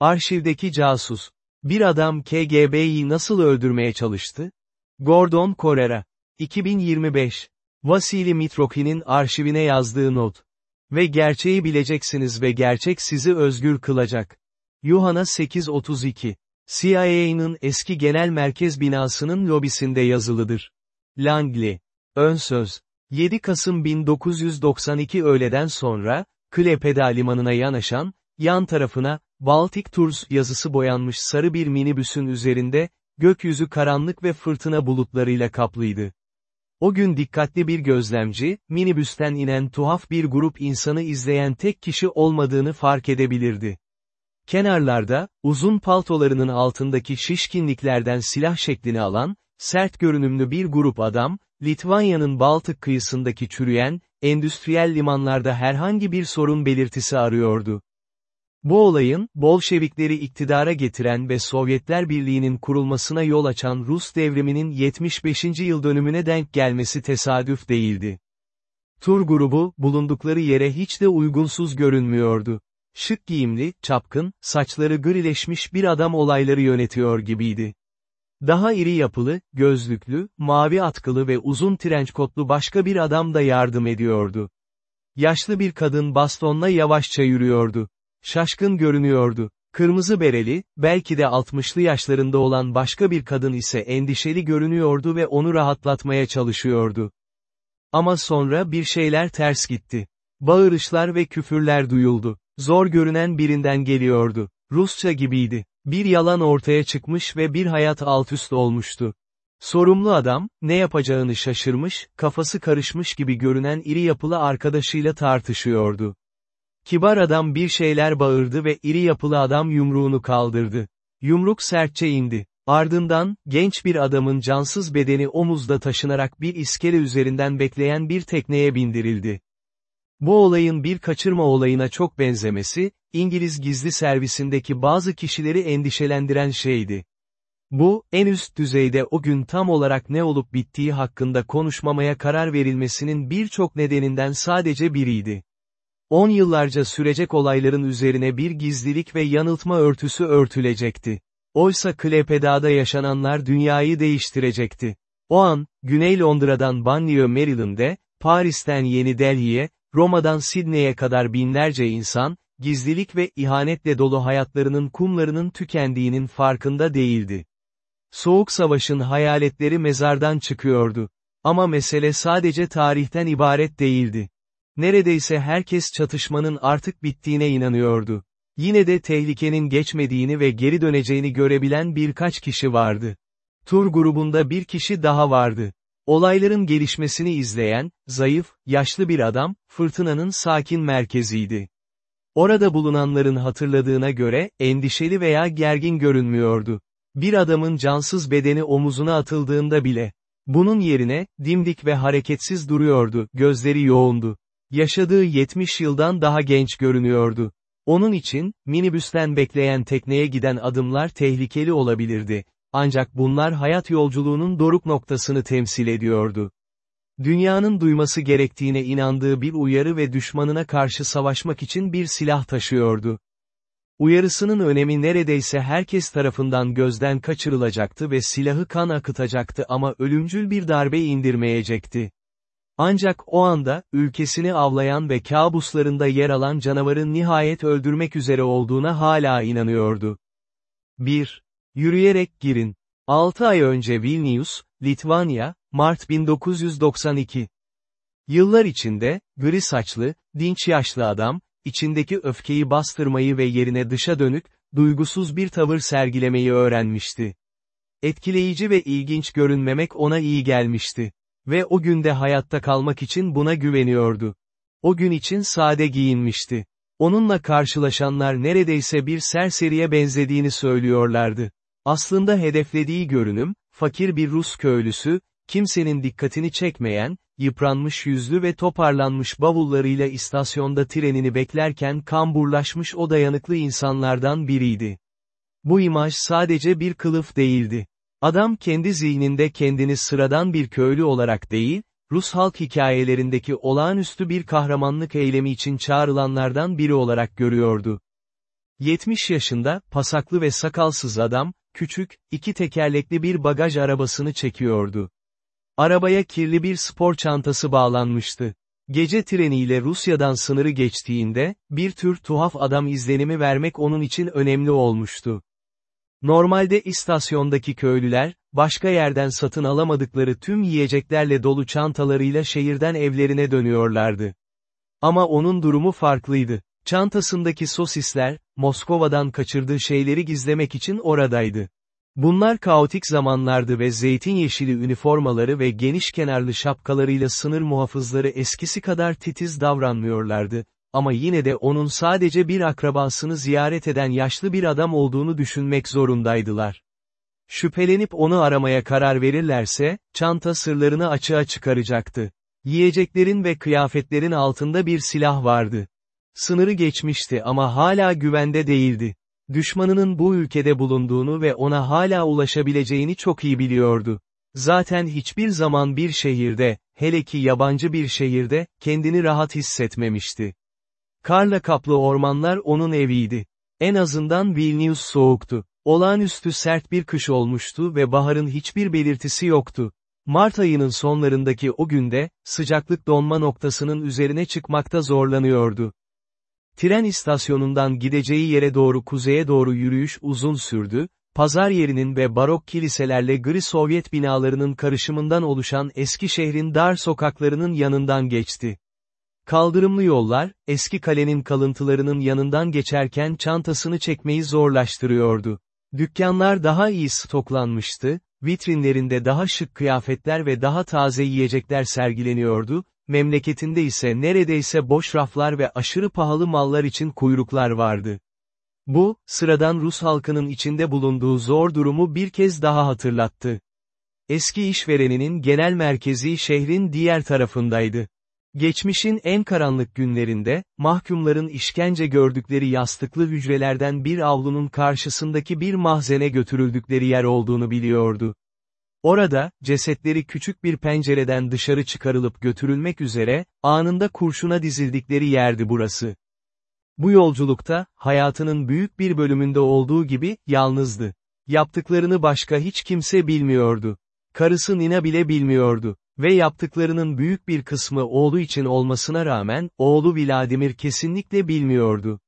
Arşivdeki casus. Bir adam KGB'yi nasıl öldürmeye çalıştı? Gordon Corera. 2025. Vasili Mitrokin'in arşivine yazdığı not. Ve gerçeği bileceksiniz ve gerçek sizi özgür kılacak. Yuhanna 8.32. CIA'nın eski genel merkez binasının lobisinde yazılıdır. Langley. Ön söz. 7 Kasım 1992 öğleden sonra, Klepeda limanına yanaşan, yan tarafına, Baltic Tours yazısı boyanmış sarı bir minibüsün üzerinde, gökyüzü karanlık ve fırtına bulutlarıyla kaplıydı. O gün dikkatli bir gözlemci, minibüsten inen tuhaf bir grup insanı izleyen tek kişi olmadığını fark edebilirdi. Kenarlarda, uzun paltolarının altındaki şişkinliklerden silah şeklini alan, sert görünümlü bir grup adam, Litvanya'nın Baltık kıyısındaki çürüyen, endüstriyel limanlarda herhangi bir sorun belirtisi arıyordu. Bu olayın, Bolşevikleri iktidara getiren ve Sovyetler Birliği'nin kurulmasına yol açan Rus devriminin 75. yıl dönümüne denk gelmesi tesadüf değildi. Tur grubu, bulundukları yere hiç de uygunsuz görünmüyordu. Şık giyimli, çapkın, saçları grileşmiş bir adam olayları yönetiyor gibiydi. Daha iri yapılı, gözlüklü, mavi atkılı ve uzun trenç kotlu başka bir adam da yardım ediyordu. Yaşlı bir kadın bastonla yavaşça yürüyordu. Şaşkın görünüyordu. Kırmızı bereli, belki de 60'lı yaşlarında olan başka bir kadın ise endişeli görünüyordu ve onu rahatlatmaya çalışıyordu. Ama sonra bir şeyler ters gitti. Bağırışlar ve küfürler duyuldu. Zor görünen birinden geliyordu. Rusça gibiydi. Bir yalan ortaya çıkmış ve bir hayat altüst olmuştu. Sorumlu adam, ne yapacağını şaşırmış, kafası karışmış gibi görünen iri yapılı arkadaşıyla tartışıyordu. Kibar adam bir şeyler bağırdı ve iri yapılı adam yumruğunu kaldırdı. Yumruk sertçe indi. Ardından, genç bir adamın cansız bedeni omuzda taşınarak bir iskele üzerinden bekleyen bir tekneye bindirildi. Bu olayın bir kaçırma olayına çok benzemesi, İngiliz gizli servisindeki bazı kişileri endişelendiren şeydi. Bu, en üst düzeyde o gün tam olarak ne olup bittiği hakkında konuşmamaya karar verilmesinin birçok nedeninden sadece biriydi. On yıllarca sürecek olayların üzerine bir gizlilik ve yanıltma örtüsü örtülecekti. Oysa Klepeda'da yaşananlar dünyayı değiştirecekti. O an, Güney Londra'dan Banlieue Maryland'e, Paris'ten Yeni Delhi'ye, Roma'dan Sidney'e kadar binlerce insan, gizlilik ve ihanetle dolu hayatlarının kumlarının tükendiğinin farkında değildi. Soğuk Savaş'ın hayaletleri mezardan çıkıyordu. Ama mesele sadece tarihten ibaret değildi. Neredeyse herkes çatışmanın artık bittiğine inanıyordu. Yine de tehlikenin geçmediğini ve geri döneceğini görebilen birkaç kişi vardı. Tur grubunda bir kişi daha vardı. Olayların gelişmesini izleyen, zayıf, yaşlı bir adam, fırtınanın sakin merkeziydi. Orada bulunanların hatırladığına göre, endişeli veya gergin görünmüyordu. Bir adamın cansız bedeni omuzuna atıldığında bile. Bunun yerine, dimdik ve hareketsiz duruyordu, gözleri yoğundu. Yaşadığı 70 yıldan daha genç görünüyordu. Onun için, minibüsten bekleyen tekneye giden adımlar tehlikeli olabilirdi. Ancak bunlar hayat yolculuğunun doruk noktasını temsil ediyordu. Dünyanın duyması gerektiğine inandığı bir uyarı ve düşmanına karşı savaşmak için bir silah taşıyordu. Uyarısının önemi neredeyse herkes tarafından gözden kaçırılacaktı ve silahı kan akıtacaktı ama ölümcül bir darbe indirmeyecekti. Ancak o anda, ülkesini avlayan ve kabuslarında yer alan canavarın nihayet öldürmek üzere olduğuna hala inanıyordu. 1. Yürüyerek girin. 6 ay önce Vilnius, Litvanya, Mart 1992. Yıllar içinde, gri saçlı, dinç yaşlı adam, içindeki öfkeyi bastırmayı ve yerine dışa dönük, duygusuz bir tavır sergilemeyi öğrenmişti. Etkileyici ve ilginç görünmemek ona iyi gelmişti. Ve o günde hayatta kalmak için buna güveniyordu. O gün için sade giyinmişti. Onunla karşılaşanlar neredeyse bir serseriye benzediğini söylüyorlardı. Aslında hedeflediği görünüm, fakir bir Rus köylüsü, kimsenin dikkatini çekmeyen, yıpranmış yüzlü ve toparlanmış bavullarıyla istasyonda trenini beklerken kamburlaşmış o dayanıklı insanlardan biriydi. Bu imaj sadece bir kılıf değildi. Adam kendi zihninde kendini sıradan bir köylü olarak değil, Rus halk hikayelerindeki olağanüstü bir kahramanlık eylemi için çağrılanlardan biri olarak görüyordu. 70 yaşında, pasaklı ve sakalsız adam, küçük, iki tekerlekli bir bagaj arabasını çekiyordu. Arabaya kirli bir spor çantası bağlanmıştı. Gece treniyle Rusya'dan sınırı geçtiğinde, bir tür tuhaf adam izlenimi vermek onun için önemli olmuştu. Normalde istasyondaki köylüler, başka yerden satın alamadıkları tüm yiyeceklerle dolu çantalarıyla şehirden evlerine dönüyorlardı. Ama onun durumu farklıydı. Çantasındaki sosisler, Moskova'dan kaçırdığı şeyleri gizlemek için oradaydı. Bunlar kaotik zamanlardı ve zeytin yeşili üniformaları ve geniş kenarlı şapkalarıyla sınır muhafızları eskisi kadar titiz davranmıyorlardı, ama yine de onun sadece bir akrabasını ziyaret eden yaşlı bir adam olduğunu düşünmek zorundaydılar. Şüphelenip onu aramaya karar verirlerse, çanta sırlarını açığa çıkaracaktı. Yiyeceklerin ve kıyafetlerin altında bir silah vardı. Sınırı geçmişti ama hala güvende değildi. Düşmanının bu ülkede bulunduğunu ve ona hala ulaşabileceğini çok iyi biliyordu. Zaten hiçbir zaman bir şehirde, hele ki yabancı bir şehirde, kendini rahat hissetmemişti. Karla kaplı ormanlar onun eviydi. En azından Vilnius soğuktu. Olağanüstü sert bir kış olmuştu ve baharın hiçbir belirtisi yoktu. Mart ayının sonlarındaki o günde, sıcaklık donma noktasının üzerine çıkmakta zorlanıyordu. Tren istasyonundan gideceği yere doğru kuzeye doğru yürüyüş uzun sürdü, pazar yerinin ve barok kiliselerle gri Sovyet binalarının karışımından oluşan eski şehrin dar sokaklarının yanından geçti. Kaldırımlı yollar, eski kalenin kalıntılarının yanından geçerken çantasını çekmeyi zorlaştırıyordu. Dükkanlar daha iyi stoklanmıştı, vitrinlerinde daha şık kıyafetler ve daha taze yiyecekler sergileniyordu, memleketinde ise neredeyse boş raflar ve aşırı pahalı mallar için kuyruklar vardı. Bu, sıradan Rus halkının içinde bulunduğu zor durumu bir kez daha hatırlattı. Eski işvereninin genel merkezi şehrin diğer tarafındaydı. Geçmişin en karanlık günlerinde, mahkumların işkence gördükleri yastıklı hücrelerden bir avlunun karşısındaki bir mahzene götürüldükleri yer olduğunu biliyordu. Orada, cesetleri küçük bir pencereden dışarı çıkarılıp götürülmek üzere, anında kurşuna dizildikleri yerdi burası. Bu yolculukta, hayatının büyük bir bölümünde olduğu gibi, yalnızdı. Yaptıklarını başka hiç kimse bilmiyordu. Karısı Nina bile bilmiyordu. Ve yaptıklarının büyük bir kısmı oğlu için olmasına rağmen, oğlu Vladimir kesinlikle bilmiyordu.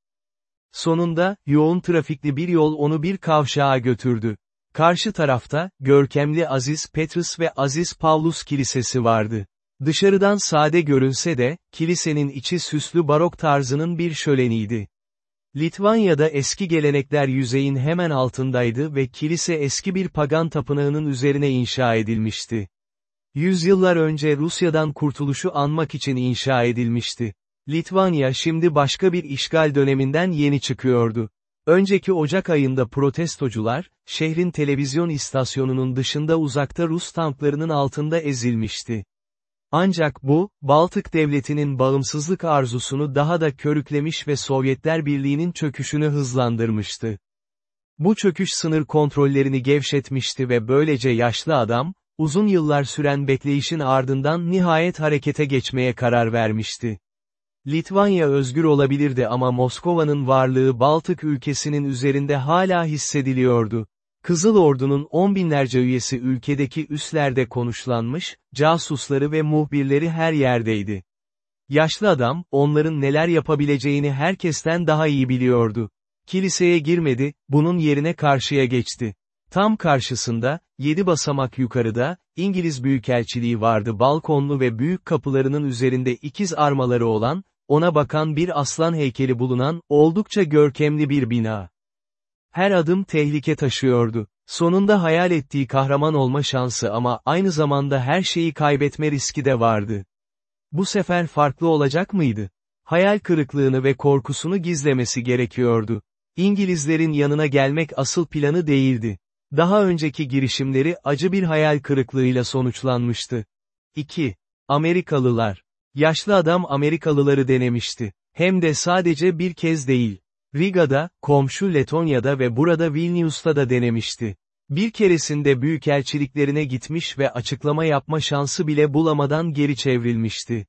Sonunda, yoğun trafikli bir yol onu bir kavşağa götürdü. Karşı tarafta, görkemli Aziz Petrus ve Aziz Pavlus Kilisesi vardı. Dışarıdan sade görünse de, kilisenin içi süslü barok tarzının bir şöleniydi. Litvanya'da eski gelenekler yüzeyin hemen altındaydı ve kilise eski bir pagan tapınağının üzerine inşa edilmişti. Yüzyıllar önce Rusya'dan kurtuluşu anmak için inşa edilmişti. Litvanya şimdi başka bir işgal döneminden yeni çıkıyordu. Önceki Ocak ayında protestocular, şehrin televizyon istasyonunun dışında uzakta Rus tanklarının altında ezilmişti. Ancak bu, Baltık devletinin bağımsızlık arzusunu daha da körüklemiş ve Sovyetler Birliği'nin çöküşünü hızlandırmıştı. Bu çöküş sınır kontrollerini gevşetmişti ve böylece yaşlı adam, uzun yıllar süren bekleyişin ardından nihayet harekete geçmeye karar vermişti. Litvanya özgür olabilirdi ama Moskova'nın varlığı Baltık ülkesinin üzerinde hala hissediliyordu. Kızıl Ordu'nun on binlerce üyesi ülkedeki üslerde konuşlanmış, casusları ve muhbirleri her yerdeydi. Yaşlı adam, onların neler yapabileceğini herkesten daha iyi biliyordu. Kiliseye girmedi, bunun yerine karşıya geçti. Tam karşısında, yedi basamak yukarıda, İngiliz Büyükelçiliği vardı balkonlu ve büyük kapılarının üzerinde ikiz armaları olan, ona bakan bir aslan heykeli bulunan, oldukça görkemli bir bina. Her adım tehlike taşıyordu. Sonunda hayal ettiği kahraman olma şansı ama aynı zamanda her şeyi kaybetme riski de vardı. Bu sefer farklı olacak mıydı? Hayal kırıklığını ve korkusunu gizlemesi gerekiyordu. İngilizlerin yanına gelmek asıl planı değildi. Daha önceki girişimleri acı bir hayal kırıklığıyla sonuçlanmıştı. 2. Amerikalılar. Yaşlı adam Amerikalıları denemişti. Hem de sadece bir kez değil. Riga'da, komşu Letonya'da ve burada Vilnius'ta da denemişti. Bir keresinde büyükelçiliklerine gitmiş ve açıklama yapma şansı bile bulamadan geri çevrilmişti.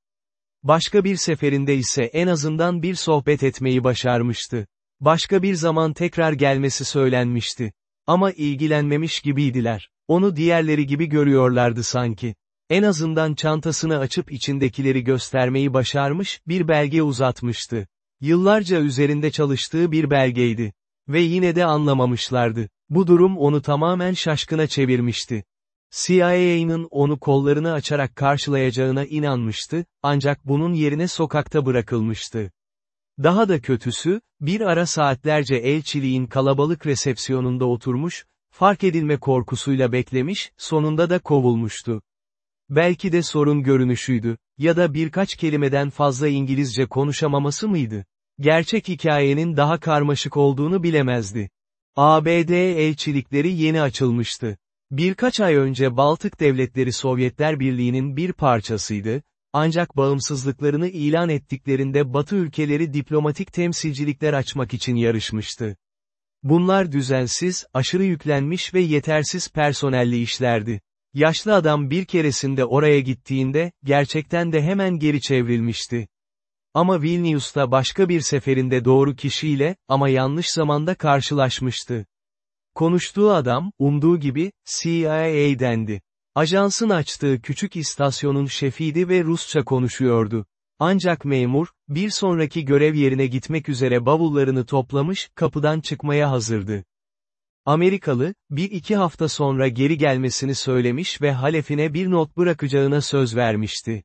Başka bir seferinde ise en azından bir sohbet etmeyi başarmıştı. Başka bir zaman tekrar gelmesi söylenmişti. Ama ilgilenmemiş gibiydiler. Onu diğerleri gibi görüyorlardı sanki. En azından çantasını açıp içindekileri göstermeyi başarmış, bir belge uzatmıştı. Yıllarca üzerinde çalıştığı bir belgeydi. Ve yine de anlamamışlardı. Bu durum onu tamamen şaşkına çevirmişti. CIA'nın onu kollarını açarak karşılayacağına inanmıştı, ancak bunun yerine sokakta bırakılmıştı. Daha da kötüsü, bir ara saatlerce elçiliğin kalabalık resepsiyonunda oturmuş, fark edilme korkusuyla beklemiş, sonunda da kovulmuştu. Belki de sorun görünüşüydü, ya da birkaç kelimeden fazla İngilizce konuşamaması mıydı? Gerçek hikayenin daha karmaşık olduğunu bilemezdi. ABD elçilikleri yeni açılmıştı. Birkaç ay önce Baltık devletleri Sovyetler Birliği'nin bir parçasıydı, ancak bağımsızlıklarını ilan ettiklerinde Batı ülkeleri diplomatik temsilcilikler açmak için yarışmıştı. Bunlar düzensiz, aşırı yüklenmiş ve yetersiz personelli işlerdi. Yaşlı adam bir keresinde oraya gittiğinde, gerçekten de hemen geri çevrilmişti. Ama Vilnius'ta başka bir seferinde doğru kişiyle, ama yanlış zamanda karşılaşmıştı. Konuştuğu adam, umduğu gibi, CIA'dendi. Ajansın açtığı küçük istasyonun şefiydi ve Rusça konuşuyordu. Ancak memur, bir sonraki görev yerine gitmek üzere bavullarını toplamış, kapıdan çıkmaya hazırdı. Amerikalı, bir iki hafta sonra geri gelmesini söylemiş ve halefine bir not bırakacağına söz vermişti.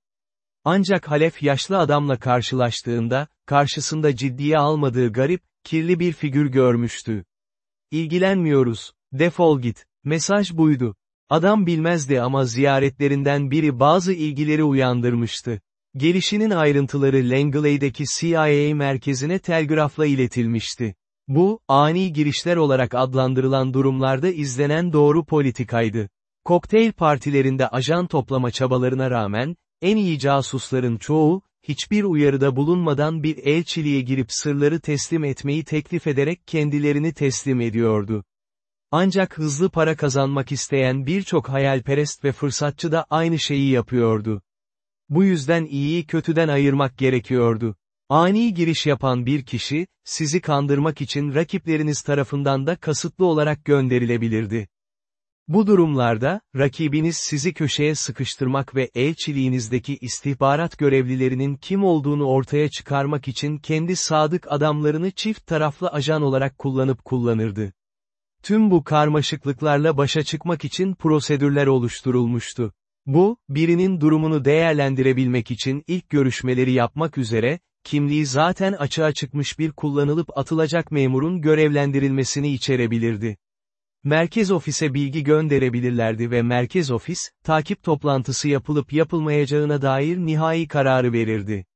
Ancak Halef yaşlı adamla karşılaştığında, karşısında ciddiye almadığı garip, kirli bir figür görmüştü. İlgilenmiyoruz, defol git, mesaj buydu. Adam bilmezdi ama ziyaretlerinden biri bazı ilgileri uyandırmıştı. Gelişinin ayrıntıları Langley'deki CIA merkezine telgrafla iletilmişti. Bu, ani girişler olarak adlandırılan durumlarda izlenen doğru politikaydı. Kokteyl partilerinde ajan toplama çabalarına rağmen, en iyi casusların çoğu, hiçbir uyarıda bulunmadan bir elçiliğe girip sırları teslim etmeyi teklif ederek kendilerini teslim ediyordu. Ancak hızlı para kazanmak isteyen birçok hayalperest ve fırsatçı da aynı şeyi yapıyordu. Bu yüzden iyiyi kötüden ayırmak gerekiyordu. Ani giriş yapan bir kişi, sizi kandırmak için rakipleriniz tarafından da kasıtlı olarak gönderilebilirdi. Bu durumlarda, rakibiniz sizi köşeye sıkıştırmak ve elçiliğinizdeki istihbarat görevlilerinin kim olduğunu ortaya çıkarmak için kendi sadık adamlarını çift taraflı ajan olarak kullanıp kullanırdı. Tüm bu karmaşıklıklarla başa çıkmak için prosedürler oluşturulmuştu. Bu, birinin durumunu değerlendirebilmek için ilk görüşmeleri yapmak üzere, kimliği zaten açığa çıkmış bir kullanılıp atılacak memurun görevlendirilmesini içerebilirdi. Merkez ofise bilgi gönderebilirlerdi ve merkez ofis, takip toplantısı yapılıp yapılmayacağına dair nihai kararı verirdi.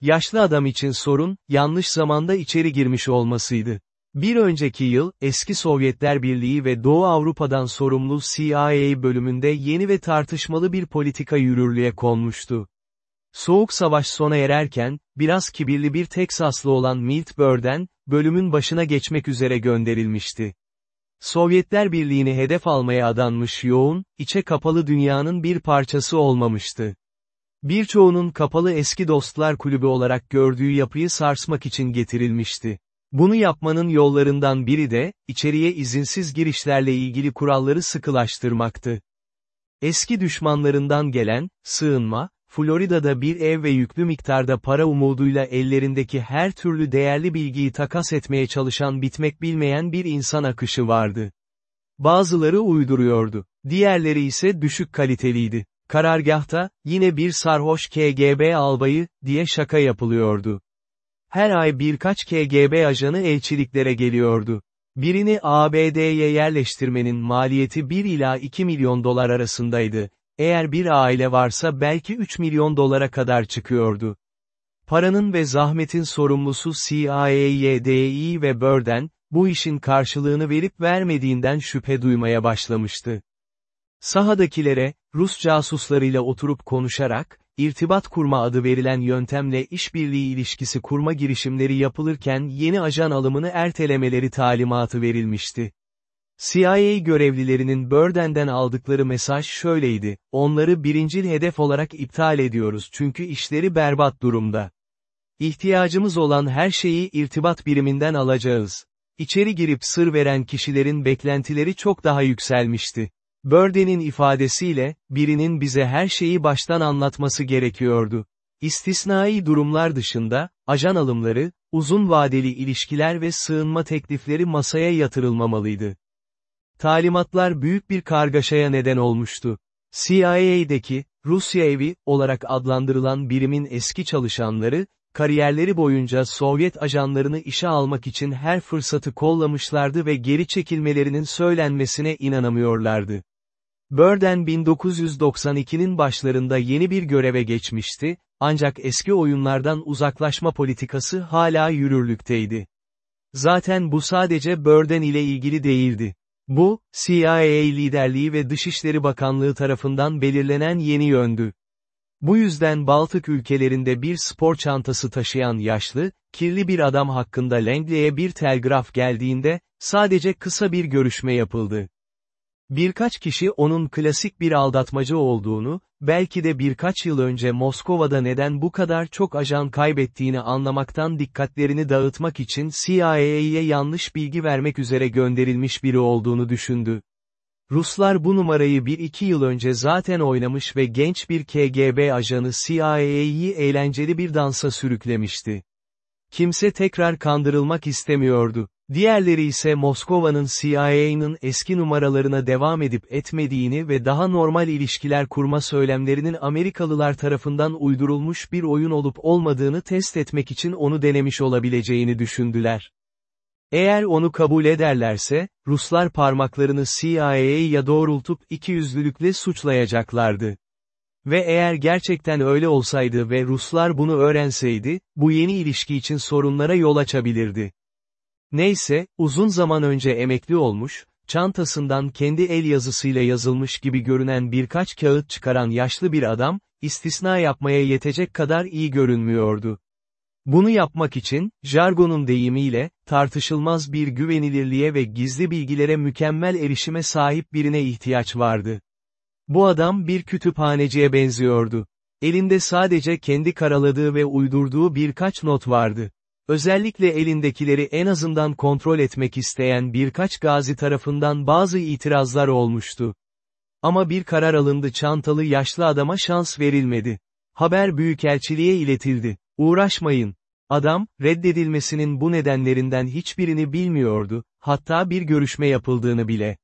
Yaşlı adam için sorun, yanlış zamanda içeri girmiş olmasıydı. Bir önceki yıl, eski Sovyetler Birliği ve Doğu Avrupa'dan sorumlu CIA bölümünde yeni ve tartışmalı bir politika yürürlüğe konmuştu. Soğuk savaş sona ererken, biraz kibirli bir Teksaslı olan Milt Burden, bölümün başına geçmek üzere gönderilmişti. Sovyetler Birliği'ni hedef almaya adanmış yoğun, içe kapalı dünyanın bir parçası olmamıştı. Birçoğunun kapalı eski dostlar kulübü olarak gördüğü yapıyı sarsmak için getirilmişti. Bunu yapmanın yollarından biri de, içeriye izinsiz girişlerle ilgili kuralları sıkılaştırmaktı. Eski düşmanlarından gelen, sığınma, Florida'da bir ev ve yüklü miktarda para umuduyla ellerindeki her türlü değerli bilgiyi takas etmeye çalışan bitmek bilmeyen bir insan akışı vardı. Bazıları uyduruyordu, diğerleri ise düşük kaliteliydi. Karargahta, yine bir sarhoş KGB albayı, diye şaka yapılıyordu. Her ay birkaç KGB ajanı elçiliklere geliyordu. Birini ABD'ye yerleştirmenin maliyeti 1 ila 2 milyon dolar arasındaydı. Eğer bir aile varsa belki 3 milyon dolara kadar çıkıyordu. Paranın ve zahmetin sorumlusu CIA'YDI ve Burden, bu işin karşılığını verip vermediğinden şüphe duymaya başlamıştı. Sahadakilere, Rus casuslarıyla oturup konuşarak, irtibat kurma adı verilen yöntemle işbirliği ilişkisi kurma girişimleri yapılırken yeni ajan alımını ertelemeleri talimatı verilmişti. CIA görevlilerinin Burden'den aldıkları mesaj şöyleydi, onları birincil hedef olarak iptal ediyoruz çünkü işleri berbat durumda. İhtiyacımız olan her şeyi irtibat biriminden alacağız. İçeri girip sır veren kişilerin beklentileri çok daha yükselmişti. Burden'in ifadesiyle, birinin bize her şeyi baştan anlatması gerekiyordu. İstisnai durumlar dışında, ajan alımları, uzun vadeli ilişkiler ve sığınma teklifleri masaya yatırılmamalıydı. Talimatlar büyük bir kargaşaya neden olmuştu. CIA'deki, Rusya evi, olarak adlandırılan birimin eski çalışanları, kariyerleri boyunca Sovyet ajanlarını işe almak için her fırsatı kollamışlardı ve geri çekilmelerinin söylenmesine inanamıyorlardı. Burden 1992'nin başlarında yeni bir göreve geçmişti, ancak eski oyunlardan uzaklaşma politikası hala yürürlükteydi. Zaten bu sadece Burden ile ilgili değildi. Bu, CIA liderliği ve Dışişleri Bakanlığı tarafından belirlenen yeni yöndü. Bu yüzden Baltık ülkelerinde bir spor çantası taşıyan yaşlı, kirli bir adam hakkında Langley'e bir telgraf geldiğinde, sadece kısa bir görüşme yapıldı. Birkaç kişi onun klasik bir aldatmacı olduğunu, belki de birkaç yıl önce Moskova'da neden bu kadar çok ajan kaybettiğini anlamaktan dikkatlerini dağıtmak için CIA'ye yanlış bilgi vermek üzere gönderilmiş biri olduğunu düşündü. Ruslar bu numarayı bir iki yıl önce zaten oynamış ve genç bir KGB ajanı CIA'yi eğlenceli bir dansa sürüklemişti. Kimse tekrar kandırılmak istemiyordu. Diğerleri ise Moskova'nın CIA'nın eski numaralarına devam edip etmediğini ve daha normal ilişkiler kurma söylemlerinin Amerikalılar tarafından uydurulmuş bir oyun olup olmadığını test etmek için onu denemiş olabileceğini düşündüler. Eğer onu kabul ederlerse, Ruslar parmaklarını CIA'ya doğrultup ikiyüzlülükle suçlayacaklardı. Ve eğer gerçekten öyle olsaydı ve Ruslar bunu öğrenseydi, bu yeni ilişki için sorunlara yol açabilirdi. Neyse, uzun zaman önce emekli olmuş, çantasından kendi el yazısıyla yazılmış gibi görünen birkaç kağıt çıkaran yaşlı bir adam, istisna yapmaya yetecek kadar iyi görünmüyordu. Bunu yapmak için, jargonun deyimiyle, tartışılmaz bir güvenilirliğe ve gizli bilgilere mükemmel erişime sahip birine ihtiyaç vardı. Bu adam bir kütüphaneciye benziyordu. Elinde sadece kendi karaladığı ve uydurduğu birkaç not vardı. Özellikle elindekileri en azından kontrol etmek isteyen birkaç gazi tarafından bazı itirazlar olmuştu. Ama bir karar alındı çantalı yaşlı adama şans verilmedi. Haber büyükelçiliğe iletildi. Uğraşmayın. Adam, reddedilmesinin bu nedenlerinden hiçbirini bilmiyordu, hatta bir görüşme yapıldığını bile.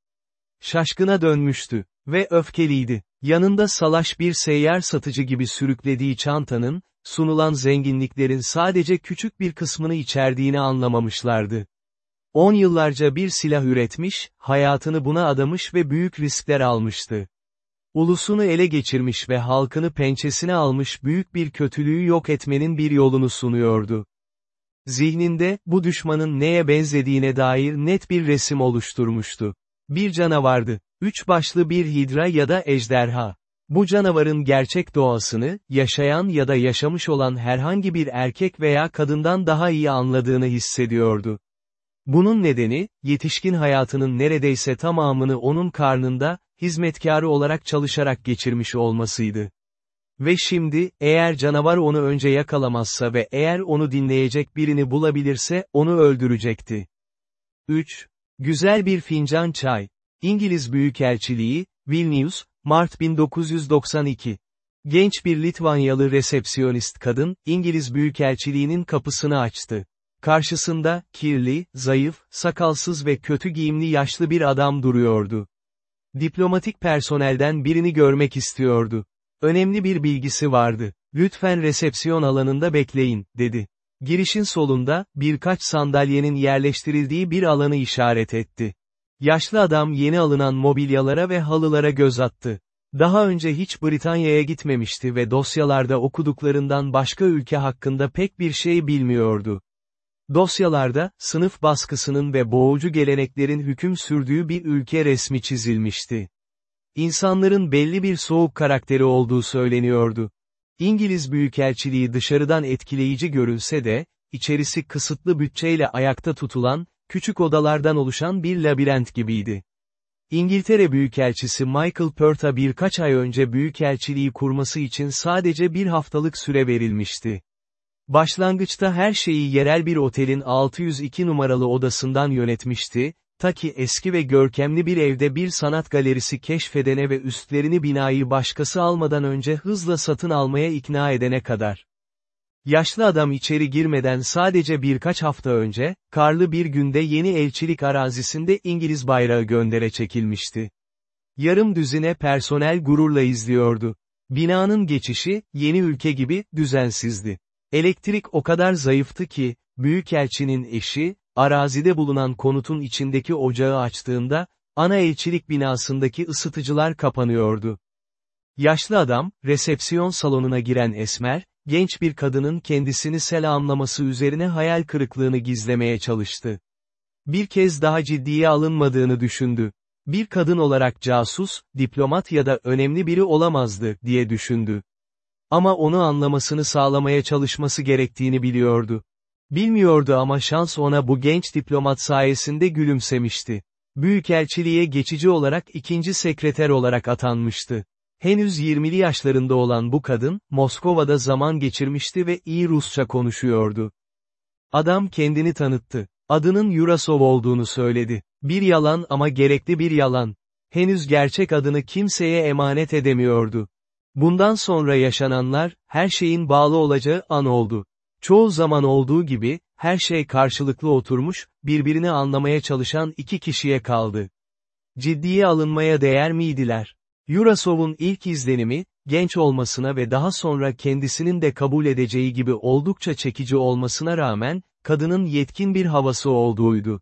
Şaşkına dönmüştü ve öfkeliydi. Yanında salaş bir seyyar satıcı gibi sürüklediği çantanın, sunulan zenginliklerin sadece küçük bir kısmını içerdiğini anlamamışlardı. On yıllarca bir silah üretmiş, hayatını buna adamış ve büyük riskler almıştı. Ulusunu ele geçirmiş ve halkını pençesine almış büyük bir kötülüğü yok etmenin bir yolunu sunuyordu. Zihninde, bu düşmanın neye benzediğine dair net bir resim oluşturmuştu. Bir canavardı, üç başlı bir hidra ya da ejderha. Bu canavarın gerçek doğasını, yaşayan ya da yaşamış olan herhangi bir erkek veya kadından daha iyi anladığını hissediyordu. Bunun nedeni, yetişkin hayatının neredeyse tamamını onun karnında, hizmetkarı olarak çalışarak geçirmiş olmasıydı. Ve şimdi, eğer canavar onu önce yakalamazsa ve eğer onu dinleyecek birini bulabilirse, onu öldürecekti. 3. Güzel bir fincan çay. İngiliz Büyükelçiliği, Vilnius, Mart 1992. Genç bir Litvanyalı resepsiyonist kadın, İngiliz Büyükelçiliğinin kapısını açtı. Karşısında, kirli, zayıf, sakalsız ve kötü giyimli yaşlı bir adam duruyordu. Diplomatik personelden birini görmek istiyordu. Önemli bir bilgisi vardı. Lütfen resepsiyon alanında bekleyin, dedi. Girişin solunda, birkaç sandalyenin yerleştirildiği bir alanı işaret etti. Yaşlı adam yeni alınan mobilyalara ve halılara göz attı. Daha önce hiç Britanya'ya gitmemişti ve dosyalarda okuduklarından başka ülke hakkında pek bir şey bilmiyordu. Dosyalarda, sınıf baskısının ve boğucu geleneklerin hüküm sürdüğü bir ülke resmi çizilmişti. İnsanların belli bir soğuk karakteri olduğu söyleniyordu. İngiliz Büyükelçiliği dışarıdan etkileyici görülse de, içerisi kısıtlı bütçeyle ayakta tutulan, küçük odalardan oluşan bir labirent gibiydi. İngiltere Büyükelçisi Michael Pert'a birkaç ay önce Büyükelçiliği kurması için sadece bir haftalık süre verilmişti. Başlangıçta her şeyi yerel bir otelin 602 numaralı odasından yönetmişti, ta ki eski ve görkemli bir evde bir sanat galerisi keşfedene ve üstlerini binayı başkası almadan önce hızla satın almaya ikna edene kadar. Yaşlı adam içeri girmeden sadece birkaç hafta önce, karlı bir günde yeni elçilik arazisinde İngiliz bayrağı göndere çekilmişti. Yarım düzine personel gururla izliyordu. Binanın geçişi, yeni ülke gibi, düzensizdi. Elektrik o kadar zayıftı ki, Büyükelçinin eşi, arazide bulunan konutun içindeki ocağı açtığında, ana elçilik binasındaki ısıtıcılar kapanıyordu. Yaşlı adam, resepsiyon salonuna giren Esmer, genç bir kadının kendisini selamlaması üzerine hayal kırıklığını gizlemeye çalıştı. Bir kez daha ciddiye alınmadığını düşündü. Bir kadın olarak casus, diplomat ya da önemli biri olamazdı, diye düşündü. Ama onu anlamasını sağlamaya çalışması gerektiğini biliyordu. Bilmiyordu ama şans ona bu genç diplomat sayesinde gülümsemişti. Büyükelçiliğe geçici olarak ikinci sekreter olarak atanmıştı. Henüz 20'li yaşlarında olan bu kadın, Moskova'da zaman geçirmişti ve iyi Rusça konuşuyordu. Adam kendini tanıttı. Adının Yurasov olduğunu söyledi. Bir yalan ama gerekli bir yalan. Henüz gerçek adını kimseye emanet edemiyordu. Bundan sonra yaşananlar, her şeyin bağlı olacağı an oldu. Çoğu zaman olduğu gibi, her şey karşılıklı oturmuş, birbirini anlamaya çalışan iki kişiye kaldı. Ciddiye alınmaya değer miydiler? Yurasov'un ilk izlenimi, genç olmasına ve daha sonra kendisinin de kabul edeceği gibi oldukça çekici olmasına rağmen, kadının yetkin bir havası olduğuydu.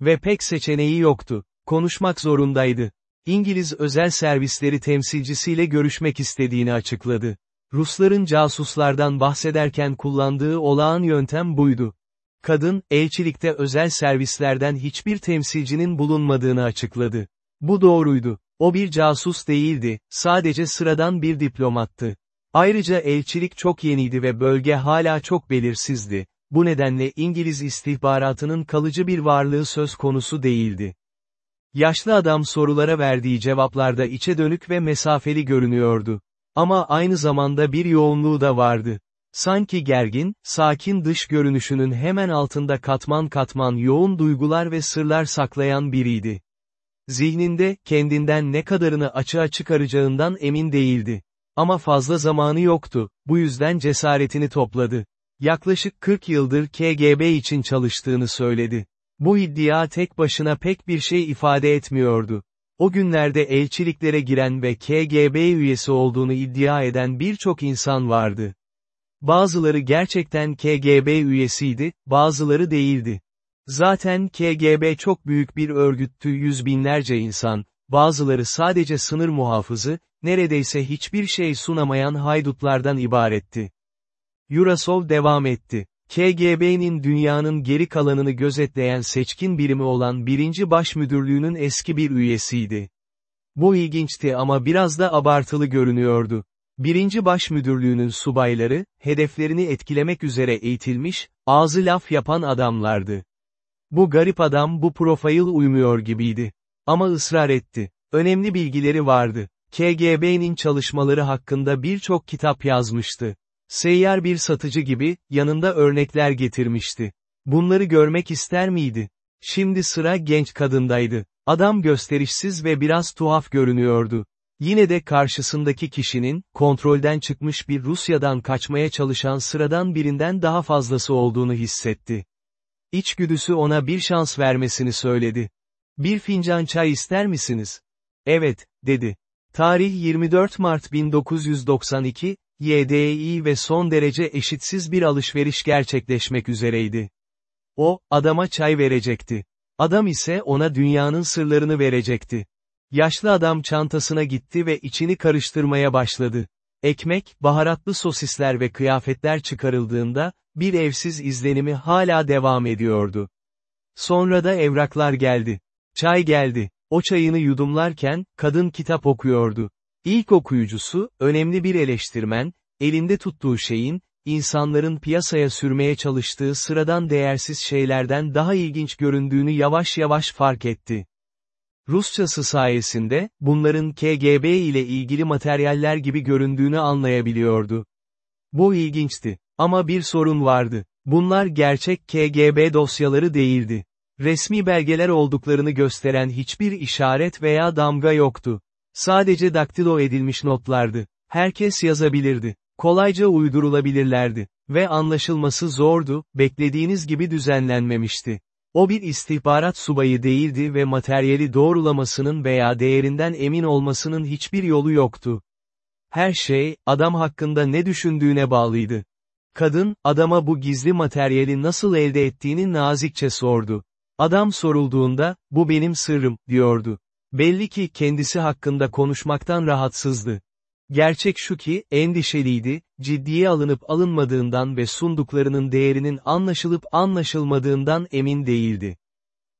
Ve pek seçeneği yoktu. Konuşmak zorundaydı. İngiliz özel servisleri temsilcisiyle görüşmek istediğini açıkladı. Rusların casuslardan bahsederken kullandığı olağan yöntem buydu. Kadın, elçilikte özel servislerden hiçbir temsilcinin bulunmadığını açıkladı. Bu doğruydu. O bir casus değildi, sadece sıradan bir diplomattı. Ayrıca elçilik çok yeniydi ve bölge hala çok belirsizdi. Bu nedenle İngiliz istihbaratının kalıcı bir varlığı söz konusu değildi. Yaşlı adam sorulara verdiği cevaplarda içe dönük ve mesafeli görünüyordu. Ama aynı zamanda bir yoğunluğu da vardı. Sanki gergin, sakin dış görünüşünün hemen altında katman katman yoğun duygular ve sırlar saklayan biriydi. Zihninde, kendinden ne kadarını açığa çıkaracağından emin değildi. Ama fazla zamanı yoktu, bu yüzden cesaretini topladı. Yaklaşık 40 yıldır KGB için çalıştığını söyledi. Bu iddia tek başına pek bir şey ifade etmiyordu. O günlerde elçiliklere giren ve KGB üyesi olduğunu iddia eden birçok insan vardı. Bazıları gerçekten KGB üyesiydi, bazıları değildi. Zaten KGB çok büyük bir örgüttü yüz binlerce insan, bazıları sadece sınır muhafızı, neredeyse hiçbir şey sunamayan haydutlardan ibaretti. Yurasov devam etti. KGB'nin dünyanın geri kalanını gözetleyen seçkin birimi olan 1. Başmüdürlüğünün eski bir üyesiydi. Bu ilginçti ama biraz da abartılı görünüyordu. 1. Başmüdürlüğünün subayları, hedeflerini etkilemek üzere eğitilmiş, ağzı laf yapan adamlardı. Bu garip adam bu profil uymuyor gibiydi. Ama ısrar etti. Önemli bilgileri vardı. KGB'nin çalışmaları hakkında birçok kitap yazmıştı. Seyyar bir satıcı gibi, yanında örnekler getirmişti. Bunları görmek ister miydi? Şimdi sıra genç kadındaydı. Adam gösterişsiz ve biraz tuhaf görünüyordu. Yine de karşısındaki kişinin, kontrolden çıkmış bir Rusya'dan kaçmaya çalışan sıradan birinden daha fazlası olduğunu hissetti. İçgüdüsü ona bir şans vermesini söyledi. Bir fincan çay ister misiniz? Evet, dedi. Tarih 24 Mart 1992, YDI ve son derece eşitsiz bir alışveriş gerçekleşmek üzereydi. O, adama çay verecekti. Adam ise ona dünyanın sırlarını verecekti. Yaşlı adam çantasına gitti ve içini karıştırmaya başladı. Ekmek, baharatlı sosisler ve kıyafetler çıkarıldığında, bir evsiz izlenimi hala devam ediyordu. Sonra da evraklar geldi. Çay geldi. O çayını yudumlarken, kadın kitap okuyordu. İlk okuyucusu, önemli bir eleştirmen, elinde tuttuğu şeyin, insanların piyasaya sürmeye çalıştığı sıradan değersiz şeylerden daha ilginç göründüğünü yavaş yavaş fark etti. Rusçası sayesinde, bunların KGB ile ilgili materyaller gibi göründüğünü anlayabiliyordu. Bu ilginçti. Ama bir sorun vardı. Bunlar gerçek KGB dosyaları değildi. Resmi belgeler olduklarını gösteren hiçbir işaret veya damga yoktu. Sadece daktilo edilmiş notlardı. Herkes yazabilirdi. Kolayca uydurulabilirlerdi. Ve anlaşılması zordu, beklediğiniz gibi düzenlenmemişti. O bir istihbarat subayı değildi ve materyali doğrulamasının veya değerinden emin olmasının hiçbir yolu yoktu. Her şey, adam hakkında ne düşündüğüne bağlıydı. Kadın, adama bu gizli materyali nasıl elde ettiğini nazikçe sordu. Adam sorulduğunda, bu benim sırrım, diyordu. Belli ki kendisi hakkında konuşmaktan rahatsızdı. Gerçek şu ki, endişeliydi, ciddiye alınıp alınmadığından ve sunduklarının değerinin anlaşılıp anlaşılmadığından emin değildi.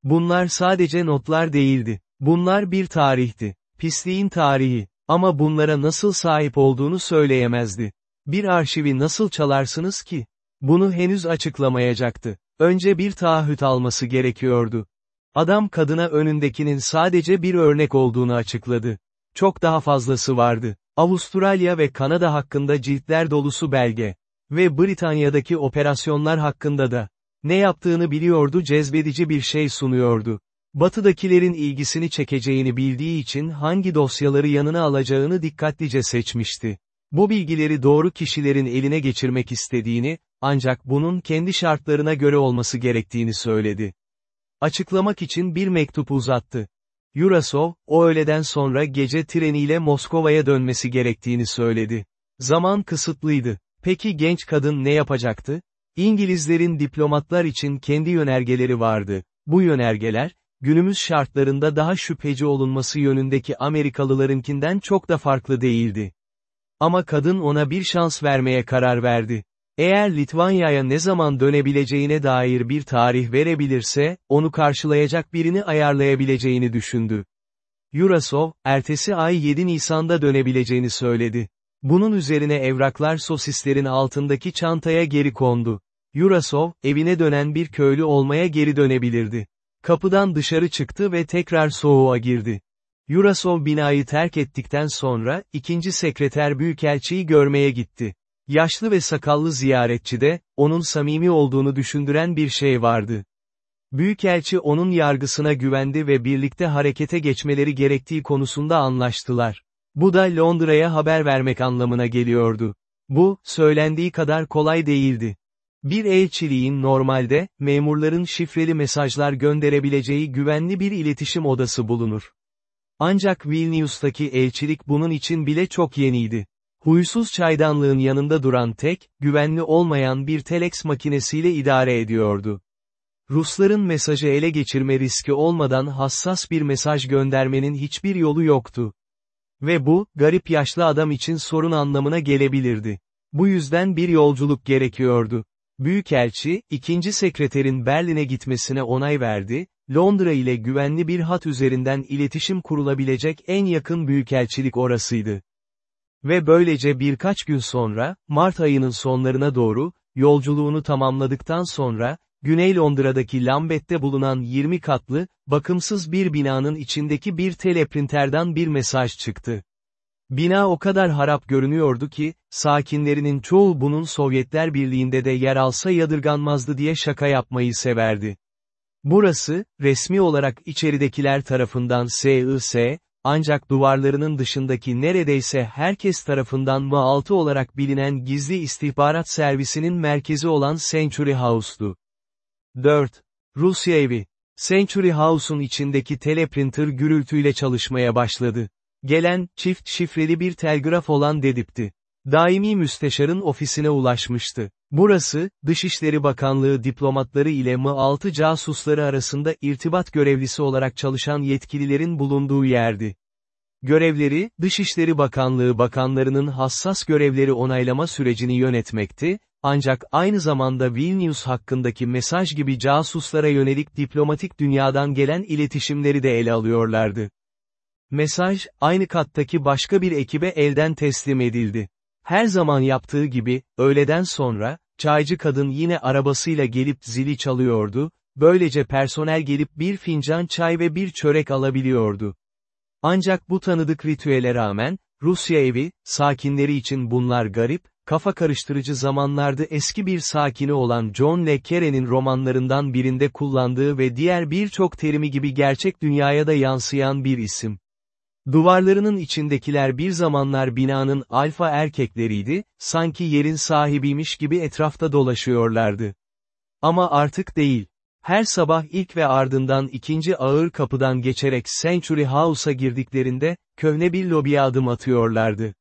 Bunlar sadece notlar değildi. Bunlar bir tarihti. Pisliğin tarihi. Ama bunlara nasıl sahip olduğunu söyleyemezdi. Bir arşivi nasıl çalarsınız ki? Bunu henüz açıklamayacaktı. Önce bir taahhüt alması gerekiyordu. Adam kadına önündekinin sadece bir örnek olduğunu açıkladı. Çok daha fazlası vardı. Avustralya ve Kanada hakkında ciltler dolusu belge. Ve Britanya'daki operasyonlar hakkında da. Ne yaptığını biliyordu cezbedici bir şey sunuyordu. Batıdakilerin ilgisini çekeceğini bildiği için hangi dosyaları yanına alacağını dikkatlice seçmişti. Bu bilgileri doğru kişilerin eline geçirmek istediğini, ancak bunun kendi şartlarına göre olması gerektiğini söyledi. Açıklamak için bir mektup uzattı. Yurasov, o öğleden sonra gece treniyle Moskova'ya dönmesi gerektiğini söyledi. Zaman kısıtlıydı. Peki genç kadın ne yapacaktı? İngilizlerin diplomatlar için kendi yönergeleri vardı. Bu yönergeler, günümüz şartlarında daha şüpheci olunması yönündeki Amerikalılarınkinden çok da farklı değildi. Ama kadın ona bir şans vermeye karar verdi. Eğer Litvanya'ya ne zaman dönebileceğine dair bir tarih verebilirse, onu karşılayacak birini ayarlayabileceğini düşündü. Yurasov, ertesi ay 7 Nisan'da dönebileceğini söyledi. Bunun üzerine evraklar sosislerin altındaki çantaya geri kondu. Yurasov, evine dönen bir köylü olmaya geri dönebilirdi. Kapıdan dışarı çıktı ve tekrar soğuğa girdi. Yurasov binayı terk ettikten sonra, ikinci sekreter büyükelçiyi görmeye gitti. Yaşlı ve sakallı ziyaretçide, onun samimi olduğunu düşündüren bir şey vardı. Büyükelçi onun yargısına güvendi ve birlikte harekete geçmeleri gerektiği konusunda anlaştılar. Bu da Londra'ya haber vermek anlamına geliyordu. Bu, söylendiği kadar kolay değildi. Bir elçiliğin normalde, memurların şifreli mesajlar gönderebileceği güvenli bir iletişim odası bulunur. Ancak Vilnius'taki elçilik bunun için bile çok yeniydi. Huysuz çaydanlığın yanında duran tek, güvenli olmayan bir telex makinesiyle idare ediyordu. Rusların mesajı ele geçirme riski olmadan hassas bir mesaj göndermenin hiçbir yolu yoktu. Ve bu, garip yaşlı adam için sorun anlamına gelebilirdi. Bu yüzden bir yolculuk gerekiyordu. Büyükelçi, ikinci sekreterin Berlin'e gitmesine onay verdi, Londra ile güvenli bir hat üzerinden iletişim kurulabilecek en yakın büyükelçilik orasıydı. Ve böylece birkaç gün sonra, Mart ayının sonlarına doğru, yolculuğunu tamamladıktan sonra, Güney Londra'daki Lambeth'te bulunan 20 katlı, bakımsız bir binanın içindeki bir teleprinterden bir mesaj çıktı. Bina o kadar harap görünüyordu ki, sakinlerinin çoğu bunun Sovyetler Birliği'nde de yer alsa yadırganmazdı diye şaka yapmayı severdi. Burası, resmi olarak içeridekiler tarafından SIS, ancak duvarlarının dışındaki neredeyse herkes tarafından M6 olarak bilinen gizli istihbarat servisinin merkezi olan Century House'du. 4. Rusya evi. Century House'un içindeki teleprinter gürültüyle çalışmaya başladı. Gelen, çift şifreli bir telgraf olan Dedip'ti. Daimi müsteşarın ofisine ulaşmıştı. Burası, Dışişleri Bakanlığı diplomatları ile M6 casusları arasında irtibat görevlisi olarak çalışan yetkililerin bulunduğu yerdi. Görevleri, Dışişleri Bakanlığı bakanlarının hassas görevleri onaylama sürecini yönetmekti, ancak aynı zamanda Vilnius hakkındaki mesaj gibi casuslara yönelik diplomatik dünyadan gelen iletişimleri de ele alıyorlardı. Mesaj, aynı kattaki başka bir ekibe elden teslim edildi. Her zaman yaptığı gibi, öğleden sonra, çaycı kadın yine arabasıyla gelip zili çalıyordu, böylece personel gelip bir fincan çay ve bir çörek alabiliyordu. Ancak bu tanıdık ritüele rağmen, Rusya evi, sakinleri için bunlar garip, kafa karıştırıcı zamanlarda eski bir sakini olan John Le Carre'nin romanlarından birinde kullandığı ve diğer birçok terimi gibi gerçek dünyaya da yansıyan bir isim. Duvarlarının içindekiler bir zamanlar binanın alfa erkekleriydi, sanki yerin sahibiymiş gibi etrafta dolaşıyorlardı. Ama artık değil. Her sabah ilk ve ardından ikinci ağır kapıdan geçerek Century House'a girdiklerinde, köhne bir lobiye adım atıyorlardı.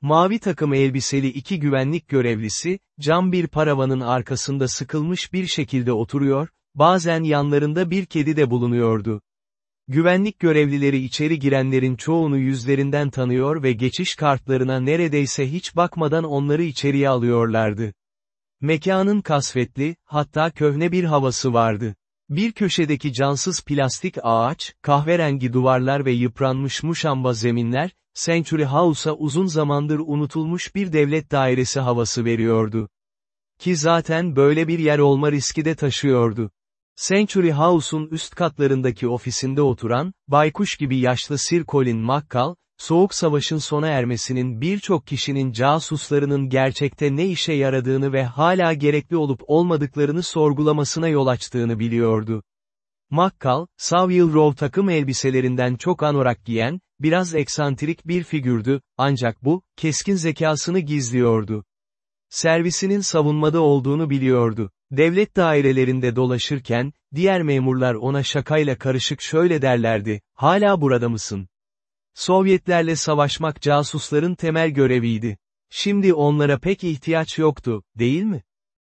Mavi takım elbiseli iki güvenlik görevlisi, cam bir paravanın arkasında sıkılmış bir şekilde oturuyor, bazen yanlarında bir kedi de bulunuyordu. Güvenlik görevlileri içeri girenlerin çoğunu yüzlerinden tanıyor ve geçiş kartlarına neredeyse hiç bakmadan onları içeriye alıyorlardı. Mekanın kasvetli, hatta köhne bir havası vardı. Bir köşedeki cansız plastik ağaç, kahverengi duvarlar ve yıpranmış muşamba zeminler, Century House'a uzun zamandır unutulmuş bir devlet dairesi havası veriyordu. Ki zaten böyle bir yer olma riski de taşıyordu. Century House'un üst katlarındaki ofisinde oturan, baykuş gibi yaşlı Sir Colin McCall, Soğuk Savaş'ın sona ermesinin birçok kişinin casuslarının gerçekte ne işe yaradığını ve hala gerekli olup olmadıklarını sorgulamasına yol açtığını biliyordu. McCall, Savile Row takım elbiselerinden çok anorak giyen, biraz eksantrik bir figürdü, ancak bu, keskin zekasını gizliyordu. Servisinin savunmada olduğunu biliyordu. Devlet dairelerinde dolaşırken, diğer memurlar ona şakayla karışık şöyle derlerdi, hala burada mısın? Sovyetlerle savaşmak casusların temel göreviydi. Şimdi onlara pek ihtiyaç yoktu, değil mi?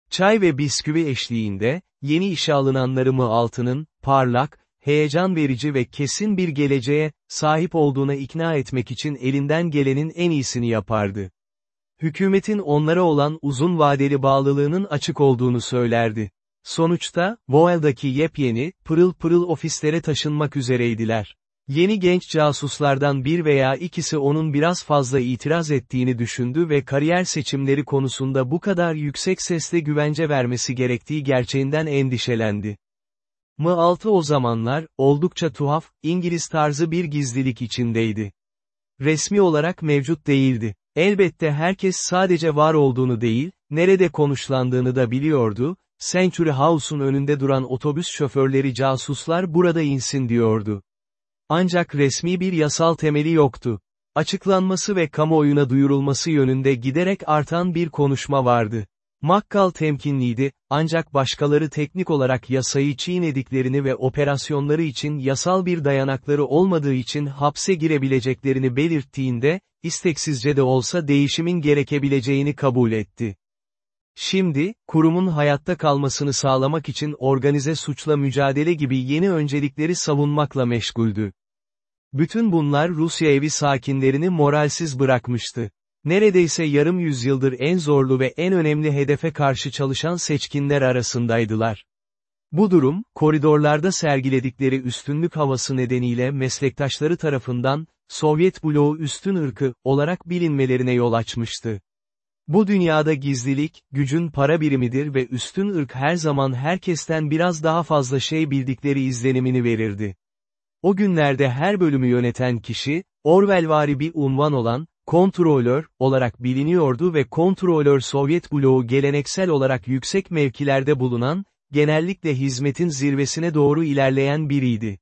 Çay ve bisküvi eşliğinde, yeni işe alınanları mı altının, parlak, heyecan verici ve kesin bir geleceğe, sahip olduğuna ikna etmek için elinden gelenin en iyisini yapardı. Hükümetin onlara olan uzun vadeli bağlılığının açık olduğunu söylerdi. Sonuçta, Voel'daki yepyeni, pırıl pırıl ofislere taşınmak üzereydiler. Yeni genç casuslardan bir veya ikisi onun biraz fazla itiraz ettiğini düşündü ve kariyer seçimleri konusunda bu kadar yüksek sesle güvence vermesi gerektiği gerçeğinden endişelendi. M6 o zamanlar, oldukça tuhaf, İngiliz tarzı bir gizlilik içindeydi. Resmi olarak mevcut değildi. Elbette herkes sadece var olduğunu değil, nerede konuşlandığını da biliyordu, Century House'un önünde duran otobüs şoförleri casuslar burada insin diyordu. Ancak resmi bir yasal temeli yoktu. Açıklanması ve kamuoyuna duyurulması yönünde giderek artan bir konuşma vardı. Makkal temkinliydi, ancak başkaları teknik olarak yasayı çiğnediklerini ve operasyonları için yasal bir dayanakları olmadığı için hapse girebileceklerini belirttiğinde, isteksizce de olsa değişimin gerekebileceğini kabul etti. Şimdi, kurumun hayatta kalmasını sağlamak için organize suçla mücadele gibi yeni öncelikleri savunmakla meşguldü. Bütün bunlar Rusya evi sakinlerini moralsiz bırakmıştı. Neredeyse yarım yüzyıldır en zorlu ve en önemli hedefe karşı çalışan seçkinler arasındaydılar. Bu durum, koridorlarda sergiledikleri üstünlük havası nedeniyle meslektaşları tarafından, Sovyet bloğu üstün ırkı, olarak bilinmelerine yol açmıştı. Bu dünyada gizlilik, gücün para birimidir ve üstün ırk her zaman herkesten biraz daha fazla şey bildikleri izlenimini verirdi. O günlerde her bölümü yöneten kişi, Orwellvari bir unvan olan, kontrolör, olarak biliniyordu ve kontrolör Sovyet bloğu geleneksel olarak yüksek mevkilerde bulunan, genellikle hizmetin zirvesine doğru ilerleyen biriydi.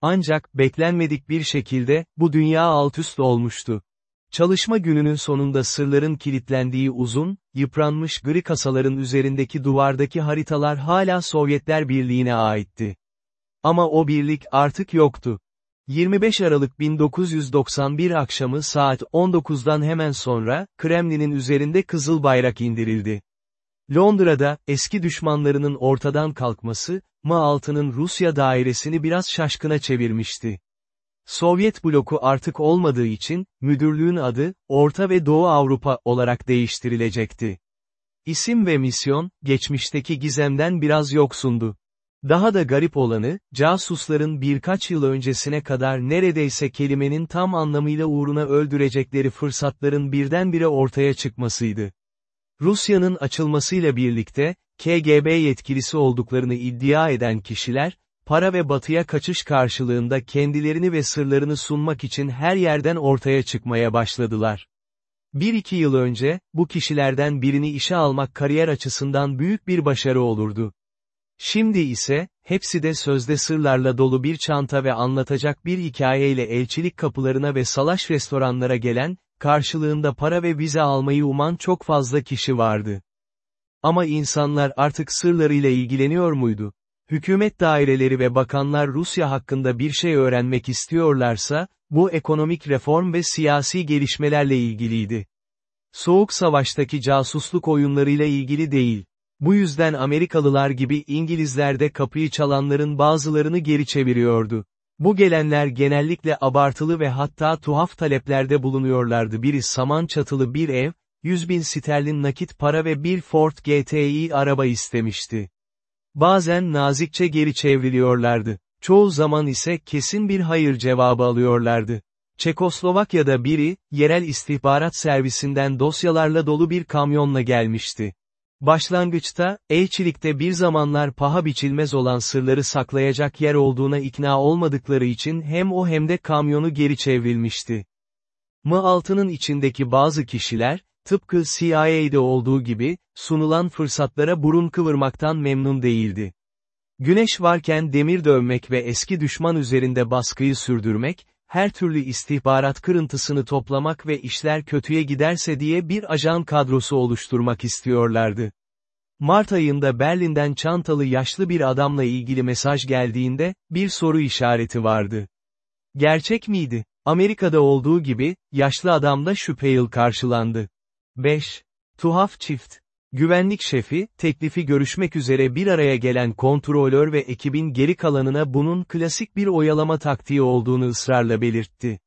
Ancak, beklenmedik bir şekilde, bu dünya altüst olmuştu. Çalışma gününün sonunda sırların kilitlendiği uzun, yıpranmış gri kasaların üzerindeki duvardaki haritalar hala Sovyetler Birliği'ne aitti. Ama o birlik artık yoktu. 25 Aralık 1991 akşamı saat 19'dan hemen sonra, Kremlin'in üzerinde kızıl bayrak indirildi. Londra'da, eski düşmanlarının ortadan kalkması, MA6'nın Rusya dairesini biraz şaşkına çevirmişti. Sovyet bloku artık olmadığı için, müdürlüğün adı, Orta ve Doğu Avrupa olarak değiştirilecekti. İsim ve misyon, geçmişteki gizemden biraz yoksundu. Daha da garip olanı, casusların birkaç yıl öncesine kadar neredeyse kelimenin tam anlamıyla uğruna öldürecekleri fırsatların birdenbire ortaya çıkmasıydı. Rusya'nın açılmasıyla birlikte, KGB yetkilisi olduklarını iddia eden kişiler, para ve batıya kaçış karşılığında kendilerini ve sırlarını sunmak için her yerden ortaya çıkmaya başladılar. Bir iki yıl önce, bu kişilerden birini işe almak kariyer açısından büyük bir başarı olurdu. Şimdi ise, hepsi de sözde sırlarla dolu bir çanta ve anlatacak bir hikayeyle elçilik kapılarına ve salaş restoranlara gelen, karşılığında para ve vize almayı uman çok fazla kişi vardı. Ama insanlar artık sırlarıyla ilgileniyor muydu? Hükümet daireleri ve bakanlar Rusya hakkında bir şey öğrenmek istiyorlarsa, bu ekonomik reform ve siyasi gelişmelerle ilgiliydi. Soğuk savaştaki casusluk oyunlarıyla ilgili değil. Bu yüzden Amerikalılar gibi İngilizler de kapıyı çalanların bazılarını geri çeviriyordu. Bu gelenler genellikle abartılı ve hatta tuhaf taleplerde bulunuyorlardı. Biri saman çatılı bir ev, 100 bin sterlin nakit para ve bir Ford GTI araba istemişti. Bazen nazikçe geri çevriliyorlardı. Çoğu zaman ise kesin bir hayır cevabı alıyorlardı. Çekoslovakya'da biri, yerel istihbarat servisinden dosyalarla dolu bir kamyonla gelmişti. Başlangıçta, elçilikte bir zamanlar paha biçilmez olan sırları saklayacak yer olduğuna ikna olmadıkları için hem o hem de kamyonu geri çevrilmişti. M6'nın içindeki bazı kişiler, tıpkı CIA'de olduğu gibi, sunulan fırsatlara burun kıvırmaktan memnun değildi. Güneş varken demir dövmek ve eski düşman üzerinde baskıyı sürdürmek, her türlü istihbarat kırıntısını toplamak ve işler kötüye giderse diye bir ajan kadrosu oluşturmak istiyorlardı. Mart ayında Berlin'den çantalı yaşlı bir adamla ilgili mesaj geldiğinde, bir soru işareti vardı. Gerçek miydi? Amerika'da olduğu gibi, yaşlı adamda şüpheyil karşılandı. 5. Tuhaf çift. Güvenlik şefi, teklifi görüşmek üzere bir araya gelen kontrolör ve ekibin geri kalanına bunun klasik bir oyalama taktiği olduğunu ısrarla belirtti.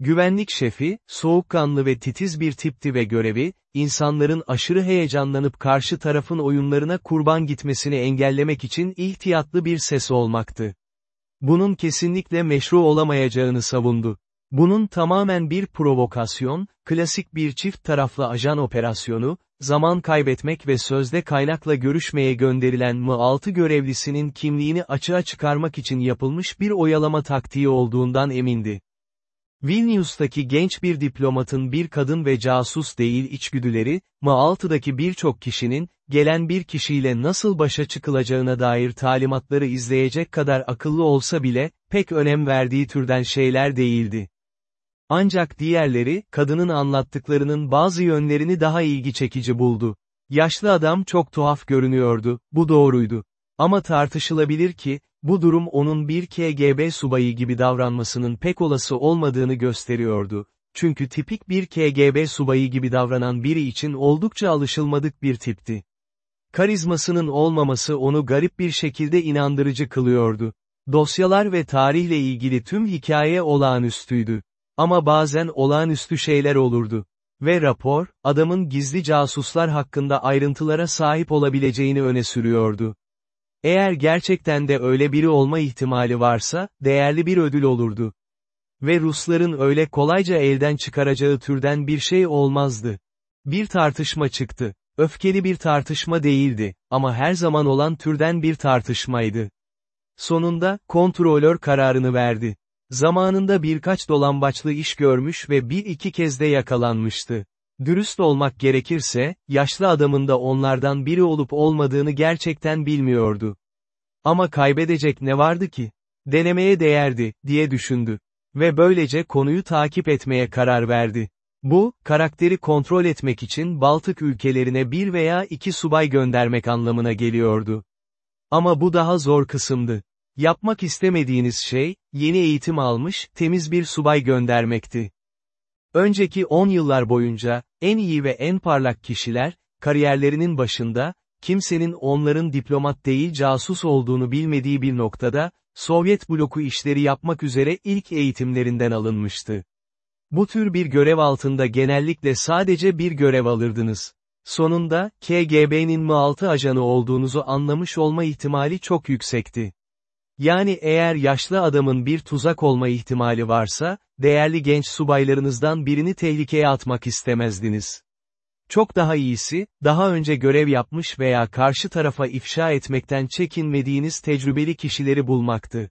Güvenlik şefi, soğukkanlı ve titiz bir tipti ve görevi, insanların aşırı heyecanlanıp karşı tarafın oyunlarına kurban gitmesini engellemek için ihtiyatlı bir ses olmaktı. Bunun kesinlikle meşru olamayacağını savundu. Bunun tamamen bir provokasyon, klasik bir çift taraflı ajan operasyonu, zaman kaybetmek ve sözde kaynakla görüşmeye gönderilen M6 görevlisinin kimliğini açığa çıkarmak için yapılmış bir oyalama taktiği olduğundan emindi. Vilnius'taki genç bir diplomatın bir kadın ve casus değil içgüdüleri, M6'daki birçok kişinin, gelen bir kişiyle nasıl başa çıkılacağına dair talimatları izleyecek kadar akıllı olsa bile, pek önem verdiği türden şeyler değildi. Ancak diğerleri, kadının anlattıklarının bazı yönlerini daha ilgi çekici buldu. Yaşlı adam çok tuhaf görünüyordu, bu doğruydu. Ama tartışılabilir ki, bu durum onun bir KGB subayı gibi davranmasının pek olası olmadığını gösteriyordu. Çünkü tipik bir KGB subayı gibi davranan biri için oldukça alışılmadık bir tipti. Karizmasının olmaması onu garip bir şekilde inandırıcı kılıyordu. Dosyalar ve tarihle ilgili tüm hikaye olağanüstüydü. Ama bazen olağanüstü şeyler olurdu. Ve rapor, adamın gizli casuslar hakkında ayrıntılara sahip olabileceğini öne sürüyordu. Eğer gerçekten de öyle biri olma ihtimali varsa, değerli bir ödül olurdu. Ve Rusların öyle kolayca elden çıkaracağı türden bir şey olmazdı. Bir tartışma çıktı. Öfkeli bir tartışma değildi, ama her zaman olan türden bir tartışmaydı. Sonunda, kontrolör kararını verdi. Zamanında birkaç dolambaçlı iş görmüş ve bir iki kez de yakalanmıştı. Dürüst olmak gerekirse, yaşlı adamın da onlardan biri olup olmadığını gerçekten bilmiyordu. Ama kaybedecek ne vardı ki? Denemeye değerdi, diye düşündü. Ve böylece konuyu takip etmeye karar verdi. Bu, karakteri kontrol etmek için Baltık ülkelerine bir veya iki subay göndermek anlamına geliyordu. Ama bu daha zor kısımdı. Yapmak istemediğiniz şey, yeni eğitim almış, temiz bir subay göndermekti. Önceki 10 yıllar boyunca, en iyi ve en parlak kişiler, kariyerlerinin başında, kimsenin onların diplomat değil casus olduğunu bilmediği bir noktada, Sovyet bloku işleri yapmak üzere ilk eğitimlerinden alınmıştı. Bu tür bir görev altında genellikle sadece bir görev alırdınız. Sonunda, KGB'nin M6 ajanı olduğunuzu anlamış olma ihtimali çok yüksekti. Yani eğer yaşlı adamın bir tuzak olma ihtimali varsa, değerli genç subaylarınızdan birini tehlikeye atmak istemezdiniz. Çok daha iyisi, daha önce görev yapmış veya karşı tarafa ifşa etmekten çekinmediğiniz tecrübeli kişileri bulmaktı.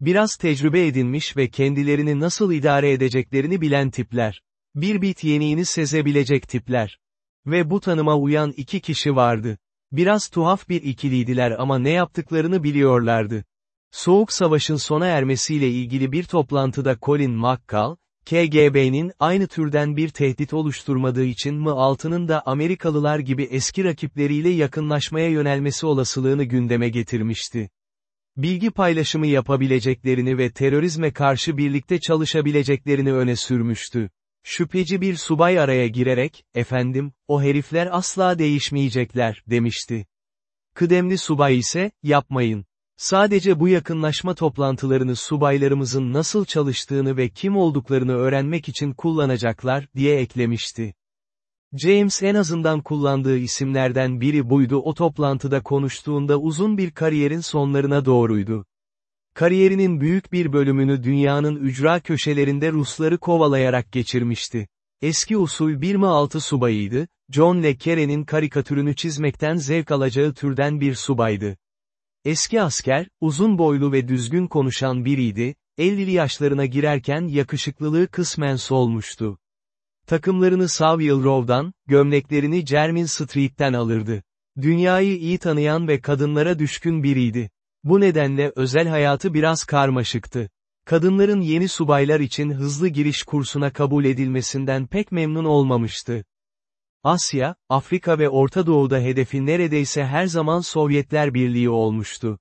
Biraz tecrübe edinmiş ve kendilerini nasıl idare edeceklerini bilen tipler. Bir bit yeniğini sezebilecek tipler. Ve bu tanıma uyan iki kişi vardı. Biraz tuhaf bir ikiliydiler ama ne yaptıklarını biliyorlardı. Soğuk Savaş'ın sona ermesiyle ilgili bir toplantıda Colin McCall, KGB'nin aynı türden bir tehdit oluşturmadığı için mi altının da Amerikalılar gibi eski rakipleriyle yakınlaşmaya yönelmesi olasılığını gündeme getirmişti. Bilgi paylaşımı yapabileceklerini ve terörizme karşı birlikte çalışabileceklerini öne sürmüştü. Şüpheci bir subay araya girerek, efendim, o herifler asla değişmeyecekler, demişti. Kıdemli subay ise, yapmayın. Sadece bu yakınlaşma toplantılarını subaylarımızın nasıl çalıştığını ve kim olduklarını öğrenmek için kullanacaklar, diye eklemişti. James en azından kullandığı isimlerden biri buydu o toplantıda konuştuğunda uzun bir kariyerin sonlarına doğruydu. Kariyerinin büyük bir bölümünü dünyanın ücra köşelerinde Rusları kovalayarak geçirmişti. Eski usul 1 mi 6 subayıydı, John Le Carre'nin karikatürünü çizmekten zevk alacağı türden bir subaydı. Eski asker, uzun boylu ve düzgün konuşan biriydi, 50'li yaşlarına girerken yakışıklılığı kısmen solmuştu. Takımlarını Savile Row'dan, gömleklerini Jermyn Street'ten alırdı. Dünyayı iyi tanıyan ve kadınlara düşkün biriydi. Bu nedenle özel hayatı biraz karmaşıktı. Kadınların yeni subaylar için hızlı giriş kursuna kabul edilmesinden pek memnun olmamıştı. Asya, Afrika ve Orta Doğu'da hedefi neredeyse her zaman Sovyetler Birliği olmuştu.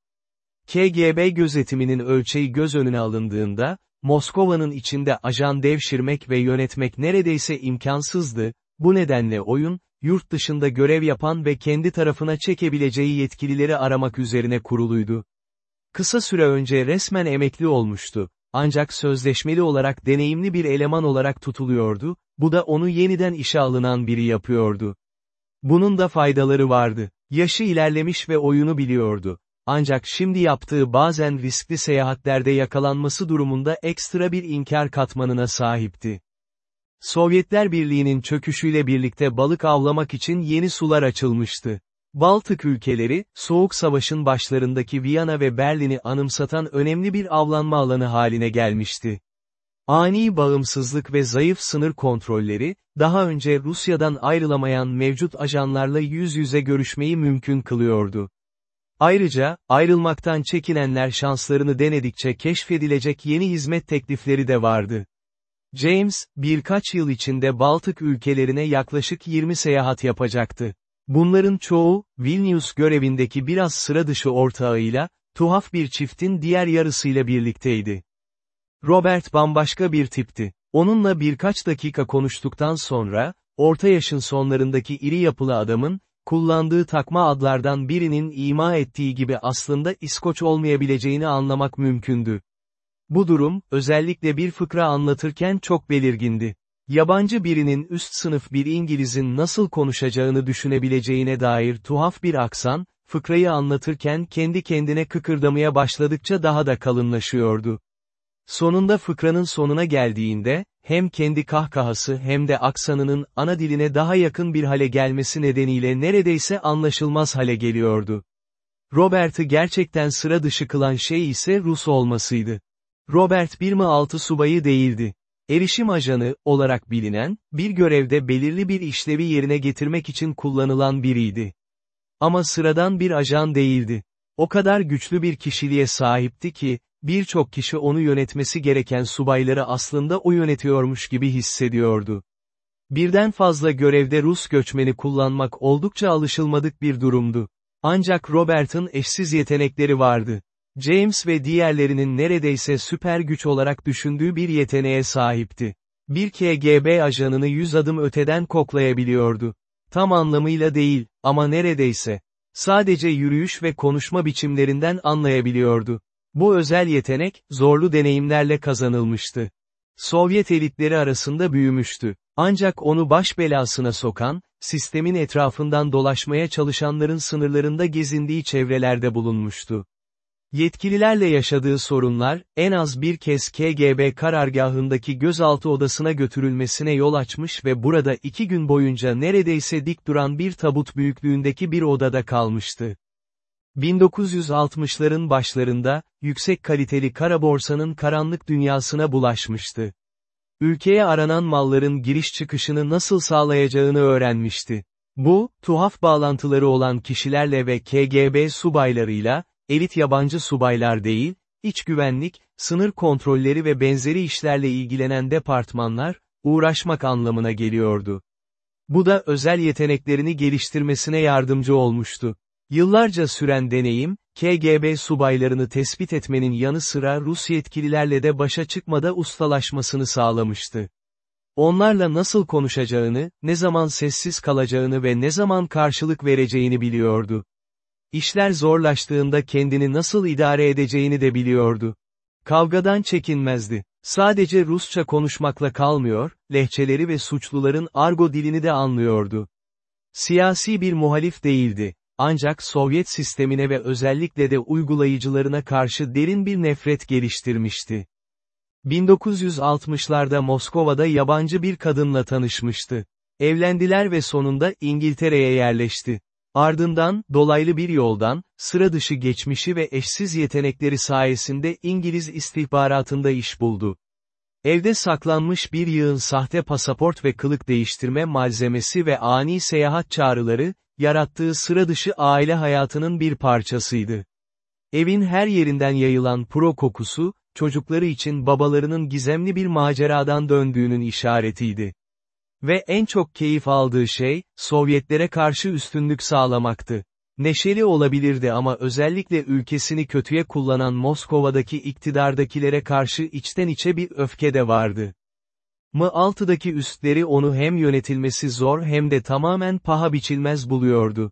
KGB gözetiminin ölçeği göz önüne alındığında, Moskova'nın içinde ajan devşirmek ve yönetmek neredeyse imkansızdı, bu nedenle oyun, yurt dışında görev yapan ve kendi tarafına çekebileceği yetkilileri aramak üzerine kuruluydu. Kısa süre önce resmen emekli olmuştu, ancak sözleşmeli olarak deneyimli bir eleman olarak tutuluyordu, bu da onu yeniden işe alınan biri yapıyordu. Bunun da faydaları vardı. Yaşı ilerlemiş ve oyunu biliyordu. Ancak şimdi yaptığı bazen riskli seyahatlerde yakalanması durumunda ekstra bir inkar katmanına sahipti. Sovyetler Birliği'nin çöküşüyle birlikte balık avlamak için yeni sular açılmıştı. Baltık ülkeleri, Soğuk Savaş'ın başlarındaki Viyana ve Berlin'i anımsatan önemli bir avlanma alanı haline gelmişti. Ani bağımsızlık ve zayıf sınır kontrolleri, daha önce Rusya'dan ayrılamayan mevcut ajanlarla yüz yüze görüşmeyi mümkün kılıyordu. Ayrıca, ayrılmaktan çekinenler şanslarını denedikçe keşfedilecek yeni hizmet teklifleri de vardı. James, birkaç yıl içinde Baltık ülkelerine yaklaşık 20 seyahat yapacaktı. Bunların çoğu, Vilnius görevindeki biraz sıra dışı ortağıyla, tuhaf bir çiftin diğer yarısıyla birlikteydi. Robert bambaşka bir tipti. Onunla birkaç dakika konuştuktan sonra, orta yaşın sonlarındaki iri yapılı adamın, kullandığı takma adlardan birinin ima ettiği gibi aslında İskoç olmayabileceğini anlamak mümkündü. Bu durum, özellikle bir fıkra anlatırken çok belirgindi. Yabancı birinin üst sınıf bir İngiliz'in nasıl konuşacağını düşünebileceğine dair tuhaf bir aksan, fıkrayı anlatırken kendi kendine kıkırdamaya başladıkça daha da kalınlaşıyordu. Sonunda fıkranın sonuna geldiğinde, hem kendi kahkahası hem de aksanının ana diline daha yakın bir hale gelmesi nedeniyle neredeyse anlaşılmaz hale geliyordu. Robert'ı gerçekten sıra dışı kılan şey ise Rus olmasıydı. Robert bir mi altı subayı değildi. Erişim ajanı, olarak bilinen, bir görevde belirli bir işlevi yerine getirmek için kullanılan biriydi. Ama sıradan bir ajan değildi. O kadar güçlü bir kişiliğe sahipti ki, birçok kişi onu yönetmesi gereken subayları aslında o yönetiyormuş gibi hissediyordu. Birden fazla görevde Rus göçmeni kullanmak oldukça alışılmadık bir durumdu. Ancak Robert'ın eşsiz yetenekleri vardı. James ve diğerlerinin neredeyse süper güç olarak düşündüğü bir yeteneğe sahipti. Bir KGB ajanını yüz adım öteden koklayabiliyordu. Tam anlamıyla değil, ama neredeyse. Sadece yürüyüş ve konuşma biçimlerinden anlayabiliyordu. Bu özel yetenek, zorlu deneyimlerle kazanılmıştı. Sovyet elitleri arasında büyümüştü. Ancak onu baş belasına sokan, sistemin etrafından dolaşmaya çalışanların sınırlarında gezindiği çevrelerde bulunmuştu. Yetkililerle yaşadığı sorunlar, en az bir kez KGB karargahındaki gözaltı odasına götürülmesine yol açmış ve burada iki gün boyunca neredeyse dik duran bir tabut büyüklüğündeki bir odada kalmıştı. 1960'ların başlarında, yüksek kaliteli kara borsanın karanlık dünyasına bulaşmıştı. Ülkeye aranan malların giriş çıkışını nasıl sağlayacağını öğrenmişti. Bu, tuhaf bağlantıları olan kişilerle ve KGB subaylarıyla, elit yabancı subaylar değil, iç güvenlik, sınır kontrolleri ve benzeri işlerle ilgilenen departmanlar, uğraşmak anlamına geliyordu. Bu da özel yeteneklerini geliştirmesine yardımcı olmuştu. Yıllarca süren deneyim, KGB subaylarını tespit etmenin yanı sıra Rus yetkililerle de başa çıkmada ustalaşmasını sağlamıştı. Onlarla nasıl konuşacağını, ne zaman sessiz kalacağını ve ne zaman karşılık vereceğini biliyordu. İşler zorlaştığında kendini nasıl idare edeceğini de biliyordu. Kavgadan çekinmezdi. Sadece Rusça konuşmakla kalmıyor, lehçeleri ve suçluların argo dilini de anlıyordu. Siyasi bir muhalif değildi. Ancak Sovyet sistemine ve özellikle de uygulayıcılarına karşı derin bir nefret geliştirmişti. 1960'larda Moskova'da yabancı bir kadınla tanışmıştı. Evlendiler ve sonunda İngiltere'ye yerleşti. Ardından, dolaylı bir yoldan, sıra dışı geçmişi ve eşsiz yetenekleri sayesinde İngiliz istihbaratında iş buldu. Evde saklanmış bir yığın sahte pasaport ve kılık değiştirme malzemesi ve ani seyahat çağrıları, yarattığı sıra dışı aile hayatının bir parçasıydı. Evin her yerinden yayılan pro kokusu, çocukları için babalarının gizemli bir maceradan döndüğünün işaretiydi. Ve en çok keyif aldığı şey, Sovyetlere karşı üstünlük sağlamaktı. Neşeli olabilirdi ama özellikle ülkesini kötüye kullanan Moskova'daki iktidardakilere karşı içten içe bir öfke de vardı. M6'daki üstleri onu hem yönetilmesi zor hem de tamamen paha biçilmez buluyordu.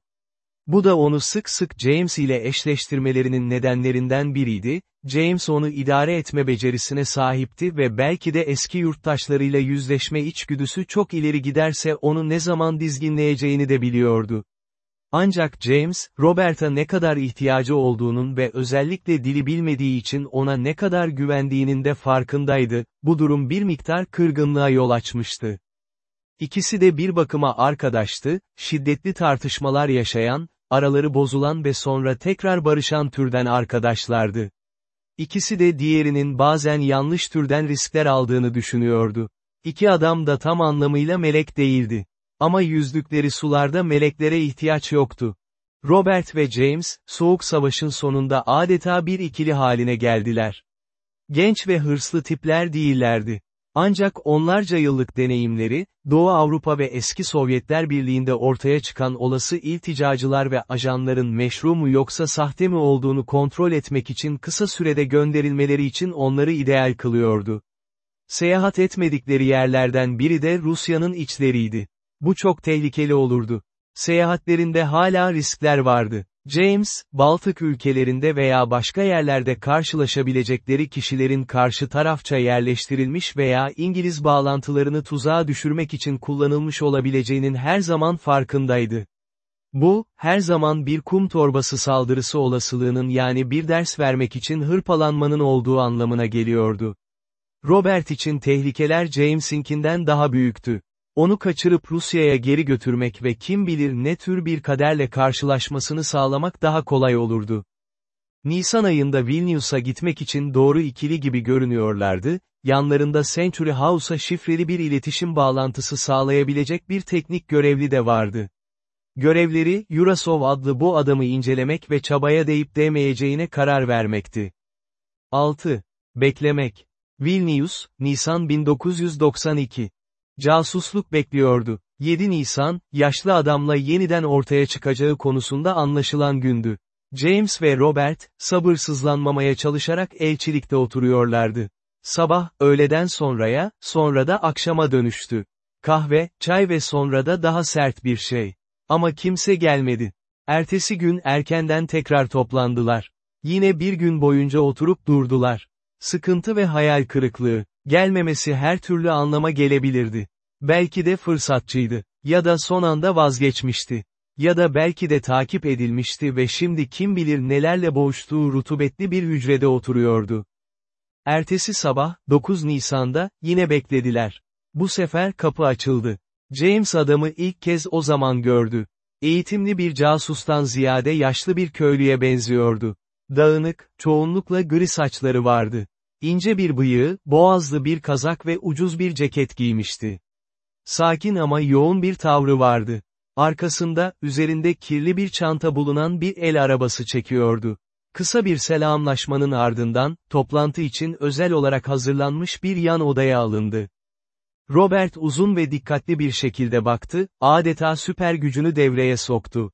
Bu da onu sık sık James ile eşleştirmelerinin nedenlerinden biriydi, James onu idare etme becerisine sahipti ve belki de eski yurttaşlarıyla yüzleşme içgüdüsü çok ileri giderse onu ne zaman dizginleyeceğini de biliyordu. Ancak James, Robert'a ne kadar ihtiyacı olduğunun ve özellikle dili bilmediği için ona ne kadar güvendiğinin de farkındaydı, bu durum bir miktar kırgınlığa yol açmıştı. İkisi de bir bakıma arkadaştı, şiddetli tartışmalar yaşayan, araları bozulan ve sonra tekrar barışan türden arkadaşlardı. İkisi de diğerinin bazen yanlış türden riskler aldığını düşünüyordu. İki adam da tam anlamıyla melek değildi. Ama yüzdükleri sularda meleklere ihtiyaç yoktu. Robert ve James, Soğuk Savaş'ın sonunda adeta bir ikili haline geldiler. Genç ve hırslı tipler değillerdi. Ancak onlarca yıllık deneyimleri, Doğu Avrupa ve eski Sovyetler Birliği'nde ortaya çıkan olası ilticacılar ve ajanların meşru mu yoksa sahte mi olduğunu kontrol etmek için kısa sürede gönderilmeleri için onları ideal kılıyordu. Seyahat etmedikleri yerlerden biri de Rusya'nın içleriydi. Bu çok tehlikeli olurdu. Seyahatlerinde hala riskler vardı. James, Baltık ülkelerinde veya başka yerlerde karşılaşabilecekleri kişilerin karşı tarafça yerleştirilmiş veya İngiliz bağlantılarını tuzağa düşürmek için kullanılmış olabileceğinin her zaman farkındaydı. Bu, her zaman bir kum torbası saldırısı olasılığının yani bir ders vermek için hırpalanmanın olduğu anlamına geliyordu. Robert için tehlikeler James'inkinden daha büyüktü. Onu kaçırıp Rusya'ya geri götürmek ve kim bilir ne tür bir kaderle karşılaşmasını sağlamak daha kolay olurdu. Nisan ayında Vilnius'a gitmek için doğru ikili gibi görünüyorlardı, yanlarında Century House'a şifreli bir iletişim bağlantısı sağlayabilecek bir teknik görevli de vardı. Görevleri, Yurasov adlı bu adamı incelemek ve çabaya değip değmeyeceğine karar vermekti. 6. Beklemek. Vilnius, Nisan 1992 Casusluk bekliyordu. 7 Nisan, yaşlı adamla yeniden ortaya çıkacağı konusunda anlaşılan gündü. James ve Robert, sabırsızlanmamaya çalışarak elçilikte oturuyorlardı. Sabah, öğleden sonraya, sonra da akşama dönüştü. Kahve, çay ve sonra da daha sert bir şey. Ama kimse gelmedi. Ertesi gün erkenden tekrar toplandılar. Yine bir gün boyunca oturup durdular. Sıkıntı ve hayal kırıklığı. Gelmemesi her türlü anlama gelebilirdi. Belki de fırsatçıydı. Ya da son anda vazgeçmişti. Ya da belki de takip edilmişti ve şimdi kim bilir nelerle boğuştuğu rutubetli bir hücrede oturuyordu. Ertesi sabah, 9 Nisan'da, yine beklediler. Bu sefer kapı açıldı. James adamı ilk kez o zaman gördü. Eğitimli bir casustan ziyade yaşlı bir köylüye benziyordu. Dağınık, çoğunlukla gri saçları vardı. İnce bir bıyığı, boğazlı bir kazak ve ucuz bir ceket giymişti. Sakin ama yoğun bir tavrı vardı. Arkasında, üzerinde kirli bir çanta bulunan bir el arabası çekiyordu. Kısa bir selamlaşmanın ardından, toplantı için özel olarak hazırlanmış bir yan odaya alındı. Robert uzun ve dikkatli bir şekilde baktı, adeta süper gücünü devreye soktu.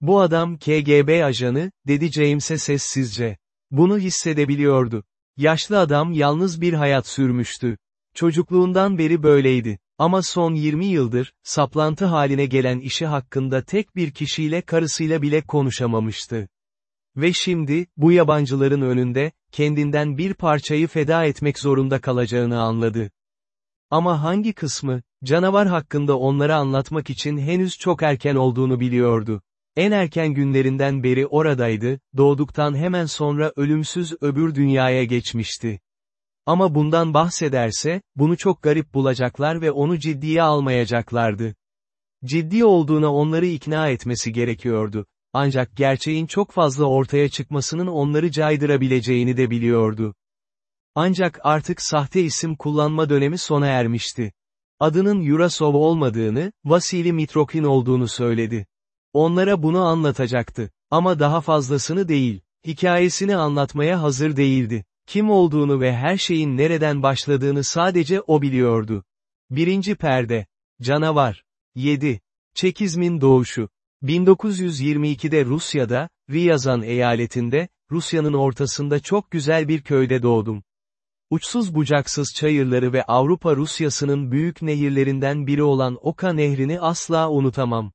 Bu adam KGB ajanı, dedi James'e sessizce. Bunu hissedebiliyordu. Yaşlı adam yalnız bir hayat sürmüştü. Çocukluğundan beri böyleydi. Ama son 20 yıldır, saplantı haline gelen işi hakkında tek bir kişiyle karısıyla bile konuşamamıştı. Ve şimdi, bu yabancıların önünde, kendinden bir parçayı feda etmek zorunda kalacağını anladı. Ama hangi kısmı, canavar hakkında onlara anlatmak için henüz çok erken olduğunu biliyordu. En erken günlerinden beri oradaydı, doğduktan hemen sonra ölümsüz öbür dünyaya geçmişti. Ama bundan bahsederse, bunu çok garip bulacaklar ve onu ciddiye almayacaklardı. Ciddi olduğuna onları ikna etmesi gerekiyordu. Ancak gerçeğin çok fazla ortaya çıkmasının onları caydırabileceğini de biliyordu. Ancak artık sahte isim kullanma dönemi sona ermişti. Adının Yurasov olmadığını, Vasili Mitrokin olduğunu söyledi. Onlara bunu anlatacaktı. Ama daha fazlasını değil. Hikayesini anlatmaya hazır değildi. Kim olduğunu ve her şeyin nereden başladığını sadece o biliyordu. Birinci perde. Canavar. 7. Çekizmin doğuşu. 1922'de Rusya'da, Riyazan eyaletinde, Rusya'nın ortasında çok güzel bir köyde doğdum. Uçsuz bucaksız çayırları ve Avrupa Rusyası'nın büyük nehirlerinden biri olan Oka Nehri'ni asla unutamam.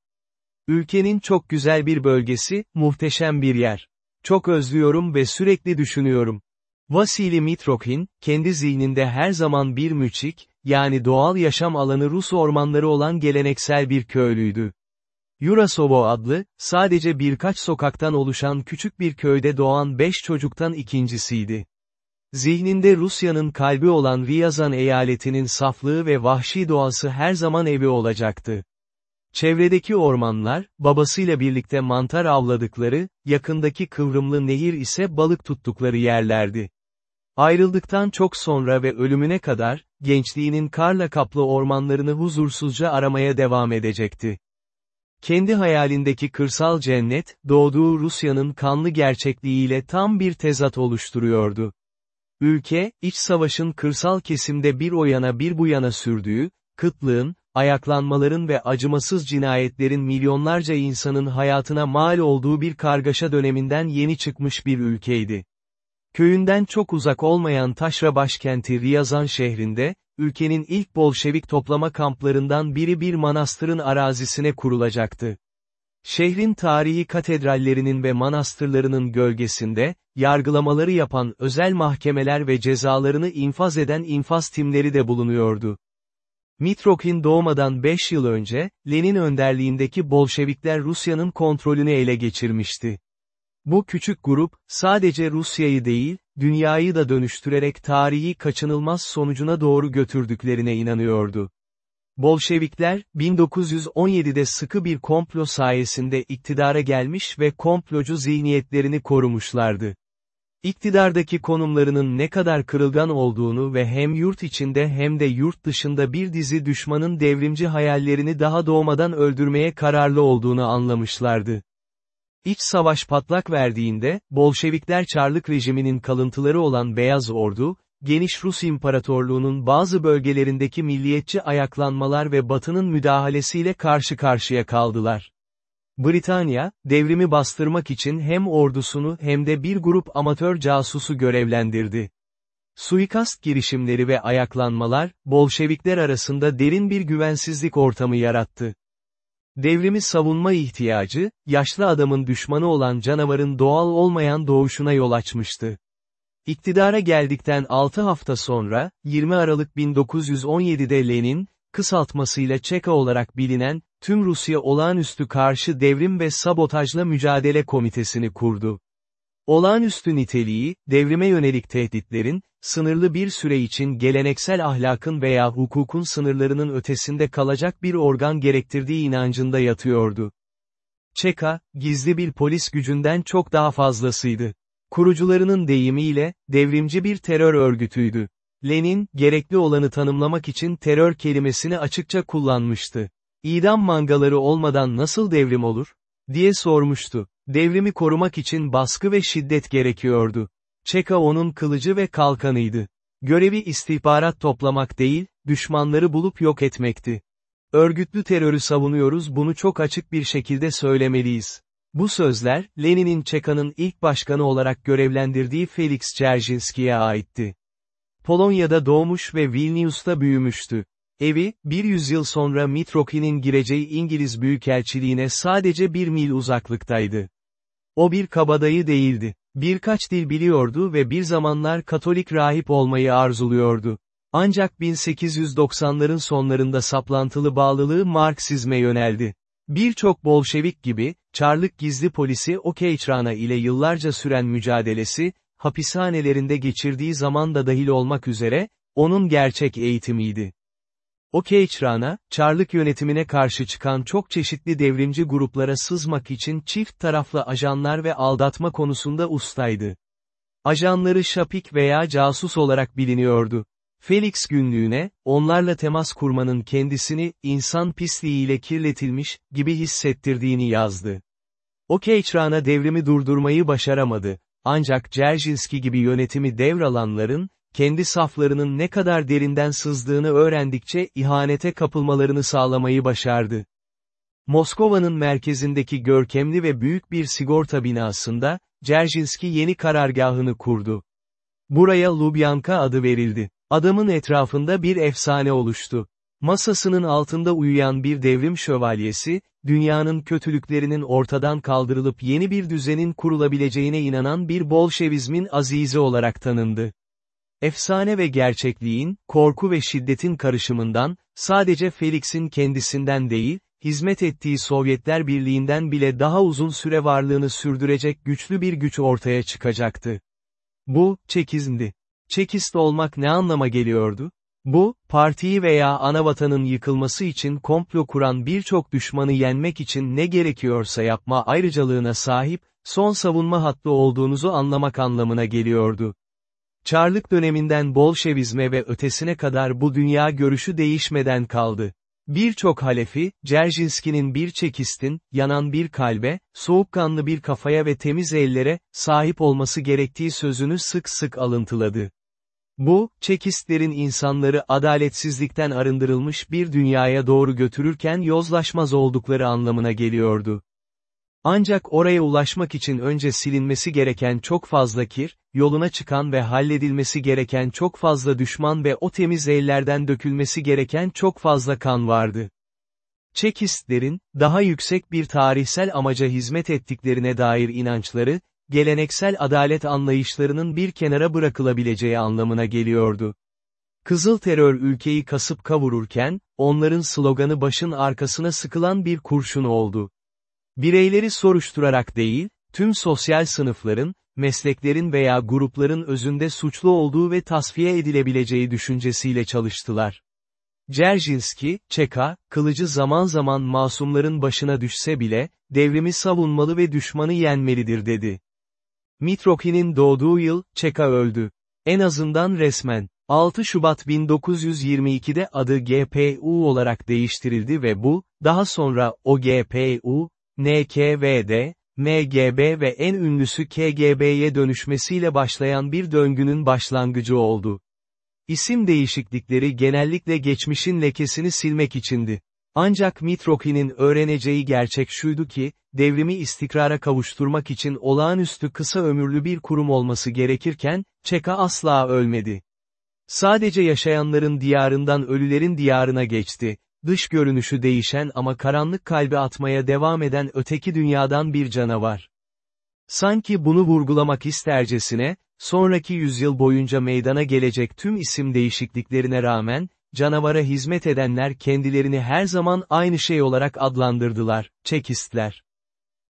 Ülkenin çok güzel bir bölgesi, muhteşem bir yer. Çok özlüyorum ve sürekli düşünüyorum. Vasili Mitrokhin, kendi zihninde her zaman bir müçik, yani doğal yaşam alanı Rus ormanları olan geleneksel bir köylüydü. Yurasovo adlı, sadece birkaç sokaktan oluşan küçük bir köyde doğan beş çocuktan ikincisiydi. Zihninde Rusya'nın kalbi olan Riyazan eyaletinin saflığı ve vahşi doğası her zaman evi olacaktı. Çevredeki ormanlar, babasıyla birlikte mantar avladıkları, yakındaki kıvrımlı nehir ise balık tuttukları yerlerdi. Ayrıldıktan çok sonra ve ölümüne kadar, gençliğinin karla kaplı ormanlarını huzursuzca aramaya devam edecekti. Kendi hayalindeki kırsal cennet, doğduğu Rusya'nın kanlı gerçekliğiyle tam bir tezat oluşturuyordu. Ülke, iç savaşın kırsal kesimde bir o yana bir bu yana sürdüğü, kıtlığın, ayaklanmaların ve acımasız cinayetlerin milyonlarca insanın hayatına mal olduğu bir kargaşa döneminden yeni çıkmış bir ülkeydi. Köyünden çok uzak olmayan taşra başkenti Riyazan şehrinde, ülkenin ilk Bolşevik toplama kamplarından biri bir manastırın arazisine kurulacaktı. Şehrin tarihi katedrallerinin ve manastırlarının gölgesinde, yargılamaları yapan özel mahkemeler ve cezalarını infaz eden infaz timleri de bulunuyordu. Mitrokin doğmadan 5 yıl önce, Lenin önderliğindeki Bolşevikler Rusya'nın kontrolünü ele geçirmişti. Bu küçük grup, sadece Rusya'yı değil, dünyayı da dönüştürerek tarihi kaçınılmaz sonucuna doğru götürdüklerine inanıyordu. Bolşevikler, 1917'de sıkı bir komplo sayesinde iktidara gelmiş ve komplocu zihniyetlerini korumuşlardı. İktidardaki konumlarının ne kadar kırılgan olduğunu ve hem yurt içinde hem de yurt dışında bir dizi düşmanın devrimci hayallerini daha doğmadan öldürmeye kararlı olduğunu anlamışlardı. İç savaş patlak verdiğinde, Bolşevikler Çarlık rejiminin kalıntıları olan Beyaz Ordu, geniş Rus İmparatorluğu'nun bazı bölgelerindeki milliyetçi ayaklanmalar ve Batı'nın müdahalesiyle karşı karşıya kaldılar. Britanya, devrimi bastırmak için hem ordusunu hem de bir grup amatör casusu görevlendirdi. Suikast girişimleri ve ayaklanmalar, Bolşevikler arasında derin bir güvensizlik ortamı yarattı. Devrimi savunma ihtiyacı, yaşlı adamın düşmanı olan canavarın doğal olmayan doğuşuna yol açmıştı. İktidara geldikten 6 hafta sonra, 20 Aralık 1917'de Lenin, kısaltmasıyla Çeka olarak bilinen, tüm Rusya Olağanüstü Karşı Devrim ve Sabotajla Mücadele Komitesini kurdu. Olağanüstü niteliği, devrime yönelik tehditlerin, sınırlı bir süre için geleneksel ahlakın veya hukukun sınırlarının ötesinde kalacak bir organ gerektirdiği inancında yatıyordu. Çeka, gizli bir polis gücünden çok daha fazlasıydı. Kurucularının deyimiyle, devrimci bir terör örgütüydü. Lenin, gerekli olanı tanımlamak için terör kelimesini açıkça kullanmıştı. İdam mangaları olmadan nasıl devrim olur? diye sormuştu. Devrimi korumak için baskı ve şiddet gerekiyordu. Çeka onun kılıcı ve kalkanıydı. Görevi istihbarat toplamak değil, düşmanları bulup yok etmekti. Örgütlü terörü savunuyoruz bunu çok açık bir şekilde söylemeliyiz. Bu sözler, Lenin'in Çeka'nın ilk başkanı olarak görevlendirdiği Felix Dzerzhinski'ye aitti. Polonya'da doğmuş ve Vilnius'ta büyümüştü. Evi, bir yüzyıl sonra Mitroki'nin gireceği İngiliz Büyükelçiliğine sadece bir mil uzaklıktaydı. O bir kabadayı değildi. Birkaç dil biliyordu ve bir zamanlar Katolik rahip olmayı arzuluyordu. Ancak 1890'ların sonlarında saplantılı bağlılığı Marksizme yöneldi. Birçok Bolşevik gibi, Çarlık gizli polisi Okeyçrana ile yıllarca süren mücadelesi, hapishanelerinde geçirdiği zaman da dahil olmak üzere, onun gerçek eğitimiydi. Okeyçrana, Çarlık yönetimine karşı çıkan çok çeşitli devrimci gruplara sızmak için çift taraflı ajanlar ve aldatma konusunda ustaydı. Ajanları şapik veya casus olarak biliniyordu. Felix günlüğüne, onlarla temas kurmanın kendisini, insan pisliğiyle kirletilmiş, gibi hissettirdiğini yazdı. Okeyçrana devrimi durdurmayı başaramadı, ancak Dzerzhinski gibi yönetimi devralanların, kendi saflarının ne kadar derinden sızdığını öğrendikçe ihanete kapılmalarını sağlamayı başardı. Moskova'nın merkezindeki görkemli ve büyük bir sigorta binasında, Dzerzhinski yeni karargahını kurdu. Buraya Lubyanka adı verildi. Adamın etrafında bir efsane oluştu. Masasının altında uyuyan bir devrim şövalyesi, dünyanın kötülüklerinin ortadan kaldırılıp yeni bir düzenin kurulabileceğine inanan bir Bolşevizmin azizi olarak tanındı. Efsane ve gerçekliğin, korku ve şiddetin karışımından, sadece Felix'in kendisinden değil, hizmet ettiği Sovyetler Birliği'nden bile daha uzun süre varlığını sürdürecek güçlü bir güç ortaya çıkacaktı. Bu, çekizmdi. Çekist olmak ne anlama geliyordu? Bu, partiyi veya anavatanın yıkılması için komplo kuran birçok düşmanı yenmek için ne gerekiyorsa yapma ayrıcalığına sahip, son savunma hattı olduğunuzu anlamak anlamına geliyordu. Çarlık döneminden Bolşevizme ve ötesine kadar bu dünya görüşü değişmeden kaldı. Birçok halefi, Dzerzhinski'nin bir çekistin, yanan bir kalbe, soğukkanlı bir kafaya ve temiz ellere, sahip olması gerektiği sözünü sık sık alıntıladı. Bu, çekistlerin insanları adaletsizlikten arındırılmış bir dünyaya doğru götürürken yozlaşmaz oldukları anlamına geliyordu. Ancak oraya ulaşmak için önce silinmesi gereken çok fazla kir, yoluna çıkan ve halledilmesi gereken çok fazla düşman ve o temiz ellerden dökülmesi gereken çok fazla kan vardı. Çekistlerin, daha yüksek bir tarihsel amaca hizmet ettiklerine dair inançları, geleneksel adalet anlayışlarının bir kenara bırakılabileceği anlamına geliyordu. Kızıl terör ülkeyi kasıp kavururken, onların sloganı başın arkasına sıkılan bir kurşun oldu. Bireyleri soruşturarak değil, tüm sosyal sınıfların, mesleklerin veya grupların özünde suçlu olduğu ve tasfiye edilebileceği düşüncesiyle çalıştılar. Dzerzhinski, Çeka, kılıcı zaman zaman masumların başına düşse bile, devrimi savunmalı ve düşmanı yenmelidir dedi. Mitroki'nin doğduğu yıl, Çeka öldü. En azından resmen. 6 Şubat 1922'de adı GPU olarak değiştirildi ve bu, daha sonra OGPU, NKVD, MGB ve en ünlüsü KGB'ye dönüşmesiyle başlayan bir döngünün başlangıcı oldu. İsim değişiklikleri genellikle geçmişin lekesini silmek içindi. Ancak Mitroki'nin öğreneceği gerçek şuydu ki, devrimi istikrara kavuşturmak için olağanüstü kısa ömürlü bir kurum olması gerekirken, Çeka asla ölmedi. Sadece yaşayanların diyarından ölülerin diyarına geçti, dış görünüşü değişen ama karanlık kalbi atmaya devam eden öteki dünyadan bir canavar. Sanki bunu vurgulamak istercesine, sonraki yüzyıl boyunca meydana gelecek tüm isim değişikliklerine rağmen, canavara hizmet edenler kendilerini her zaman aynı şey olarak adlandırdılar, çekistler.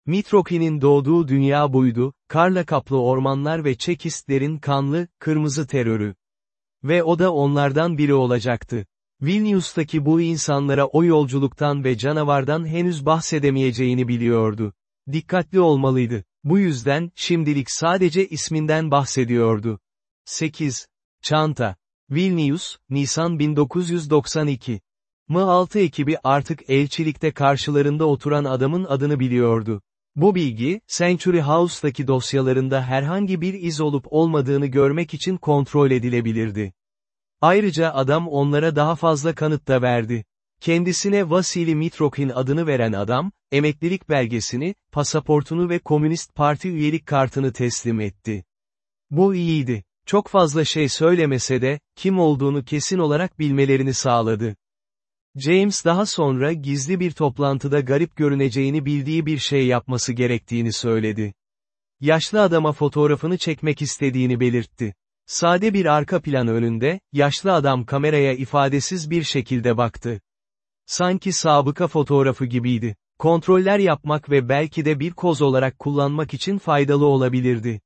Mitroki'nin doğduğu dünya buydu, karla kaplı ormanlar ve çekistlerin kanlı, kırmızı terörü. Ve o da onlardan biri olacaktı. Vilnius'taki bu insanlara o yolculuktan ve canavardan henüz bahsedemeyeceğini biliyordu. Dikkatli olmalıydı. Bu yüzden, şimdilik sadece isminden bahsediyordu. 8. Çanta. Vilnius, Nisan 1992. M6 ekibi artık elçilikte karşılarında oturan adamın adını biliyordu. Bu bilgi, Century House'daki dosyalarında herhangi bir iz olup olmadığını görmek için kontrol edilebilirdi. Ayrıca adam onlara daha fazla kanıt da verdi. Kendisine Vasili Mitrokhin adını veren adam, emeklilik belgesini, pasaportunu ve Komünist Parti üyelik kartını teslim etti. Bu iyiydi. Çok fazla şey söylemese de, kim olduğunu kesin olarak bilmelerini sağladı. James daha sonra gizli bir toplantıda garip görüneceğini bildiği bir şey yapması gerektiğini söyledi. Yaşlı adama fotoğrafını çekmek istediğini belirtti. Sade bir arka plan önünde, yaşlı adam kameraya ifadesiz bir şekilde baktı. Sanki sabıka fotoğrafı gibiydi. Kontroller yapmak ve belki de bir koz olarak kullanmak için faydalı olabilirdi.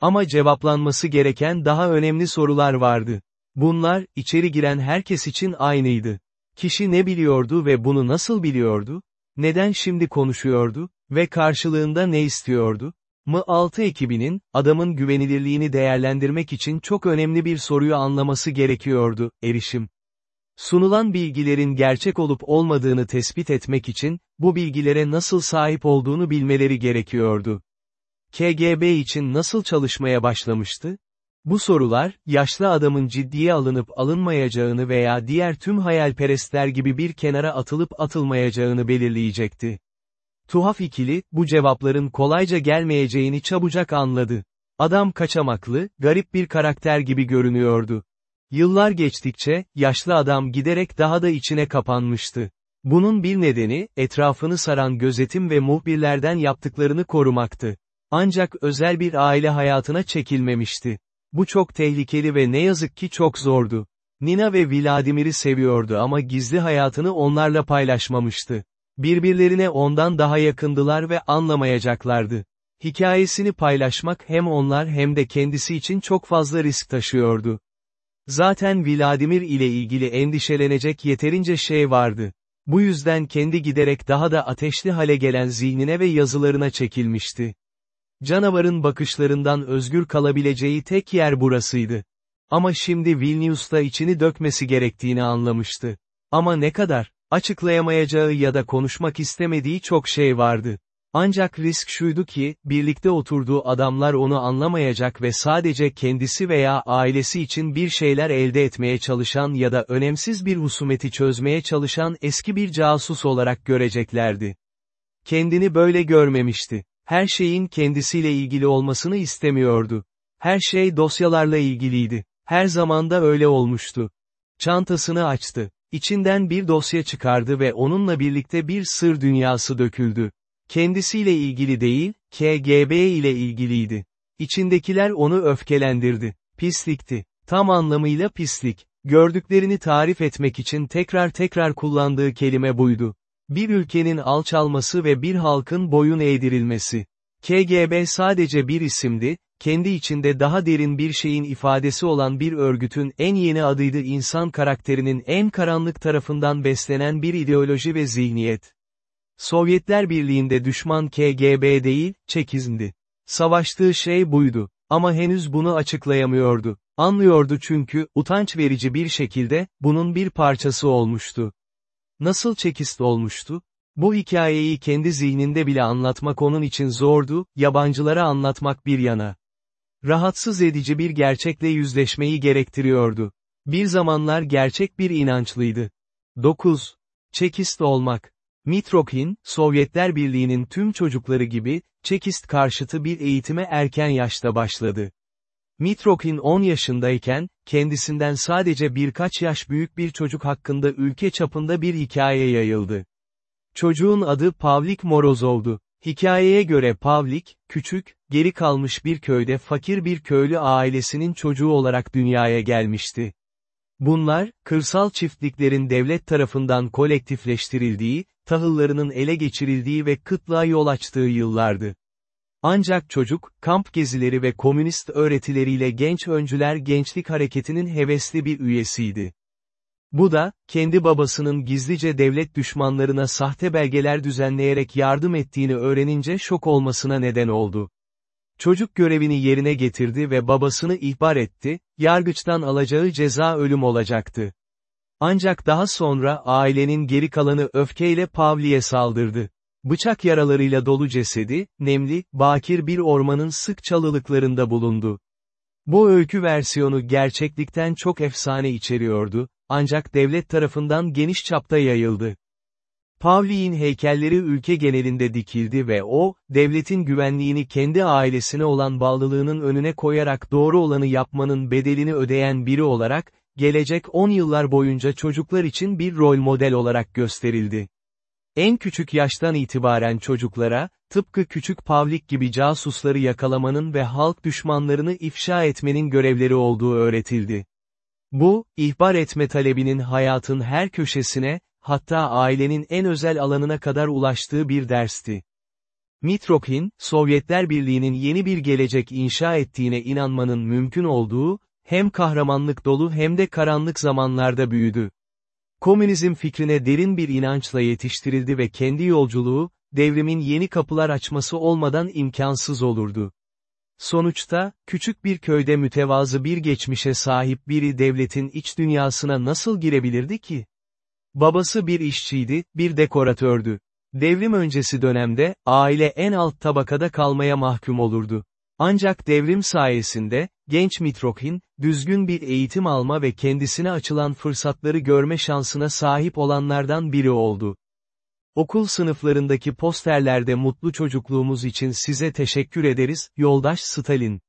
Ama cevaplanması gereken daha önemli sorular vardı. Bunlar, içeri giren herkes için aynıydı. Kişi ne biliyordu ve bunu nasıl biliyordu? Neden şimdi konuşuyordu? Ve karşılığında ne istiyordu? M6 ekibinin, adamın güvenilirliğini değerlendirmek için çok önemli bir soruyu anlaması gerekiyordu, erişim. Sunulan bilgilerin gerçek olup olmadığını tespit etmek için, bu bilgilere nasıl sahip olduğunu bilmeleri gerekiyordu. KGB için nasıl çalışmaya başlamıştı? Bu sorular, yaşlı adamın ciddiye alınıp alınmayacağını veya diğer tüm hayalperestler gibi bir kenara atılıp atılmayacağını belirleyecekti. Tuhaf ikili, bu cevapların kolayca gelmeyeceğini çabucak anladı. Adam kaçamaklı, garip bir karakter gibi görünüyordu. Yıllar geçtikçe, yaşlı adam giderek daha da içine kapanmıştı. Bunun bir nedeni, etrafını saran gözetim ve muhbirlerden yaptıklarını korumaktı. Ancak özel bir aile hayatına çekilmemişti. Bu çok tehlikeli ve ne yazık ki çok zordu. Nina ve Vladimir'i seviyordu ama gizli hayatını onlarla paylaşmamıştı. Birbirlerine ondan daha yakındılar ve anlamayacaklardı. Hikayesini paylaşmak hem onlar hem de kendisi için çok fazla risk taşıyordu. Zaten Vladimir ile ilgili endişelenecek yeterince şey vardı. Bu yüzden kendi giderek daha da ateşli hale gelen zihnine ve yazılarına çekilmişti. Canavarın bakışlarından özgür kalabileceği tek yer burasıydı. Ama şimdi Vilnius'ta içini dökmesi gerektiğini anlamıştı. Ama ne kadar? Açıklayamayacağı ya da konuşmak istemediği çok şey vardı. Ancak risk şuydu ki, birlikte oturduğu adamlar onu anlamayacak ve sadece kendisi veya ailesi için bir şeyler elde etmeye çalışan ya da önemsiz bir husumeti çözmeye çalışan eski bir casus olarak göreceklerdi. Kendini böyle görmemişti. Her şeyin kendisiyle ilgili olmasını istemiyordu. Her şey dosyalarla ilgiliydi. Her zaman da öyle olmuştu. Çantasını açtı. İçinden bir dosya çıkardı ve onunla birlikte bir sır dünyası döküldü. Kendisiyle ilgili değil, KGB ile ilgiliydi. İçindekiler onu öfkelendirdi. Pislikti. Tam anlamıyla pislik. Gördüklerini tarif etmek için tekrar tekrar kullandığı kelime buydu. Bir ülkenin alçalması ve bir halkın boyun eğdirilmesi. KGB sadece bir isimdi, kendi içinde daha derin bir şeyin ifadesi olan bir örgütün en yeni adıydı insan karakterinin en karanlık tarafından beslenen bir ideoloji ve zihniyet. Sovyetler Birliği'nde düşman KGB değil, Çekizm'di. Savaştığı şey buydu. Ama henüz bunu açıklayamıyordu. Anlıyordu çünkü, utanç verici bir şekilde, bunun bir parçası olmuştu. Nasıl çekist olmuştu? Bu hikayeyi kendi zihninde bile anlatmak onun için zordu, yabancılara anlatmak bir yana. Rahatsız edici bir gerçekle yüzleşmeyi gerektiriyordu. Bir zamanlar gerçek bir inançlıydı. 9. Çekist olmak. Mitrokhin, Sovyetler Birliği'nin tüm çocukları gibi, Çekist karşıtı bir eğitime erken yaşta başladı. Mitrokhin 10 yaşındayken, kendisinden sadece birkaç yaş büyük bir çocuk hakkında ülke çapında bir hikaye yayıldı. Çocuğun adı Pavlik Morozov'du. Hikayeye göre Pavlik, küçük, geri kalmış bir köyde fakir bir köylü ailesinin çocuğu olarak dünyaya gelmişti. Bunlar, kırsal çiftliklerin devlet tarafından kolektifleştirildiği, tahıllarının ele geçirildiği ve kıtlığa yol açtığı yıllardı. Ancak çocuk, kamp gezileri ve komünist öğretileriyle genç öncüler gençlik hareketinin hevesli bir üyesiydi. Bu da, kendi babasının gizlice devlet düşmanlarına sahte belgeler düzenleyerek yardım ettiğini öğrenince şok olmasına neden oldu. Çocuk görevini yerine getirdi ve babasını ihbar etti, yargıçtan alacağı ceza ölüm olacaktı. Ancak daha sonra ailenin geri kalanı öfkeyle Pavli'ye saldırdı. Bıçak yaralarıyla dolu cesedi, nemli, bakir bir ormanın sık çalılıklarında bulundu. Bu öykü versiyonu gerçeklikten çok efsane içeriyordu, ancak devlet tarafından geniş çapta yayıldı. Pavli'in heykelleri ülke genelinde dikildi ve o, devletin güvenliğini kendi ailesine olan bağlılığının önüne koyarak doğru olanı yapmanın bedelini ödeyen biri olarak, gelecek 10 yıllar boyunca çocuklar için bir rol model olarak gösterildi. En küçük yaştan itibaren çocuklara, tıpkı küçük Pavlik gibi casusları yakalamanın ve halk düşmanlarını ifşa etmenin görevleri olduğu öğretildi. Bu, ihbar etme talebinin hayatın her köşesine, hatta ailenin en özel alanına kadar ulaştığı bir dersti. Mitrokhin, Sovyetler Birliği'nin yeni bir gelecek inşa ettiğine inanmanın mümkün olduğu, hem kahramanlık dolu hem de karanlık zamanlarda büyüdü. Komünizm fikrine derin bir inançla yetiştirildi ve kendi yolculuğu, devrimin yeni kapılar açması olmadan imkansız olurdu. Sonuçta, küçük bir köyde mütevazı bir geçmişe sahip biri devletin iç dünyasına nasıl girebilirdi ki? Babası bir işçiydi, bir dekoratördü. Devrim öncesi dönemde, aile en alt tabakada kalmaya mahkum olurdu. Ancak devrim sayesinde, genç Mitrokhin, düzgün bir eğitim alma ve kendisine açılan fırsatları görme şansına sahip olanlardan biri oldu. Okul sınıflarındaki posterlerde mutlu çocukluğumuz için size teşekkür ederiz, yoldaş Stalin.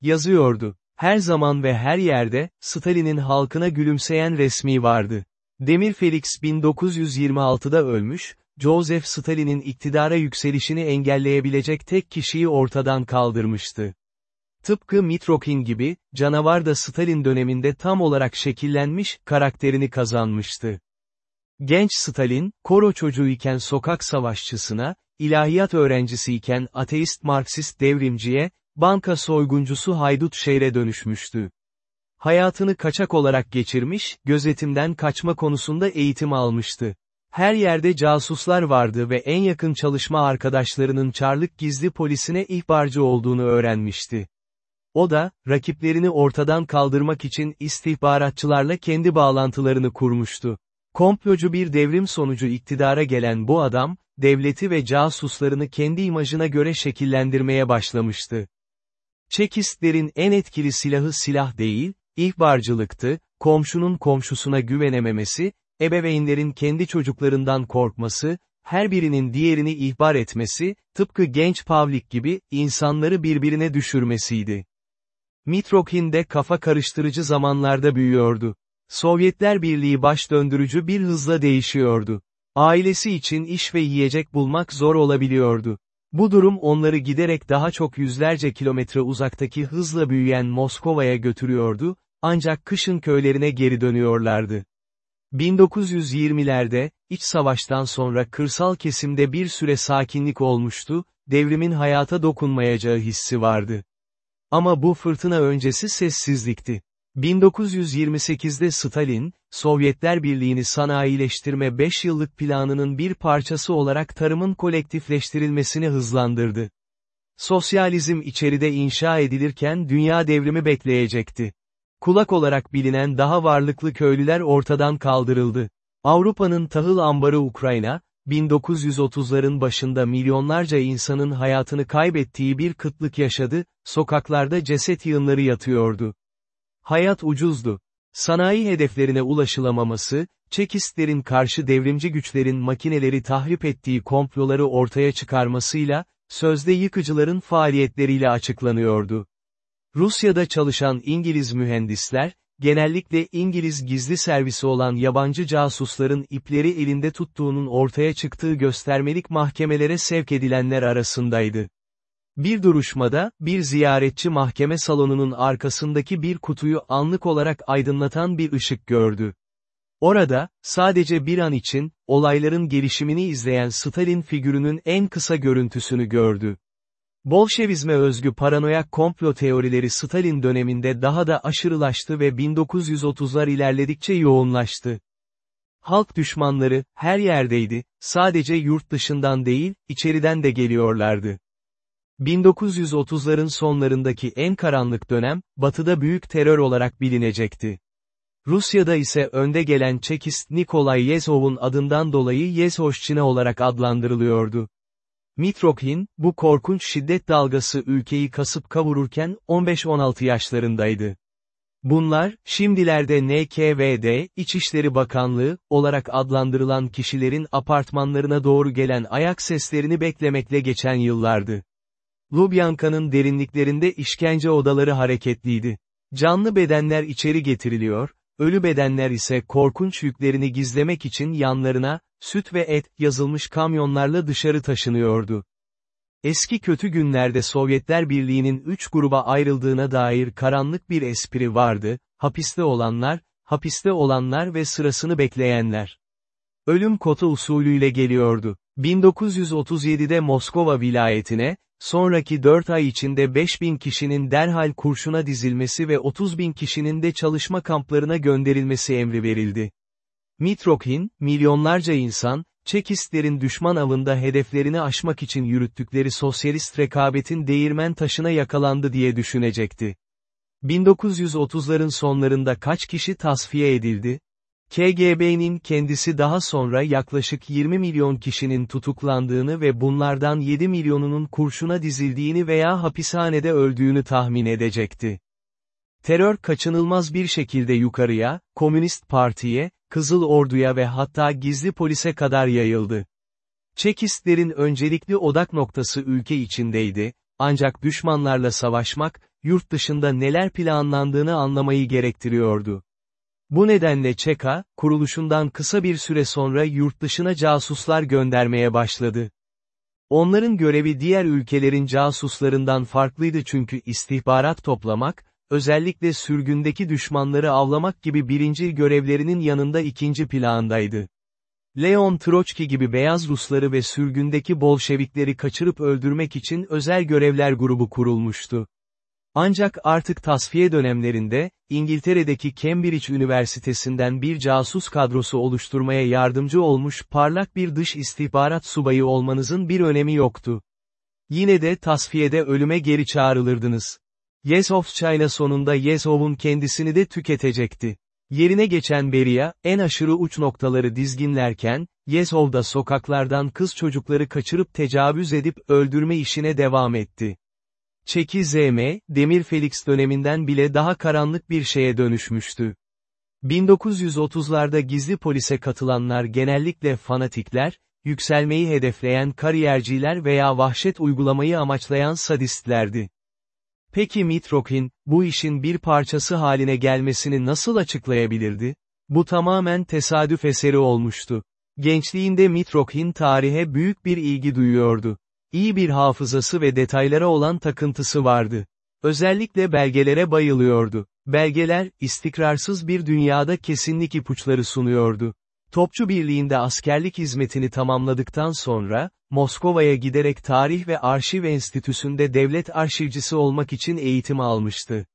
Yazıyordu. Her zaman ve her yerde, Stalin'in halkına gülümseyen resmi vardı. Demir Felix 1926'da ölmüş, Joseph Stalin'in iktidara yükselişini engelleyebilecek tek kişiyi ortadan kaldırmıştı. Tıpkı Mitrokhin gibi, canavar da Stalin döneminde tam olarak şekillenmiş, karakterini kazanmıştı. Genç Stalin, koro çocuğuyken sokak savaşçısına, ilahiyat öğrencisiyken ateist Marksist devrimciye, banka soyguncusu haydut şehre dönüşmüştü. Hayatını kaçak olarak geçirmiş, gözetimden kaçma konusunda eğitim almıştı. Her yerde casuslar vardı ve en yakın çalışma arkadaşlarının Çarlık gizli polisine ihbarcı olduğunu öğrenmişti. O da, rakiplerini ortadan kaldırmak için istihbaratçılarla kendi bağlantılarını kurmuştu. Komplocu bir devrim sonucu iktidara gelen bu adam, devleti ve casuslarını kendi imajına göre şekillendirmeye başlamıştı. Çekistlerin en etkili silahı silah değil, ihbarcılıktı, komşunun komşusuna güvenememesi, ebeveynlerin kendi çocuklarından korkması, her birinin diğerini ihbar etmesi, tıpkı genç Pavlik gibi, insanları birbirine düşürmesiydi. Mitrokhin de kafa karıştırıcı zamanlarda büyüyordu. Sovyetler Birliği baş döndürücü bir hızla değişiyordu. Ailesi için iş ve yiyecek bulmak zor olabiliyordu. Bu durum onları giderek daha çok yüzlerce kilometre uzaktaki hızla büyüyen Moskova'ya götürüyordu, ancak kışın köylerine geri dönüyorlardı. 1920'lerde, iç savaştan sonra kırsal kesimde bir süre sakinlik olmuştu, devrimin hayata dokunmayacağı hissi vardı. Ama bu fırtına öncesi sessizlikti. 1928'de Stalin, Sovyetler Birliği'ni sanayileştirme 5 yıllık planının bir parçası olarak tarımın kolektifleştirilmesini hızlandırdı. Sosyalizm içeride inşa edilirken dünya devrimi bekleyecekti. Kulak olarak bilinen daha varlıklı köylüler ortadan kaldırıldı. Avrupa'nın tahıl ambarı Ukrayna, 1930'ların başında milyonlarca insanın hayatını kaybettiği bir kıtlık yaşadı, sokaklarda ceset yığınları yatıyordu. Hayat ucuzdu. Sanayi hedeflerine ulaşılamaması, Çekistlerin karşı devrimci güçlerin makineleri tahrip ettiği komploları ortaya çıkarmasıyla, sözde yıkıcıların faaliyetleriyle açıklanıyordu. Rusya'da çalışan İngiliz mühendisler, genellikle İngiliz gizli servisi olan yabancı casusların ipleri elinde tuttuğunun ortaya çıktığı göstermelik mahkemelere sevk edilenler arasındaydı. Bir duruşmada, bir ziyaretçi mahkeme salonunun arkasındaki bir kutuyu anlık olarak aydınlatan bir ışık gördü. Orada, sadece bir an için, olayların gelişimini izleyen Stalin figürünün en kısa görüntüsünü gördü. Bolşevizme özgü paranoyak komplo teorileri Stalin döneminde daha da aşırılaştı ve 1930'lar ilerledikçe yoğunlaştı. Halk düşmanları, her yerdeydi, sadece yurt dışından değil, içeriden de geliyorlardı. 1930'ların sonlarındaki en karanlık dönem, batıda büyük terör olarak bilinecekti. Rusya'da ise önde gelen Çekist Nikolay Yezhov'un adından dolayı Yezhovşçina olarak adlandırılıyordu. Mitrokhin, bu korkunç şiddet dalgası ülkeyi kasıp kavururken 15-16 yaşlarındaydı. Bunlar, şimdilerde NKVD, İçişleri Bakanlığı, olarak adlandırılan kişilerin apartmanlarına doğru gelen ayak seslerini beklemekle geçen yıllardı. Lubyanka'nın derinliklerinde işkence odaları hareketliydi. Canlı bedenler içeri getiriliyor, ölü bedenler ise korkunç yüklerini gizlemek için yanlarına, süt ve et, yazılmış kamyonlarla dışarı taşınıyordu. Eski kötü günlerde Sovyetler Birliği'nin üç gruba ayrıldığına dair karanlık bir espri vardı, hapiste olanlar, hapiste olanlar ve sırasını bekleyenler. Ölüm kota usulüyle geliyordu. 1937'de Moskova vilayetine, sonraki 4 ay içinde 5000 kişinin derhal kurşuna dizilmesi ve 30 bin kişinin de çalışma kamplarına gönderilmesi emri verildi. Mitrokhin, milyonlarca insan, Çekistlerin düşman avında hedeflerini aşmak için yürüttükleri sosyalist rekabetin değirmen taşına yakalandı diye düşünecekti. 1930'ların sonlarında kaç kişi tasfiye edildi? KGB'nin kendisi daha sonra yaklaşık 20 milyon kişinin tutuklandığını ve bunlardan 7 milyonunun kurşuna dizildiğini veya hapishanede öldüğünü tahmin edecekti. Terör kaçınılmaz bir şekilde yukarıya, Komünist Parti'ye, Kızıl Ordu'ya ve hatta gizli polise kadar yayıldı. Çekistlerin öncelikli odak noktası ülke içindeydi, ancak düşmanlarla savaşmak, yurt dışında neler planlandığını anlamayı gerektiriyordu. Bu nedenle Çeka, kuruluşundan kısa bir süre sonra yurt dışına casuslar göndermeye başladı. Onların görevi diğer ülkelerin casuslarından farklıydı çünkü istihbarat toplamak, özellikle sürgündeki düşmanları avlamak gibi birinci görevlerinin yanında ikinci plandaydı. Leon Troçki gibi beyaz Rusları ve sürgündeki Bolşevikleri kaçırıp öldürmek için özel görevler grubu kurulmuştu. Ancak artık tasfiye dönemlerinde, İngiltere'deki Cambridge Üniversitesi'nden bir casus kadrosu oluşturmaya yardımcı olmuş parlak bir dış istihbarat subayı olmanızın bir önemi yoktu. Yine de tasfiyede ölüme geri çağrılırdınız. Yezhovçayla sonunda Yezhov'un kendisini de tüketecekti. Yerine geçen Beria, en aşırı uç noktaları dizginlerken, Yezhov da sokaklardan kız çocukları kaçırıp tecavüz edip öldürme işine devam etti. Çeki ZM, Demir Felix döneminden bile daha karanlık bir şeye dönüşmüştü. 1930'larda gizli polise katılanlar genellikle fanatikler, yükselmeyi hedefleyen kariyerciler veya vahşet uygulamayı amaçlayan sadistlerdi. Peki Mitrokhin, bu işin bir parçası haline gelmesini nasıl açıklayabilirdi? Bu tamamen tesadüf eseri olmuştu. Gençliğinde Mitrokhin tarihe büyük bir ilgi duyuyordu. İyi bir hafızası ve detaylara olan takıntısı vardı. Özellikle belgelere bayılıyordu. Belgeler, istikrarsız bir dünyada kesinlik ipuçları sunuyordu. Topçu Birliği'nde askerlik hizmetini tamamladıktan sonra, Moskova'ya giderek Tarih ve Arşiv Enstitüsü'nde devlet arşivcisi olmak için eğitim almıştı.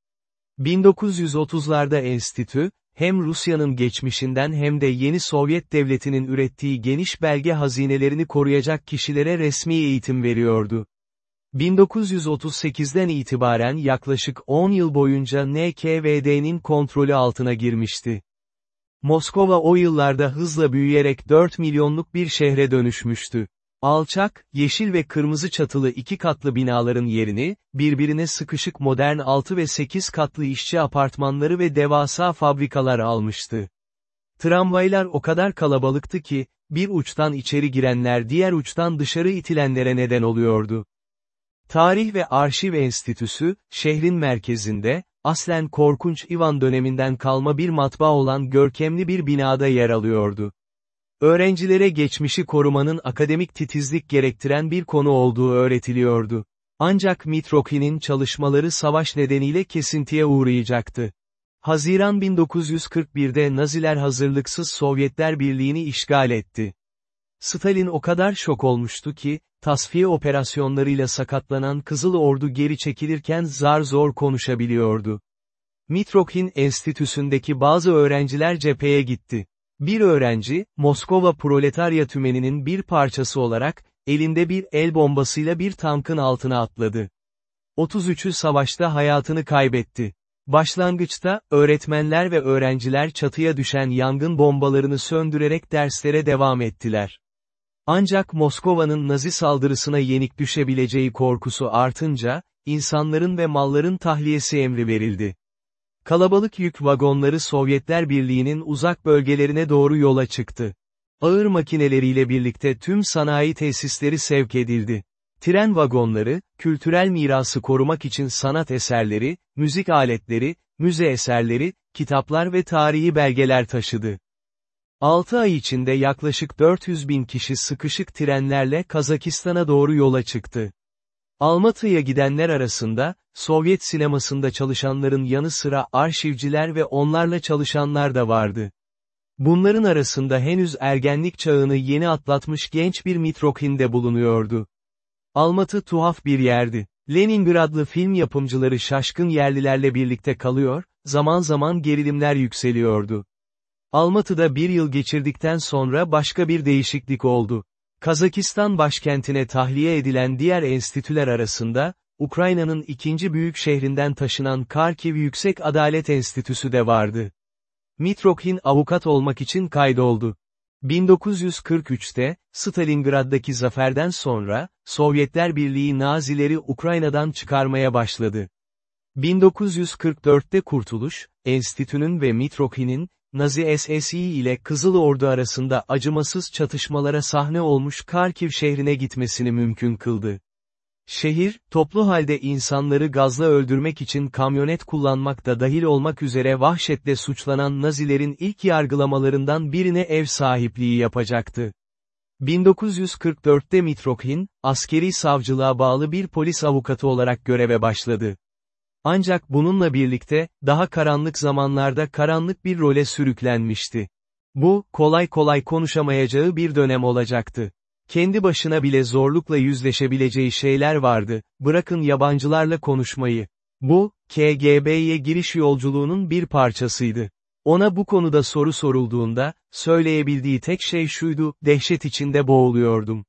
1930'larda enstitü, hem Rusya'nın geçmişinden hem de yeni Sovyet devletinin ürettiği geniş belge hazinelerini koruyacak kişilere resmi eğitim veriyordu. 1938'den itibaren yaklaşık 10 yıl boyunca NKVD'nin kontrolü altına girmişti. Moskova o yıllarda hızla büyüyerek 4 milyonluk bir şehre dönüşmüştü. Alçak, yeşil ve kırmızı çatılı iki katlı binaların yerini, birbirine sıkışık modern 6 ve 8 katlı işçi apartmanları ve devasa fabrikalar almıştı. Tramvaylar o kadar kalabalıktı ki, bir uçtan içeri girenler diğer uçtan dışarı itilenlere neden oluyordu. Tarih ve Arşiv Enstitüsü, şehrin merkezinde, aslen korkunç Ivan döneminden kalma bir matbaa olan görkemli bir binada yer alıyordu. Öğrencilere geçmişi korumanın akademik titizlik gerektiren bir konu olduğu öğretiliyordu. Ancak Mitrokhin'in çalışmaları savaş nedeniyle kesintiye uğrayacaktı. Haziran 1941'de Naziler hazırlıksız Sovyetler Birliği'ni işgal etti. Stalin o kadar şok olmuştu ki, tasfiye operasyonlarıyla sakatlanan Kızıl Ordu geri çekilirken zar zor konuşabiliyordu. Mitrokhin Enstitüsü'ndeki bazı öğrenciler cepheye gitti. Bir öğrenci, Moskova Proletarya Tümeni'nin bir parçası olarak, elinde bir el bombasıyla bir tankın altına atladı. 33'ü savaşta hayatını kaybetti. Başlangıçta, öğretmenler ve öğrenciler çatıya düşen yangın bombalarını söndürerek derslere devam ettiler. Ancak Moskova'nın Nazi saldırısına yenik düşebileceği korkusu artınca, insanların ve malların tahliyesi emri verildi. Kalabalık yük vagonları Sovyetler Birliği'nin uzak bölgelerine doğru yola çıktı. Ağır makineleriyle birlikte tüm sanayi tesisleri sevk edildi. Tren vagonları, kültürel mirası korumak için sanat eserleri, müzik aletleri, müze eserleri, kitaplar ve tarihi belgeler taşıdı. 6 ay içinde yaklaşık 400 bin kişi sıkışık trenlerle Kazakistan'a doğru yola çıktı. Almatı'ya gidenler arasında, Sovyet sinemasında çalışanların yanı sıra arşivciler ve onlarla çalışanlar da vardı. Bunların arasında henüz ergenlik çağını yeni atlatmış genç bir Mitrokhin de bulunuyordu. Almatı tuhaf bir yerdi. Leningradlı film yapımcıları şaşkın yerlilerle birlikte kalıyor, zaman zaman gerilimler yükseliyordu. Almatı'da bir yıl geçirdikten sonra başka bir değişiklik oldu. Kazakistan başkentine tahliye edilen diğer enstitüler arasında, Ukrayna'nın ikinci büyük şehrinden taşınan Karkiv Yüksek Adalet Enstitüsü de vardı. Mitrokhin avukat olmak için kaydoldu. 1943'te, Stalingrad'daki zaferden sonra, Sovyetler Birliği Nazileri Ukrayna'dan çıkarmaya başladı. 1944'te Kurtuluş, Enstitünün ve Mitrokhin'in, Nazi SSI ile Kızıl Ordu arasında acımasız çatışmalara sahne olmuş Karkiv şehrine gitmesini mümkün kıldı. Şehir, toplu halde insanları gazla öldürmek için kamyonet kullanmakta dahil olmak üzere vahşetle suçlanan Nazilerin ilk yargılamalarından birine ev sahipliği yapacaktı. 1944'te Mitrokhin, askeri savcılığa bağlı bir polis avukatı olarak göreve başladı. Ancak bununla birlikte, daha karanlık zamanlarda karanlık bir role sürüklenmişti. Bu, kolay kolay konuşamayacağı bir dönem olacaktı. Kendi başına bile zorlukla yüzleşebileceği şeyler vardı, bırakın yabancılarla konuşmayı. Bu, KGB'ye giriş yolculuğunun bir parçasıydı. Ona bu konuda soru sorulduğunda, söyleyebildiği tek şey şuydu, dehşet içinde boğuluyordum.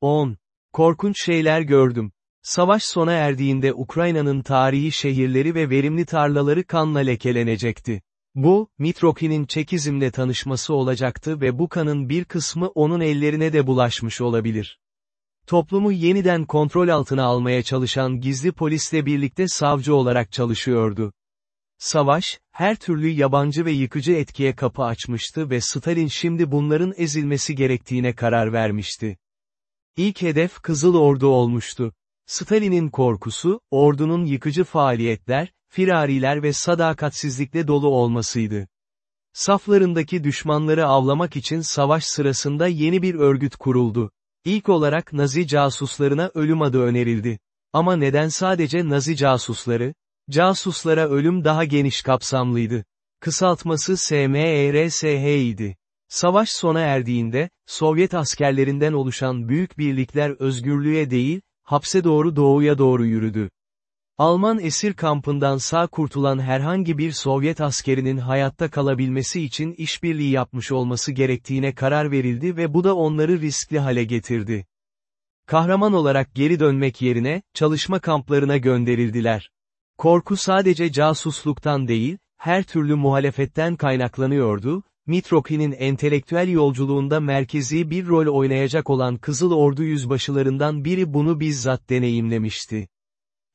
10. Korkunç şeyler gördüm. Savaş sona erdiğinde Ukrayna'nın tarihi şehirleri ve verimli tarlaları kanla lekelenecekti. Bu, Mitrokhin'in Çekizim'le tanışması olacaktı ve bu kanın bir kısmı onun ellerine de bulaşmış olabilir. Toplumu yeniden kontrol altına almaya çalışan gizli polisle birlikte savcı olarak çalışıyordu. Savaş, her türlü yabancı ve yıkıcı etkiye kapı açmıştı ve Stalin şimdi bunların ezilmesi gerektiğine karar vermişti. İlk hedef Kızıl Ordu olmuştu. Stalin'in korkusu, ordunun yıkıcı faaliyetler, firariler ve sadakatsizlikle dolu olmasıydı. Saflarındaki düşmanları avlamak için savaş sırasında yeni bir örgüt kuruldu. İlk olarak Nazi casuslarına ölüm adı önerildi. Ama neden sadece Nazi casusları? Casuslara ölüm daha geniş kapsamlıydı. Kısaltması SMERSH idi. Savaş sona erdiğinde, Sovyet askerlerinden oluşan büyük birlikler özgürlüğe değil, hapse doğru doğuya doğru yürüdü. Alman esir kampından sağ kurtulan herhangi bir Sovyet askerinin hayatta kalabilmesi için işbirliği yapmış olması gerektiğine karar verildi ve bu da onları riskli hale getirdi. Kahraman olarak geri dönmek yerine, çalışma kamplarına gönderildiler. Korku sadece casusluktan değil, her türlü muhalefetten kaynaklanıyordu, Mitrokhin'in entelektüel yolculuğunda merkezi bir rol oynayacak olan Kızıl Ordu yüzbaşılarından biri bunu bizzat deneyimlemişti.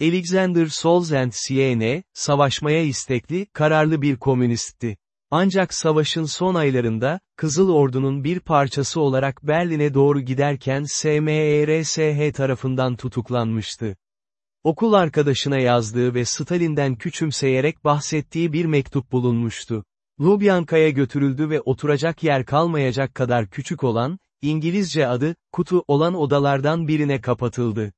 Alexander Solzhenitsyn, savaşmaya istekli, kararlı bir komünistti. Ancak savaşın son aylarında, Kızıl Ordu'nun bir parçası olarak Berlin'e doğru giderken SMERSH tarafından tutuklanmıştı. Okul arkadaşına yazdığı ve Stalin'den küçümseyerek bahsettiği bir mektup bulunmuştu. Lubyanka'ya götürüldü ve oturacak yer kalmayacak kadar küçük olan, İngilizce adı, kutu olan odalardan birine kapatıldı.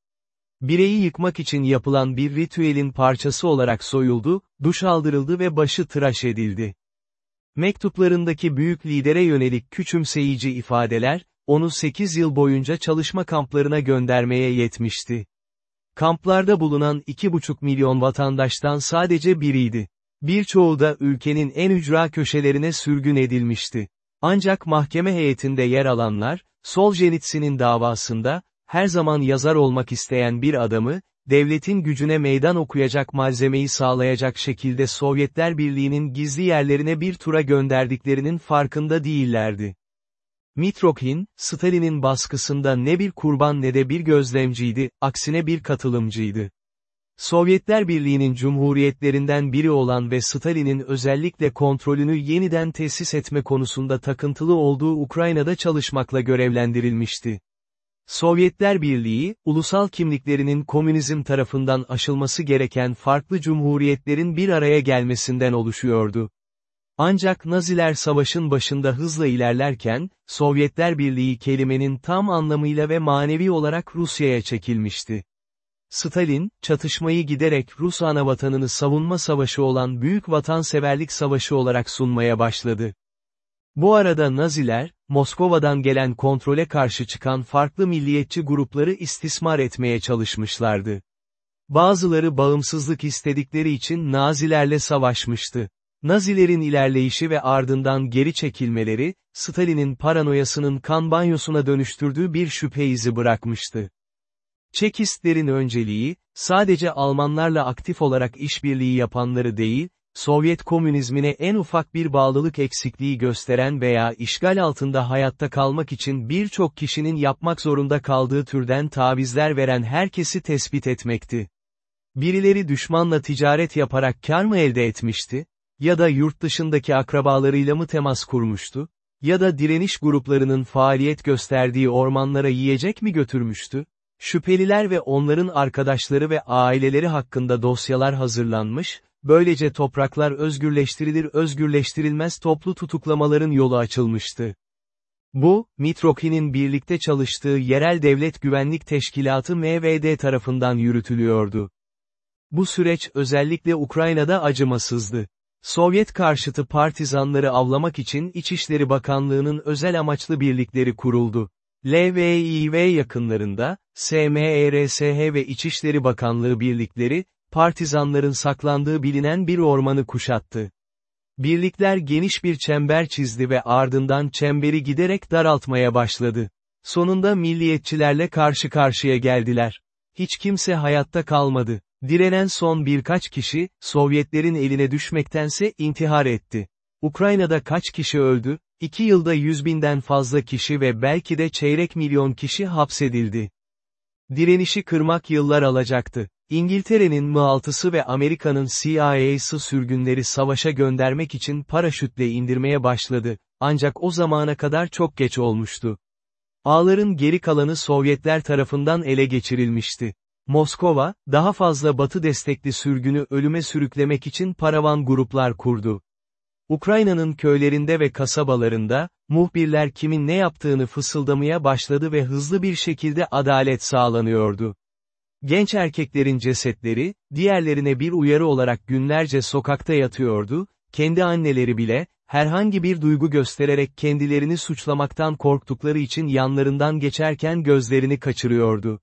Bireyi yıkmak için yapılan bir ritüelin parçası olarak soyuldu, duş aldırıldı ve başı tıraş edildi. Mektuplarındaki büyük lidere yönelik küçümseyici ifadeler, onu 8 yıl boyunca çalışma kamplarına göndermeye yetmişti. Kamplarda bulunan 2,5 milyon vatandaştan sadece biriydi. Birçoğu da ülkenin en ücra köşelerine sürgün edilmişti. Ancak mahkeme heyetinde yer alanlar, Soljenitsin'in davasında, her zaman yazar olmak isteyen bir adamı, devletin gücüne meydan okuyacak malzemeyi sağlayacak şekilde Sovyetler Birliği'nin gizli yerlerine bir tura gönderdiklerinin farkında değillerdi. Mitrokhin, Stalin'in baskısında ne bir kurban ne de bir gözlemciydi, aksine bir katılımcıydı. Sovyetler Birliği'nin cumhuriyetlerinden biri olan ve Stalin'in özellikle kontrolünü yeniden tesis etme konusunda takıntılı olduğu Ukrayna'da çalışmakla görevlendirilmişti. Sovyetler Birliği, ulusal kimliklerinin komünizm tarafından aşılması gereken farklı cumhuriyetlerin bir araya gelmesinden oluşuyordu. Ancak Naziler savaşın başında hızla ilerlerken, Sovyetler Birliği kelimenin tam anlamıyla ve manevi olarak Rusya'ya çekilmişti. Stalin, çatışmayı giderek Rus anavatanını savunma savaşı olan Büyük Vatanseverlik Savaşı olarak sunmaya başladı. Bu arada Naziler, Moskova'dan gelen kontrole karşı çıkan farklı milliyetçi grupları istismar etmeye çalışmışlardı. Bazıları bağımsızlık istedikleri için Nazilerle savaşmıştı. Nazilerin ilerleyişi ve ardından geri çekilmeleri, Stalin'in paranoyasının kan banyosuna dönüştürdüğü bir şüphe izi bırakmıştı. Çekistlerin önceliği, sadece Almanlarla aktif olarak işbirliği yapanları değil, Sovyet komünizmine en ufak bir bağlılık eksikliği gösteren veya işgal altında hayatta kalmak için birçok kişinin yapmak zorunda kaldığı türden tavizler veren herkesi tespit etmekti. Birileri düşmanla ticaret yaparak kar mı elde etmişti? Ya da yurt dışındaki akrabalarıyla mı temas kurmuştu? Ya da direniş gruplarının faaliyet gösterdiği ormanlara yiyecek mi götürmüştü? Şüpheliler ve onların arkadaşları ve aileleri hakkında dosyalar hazırlanmış, böylece topraklar özgürleştirilir özgürleştirilmez toplu tutuklamaların yolu açılmıştı. Bu, Mitrokhin'in birlikte çalıştığı Yerel Devlet Güvenlik Teşkilatı MVD tarafından yürütülüyordu. Bu süreç özellikle Ukrayna'da acımasızdı. Sovyet karşıtı partizanları avlamak için İçişleri Bakanlığı'nın özel amaçlı birlikleri kuruldu. LVIV yakınlarında, SMERSH ve İçişleri Bakanlığı birlikleri, partizanların saklandığı bilinen bir ormanı kuşattı. Birlikler geniş bir çember çizdi ve ardından çemberi giderek daraltmaya başladı. Sonunda milliyetçilerle karşı karşıya geldiler. Hiç kimse hayatta kalmadı. Direnen son birkaç kişi, Sovyetlerin eline düşmektense intihar etti. Ukrayna'da kaç kişi öldü? İki yılda yüz binden fazla kişi ve belki de çeyrek milyon kişi hapsedildi. Direnişi kırmak yıllar alacaktı. İngiltere'nin M6'sı ve Amerika'nın CIA'sı sürgünleri savaşa göndermek için paraşütle indirmeye başladı, ancak o zamana kadar çok geç olmuştu. Ağların geri kalanı Sovyetler tarafından ele geçirilmişti. Moskova, daha fazla batı destekli sürgünü ölüme sürüklemek için paravan gruplar kurdu. Ukrayna'nın köylerinde ve kasabalarında, muhbirler kimin ne yaptığını fısıldamaya başladı ve hızlı bir şekilde adalet sağlanıyordu. Genç erkeklerin cesetleri, diğerlerine bir uyarı olarak günlerce sokakta yatıyordu, kendi anneleri bile, herhangi bir duygu göstererek kendilerini suçlamaktan korktukları için yanlarından geçerken gözlerini kaçırıyordu.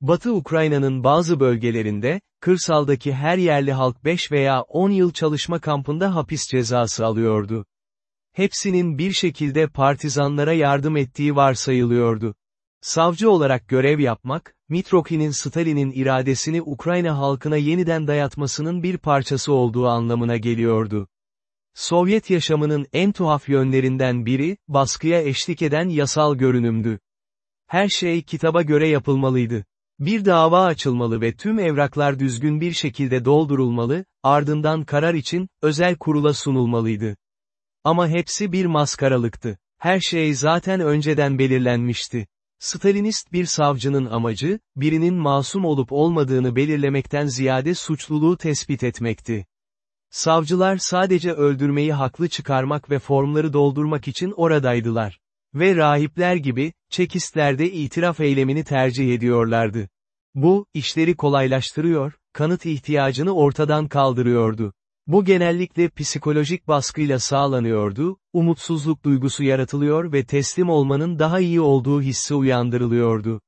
Batı Ukrayna'nın bazı bölgelerinde, kırsaldaki her yerli halk 5 veya 10 yıl çalışma kampında hapis cezası alıyordu. Hepsinin bir şekilde partizanlara yardım ettiği varsayılıyordu. Savcı olarak görev yapmak, Mitrokhin'in Stalin'in iradesini Ukrayna halkına yeniden dayatmasının bir parçası olduğu anlamına geliyordu. Sovyet yaşamının en tuhaf yönlerinden biri, baskıya eşlik eden yasal görünümdü. Her şey kitaba göre yapılmalıydı. Bir dava açılmalı ve tüm evraklar düzgün bir şekilde doldurulmalı, ardından karar için, özel kurula sunulmalıydı. Ama hepsi bir maskaralıktı. Her şey zaten önceden belirlenmişti. Stalinist bir savcının amacı, birinin masum olup olmadığını belirlemekten ziyade suçluluğu tespit etmekti. Savcılar sadece öldürmeyi haklı çıkarmak ve formları doldurmak için oradaydılar. Ve rahipler gibi, çekistlerde itiraf eylemini tercih ediyorlardı. Bu, işleri kolaylaştırıyor, kanıt ihtiyacını ortadan kaldırıyordu. Bu genellikle psikolojik baskıyla sağlanıyordu, umutsuzluk duygusu yaratılıyor ve teslim olmanın daha iyi olduğu hissi uyandırılıyordu.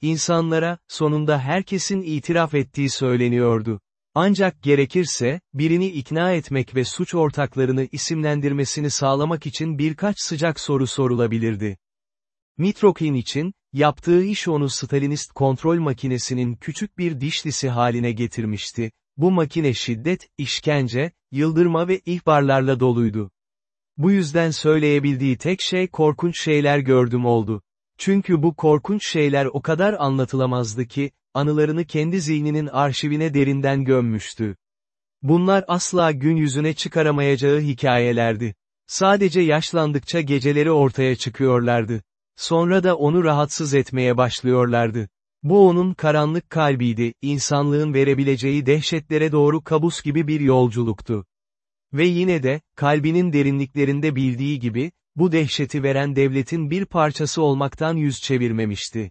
İnsanlara, sonunda herkesin itiraf ettiği söyleniyordu. Ancak gerekirse, birini ikna etmek ve suç ortaklarını isimlendirmesini sağlamak için birkaç sıcak soru sorulabilirdi. Mitrokin için, yaptığı iş onu Stalinist kontrol makinesinin küçük bir dişlisi haline getirmişti. Bu makine şiddet, işkence, yıldırma ve ihbarlarla doluydu. Bu yüzden söyleyebildiği tek şey korkunç şeyler gördüm oldu. Çünkü bu korkunç şeyler o kadar anlatılamazdı ki, anılarını kendi zihninin arşivine derinden gömmüştü. Bunlar asla gün yüzüne çıkaramayacağı hikayelerdi. Sadece yaşlandıkça geceleri ortaya çıkıyorlardı. Sonra da onu rahatsız etmeye başlıyorlardı. Bu onun karanlık kalbiydi, insanlığın verebileceği dehşetlere doğru kabus gibi bir yolculuktu. Ve yine de, kalbinin derinliklerinde bildiği gibi, bu dehşeti veren devletin bir parçası olmaktan yüz çevirmemişti.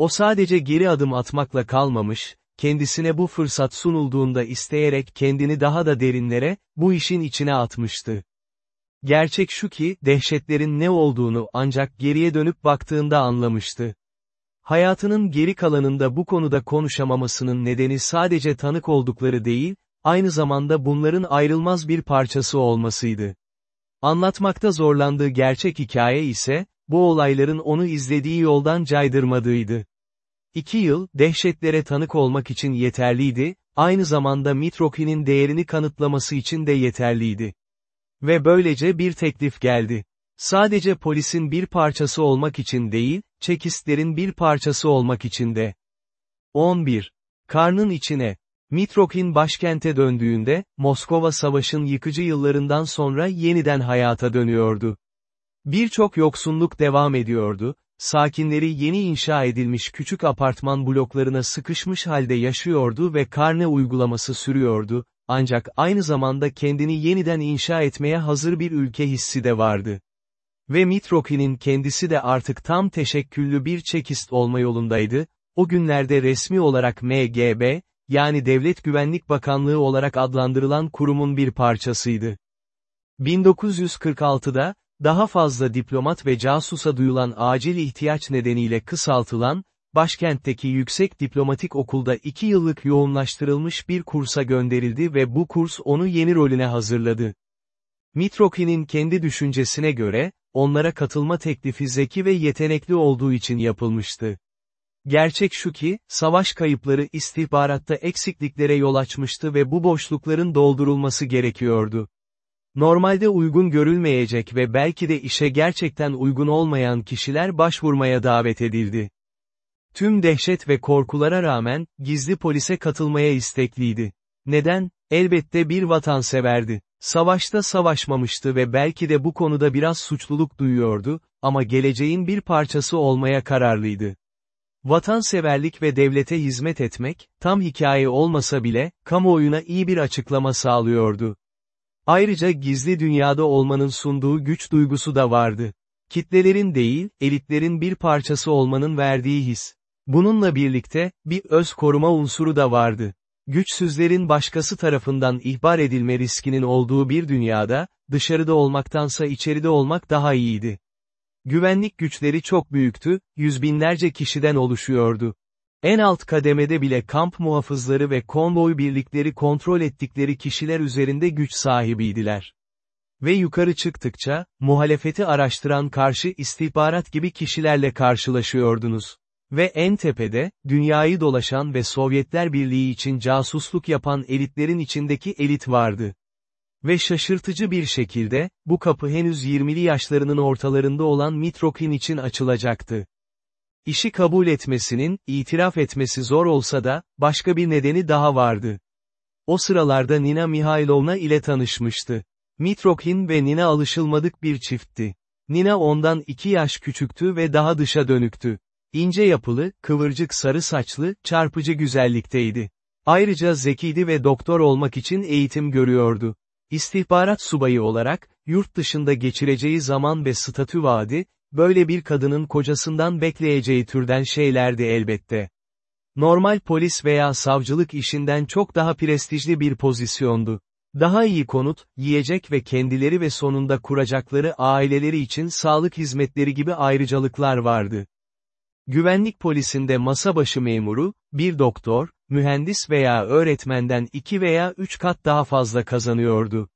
O sadece geri adım atmakla kalmamış, kendisine bu fırsat sunulduğunda isteyerek kendini daha da derinlere, bu işin içine atmıştı. Gerçek şu ki, dehşetlerin ne olduğunu ancak geriye dönüp baktığında anlamıştı. Hayatının geri kalanında bu konuda konuşamamasının nedeni sadece tanık oldukları değil, aynı zamanda bunların ayrılmaz bir parçası olmasıydı. Anlatmakta zorlandığı gerçek hikaye ise, bu olayların onu izlediği yoldan caydırmadığıydı. İki yıl, dehşetlere tanık olmak için yeterliydi, aynı zamanda Mitroki'nin değerini kanıtlaması için de yeterliydi. Ve böylece bir teklif geldi. Sadece polisin bir parçası olmak için değil, çekistlerin bir parçası olmak için de. 11. Karnın içine. Mitrokin başkente döndüğünde, Moskova savaşın yıkıcı yıllarından sonra yeniden hayata dönüyordu. Birçok yoksunluk devam ediyordu, sakinleri yeni inşa edilmiş küçük apartman bloklarına sıkışmış halde yaşıyordu ve karne uygulaması sürüyordu, ancak aynı zamanda kendini yeniden inşa etmeye hazır bir ülke hissi de vardı. Ve Mitroki'nin kendisi de artık tam teşekküllü bir çekist olma yolundaydı, o günlerde resmi olarak MGB, yani Devlet Güvenlik Bakanlığı olarak adlandırılan kurumun bir parçasıydı. 1946'da, daha fazla diplomat ve casusa duyulan acil ihtiyaç nedeniyle kısaltılan, başkentteki yüksek diplomatik okulda iki yıllık yoğunlaştırılmış bir kursa gönderildi ve bu kurs onu yeni rolüne hazırladı. Mitroki'nin kendi düşüncesine göre, onlara katılma teklifi zeki ve yetenekli olduğu için yapılmıştı. Gerçek şu ki, savaş kayıpları istihbaratta eksikliklere yol açmıştı ve bu boşlukların doldurulması gerekiyordu. Normalde uygun görülmeyecek ve belki de işe gerçekten uygun olmayan kişiler başvurmaya davet edildi. Tüm dehşet ve korkulara rağmen, gizli polise katılmaya istekliydi. Neden? Elbette bir vatanseverdi. Savaşta savaşmamıştı ve belki de bu konuda biraz suçluluk duyuyordu, ama geleceğin bir parçası olmaya kararlıydı. Vatanseverlik ve devlete hizmet etmek, tam hikaye olmasa bile, kamuoyuna iyi bir açıklama sağlıyordu. Ayrıca gizli dünyada olmanın sunduğu güç duygusu da vardı. Kitlelerin değil, elitlerin bir parçası olmanın verdiği his. Bununla birlikte, bir öz koruma unsuru da vardı. Güçsüzlerin başkası tarafından ihbar edilme riskinin olduğu bir dünyada, dışarıda olmaktansa içeride olmak daha iyiydi. Güvenlik güçleri çok büyüktü, yüz binlerce kişiden oluşuyordu. En alt kademede bile kamp muhafızları ve konvoy birlikleri kontrol ettikleri kişiler üzerinde güç sahibiydiler. Ve yukarı çıktıkça, muhalefeti araştıran karşı istihbarat gibi kişilerle karşılaşıyordunuz. Ve en tepede, dünyayı dolaşan ve Sovyetler Birliği için casusluk yapan elitlerin içindeki elit vardı. Ve şaşırtıcı bir şekilde, bu kapı henüz 20'li yaşlarının ortalarında olan Mitrokin için açılacaktı. İşi kabul etmesinin, itiraf etmesi zor olsa da, başka bir nedeni daha vardı. O sıralarda Nina Mihailovna ile tanışmıştı. Mitrokin ve Nina alışılmadık bir çiftti. Nina ondan iki yaş küçüktü ve daha dışa dönüktü. İnce yapılı, kıvırcık sarı saçlı, çarpıcı güzellikteydi. Ayrıca zekiydi ve doktor olmak için eğitim görüyordu. İstihbarat subayı olarak, yurt dışında geçireceği zaman ve statü vaadi, böyle bir kadının kocasından bekleyeceği türden şeylerdi elbette. Normal polis veya savcılık işinden çok daha prestijli bir pozisyondu. Daha iyi konut, yiyecek ve kendileri ve sonunda kuracakları aileleri için sağlık hizmetleri gibi ayrıcalıklar vardı. Güvenlik polisinde masa başı memuru, bir doktor, mühendis veya öğretmenden iki veya üç kat daha fazla kazanıyordu.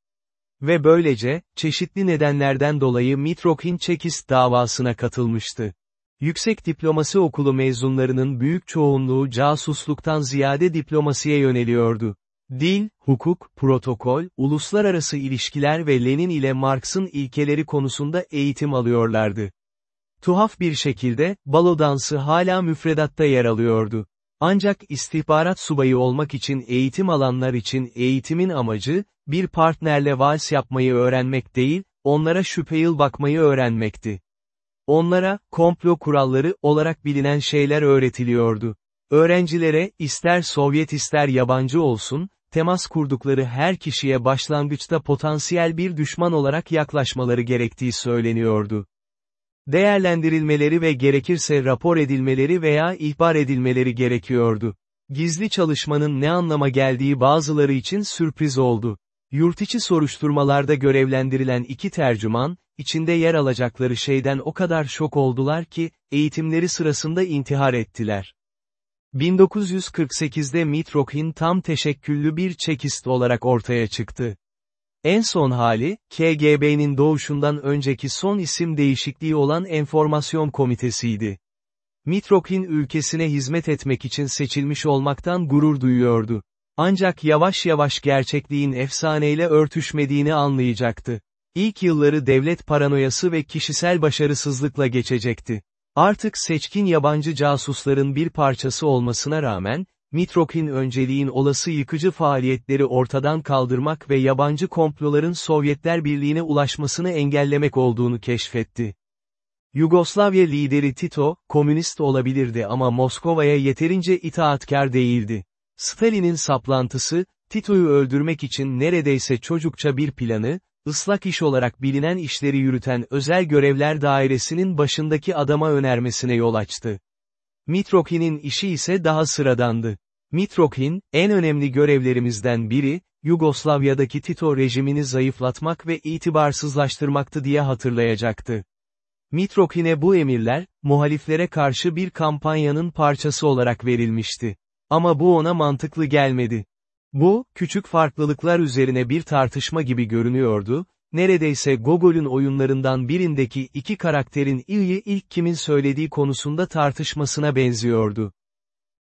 Ve böylece, çeşitli nedenlerden dolayı Mitrokin Çekist davasına katılmıştı. Yüksek diplomasi okulu mezunlarının büyük çoğunluğu casusluktan ziyade diplomasiye yöneliyordu. Dil, hukuk, protokol, uluslararası ilişkiler ve Lenin ile Marx'ın ilkeleri konusunda eğitim alıyorlardı. Tuhaf bir şekilde, balo dansı hala müfredatta yer alıyordu. Ancak istihbarat subayı olmak için eğitim alanlar için eğitimin amacı, bir partnerle vals yapmayı öğrenmek değil, onlara şüpheyil bakmayı öğrenmekti. Onlara, komplo kuralları olarak bilinen şeyler öğretiliyordu. Öğrencilere, ister Sovyet ister yabancı olsun, temas kurdukları her kişiye başlangıçta potansiyel bir düşman olarak yaklaşmaları gerektiği söyleniyordu. Değerlendirilmeleri ve gerekirse rapor edilmeleri veya ihbar edilmeleri gerekiyordu. Gizli çalışmanın ne anlama geldiği bazıları için sürpriz oldu. Yurtiçi soruşturmalarda görevlendirilen iki tercüman, içinde yer alacakları şeyden o kadar şok oldular ki, eğitimleri sırasında intihar ettiler. 1948'de Mitrokhin tam teşekküllü bir çekist olarak ortaya çıktı. En son hali, KGB'nin doğuşundan önceki son isim değişikliği olan Enformasyon Komitesi'ydi. Mitrokhin ülkesine hizmet etmek için seçilmiş olmaktan gurur duyuyordu. Ancak yavaş yavaş gerçekliğin efsaneyle örtüşmediğini anlayacaktı. İlk yılları devlet paranoyası ve kişisel başarısızlıkla geçecekti. Artık seçkin yabancı casusların bir parçası olmasına rağmen, Mitrokhin önceliğin olası yıkıcı faaliyetleri ortadan kaldırmak ve yabancı komploların Sovyetler Birliği'ne ulaşmasını engellemek olduğunu keşfetti. Yugoslavya lideri Tito, komünist olabilirdi ama Moskova'ya yeterince itaatkar değildi. Stalin'in saplantısı, Tito'yu öldürmek için neredeyse çocukça bir planı, ıslak iş olarak bilinen işleri yürüten özel görevler dairesinin başındaki adama önermesine yol açtı. Mitrokhin'in işi ise daha sıradandı. Mitrokhin, en önemli görevlerimizden biri, Yugoslavya'daki Tito rejimini zayıflatmak ve itibarsızlaştırmaktı diye hatırlayacaktı. Mitrokhin'e bu emirler, muhaliflere karşı bir kampanyanın parçası olarak verilmişti. Ama bu ona mantıklı gelmedi. Bu, küçük farklılıklar üzerine bir tartışma gibi görünüyordu, neredeyse Gogol'ün oyunlarından birindeki iki karakterin iyi ilk kimin söylediği konusunda tartışmasına benziyordu.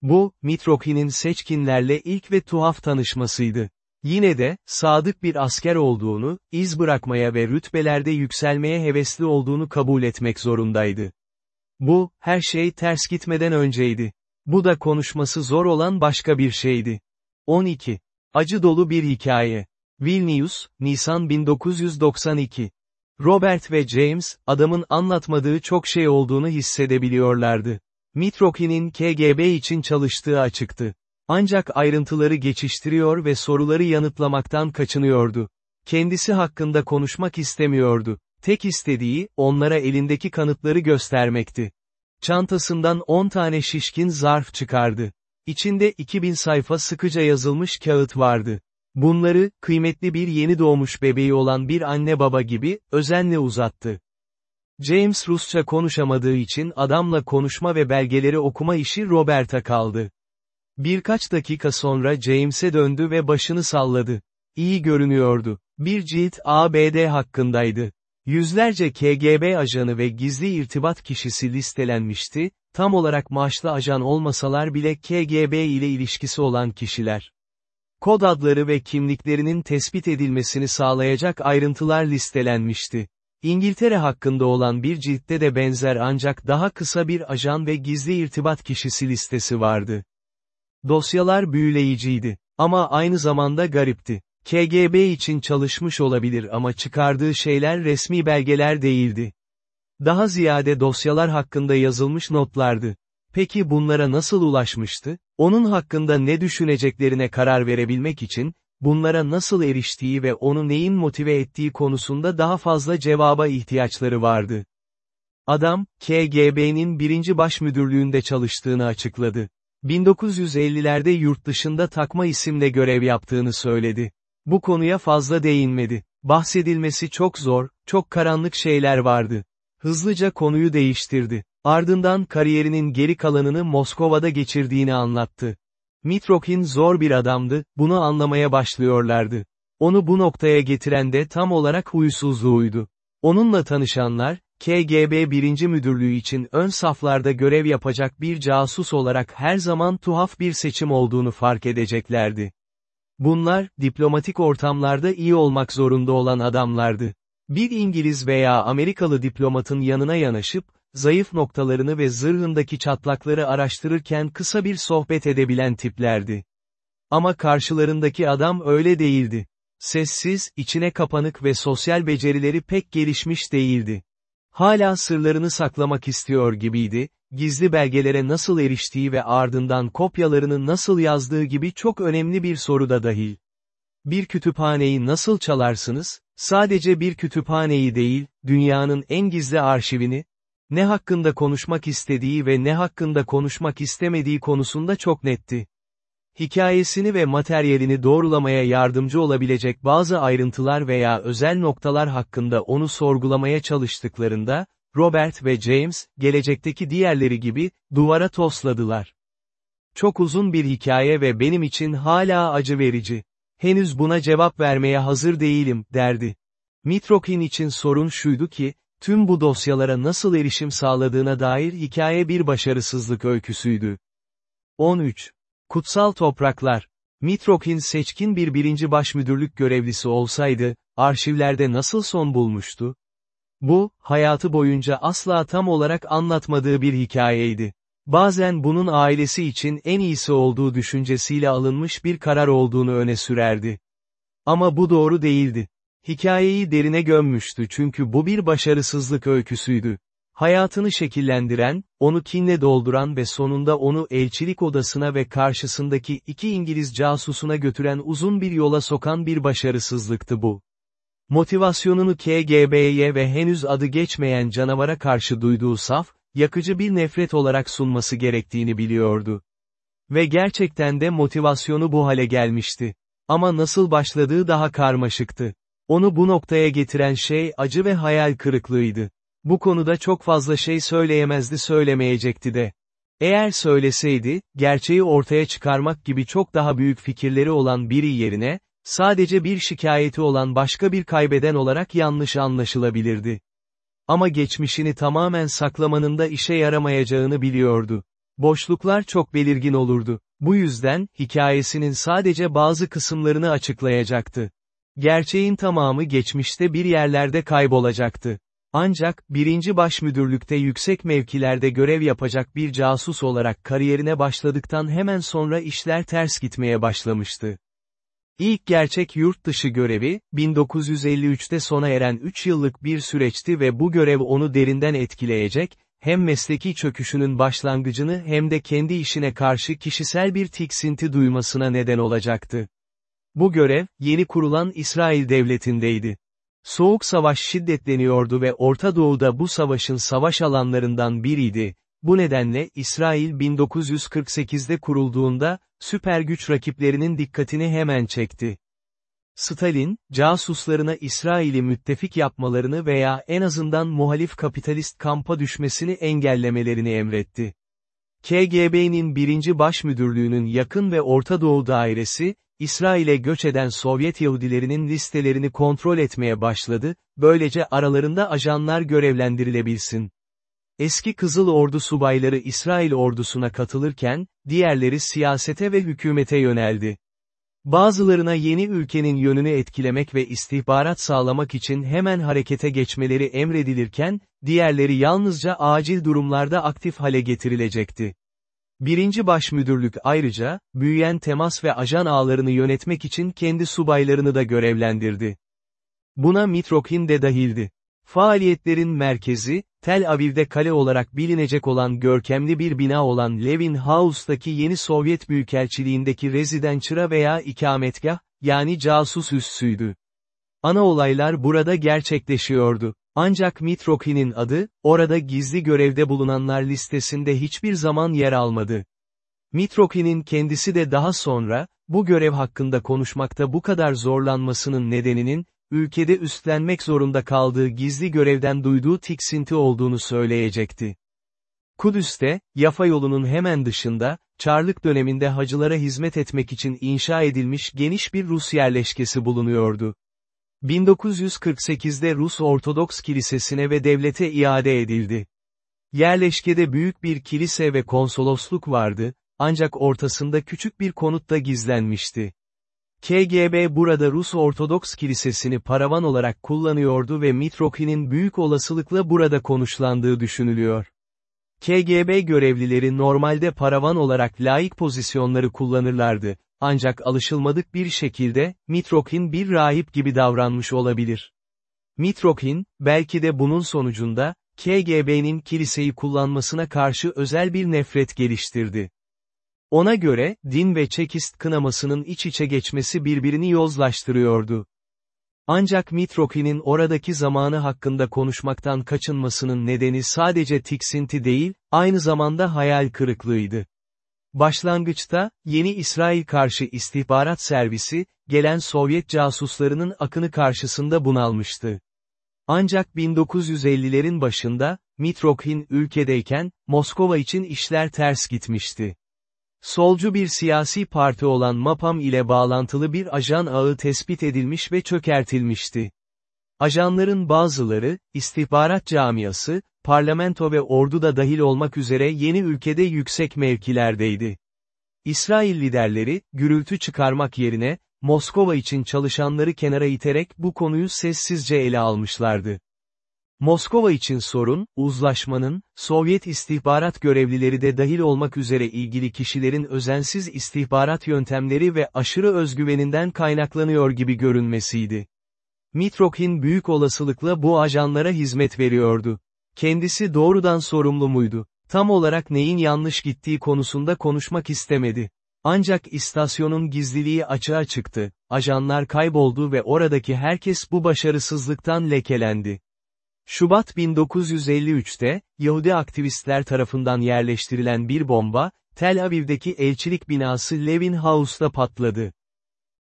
Bu, Mitrokhin'in seçkinlerle ilk ve tuhaf tanışmasıydı. Yine de, sadık bir asker olduğunu, iz bırakmaya ve rütbelerde yükselmeye hevesli olduğunu kabul etmek zorundaydı. Bu, her şey ters gitmeden önceydi. Bu da konuşması zor olan başka bir şeydi. 12. Acı dolu bir hikaye. Vilnius, Nisan 1992. Robert ve James, adamın anlatmadığı çok şey olduğunu hissedebiliyorlardı. Mitrokhin'in KGB için çalıştığı açıktı. Ancak ayrıntıları geçiştiriyor ve soruları yanıtlamaktan kaçınıyordu. Kendisi hakkında konuşmak istemiyordu. Tek istediği, onlara elindeki kanıtları göstermekti. Çantasından 10 tane şişkin zarf çıkardı. İçinde 2000 sayfa sıkıca yazılmış kağıt vardı. Bunları, kıymetli bir yeni doğmuş bebeği olan bir anne baba gibi, özenle uzattı. James Rusça konuşamadığı için adamla konuşma ve belgeleri okuma işi Robert'a kaldı. Birkaç dakika sonra James'e döndü ve başını salladı. İyi görünüyordu. Bir cilt ABD hakkındaydı. Yüzlerce KGB ajanı ve gizli irtibat kişisi listelenmişti, tam olarak maaşlı ajan olmasalar bile KGB ile ilişkisi olan kişiler. Kod adları ve kimliklerinin tespit edilmesini sağlayacak ayrıntılar listelenmişti. İngiltere hakkında olan bir ciltte de benzer ancak daha kısa bir ajan ve gizli irtibat kişisi listesi vardı. Dosyalar büyüleyiciydi. Ama aynı zamanda garipti. KGB için çalışmış olabilir ama çıkardığı şeyler resmi belgeler değildi. Daha ziyade dosyalar hakkında yazılmış notlardı. Peki bunlara nasıl ulaşmıştı? Onun hakkında ne düşüneceklerine karar verebilmek için, bunlara nasıl eriştiği ve onu neyin motive ettiği konusunda daha fazla cevaba ihtiyaçları vardı. Adam, KGB'nin birinci baş müdürlüğünde çalıştığını açıkladı. 1950'lerde yurt dışında takma isimle görev yaptığını söyledi. Bu konuya fazla değinmedi. Bahsedilmesi çok zor, çok karanlık şeyler vardı. Hızlıca konuyu değiştirdi. Ardından kariyerinin geri kalanını Moskova'da geçirdiğini anlattı. Mitrokhin zor bir adamdı, bunu anlamaya başlıyorlardı. Onu bu noktaya getiren de tam olarak huysuzluğuydu. Onunla tanışanlar, KGB 1. Müdürlüğü için ön saflarda görev yapacak bir casus olarak her zaman tuhaf bir seçim olduğunu fark edeceklerdi. Bunlar, diplomatik ortamlarda iyi olmak zorunda olan adamlardı. Bir İngiliz veya Amerikalı diplomatın yanına yanaşıp, zayıf noktalarını ve zırhındaki çatlakları araştırırken kısa bir sohbet edebilen tiplerdi. Ama karşılarındaki adam öyle değildi. Sessiz, içine kapanık ve sosyal becerileri pek gelişmiş değildi. Hala sırlarını saklamak istiyor gibiydi, gizli belgelere nasıl eriştiği ve ardından kopyalarını nasıl yazdığı gibi çok önemli bir soru da dahil. Bir kütüphaneyi nasıl çalarsınız? Sadece bir kütüphaneyi değil, dünyanın en gizli arşivini, ne hakkında konuşmak istediği ve ne hakkında konuşmak istemediği konusunda çok netti. Hikayesini ve materyalini doğrulamaya yardımcı olabilecek bazı ayrıntılar veya özel noktalar hakkında onu sorgulamaya çalıştıklarında, Robert ve James, gelecekteki diğerleri gibi, duvara tosladılar. Çok uzun bir hikaye ve benim için hala acı verici. Henüz buna cevap vermeye hazır değilim, derdi. Mitrokin için sorun şuydu ki, tüm bu dosyalara nasıl erişim sağladığına dair hikaye bir başarısızlık öyküsüydü. 13. Kutsal Topraklar Mitrokin seçkin bir birinci başmüdürlük görevlisi olsaydı, arşivlerde nasıl son bulmuştu? Bu, hayatı boyunca asla tam olarak anlatmadığı bir hikayeydi. Bazen bunun ailesi için en iyisi olduğu düşüncesiyle alınmış bir karar olduğunu öne sürerdi. Ama bu doğru değildi. Hikayeyi derine gömmüştü çünkü bu bir başarısızlık öyküsüydü. Hayatını şekillendiren, onu kinle dolduran ve sonunda onu elçilik odasına ve karşısındaki iki İngiliz casusuna götüren uzun bir yola sokan bir başarısızlıktı bu. Motivasyonunu KGB'ye ve henüz adı geçmeyen canavara karşı duyduğu saf, yakıcı bir nefret olarak sunması gerektiğini biliyordu. Ve gerçekten de motivasyonu bu hale gelmişti. Ama nasıl başladığı daha karmaşıktı. Onu bu noktaya getiren şey acı ve hayal kırıklığıydı. Bu konuda çok fazla şey söyleyemezdi söylemeyecekti de. Eğer söyleseydi, gerçeği ortaya çıkarmak gibi çok daha büyük fikirleri olan biri yerine, sadece bir şikayeti olan başka bir kaybeden olarak yanlış anlaşılabilirdi. Ama geçmişini tamamen saklamanın da işe yaramayacağını biliyordu. Boşluklar çok belirgin olurdu. Bu yüzden, hikayesinin sadece bazı kısımlarını açıklayacaktı. Gerçeğin tamamı geçmişte bir yerlerde kaybolacaktı. Ancak, birinci başmüdürlükte yüksek mevkilerde görev yapacak bir casus olarak kariyerine başladıktan hemen sonra işler ters gitmeye başlamıştı. İlk gerçek yurt dışı görevi, 1953'te sona eren 3 yıllık bir süreçti ve bu görev onu derinden etkileyecek, hem mesleki çöküşünün başlangıcını hem de kendi işine karşı kişisel bir tiksinti duymasına neden olacaktı. Bu görev, yeni kurulan İsrail devletindeydi. Soğuk savaş şiddetleniyordu ve Orta Doğu'da bu savaşın savaş alanlarından biriydi. Bu nedenle İsrail 1948'de kurulduğunda, süper güç rakiplerinin dikkatini hemen çekti. Stalin, casuslarına İsrail'i müttefik yapmalarını veya en azından muhalif kapitalist kampa düşmesini engellemelerini emretti. KGB'nin birinci başmüdürlüğünün yakın ve Orta Doğu dairesi, İsrail'e göç eden Sovyet Yahudilerinin listelerini kontrol etmeye başladı, böylece aralarında ajanlar görevlendirilebilsin. Eski Kızıl Ordu subayları İsrail ordusuna katılırken, diğerleri siyasete ve hükümete yöneldi. Bazılarına yeni ülkenin yönünü etkilemek ve istihbarat sağlamak için hemen harekete geçmeleri emredilirken, diğerleri yalnızca acil durumlarda aktif hale getirilecekti. Birinci Başmüdürlük ayrıca, büyüyen temas ve ajan ağlarını yönetmek için kendi subaylarını da görevlendirdi. Buna Mitrokhin de dahildi. Faaliyetlerin merkezi, Tel Aviv'de kale olarak bilinecek olan görkemli bir bina olan Levin House'daki yeni Sovyet Büyükelçiliğindeki rezidençıra veya ikametgah, yani casus üssüydü. Ana olaylar burada gerçekleşiyordu. Ancak Mitrokhin'in adı, orada gizli görevde bulunanlar listesinde hiçbir zaman yer almadı. Mitrokin'in kendisi de daha sonra, bu görev hakkında konuşmakta bu kadar zorlanmasının nedeninin, ülkede üstlenmek zorunda kaldığı gizli görevden duyduğu tiksinti olduğunu söyleyecekti. Kudüs'te, Yafa yolunun hemen dışında, Çarlık döneminde hacılara hizmet etmek için inşa edilmiş geniş bir Rus yerleşkesi bulunuyordu. 1948'de Rus Ortodoks Kilisesi'ne ve devlete iade edildi. Yerleşkede büyük bir kilise ve konsolosluk vardı, ancak ortasında küçük bir konutta gizlenmişti. KGB burada Rus Ortodoks Kilisesi'ni paravan olarak kullanıyordu ve Mitrokhin'in büyük olasılıkla burada konuşlandığı düşünülüyor. KGB görevlileri normalde paravan olarak laik pozisyonları kullanırlardı, ancak alışılmadık bir şekilde, Mitrokhin bir rahip gibi davranmış olabilir. Mitrokhin, belki de bunun sonucunda, KGB'nin kiliseyi kullanmasına karşı özel bir nefret geliştirdi. Ona göre, din ve çekist kınamasının iç içe geçmesi birbirini yozlaştırıyordu. Ancak Mitrokhin'in oradaki zamanı hakkında konuşmaktan kaçınmasının nedeni sadece tiksinti değil, aynı zamanda hayal kırıklığıydı. Başlangıçta, yeni İsrail karşı istihbarat servisi, gelen Sovyet casuslarının akını karşısında bunalmıştı. Ancak 1950'lerin başında, Mitrokhin ülkedeyken, Moskova için işler ters gitmişti. Solcu bir siyasi parti olan MAPAM ile bağlantılı bir ajan ağı tespit edilmiş ve çökertilmişti. Ajanların bazıları, istihbarat camiası, parlamento ve ordu da dahil olmak üzere yeni ülkede yüksek mevkilerdeydi. İsrail liderleri, gürültü çıkarmak yerine, Moskova için çalışanları kenara iterek bu konuyu sessizce ele almışlardı. Moskova için sorun, uzlaşmanın, Sovyet istihbarat görevlileri de dahil olmak üzere ilgili kişilerin özensiz istihbarat yöntemleri ve aşırı özgüveninden kaynaklanıyor gibi görünmesiydi. Mitrokhin büyük olasılıkla bu ajanlara hizmet veriyordu. Kendisi doğrudan sorumlu muydu? Tam olarak neyin yanlış gittiği konusunda konuşmak istemedi. Ancak istasyonun gizliliği açığa çıktı, ajanlar kayboldu ve oradaki herkes bu başarısızlıktan lekelendi. Şubat 1953'te, Yahudi aktivistler tarafından yerleştirilen bir bomba, Tel Aviv'deki elçilik binası Levin House'da patladı.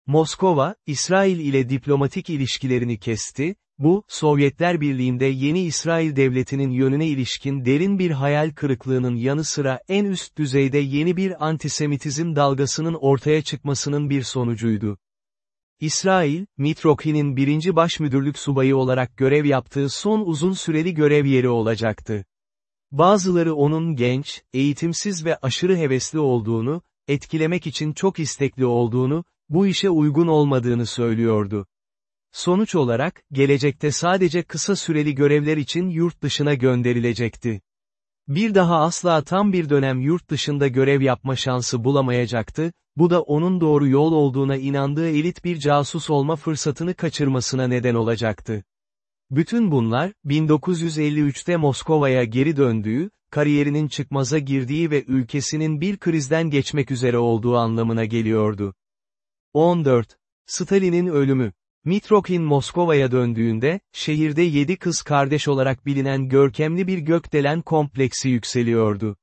Moskova, İsrail ile diplomatik ilişkilerini kesti, bu, Sovyetler Birliği'nde yeni İsrail devletinin yönüne ilişkin derin bir hayal kırıklığının yanı sıra en üst düzeyde yeni bir antisemitizm dalgasının ortaya çıkmasının bir sonucuydu. İsrail, Mitrokhin'in birinci başmüdürlük subayı olarak görev yaptığı son uzun süreli görev yeri olacaktı. Bazıları onun genç, eğitimsiz ve aşırı hevesli olduğunu, etkilemek için çok istekli olduğunu, bu işe uygun olmadığını söylüyordu. Sonuç olarak, gelecekte sadece kısa süreli görevler için yurt dışına gönderilecekti. Bir daha asla tam bir dönem yurt dışında görev yapma şansı bulamayacaktı, bu da onun doğru yol olduğuna inandığı elit bir casus olma fırsatını kaçırmasına neden olacaktı. Bütün bunlar, 1953'te Moskova'ya geri döndüğü, kariyerinin çıkmaza girdiği ve ülkesinin bir krizden geçmek üzere olduğu anlamına geliyordu. 14. Stalin'in ölümü Mitrokhin Moskova'ya döndüğünde, şehirde yedi kız kardeş olarak bilinen görkemli bir gökdelen kompleksi yükseliyordu.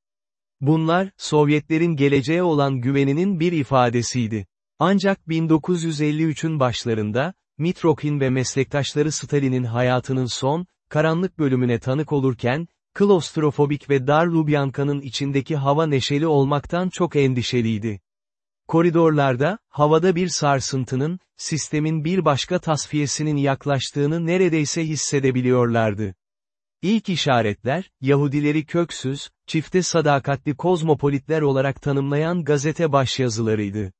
Bunlar, Sovyetlerin geleceğe olan güveninin bir ifadesiydi. Ancak 1953'ün başlarında, Mitrokhin ve meslektaşları Stalin'in hayatının son, karanlık bölümüne tanık olurken, klostrofobik ve dar Lubyanka'nın içindeki hava neşeli olmaktan çok endişeliydi. Koridorlarda, havada bir sarsıntının, sistemin bir başka tasfiyesinin yaklaştığını neredeyse hissedebiliyorlardı. İlk işaretler, Yahudileri köksüz, çifte sadakatli kozmopolitler olarak tanımlayan gazete başyazılarıydı.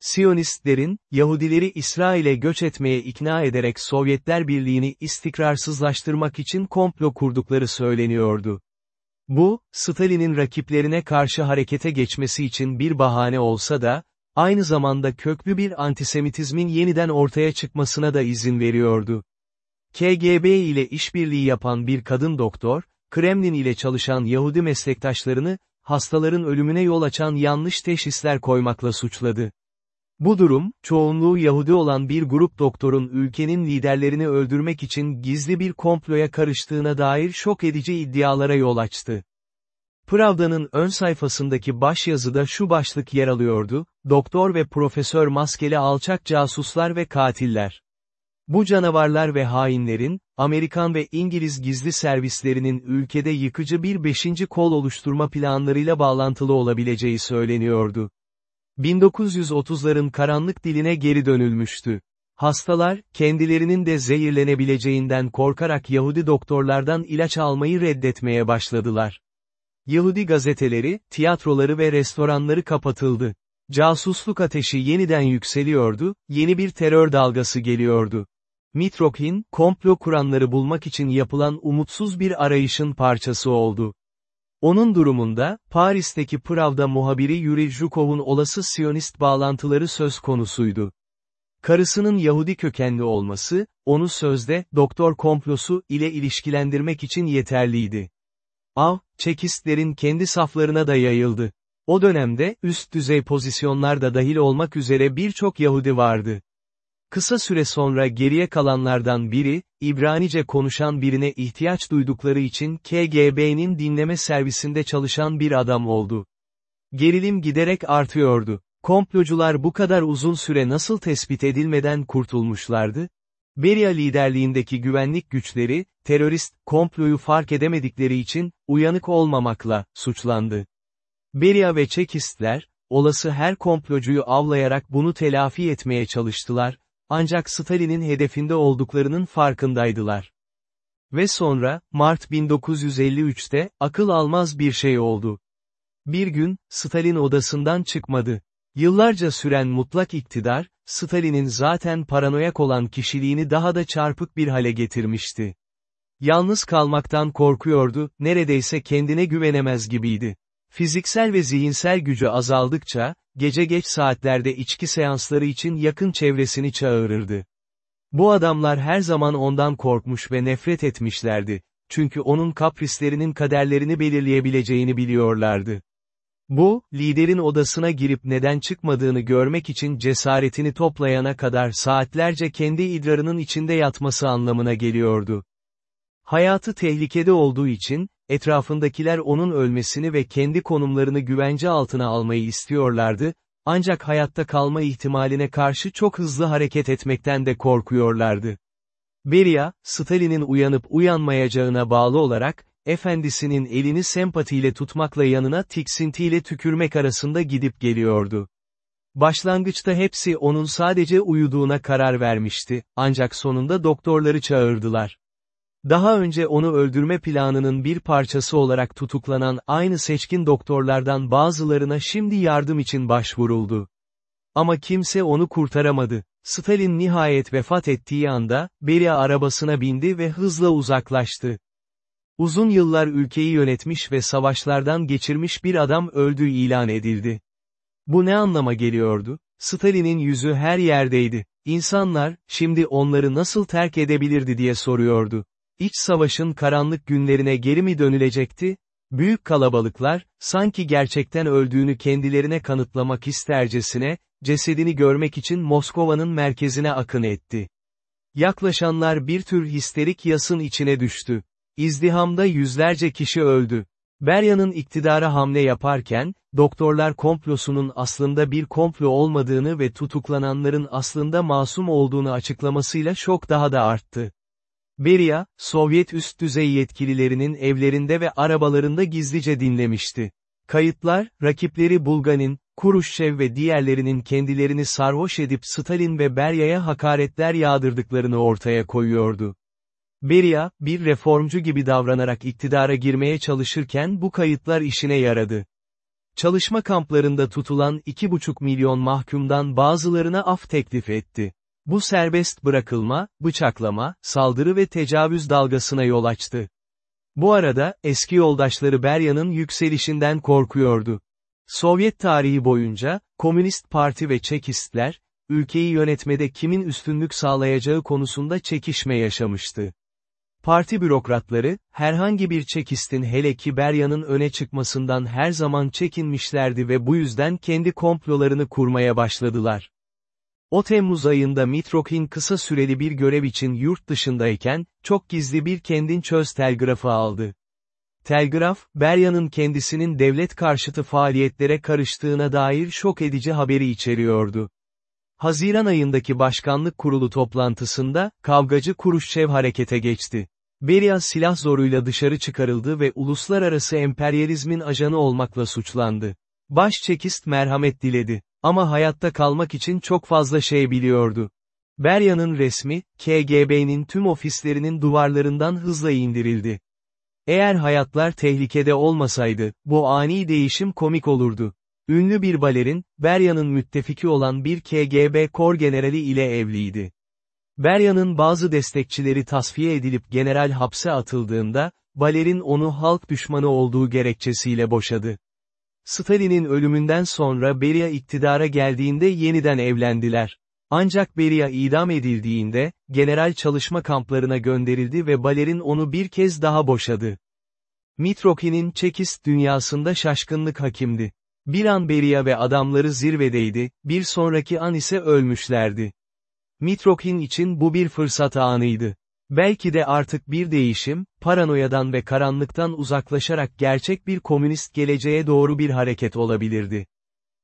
Siyonistlerin, Yahudileri İsrail'e göç etmeye ikna ederek Sovyetler Birliği'ni istikrarsızlaştırmak için komplo kurdukları söyleniyordu. Bu, Stalin'in rakiplerine karşı harekete geçmesi için bir bahane olsa da, aynı zamanda köklü bir antisemitizmin yeniden ortaya çıkmasına da izin veriyordu. KGB ile işbirliği yapan bir kadın doktor, Kremlin ile çalışan Yahudi meslektaşlarını, hastaların ölümüne yol açan yanlış teşhisler koymakla suçladı. Bu durum, çoğunluğu Yahudi olan bir grup doktorun ülkenin liderlerini öldürmek için gizli bir komploya karıştığına dair şok edici iddialara yol açtı. Pravda'nın ön sayfasındaki başyazıda şu başlık yer alıyordu, Doktor ve Profesör maskeli alçak casuslar ve katiller. Bu canavarlar ve hainlerin, Amerikan ve İngiliz gizli servislerinin ülkede yıkıcı bir beşinci kol oluşturma planlarıyla bağlantılı olabileceği söyleniyordu. 1930'ların karanlık diline geri dönülmüştü. Hastalar, kendilerinin de zehirlenebileceğinden korkarak Yahudi doktorlardan ilaç almayı reddetmeye başladılar. Yahudi gazeteleri, tiyatroları ve restoranları kapatıldı. Casusluk ateşi yeniden yükseliyordu, yeni bir terör dalgası geliyordu. Mitrokhin, komplo kuranları bulmak için yapılan umutsuz bir arayışın parçası oldu. Onun durumunda, Paris'teki Pravda muhabiri Yuri Zhukov'un olası Siyonist bağlantıları söz konusuydu. Karısının Yahudi kökenli olması, onu sözde, doktor komplosu ile ilişkilendirmek için yeterliydi. Av, çekistlerin kendi saflarına da yayıldı. O dönemde, üst düzey pozisyonlarda dahil olmak üzere birçok Yahudi vardı. Kısa süre sonra geriye kalanlardan biri, İbranice konuşan birine ihtiyaç duydukları için KGB'nin dinleme servisinde çalışan bir adam oldu. Gerilim giderek artıyordu. Komplocular bu kadar uzun süre nasıl tespit edilmeden kurtulmuşlardı? Beria liderliğindeki güvenlik güçleri, terörist, komployu fark edemedikleri için, uyanık olmamakla, suçlandı. Beria ve Çekistler, olası her komplocuyu avlayarak bunu telafi etmeye çalıştılar, ancak Stalin'in hedefinde olduklarının farkındaydılar. Ve sonra, Mart 1953'te, akıl almaz bir şey oldu. Bir gün, Stalin odasından çıkmadı. Yıllarca süren mutlak iktidar, Stalin'in zaten paranoyak olan kişiliğini daha da çarpık bir hale getirmişti. Yalnız kalmaktan korkuyordu, neredeyse kendine güvenemez gibiydi. Fiziksel ve zihinsel gücü azaldıkça, gece geç saatlerde içki seansları için yakın çevresini çağırırdı. Bu adamlar her zaman ondan korkmuş ve nefret etmişlerdi, çünkü onun kaprislerinin kaderlerini belirleyebileceğini biliyorlardı. Bu, liderin odasına girip neden çıkmadığını görmek için cesaretini toplayana kadar saatlerce kendi idrarının içinde yatması anlamına geliyordu. Hayatı tehlikede olduğu için, etrafındakiler onun ölmesini ve kendi konumlarını güvence altına almayı istiyorlardı, ancak hayatta kalma ihtimaline karşı çok hızlı hareket etmekten de korkuyorlardı. Beria, Stalin'in uyanıp uyanmayacağına bağlı olarak, efendisinin elini sempatiyle tutmakla yanına tiksintiyle tükürmek arasında gidip geliyordu. Başlangıçta hepsi onun sadece uyuduğuna karar vermişti, ancak sonunda doktorları çağırdılar. Daha önce onu öldürme planının bir parçası olarak tutuklanan aynı seçkin doktorlardan bazılarına şimdi yardım için başvuruldu. Ama kimse onu kurtaramadı. Stalin nihayet vefat ettiği anda, Beria arabasına bindi ve hızla uzaklaştı. Uzun yıllar ülkeyi yönetmiş ve savaşlardan geçirmiş bir adam öldüğü ilan edildi. Bu ne anlama geliyordu? Stalin'in yüzü her yerdeydi. İnsanlar, şimdi onları nasıl terk edebilirdi diye soruyordu. İç savaşın karanlık günlerine geri mi dönülecekti? Büyük kalabalıklar, sanki gerçekten öldüğünü kendilerine kanıtlamak istercesine, cesedini görmek için Moskova'nın merkezine akın etti. Yaklaşanlar bir tür histerik yasın içine düştü. İzdihamda yüzlerce kişi öldü. Berya'nın iktidara hamle yaparken, doktorlar komplosunun aslında bir komplo olmadığını ve tutuklananların aslında masum olduğunu açıklamasıyla şok daha da arttı. Beria, Sovyet üst düzey yetkililerinin evlerinde ve arabalarında gizlice dinlemişti. Kayıtlar, rakipleri Bulganin, Kuruşçev ve diğerlerinin kendilerini sarhoş edip Stalin ve Berya'ya hakaretler yağdırdıklarını ortaya koyuyordu. Beria, bir reformcu gibi davranarak iktidara girmeye çalışırken bu kayıtlar işine yaradı. Çalışma kamplarında tutulan 2,5 milyon mahkumdan bazılarına af teklif etti. Bu serbest bırakılma, bıçaklama, saldırı ve tecavüz dalgasına yol açtı. Bu arada, eski yoldaşları Berya'nın yükselişinden korkuyordu. Sovyet tarihi boyunca, Komünist Parti ve Çekistler, ülkeyi yönetmede kimin üstünlük sağlayacağı konusunda çekişme yaşamıştı. Parti bürokratları, herhangi bir çekistin hele ki Berya'nın öne çıkmasından her zaman çekinmişlerdi ve bu yüzden kendi komplolarını kurmaya başladılar. O Temmuz ayında Mitrokhin kısa süreli bir görev için yurt dışındayken, çok gizli bir kendin çöz telgrafı aldı. Telgraf, Berya'nın kendisinin devlet karşıtı faaliyetlere karıştığına dair şok edici haberi içeriyordu. Haziran ayındaki başkanlık kurulu toplantısında, kavgacı Kuruşçev harekete geçti. Beria silah zoruyla dışarı çıkarıldı ve uluslararası emperyalizmin ajanı olmakla suçlandı. Başçekist merhamet diledi. Ama hayatta kalmak için çok fazla şey biliyordu. Berya'nın resmi, KGB'nin tüm ofislerinin duvarlarından hızla indirildi. Eğer hayatlar tehlikede olmasaydı, bu ani değişim komik olurdu. Ünlü bir balerin, Berya'nın müttefiki olan bir KGB kor generali ile evliydi. Berya'nın bazı destekçileri tasfiye edilip general hapse atıldığında, balerin onu halk düşmanı olduğu gerekçesiyle boşadı. Stalin'in ölümünden sonra Beria iktidara geldiğinde yeniden evlendiler. Ancak Beria idam edildiğinde, general çalışma kamplarına gönderildi ve Balerin onu bir kez daha boşadı. Mitroki'nin Çekist dünyasında şaşkınlık hakimdi. Bir an Beria ve adamları zirvedeydi, bir sonraki an ise ölmüşlerdi. Mitrokin için bu bir fırsat anıydı. Belki de artık bir değişim, paranoyadan ve karanlıktan uzaklaşarak gerçek bir komünist geleceğe doğru bir hareket olabilirdi.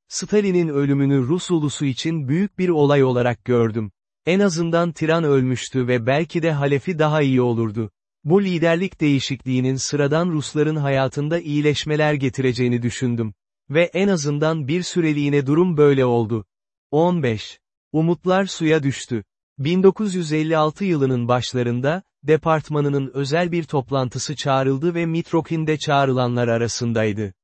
Stalin'in ölümünü Rus ulusu için büyük bir olay olarak gördüm. En azından tiran ölmüştü ve belki de halefi daha iyi olurdu. Bu liderlik değişikliğinin sıradan Rusların hayatında iyileşmeler getireceğini düşündüm. Ve en azından bir süreliğine durum böyle oldu. 15. Umutlar suya düştü. 1956 yılının başlarında, departmanının özel bir toplantısı çağrıldı ve Mitrokin'de çağrılanlar arasındaydı.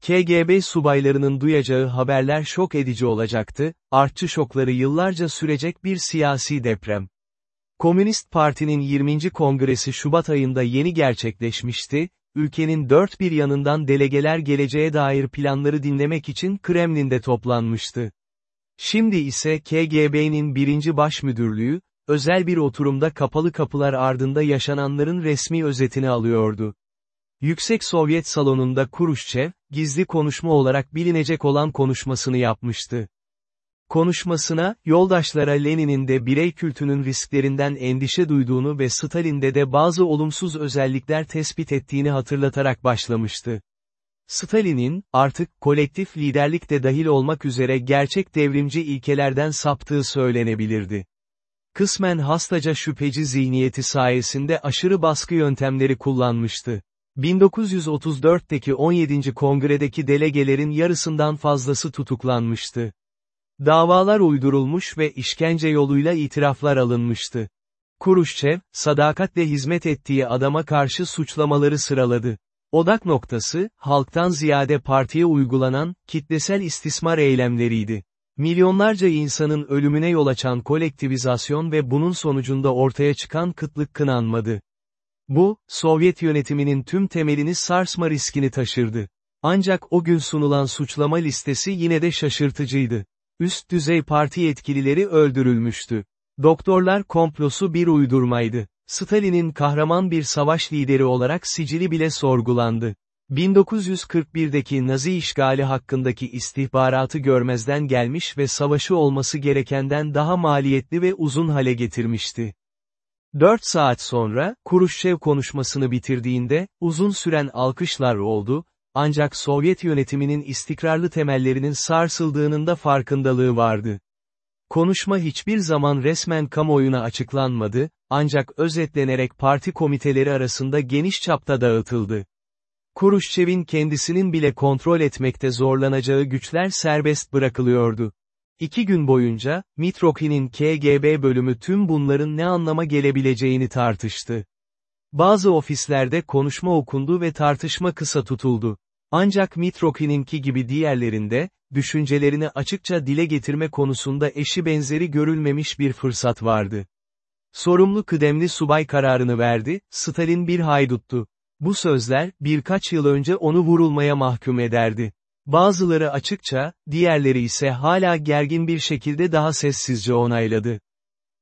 KGB subaylarının duyacağı haberler şok edici olacaktı, artçı şokları yıllarca sürecek bir siyasi deprem. Komünist Parti'nin 20. kongresi Şubat ayında yeni gerçekleşmişti, ülkenin dört bir yanından delegeler geleceğe dair planları dinlemek için Kremlin'de toplanmıştı. Şimdi ise KGB'nin birinci baş müdürlüğü, özel bir oturumda kapalı kapılar ardında yaşananların resmi özetini alıyordu. Yüksek Sovyet salonunda Kuruşçev, gizli konuşma olarak bilinecek olan konuşmasını yapmıştı. Konuşmasına, yoldaşlara Lenin'in de birey kültünün risklerinden endişe duyduğunu ve Stalin'de de bazı olumsuz özellikler tespit ettiğini hatırlatarak başlamıştı. Stalin'in, artık kolektif liderlik de dahil olmak üzere gerçek devrimci ilkelerden saptığı söylenebilirdi. Kısmen hastaca şüpheci zihniyeti sayesinde aşırı baskı yöntemleri kullanmıştı. 1934'teki 17. kongredeki delegelerin yarısından fazlası tutuklanmıştı. Davalar uydurulmuş ve işkence yoluyla itiraflar alınmıştı. Kuruşçev, sadakatle hizmet ettiği adama karşı suçlamaları sıraladı. Odak noktası, halktan ziyade partiye uygulanan, kitlesel istismar eylemleriydi. Milyonlarca insanın ölümüne yol açan kolektivizasyon ve bunun sonucunda ortaya çıkan kıtlık kınanmadı. Bu, Sovyet yönetiminin tüm temelini sarsma riskini taşırdı. Ancak o gün sunulan suçlama listesi yine de şaşırtıcıydı. Üst düzey parti yetkilileri öldürülmüştü. Doktorlar komplosu bir uydurmaydı. Stalin'in kahraman bir savaş lideri olarak sicili bile sorgulandı. 1941'deki Nazi işgali hakkındaki istihbaratı görmezden gelmiş ve savaşı olması gerekenden daha maliyetli ve uzun hale getirmişti. 4 saat sonra, Kuruşçev konuşmasını bitirdiğinde, uzun süren alkışlar oldu, ancak Sovyet yönetiminin istikrarlı temellerinin sarsıldığının da farkındalığı vardı. Konuşma hiçbir zaman resmen kamuoyuna açıklanmadı, ancak özetlenerek parti komiteleri arasında geniş çapta dağıtıldı. Kuruşçev'in kendisinin bile kontrol etmekte zorlanacağı güçler serbest bırakılıyordu. İki gün boyunca, Mitrokin'in KGB bölümü tüm bunların ne anlama gelebileceğini tartıştı. Bazı ofislerde konuşma okundu ve tartışma kısa tutuldu. Ancak Mitrokin'inki gibi diğerlerinde, düşüncelerini açıkça dile getirme konusunda eşi benzeri görülmemiş bir fırsat vardı. Sorumlu kıdemli subay kararını verdi, Stalin bir hayduttu. Bu sözler, birkaç yıl önce onu vurulmaya mahkum ederdi. Bazıları açıkça, diğerleri ise hala gergin bir şekilde daha sessizce onayladı.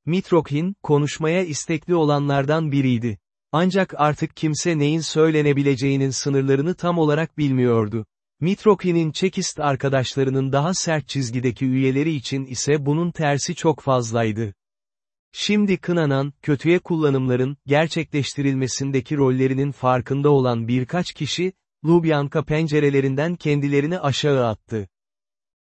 Mitrokhin, konuşmaya istekli olanlardan biriydi. Ancak artık kimse neyin söylenebileceğinin sınırlarını tam olarak bilmiyordu. Mitrokhin'in Çekist arkadaşlarının daha sert çizgideki üyeleri için ise bunun tersi çok fazlaydı. Şimdi kınanan, kötüye kullanımların, gerçekleştirilmesindeki rollerinin farkında olan birkaç kişi, Lubyanka pencerelerinden kendilerini aşağı attı.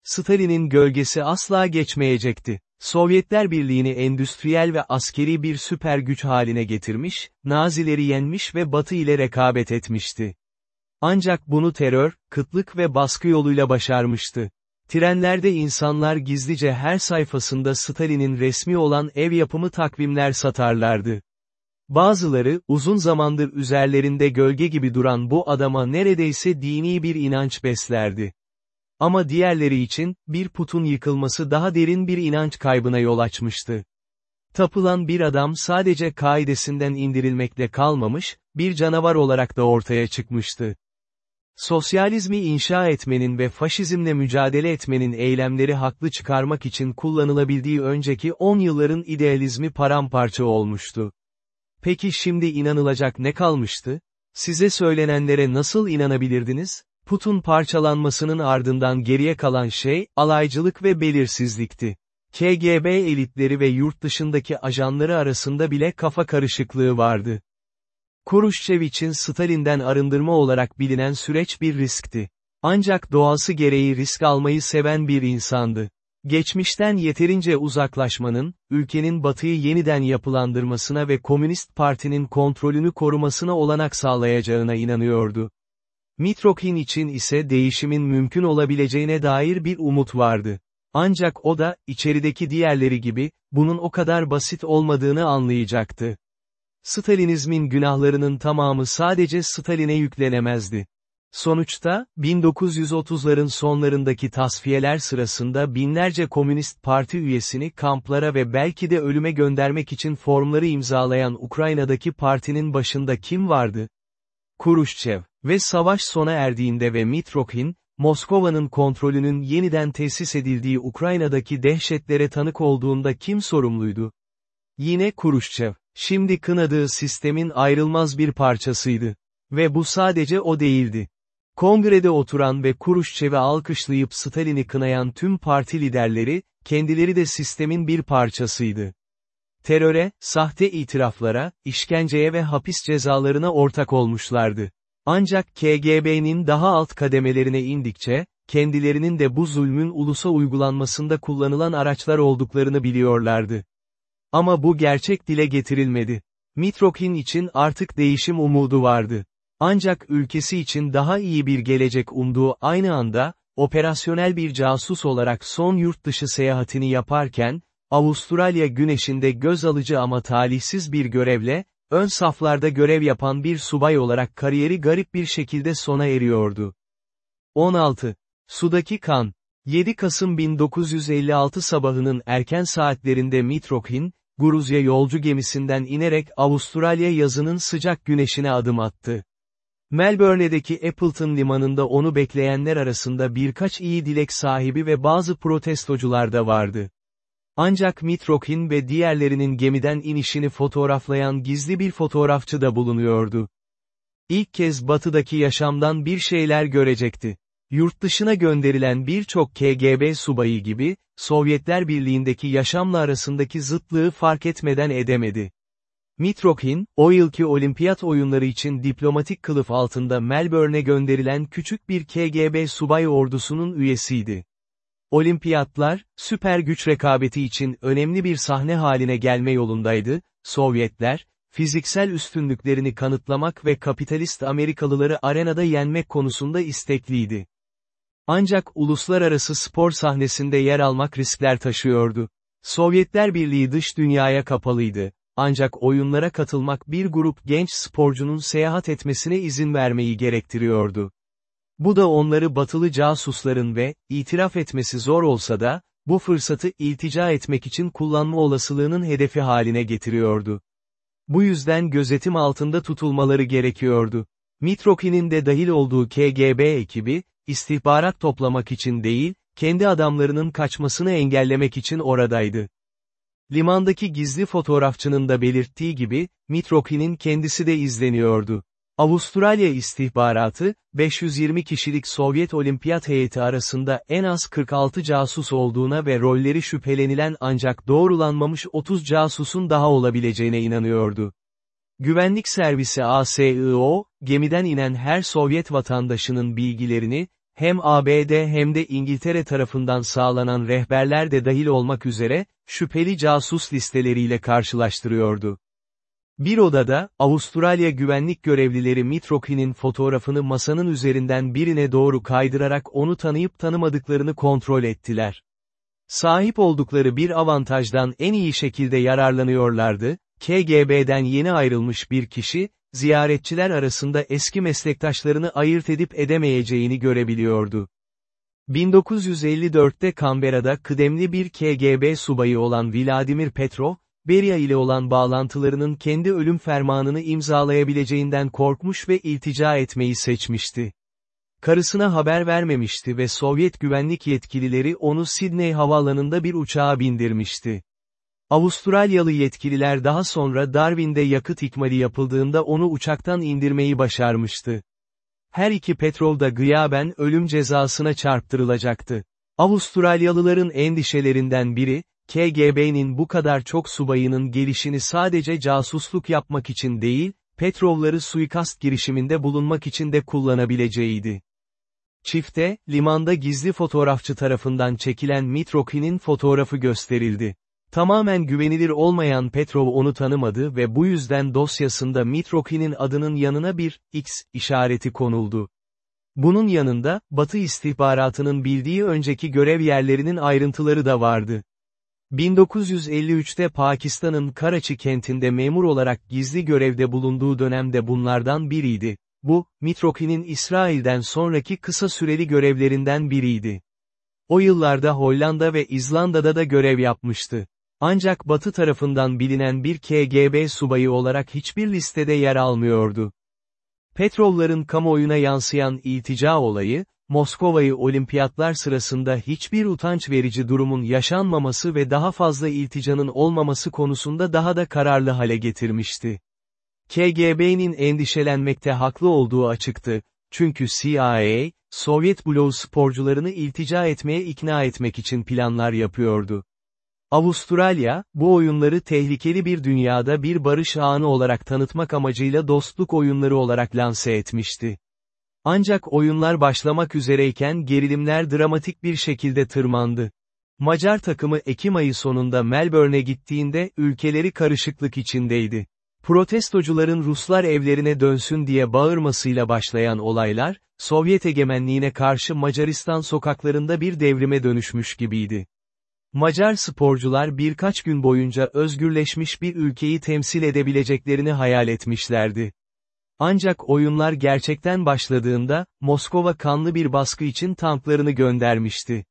Stalin'in gölgesi asla geçmeyecekti. Sovyetler Birliği'ni endüstriyel ve askeri bir süper güç haline getirmiş, Nazileri yenmiş ve Batı ile rekabet etmişti. Ancak bunu terör, kıtlık ve baskı yoluyla başarmıştı. Trenlerde insanlar gizlice her sayfasında Stalin'in resmi olan ev yapımı takvimler satarlardı. Bazıları, uzun zamandır üzerlerinde gölge gibi duran bu adama neredeyse dini bir inanç beslerdi. Ama diğerleri için, bir putun yıkılması daha derin bir inanç kaybına yol açmıştı. Tapılan bir adam sadece kaidesinden indirilmekle kalmamış, bir canavar olarak da ortaya çıkmıştı. Sosyalizmi inşa etmenin ve faşizmle mücadele etmenin eylemleri haklı çıkarmak için kullanılabildiği önceki 10 yılların idealizmi paramparça olmuştu. Peki şimdi inanılacak ne kalmıştı? Size söylenenlere nasıl inanabilirdiniz? Putun parçalanmasının ardından geriye kalan şey, alaycılık ve belirsizlikti. KGB elitleri ve yurt dışındaki ajanları arasında bile kafa karışıklığı vardı. Kuruşçev için Stalin'den arındırma olarak bilinen süreç bir riskti. Ancak doğası gereği risk almayı seven bir insandı. Geçmişten yeterince uzaklaşmanın, ülkenin batıyı yeniden yapılandırmasına ve Komünist Parti'nin kontrolünü korumasına olanak sağlayacağına inanıyordu. Mitrokhin için ise değişimin mümkün olabileceğine dair bir umut vardı. Ancak o da, içerideki diğerleri gibi, bunun o kadar basit olmadığını anlayacaktı. Stalinizmin günahlarının tamamı sadece Stalin'e yüklenemezdi. Sonuçta, 1930'ların sonlarındaki tasfiyeler sırasında binlerce Komünist Parti üyesini kamplara ve belki de ölüme göndermek için formları imzalayan Ukrayna'daki partinin başında kim vardı? Kuruşçev ve savaş sona erdiğinde ve Mitrokhin, Moskova'nın kontrolünün yeniden tesis edildiği Ukrayna'daki dehşetlere tanık olduğunda kim sorumluydu? Yine Kuruşçev, şimdi kınadığı sistemin ayrılmaz bir parçasıydı. Ve bu sadece o değildi. Kongrede oturan ve Kuruşçev'i alkışlayıp Stalin'i kınayan tüm parti liderleri, kendileri de sistemin bir parçasıydı. Teröre, sahte itiraflara, işkenceye ve hapis cezalarına ortak olmuşlardı. Ancak KGB'nin daha alt kademelerine indikçe, kendilerinin de bu zulmün ulusa uygulanmasında kullanılan araçlar olduklarını biliyorlardı. Ama bu gerçek dile getirilmedi. Mitrokhin için artık değişim umudu vardı. Ancak ülkesi için daha iyi bir gelecek umduğu aynı anda, operasyonel bir casus olarak son yurt dışı seyahatini yaparken, Avustralya güneşinde göz alıcı ama talihsiz bir görevle, ön saflarda görev yapan bir subay olarak kariyeri garip bir şekilde sona eriyordu. 16. Sudaki kan. 7 Kasım 1956 sabahının erken saatlerinde Mitrokhin, Gruzya yolcu gemisinden inerek Avustralya yazının sıcak güneşine adım attı. Melbourne'deki Appleton limanında onu bekleyenler arasında birkaç iyi dilek sahibi ve bazı protestocular da vardı. Ancak Mitrokhin ve diğerlerinin gemiden inişini fotoğraflayan gizli bir fotoğrafçı da bulunuyordu. İlk kez batıdaki yaşamdan bir şeyler görecekti. Yurt dışına gönderilen birçok KGB subayı gibi, Sovyetler Birliği'ndeki yaşamla arasındaki zıtlığı fark etmeden edemedi. Mitrokhin, o yılki olimpiyat oyunları için diplomatik kılıf altında Melbourne'e gönderilen küçük bir KGB subay ordusunun üyesiydi. Olimpiyatlar, süper güç rekabeti için önemli bir sahne haline gelme yolundaydı, Sovyetler, fiziksel üstünlüklerini kanıtlamak ve kapitalist Amerikalıları arenada yenmek konusunda istekliydi. Ancak uluslararası spor sahnesinde yer almak riskler taşıyordu. Sovyetler Birliği dış dünyaya kapalıydı. Ancak oyunlara katılmak bir grup genç sporcunun seyahat etmesine izin vermeyi gerektiriyordu. Bu da onları batılı casusların ve, itiraf etmesi zor olsa da, bu fırsatı iltica etmek için kullanma olasılığının hedefi haline getiriyordu. Bu yüzden gözetim altında tutulmaları gerekiyordu. Mitrokhin'in de dahil olduğu KGB ekibi, istihbarat toplamak için değil, kendi adamlarının kaçmasını engellemek için oradaydı. Limandaki gizli fotoğrafçının da belirttiği gibi, Mitrokhin'in kendisi de izleniyordu. Avustralya istihbaratı, 520 kişilik Sovyet olimpiyat heyeti arasında en az 46 casus olduğuna ve rolleri şüphelenilen ancak doğrulanmamış 30 casusun daha olabileceğine inanıyordu. Güvenlik servisi ASIO, gemiden inen her Sovyet vatandaşının bilgilerini, hem ABD hem de İngiltere tarafından sağlanan rehberler de dahil olmak üzere, şüpheli casus listeleriyle karşılaştırıyordu. Bir odada, Avustralya güvenlik görevlileri Mitroki'nin fotoğrafını masanın üzerinden birine doğru kaydırarak onu tanıyıp tanımadıklarını kontrol ettiler. Sahip oldukları bir avantajdan en iyi şekilde yararlanıyorlardı, KGB'den yeni ayrılmış bir kişi, ziyaretçiler arasında eski meslektaşlarını ayırt edip edemeyeceğini görebiliyordu. 1954'te Canberra'da kıdemli bir KGB subayı olan Vladimir Petrov, Beria ile olan bağlantılarının kendi ölüm fermanını imzalayabileceğinden korkmuş ve iltica etmeyi seçmişti. Karısına haber vermemişti ve Sovyet güvenlik yetkilileri onu Sydney havaalanında bir uçağa bindirmişti. Avustralyalı yetkililer daha sonra Darwin'de yakıt ikmali yapıldığında onu uçaktan indirmeyi başarmıştı. Her iki Petrov da gıyaben ölüm cezasına çarptırılacaktı. Avustralyalıların endişelerinden biri, KGB'nin bu kadar çok subayının gelişini sadece casusluk yapmak için değil, Petrovları suikast girişiminde bulunmak için de kullanabileceğiydi. Çifte, limanda gizli fotoğrafçı tarafından çekilen Mitroki'nin fotoğrafı gösterildi. Tamamen güvenilir olmayan Petrov onu tanımadı ve bu yüzden dosyasında Mitroki'nin adının yanına bir X işareti konuldu. Bunun yanında, Batı istihbaratının bildiği önceki görev yerlerinin ayrıntıları da vardı. 1953'te Pakistan'ın Karachi kentinde memur olarak gizli görevde bulunduğu dönemde bunlardan biriydi. Bu, Mitroki'nin İsrail'den sonraki kısa süreli görevlerinden biriydi. O yıllarda Hollanda ve İzlanda'da da görev yapmıştı. Ancak Batı tarafından bilinen bir KGB subayı olarak hiçbir listede yer almıyordu. Petrovların kamuoyuna yansıyan iltica olayı, Moskova'yı olimpiyatlar sırasında hiçbir utanç verici durumun yaşanmaması ve daha fazla ilticanın olmaması konusunda daha da kararlı hale getirmişti. KGB'nin endişelenmekte haklı olduğu açıktı, çünkü CIA, Sovyet bloğu sporcularını iltica etmeye ikna etmek için planlar yapıyordu. Avustralya, bu oyunları tehlikeli bir dünyada bir barış anı olarak tanıtmak amacıyla dostluk oyunları olarak lanse etmişti. Ancak oyunlar başlamak üzereyken gerilimler dramatik bir şekilde tırmandı. Macar takımı Ekim ayı sonunda Melbourne'e gittiğinde ülkeleri karışıklık içindeydi. Protestocuların Ruslar evlerine dönsün diye bağırmasıyla başlayan olaylar, Sovyet egemenliğine karşı Macaristan sokaklarında bir devrime dönüşmüş gibiydi. Macar sporcular birkaç gün boyunca özgürleşmiş bir ülkeyi temsil edebileceklerini hayal etmişlerdi. Ancak oyunlar gerçekten başladığında, Moskova kanlı bir baskı için tanklarını göndermişti.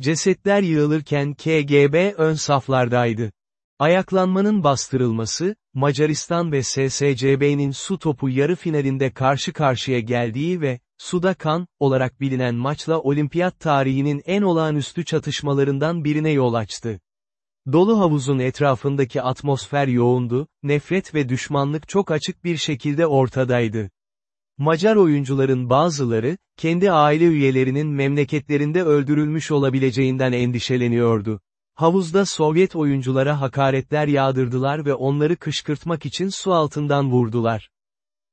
Cesetler yığılırken KGB ön saflardaydı. Ayaklanmanın bastırılması, Macaristan ve SSCB'nin su topu yarı finalinde karşı karşıya geldiği ve, Suda kan, olarak bilinen maçla olimpiyat tarihinin en olağanüstü çatışmalarından birine yol açtı. Dolu havuzun etrafındaki atmosfer yoğundu, nefret ve düşmanlık çok açık bir şekilde ortadaydı. Macar oyuncuların bazıları, kendi aile üyelerinin memleketlerinde öldürülmüş olabileceğinden endişeleniyordu. Havuzda Sovyet oyunculara hakaretler yağdırdılar ve onları kışkırtmak için su altından vurdular.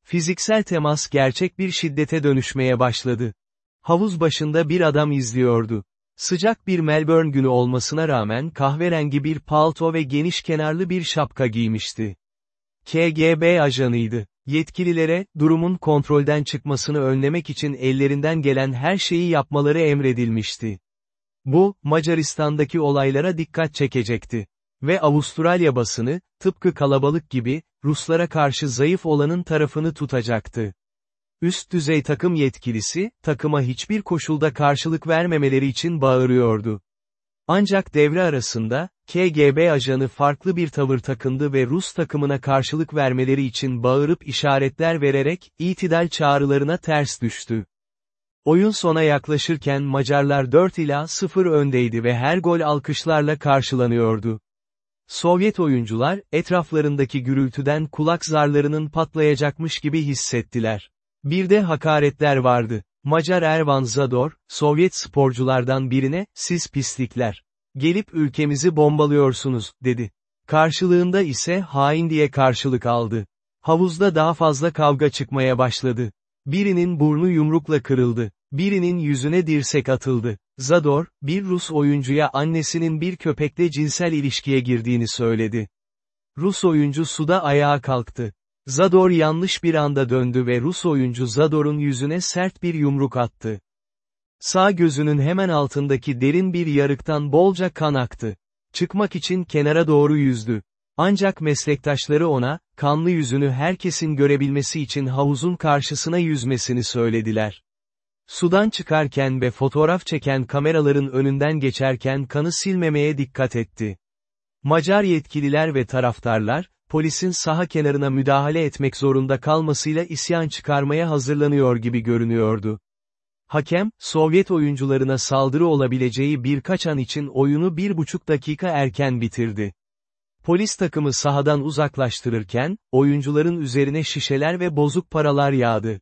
Fiziksel temas gerçek bir şiddete dönüşmeye başladı. Havuz başında bir adam izliyordu. Sıcak bir Melbourne günü olmasına rağmen kahverengi bir palto ve geniş kenarlı bir şapka giymişti. KGB ajanıydı. Yetkililere, durumun kontrolden çıkmasını önlemek için ellerinden gelen her şeyi yapmaları emredilmişti. Bu, Macaristan'daki olaylara dikkat çekecekti. Ve Avustralya basını, tıpkı kalabalık gibi, Ruslara karşı zayıf olanın tarafını tutacaktı. Üst düzey takım yetkilisi, takıma hiçbir koşulda karşılık vermemeleri için bağırıyordu. Ancak devre arasında, KGB ajanı farklı bir tavır takındı ve Rus takımına karşılık vermeleri için bağırıp işaretler vererek, itidal çağrılarına ters düştü. Oyun sona yaklaşırken Macarlar 4 ila 0 öndeydi ve her gol alkışlarla karşılanıyordu. Sovyet oyuncular, etraflarındaki gürültüden kulak zarlarının patlayacakmış gibi hissettiler. Bir de hakaretler vardı. Macar Ervan Zador, Sovyet sporculardan birine, siz pislikler. Gelip ülkemizi bombalıyorsunuz, dedi. Karşılığında ise hain diye karşılık aldı. Havuzda daha fazla kavga çıkmaya başladı. Birinin burnu yumrukla kırıldı. Birinin yüzüne dirsek atıldı. Zador, bir Rus oyuncuya annesinin bir köpekle cinsel ilişkiye girdiğini söyledi. Rus oyuncu suda ayağa kalktı. Zador yanlış bir anda döndü ve Rus oyuncu Zador'un yüzüne sert bir yumruk attı. Sağ gözünün hemen altındaki derin bir yarıktan bolca kan aktı. Çıkmak için kenara doğru yüzdü. Ancak meslektaşları ona, kanlı yüzünü herkesin görebilmesi için havuzun karşısına yüzmesini söylediler. Sudan çıkarken ve fotoğraf çeken kameraların önünden geçerken kanı silmemeye dikkat etti. Macar yetkililer ve taraftarlar, polisin saha kenarına müdahale etmek zorunda kalmasıyla isyan çıkarmaya hazırlanıyor gibi görünüyordu. Hakem, Sovyet oyuncularına saldırı olabileceği birkaç an için oyunu bir buçuk dakika erken bitirdi. Polis takımı sahadan uzaklaştırırken, oyuncuların üzerine şişeler ve bozuk paralar yağdı.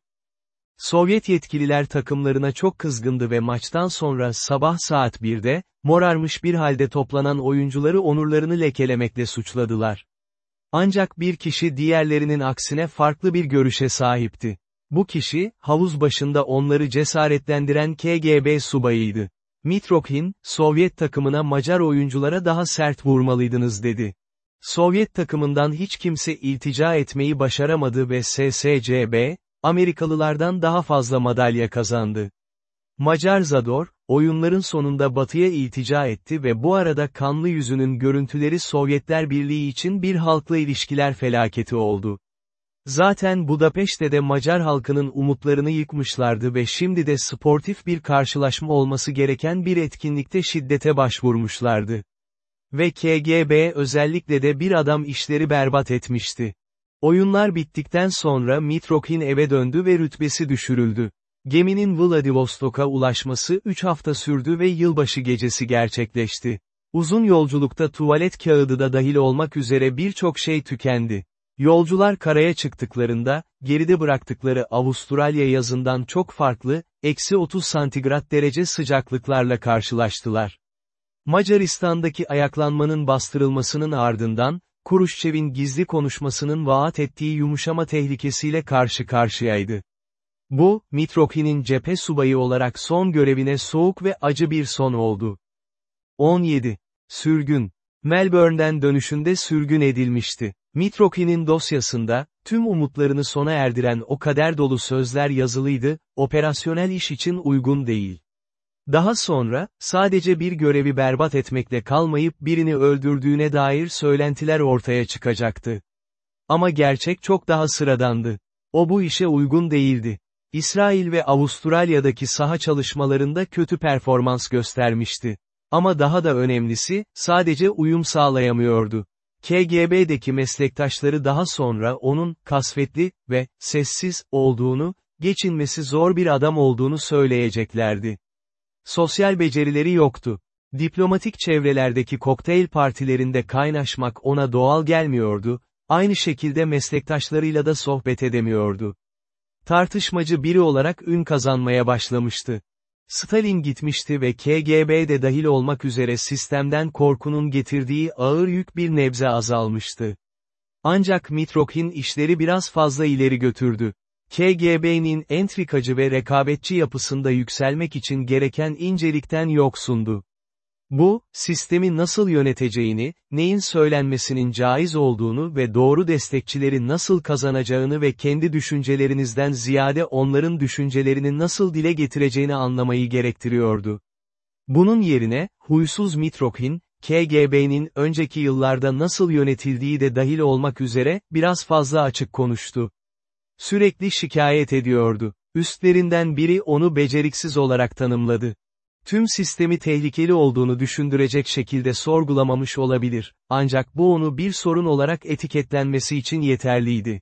Sovyet yetkililer takımlarına çok kızgındı ve maçtan sonra sabah saat 1'de, morarmış bir halde toplanan oyuncuları onurlarını lekelemekle suçladılar. Ancak bir kişi diğerlerinin aksine farklı bir görüşe sahipti. Bu kişi, havuz başında onları cesaretlendiren KGB subayıydı. Mitrokhin, Sovyet takımına Macar oyunculara daha sert vurmalıydınız dedi. Sovyet takımından hiç kimse iltica etmeyi başaramadı ve SSCB, Amerikalılardan daha fazla madalya kazandı. Macar Zador, oyunların sonunda batıya iltica etti ve bu arada kanlı yüzünün görüntüleri Sovyetler Birliği için bir halkla ilişkiler felaketi oldu. Zaten Budapeşte de Macar halkının umutlarını yıkmışlardı ve şimdi de sportif bir karşılaşma olması gereken bir etkinlikte şiddete başvurmuşlardı. Ve KGB özellikle de bir adam işleri berbat etmişti. Oyunlar bittikten sonra Mitrokhin eve döndü ve rütbesi düşürüldü. Geminin Vladivostok'a ulaşması 3 hafta sürdü ve yılbaşı gecesi gerçekleşti. Uzun yolculukta tuvalet kağıdı da dahil olmak üzere birçok şey tükendi. Yolcular karaya çıktıklarında, geride bıraktıkları Avustralya yazından çok farklı, eksi 30 santigrat derece sıcaklıklarla karşılaştılar. Macaristan'daki ayaklanmanın bastırılmasının ardından, Kuruşçev'in gizli konuşmasının vaat ettiği yumuşama tehlikesiyle karşı karşıyaydı. Bu, Mitrokhin'in cephe subayı olarak son görevine soğuk ve acı bir son oldu. 17. Sürgün. Melbourne'den dönüşünde sürgün edilmişti. Mitrokhin'in dosyasında, tüm umutlarını sona erdiren o kader dolu sözler yazılıydı, operasyonel iş için uygun değil. Daha sonra, sadece bir görevi berbat etmekle kalmayıp birini öldürdüğüne dair söylentiler ortaya çıkacaktı. Ama gerçek çok daha sıradandı. O bu işe uygun değildi. İsrail ve Avustralya'daki saha çalışmalarında kötü performans göstermişti. Ama daha da önemlisi, sadece uyum sağlayamıyordu. KGB'deki meslektaşları daha sonra onun, kasvetli ve sessiz olduğunu, geçinmesi zor bir adam olduğunu söyleyeceklerdi. Sosyal becerileri yoktu. Diplomatik çevrelerdeki kokteyl partilerinde kaynaşmak ona doğal gelmiyordu, aynı şekilde meslektaşlarıyla da sohbet edemiyordu. Tartışmacı biri olarak ün kazanmaya başlamıştı. Stalin gitmişti ve KGB de dahil olmak üzere sistemden korkunun getirdiği ağır yük bir nebze azalmıştı. Ancak Mitrokhin işleri biraz fazla ileri götürdü. KGB'nin entrikacı ve rekabetçi yapısında yükselmek için gereken incelikten yoksundu. Bu, sistemi nasıl yöneteceğini, neyin söylenmesinin caiz olduğunu ve doğru destekçileri nasıl kazanacağını ve kendi düşüncelerinizden ziyade onların düşüncelerini nasıl dile getireceğini anlamayı gerektiriyordu. Bunun yerine, huysuz Mitrokhin, KGB'nin önceki yıllarda nasıl yönetildiği de dahil olmak üzere, biraz fazla açık konuştu. Sürekli şikayet ediyordu. Üstlerinden biri onu beceriksiz olarak tanımladı. Tüm sistemi tehlikeli olduğunu düşündürecek şekilde sorgulamamış olabilir, ancak bu onu bir sorun olarak etiketlenmesi için yeterliydi.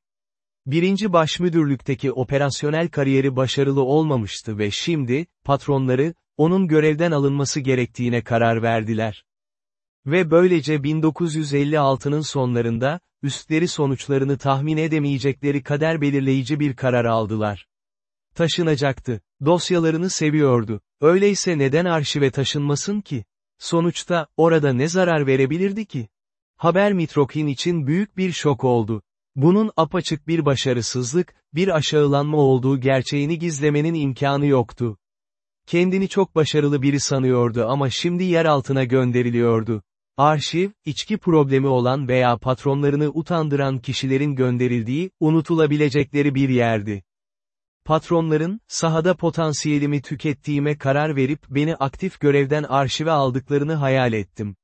Birinci başmüdürlükteki operasyonel kariyeri başarılı olmamıştı ve şimdi, patronları, onun görevden alınması gerektiğine karar verdiler. Ve böylece 1956'nın sonlarında, üstleri sonuçlarını tahmin edemeyecekleri kader belirleyici bir karar aldılar. Taşınacaktı. Dosyalarını seviyordu. Öyleyse neden arşive taşınmasın ki? Sonuçta, orada ne zarar verebilirdi ki? Haber Mitrokin için büyük bir şok oldu. Bunun apaçık bir başarısızlık, bir aşağılanma olduğu gerçeğini gizlemenin imkanı yoktu. Kendini çok başarılı biri sanıyordu ama şimdi yer altına gönderiliyordu. Arşiv, içki problemi olan veya patronlarını utandıran kişilerin gönderildiği, unutulabilecekleri bir yerdi. Patronların, sahada potansiyelimi tükettiğime karar verip beni aktif görevden arşive aldıklarını hayal ettim.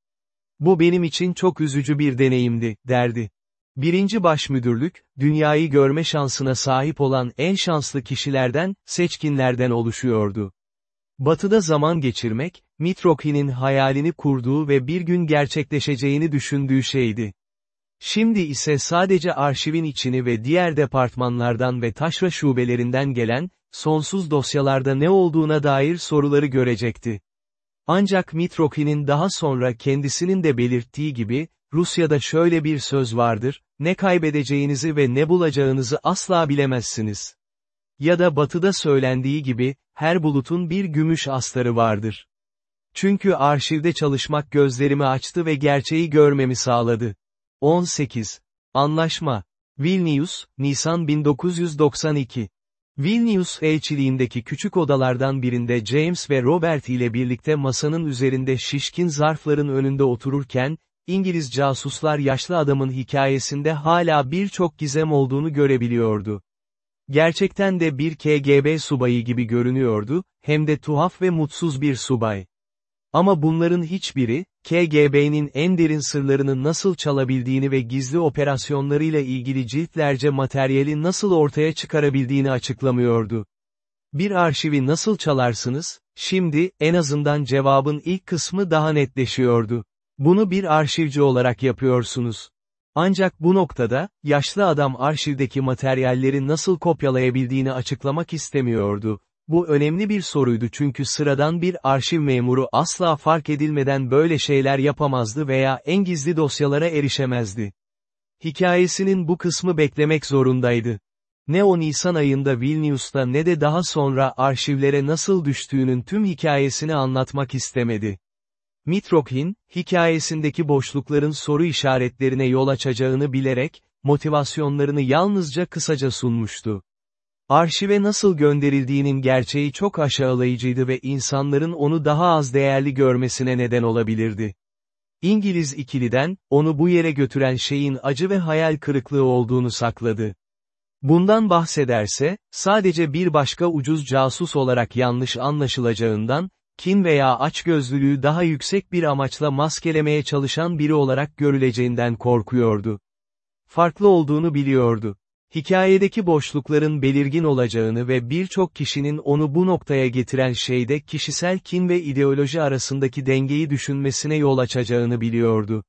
Bu benim için çok üzücü bir deneyimdi, derdi. Birinci başmüdürlük, dünyayı görme şansına sahip olan en şanslı kişilerden, seçkinlerden oluşuyordu. Batıda zaman geçirmek, Mitroki'nin hayalini kurduğu ve bir gün gerçekleşeceğini düşündüğü şeydi. Şimdi ise sadece arşivin içini ve diğer departmanlardan ve taşra şubelerinden gelen, sonsuz dosyalarda ne olduğuna dair soruları görecekti. Ancak Mitroki'nin daha sonra kendisinin de belirttiği gibi, Rusya'da şöyle bir söz vardır, ne kaybedeceğinizi ve ne bulacağınızı asla bilemezsiniz. Ya da batıda söylendiği gibi, her bulutun bir gümüş astarı vardır. Çünkü arşivde çalışmak gözlerimi açtı ve gerçeği görmemi sağladı. 18. Anlaşma. Vilnius, Nisan 1992. Vilnius elçiliğindeki küçük odalardan birinde James ve Robert ile birlikte masanın üzerinde şişkin zarfların önünde otururken, İngiliz casuslar yaşlı adamın hikayesinde hala birçok gizem olduğunu görebiliyordu. Gerçekten de bir KGB subayı gibi görünüyordu, hem de tuhaf ve mutsuz bir subay. Ama bunların hiçbiri, KGB'nin en derin sırlarını nasıl çalabildiğini ve gizli operasyonlarıyla ilgili ciltlerce materyali nasıl ortaya çıkarabildiğini açıklamıyordu. Bir arşivi nasıl çalarsınız? Şimdi, en azından cevabın ilk kısmı daha netleşiyordu. Bunu bir arşivci olarak yapıyorsunuz. Ancak bu noktada, yaşlı adam arşivdeki materyalleri nasıl kopyalayabildiğini açıklamak istemiyordu. Bu önemli bir soruydu çünkü sıradan bir arşiv memuru asla fark edilmeden böyle şeyler yapamazdı veya en gizli dosyalara erişemezdi. Hikayesinin bu kısmı beklemek zorundaydı. Ne o Nisan ayında Vilnius'ta ne de daha sonra arşivlere nasıl düştüğünün tüm hikayesini anlatmak istemedi. Mitrokhin, hikayesindeki boşlukların soru işaretlerine yol açacağını bilerek, motivasyonlarını yalnızca kısaca sunmuştu. Arşive nasıl gönderildiğinin gerçeği çok aşağılayıcıydı ve insanların onu daha az değerli görmesine neden olabilirdi. İngiliz ikiliden, onu bu yere götüren şeyin acı ve hayal kırıklığı olduğunu sakladı. Bundan bahsederse, sadece bir başka ucuz casus olarak yanlış anlaşılacağından, kin veya açgözlülüğü daha yüksek bir amaçla maskelemeye çalışan biri olarak görüleceğinden korkuyordu. Farklı olduğunu biliyordu. Hikayedeki boşlukların belirgin olacağını ve birçok kişinin onu bu noktaya getiren şeyde kişisel kin ve ideoloji arasındaki dengeyi düşünmesine yol açacağını biliyordu.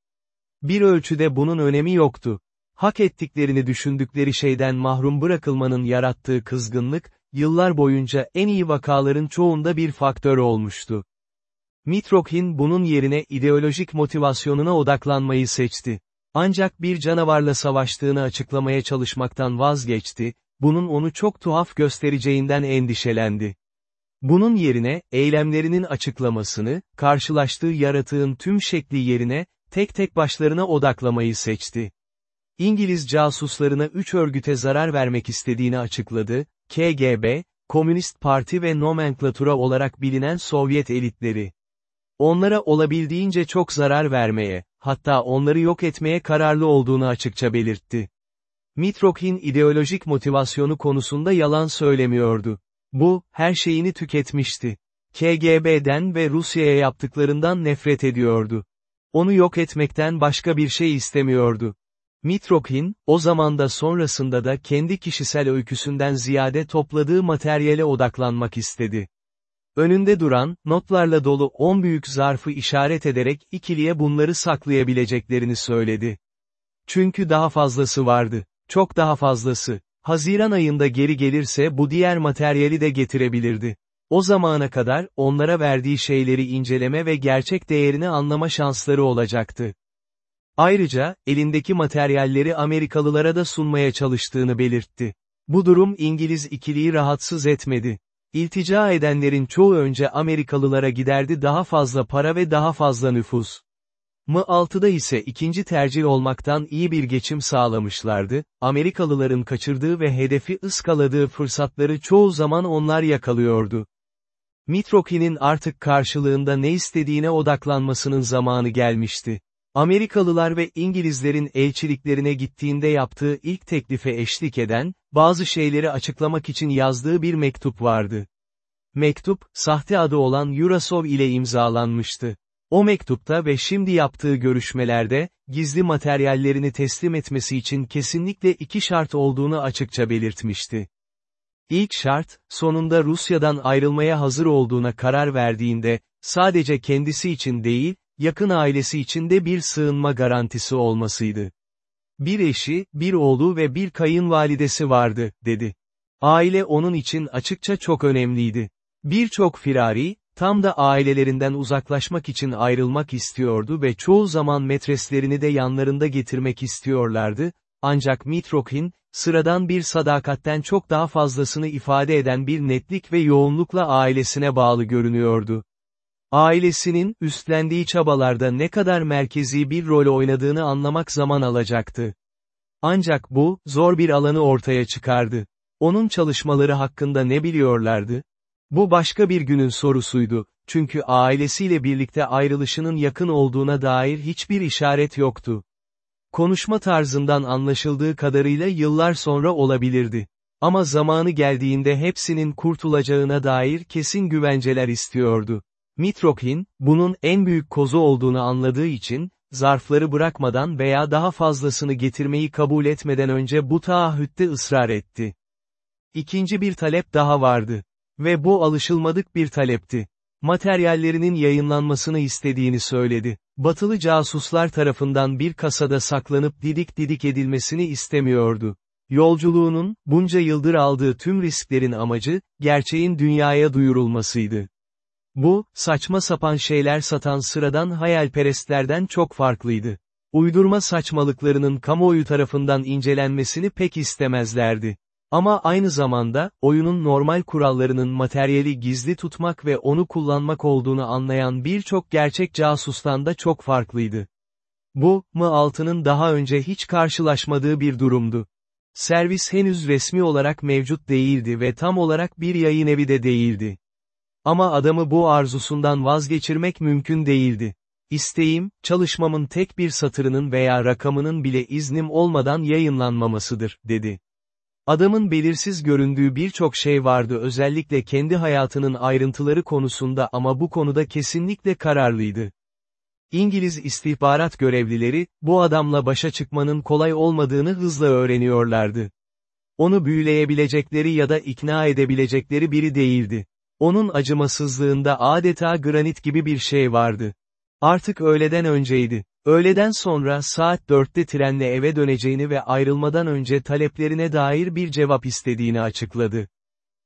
Bir ölçüde bunun önemi yoktu. Hak ettiklerini düşündükleri şeyden mahrum bırakılmanın yarattığı kızgınlık, yıllar boyunca en iyi vakaların çoğunda bir faktör olmuştu. Mitrokhin bunun yerine ideolojik motivasyonuna odaklanmayı seçti. Ancak bir canavarla savaştığını açıklamaya çalışmaktan vazgeçti, bunun onu çok tuhaf göstereceğinden endişelendi. Bunun yerine, eylemlerinin açıklamasını, karşılaştığı yaratığın tüm şekli yerine, tek tek başlarına odaklamayı seçti. İngiliz casuslarına üç örgüte zarar vermek istediğini açıkladı, KGB, Komünist Parti ve nomenklatura olarak bilinen Sovyet elitleri. Onlara olabildiğince çok zarar vermeye, hatta onları yok etmeye kararlı olduğunu açıkça belirtti. Mitrokhin ideolojik motivasyonu konusunda yalan söylemiyordu. Bu, her şeyini tüketmişti. KGB'den ve Rusya'ya yaptıklarından nefret ediyordu. Onu yok etmekten başka bir şey istemiyordu. Mitrokhin, o zamanda sonrasında da kendi kişisel öyküsünden ziyade topladığı materyale odaklanmak istedi. Önünde duran, notlarla dolu on büyük zarfı işaret ederek ikiliye bunları saklayabileceklerini söyledi. Çünkü daha fazlası vardı. Çok daha fazlası. Haziran ayında geri gelirse bu diğer materyali de getirebilirdi. O zamana kadar, onlara verdiği şeyleri inceleme ve gerçek değerini anlama şansları olacaktı. Ayrıca, elindeki materyalleri Amerikalılara da sunmaya çalıştığını belirtti. Bu durum İngiliz ikiliyi rahatsız etmedi. İltica edenlerin çoğu önce Amerikalılara giderdi daha fazla para ve daha fazla nüfus. M6'da ise ikinci tercih olmaktan iyi bir geçim sağlamışlardı, Amerikalıların kaçırdığı ve hedefi ıskaladığı fırsatları çoğu zaman onlar yakalıyordu. Mitroki'nin artık karşılığında ne istediğine odaklanmasının zamanı gelmişti. Amerikalılar ve İngilizlerin elçiliklerine gittiğinde yaptığı ilk teklife eşlik eden, bazı şeyleri açıklamak için yazdığı bir mektup vardı. Mektup, sahte adı olan Yurasov ile imzalanmıştı. O mektupta ve şimdi yaptığı görüşmelerde, gizli materyallerini teslim etmesi için kesinlikle iki şart olduğunu açıkça belirtmişti. İlk şart, sonunda Rusya'dan ayrılmaya hazır olduğuna karar verdiğinde, sadece kendisi için değil, yakın ailesi için de bir sığınma garantisi olmasıydı. Bir eşi, bir oğlu ve bir kayınvalidesi vardı, dedi. Aile onun için açıkça çok önemliydi. Birçok firari, tam da ailelerinden uzaklaşmak için ayrılmak istiyordu ve çoğu zaman metreslerini de yanlarında getirmek istiyorlardı, ancak Mitrokhin, sıradan bir sadakatten çok daha fazlasını ifade eden bir netlik ve yoğunlukla ailesine bağlı görünüyordu. Ailesinin, üstlendiği çabalarda ne kadar merkezi bir rol oynadığını anlamak zaman alacaktı. Ancak bu, zor bir alanı ortaya çıkardı. Onun çalışmaları hakkında ne biliyorlardı? Bu başka bir günün sorusuydu, çünkü ailesiyle birlikte ayrılışının yakın olduğuna dair hiçbir işaret yoktu. Konuşma tarzından anlaşıldığı kadarıyla yıllar sonra olabilirdi. Ama zamanı geldiğinde hepsinin kurtulacağına dair kesin güvenceler istiyordu. Mitrokhin, bunun en büyük kozu olduğunu anladığı için, zarfları bırakmadan veya daha fazlasını getirmeyi kabul etmeden önce bu taahhütte ısrar etti. İkinci bir talep daha vardı. Ve bu alışılmadık bir talepti. Materyallerinin yayınlanmasını istediğini söyledi. Batılı casuslar tarafından bir kasada saklanıp didik didik edilmesini istemiyordu. Yolculuğunun, bunca yıldır aldığı tüm risklerin amacı, gerçeğin dünyaya duyurulmasıydı. Bu, saçma sapan şeyler satan sıradan hayalperestlerden çok farklıydı. Uydurma saçmalıklarının kamuoyu tarafından incelenmesini pek istemezlerdi. Ama aynı zamanda, oyunun normal kurallarının materyali gizli tutmak ve onu kullanmak olduğunu anlayan birçok gerçek casustan da çok farklıydı. Bu, M6'nın daha önce hiç karşılaşmadığı bir durumdu. Servis henüz resmi olarak mevcut değildi ve tam olarak bir yayın evi de değildi. Ama adamı bu arzusundan vazgeçirmek mümkün değildi. İsteğim, çalışmamın tek bir satırının veya rakamının bile iznim olmadan yayınlanmamasıdır, dedi. Adamın belirsiz göründüğü birçok şey vardı özellikle kendi hayatının ayrıntıları konusunda ama bu konuda kesinlikle kararlıydı. İngiliz istihbarat görevlileri, bu adamla başa çıkmanın kolay olmadığını hızla öğreniyorlardı. Onu büyüleyebilecekleri ya da ikna edebilecekleri biri değildi. Onun acımasızlığında adeta granit gibi bir şey vardı. Artık öğleden önceydi. Öğleden sonra saat dörtte trenle eve döneceğini ve ayrılmadan önce taleplerine dair bir cevap istediğini açıkladı.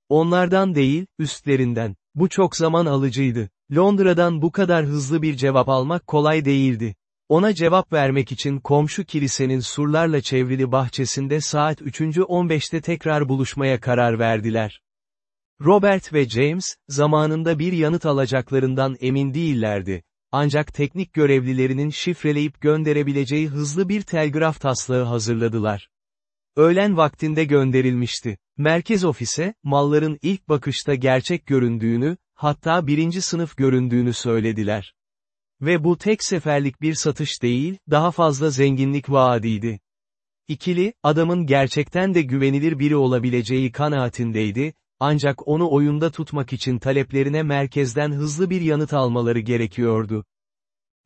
Onlardan değil, üstlerinden. Bu çok zaman alıcıydı. Londra'dan bu kadar hızlı bir cevap almak kolay değildi. Ona cevap vermek için komşu kilisenin surlarla çevrili bahçesinde saat 3.15'te tekrar buluşmaya karar verdiler. Robert ve James, zamanında bir yanıt alacaklarından emin değillerdi. Ancak teknik görevlilerinin şifreleyip gönderebileceği hızlı bir telgraf taslağı hazırladılar. Öğlen vaktinde gönderilmişti. Merkez ofise, malların ilk bakışta gerçek göründüğünü, hatta birinci sınıf göründüğünü söylediler. Ve bu tek seferlik bir satış değil, daha fazla zenginlik vaadiydi. İkili, adamın gerçekten de güvenilir biri olabileceği kanaatindeydi, ancak onu oyunda tutmak için taleplerine merkezden hızlı bir yanıt almaları gerekiyordu.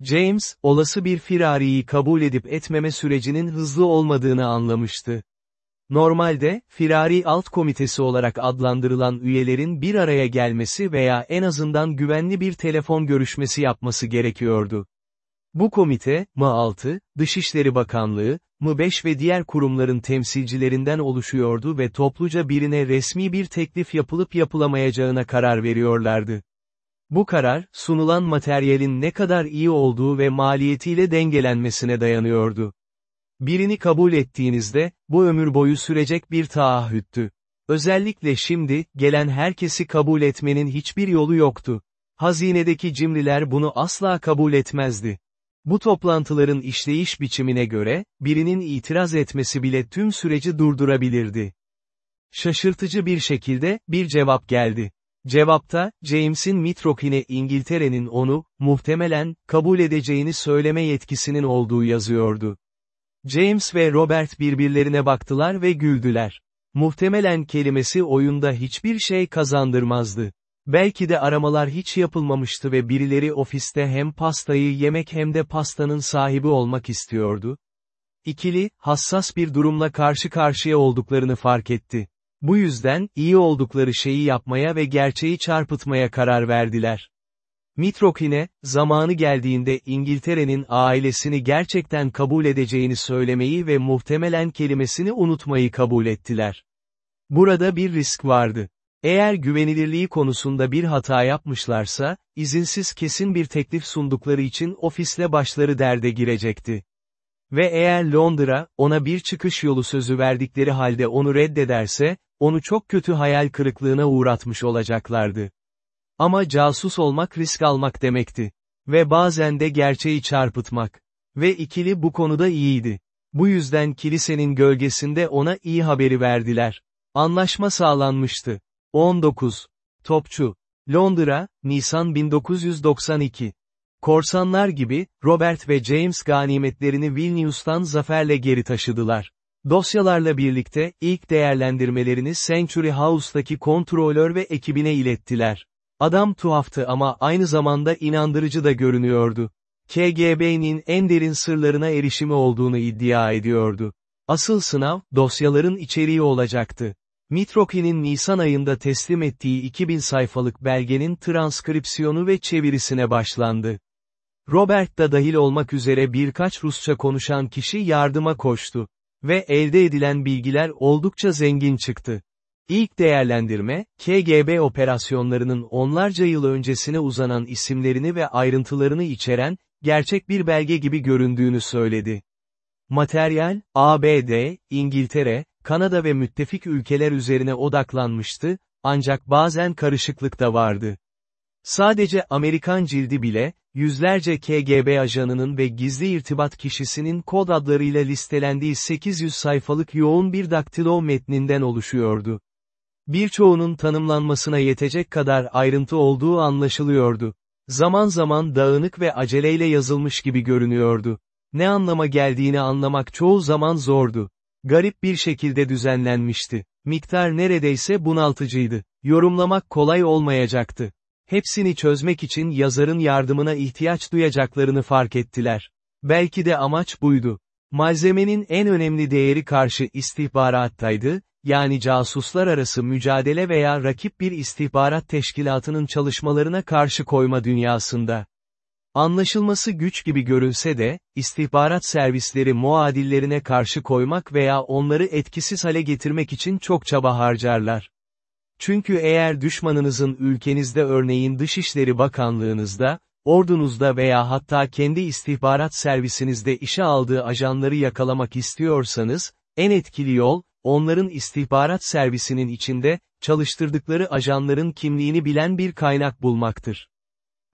James, olası bir firariyi kabul edip etmeme sürecinin hızlı olmadığını anlamıştı. Normalde, firari alt komitesi olarak adlandırılan üyelerin bir araya gelmesi veya en azından güvenli bir telefon görüşmesi yapması gerekiyordu. Bu komite, M6, Dışişleri Bakanlığı, M5 ve diğer kurumların temsilcilerinden oluşuyordu ve topluca birine resmi bir teklif yapılıp yapılamayacağına karar veriyorlardı. Bu karar, sunulan materyalin ne kadar iyi olduğu ve maliyetiyle dengelenmesine dayanıyordu. Birini kabul ettiğinizde, bu ömür boyu sürecek bir taahhüttü. Özellikle şimdi, gelen herkesi kabul etmenin hiçbir yolu yoktu. Hazinedeki cimriler bunu asla kabul etmezdi. Bu toplantıların işleyiş biçimine göre, birinin itiraz etmesi bile tüm süreci durdurabilirdi. Şaşırtıcı bir şekilde, bir cevap geldi. Cevapta, James'in Mitrokin'e İngiltere'nin onu, muhtemelen, kabul edeceğini söyleme yetkisinin olduğu yazıyordu. James ve Robert birbirlerine baktılar ve güldüler. Muhtemelen kelimesi oyunda hiçbir şey kazandırmazdı. Belki de aramalar hiç yapılmamıştı ve birileri ofiste hem pastayı yemek hem de pastanın sahibi olmak istiyordu. İkili, hassas bir durumla karşı karşıya olduklarını fark etti. Bu yüzden, iyi oldukları şeyi yapmaya ve gerçeği çarpıtmaya karar verdiler. Mitrokine, zamanı geldiğinde İngiltere'nin ailesini gerçekten kabul edeceğini söylemeyi ve muhtemelen kelimesini unutmayı kabul ettiler. Burada bir risk vardı. Eğer güvenilirliği konusunda bir hata yapmışlarsa, izinsiz kesin bir teklif sundukları için ofisle başları derde girecekti. Ve eğer Londra, ona bir çıkış yolu sözü verdikleri halde onu reddederse, onu çok kötü hayal kırıklığına uğratmış olacaklardı. Ama casus olmak risk almak demekti. Ve bazen de gerçeği çarpıtmak. Ve ikili bu konuda iyiydi. Bu yüzden kilisenin gölgesinde ona iyi haberi verdiler. Anlaşma sağlanmıştı. 19. Topçu. Londra, Nisan 1992. Korsanlar gibi, Robert ve James ganimetlerini Vilnius'tan zaferle geri taşıdılar. Dosyalarla birlikte, ilk değerlendirmelerini Century House'daki kontrolör ve ekibine ilettiler. Adam tuhaftı ama aynı zamanda inandırıcı da görünüyordu. KGB'nin en derin sırlarına erişimi olduğunu iddia ediyordu. Asıl sınav, dosyaların içeriği olacaktı. Mitroki'nin Nisan ayında teslim ettiği 2000 sayfalık belgenin transkripsiyonu ve çevirisine başlandı. Robert da dahil olmak üzere birkaç Rusça konuşan kişi yardıma koştu. Ve elde edilen bilgiler oldukça zengin çıktı. İlk değerlendirme, KGB operasyonlarının onlarca yıl öncesine uzanan isimlerini ve ayrıntılarını içeren, gerçek bir belge gibi göründüğünü söyledi. Materyal, ABD, İngiltere, Kanada ve müttefik ülkeler üzerine odaklanmıştı, ancak bazen karışıklık da vardı. Sadece Amerikan cildi bile, yüzlerce KGB ajanının ve gizli irtibat kişisinin kod adlarıyla listelendiği 800 sayfalık yoğun bir daktilo metninden oluşuyordu. Birçoğunun tanımlanmasına yetecek kadar ayrıntı olduğu anlaşılıyordu. Zaman zaman dağınık ve aceleyle yazılmış gibi görünüyordu. Ne anlama geldiğini anlamak çoğu zaman zordu. Garip bir şekilde düzenlenmişti. Miktar neredeyse bunaltıcıydı. Yorumlamak kolay olmayacaktı. Hepsini çözmek için yazarın yardımına ihtiyaç duyacaklarını fark ettiler. Belki de amaç buydu. Malzemenin en önemli değeri karşı istihbarattaydı, yani casuslar arası mücadele veya rakip bir istihbarat teşkilatının çalışmalarına karşı koyma dünyasında. Anlaşılması güç gibi görülse de, istihbarat servisleri muadillerine karşı koymak veya onları etkisiz hale getirmek için çok çaba harcarlar. Çünkü eğer düşmanınızın ülkenizde örneğin Dışişleri Bakanlığınızda, ordunuzda veya hatta kendi istihbarat servisinizde işe aldığı ajanları yakalamak istiyorsanız, en etkili yol, onların istihbarat servisinin içinde, çalıştırdıkları ajanların kimliğini bilen bir kaynak bulmaktır.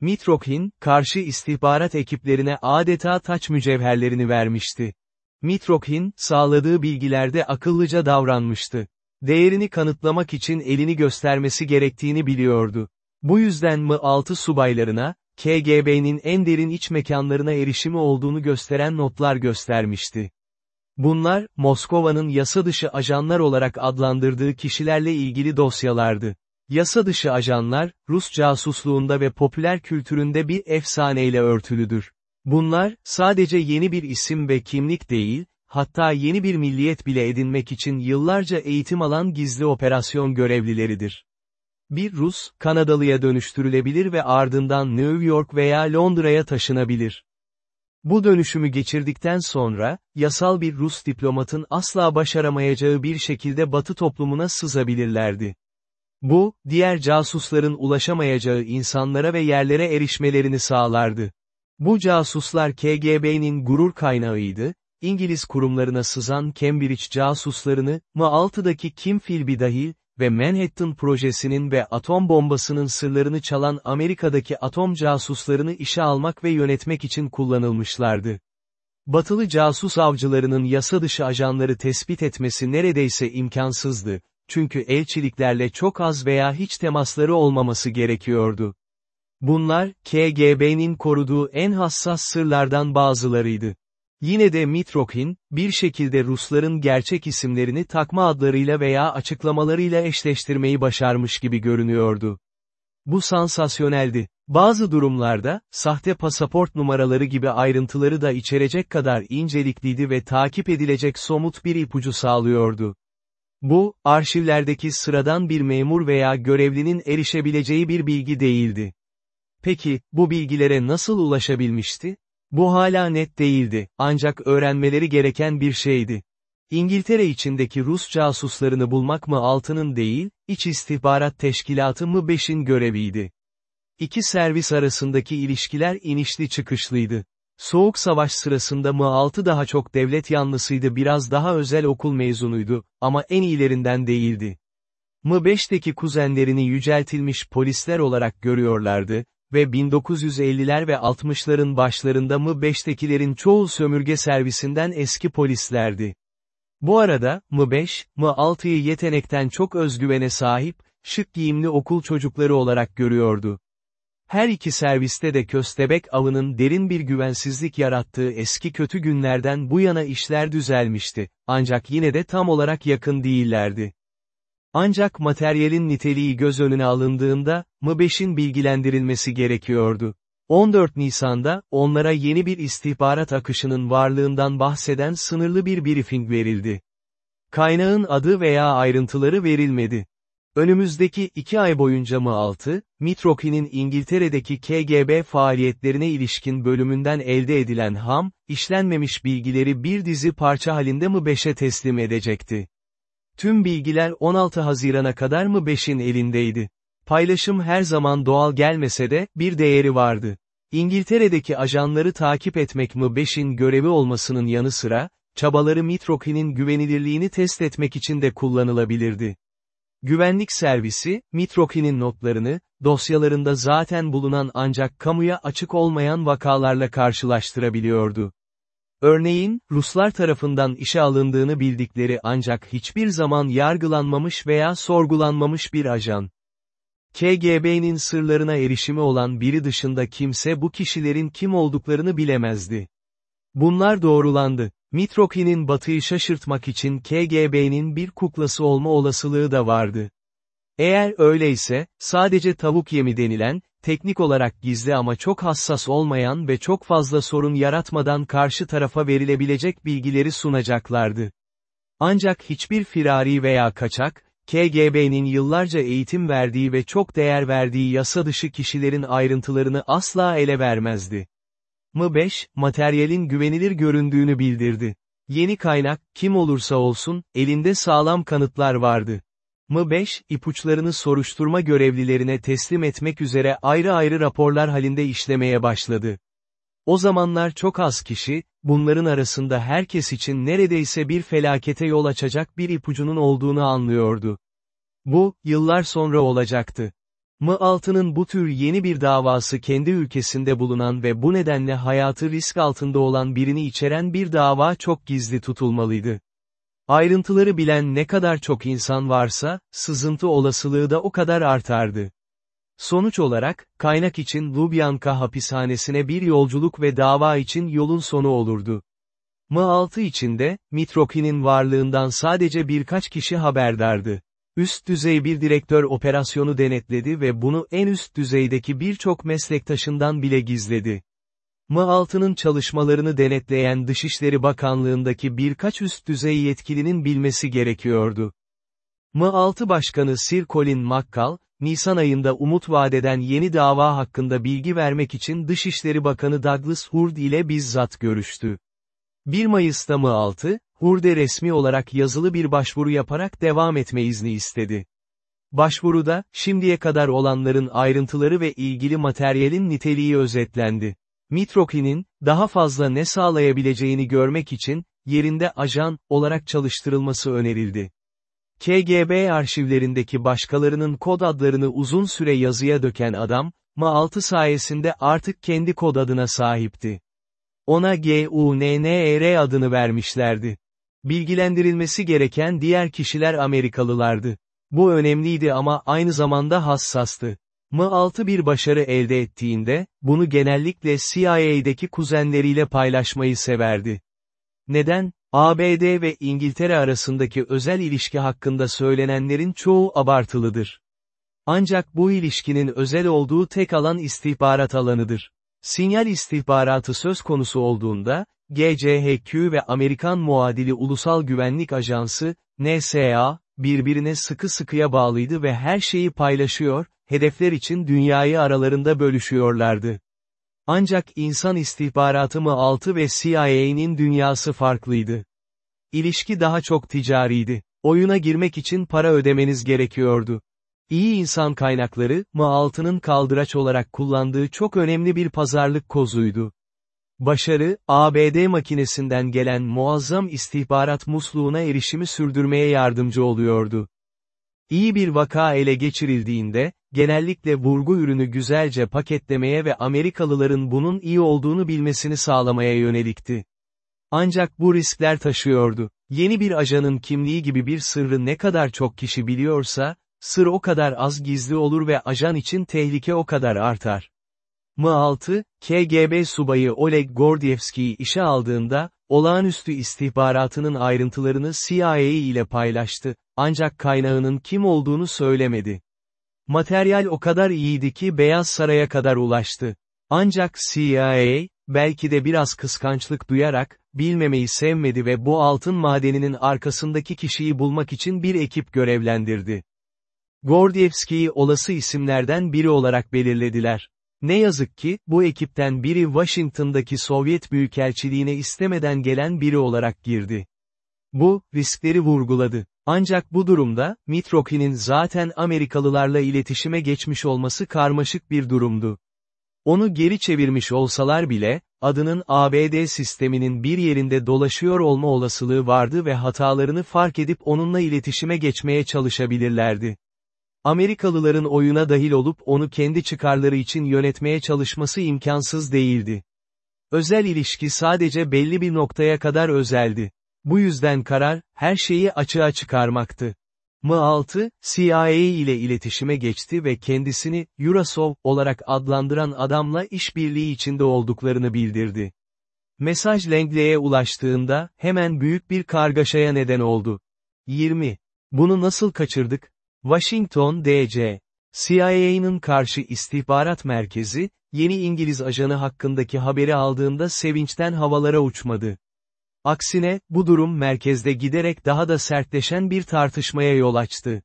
Mitrokhin, karşı istihbarat ekiplerine adeta taç mücevherlerini vermişti. Mitrokhin, sağladığı bilgilerde akıllıca davranmıştı. Değerini kanıtlamak için elini göstermesi gerektiğini biliyordu. Bu yüzden mi altı subaylarına, KGB'nin en derin iç mekanlarına erişimi olduğunu gösteren notlar göstermişti. Bunlar, Moskova'nın yasa dışı ajanlar olarak adlandırdığı kişilerle ilgili dosyalardı. Yasa dışı ajanlar, Rus casusluğunda ve popüler kültüründe bir efsaneyle örtülüdür. Bunlar, sadece yeni bir isim ve kimlik değil, hatta yeni bir milliyet bile edinmek için yıllarca eğitim alan gizli operasyon görevlileridir. Bir Rus, Kanadalıya dönüştürülebilir ve ardından New York veya Londra'ya taşınabilir. Bu dönüşümü geçirdikten sonra, yasal bir Rus diplomatın asla başaramayacağı bir şekilde Batı toplumuna sızabilirlerdi. Bu, diğer casusların ulaşamayacağı insanlara ve yerlere erişmelerini sağlardı. Bu casuslar KGB'nin gurur kaynağıydı, İngiliz kurumlarına sızan Cambridge casuslarını, M6'daki Kim Philby dahil, ve Manhattan projesinin ve atom bombasının sırlarını çalan Amerika'daki atom casuslarını işe almak ve yönetmek için kullanılmışlardı. Batılı casus avcılarının yasa dışı ajanları tespit etmesi neredeyse imkansızdı, çünkü elçiliklerle çok az veya hiç temasları olmaması gerekiyordu. Bunlar, KGB'nin koruduğu en hassas sırlardan bazılarıydı. Yine de Mitrokhin, bir şekilde Rusların gerçek isimlerini takma adlarıyla veya açıklamalarıyla eşleştirmeyi başarmış gibi görünüyordu. Bu sansasyoneldi. Bazı durumlarda, sahte pasaport numaraları gibi ayrıntıları da içerecek kadar incelikliydi ve takip edilecek somut bir ipucu sağlıyordu. Bu, arşivlerdeki sıradan bir memur veya görevlinin erişebileceği bir bilgi değildi. Peki, bu bilgilere nasıl ulaşabilmişti? Bu hala net değildi, ancak öğrenmeleri gereken bir şeydi. İngiltere içindeki Rus casuslarını bulmak mı altının değil, İç İstihbarat Teşkilatı mı beşin göreviydi. İki servis arasındaki ilişkiler inişli çıkışlıydı. Soğuk savaş sırasında M6 daha çok devlet yanlısıydı biraz daha özel okul mezunuydu, ama en iyilerinden değildi. M5'teki kuzenlerini yüceltilmiş polisler olarak görüyorlardı, ve 1950'ler ve 60'ların başlarında M5'tekilerin çoğu sömürge servisinden eski polislerdi. Bu arada, M5, M6'yı yetenekten çok özgüvene sahip, şık giyimli okul çocukları olarak görüyordu. Her iki serviste de köstebek avının derin bir güvensizlik yarattığı eski kötü günlerden bu yana işler düzelmişti, ancak yine de tam olarak yakın değillerdi. Ancak materyalin niteliği göz önüne alındığında, M5'in bilgilendirilmesi gerekiyordu. 14 Nisan'da, onlara yeni bir istihbarat akışının varlığından bahseden sınırlı bir briefing verildi. Kaynağın adı veya ayrıntıları verilmedi. Önümüzdeki iki ay boyunca M6, Mitroki'nin İngiltere'deki KGB faaliyetlerine ilişkin bölümünden elde edilen ham, işlenmemiş bilgileri bir dizi parça halinde M5'e teslim edecekti. Tüm bilgiler 16 Haziran'a kadar mı 5'in elindeydi? Paylaşım her zaman doğal gelmese de, bir değeri vardı. İngiltere'deki ajanları takip etmek mı 5'in görevi olmasının yanı sıra, çabaları Mitroki'nin güvenilirliğini test etmek için de kullanılabilirdi. Güvenlik servisi, Mitroki'nin notlarını, dosyalarında zaten bulunan ancak kamuya açık olmayan vakalarla karşılaştırabiliyordu. Örneğin, Ruslar tarafından işe alındığını bildikleri ancak hiçbir zaman yargılanmamış veya sorgulanmamış bir ajan. KGB'nin sırlarına erişimi olan biri dışında kimse bu kişilerin kim olduklarını bilemezdi. Bunlar doğrulandı. Mitroki'nin batıyı şaşırtmak için KGB'nin bir kuklası olma olasılığı da vardı. Eğer öyleyse, sadece tavuk yemi denilen, teknik olarak gizli ama çok hassas olmayan ve çok fazla sorun yaratmadan karşı tarafa verilebilecek bilgileri sunacaklardı. Ancak hiçbir firari veya kaçak, KGB'nin yıllarca eğitim verdiği ve çok değer verdiği yasa dışı kişilerin ayrıntılarını asla ele vermezdi. M5, materyalin güvenilir göründüğünü bildirdi. Yeni kaynak, kim olursa olsun, elinde sağlam kanıtlar vardı. M5, ipuçlarını soruşturma görevlilerine teslim etmek üzere ayrı ayrı raporlar halinde işlemeye başladı. O zamanlar çok az kişi, bunların arasında herkes için neredeyse bir felakete yol açacak bir ipucunun olduğunu anlıyordu. Bu, yıllar sonra olacaktı. M6'nın bu tür yeni bir davası kendi ülkesinde bulunan ve bu nedenle hayatı risk altında olan birini içeren bir dava çok gizli tutulmalıydı. Ayrıntıları bilen ne kadar çok insan varsa, sızıntı olasılığı da o kadar artardı. Sonuç olarak, kaynak için Lubyanka hapishanesine bir yolculuk ve dava için yolun sonu olurdu. M6 içinde, Mitroki'nin varlığından sadece birkaç kişi haberdardı. Üst düzey bir direktör operasyonu denetledi ve bunu en üst düzeydeki birçok meslektaşından bile gizledi. M6'nın çalışmalarını denetleyen Dışişleri Bakanlığındaki birkaç üst düzey yetkilinin bilmesi gerekiyordu. M6 Başkanı Sir Colin McCall, Nisan ayında umut vadeden yeni dava hakkında bilgi vermek için Dışişleri Bakanı Douglas Hurd ile bizzat görüştü. 1 Mayıs'ta M6, Hurd'e resmi olarak yazılı bir başvuru yaparak devam etme izni istedi. Başvuruda, şimdiye kadar olanların ayrıntıları ve ilgili materyalin niteliği özetlendi. Mitroki'nin, daha fazla ne sağlayabileceğini görmek için, yerinde ajan, olarak çalıştırılması önerildi. KGB arşivlerindeki başkalarının kod adlarını uzun süre yazıya döken adam, M6 sayesinde artık kendi kod adına sahipti. Ona GUNNR adını vermişlerdi. Bilgilendirilmesi gereken diğer kişiler Amerikalılardı. Bu önemliydi ama aynı zamanda hassastı. M6 bir başarı elde ettiğinde, bunu genellikle CIA'deki kuzenleriyle paylaşmayı severdi. Neden? ABD ve İngiltere arasındaki özel ilişki hakkında söylenenlerin çoğu abartılıdır. Ancak bu ilişkinin özel olduğu tek alan istihbarat alanıdır. Sinyal istihbaratı söz konusu olduğunda, GCHQ ve Amerikan muadili Ulusal Güvenlik Ajansı, NSA, birbirine sıkı sıkıya bağlıydı ve her şeyi paylaşıyor, hedefler için dünyayı aralarında bölüşüyorlardı. Ancak insan istihbaratı mı altı ve CIA'nin dünyası farklıydı. İlişki daha çok ticariydi. Oyuna girmek için para ödemeniz gerekiyordu. İyi insan kaynakları, M6'nın kaldıraç olarak kullandığı çok önemli bir pazarlık kozuydu. Başarı, ABD makinesinden gelen muazzam istihbarat musluğuna erişimi sürdürmeye yardımcı oluyordu. İyi bir vaka ele geçirildiğinde, genellikle vurgu ürünü güzelce paketlemeye ve Amerikalıların bunun iyi olduğunu bilmesini sağlamaya yönelikti. Ancak bu riskler taşıyordu. Yeni bir ajanın kimliği gibi bir sırrı ne kadar çok kişi biliyorsa, sır o kadar az gizli olur ve ajan için tehlike o kadar artar. M6, KGB subayı Oleg Gordievski'yi işe aldığında, olağanüstü istihbaratının ayrıntılarını CIA ile paylaştı, ancak kaynağının kim olduğunu söylemedi. Materyal o kadar iyiydi ki Beyaz Saray'a kadar ulaştı. Ancak CIA, belki de biraz kıskançlık duyarak, bilmemeyi sevmedi ve bu altın madeninin arkasındaki kişiyi bulmak için bir ekip görevlendirdi. Gordievski'yi olası isimlerden biri olarak belirlediler. Ne yazık ki, bu ekipten biri Washington'daki Sovyet Büyükelçiliğine istemeden gelen biri olarak girdi. Bu, riskleri vurguladı. Ancak bu durumda, Mitroki'nin zaten Amerikalılarla iletişime geçmiş olması karmaşık bir durumdu. Onu geri çevirmiş olsalar bile, adının ABD sisteminin bir yerinde dolaşıyor olma olasılığı vardı ve hatalarını fark edip onunla iletişime geçmeye çalışabilirlerdi. Amerikalıların oyuna dahil olup onu kendi çıkarları için yönetmeye çalışması imkansız değildi. Özel ilişki sadece belli bir noktaya kadar özeldi. Bu yüzden karar, her şeyi açığa çıkarmaktı. M6, CIA ile iletişime geçti ve kendisini, Yurasov, olarak adlandıran adamla işbirliği içinde olduklarını bildirdi. Mesaj Langley'e ulaştığında, hemen büyük bir kargaşaya neden oldu. 20. Bunu nasıl kaçırdık? Washington D.C. CIA'nın karşı istihbarat merkezi, yeni İngiliz ajanı hakkındaki haberi aldığında sevinçten havalara uçmadı. Aksine, bu durum merkezde giderek daha da sertleşen bir tartışmaya yol açtı.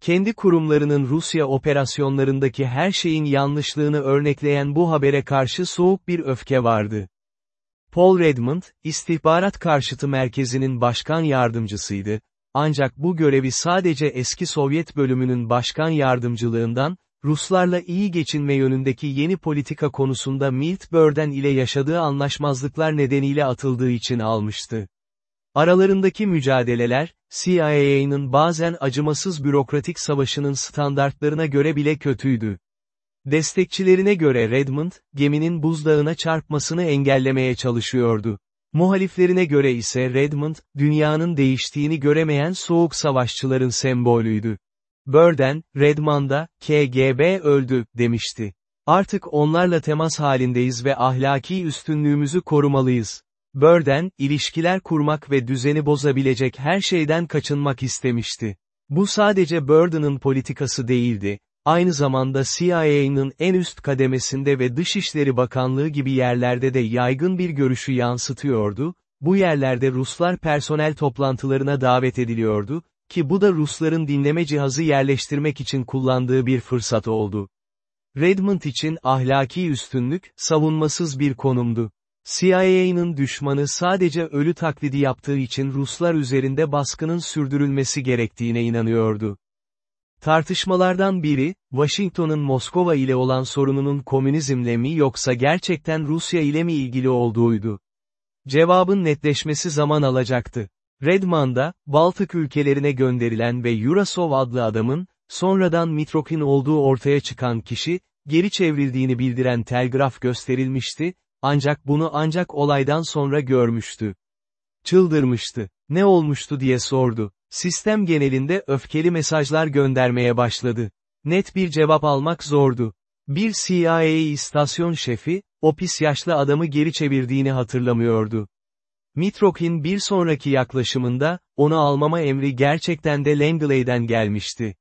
Kendi kurumlarının Rusya operasyonlarındaki her şeyin yanlışlığını örnekleyen bu habere karşı soğuk bir öfke vardı. Paul Redmond, istihbarat karşıtı merkezinin başkan yardımcısıydı, ancak bu görevi sadece eski Sovyet bölümünün başkan yardımcılığından, Ruslarla iyi geçinme yönündeki yeni politika konusunda Milt Burden ile yaşadığı anlaşmazlıklar nedeniyle atıldığı için almıştı. Aralarındaki mücadeleler, CIA'nın bazen acımasız bürokratik savaşının standartlarına göre bile kötüydü. Destekçilerine göre Redmond, geminin buzdağına çarpmasını engellemeye çalışıyordu. Muhaliflerine göre ise Redmond, dünyanın değiştiğini göremeyen soğuk savaşçıların sembolüydü. Burden, Redmond'a, KGB öldü, demişti. Artık onlarla temas halindeyiz ve ahlaki üstünlüğümüzü korumalıyız. Burden, ilişkiler kurmak ve düzeni bozabilecek her şeyden kaçınmak istemişti. Bu sadece Burden'ın politikası değildi, aynı zamanda CIA'nın en üst kademesinde ve Dışişleri Bakanlığı gibi yerlerde de yaygın bir görüşü yansıtıyordu, bu yerlerde Ruslar personel toplantılarına davet ediliyordu, ki bu da Rusların dinleme cihazı yerleştirmek için kullandığı bir fırsat oldu. Redmond için ahlaki üstünlük, savunmasız bir konumdu. CIA'nın düşmanı sadece ölü taklidi yaptığı için Ruslar üzerinde baskının sürdürülmesi gerektiğine inanıyordu. Tartışmalardan biri, Washington'un Moskova ile olan sorununun komünizmle mi yoksa gerçekten Rusya ile mi ilgili olduğuydu. Cevabın netleşmesi zaman alacaktı. Redmond'a, Baltık ülkelerine gönderilen ve Yurasov adlı adamın, sonradan Mitrokin olduğu ortaya çıkan kişi, geri çevrildiğini bildiren telgraf gösterilmişti, ancak bunu ancak olaydan sonra görmüştü. Çıldırmıştı. Ne olmuştu diye sordu. Sistem genelinde öfkeli mesajlar göndermeye başladı. Net bir cevap almak zordu. Bir CIA istasyon şefi, o pis yaşlı adamı geri çevirdiğini hatırlamıyordu. Mitrokin bir sonraki yaklaşımında, onu almama emri gerçekten de Langley'den gelmişti.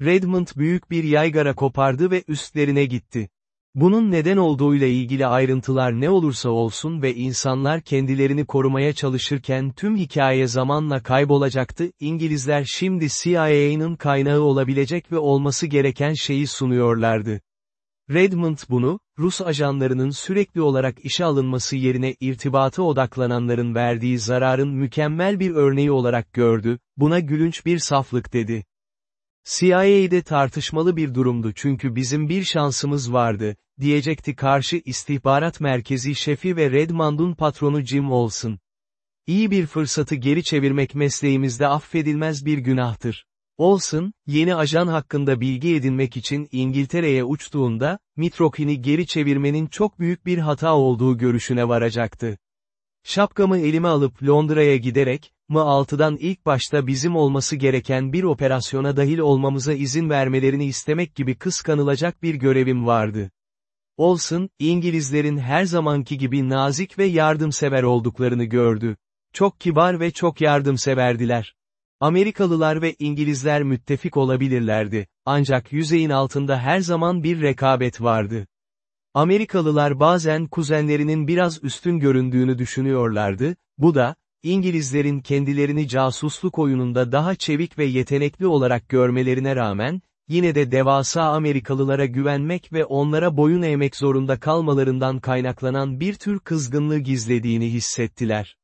Redmond büyük bir yaygara kopardı ve üstlerine gitti. Bunun neden olduğuyla ilgili ayrıntılar ne olursa olsun ve insanlar kendilerini korumaya çalışırken tüm hikaye zamanla kaybolacaktı, İngilizler şimdi CIA'nın kaynağı olabilecek ve olması gereken şeyi sunuyorlardı. Redmond bunu, Rus ajanlarının sürekli olarak işe alınması yerine irtibata odaklananların verdiği zararın mükemmel bir örneği olarak gördü, buna gülünç bir saflık dedi. CIA'de tartışmalı bir durumdu çünkü bizim bir şansımız vardı, diyecekti karşı istihbarat merkezi şefi ve Redmond'un patronu Jim Olson. İyi bir fırsatı geri çevirmek mesleğimizde affedilmez bir günahtır. Olson, yeni ajan hakkında bilgi edinmek için İngiltere'ye uçtuğunda, Mitrokin'i geri çevirmenin çok büyük bir hata olduğu görüşüne varacaktı. Şapkamı elime alıp Londra'ya giderek, M6'dan ilk başta bizim olması gereken bir operasyona dahil olmamıza izin vermelerini istemek gibi kıskanılacak bir görevim vardı. Olsun, İngilizlerin her zamanki gibi nazik ve yardımsever olduklarını gördü. Çok kibar ve çok yardımseverdiler. Amerikalılar ve İngilizler müttefik olabilirlerdi, ancak yüzeyin altında her zaman bir rekabet vardı. Amerikalılar bazen kuzenlerinin biraz üstün göründüğünü düşünüyorlardı, bu da, İngilizlerin kendilerini casusluk oyununda daha çevik ve yetenekli olarak görmelerine rağmen, yine de devasa Amerikalılara güvenmek ve onlara boyun eğmek zorunda kalmalarından kaynaklanan bir tür kızgınlığı gizlediğini hissettiler.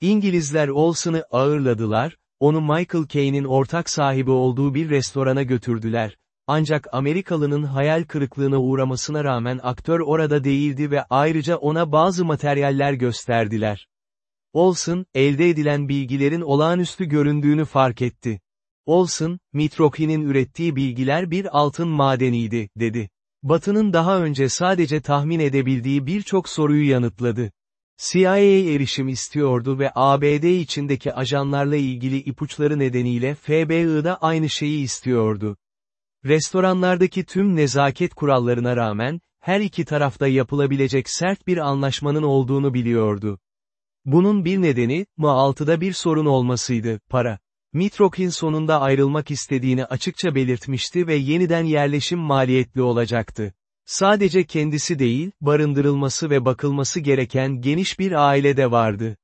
İngilizler Olson'ı ağırladılar, onu Michael Caine'in ortak sahibi olduğu bir restorana götürdüler. Ancak Amerikalının hayal kırıklığına uğramasına rağmen aktör orada değildi ve ayrıca ona bazı materyaller gösterdiler. Olson, elde edilen bilgilerin olağanüstü göründüğünü fark etti. Olson, Mitroki'nin ürettiği bilgiler bir altın madeniydi, dedi. Batı'nın daha önce sadece tahmin edebildiği birçok soruyu yanıtladı. CIA erişim istiyordu ve ABD içindeki ajanlarla ilgili ipuçları nedeniyle FBI da aynı şeyi istiyordu. Restoranlardaki tüm nezaket kurallarına rağmen, her iki tarafta yapılabilecek sert bir anlaşmanın olduğunu biliyordu. Bunun bir nedeni, MA6'da bir sorun olmasıydı, para. Mitrokin sonunda ayrılmak istediğini açıkça belirtmişti ve yeniden yerleşim maliyetli olacaktı. Sadece kendisi değil, barındırılması ve bakılması gereken geniş bir ailede vardı.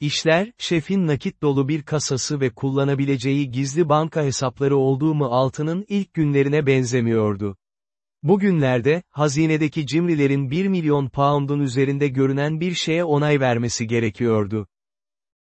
İşler, şefin nakit dolu bir kasası ve kullanabileceği gizli banka hesapları olduğu mu altının ilk günlerine benzemiyordu. Bugünlerde, hazinedeki cimrilerin 1 milyon pound'un üzerinde görünen bir şeye onay vermesi gerekiyordu.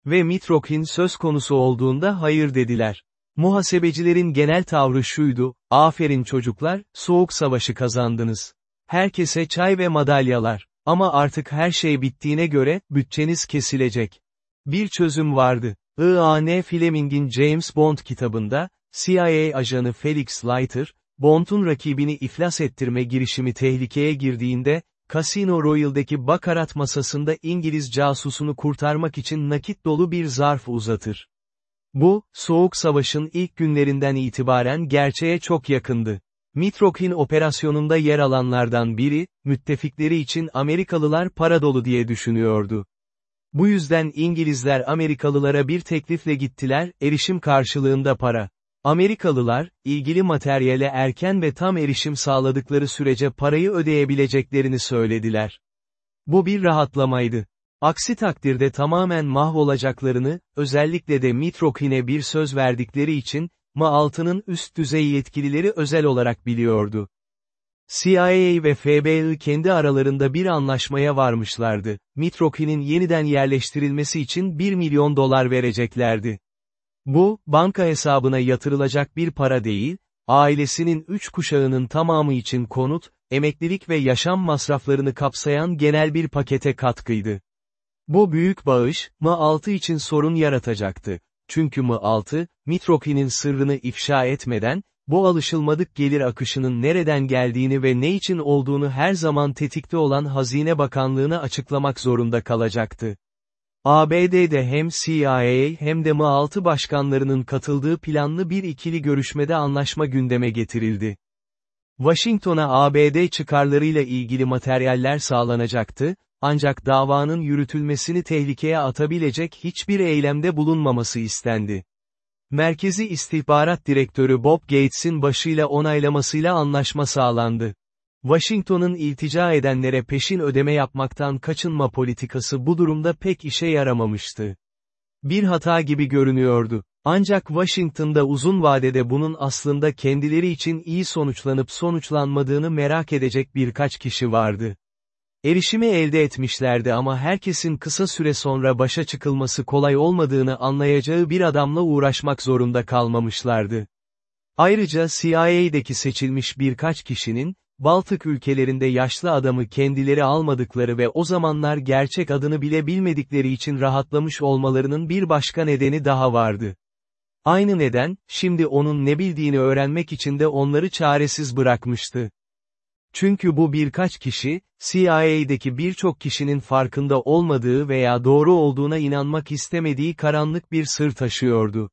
Ve Mitrokin söz konusu olduğunda hayır dediler. Muhasebecilerin genel tavrı şuydu, aferin çocuklar, soğuk savaşı kazandınız. Herkese çay ve madalyalar. Ama artık her şey bittiğine göre, bütçeniz kesilecek. Bir çözüm vardı. I.A.N. Fleming'in James Bond kitabında, CIA ajanı Felix Leiter, Bond'un rakibini iflas ettirme girişimi tehlikeye girdiğinde, Casino Royale'deki bakarat masasında İngiliz casusunu kurtarmak için nakit dolu bir zarf uzatır. Bu, Soğuk Savaş'ın ilk günlerinden itibaren gerçeğe çok yakındı. Mitrokin operasyonunda yer alanlardan biri, müttefikleri için Amerikalılar para dolu diye düşünüyordu. Bu yüzden İngilizler Amerikalılara bir teklifle gittiler, erişim karşılığında para. Amerikalılar, ilgili materyale erken ve tam erişim sağladıkları sürece parayı ödeyebileceklerini söylediler. Bu bir rahatlamaydı. Aksi takdirde tamamen mahvolacaklarını, özellikle de Mitrokin'e bir söz verdikleri için, MI6'nın üst düzey yetkilileri özel olarak biliyordu. CIA ve FBI kendi aralarında bir anlaşmaya varmışlardı. Mitrokin'in yeniden yerleştirilmesi için 1 milyon dolar vereceklerdi. Bu, banka hesabına yatırılacak bir para değil, ailesinin üç kuşağının tamamı için konut, emeklilik ve yaşam masraflarını kapsayan genel bir pakete katkıydı. Bu büyük bağış, M6 için sorun yaratacaktı. Çünkü M6, Mitrokin'in sırrını ifşa etmeden, bu alışılmadık gelir akışının nereden geldiğini ve ne için olduğunu her zaman tetikte olan Hazine Bakanlığı'na açıklamak zorunda kalacaktı. ABD'de hem CIA hem de M6 başkanlarının katıldığı planlı bir ikili görüşmede anlaşma gündeme getirildi. Washington'a ABD çıkarlarıyla ilgili materyaller sağlanacaktı, ancak davanın yürütülmesini tehlikeye atabilecek hiçbir eylemde bulunmaması istendi. Merkezi İstihbarat Direktörü Bob Gates'in başıyla onaylamasıyla anlaşma sağlandı. Washington'un iltica edenlere peşin ödeme yapmaktan kaçınma politikası bu durumda pek işe yaramamıştı. Bir hata gibi görünüyordu. Ancak Washington'da uzun vadede bunun aslında kendileri için iyi sonuçlanıp sonuçlanmadığını merak edecek birkaç kişi vardı. Erişimi elde etmişlerdi ama herkesin kısa süre sonra başa çıkılması kolay olmadığını anlayacağı bir adamla uğraşmak zorunda kalmamışlardı. Ayrıca CIA'deki seçilmiş birkaç kişinin, Baltık ülkelerinde yaşlı adamı kendileri almadıkları ve o zamanlar gerçek adını bile bilmedikleri için rahatlamış olmalarının bir başka nedeni daha vardı. Aynı neden, şimdi onun ne bildiğini öğrenmek için de onları çaresiz bırakmıştı. Çünkü bu birkaç kişi, CIA'deki birçok kişinin farkında olmadığı veya doğru olduğuna inanmak istemediği karanlık bir sır taşıyordu.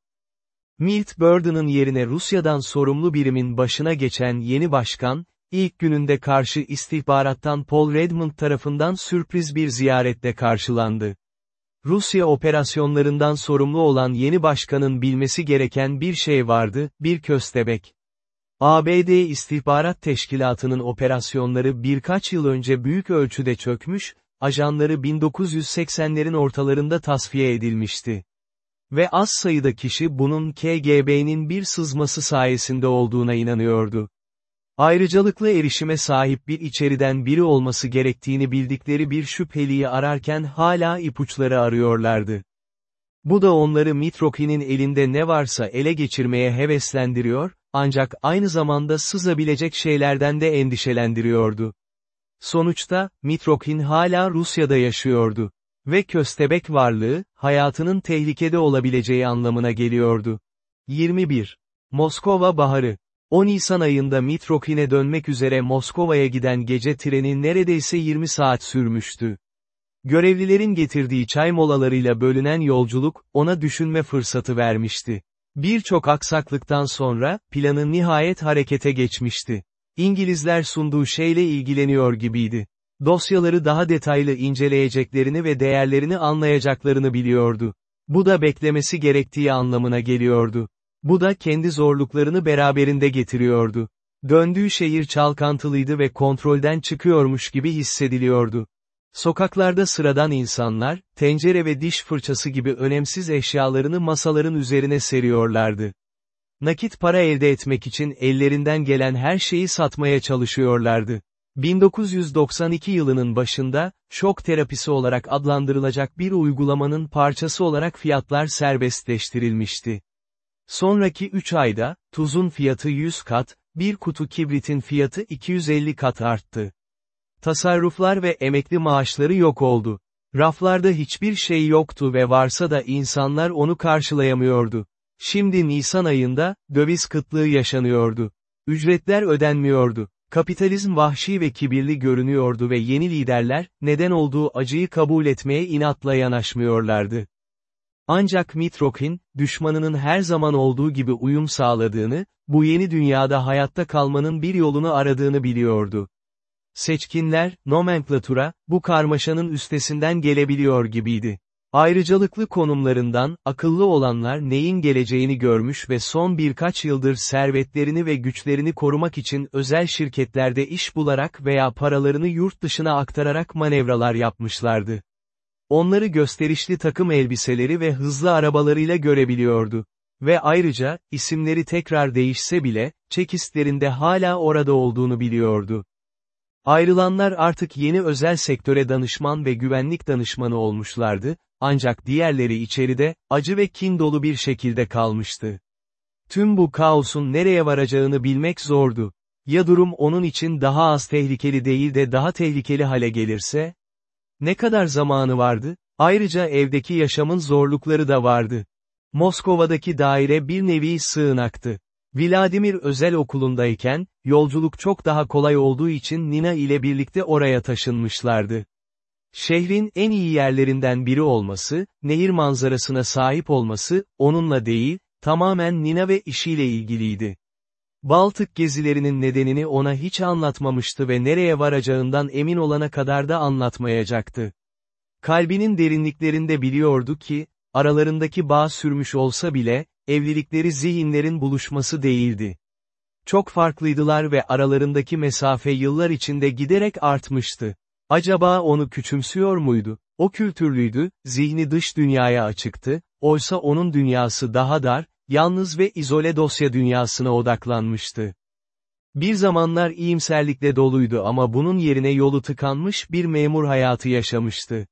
Milt Burden'ın yerine Rusya'dan sorumlu birimin başına geçen yeni başkan, ilk gününde karşı istihbarattan Paul Redmond tarafından sürpriz bir ziyarette karşılandı. Rusya operasyonlarından sorumlu olan yeni başkanın bilmesi gereken bir şey vardı, bir köstebek. ABD İstihbarat Teşkilatı'nın operasyonları birkaç yıl önce büyük ölçüde çökmüş, ajanları 1980'lerin ortalarında tasfiye edilmişti. Ve az sayıda kişi bunun KGB'nin bir sızması sayesinde olduğuna inanıyordu. Ayrıcalıklı erişime sahip bir içeriden biri olması gerektiğini bildikleri bir şüpheliyi ararken hala ipuçları arıyorlardı. Bu da onları Mitroki'nin elinde ne varsa ele geçirmeye heveslendiriyor, ancak aynı zamanda sızabilecek şeylerden de endişelendiriyordu. Sonuçta, Mitrokin hala Rusya'da yaşıyordu. Ve köstebek varlığı, hayatının tehlikede olabileceği anlamına geliyordu. 21. Moskova Baharı 10 Nisan ayında Mitrokin'e dönmek üzere Moskova'ya giden gece treni neredeyse 20 saat sürmüştü. Görevlilerin getirdiği çay molalarıyla bölünen yolculuk, ona düşünme fırsatı vermişti. Birçok aksaklıktan sonra, planı nihayet harekete geçmişti. İngilizler sunduğu şeyle ilgileniyor gibiydi. Dosyaları daha detaylı inceleyeceklerini ve değerlerini anlayacaklarını biliyordu. Bu da beklemesi gerektiği anlamına geliyordu. Bu da kendi zorluklarını beraberinde getiriyordu. Döndüğü şehir çalkantılıydı ve kontrolden çıkıyormuş gibi hissediliyordu. Sokaklarda sıradan insanlar, tencere ve diş fırçası gibi önemsiz eşyalarını masaların üzerine seriyorlardı. Nakit para elde etmek için ellerinden gelen her şeyi satmaya çalışıyorlardı. 1992 yılının başında, şok terapisi olarak adlandırılacak bir uygulamanın parçası olarak fiyatlar serbestleştirilmişti. Sonraki 3 ayda, tuzun fiyatı 100 kat, bir kutu kibritin fiyatı 250 kat arttı. Tasarruflar ve emekli maaşları yok oldu. Raflarda hiçbir şey yoktu ve varsa da insanlar onu karşılayamıyordu. Şimdi Nisan ayında, döviz kıtlığı yaşanıyordu. Ücretler ödenmiyordu. Kapitalizm vahşi ve kibirli görünüyordu ve yeni liderler, neden olduğu acıyı kabul etmeye inatla yanaşmıyorlardı. Ancak Mitrokin, düşmanının her zaman olduğu gibi uyum sağladığını, bu yeni dünyada hayatta kalmanın bir yolunu aradığını biliyordu. Seçkinler, nomenklatura, bu karmaşanın üstesinden gelebiliyor gibiydi. Ayrıcalıklı konumlarından, akıllı olanlar neyin geleceğini görmüş ve son birkaç yıldır servetlerini ve güçlerini korumak için özel şirketlerde iş bularak veya paralarını yurt dışına aktararak manevralar yapmışlardı. Onları gösterişli takım elbiseleri ve hızlı arabalarıyla görebiliyordu. Ve ayrıca, isimleri tekrar değişse bile, çekistlerinde hala orada olduğunu biliyordu. Ayrılanlar artık yeni özel sektöre danışman ve güvenlik danışmanı olmuşlardı, ancak diğerleri içeride, acı ve kin dolu bir şekilde kalmıştı. Tüm bu kaosun nereye varacağını bilmek zordu. Ya durum onun için daha az tehlikeli değil de daha tehlikeli hale gelirse? Ne kadar zamanı vardı? Ayrıca evdeki yaşamın zorlukları da vardı. Moskova'daki daire bir nevi sığınaktı. Vladimir özel okulundayken, yolculuk çok daha kolay olduğu için Nina ile birlikte oraya taşınmışlardı. Şehrin en iyi yerlerinden biri olması, nehir manzarasına sahip olması, onunla değil, tamamen Nina ve işiyle ilgiliydi. Baltık gezilerinin nedenini ona hiç anlatmamıştı ve nereye varacağından emin olana kadar da anlatmayacaktı. Kalbinin derinliklerinde biliyordu ki, aralarındaki bağ sürmüş olsa bile, evlilikleri zihinlerin buluşması değildi. Çok farklıydılar ve aralarındaki mesafe yıllar içinde giderek artmıştı. Acaba onu küçümsüyor muydu? O kültürlüydü, zihni dış dünyaya açıktı, oysa onun dünyası daha dar, yalnız ve izole dosya dünyasına odaklanmıştı. Bir zamanlar iyimserlikle doluydu ama bunun yerine yolu tıkanmış bir memur hayatı yaşamıştı.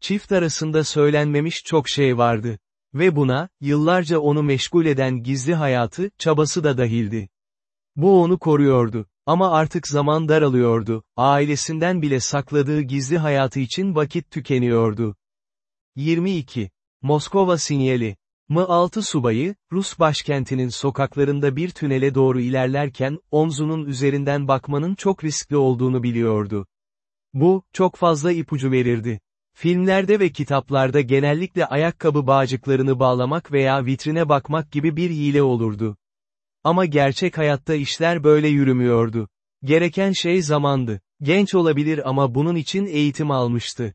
Çift arasında söylenmemiş çok şey vardı. Ve buna, yıllarca onu meşgul eden gizli hayatı, çabası da dahildi. Bu onu koruyordu. Ama artık zaman daralıyordu, ailesinden bile sakladığı gizli hayatı için vakit tükeniyordu. 22. Moskova sinyali. M6 subayı, Rus başkentinin sokaklarında bir tünele doğru ilerlerken, omzunun üzerinden bakmanın çok riskli olduğunu biliyordu. Bu, çok fazla ipucu verirdi. Filmlerde ve kitaplarda genellikle ayakkabı bağcıklarını bağlamak veya vitrine bakmak gibi bir hile olurdu. Ama gerçek hayatta işler böyle yürümüyordu. Gereken şey zamandı. Genç olabilir ama bunun için eğitim almıştı.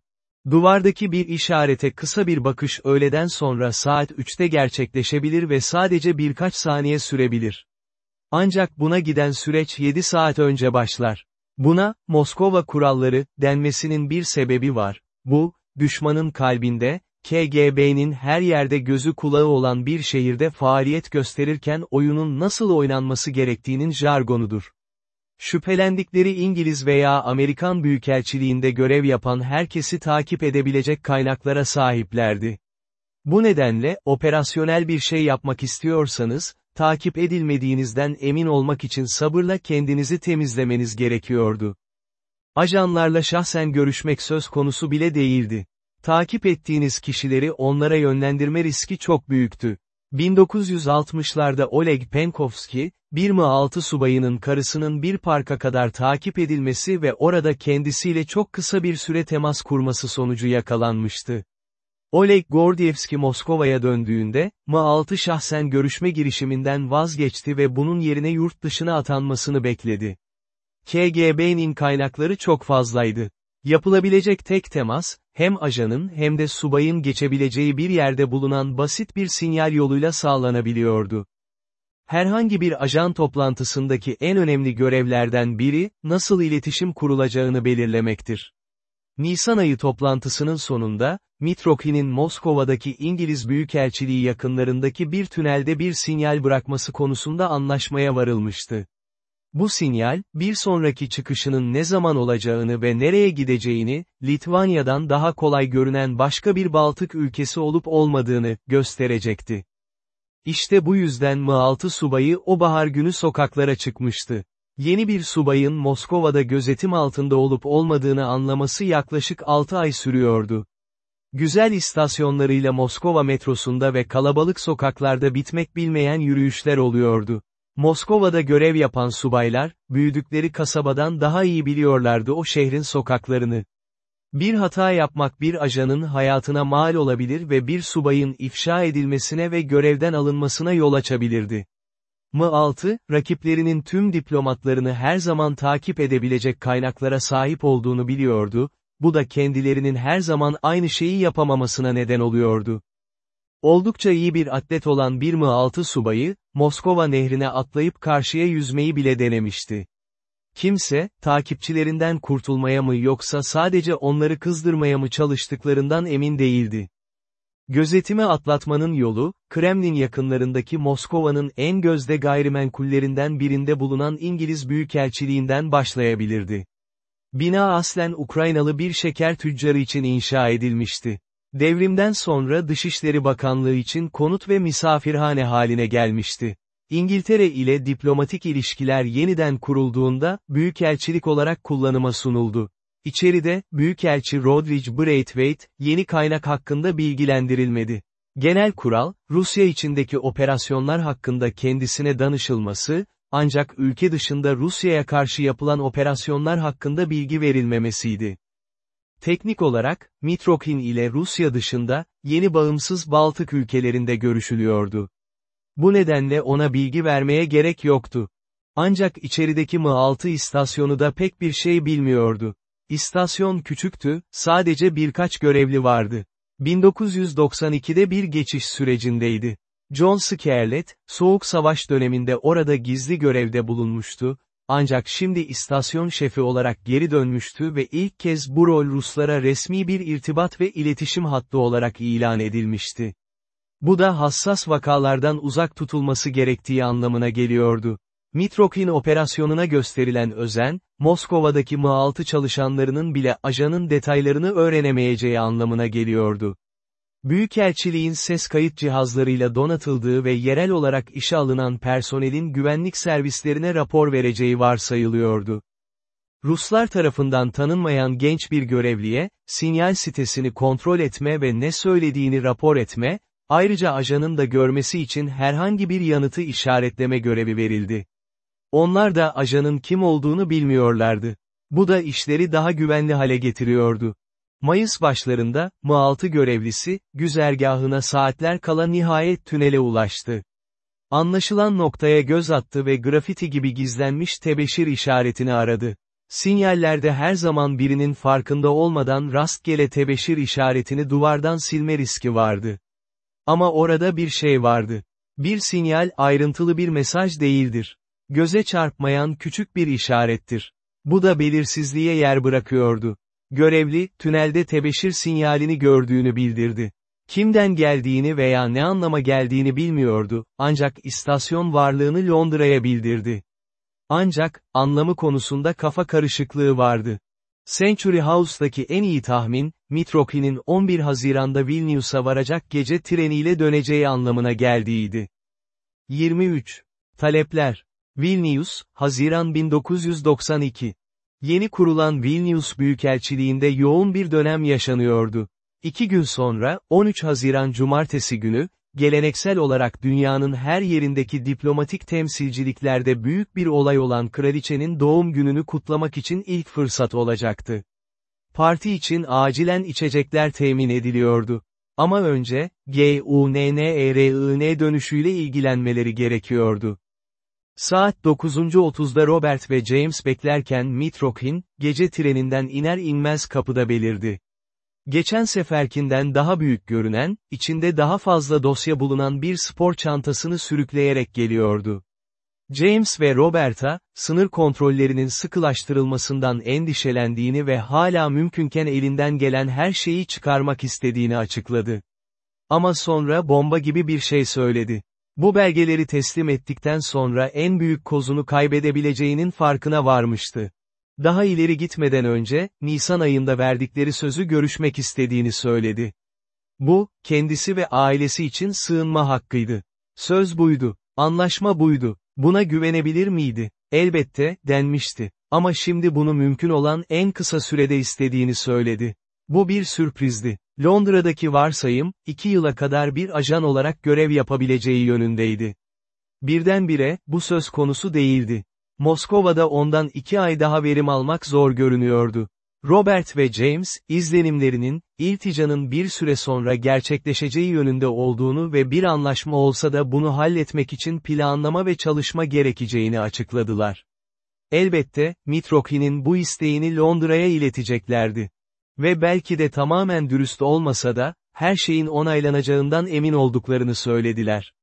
Duvardaki bir işarete kısa bir bakış öğleden sonra saat 3'te gerçekleşebilir ve sadece birkaç saniye sürebilir. Ancak buna giden süreç 7 saat önce başlar. Buna, Moskova kuralları, denmesinin bir sebebi var. Bu, düşmanın kalbinde, KGB'nin her yerde gözü kulağı olan bir şehirde faaliyet gösterirken oyunun nasıl oynanması gerektiğinin jargonudur. Şüphelendikleri İngiliz veya Amerikan Büyükelçiliğinde görev yapan herkesi takip edebilecek kaynaklara sahiplerdi. Bu nedenle, operasyonel bir şey yapmak istiyorsanız, takip edilmediğinizden emin olmak için sabırla kendinizi temizlemeniz gerekiyordu. Ajanlarla şahsen görüşmek söz konusu bile değildi. Takip ettiğiniz kişileri onlara yönlendirme riski çok büyüktü. 1960'larda Oleg Penkovski, bir M6 subayının karısının bir parka kadar takip edilmesi ve orada kendisiyle çok kısa bir süre temas kurması sonucu yakalanmıştı. Oleg Gordievski Moskova'ya döndüğünde, M6 şahsen görüşme girişiminden vazgeçti ve bunun yerine yurt dışına atanmasını bekledi. KGB'nin kaynakları çok fazlaydı. Yapılabilecek tek temas, hem ajanın hem de subayın geçebileceği bir yerde bulunan basit bir sinyal yoluyla sağlanabiliyordu. Herhangi bir ajan toplantısındaki en önemli görevlerden biri, nasıl iletişim kurulacağını belirlemektir. Nisan ayı toplantısının sonunda, Mitrokhin'in Moskova'daki İngiliz Büyükelçiliği yakınlarındaki bir tünelde bir sinyal bırakması konusunda anlaşmaya varılmıştı. Bu sinyal, bir sonraki çıkışının ne zaman olacağını ve nereye gideceğini, Litvanya'dan daha kolay görünen başka bir Baltık ülkesi olup olmadığını, gösterecekti. İşte bu yüzden M6 subayı o bahar günü sokaklara çıkmıştı. Yeni bir subayın Moskova'da gözetim altında olup olmadığını anlaması yaklaşık 6 ay sürüyordu. Güzel istasyonlarıyla Moskova metrosunda ve kalabalık sokaklarda bitmek bilmeyen yürüyüşler oluyordu. Moskova'da görev yapan subaylar, büyüdükleri kasabadan daha iyi biliyorlardı o şehrin sokaklarını. Bir hata yapmak bir ajanın hayatına mal olabilir ve bir subayın ifşa edilmesine ve görevden alınmasına yol açabilirdi. M6, rakiplerinin tüm diplomatlarını her zaman takip edebilecek kaynaklara sahip olduğunu biliyordu, bu da kendilerinin her zaman aynı şeyi yapamamasına neden oluyordu. Oldukça iyi bir atlet olan bir M6 subayı, Moskova nehrine atlayıp karşıya yüzmeyi bile denemişti. Kimse, takipçilerinden kurtulmaya mı yoksa sadece onları kızdırmaya mı çalıştıklarından emin değildi. Gözetimi atlatmanın yolu, Kremlin yakınlarındaki Moskova'nın en gözde gayrimenkullerinden birinde bulunan İngiliz Büyükelçiliğinden başlayabilirdi. Bina aslen Ukraynalı bir şeker tüccarı için inşa edilmişti. Devrimden sonra Dışişleri Bakanlığı için konut ve misafirhane haline gelmişti. İngiltere ile diplomatik ilişkiler yeniden kurulduğunda, büyükelçilik olarak kullanıma sunuldu. İçeride, Büyükelçi Rodridge Braithwaite, yeni kaynak hakkında bilgilendirilmedi. Genel kural, Rusya içindeki operasyonlar hakkında kendisine danışılması, ancak ülke dışında Rusya'ya karşı yapılan operasyonlar hakkında bilgi verilmemesiydi. Teknik olarak, Mitrokhin ile Rusya dışında, yeni bağımsız Baltık ülkelerinde görüşülüyordu. Bu nedenle ona bilgi vermeye gerek yoktu. Ancak içerideki M6 istasyonu da pek bir şey bilmiyordu. İstasyon küçüktü, sadece birkaç görevli vardı. 1992'de bir geçiş sürecindeydi. John Scarlett, Soğuk Savaş döneminde orada gizli görevde bulunmuştu, ancak şimdi istasyon şefi olarak geri dönmüştü ve ilk kez bu rol Ruslara resmi bir irtibat ve iletişim hattı olarak ilan edilmişti. Bu da hassas vakalardan uzak tutulması gerektiği anlamına geliyordu. Mitrokhin operasyonuna gösterilen özen, Moskova'daki M6 çalışanlarının bile ajanın detaylarını öğrenemeyeceği anlamına geliyordu. Büyükelçiliğin ses kayıt cihazlarıyla donatıldığı ve yerel olarak işe alınan personelin güvenlik servislerine rapor vereceği varsayılıyordu. Ruslar tarafından tanınmayan genç bir görevliye, sinyal sitesini kontrol etme ve ne söylediğini rapor etme, ayrıca ajanın da görmesi için herhangi bir yanıtı işaretleme görevi verildi. Onlar da ajanın kim olduğunu bilmiyorlardı. Bu da işleri daha güvenli hale getiriyordu. Mayıs başlarında, M6 görevlisi, güzergahına saatler kala nihayet tünele ulaştı. Anlaşılan noktaya göz attı ve grafiti gibi gizlenmiş tebeşir işaretini aradı. Sinyallerde her zaman birinin farkında olmadan rastgele tebeşir işaretini duvardan silme riski vardı. Ama orada bir şey vardı. Bir sinyal ayrıntılı bir mesaj değildir. Göze çarpmayan küçük bir işarettir. Bu da belirsizliğe yer bırakıyordu. Görevli, tünelde tebeşir sinyalini gördüğünü bildirdi. Kimden geldiğini veya ne anlama geldiğini bilmiyordu, ancak istasyon varlığını Londra'ya bildirdi. Ancak, anlamı konusunda kafa karışıklığı vardı. Century House'daki en iyi tahmin, Mitrokhin'in 11 Haziran'da Vilnius'a varacak gece treniyle döneceği anlamına geldiğiydi. 23. Talepler. Vilnius, Haziran 1992. Yeni kurulan Vilnius Büyükelçiliğinde yoğun bir dönem yaşanıyordu. İki gün sonra, 13 Haziran Cumartesi günü, geleneksel olarak dünyanın her yerindeki diplomatik temsilciliklerde büyük bir olay olan kraliçenin doğum gününü kutlamak için ilk fırsat olacaktı. Parti için acilen içecekler temin ediliyordu. Ama önce, GUNNERIN dönüşüyle ilgilenmeleri gerekiyordu. Saat 9.30'da Robert ve James beklerken Mitrokhin, gece treninden iner inmez kapıda belirdi. Geçen seferkinden daha büyük görünen, içinde daha fazla dosya bulunan bir spor çantasını sürükleyerek geliyordu. James ve Robert'a, sınır kontrollerinin sıkılaştırılmasından endişelendiğini ve hala mümkünken elinden gelen her şeyi çıkarmak istediğini açıkladı. Ama sonra bomba gibi bir şey söyledi. Bu belgeleri teslim ettikten sonra en büyük kozunu kaybedebileceğinin farkına varmıştı. Daha ileri gitmeden önce, Nisan ayında verdikleri sözü görüşmek istediğini söyledi. Bu, kendisi ve ailesi için sığınma hakkıydı. Söz buydu. Anlaşma buydu. Buna güvenebilir miydi? Elbette, denmişti. Ama şimdi bunu mümkün olan en kısa sürede istediğini söyledi. Bu bir sürprizdi. Londra'daki varsayım, iki yıla kadar bir ajan olarak görev yapabileceği yönündeydi. Birdenbire, bu söz konusu değildi. Moskova'da ondan iki ay daha verim almak zor görünüyordu. Robert ve James, izlenimlerinin, ilticanın bir süre sonra gerçekleşeceği yönünde olduğunu ve bir anlaşma olsa da bunu halletmek için planlama ve çalışma gerekeceğini açıkladılar. Elbette, Mitrokhin'in bu isteğini Londra'ya ileteceklerdi. Ve belki de tamamen dürüst olmasa da, her şeyin onaylanacağından emin olduklarını söylediler.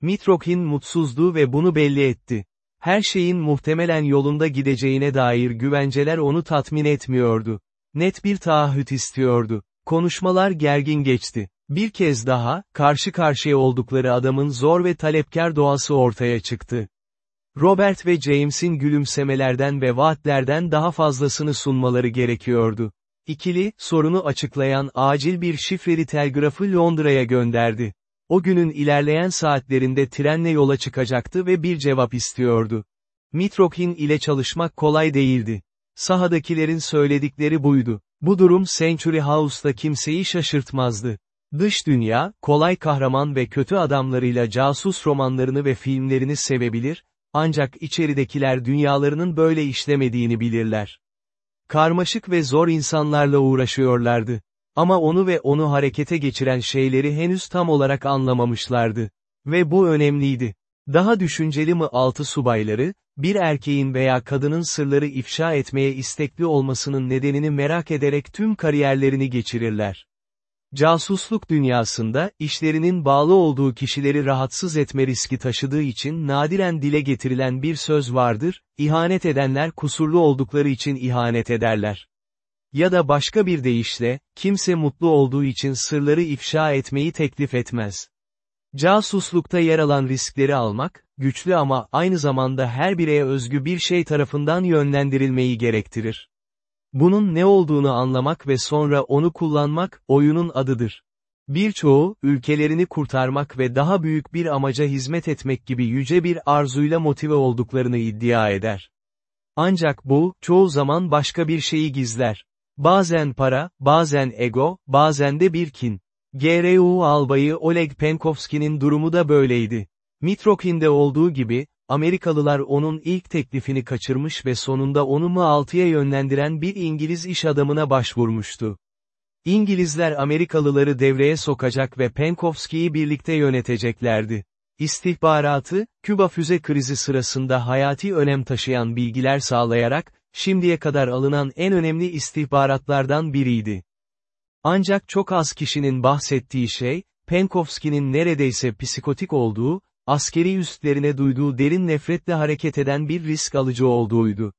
Mitrokhin mutsuzdu ve bunu belli etti. Her şeyin muhtemelen yolunda gideceğine dair güvenceler onu tatmin etmiyordu. Net bir taahhüt istiyordu. Konuşmalar gergin geçti. Bir kez daha, karşı karşıya oldukları adamın zor ve talepkar doğası ortaya çıktı. Robert ve James'in gülümsemelerden ve vaatlerden daha fazlasını sunmaları gerekiyordu. İkili, sorunu açıklayan acil bir şifreli telgrafı Londra'ya gönderdi. O günün ilerleyen saatlerinde trenle yola çıkacaktı ve bir cevap istiyordu. Mitrokin ile çalışmak kolay değildi. Sahadakilerin söyledikleri buydu. Bu durum Century House'da kimseyi şaşırtmazdı. Dış dünya, kolay kahraman ve kötü adamlarıyla casus romanlarını ve filmlerini sevebilir, ancak içeridekiler dünyalarının böyle işlemediğini bilirler. Karmaşık ve zor insanlarla uğraşıyorlardı. Ama onu ve onu harekete geçiren şeyleri henüz tam olarak anlamamışlardı. Ve bu önemliydi. Daha düşünceli mi altı subayları, bir erkeğin veya kadının sırları ifşa etmeye istekli olmasının nedenini merak ederek tüm kariyerlerini geçirirler. Casusluk dünyasında, işlerinin bağlı olduğu kişileri rahatsız etme riski taşıdığı için nadiren dile getirilen bir söz vardır, ihanet edenler kusurlu oldukları için ihanet ederler. Ya da başka bir deyişle, kimse mutlu olduğu için sırları ifşa etmeyi teklif etmez. Casuslukta yer alan riskleri almak, güçlü ama aynı zamanda her bireye özgü bir şey tarafından yönlendirilmeyi gerektirir. Bunun ne olduğunu anlamak ve sonra onu kullanmak, oyunun adıdır. Birçoğu, ülkelerini kurtarmak ve daha büyük bir amaca hizmet etmek gibi yüce bir arzuyla motive olduklarını iddia eder. Ancak bu, çoğu zaman başka bir şeyi gizler. Bazen para, bazen ego, bazen de bir kin. GRU albayı Oleg Penkovski'nin durumu da böyleydi. Mitrokin'de olduğu gibi, Amerikalılar onun ilk teklifini kaçırmış ve sonunda onu M6'ya yönlendiren bir İngiliz iş adamına başvurmuştu. İngilizler Amerikalıları devreye sokacak ve Penkovski'yi birlikte yöneteceklerdi. İstihbaratı, Küba füze krizi sırasında hayati önem taşıyan bilgiler sağlayarak, şimdiye kadar alınan en önemli istihbaratlardan biriydi. Ancak çok az kişinin bahsettiği şey, Penkovski'nin neredeyse psikotik olduğu, askeri üstlerine duyduğu derin nefretle hareket eden bir risk alıcı olduğuydu.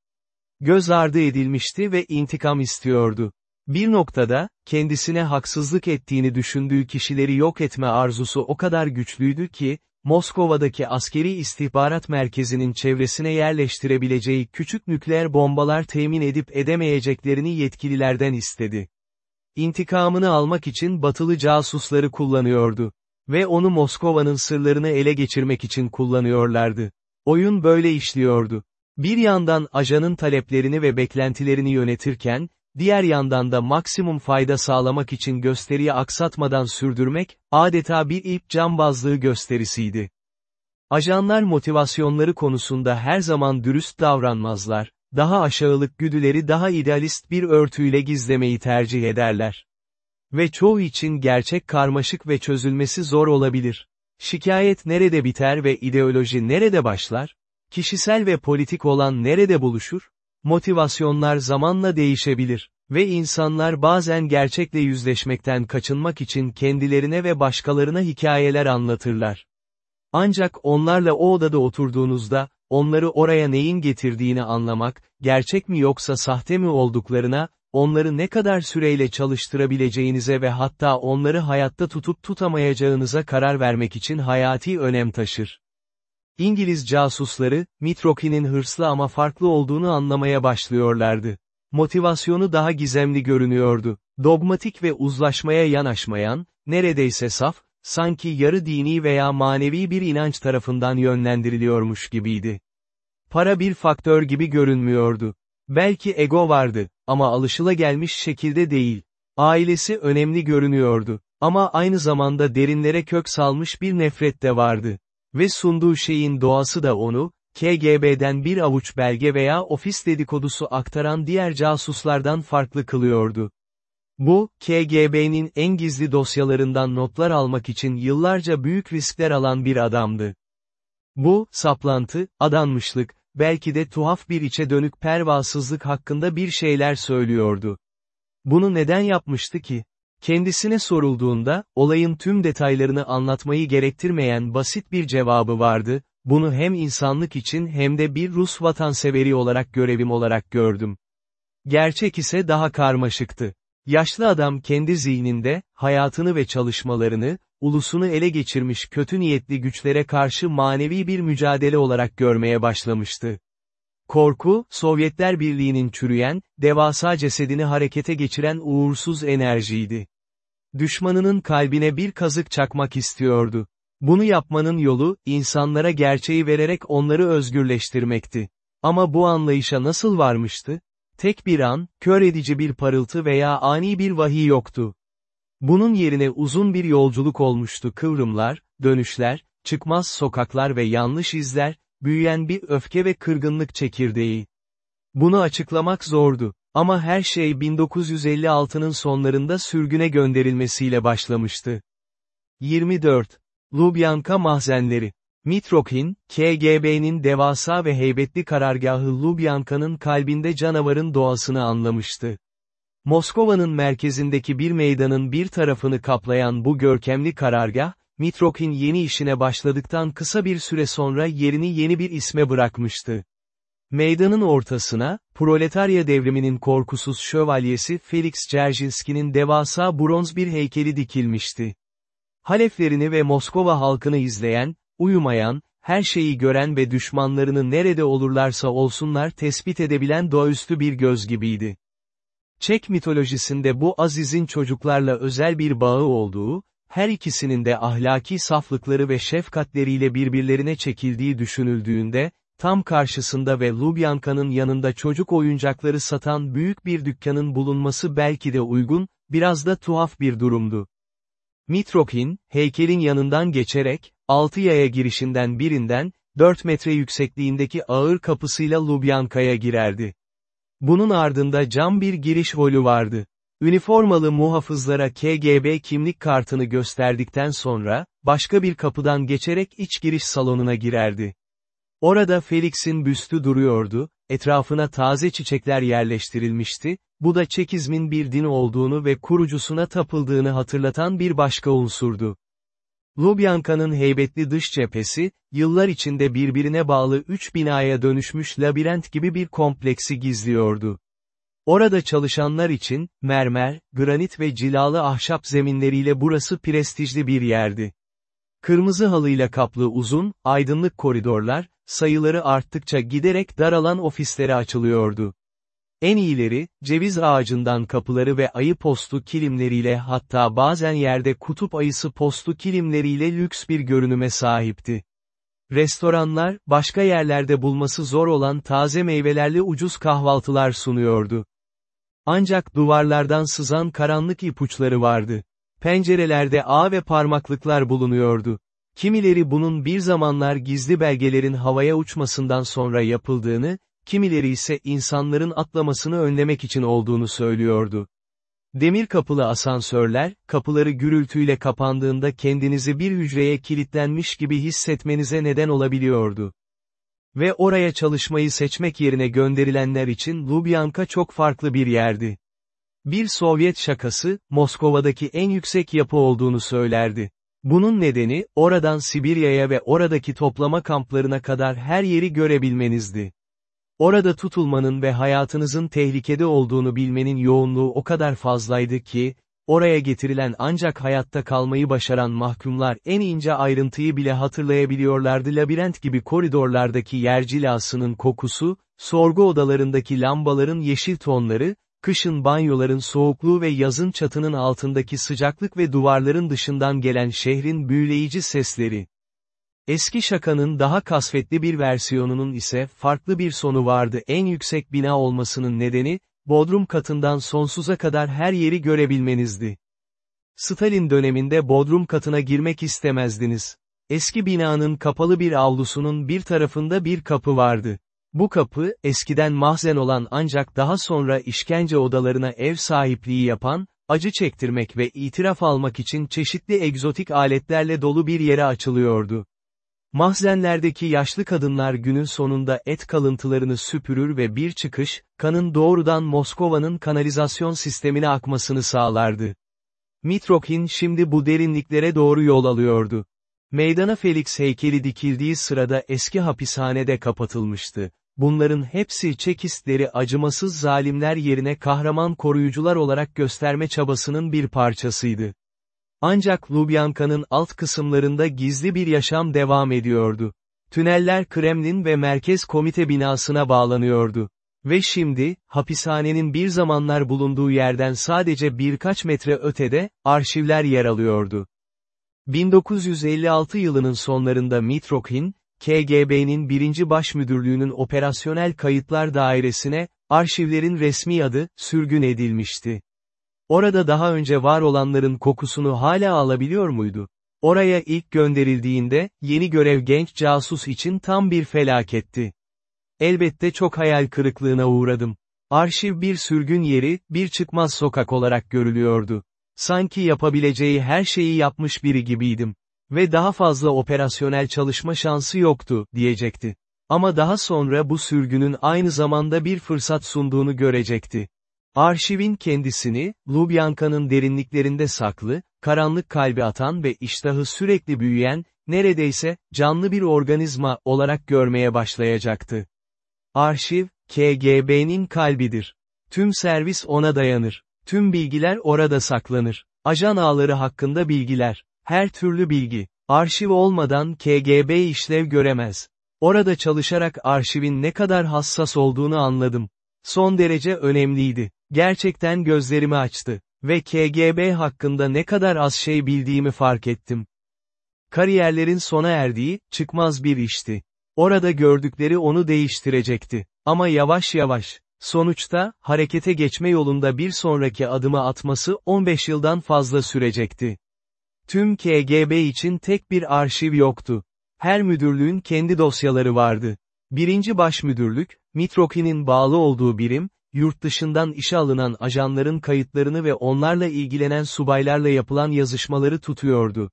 Göz ardı edilmişti ve intikam istiyordu. Bir noktada, kendisine haksızlık ettiğini düşündüğü kişileri yok etme arzusu o kadar güçlüydü ki, Moskova'daki askeri istihbarat merkezinin çevresine yerleştirebileceği küçük nükleer bombalar temin edip edemeyeceklerini yetkililerden istedi. İntikamını almak için batılı casusları kullanıyordu. Ve onu Moskova'nın sırlarını ele geçirmek için kullanıyorlardı. Oyun böyle işliyordu. Bir yandan ajanın taleplerini ve beklentilerini yönetirken, diğer yandan da maksimum fayda sağlamak için gösteriyi aksatmadan sürdürmek, adeta bir ip cambazlığı gösterisiydi. Ajanlar motivasyonları konusunda her zaman dürüst davranmazlar, daha aşağılık güdüleri daha idealist bir örtüyle gizlemeyi tercih ederler. Ve çoğu için gerçek karmaşık ve çözülmesi zor olabilir. Şikayet nerede biter ve ideoloji nerede başlar? Kişisel ve politik olan nerede buluşur? Motivasyonlar zamanla değişebilir. Ve insanlar bazen gerçekle yüzleşmekten kaçınmak için kendilerine ve başkalarına hikayeler anlatırlar. Ancak onlarla o odada oturduğunuzda, onları oraya neyin getirdiğini anlamak, gerçek mi yoksa sahte mi olduklarına, onları ne kadar süreyle çalıştırabileceğinize ve hatta onları hayatta tutup tutamayacağınıza karar vermek için hayati önem taşır. İngiliz casusları, Mitroki'nin hırslı ama farklı olduğunu anlamaya başlıyorlardı. Motivasyonu daha gizemli görünüyordu. Dogmatik ve uzlaşmaya yanaşmayan, neredeyse saf, sanki yarı dini veya manevi bir inanç tarafından yönlendiriliyormuş gibiydi. Para bir faktör gibi görünmüyordu. Belki ego vardı, ama alışılagelmiş şekilde değil. Ailesi önemli görünüyordu, ama aynı zamanda derinlere kök salmış bir nefret de vardı. Ve sunduğu şeyin doğası da onu, KGB'den bir avuç belge veya ofis dedikodusu aktaran diğer casuslardan farklı kılıyordu. Bu, KGB'nin en gizli dosyalarından notlar almak için yıllarca büyük riskler alan bir adamdı. Bu, saplantı, adanmışlık, belki de tuhaf bir içe dönük pervasızlık hakkında bir şeyler söylüyordu. Bunu neden yapmıştı ki? Kendisine sorulduğunda, olayın tüm detaylarını anlatmayı gerektirmeyen basit bir cevabı vardı, bunu hem insanlık için hem de bir Rus vatanseveri olarak görevim olarak gördüm. Gerçek ise daha karmaşıktı. Yaşlı adam kendi zihninde, hayatını ve çalışmalarını, ulusunu ele geçirmiş kötü niyetli güçlere karşı manevi bir mücadele olarak görmeye başlamıştı. Korku, Sovyetler Birliği'nin çürüyen, devasa cesedini harekete geçiren uğursuz enerjiydi. Düşmanının kalbine bir kazık çakmak istiyordu. Bunu yapmanın yolu, insanlara gerçeği vererek onları özgürleştirmekti. Ama bu anlayışa nasıl varmıştı? Tek bir an, kör edici bir parıltı veya ani bir vahiy yoktu. Bunun yerine uzun bir yolculuk olmuştu kıvrımlar, dönüşler, çıkmaz sokaklar ve yanlış izler, büyüyen bir öfke ve kırgınlık çekirdeği. Bunu açıklamak zordu. Ama her şey 1956'nın sonlarında sürgüne gönderilmesiyle başlamıştı. 24. Lubyanka mahzenleri. Mitrokhin, KGB'nin devasa ve heybetli karargahı Lubyanka'nın kalbinde canavarın doğasını anlamıştı. Moskova'nın merkezindeki bir meydanın bir tarafını kaplayan bu görkemli karargah, Mitrokhin yeni işine başladıktan kısa bir süre sonra yerini yeni bir isme bırakmıştı. Meydanın ortasına, proletarya devriminin korkusuz şövalyesi Felix Dzerzhinski'nin devasa bronz bir heykeli dikilmişti. Haleflerini ve Moskova halkını izleyen, uyumayan, her şeyi gören ve düşmanlarını nerede olurlarsa olsunlar tespit edebilen doğaüstü bir göz gibiydi. Çek mitolojisinde bu Aziz'in çocuklarla özel bir bağı olduğu, her ikisinin de ahlaki saflıkları ve şefkatleriyle birbirlerine çekildiği düşünüldüğünde, tam karşısında ve Lubyanka'nın yanında çocuk oyuncakları satan büyük bir dükkanın bulunması belki de uygun, biraz da tuhaf bir durumdu. Mitrokhin, heykelin yanından geçerek, altı yaya girişinden birinden, 4 metre yüksekliğindeki ağır kapısıyla Lubyanka'ya girerdi. Bunun ardında cam bir giriş holü vardı. Üniformalı muhafızlara KGB kimlik kartını gösterdikten sonra, başka bir kapıdan geçerek iç giriş salonuna girerdi. Orada Felix'in büstü duruyordu, etrafına taze çiçekler yerleştirilmişti, bu da Çekizmin bir din olduğunu ve kurucusuna tapıldığını hatırlatan bir başka unsurdu. Lubyanka'nın heybetli dış cephesi, yıllar içinde birbirine bağlı üç binaya dönüşmüş labirent gibi bir kompleksi gizliyordu. Orada çalışanlar için, mermer, granit ve cilalı ahşap zeminleriyle burası prestijli bir yerdi. Kırmızı halıyla kaplı uzun, aydınlık koridorlar, sayıları arttıkça giderek daralan ofislere açılıyordu. En iyileri, ceviz ağacından kapıları ve ayı postu kilimleriyle hatta bazen yerde kutup ayısı postu kilimleriyle lüks bir görünüme sahipti. Restoranlar, başka yerlerde bulması zor olan taze meyvelerle ucuz kahvaltılar sunuyordu. Ancak duvarlardan sızan karanlık ipuçları vardı. Pencerelerde ağ ve parmaklıklar bulunuyordu. Kimileri bunun bir zamanlar gizli belgelerin havaya uçmasından sonra yapıldığını, kimileri ise insanların atlamasını önlemek için olduğunu söylüyordu. Demir kapılı asansörler, kapıları gürültüyle kapandığında kendinizi bir hücreye kilitlenmiş gibi hissetmenize neden olabiliyordu. Ve oraya çalışmayı seçmek yerine gönderilenler için Lubyanka çok farklı bir yerdi. Bir Sovyet şakası, Moskova'daki en yüksek yapı olduğunu söylerdi. Bunun nedeni, oradan Sibirya'ya ve oradaki toplama kamplarına kadar her yeri görebilmenizdi. Orada tutulmanın ve hayatınızın tehlikede olduğunu bilmenin yoğunluğu o kadar fazlaydı ki, oraya getirilen ancak hayatta kalmayı başaran mahkumlar en ince ayrıntıyı bile hatırlayabiliyorlardı labirent gibi koridorlardaki yer cilasının kokusu, sorgu odalarındaki lambaların yeşil tonları, kışın banyoların soğukluğu ve yazın çatının altındaki sıcaklık ve duvarların dışından gelen şehrin büyüleyici sesleri. Eski şakanın daha kasvetli bir versiyonunun ise farklı bir sonu vardı. En yüksek bina olmasının nedeni, bodrum katından sonsuza kadar her yeri görebilmenizdi. Stalin döneminde bodrum katına girmek istemezdiniz. Eski binanın kapalı bir avlusunun bir tarafında bir kapı vardı. Bu kapı, eskiden mahzen olan ancak daha sonra işkence odalarına ev sahipliği yapan, acı çektirmek ve itiraf almak için çeşitli egzotik aletlerle dolu bir yere açılıyordu. Mahzenlerdeki yaşlı kadınlar günün sonunda et kalıntılarını süpürür ve bir çıkış, kanın doğrudan Moskova'nın kanalizasyon sistemine akmasını sağlardı. Mitrokhin şimdi bu derinliklere doğru yol alıyordu. Meydana Felix heykeli dikildiği sırada eski hapishanede kapatılmıştı. Bunların hepsi çekistleri acımasız zalimler yerine kahraman koruyucular olarak gösterme çabasının bir parçasıydı. Ancak Lubyanka'nın alt kısımlarında gizli bir yaşam devam ediyordu. Tüneller Kremlin ve Merkez Komite binasına bağlanıyordu. Ve şimdi, hapishanenin bir zamanlar bulunduğu yerden sadece birkaç metre ötede, arşivler yer alıyordu. 1956 yılının sonlarında Mitrokhin, KGB'nin birinci başmüdürlüğünün operasyonel kayıtlar dairesine, arşivlerin resmi adı, sürgün edilmişti. Orada daha önce var olanların kokusunu hala alabiliyor muydu? Oraya ilk gönderildiğinde, yeni görev genç casus için tam bir felaketti. Elbette çok hayal kırıklığına uğradım. Arşiv bir sürgün yeri, bir çıkmaz sokak olarak görülüyordu. Sanki yapabileceği her şeyi yapmış biri gibiydim. Ve daha fazla operasyonel çalışma şansı yoktu, diyecekti. Ama daha sonra bu sürgünün aynı zamanda bir fırsat sunduğunu görecekti. Arşivin kendisini, Lubyanka'nın derinliklerinde saklı, karanlık kalbi atan ve iştahı sürekli büyüyen, neredeyse, canlı bir organizma olarak görmeye başlayacaktı. Arşiv, KGB'nin kalbidir. Tüm servis ona dayanır. Tüm bilgiler orada saklanır. Ajan ağları hakkında bilgiler. Her türlü bilgi. Arşiv olmadan KGB işlev göremez. Orada çalışarak arşivin ne kadar hassas olduğunu anladım. Son derece önemliydi. Gerçekten gözlerimi açtı. Ve KGB hakkında ne kadar az şey bildiğimi fark ettim. Kariyerlerin sona erdiği, çıkmaz bir işti. Orada gördükleri onu değiştirecekti. Ama yavaş yavaş. Sonuçta, harekete geçme yolunda bir sonraki adımı atması 15 yıldan fazla sürecekti. Tüm KGB için tek bir arşiv yoktu. Her müdürlüğün kendi dosyaları vardı. Birinci başmüdürlük, Mitroki'nin bağlı olduğu birim, yurt dışından işe alınan ajanların kayıtlarını ve onlarla ilgilenen subaylarla yapılan yazışmaları tutuyordu.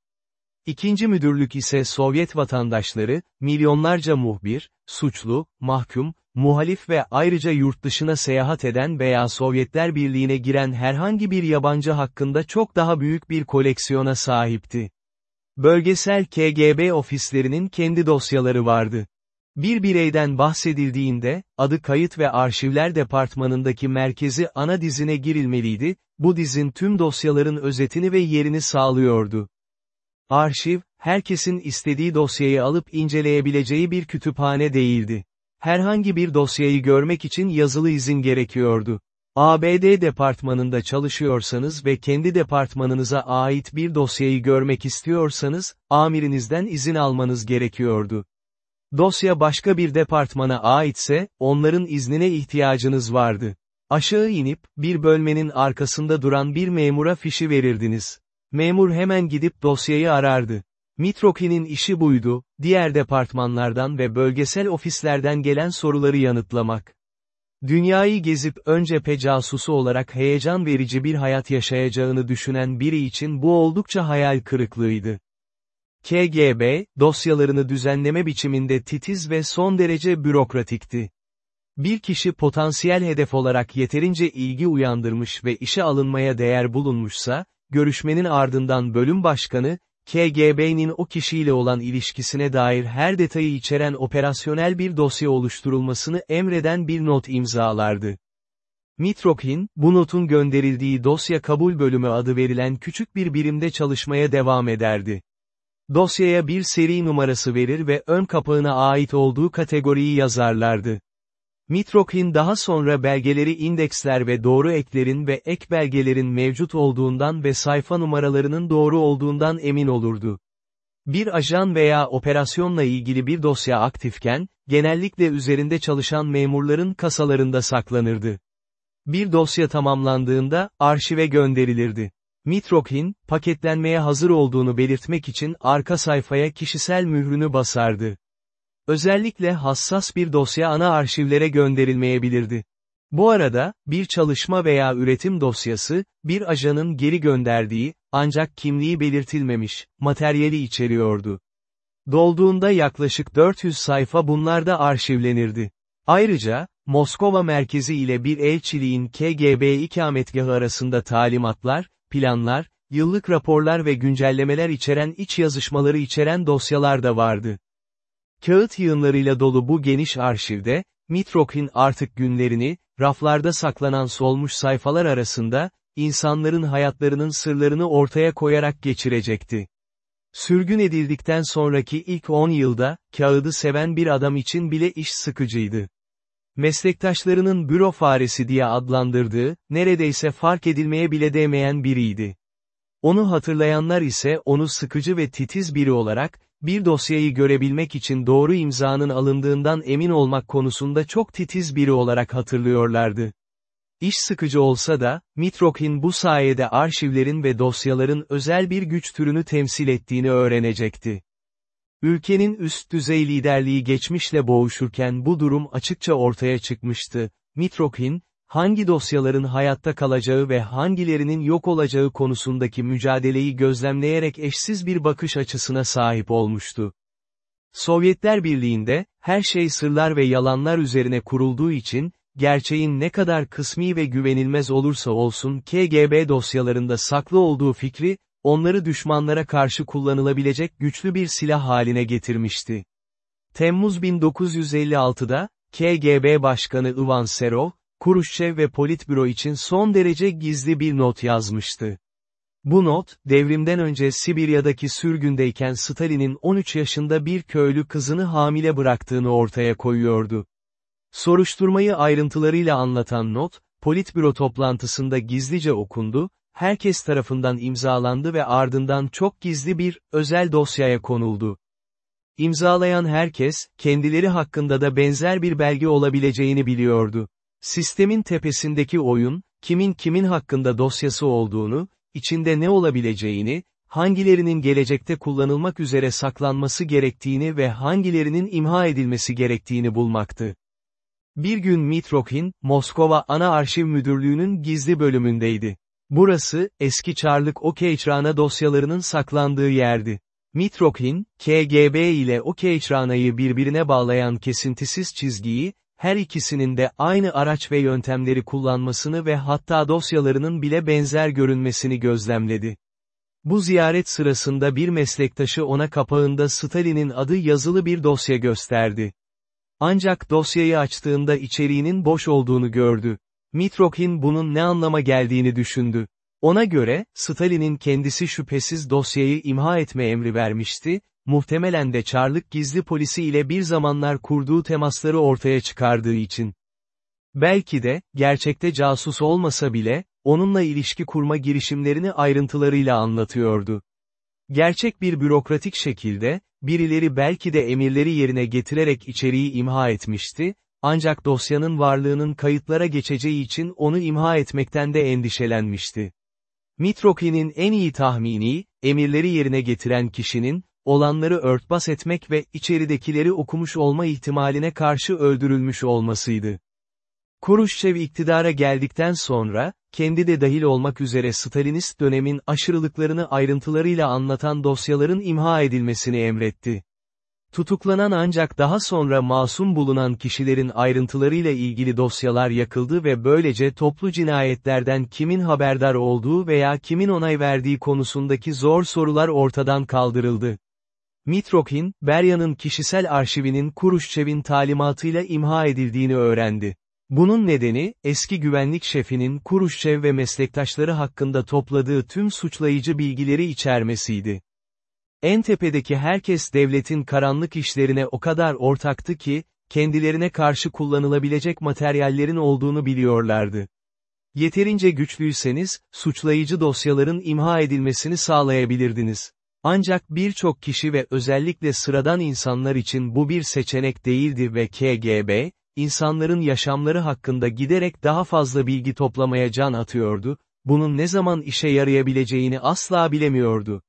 İkinci müdürlük ise Sovyet vatandaşları, milyonlarca muhbir, suçlu, mahkum, muhalif ve ayrıca yurt dışına seyahat eden veya Sovyetler Birliği'ne giren herhangi bir yabancı hakkında çok daha büyük bir koleksiyona sahipti. Bölgesel KGB ofislerinin kendi dosyaları vardı. Bir bireyden bahsedildiğinde, adı kayıt ve arşivler departmanındaki merkezi ana dizine girilmeliydi, bu dizin tüm dosyaların özetini ve yerini sağlıyordu. Arşiv, herkesin istediği dosyayı alıp inceleyebileceği bir kütüphane değildi. Herhangi bir dosyayı görmek için yazılı izin gerekiyordu. ABD departmanında çalışıyorsanız ve kendi departmanınıza ait bir dosyayı görmek istiyorsanız, amirinizden izin almanız gerekiyordu. Dosya başka bir departmana aitse, onların iznine ihtiyacınız vardı. Aşağı inip, bir bölmenin arkasında duran bir memura fişi verirdiniz. Memur hemen gidip dosyayı arardı. Mitroki'nin işi buydu, diğer departmanlardan ve bölgesel ofislerden gelen soruları yanıtlamak. Dünyayı gezip önce pecasusu olarak heyecan verici bir hayat yaşayacağını düşünen biri için bu oldukça hayal kırıklığıydı. KGB, dosyalarını düzenleme biçiminde titiz ve son derece bürokratikti. Bir kişi potansiyel hedef olarak yeterince ilgi uyandırmış ve işe alınmaya değer bulunmuşsa, görüşmenin ardından bölüm başkanı, KGB'nin o kişiyle olan ilişkisine dair her detayı içeren operasyonel bir dosya oluşturulmasını emreden bir not imzalardı. Mitrokhin, bu notun gönderildiği dosya kabul bölümü adı verilen küçük bir birimde çalışmaya devam ederdi. Dosyaya bir seri numarası verir ve ön kapağına ait olduğu kategoriyi yazarlardı. Mitrokhin daha sonra belgeleri indeksler ve doğru eklerin ve ek belgelerin mevcut olduğundan ve sayfa numaralarının doğru olduğundan emin olurdu. Bir ajan veya operasyonla ilgili bir dosya aktifken, genellikle üzerinde çalışan memurların kasalarında saklanırdı. Bir dosya tamamlandığında, arşive gönderilirdi. Mitrokhin, paketlenmeye hazır olduğunu belirtmek için arka sayfaya kişisel mührünü basardı. Özellikle hassas bir dosya ana arşivlere gönderilmeyebilirdi. Bu arada, bir çalışma veya üretim dosyası, bir ajanın geri gönderdiği, ancak kimliği belirtilmemiş, materyali içeriyordu. Dolduğunda yaklaşık 400 sayfa bunlarda arşivlenirdi. Ayrıca, Moskova merkezi ile bir elçiliğin KGB ikametgahı arasında talimatlar, planlar, yıllık raporlar ve güncellemeler içeren iç yazışmaları içeren dosyalar da vardı. Kağıt yığınlarıyla dolu bu geniş arşivde, Mitrokhin artık günlerini, raflarda saklanan solmuş sayfalar arasında, insanların hayatlarının sırlarını ortaya koyarak geçirecekti. Sürgün edildikten sonraki ilk 10 yılda, kağıdı seven bir adam için bile iş sıkıcıydı. Meslektaşlarının büro faresi diye adlandırdığı, neredeyse fark edilmeye bile değmeyen biriydi. Onu hatırlayanlar ise onu sıkıcı ve titiz biri olarak, bir dosyayı görebilmek için doğru imzanın alındığından emin olmak konusunda çok titiz biri olarak hatırlıyorlardı. İş sıkıcı olsa da, Mitrokhin bu sayede arşivlerin ve dosyaların özel bir güç türünü temsil ettiğini öğrenecekti. Ülkenin üst düzey liderliği geçmişle boğuşurken bu durum açıkça ortaya çıkmıştı. Mitrokhin, hangi dosyaların hayatta kalacağı ve hangilerinin yok olacağı konusundaki mücadeleyi gözlemleyerek eşsiz bir bakış açısına sahip olmuştu. Sovyetler Birliği'nde, her şey sırlar ve yalanlar üzerine kurulduğu için, gerçeğin ne kadar kısmi ve güvenilmez olursa olsun KGB dosyalarında saklı olduğu fikri, onları düşmanlara karşı kullanılabilecek güçlü bir silah haline getirmişti. Temmuz 1956'da, KGB Başkanı Ivan Serov, Kuruşçev ve Politbüro için son derece gizli bir not yazmıştı. Bu not, devrimden önce Sibirya'daki sürgündeyken Stalin'in 13 yaşında bir köylü kızını hamile bıraktığını ortaya koyuyordu. Soruşturmayı ayrıntılarıyla anlatan not, Politbüro toplantısında gizlice okundu, herkes tarafından imzalandı ve ardından çok gizli bir, özel dosyaya konuldu. İmzalayan herkes, kendileri hakkında da benzer bir belge olabileceğini biliyordu. Sistemin tepesindeki oyun, kimin kimin hakkında dosyası olduğunu, içinde ne olabileceğini, hangilerinin gelecekte kullanılmak üzere saklanması gerektiğini ve hangilerinin imha edilmesi gerektiğini bulmaktı. Bir gün Mitrokhin, Moskova Ana Arşiv Müdürlüğü'nün gizli bölümündeydi. Burası, eski Çarlık Okeyçrana dosyalarının saklandığı yerdi. Mitrokhin, KGB ile Okeyçrana'yı birbirine bağlayan kesintisiz çizgiyi, her ikisinin de aynı araç ve yöntemleri kullanmasını ve hatta dosyalarının bile benzer görünmesini gözlemledi. Bu ziyaret sırasında bir meslektaşı ona kapağında Stalin'in adı yazılı bir dosya gösterdi. Ancak dosyayı açtığında içeriğinin boş olduğunu gördü. Mitrokhin bunun ne anlama geldiğini düşündü. Ona göre, Stalin'in kendisi şüphesiz dosyayı imha etme emri vermişti, muhtemelen de Çarlık gizli polisi ile bir zamanlar kurduğu temasları ortaya çıkardığı için. Belki de, gerçekte casus olmasa bile, onunla ilişki kurma girişimlerini ayrıntılarıyla anlatıyordu. Gerçek bir bürokratik şekilde, birileri belki de emirleri yerine getirerek içeriği imha etmişti, ancak dosyanın varlığının kayıtlara geçeceği için onu imha etmekten de endişelenmişti. Mitrokhin'in en iyi tahmini, emirleri yerine getiren kişinin, olanları örtbas etmek ve içeridekileri okumuş olma ihtimaline karşı öldürülmüş olmasıydı. Kuruşçev iktidara geldikten sonra, kendi de dahil olmak üzere Stalinist dönemin aşırılıklarını ayrıntılarıyla anlatan dosyaların imha edilmesini emretti. Tutuklanan ancak daha sonra masum bulunan kişilerin ayrıntılarıyla ilgili dosyalar yakıldı ve böylece toplu cinayetlerden kimin haberdar olduğu veya kimin onay verdiği konusundaki zor sorular ortadan kaldırıldı. Mitrokhin, Berya'nın kişisel arşivinin Kuruşçev'in talimatıyla imha edildiğini öğrendi. Bunun nedeni, eski güvenlik şefinin Kuruşçev ve meslektaşları hakkında topladığı tüm suçlayıcı bilgileri içermesiydi. En tepedeki herkes devletin karanlık işlerine o kadar ortaktı ki, kendilerine karşı kullanılabilecek materyallerin olduğunu biliyorlardı. Yeterince güçlüyseniz, suçlayıcı dosyaların imha edilmesini sağlayabilirdiniz. Ancak birçok kişi ve özellikle sıradan insanlar için bu bir seçenek değildi ve KGB, insanların yaşamları hakkında giderek daha fazla bilgi toplamaya can atıyordu, bunun ne zaman işe yarayabileceğini asla bilemiyordu.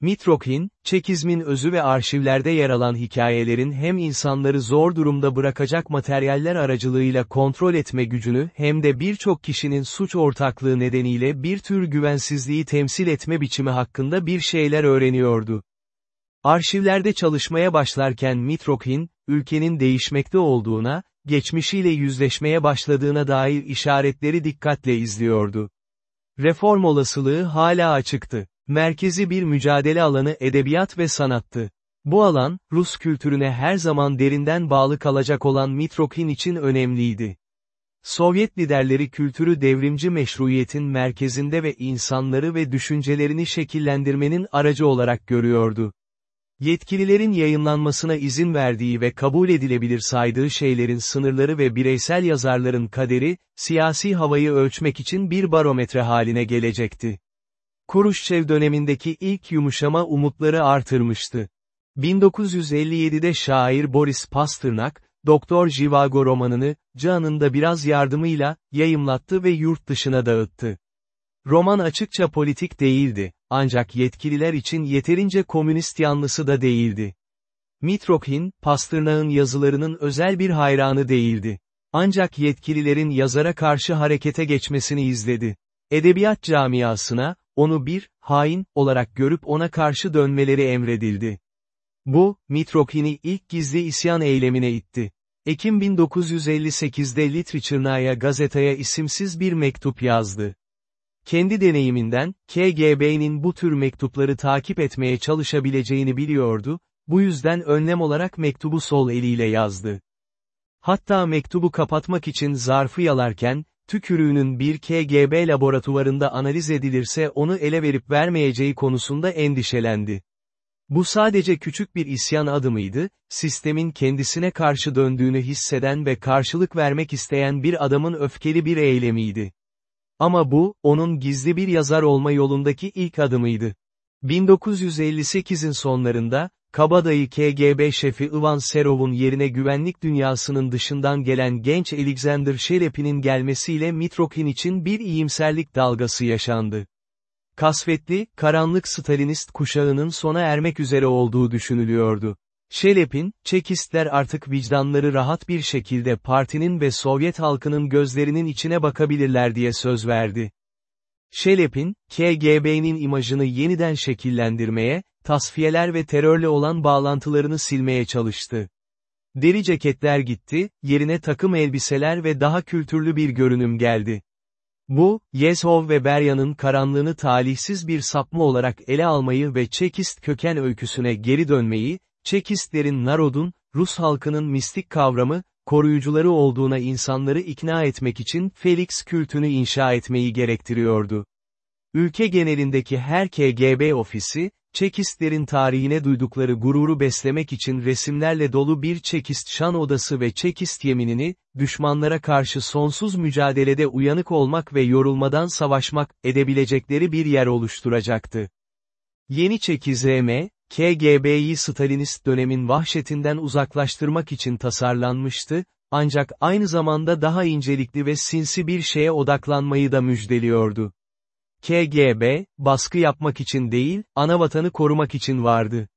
Mitrokhin, Çekizmin özü ve arşivlerde yer alan hikayelerin hem insanları zor durumda bırakacak materyaller aracılığıyla kontrol etme gücünü hem de birçok kişinin suç ortaklığı nedeniyle bir tür güvensizliği temsil etme biçimi hakkında bir şeyler öğreniyordu. Arşivlerde çalışmaya başlarken Mitrokhin, ülkenin değişmekte olduğuna, geçmişiyle yüzleşmeye başladığına dair işaretleri dikkatle izliyordu. Reform olasılığı hala açıktı. Merkezi bir mücadele alanı edebiyat ve sanattı. Bu alan, Rus kültürüne her zaman derinden bağlı kalacak olan Mitrokhin için önemliydi. Sovyet liderleri kültürü devrimci meşruiyetin merkezinde ve insanları ve düşüncelerini şekillendirmenin aracı olarak görüyordu. Yetkililerin yayınlanmasına izin verdiği ve kabul edilebilir saydığı şeylerin sınırları ve bireysel yazarların kaderi, siyasi havayı ölçmek için bir barometre haline gelecekti. Kuruşçev dönemindeki ilk yumuşama umutları artırmıştı. 1957'de şair Boris Pasternak, Doktor Jivago romanını, Can'ın da biraz yardımıyla, yayımlattı ve yurt dışına dağıttı. Roman açıkça politik değildi, ancak yetkililer için yeterince komünist yanlısı da değildi. Mitrokhin, Pasternak'ın yazılarının özel bir hayranı değildi. Ancak yetkililerin yazara karşı harekete geçmesini izledi. Edebiyat camiasına, onu bir, hain, olarak görüp ona karşı dönmeleri emredildi. Bu, Mitrokhin'i ilk gizli isyan eylemine itti. Ekim 1958'de Literaturnaja gazetaya isimsiz bir mektup yazdı. Kendi deneyiminden, KGB'nin bu tür mektupları takip etmeye çalışabileceğini biliyordu, bu yüzden önlem olarak mektubu sol eliyle yazdı. Hatta mektubu kapatmak için zarfı yalarken, tükürüğünün bir KGB laboratuvarında analiz edilirse onu ele verip vermeyeceği konusunda endişelendi. Bu sadece küçük bir isyan adımıydı, sistemin kendisine karşı döndüğünü hisseden ve karşılık vermek isteyen bir adamın öfkeli bir eylemiydi. Ama bu, onun gizli bir yazar olma yolundaki ilk adımıydı. 1958'in sonlarında, kabadayı KGB şefi Ivan Serov'un yerine güvenlik dünyasının dışından gelen genç Alexander Shelepin'in gelmesiyle Mitrokhin için bir iyimserlik dalgası yaşandı. Kasvetli, karanlık Stalinist kuşağının sona ermek üzere olduğu düşünülüyordu. Şelep'in, Çekistler artık vicdanları rahat bir şekilde partinin ve Sovyet halkının gözlerinin içine bakabilirler diye söz verdi. Şelep'in, KGB'nin imajını yeniden şekillendirmeye, tasfiyeler ve terörle olan bağlantılarını silmeye çalıştı. Deri ceketler gitti, yerine takım elbiseler ve daha kültürlü bir görünüm geldi. Bu, Yezhov ve Berya'nın karanlığını talihsiz bir sapma olarak ele almayı ve Çekist köken öyküsüne geri dönmeyi, Çekistlerin Narod'un, Rus halkının mistik kavramı, koruyucuları olduğuna insanları ikna etmek için Felix kültünü inşa etmeyi gerektiriyordu. Ülke genelindeki her KGB ofisi, Çekistlerin tarihine duydukları gururu beslemek için resimlerle dolu bir Çekist şan odası ve Çekist yeminini, düşmanlara karşı sonsuz mücadelede uyanık olmak ve yorulmadan savaşmak, edebilecekleri bir yer oluşturacaktı. Yeni Çekizm, KGB'yi Stalinist dönemin vahşetinden uzaklaştırmak için tasarlanmıştı, ancak aynı zamanda daha incelikli ve sinsi bir şeye odaklanmayı da müjdeliyordu. KGB, baskı yapmak için değil, anavatanı korumak için vardı.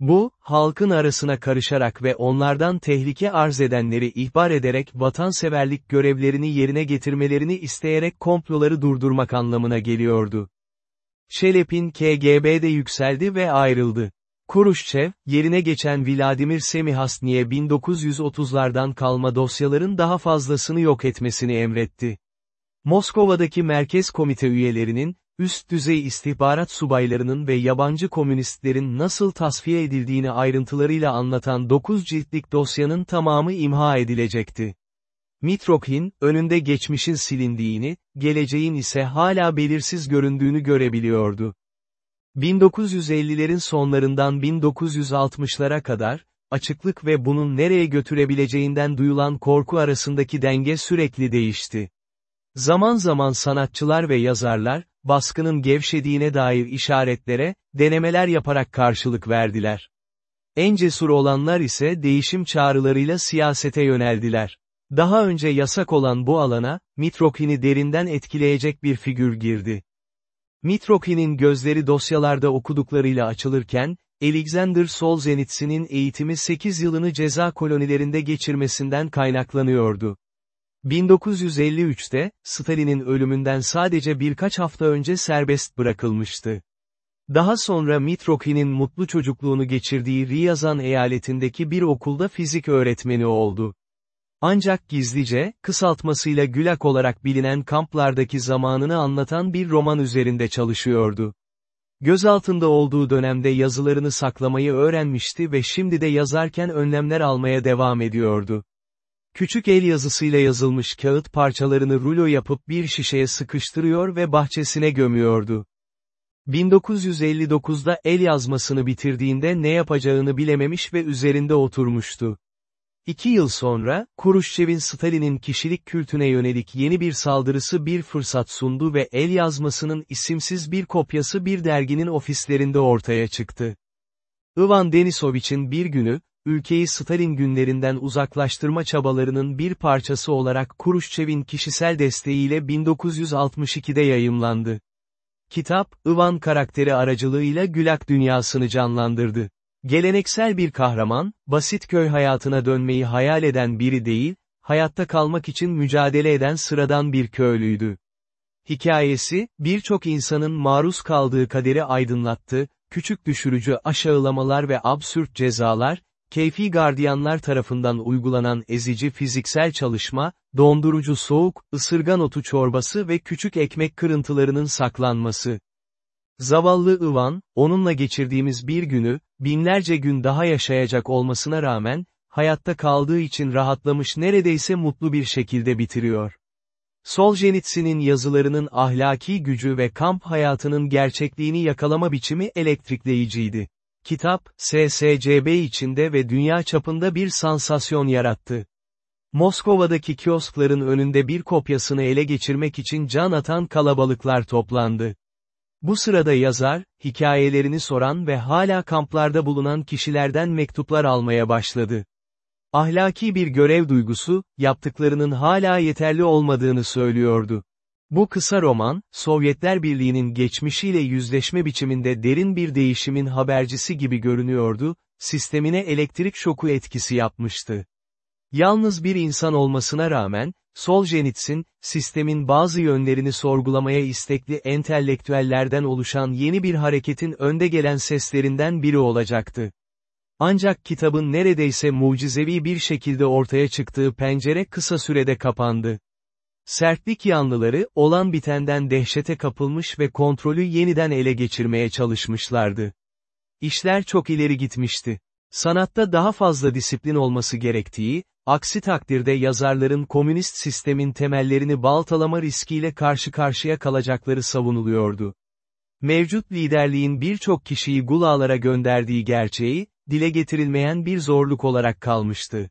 Bu, halkın arasına karışarak ve onlardan tehlike arz edenleri ihbar ederek vatanseverlik görevlerini yerine getirmelerini isteyerek komploları durdurmak anlamına geliyordu. Şelep'in KGB'de yükseldi ve ayrıldı. Kuruşçev, yerine geçen Vladimir Semihastni'ye 1930'lardan kalma dosyaların daha fazlasını yok etmesini emretti. Moskova'daki Merkez Komite üyelerinin, üst düzey istihbarat subaylarının ve yabancı komünistlerin nasıl tasfiye edildiğini ayrıntılarıyla anlatan 9 ciltlik dosyanın tamamı imha edilecekti. Mitrokhin, önünde geçmişin silindiğini, geleceğin ise hala belirsiz göründüğünü görebiliyordu. 1950'lerin sonlarından 1960'lara kadar, açıklık ve bunun nereye götürebileceğinden duyulan korku arasındaki denge sürekli değişti. Zaman zaman sanatçılar ve yazarlar, baskının gevşediğine dair işaretlere, denemeler yaparak karşılık verdiler. En cesur olanlar ise değişim çağrılarıyla siyasete yöneldiler. Daha önce yasak olan bu alana, Mitrokhin'i derinden etkileyecek bir figür girdi. Mitrokhin'in gözleri dosyalarda okuduklarıyla açılırken, Alexander Solzhenitsyn'in eğitimi 8 yılını ceza kolonilerinde geçirmesinden kaynaklanıyordu. 1953'te, Stalin'in ölümünden sadece birkaç hafta önce serbest bırakılmıştı. Daha sonra Mitrokhin'in mutlu çocukluğunu geçirdiği Ryazan eyaletindeki bir okulda fizik öğretmeni oldu. Ancak gizlice, kısaltmasıyla Gülak olarak bilinen kamplardaki zamanını anlatan bir roman üzerinde çalışıyordu. Gözaltında olduğu dönemde yazılarını saklamayı öğrenmişti ve şimdi de yazarken önlemler almaya devam ediyordu. Küçük el yazısıyla yazılmış kağıt parçalarını rulo yapıp bir şişeye sıkıştırıyor ve bahçesine gömüyordu. 1959'da el yazmasını bitirdiğinde ne yapacağını bilememiş ve üzerinde oturmuştu. İki yıl sonra, Kuruşçev'in Stalin'in kişilik kültüne yönelik yeni bir saldırısı bir fırsat sundu ve el yazmasının isimsiz bir kopyası bir derginin ofislerinde ortaya çıktı. Ivan Denisovich'in bir günü, ülkeyi Stalin günlerinden uzaklaştırma çabalarının bir parçası olarak Kuruşçev'in kişisel desteğiyle 1962'de yayımlandı. Kitap, Ivan karakteri aracılığıyla Gülak dünyasını canlandırdı. Geleneksel bir kahraman, basit köy hayatına dönmeyi hayal eden biri değil, hayatta kalmak için mücadele eden sıradan bir köylüydü. Hikayesi, birçok insanın maruz kaldığı kaderi aydınlattı, küçük düşürücü aşağılamalar ve absürt cezalar, keyfi gardiyanlar tarafından uygulanan ezici fiziksel çalışma, dondurucu soğuk, ısırgan otu çorbası ve küçük ekmek kırıntılarının saklanması. Zavallı Ivan, onunla geçirdiğimiz bir günü, binlerce gün daha yaşayacak olmasına rağmen, hayatta kaldığı için rahatlamış neredeyse mutlu bir şekilde bitiriyor. Soljenitsin'in yazılarının ahlaki gücü ve kamp hayatının gerçekliğini yakalama biçimi elektrikleyiciydi. Kitap, SSCB içinde ve dünya çapında bir sansasyon yarattı. Moskova'daki kioskların önünde bir kopyasını ele geçirmek için can atan kalabalıklar toplandı. Bu sırada yazar, hikayelerini soran ve hala kamplarda bulunan kişilerden mektuplar almaya başladı. Ahlaki bir görev duygusu, yaptıklarının hala yeterli olmadığını söylüyordu. Bu kısa roman, Sovyetler Birliği'nin geçmişiyle yüzleşme biçiminde derin bir değişimin habercisi gibi görünüyordu, sistemine elektrik şoku etkisi yapmıştı. Yalnız bir insan olmasına rağmen, Solzhenitsyn, sistemin bazı yönlerini sorgulamaya istekli entelektüellerden oluşan yeni bir hareketin önde gelen seslerinden biri olacaktı. Ancak kitabın neredeyse mucizevi bir şekilde ortaya çıktığı pencere kısa sürede kapandı. Sertlik yanlıları, olan bitenden dehşete kapılmış ve kontrolü yeniden ele geçirmeye çalışmışlardı. İşler çok ileri gitmişti. Sanatta daha fazla disiplin olması gerektiği, aksi takdirde yazarların komünist sistemin temellerini baltalama riskiyle karşı karşıya kalacakları savunuluyordu. Mevcut liderliğin birçok kişiyi gulalara gönderdiği gerçeği, dile getirilmeyen bir zorluk olarak kalmıştı.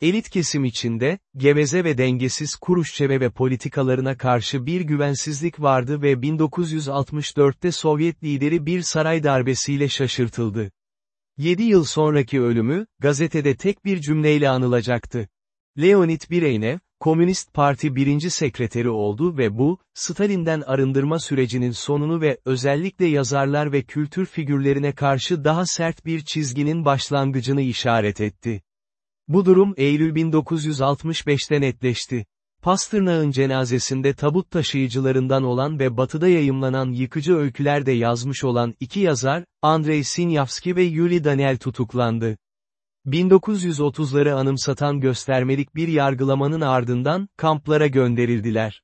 Elit kesim içinde, geveze ve dengesiz Kuruşçeve ve politikalarına karşı bir güvensizlik vardı ve 1964'te Sovyet lideri bir saray darbesiyle şaşırtıldı. 7 yıl sonraki ölümü, gazetede tek bir cümleyle anılacaktı. Leonid Bireynev, Komünist Parti birinci sekreteri oldu ve bu, Stalin'den arındırma sürecinin sonunu ve özellikle yazarlar ve kültür figürlerine karşı daha sert bir çizginin başlangıcını işaret etti. Bu durum Eylül 1965'te netleşti. Pastırnak'ın cenazesinde tabut taşıyıcılarından olan ve batıda yayımlanan yıkıcı öykülerde yazmış olan iki yazar, Andrei Sinyavski ve Yuli Daniel tutuklandı. 1930'ları anımsatan göstermelik bir yargılamanın ardından, kamplara gönderildiler.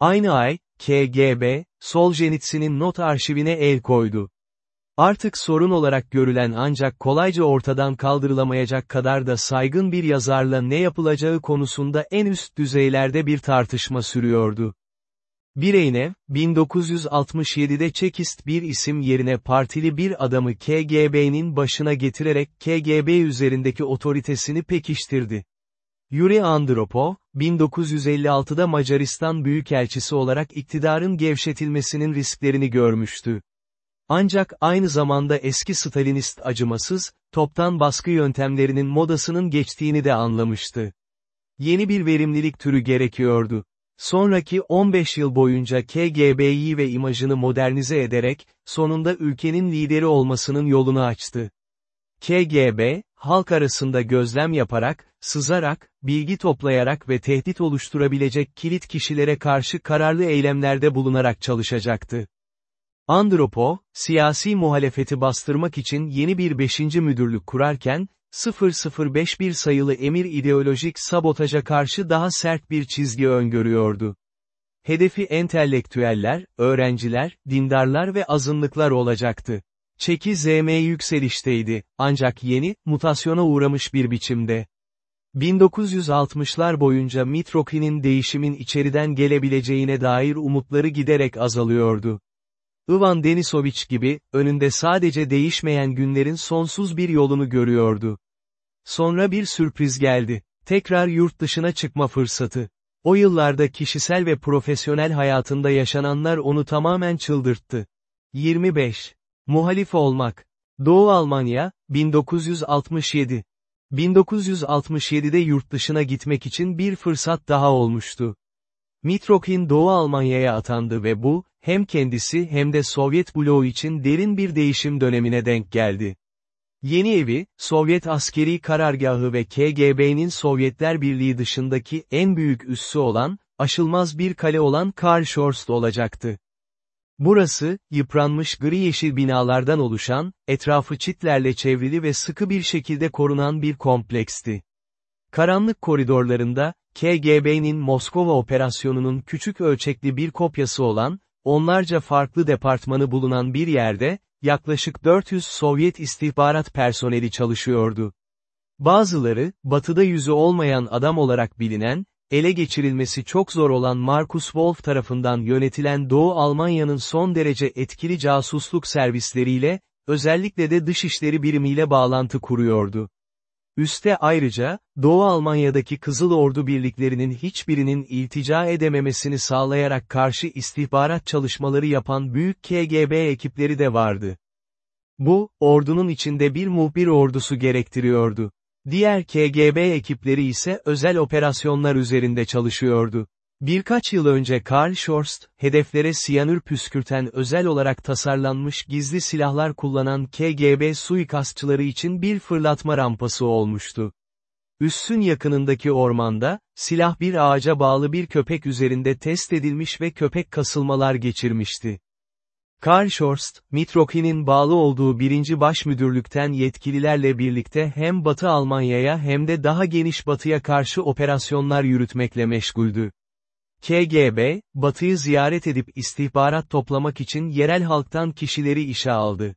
Aynı ay, KGB, Soljenitsin'in not arşivine el koydu. Artık sorun olarak görülen ancak kolayca ortadan kaldırılamayacak kadar da saygın bir yazarla ne yapılacağı konusunda en üst düzeylerde bir tartışma sürüyordu. Bireynev, 1967'de Çekist bir isim yerine partili bir adamı KGB'nin başına getirerek KGB üzerindeki otoritesini pekiştirdi. Yuri Andropov, 1956'da Macaristan Büyükelçisi olarak iktidarın gevşetilmesinin risklerini görmüştü. Ancak aynı zamanda eski Stalinist acımasız, toptan baskı yöntemlerinin modasının geçtiğini de anlamıştı. Yeni bir verimlilik türü gerekiyordu. Sonraki 15 yıl boyunca KGB'yi ve imajını modernize ederek, sonunda ülkenin lideri olmasının yolunu açtı. KGB, halk arasında gözlem yaparak, sızarak, bilgi toplayarak ve tehdit oluşturabilecek kilit kişilere karşı kararlı eylemlerde bulunarak çalışacaktı. Andropov, siyasi muhalefeti bastırmak için yeni bir beşinci müdürlük kurarken, 0051 sayılı emir ideolojik sabotaja karşı daha sert bir çizgi öngörüyordu. Hedefi entelektüeller, öğrenciler, dindarlar ve azınlıklar olacaktı. Çeki ZM yükselişteydi, ancak yeni, mutasyona uğramış bir biçimde. 1960'lar boyunca Mitroki'nin değişimin içeriden gelebileceğine dair umutları giderek azalıyordu. Ivan Denisoviç gibi, önünde sadece değişmeyen günlerin sonsuz bir yolunu görüyordu. Sonra bir sürpriz geldi. Tekrar yurt dışına çıkma fırsatı. O yıllarda kişisel ve profesyonel hayatında yaşananlar onu tamamen çıldırttı. 25. Muhalif olmak. Doğu Almanya, 1967. 1967'de yurt dışına gitmek için bir fırsat daha olmuştu. Mitrokin Doğu Almanya'ya atandı ve bu, hem kendisi hem de Sovyet bloğu için derin bir değişim dönemine denk geldi. Yeni evi, Sovyet askeri karargahı ve KGB'nin Sovyetler Birliği dışındaki en büyük üssü olan, aşılmaz bir kale olan Karlshorst olacaktı. Burası, yıpranmış gri yeşil binalardan oluşan, etrafı çitlerle çevrili ve sıkı bir şekilde korunan bir kompleksti. Karanlık koridorlarında, KGB'nin Moskova operasyonunun küçük ölçekli bir kopyası olan, onlarca farklı departmanı bulunan bir yerde, yaklaşık 400 Sovyet istihbarat personeli çalışıyordu. Bazıları, batıda yüzü olmayan adam olarak bilinen, ele geçirilmesi çok zor olan Markus Wolf tarafından yönetilen Doğu Almanya'nın son derece etkili casusluk servisleriyle, özellikle de dışişleri birimiyle bağlantı kuruyordu. Üste ayrıca, Doğu Almanya'daki Kızıl Ordu birliklerinin hiçbirinin iltica edememesini sağlayarak karşı istihbarat çalışmaları yapan büyük KGB ekipleri de vardı. Bu, ordunun içinde bir muhbir ordusu gerektiriyordu. Diğer KGB ekipleri ise özel operasyonlar üzerinde çalışıyordu. Birkaç yıl önce Karl Schorst, hedeflere siyanür püskürten özel olarak tasarlanmış gizli silahlar kullanan KGB suikastçıları için bir fırlatma rampası olmuştu. Üssün yakınındaki ormanda, silah bir ağaca bağlı bir köpek üzerinde test edilmiş ve köpek kasılmalar geçirmişti. Karl Schorst, Mitroki'nin bağlı olduğu birinci başmüdürlükten yetkililerle birlikte hem Batı Almanya'ya hem de daha geniş batıya karşı operasyonlar yürütmekle meşguldü. KGB, Batı'yı ziyaret edip istihbarat toplamak için yerel halktan kişileri işe aldı.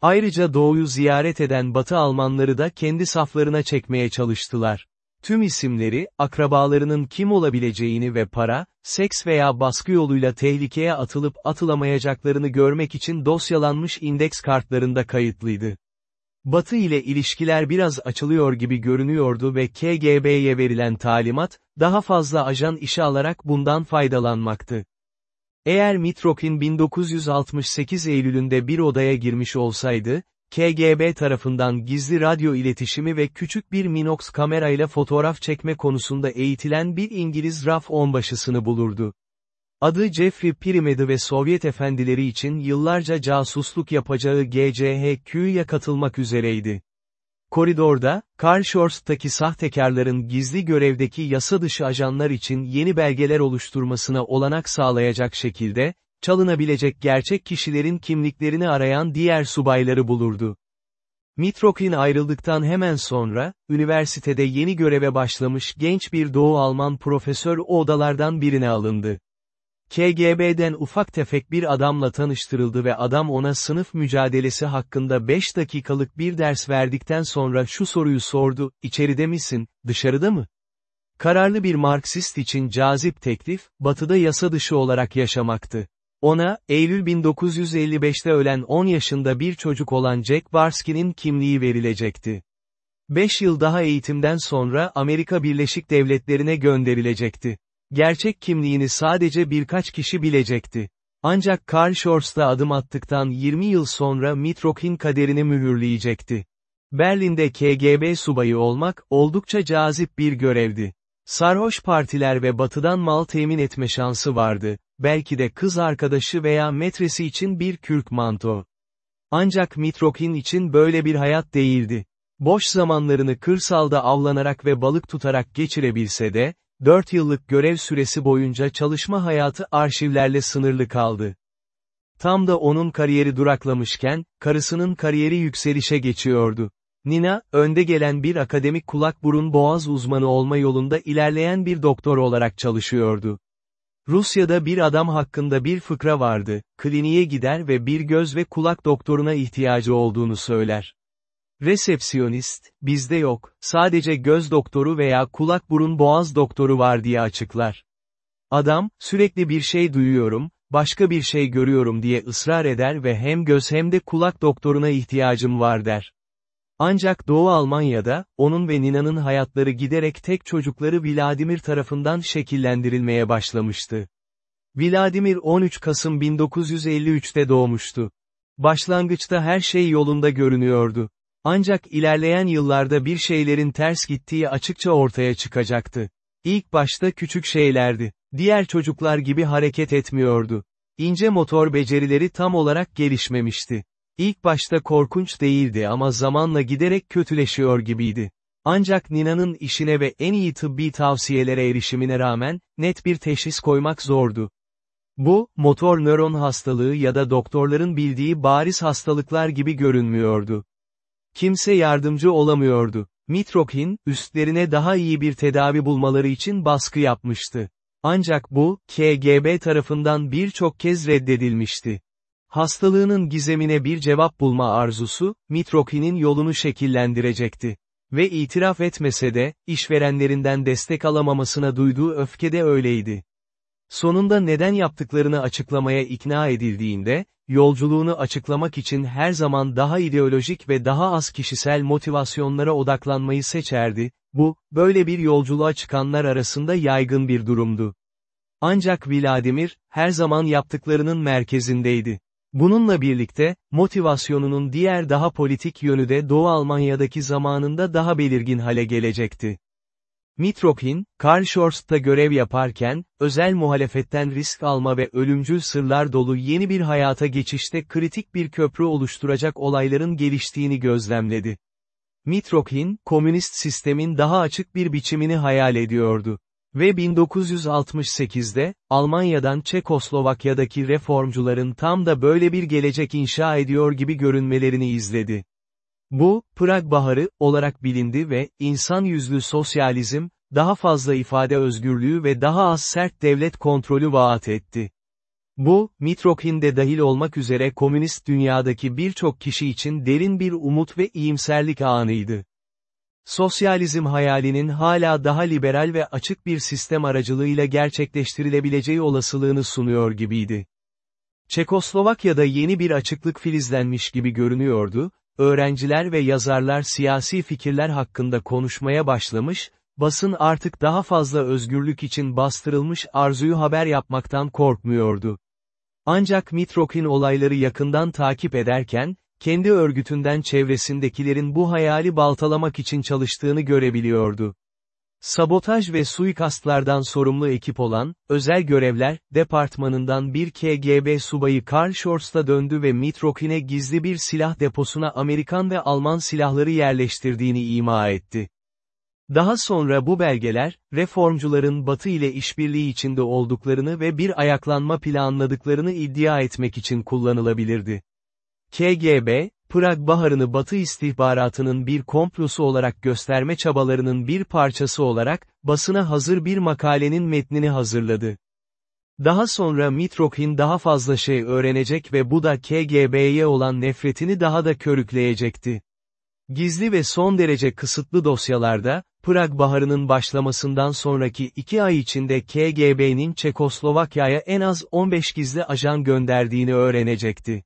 Ayrıca Doğu'yu ziyaret eden Batı Almanları da kendi saflarına çekmeye çalıştılar. Tüm isimleri, akrabalarının kim olabileceğini ve para, seks veya baskı yoluyla tehlikeye atılıp atılamayacaklarını görmek için dosyalanmış indeks kartlarında kayıtlıydı. Batı ile ilişkiler biraz açılıyor gibi görünüyordu ve KGB'ye verilen talimat, daha fazla ajan işe alarak bundan faydalanmaktı. Eğer Mitrokin 1968 Eylül'ünde bir odaya girmiş olsaydı, KGB tarafından gizli radyo iletişimi ve küçük bir Minox kamerayla fotoğraf çekme konusunda eğitilen bir İngiliz raf onbaşısını bulurdu. Adı Jeffrey Pirimedi ve Sovyet efendileri için yıllarca casusluk yapacağı GCHQ'ya katılmak üzereydi. Koridorda, Karlshorst'taki sahtekarların gizli görevdeki yasa dışı ajanlar için yeni belgeler oluşturmasına olanak sağlayacak şekilde, çalınabilecek gerçek kişilerin kimliklerini arayan diğer subayları bulurdu. Mitrokin ayrıldıktan hemen sonra, üniversitede yeni göreve başlamış genç bir Doğu Alman profesör o odalardan birine alındı. KGB'den ufak tefek bir adamla tanıştırıldı ve adam ona sınıf mücadelesi hakkında 5 dakikalık bir ders verdikten sonra şu soruyu sordu, içeride misin, dışarıda mı? Kararlı bir Marksist için cazip teklif, batıda yasa dışı olarak yaşamaktı. Ona, Eylül 1955'te ölen 10 yaşında bir çocuk olan Jack Barsky'nin kimliği verilecekti. 5 yıl daha eğitimden sonra Amerika Birleşik Devletleri'ne gönderilecekti. Gerçek kimliğini sadece birkaç kişi bilecekti. Ancak Karl Schorst'a adım attıktan 20 yıl sonra Mitrokin kaderini mühürleyecekti. Berlin'de KGB subayı olmak, oldukça cazip bir görevdi. Sarhoş partiler ve batıdan mal temin etme şansı vardı, belki de kız arkadaşı veya metresi için bir kürk manto. Ancak Mitrokin için böyle bir hayat değildi. Boş zamanlarını kırsalda avlanarak ve balık tutarak geçirebilse de, 4 yıllık görev süresi boyunca çalışma hayatı arşivlerle sınırlı kaldı. Tam da onun kariyeri duraklamışken, karısının kariyeri yükselişe geçiyordu. Nina, önde gelen bir akademik kulak burun boğaz uzmanı olma yolunda ilerleyen bir doktor olarak çalışıyordu. Rusya'da bir adam hakkında bir fıkra vardı, kliniğe gider ve bir göz ve kulak doktoruna ihtiyacı olduğunu söyler. Resepsiyonist, bizde yok, sadece göz doktoru veya kulak burun boğaz doktoru var diye açıklar. Adam, sürekli bir şey duyuyorum, başka bir şey görüyorum diye ısrar eder ve hem göz hem de kulak doktoruna ihtiyacım var der. Ancak Doğu Almanya'da, onun ve Nina'nın hayatları giderek tek çocukları Vladimir tarafından şekillendirilmeye başlamıştı. Vladimir 13 Kasım 1953'te doğmuştu. Başlangıçta her şey yolunda görünüyordu. Ancak ilerleyen yıllarda bir şeylerin ters gittiği açıkça ortaya çıkacaktı. İlk başta küçük şeylerdi. Diğer çocuklar gibi hareket etmiyordu. İnce motor becerileri tam olarak gelişmemişti. İlk başta korkunç değildi ama zamanla giderek kötüleşiyor gibiydi. Ancak Nina'nın işine ve en iyi tıbbi tavsiyelere erişimine rağmen, net bir teşhis koymak zordu. Bu, motor nöron hastalığı ya da doktorların bildiği bariz hastalıklar gibi görünmüyordu. Kimse yardımcı olamıyordu. Mitrokhin, üstlerine daha iyi bir tedavi bulmaları için baskı yapmıştı. Ancak bu, KGB tarafından birçok kez reddedilmişti. Hastalığının gizemine bir cevap bulma arzusu, Mitrokhin'in yolunu şekillendirecekti. Ve itiraf etmese de, işverenlerinden destek alamamasına duyduğu öfke de öyleydi. Sonunda neden yaptıklarını açıklamaya ikna edildiğinde, yolculuğunu açıklamak için her zaman daha ideolojik ve daha az kişisel motivasyonlara odaklanmayı seçerdi, bu, böyle bir yolculuğa çıkanlar arasında yaygın bir durumdu. Ancak Vladimir, her zaman yaptıklarının merkezindeydi. Bununla birlikte, motivasyonunun diğer daha politik yönü de Doğu Almanya'daki zamanında daha belirgin hale gelecekti. Mitrokhin, Karl Schorst'ta görev yaparken, özel muhalefetten risk alma ve ölümcül sırlar dolu yeni bir hayata geçişte kritik bir köprü oluşturacak olayların geliştiğini gözlemledi. Mitrokhin, komünist sistemin daha açık bir biçimini hayal ediyordu. Ve 1968'de, Almanya'dan Çekoslovakya'daki reformcuların tam da böyle bir gelecek inşa ediyor gibi görünmelerini izledi. Bu, Prag Baharı, olarak bilindi ve, insan yüzlü sosyalizm, daha fazla ifade özgürlüğü ve daha az sert devlet kontrolü vaat etti. Bu, Mitrokhin de dahil olmak üzere komünist dünyadaki birçok kişi için derin bir umut ve iyimserlik anıydı. Sosyalizm hayalinin hala daha liberal ve açık bir sistem aracılığıyla gerçekleştirilebileceği olasılığını sunuyor gibiydi. Çekoslovakya'da yeni bir açıklık filizlenmiş gibi görünüyordu, öğrenciler ve yazarlar siyasi fikirler hakkında konuşmaya başlamış, basın artık daha fazla özgürlük için bastırılmış arzuyu haber yapmaktan korkmuyordu. Ancak Mitrokhin olayları yakından takip ederken, kendi örgütünden çevresindekilerin bu hayali baltalamak için çalıştığını görebiliyordu. Sabotaj ve suikastlardan sorumlu ekip olan, özel görevler, departmanından bir KGB subayı Karl Schorst'a döndü ve Mitrokhin'e gizli bir silah deposuna Amerikan ve Alman silahları yerleştirdiğini ima etti. Daha sonra bu belgeler, reformcuların Batı ile işbirliği içinde olduklarını ve bir ayaklanma planladıklarını iddia etmek için kullanılabilirdi. KGB, Prag Baharı'nı Batı istihbaratının bir komplosu olarak gösterme çabalarının bir parçası olarak, basına hazır bir makalenin metnini hazırladı. Daha sonra Mitrokhin daha fazla şey öğrenecek ve bu da KGB'ye olan nefretini daha da körükleyecekti. Gizli ve son derece kısıtlı dosyalarda, Prag Baharı'nın başlamasından sonraki iki ay içinde KGB'nin Çekoslovakya'ya en az 15 gizli ajan gönderdiğini öğrenecekti.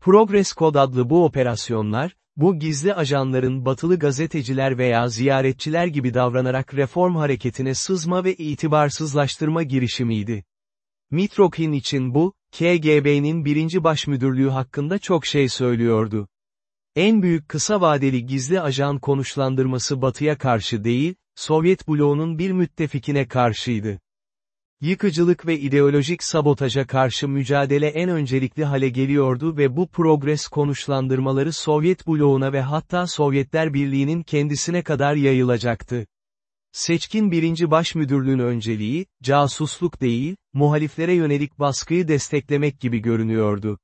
Progress Code adlı bu operasyonlar, bu gizli ajanların batılı gazeteciler veya ziyaretçiler gibi davranarak reform hareketine sızma ve itibarsızlaştırma girişimiydi. Mitrokhin için bu, KGB'nin birinci başmüdürlüğü hakkında çok şey söylüyordu. En büyük kısa vadeli gizli ajan konuşlandırması batıya karşı değil, Sovyet bloğunun bir müttefikine karşıydı. Yıkıcılık ve ideolojik sabotaja karşı mücadele en öncelikli hale geliyordu ve bu progres konuşlandırmaları Sovyet bloğuna ve hatta Sovyetler Birliği'nin kendisine kadar yayılacaktı. Seçkin birinci başmüdürlüğün önceliği, casusluk değil, muhaliflere yönelik baskıyı desteklemek gibi görünüyordu.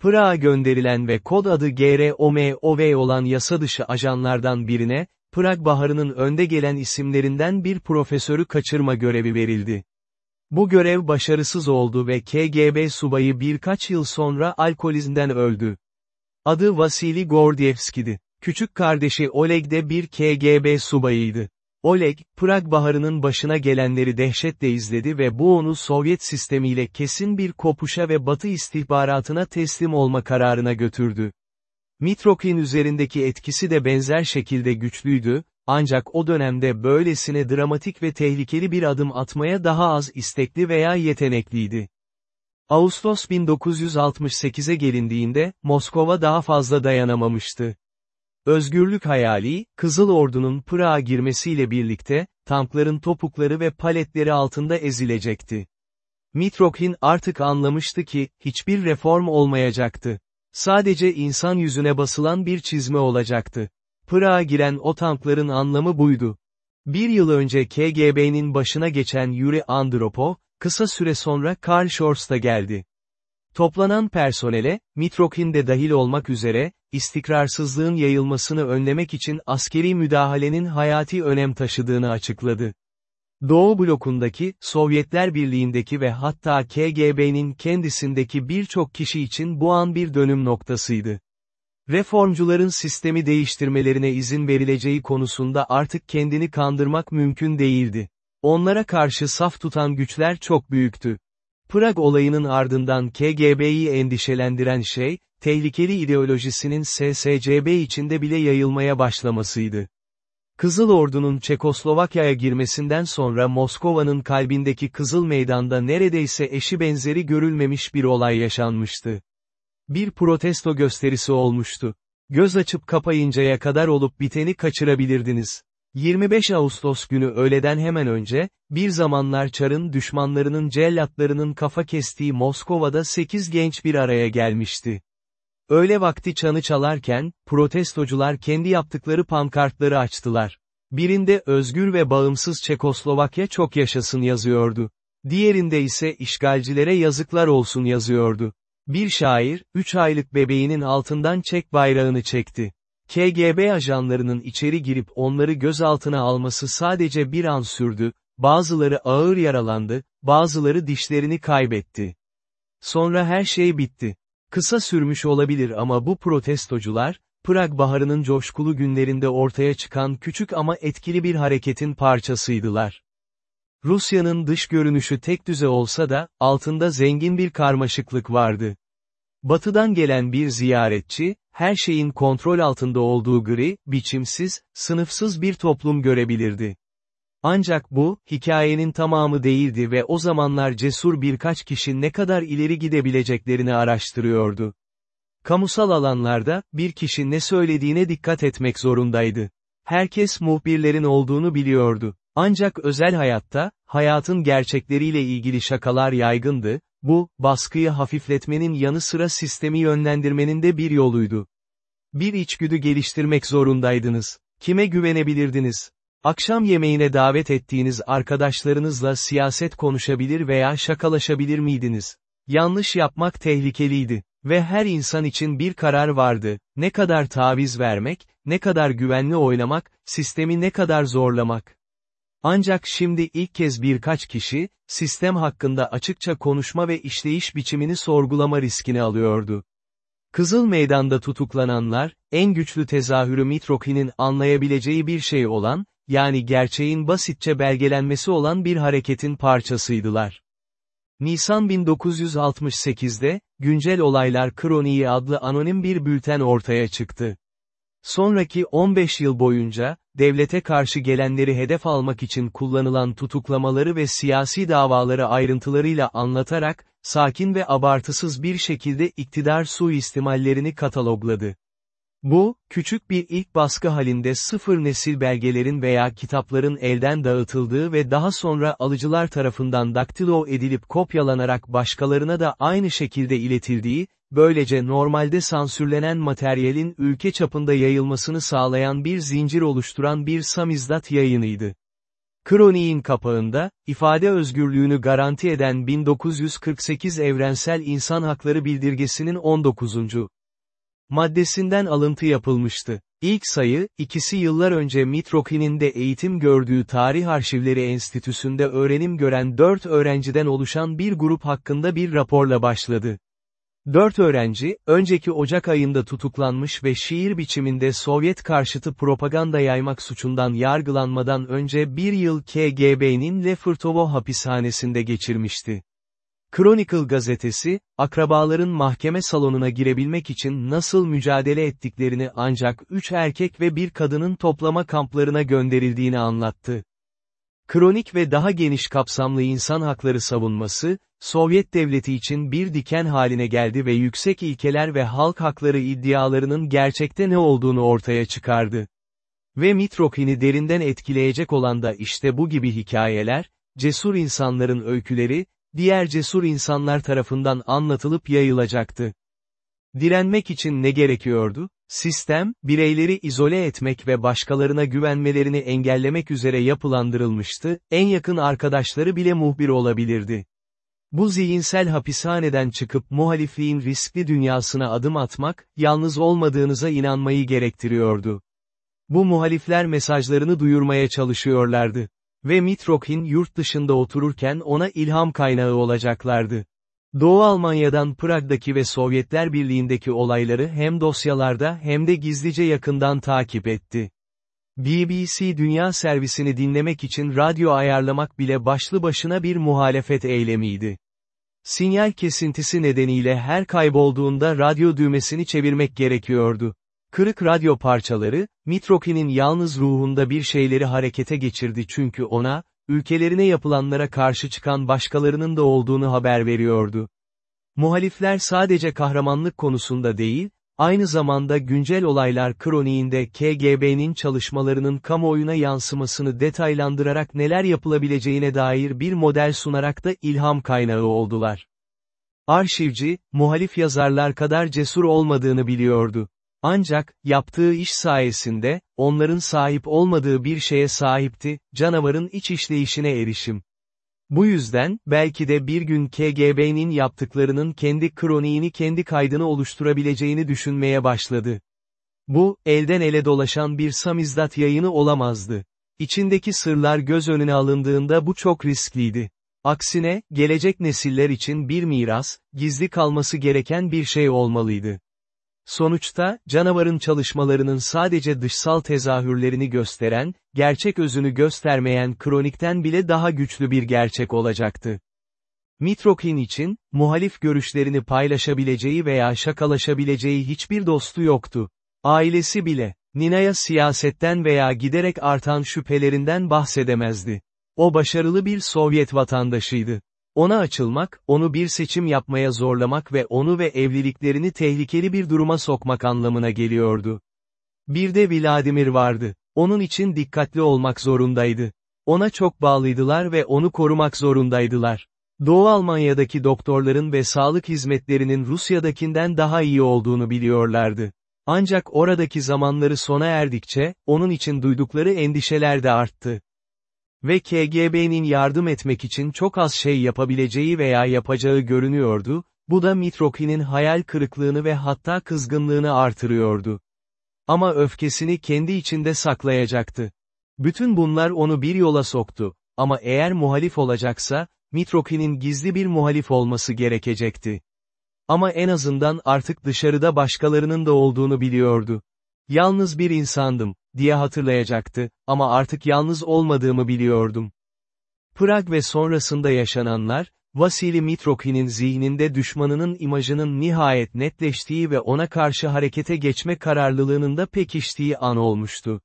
Pırağa gönderilen ve kod adı GROMOV olan yasadışı ajanlardan birine, Prag Baharı'nın önde gelen isimlerinden bir profesörü kaçırma görevi verildi. Bu görev başarısız oldu ve KGB subayı birkaç yıl sonra alkolizmden öldü. Adı Vasili Gordievski'di. Küçük kardeşi Oleg de bir KGB subayıydı. Oleg, Prag Baharı'nın başına gelenleri dehşetle izledi ve bu onu Sovyet sistemiyle kesin bir kopuşa ve Batı istihbaratına teslim olma kararına götürdü. Mitrokin üzerindeki etkisi de benzer şekilde güçlüydü, ancak o dönemde böylesine dramatik ve tehlikeli bir adım atmaya daha az istekli veya yetenekliydi. Ağustos 1968'e gelindiğinde, Moskova daha fazla dayanamamıştı. Özgürlük hayali, Kızıl Ordu'nun Pırağa girmesiyle birlikte, tankların topukları ve paletleri altında ezilecekti. Mitrokhin artık anlamıştı ki, hiçbir reform olmayacaktı. Sadece insan yüzüne basılan bir çizme olacaktı. Pırağa giren o tankların anlamı buydu. Bir yıl önce KGB'nin başına geçen Yuri Andropov, kısa süre sonra Karl Schorz geldi. Toplanan personele, Mitrokhin de dahil olmak üzere, istikrarsızlığın yayılmasını önlemek için askeri müdahalenin hayati önem taşıdığını açıkladı. Doğu blokundaki, Sovyetler Birliği'ndeki ve hatta KGB'nin kendisindeki birçok kişi için bu an bir dönüm noktasıydı. Reformcuların sistemi değiştirmelerine izin verileceği konusunda artık kendini kandırmak mümkün değildi. Onlara karşı saf tutan güçler çok büyüktü. Prag olayının ardından KGB'yi endişelendiren şey, tehlikeli ideolojisinin SSCB içinde bile yayılmaya başlamasıydı. Kızıl Ordu'nun Çekoslovakya'ya girmesinden sonra Moskova'nın kalbindeki Kızıl Meydan'da neredeyse eşi benzeri görülmemiş bir olay yaşanmıştı. Bir protesto gösterisi olmuştu. Göz açıp kapayıncaya kadar olup biteni kaçırabilirdiniz. 25 Ağustos günü öğleden hemen önce, bir zamanlar Çar'ın düşmanlarının cellatlarının kafa kestiği Moskova'da 8 genç bir araya gelmişti. Öğle vakti çanı çalarken, protestocular kendi yaptıkları pankartları açtılar. Birinde özgür ve bağımsız Çekoslovakya çok yaşasın yazıyordu. Diğerinde ise işgalcilere yazıklar olsun yazıyordu. Bir şair, 3 aylık bebeğinin altından Çek bayrağını çekti. KGB ajanlarının içeri girip onları gözaltına alması sadece bir an sürdü, bazıları ağır yaralandı, bazıları dişlerini kaybetti. Sonra her şey bitti. Kısa sürmüş olabilir ama bu protestocular, Prag Baharı'nın coşkulu günlerinde ortaya çıkan küçük ama etkili bir hareketin parçasıydılar. Rusya'nın dış görünüşü tek düze olsa da, altında zengin bir karmaşıklık vardı. Batıdan gelen bir ziyaretçi, her şeyin kontrol altında olduğu gri, biçimsiz, sınıfsız bir toplum görebilirdi. Ancak bu, hikayenin tamamı değildi ve o zamanlar cesur birkaç kişi ne kadar ileri gidebileceklerini araştırıyordu. Kamusal alanlarda, bir kişi ne söylediğine dikkat etmek zorundaydı. Herkes muhbirlerin olduğunu biliyordu. Ancak özel hayatta, hayatın gerçekleriyle ilgili şakalar yaygındı, bu, baskıyı hafifletmenin yanı sıra sistemi yönlendirmenin de bir yoluydu. Bir içgüdü geliştirmek zorundaydınız. Kime güvenebilirdiniz? Akşam yemeğine davet ettiğiniz arkadaşlarınızla siyaset konuşabilir veya şakalaşabilir miydiniz? Yanlış yapmak tehlikeliydi. Ve her insan için bir karar vardı, ne kadar taviz vermek, ne kadar güvenli oynamak, sistemi ne kadar zorlamak. Ancak şimdi ilk kez birkaç kişi, sistem hakkında açıkça konuşma ve işleyiş biçimini sorgulama riskini alıyordu. Kızıl Meydan'da tutuklananlar, en güçlü tezahürü Mitrokhin'in anlayabileceği bir şey olan, yani gerçeğin basitçe belgelenmesi olan bir hareketin parçasıydılar. Nisan 1968'de, Güncel Olaylar Kroniği adlı anonim bir bülten ortaya çıktı. Sonraki 15 yıl boyunca, devlete karşı gelenleri hedef almak için kullanılan tutuklamaları ve siyasi davaları ayrıntılarıyla anlatarak, sakin ve abartısız bir şekilde iktidar suistimallerini katalogladı. Bu, küçük bir ilk baskı halinde sıfır nesil belgelerin veya kitapların elden dağıtıldığı ve daha sonra alıcılar tarafından daktilo edilip kopyalanarak başkalarına da aynı şekilde iletildiği, böylece normalde sansürlenen materyalin ülke çapında yayılmasını sağlayan bir zincir oluşturan bir samizdat yayınıydı. Kroniğin kapağında, ifade özgürlüğünü garanti eden 1948 Evrensel İnsan Hakları Bildirgesi'nin 19. maddesinden alıntı yapılmıştı. İlk sayı, ikisi yıllar önce Mitrokin'in de eğitim gördüğü Tarih Arşivleri Enstitüsü'nde öğrenim gören dört öğrenciden oluşan bir grup hakkında bir raporla başladı. Dört öğrenci, önceki Ocak ayında tutuklanmış ve şiir biçiminde Sovyet karşıtı propaganda yaymak suçundan yargılanmadan önce bir yıl KGB'nin Lefortovo hapishanesinde geçirmişti. Chronicle gazetesi, akrabaların mahkeme salonuna girebilmek için nasıl mücadele ettiklerini ancak üç erkek ve bir kadının toplama kamplarına gönderildiğini anlattı. Kronik ve daha geniş kapsamlı insan hakları savunması, Sovyet devleti için bir diken haline geldi ve yüksek ilkeler ve halk hakları iddialarının gerçekte ne olduğunu ortaya çıkardı. Ve Mitrokin'i derinden etkileyecek olan da işte bu gibi hikayeler, cesur insanların öyküleri, diğer cesur insanlar tarafından anlatılıp yayılacaktı. Direnmek için ne gerekiyordu? Sistem, bireyleri izole etmek ve başkalarına güvenmelerini engellemek üzere yapılandırılmıştı, en yakın arkadaşları bile muhbir olabilirdi. Bu zihinsel hapishaneden çıkıp muhalifliğin riskli dünyasına adım atmak, yalnız olmadığınıza inanmayı gerektiriyordu. Bu muhalifler mesajlarını duyurmaya çalışıyorlardı. Ve Mitrokhin yurt dışında otururken ona ilham kaynağı olacaklardı. Doğu Almanya'dan Prag'daki ve Sovyetler Birliği'ndeki olayları hem dosyalarda hem de gizlice yakından takip etti. BBC Dünya Servisini dinlemek için radyo ayarlamak bile başlı başına bir muhalefet eylemiydi. Sinyal kesintisi nedeniyle her kaybolduğunda radyo düğmesini çevirmek gerekiyordu. Kırık radyo parçaları, Mitroki'nin yalnız ruhunda bir şeyleri harekete geçirdi çünkü ona, ülkelerine yapılanlara karşı çıkan başkalarının da olduğunu haber veriyordu. Muhalifler sadece kahramanlık konusunda değil, aynı zamanda güncel olaylar kroniğinde KGB'nin çalışmalarının kamuoyuna yansımasını detaylandırarak neler yapılabileceğine dair bir model sunarak da ilham kaynağı oldular. Arşivci, muhalif yazarlar kadar cesur olmadığını biliyordu. Ancak, yaptığı iş sayesinde, onların sahip olmadığı bir şeye sahipti, canavarın iç işleyişine erişim. Bu yüzden, belki de bir gün KGB'nin yaptıklarının kendi kroniğini kendi kaydını oluşturabileceğini düşünmeye başladı. Bu, elden ele dolaşan bir samizdat yayını olamazdı. İçindeki sırlar göz önüne alındığında bu çok riskliydi. Aksine, gelecek nesiller için bir miras, gizli kalması gereken bir şey olmalıydı. Sonuçta, canavarın çalışmalarının sadece dışsal tezahürlerini gösteren, gerçek özünü göstermeyen kronikten bile daha güçlü bir gerçek olacaktı. Mitrokin için, muhalif görüşlerini paylaşabileceği veya şakalaşabileceği hiçbir dostu yoktu. Ailesi bile, Nina'ya siyasetten veya giderek artan şüphelerinden bahsedemezdi. O başarılı bir Sovyet vatandaşıydı. Ona açılmak, onu bir seçim yapmaya zorlamak ve onu ve evliliklerini tehlikeli bir duruma sokmak anlamına geliyordu. Bir de Vladimir vardı. Onun için dikkatli olmak zorundaydı. Ona çok bağlıydılar ve onu korumak zorundaydılar. Doğu Almanya'daki doktorların ve sağlık hizmetlerinin Rusya'dakinden daha iyi olduğunu biliyorlardı. Ancak oradaki zamanları sona erdikçe, onun için duydukları endişeler de arttı. Ve KGB'nin yardım etmek için çok az şey yapabileceği veya yapacağı görünüyordu, bu da Mitrokin'in hayal kırıklığını ve hatta kızgınlığını artırıyordu. Ama öfkesini kendi içinde saklayacaktı. Bütün bunlar onu bir yola soktu, ama eğer muhalif olacaksa, Mitrokin'in gizli bir muhalif olması gerekecekti. Ama en azından artık dışarıda başkalarının da olduğunu biliyordu. Yalnız bir insandım, diye hatırlayacaktı, ama artık yalnız olmadığımı biliyordum. Prag ve sonrasında yaşananlar, Vasili Mitrokin'in zihninde düşmanının imajının nihayet netleştiği ve ona karşı harekete geçme kararlılığının da pekiştiği an olmuştu.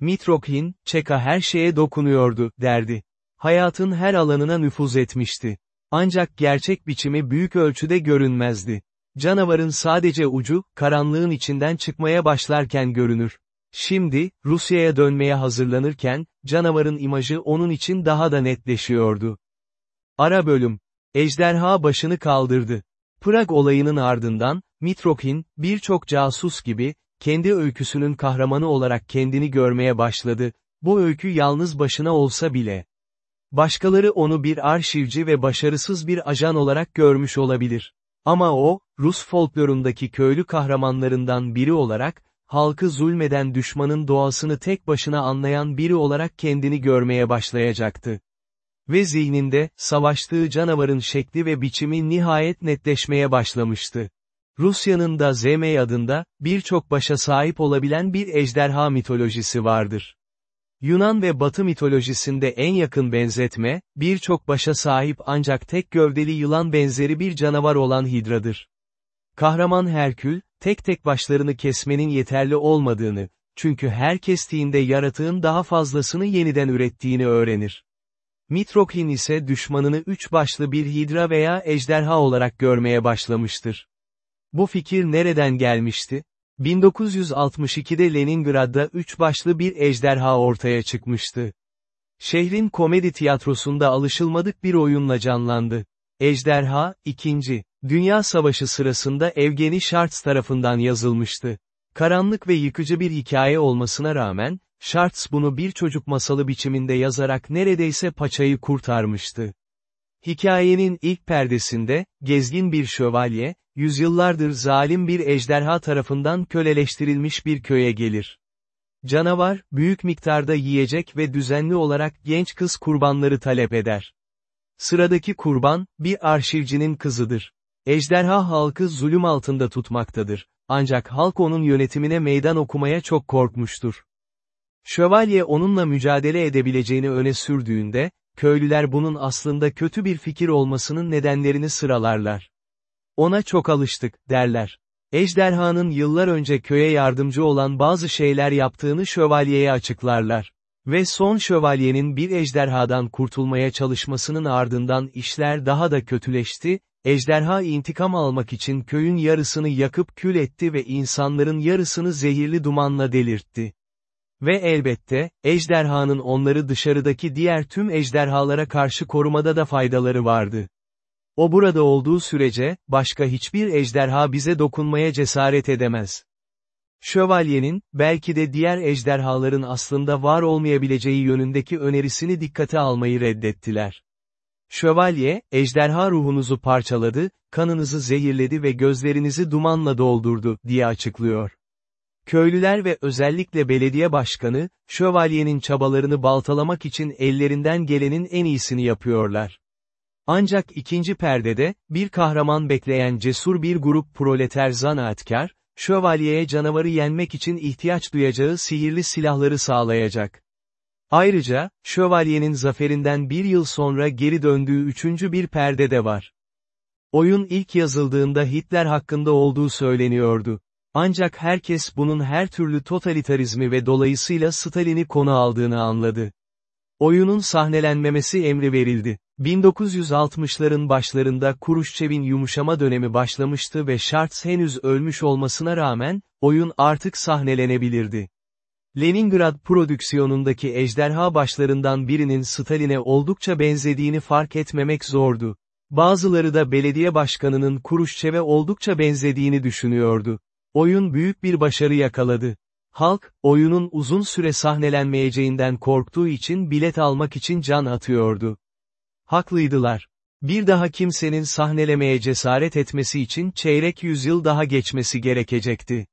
Mitrokin, Çeka her şeye dokunuyordu, derdi. Hayatın her alanına nüfuz etmişti. Ancak gerçek biçimi büyük ölçüde görünmezdi. Canavarın sadece ucu, karanlığın içinden çıkmaya başlarken görünür. Şimdi, Rusya'ya dönmeye hazırlanırken, canavarın imajı onun için daha da netleşiyordu. Ara bölüm. Ejderha başını kaldırdı. Prag olayının ardından, Mitrokin, birçok casus gibi, kendi öyküsünün kahramanı olarak kendini görmeye başladı, Bu öykü yalnız başına olsa bile. Başkaları onu bir arşivci ve başarısız bir ajan olarak görmüş olabilir. Ama o, Rus folklorundaki köylü kahramanlarından biri olarak, halkı zulmeden düşmanın doğasını tek başına anlayan biri olarak kendini görmeye başlayacaktı. Ve zihninde, savaştığı canavarın şekli ve biçimi nihayet netleşmeye başlamıştı. Rusya'nın da Zemey adında, birçok başa sahip olabilen bir ejderha mitolojisi vardır. Yunan ve Batı mitolojisinde en yakın benzetme, birçok başa sahip ancak tek gövdeli yılan benzeri bir canavar olan Hidra'dır. Kahraman Herkül, tek tek başlarını kesmenin yeterli olmadığını, çünkü her kestiğinde yaratığın daha fazlasını yeniden ürettiğini öğrenir. Mitrokhin ise düşmanını üç başlı bir hidra veya ejderha olarak görmeye başlamıştır. Bu fikir nereden gelmişti? 1962'de Leningrad'da üç başlı bir ejderha ortaya çıkmıştı. Şehrin komedi tiyatrosunda alışılmadık bir oyunla canlandı. Ejderha, 2. Dünya Savaşı sırasında Evgeni Şarts tarafından yazılmıştı. Karanlık ve yıkıcı bir hikaye olmasına rağmen, Şarts bunu bir çocuk masalı biçiminde yazarak neredeyse paçayı kurtarmıştı. Hikayenin ilk perdesinde, gezgin bir şövalye, yüzyıllardır zalim bir ejderha tarafından köleleştirilmiş bir köye gelir. Canavar, büyük miktarda yiyecek ve düzenli olarak genç kız kurbanları talep eder. Sıradaki kurban, bir arşivcinin kızıdır. Ejderha halkı zulüm altında tutmaktadır. Ancak halk onun yönetimine meydan okumaya çok korkmuştur. Şövalye onunla mücadele edebileceğini öne sürdüğünde, köylüler bunun aslında kötü bir fikir olmasının nedenlerini sıralarlar. Ona çok alıştık, derler. Ejderhanın yıllar önce köye yardımcı olan bazı şeyler yaptığını şövalyeye açıklarlar. Ve son şövalyenin bir ejderhadan kurtulmaya çalışmasının ardından işler daha da kötüleşti, ejderha intikam almak için köyün yarısını yakıp kül etti ve insanların yarısını zehirli dumanla delirtti. Ve elbette, ejderhanın onları dışarıdaki diğer tüm ejderhalara karşı korumada da faydaları vardı. O burada olduğu sürece, başka hiçbir ejderha bize dokunmaya cesaret edemez. Şövalyenin, belki de diğer ejderhaların aslında var olmayabileceği yönündeki önerisini dikkate almayı reddettiler. Şövalye, ejderha ruhunuzu parçaladı, kanınızı zehirledi ve gözlerinizi dumanla doldurdu, diye açıklıyor. Köylüler ve özellikle belediye başkanı, şövalyenin çabalarını baltalamak için ellerinden gelenin en iyisini yapıyorlar. Ancak ikinci perdede, bir kahraman bekleyen cesur bir grup proleter zanaatkar, şövalyeye canavarı yenmek için ihtiyaç duyacağı sihirli silahları sağlayacak. Ayrıca, şövalyenin zaferinden bir yıl sonra geri döndüğü üçüncü bir perde de var. Oyun ilk yazıldığında Hitler hakkında olduğu söyleniyordu. Ancak herkes bunun her türlü totalitarizmi ve dolayısıyla Stalin'i konu aldığını anladı. Oyunun sahnelenmemesi emri verildi. 1960'ların başlarında Kuruşçev'in yumuşama dönemi başlamıştı ve Şarts henüz ölmüş olmasına rağmen, oyun artık sahnelenebilirdi. Leningrad prodüksiyonundaki ejderha başlarından birinin Stalin'e oldukça benzediğini fark etmemek zordu. Bazıları da belediye başkanının Kuruşçev'e oldukça benzediğini düşünüyordu. Oyun büyük bir başarı yakaladı. Halk, oyunun uzun süre sahnelenmeyeceğinden korktuğu için bilet almak için can atıyordu. Haklıydılar. Bir daha kimsenin sahnelemeye cesaret etmesi için çeyrek yüzyıl daha geçmesi gerekecekti.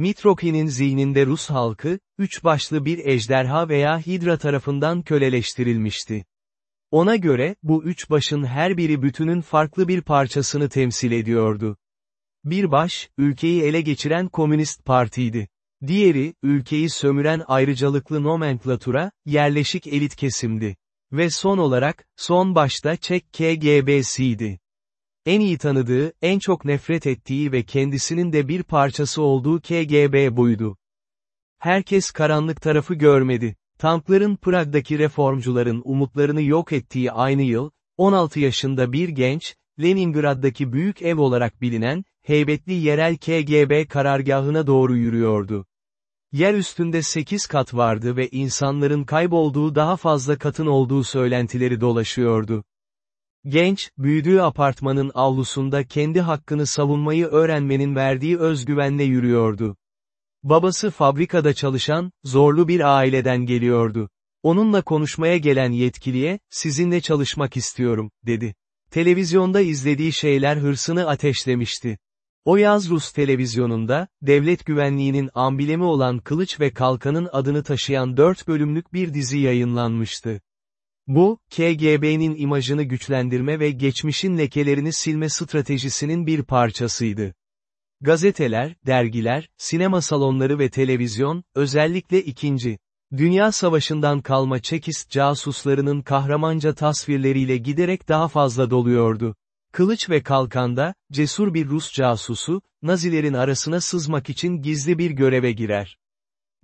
Mitroki'nin zihninde Rus halkı, üç başlı bir ejderha veya hidra tarafından köleleştirilmişti. Ona göre, bu üç başın her biri bütünün farklı bir parçasını temsil ediyordu. Bir baş, ülkeyi ele geçiren Komünist Parti'ydi. Diğeri, ülkeyi sömüren ayrıcalıklı nomenklatura, yerleşik elit kesimdi. Ve son olarak, son başta Çek KGB'siydi. En iyi tanıdığı, en çok nefret ettiği ve kendisinin de bir parçası olduğu KGB buydu. Herkes karanlık tarafı görmedi. Tankların Prag'daki reformcuların umutlarını yok ettiği aynı yıl, 16 yaşında bir genç, Leningrad'daki büyük ev olarak bilinen, heybetli yerel KGB karargahına doğru yürüyordu. Yer üstünde 8 kat vardı ve insanların kaybolduğu daha fazla katın olduğu söylentileri dolaşıyordu. Genç, büyüdüğü apartmanın avlusunda kendi hakkını savunmayı öğrenmenin verdiği özgüvenle yürüyordu. Babası fabrikada çalışan, zorlu bir aileden geliyordu. Onunla konuşmaya gelen yetkiliye, sizinle çalışmak istiyorum, dedi. Televizyonda izlediği şeyler hırsını ateşlemişti. O yaz Rus televizyonunda, devlet güvenliğinin amblemi olan Kılıç ve Kalkan'ın adını taşıyan dört bölümlük bir dizi yayınlanmıştı. Bu, KGB'nin imajını güçlendirme ve geçmişin lekelerini silme stratejisinin bir parçasıydı. Gazeteler, dergiler, sinema salonları ve televizyon, özellikle ikinci. Dünya Savaşı'ndan kalma çekist casuslarının kahramanca tasvirleriyle giderek daha fazla doluyordu. Kılıç ve kalkanda, cesur bir Rus casusu, Nazilerin arasına sızmak için gizli bir göreve girer.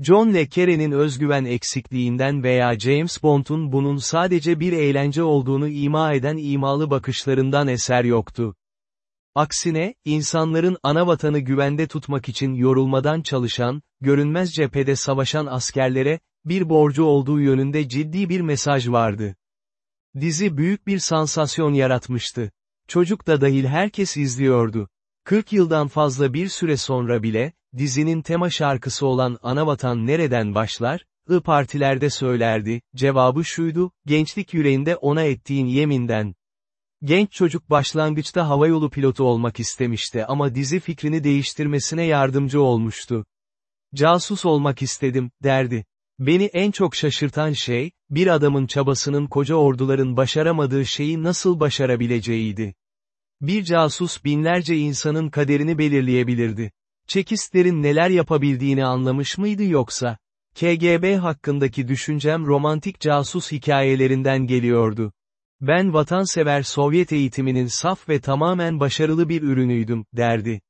John le Carre'nin özgüven eksikliğinden veya James Bond'un bunun sadece bir eğlence olduğunu ima eden imalı bakışlarından eser yoktu. Aksine, insanların ana vatanı güvende tutmak için yorulmadan çalışan, görünmez cephede savaşan askerlere, bir borcu olduğu yönünde ciddi bir mesaj vardı. Dizi büyük bir sansasyon yaratmıştı. Çocuk da dahil herkes izliyordu. 40 yıldan fazla bir süre sonra bile, dizinin tema şarkısı olan Anavatan nereden başlar, I partilerde söylerdi, cevabı şuydu, gençlik yüreğinde ona ettiğin yeminden. Genç çocuk başlangıçta havayolu pilotu olmak istemişti ama dizi fikrini değiştirmesine yardımcı olmuştu. Casus olmak istedim, derdi. Beni en çok şaşırtan şey, bir adamın çabasının koca orduların başaramadığı şeyi nasıl başarabileceğiydi. Bir casus binlerce insanın kaderini belirleyebilirdi. Çekistlerin neler yapabildiğini anlamış mıydı yoksa? KGB hakkındaki düşüncem romantik casus hikayelerinden geliyordu. Ben vatansever Sovyet eğitiminin saf ve tamamen başarılı bir ürünüydüm, derdi.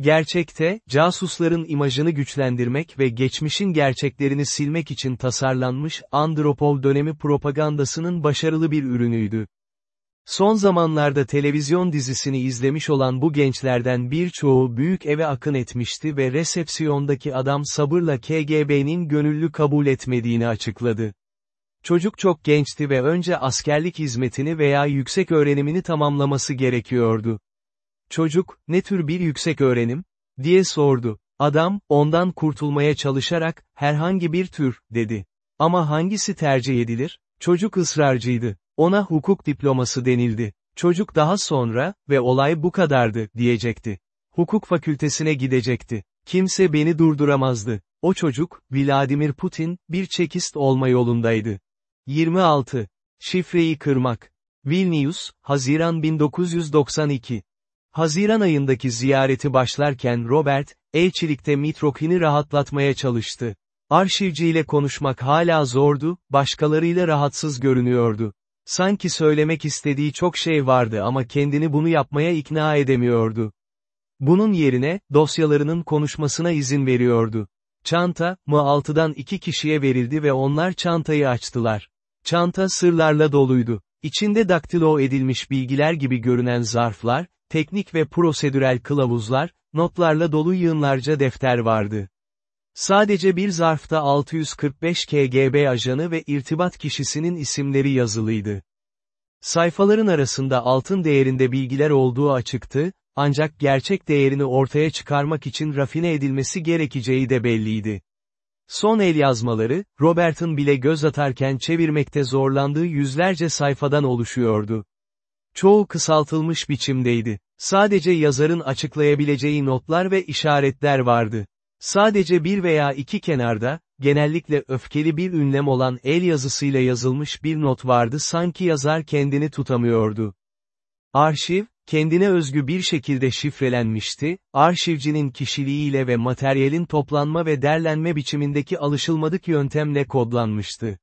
Gerçekte, casusların imajını güçlendirmek ve geçmişin gerçeklerini silmek için tasarlanmış Andropov dönemi propagandasının başarılı bir ürünüydü. Son zamanlarda televizyon dizisini izlemiş olan bu gençlerden birçoğu büyük eve akın etmişti ve resepsiyondaki adam sabırla KGB'nin gönüllü kabul etmediğini açıkladı. Çocuk çok gençti ve önce askerlik hizmetini veya yüksek öğrenimini tamamlaması gerekiyordu. Çocuk, ne tür bir yüksek öğrenim? diye sordu. Adam, ondan kurtulmaya çalışarak, herhangi bir tür, dedi. Ama hangisi tercih edilir? Çocuk ısrarcıydı. Ona hukuk diploması denildi. Çocuk daha sonra, ve olay bu kadardı, diyecekti. Hukuk fakültesine gidecekti. Kimse beni durduramazdı. O çocuk, Vladimir Putin, bir çekist olma yolundaydı. 26. Şifreyi kırmak. Vilnius, Haziran 1992. Haziran ayındaki ziyareti başlarken Robert, elçilikte Mitrokin'i rahatlatmaya çalıştı. Arşivciyle konuşmak hala zordu, başkalarıyla rahatsız görünüyordu. Sanki söylemek istediği çok şey vardı ama kendini bunu yapmaya ikna edemiyordu. Bunun yerine, dosyalarının konuşmasına izin veriyordu. Çanta, M6'dan iki kişiye verildi ve onlar çantayı açtılar. Çanta sırlarla doluydu. İçinde daktilo edilmiş bilgiler gibi görünen zarflar, teknik ve prosedürel kılavuzlar, notlarla dolu yığınlarca defter vardı. Sadece bir zarfta 645 KGB ajanı ve irtibat kişisinin isimleri yazılıydı. Sayfaların arasında altın değerinde bilgiler olduğu açıktı, ancak gerçek değerini ortaya çıkarmak için rafine edilmesi gerekeceği de belliydi. Son el yazmaları, Robert'ın bile göz atarken çevirmekte zorlandığı yüzlerce sayfadan oluşuyordu. Çoğu kısaltılmış biçimdeydi. Sadece yazarın açıklayabileceği notlar ve işaretler vardı. Sadece bir veya iki kenarda, genellikle öfkeli bir ünlem olan el yazısıyla yazılmış bir not vardı sanki yazar kendini tutamıyordu. Arşiv, kendine özgü bir şekilde şifrelenmişti, arşivcinin kişiliğiyle ve materyalin toplanma ve derlenme biçimindeki alışılmadık yöntemle kodlanmıştı.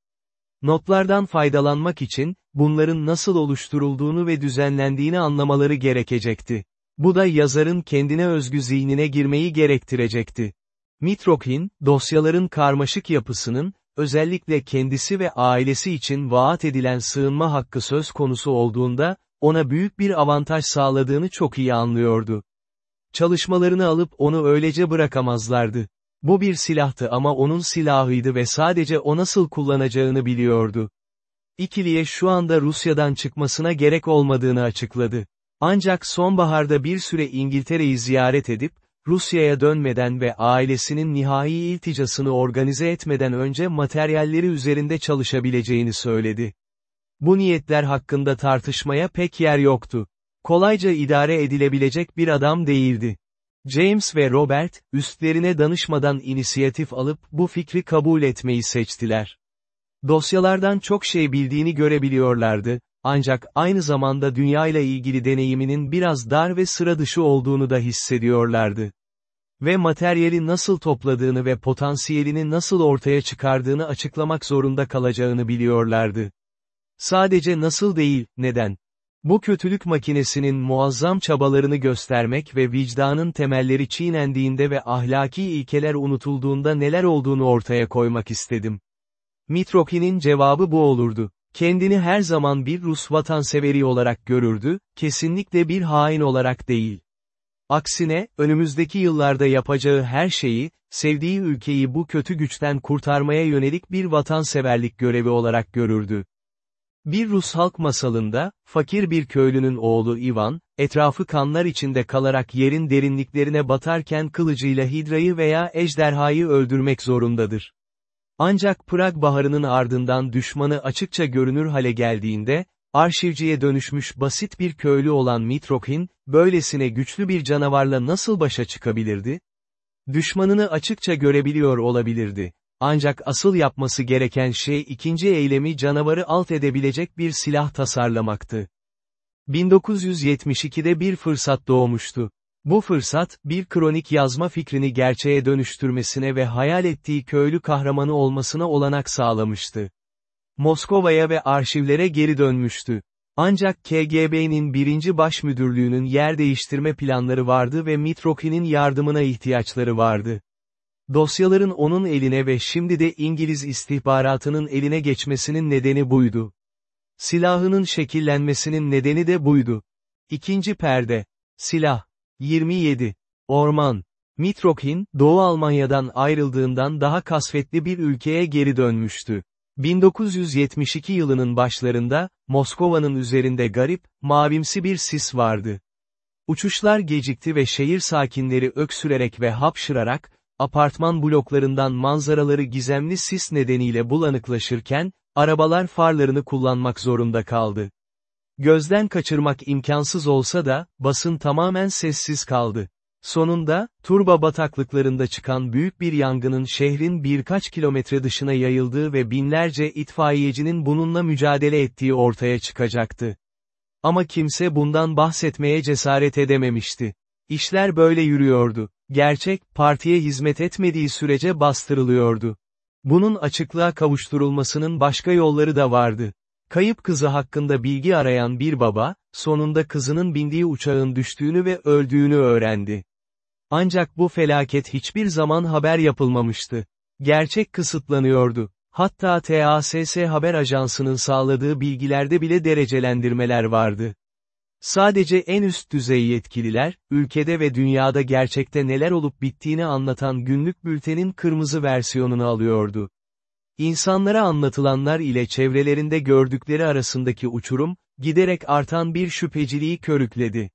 Notlardan faydalanmak için, bunların nasıl oluşturulduğunu ve düzenlendiğini anlamaları gerekecekti. Bu da yazarın kendine özgü zihnine girmeyi gerektirecekti. Mitrokhin, dosyaların karmaşık yapısının, özellikle kendisi ve ailesi için vaat edilen sığınma hakkı söz konusu olduğunda, ona büyük bir avantaj sağladığını çok iyi anlıyordu. Çalışmalarını alıp onu öylece bırakamazlardı. Bu bir silahtı ama onun silahıydı ve sadece o nasıl kullanacağını biliyordu. İkiliye şu anda Rusya'dan çıkmasına gerek olmadığını açıkladı. Ancak sonbaharda bir süre İngiltere'yi ziyaret edip, Rusya'ya dönmeden ve ailesinin nihai ilticasını organize etmeden önce materyalleri üzerinde çalışabileceğini söyledi. Bu niyetler hakkında tartışmaya pek yer yoktu. Kolayca idare edilebilecek bir adam değildi. James ve Robert, üstlerine danışmadan inisiyatif alıp bu fikri kabul etmeyi seçtiler. Dosyalardan çok şey bildiğini görebiliyorlardı, ancak aynı zamanda dünyayla ilgili deneyiminin biraz dar ve sıra dışı olduğunu da hissediyorlardı. Ve materyali nasıl topladığını ve potansiyelini nasıl ortaya çıkardığını açıklamak zorunda kalacağını biliyorlardı. Sadece nasıl değil, neden? Bu kötülük makinesinin muazzam çabalarını göstermek ve vicdanın temelleri çiğnendiğinde ve ahlaki ilkeler unutulduğunda neler olduğunu ortaya koymak istedim. Mitroki'nin cevabı bu olurdu. Kendini her zaman bir Rus vatanseveri olarak görürdü, kesinlikle bir hain olarak değil. Aksine, önümüzdeki yıllarda yapacağı her şeyi, sevdiği ülkeyi bu kötü güçten kurtarmaya yönelik bir vatanseverlik görevi olarak görürdü. Bir Rus halk masalında, fakir bir köylünün oğlu Ivan, etrafı kanlar içinde kalarak yerin derinliklerine batarken kılıcıyla hidrayı veya ejderhayı öldürmek zorundadır. Ancak Prag Baharı'nın ardından düşmanı açıkça görünür hale geldiğinde, arşivciye dönüşmüş basit bir köylü olan Mitrokhin, böylesine güçlü bir canavarla nasıl başa çıkabilirdi? Düşmanını açıkça görebiliyor olabilirdi. Ancak asıl yapması gereken şey ikinci eylemi canavarı alt edebilecek bir silah tasarlamaktı. 1972'de bir fırsat doğmuştu. Bu fırsat, bir kronik yazma fikrini gerçeğe dönüştürmesine ve hayal ettiği köylü kahramanı olmasına olanak sağlamıştı. Moskova'ya ve arşivlere geri dönmüştü. Ancak KGB'nin birinci baş müdürlüğünün yer değiştirme planları vardı ve Mitroki'nin yardımına ihtiyaçları vardı. Dosyaların onun eline ve şimdi de İngiliz istihbaratının eline geçmesinin nedeni buydu. Silahının şekillenmesinin nedeni de buydu. İkinci perde. Silah. 27. Orman. Mitrokhin, Doğu Almanya'dan ayrıldığından daha kasvetli bir ülkeye geri dönmüştü. 1972 yılının başlarında, Moskova'nın üzerinde garip, mavimsi bir sis vardı. Uçuşlar gecikti ve şehir sakinleri öksürerek ve hapşırarak, apartman bloklarından manzaraları gizemli sis nedeniyle bulanıklaşırken, arabalar farlarını kullanmak zorunda kaldı. Gözden kaçırmak imkansız olsa da, basın tamamen sessiz kaldı. Sonunda, Turba bataklıklarında çıkan büyük bir yangının şehrin birkaç kilometre dışına yayıldığı ve binlerce itfaiyecinin bununla mücadele ettiği ortaya çıkacaktı. Ama kimse bundan bahsetmeye cesaret edememişti. İşler böyle yürüyordu. Gerçek, partiye hizmet etmediği sürece bastırılıyordu. Bunun açıklığa kavuşturulmasının başka yolları da vardı. Kayıp kızı hakkında bilgi arayan bir baba, sonunda kızının bindiği uçağın düştüğünü ve öldüğünü öğrendi. Ancak bu felaket hiçbir zaman haber yapılmamıştı. Gerçek kısıtlanıyordu. Hatta TASS haber ajansının sağladığı bilgilerde bile derecelendirmeler vardı. Sadece en üst düzey yetkililer, ülkede ve dünyada gerçekte neler olup bittiğini anlatan günlük bültenin kırmızı versiyonunu alıyordu. İnsanlara anlatılanlar ile çevrelerinde gördükleri arasındaki uçurum, giderek artan bir şüpheciliği körükledi.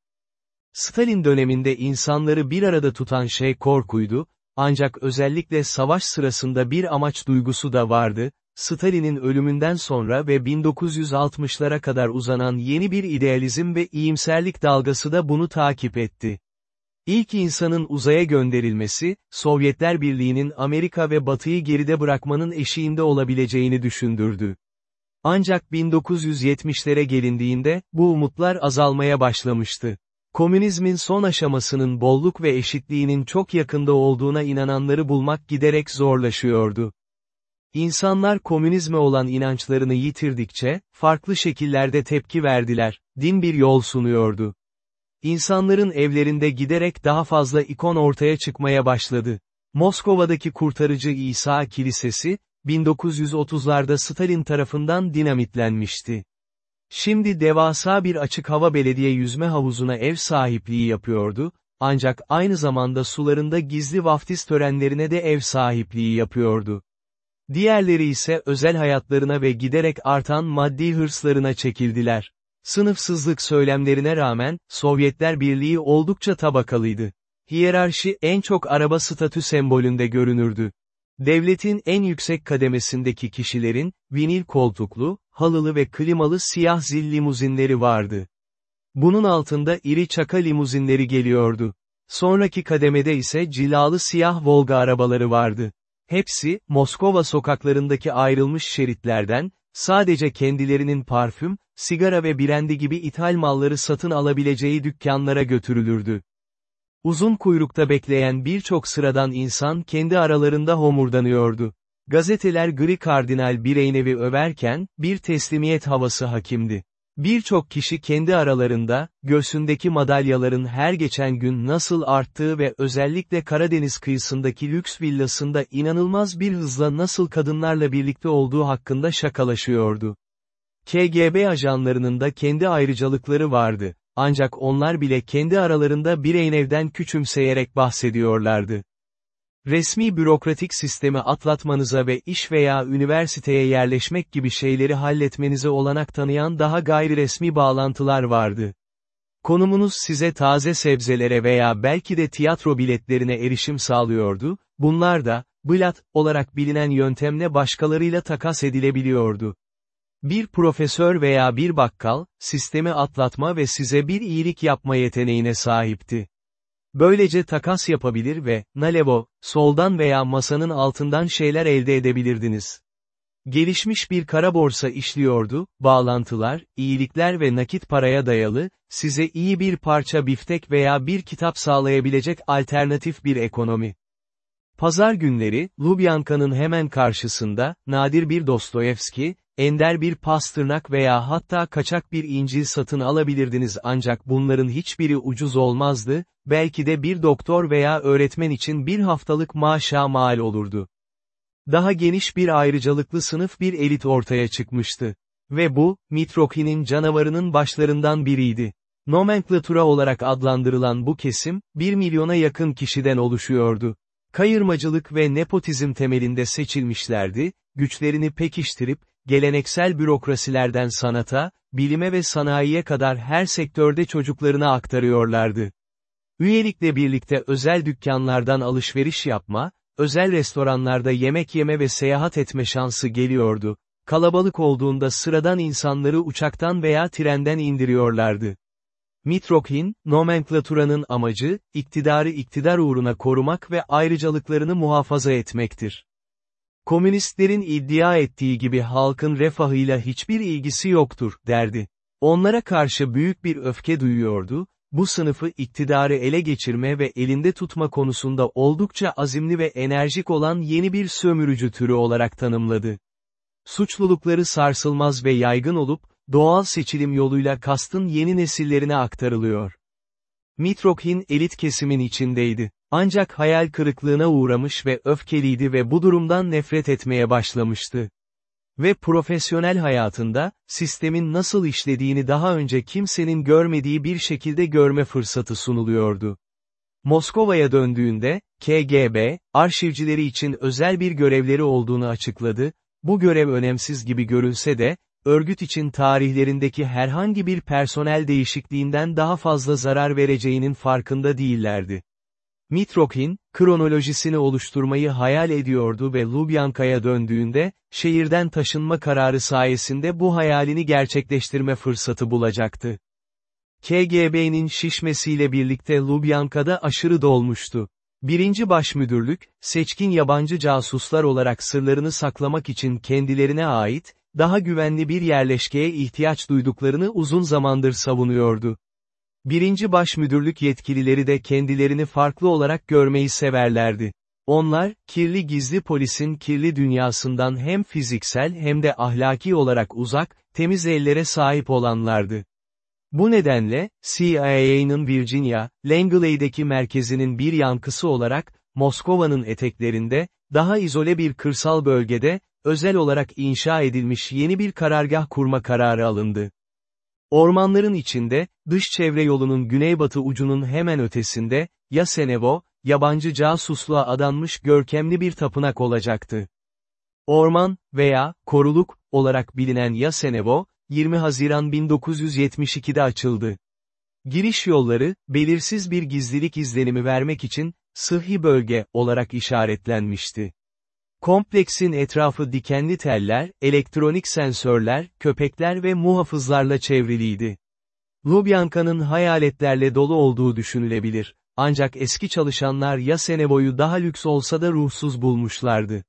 Stalin döneminde insanları bir arada tutan şey korkuydu, ancak özellikle savaş sırasında bir amaç duygusu da vardı, Stalin'in ölümünden sonra ve 1960'lara kadar uzanan yeni bir idealizm ve iyimserlik dalgası da bunu takip etti. İlk insanın uzaya gönderilmesi, Sovyetler Birliği'nin Amerika ve Batı'yı geride bırakmanın eşiğinde olabileceğini düşündürdü. Ancak 1970'lere gelindiğinde, bu umutlar azalmaya başlamıştı. Komünizmin son aşamasının bolluk ve eşitliğinin çok yakında olduğuna inananları bulmak giderek zorlaşıyordu. İnsanlar komünizme olan inançlarını yitirdikçe, farklı şekillerde tepki verdiler, din bir yol sunuyordu. İnsanların evlerinde giderek daha fazla ikon ortaya çıkmaya başladı. Moskova'daki Kurtarıcı İsa Kilisesi, 1930'larda Stalin tarafından dinamitlenmişti. Şimdi devasa bir açık hava belediye yüzme havuzuna ev sahipliği yapıyordu, ancak aynı zamanda sularında gizli vaftiz törenlerine de ev sahipliği yapıyordu. Diğerleri ise özel hayatlarına ve giderek artan maddi hırslarına çekildiler. Sınıfsızlık söylemlerine rağmen, Sovyetler Birliği oldukça tabakalıydı. Hiyerarşi en çok araba statü sembolünde görünürdü. Devletin en yüksek kademesindeki kişilerin, vinil koltuklu, halılı ve klimalı siyah zil limuzinleri vardı. Bunun altında iri çaka limuzinleri geliyordu. Sonraki kademede ise cilalı siyah Volga arabaları vardı. Hepsi, Moskova sokaklarındaki ayrılmış şeritlerden, sadece kendilerinin parfüm, sigara ve birendi gibi ithal malları satın alabileceği dükkanlara götürülürdü. Uzun kuyrukta bekleyen birçok sıradan insan kendi aralarında homurdanıyordu. Gazeteler gri kardinal Bireynevi överken, bir teslimiyet havası hakimdi. Birçok kişi kendi aralarında, göğsündeki madalyaların her geçen gün nasıl arttığı ve özellikle Karadeniz kıyısındaki lüks villasında inanılmaz bir hızla nasıl kadınlarla birlikte olduğu hakkında şakalaşıyordu. KGB ajanlarının da kendi ayrıcalıkları vardı, ancak onlar bile kendi aralarında Bireynev'den küçümseyerek bahsediyorlardı. Resmi bürokratik sistemi atlatmanıza ve iş veya üniversiteye yerleşmek gibi şeyleri halletmenize olanak tanıyan daha gayri resmi bağlantılar vardı. Konumunuz size taze sebzelere veya belki de tiyatro biletlerine erişim sağlıyordu, bunlar da, blat, olarak bilinen yöntemle başkalarıyla takas edilebiliyordu. Bir profesör veya bir bakkal, sistemi atlatma ve size bir iyilik yapma yeteneğine sahipti. Böylece takas yapabilir ve, Nalevo, soldan veya masanın altından şeyler elde edebilirdiniz. Gelişmiş bir kara borsa işliyordu, bağlantılar, iyilikler ve nakit paraya dayalı, size iyi bir parça biftek veya bir kitap sağlayabilecek alternatif bir ekonomi. Pazar günleri, Lubyanka'nın hemen karşısında, nadir bir Dostoyevski, ender bir pastırnak veya hatta kaçak bir incil satın alabilirdiniz ancak bunların hiçbiri ucuz olmazdı, belki de bir doktor veya öğretmen için bir haftalık maaşa mal olurdu. Daha geniş bir ayrıcalıklı sınıf bir elit ortaya çıkmıştı. Ve bu, Mitroki'nin canavarının başlarından biriydi. Nomenklatura olarak adlandırılan bu kesim, bir milyona yakın kişiden oluşuyordu. Kayırmacılık ve nepotizm temelinde seçilmişlerdi, güçlerini pekiştirip, geleneksel bürokrasilerden sanata, bilime ve sanayiye kadar her sektörde çocuklarına aktarıyorlardı. Üyelikle birlikte özel dükkanlardan alışveriş yapma, özel restoranlarda yemek yeme ve seyahat etme şansı geliyordu. Kalabalık olduğunda sıradan insanları uçaktan veya trenden indiriyorlardı. Mitrokhin, nomenklaturanın amacı, iktidarı iktidar uğruna korumak ve ayrıcalıklarını muhafaza etmektir. Komünistlerin iddia ettiği gibi halkın refahıyla hiçbir ilgisi yoktur, derdi. Onlara karşı büyük bir öfke duyuyordu, bu sınıfı iktidarı ele geçirme ve elinde tutma konusunda oldukça azimli ve enerjik olan yeni bir sömürücü türü olarak tanımladı. Suçlulukları sarsılmaz ve yaygın olup, doğal seçilim yoluyla kastın yeni nesillerine aktarılıyor. Mitrokhin elit kesimin içindeydi. Ancak hayal kırıklığına uğramış ve öfkeliydi ve bu durumdan nefret etmeye başlamıştı. Ve profesyonel hayatında, sistemin nasıl işlediğini daha önce kimsenin görmediği bir şekilde görme fırsatı sunuluyordu. Moskova'ya döndüğünde, KGB, arşivcileri için özel bir görevleri olduğunu açıkladı, bu görev önemsiz gibi görünse de, örgüt için tarihlerindeki herhangi bir personel değişikliğinden daha fazla zarar vereceğinin farkında değillerdi. Mitrokhin, kronolojisini oluşturmayı hayal ediyordu ve Lubyanka'ya döndüğünde, şehirden taşınma kararı sayesinde bu hayalini gerçekleştirme fırsatı bulacaktı. KGB'nin şişmesiyle birlikte Lubyanka'da aşırı dolmuştu. Birinci Başmüdürlük, seçkin yabancı casuslar olarak sırlarını saklamak için kendilerine ait, daha güvenli bir yerleşkeye ihtiyaç duyduklarını uzun zamandır savunuyordu. Birinci başmüdürlük yetkilileri de kendilerini farklı olarak görmeyi severlerdi. Onlar, kirli gizli polisin kirli dünyasından hem fiziksel hem de ahlaki olarak uzak, temiz ellere sahip olanlardı. Bu nedenle, CIA'nın Virginia, Langley'deki merkezinin bir yankısı olarak, Moskova'nın eteklerinde, daha izole bir kırsal bölgede, özel olarak inşa edilmiş yeni bir karargah kurma kararı alındı. Ormanların içinde, dış çevre yolunun güneybatı ucunun hemen ötesinde, Yasenevo, yabancı casusluğa adanmış görkemli bir tapınak olacaktı. Orman, veya, koruluk, olarak bilinen Yasenevo, 20 Haziran 1972'de açıldı. Giriş yolları, belirsiz bir gizlilik izlenimi vermek için, sıhhi bölge, olarak işaretlenmişti. Kompleksin etrafı dikenli teller, elektronik sensörler, köpekler ve muhafızlarla çevriliydi. Lubyanka'nın hayaletlerle dolu olduğu düşünülebilir. Ancak eski çalışanlar ya sene boyu daha lüks olsa da ruhsuz bulmuşlardı.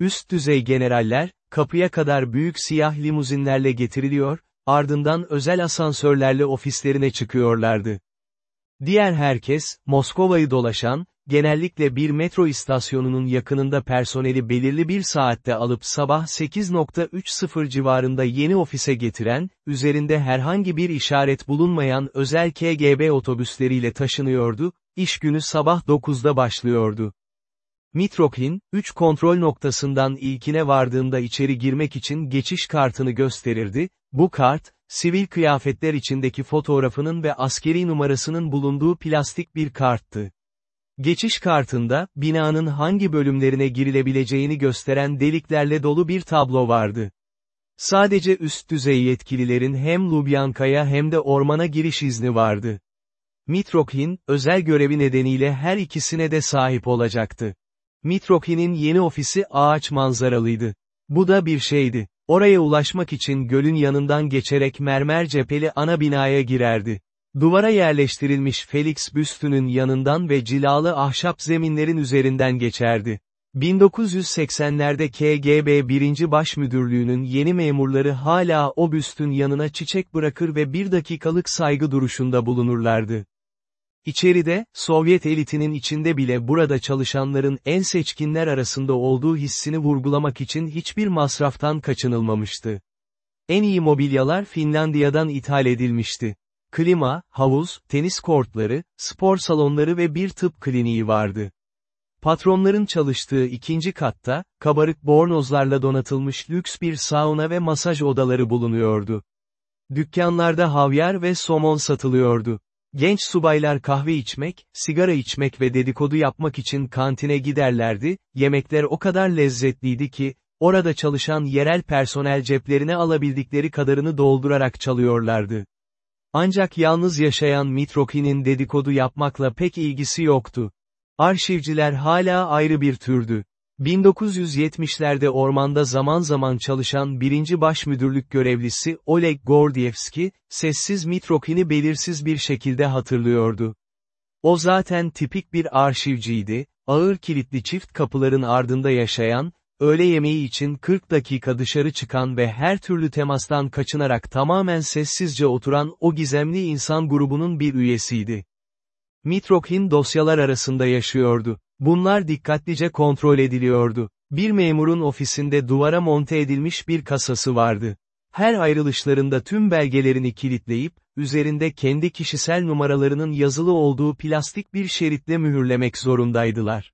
Üst düzey generaller, kapıya kadar büyük siyah limuzinlerle getiriliyor, ardından özel asansörlerle ofislerine çıkıyorlardı. Diğer herkes, Moskova'yı dolaşan, genellikle bir metro istasyonunun yakınında personeli belirli bir saatte alıp sabah 8.30 civarında yeni ofise getiren, üzerinde herhangi bir işaret bulunmayan özel KGB otobüsleriyle taşınıyordu, iş günü sabah 9'da başlıyordu. Mitrokhin, 3 kontrol noktasından ilkine vardığında içeri girmek için geçiş kartını gösterirdi, bu kart, sivil kıyafetler içindeki fotoğrafının ve askeri numarasının bulunduğu plastik bir karttı. Geçiş kartında, binanın hangi bölümlerine girilebileceğini gösteren deliklerle dolu bir tablo vardı. Sadece üst düzey yetkililerin hem Lubyanka'ya hem de ormana giriş izni vardı. Mitrokhin, özel görevi nedeniyle her ikisine de sahip olacaktı. Mitrokhin'in yeni ofisi ağaç manzaralıydı. Bu da bir şeydi. Oraya ulaşmak için gölün yanından geçerek mermer cepheli ana binaya girerdi. Duvara yerleştirilmiş Felix büstünün yanından ve cilalı ahşap zeminlerin üzerinden geçerdi. 1980'lerde KGB 1. Başmüdürlüğü'nün yeni memurları hala o büstün yanına çiçek bırakır ve bir dakikalık saygı duruşunda bulunurlardı. İçeride, Sovyet elitinin içinde bile burada çalışanların en seçkinler arasında olduğu hissini vurgulamak için hiçbir masraftan kaçınılmamıştı. En iyi mobilyalar Finlandiya'dan ithal edilmişti. Klima, havuz, tenis kortları, spor salonları ve bir tıp kliniği vardı. Patronların çalıştığı ikinci katta, kabarık bornozlarla donatılmış lüks bir sauna ve masaj odaları bulunuyordu. Dükkanlarda havyar ve somon satılıyordu. Genç subaylar kahve içmek, sigara içmek ve dedikodu yapmak için kantine giderlerdi, yemekler o kadar lezzetliydi ki, orada çalışan yerel personel ceplerine alabildikleri kadarını doldurarak çalıyorlardı. Ancak yalnız yaşayan Mitroki'nin dedikodu yapmakla pek ilgisi yoktu. Arşivciler hala ayrı bir türdü. 1970'lerde ormanda zaman zaman çalışan birinci başmüdürlük görevlisi Oleg Gordievski, sessiz Mitrokin'i belirsiz bir şekilde hatırlıyordu. O zaten tipik bir arşivciydi, ağır kilitli çift kapıların ardında yaşayan, öğle yemeği için 40 dakika dışarı çıkan ve her türlü temastan kaçınarak tamamen sessizce oturan o gizemli insan grubunun bir üyesiydi. Mitrokhin dosyalar arasında yaşıyordu. Bunlar dikkatlice kontrol ediliyordu. Bir memurun ofisinde duvara monte edilmiş bir kasası vardı. Her ayrılışlarında tüm belgelerini kilitleyip, üzerinde kendi kişisel numaralarının yazılı olduğu plastik bir şeritle mühürlemek zorundaydılar.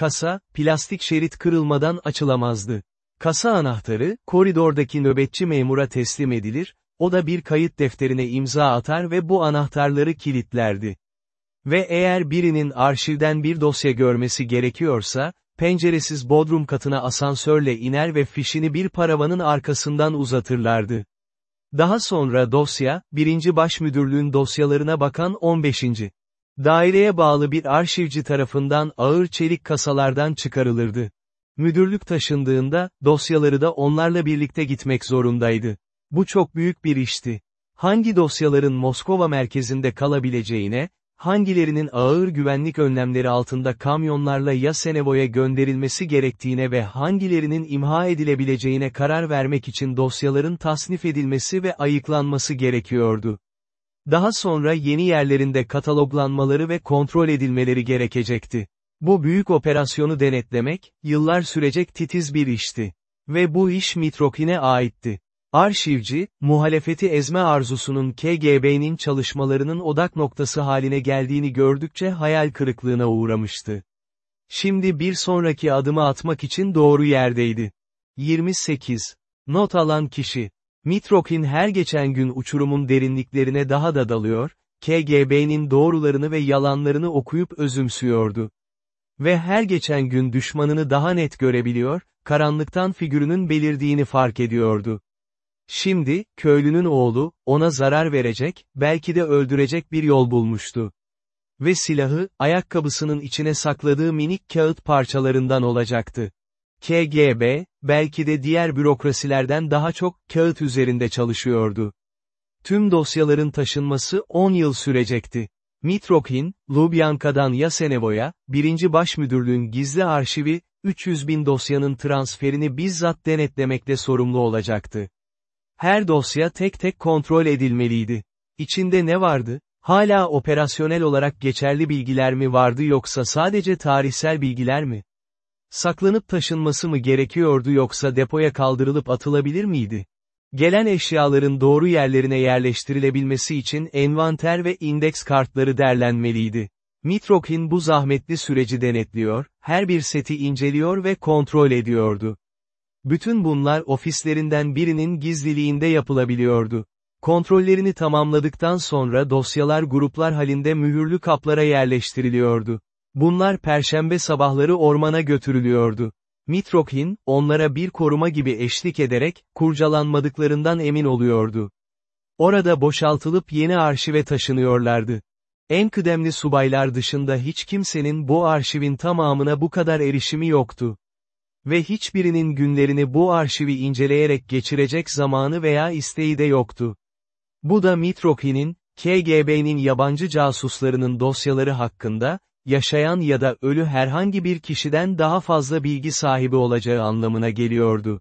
Kasa, plastik şerit kırılmadan açılamazdı. Kasa anahtarı, koridordaki nöbetçi memura teslim edilir, o da bir kayıt defterine imza atar ve bu anahtarları kilitlerdi. Ve eğer birinin arşivden bir dosya görmesi gerekiyorsa, penceresiz bodrum katına asansörle iner ve fişini bir paravanın arkasından uzatırlardı. Daha sonra dosya, 1. Başmüdürlüğün dosyalarına bakan 15. Daireye bağlı bir arşivci tarafından ağır çelik kasalardan çıkarılırdı. Müdürlük taşındığında, dosyaları da onlarla birlikte gitmek zorundaydı. Bu çok büyük bir işti. Hangi dosyaların Moskova merkezinde kalabileceğine, hangilerinin ağır güvenlik önlemleri altında kamyonlarla Yasenevo'ya gönderilmesi gerektiğine ve hangilerinin imha edilebileceğine karar vermek için dosyaların tasnif edilmesi ve ayıklanması gerekiyordu. Daha sonra yeni yerlerinde kataloglanmaları ve kontrol edilmeleri gerekecekti. Bu büyük operasyonu denetlemek, yıllar sürecek titiz bir işti. Ve bu iş Mitrokhin'e aitti. Arşivci, muhalefeti ezme arzusunun KGB'nin çalışmalarının odak noktası haline geldiğini gördükçe hayal kırıklığına uğramıştı. Şimdi bir sonraki adımı atmak için doğru yerdeydi. 28. Not alan kişi. Mitrokhin her geçen gün uçurumun derinliklerine daha da dalıyor, KGB'nin doğrularını ve yalanlarını okuyup özümsüyordu. Ve her geçen gün düşmanını daha net görebiliyor, karanlıktan figürünün belirdiğini fark ediyordu. Şimdi, köylünün oğlu, ona zarar verecek, belki de öldürecek bir yol bulmuştu. Ve silahı, ayakkabısının içine sakladığı minik kağıt parçalarından olacaktı. KGB, belki de diğer bürokrasilerden daha çok kağıt üzerinde çalışıyordu. Tüm dosyaların taşınması 10 yıl sürecekti. Mitrokhin, Lubyanka'dan Yasenevo'ya, 1. Başmüdürlüğün gizli arşivi, 300 bin dosyanın transferini bizzat denetlemekle sorumlu olacaktı. Her dosya tek tek kontrol edilmeliydi. İçinde ne vardı? Hala operasyonel olarak geçerli bilgiler mi vardı yoksa sadece tarihsel bilgiler mi? Saklanıp taşınması mı gerekiyordu yoksa depoya kaldırılıp atılabilir miydi? Gelen eşyaların doğru yerlerine yerleştirilebilmesi için envanter ve indeks kartları derlenmeliydi. Mitrokhin bu zahmetli süreci denetliyor, her bir seti inceliyor ve kontrol ediyordu. Bütün bunlar ofislerinden birinin gizliliğinde yapılabiliyordu. Kontrollerini tamamladıktan sonra dosyalar gruplar halinde mühürlü kaplara yerleştiriliyordu. Bunlar perşembe sabahları ormana götürülüyordu. Mitrokhin, onlara bir koruma gibi eşlik ederek, kurcalanmadıklarından emin oluyordu. Orada boşaltılıp yeni arşive taşınıyorlardı. En kıdemli subaylar dışında hiç kimsenin bu arşivin tamamına bu kadar erişimi yoktu. Ve hiçbirinin günlerini bu arşivi inceleyerek geçirecek zamanı veya isteği de yoktu. Bu da Mitrokhin'in, KGB'nin yabancı casuslarının dosyaları hakkında, yaşayan ya da ölü herhangi bir kişiden daha fazla bilgi sahibi olacağı anlamına geliyordu.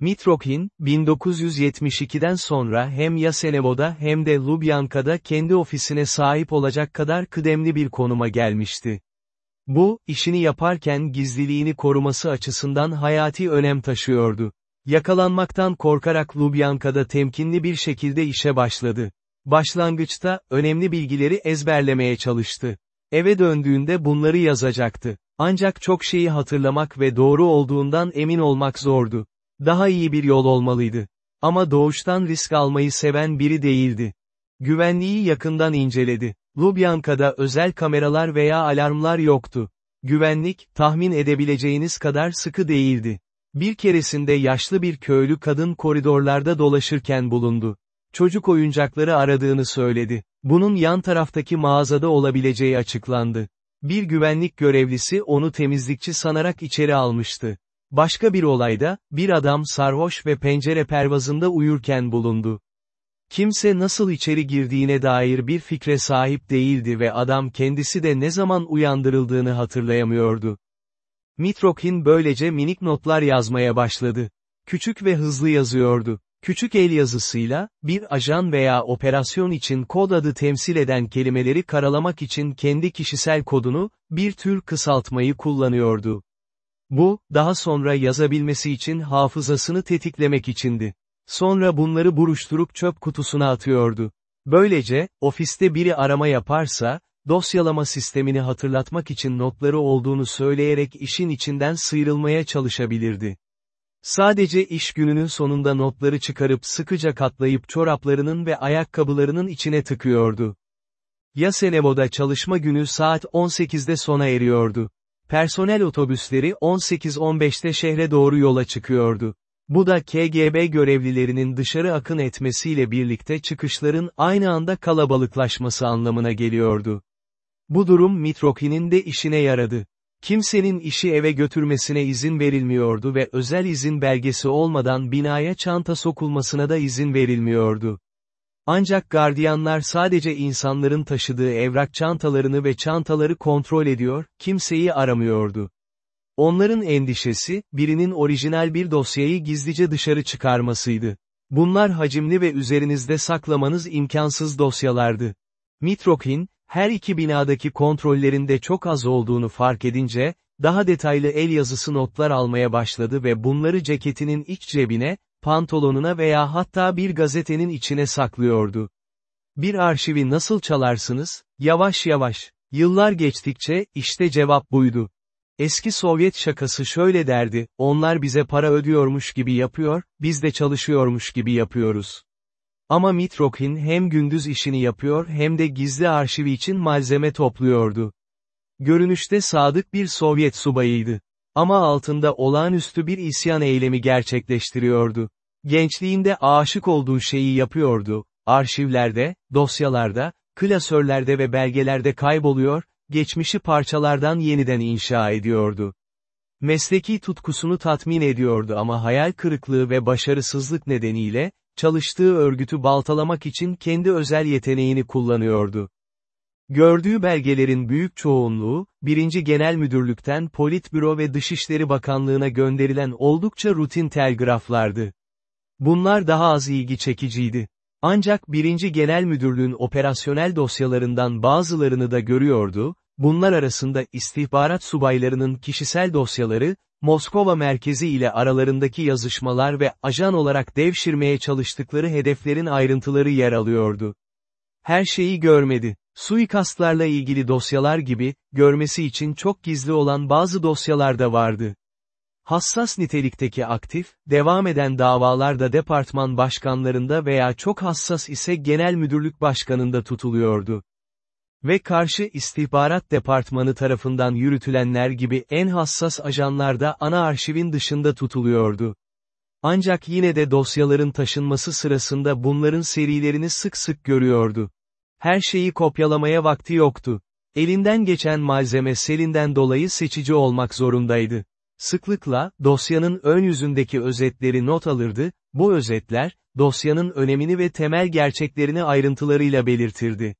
Mitrokhin, 1972'den sonra hem Yasenevo'da hem de Lubyanka'da kendi ofisine sahip olacak kadar kıdemli bir konuma gelmişti. Bu, işini yaparken gizliliğini koruması açısından hayati önem taşıyordu. Yakalanmaktan korkarak Lubyanka'da temkinli bir şekilde işe başladı. Başlangıçta, önemli bilgileri ezberlemeye çalıştı. Eve döndüğünde bunları yazacaktı. Ancak çok şeyi hatırlamak ve doğru olduğundan emin olmak zordu. Daha iyi bir yol olmalıydı. Ama doğuştan risk almayı seven biri değildi. Güvenliği yakından inceledi. Lubyanka'da özel kameralar veya alarmlar yoktu. Güvenlik, tahmin edebileceğiniz kadar sıkı değildi. Bir keresinde yaşlı bir köylü kadın koridorlarda dolaşırken bulundu. Çocuk oyuncakları aradığını söyledi. Bunun yan taraftaki mağazada olabileceği açıklandı. Bir güvenlik görevlisi onu temizlikçi sanarak içeri almıştı. Başka bir olayda, bir adam sarhoş ve pencere pervazında uyurken bulundu. Kimse nasıl içeri girdiğine dair bir fikre sahip değildi ve adam kendisi de ne zaman uyandırıldığını hatırlayamıyordu. Mitrokhin böylece minik notlar yazmaya başladı. Küçük ve hızlı yazıyordu. Küçük el yazısıyla, bir ajan veya operasyon için kod adı temsil eden kelimeleri karalamak için kendi kişisel kodunu, bir tür kısaltmayı kullanıyordu. Bu, daha sonra yazabilmesi için hafızasını tetiklemek içindi. Sonra bunları buruşturup çöp kutusuna atıyordu. Böylece, ofiste biri arama yaparsa, dosyalama sistemini hatırlatmak için notları olduğunu söyleyerek işin içinden sıyrılmaya çalışabilirdi. Sadece iş gününün sonunda notları çıkarıp sıkıca katlayıp çoraplarının ve ayakkabılarının içine tıkıyordu. Yasenevo'da çalışma günü saat 18'de sona eriyordu. Personel otobüsleri 18-15'te şehre doğru yola çıkıyordu. Bu da KGB görevlilerinin dışarı akın etmesiyle birlikte çıkışların aynı anda kalabalıklaşması anlamına geliyordu. Bu durum Mitrokhin'in de işine yaradı. Kimsenin işi eve götürmesine izin verilmiyordu ve özel izin belgesi olmadan binaya çanta sokulmasına da izin verilmiyordu. Ancak gardiyanlar sadece insanların taşıdığı evrak çantalarını ve çantaları kontrol ediyor, kimseyi aramıyordu. Onların endişesi, birinin orijinal bir dosyayı gizlice dışarı çıkarmasıydı. Bunlar hacimli ve üzerinizde saklamanız imkansız dosyalardı. Mitrokhin, her iki binadaki kontrollerinde çok az olduğunu fark edince, daha detaylı el yazısı notlar almaya başladı ve bunları ceketinin iç cebine, pantolonuna veya hatta bir gazetenin içine saklıyordu. Bir arşivi nasıl çalarsınız? Yavaş yavaş. Yıllar geçtikçe, işte cevap buydu. Eski Sovyet şakası şöyle derdi, onlar bize para ödüyormuş gibi yapıyor, biz de çalışıyormuş gibi yapıyoruz. Ama Mitrokhin hem gündüz işini yapıyor hem de gizli arşivi için malzeme topluyordu. Görünüşte sadık bir Sovyet subayıydı. Ama altında olağanüstü bir isyan eylemi gerçekleştiriyordu. Gençliğinde aşık olduğu şeyi yapıyordu, arşivlerde, dosyalarda, klasörlerde ve belgelerde kayboluyor, geçmişi parçalardan yeniden inşa ediyordu. Mesleki tutkusunu tatmin ediyordu ama hayal kırıklığı ve başarısızlık nedeniyle, çalıştığı örgütü baltalamak için kendi özel yeteneğini kullanıyordu. Gördüğü belgelerin büyük çoğunluğu, 1. Genel Müdürlükten Politbüro ve Dışişleri Bakanlığına gönderilen oldukça rutin telgraflardı. Bunlar daha az ilgi çekiciydi. Ancak 1. Genel Müdürlüğün operasyonel dosyalarından bazılarını da görüyordu, bunlar arasında istihbarat subaylarının kişisel dosyaları, Moskova merkezi ile aralarındaki yazışmalar ve ajan olarak devşirmeye çalıştıkları hedeflerin ayrıntıları yer alıyordu. Her şeyi görmedi. Suikastlarla ilgili dosyalar gibi, görmesi için çok gizli olan bazı dosyalar da vardı. Hassas nitelikteki aktif, devam eden davalarda departman başkanlarında veya çok hassas ise genel müdürlük başkanında tutuluyordu. Ve karşı istihbarat departmanı tarafından yürütülenler gibi en hassas ajanlarda ana arşivin dışında tutuluyordu. Ancak yine de dosyaların taşınması sırasında bunların serilerini sık sık görüyordu. Her şeyi kopyalamaya vakti yoktu. Elinden geçen malzeme selinden dolayı seçici olmak zorundaydı. Sıklıkla, dosyanın ön yüzündeki özetleri not alırdı, bu özetler, dosyanın önemini ve temel gerçeklerini ayrıntılarıyla belirtirdi.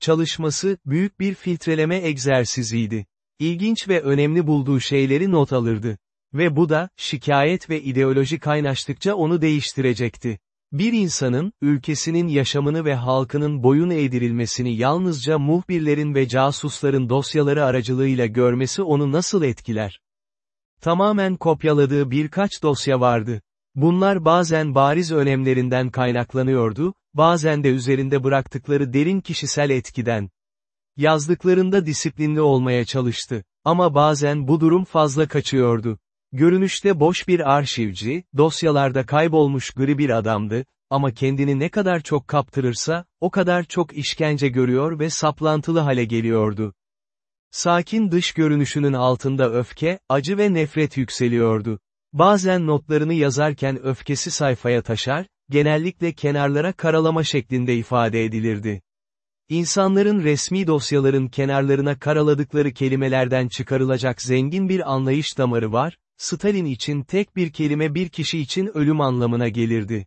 Çalışması, büyük bir filtreleme egzersiziydi. İlginç ve önemli bulduğu şeyleri not alırdı. Ve bu da, şikayet ve ideoloji kaynaştıkça onu değiştirecekti. Bir insanın, ülkesinin yaşamını ve halkının boyun eğdirilmesini yalnızca muhbirlerin ve casusların dosyaları aracılığıyla görmesi onu nasıl etkiler? Tamamen kopyaladığı birkaç dosya vardı. Bunlar bazen bariz önemlerinden kaynaklanıyordu, bazen de üzerinde bıraktıkları derin kişisel etkiden. Yazdıklarında disiplinli olmaya çalıştı. Ama bazen bu durum fazla kaçıyordu. Görünüşte boş bir arşivci, dosyalarda kaybolmuş gri bir adamdı, ama kendini ne kadar çok kaptırırsa, o kadar çok işkence görüyor ve saplantılı hale geliyordu. Sakin dış görünüşünün altında öfke, acı ve nefret yükseliyordu. Bazen notlarını yazarken öfkesi sayfaya taşar, genellikle kenarlara karalama şeklinde ifade edilirdi. İnsanların resmi dosyaların kenarlarına karaladıkları kelimelerden çıkarılacak zengin bir anlayış damarı var, Stalin için tek bir kelime bir kişi için ölüm anlamına gelirdi.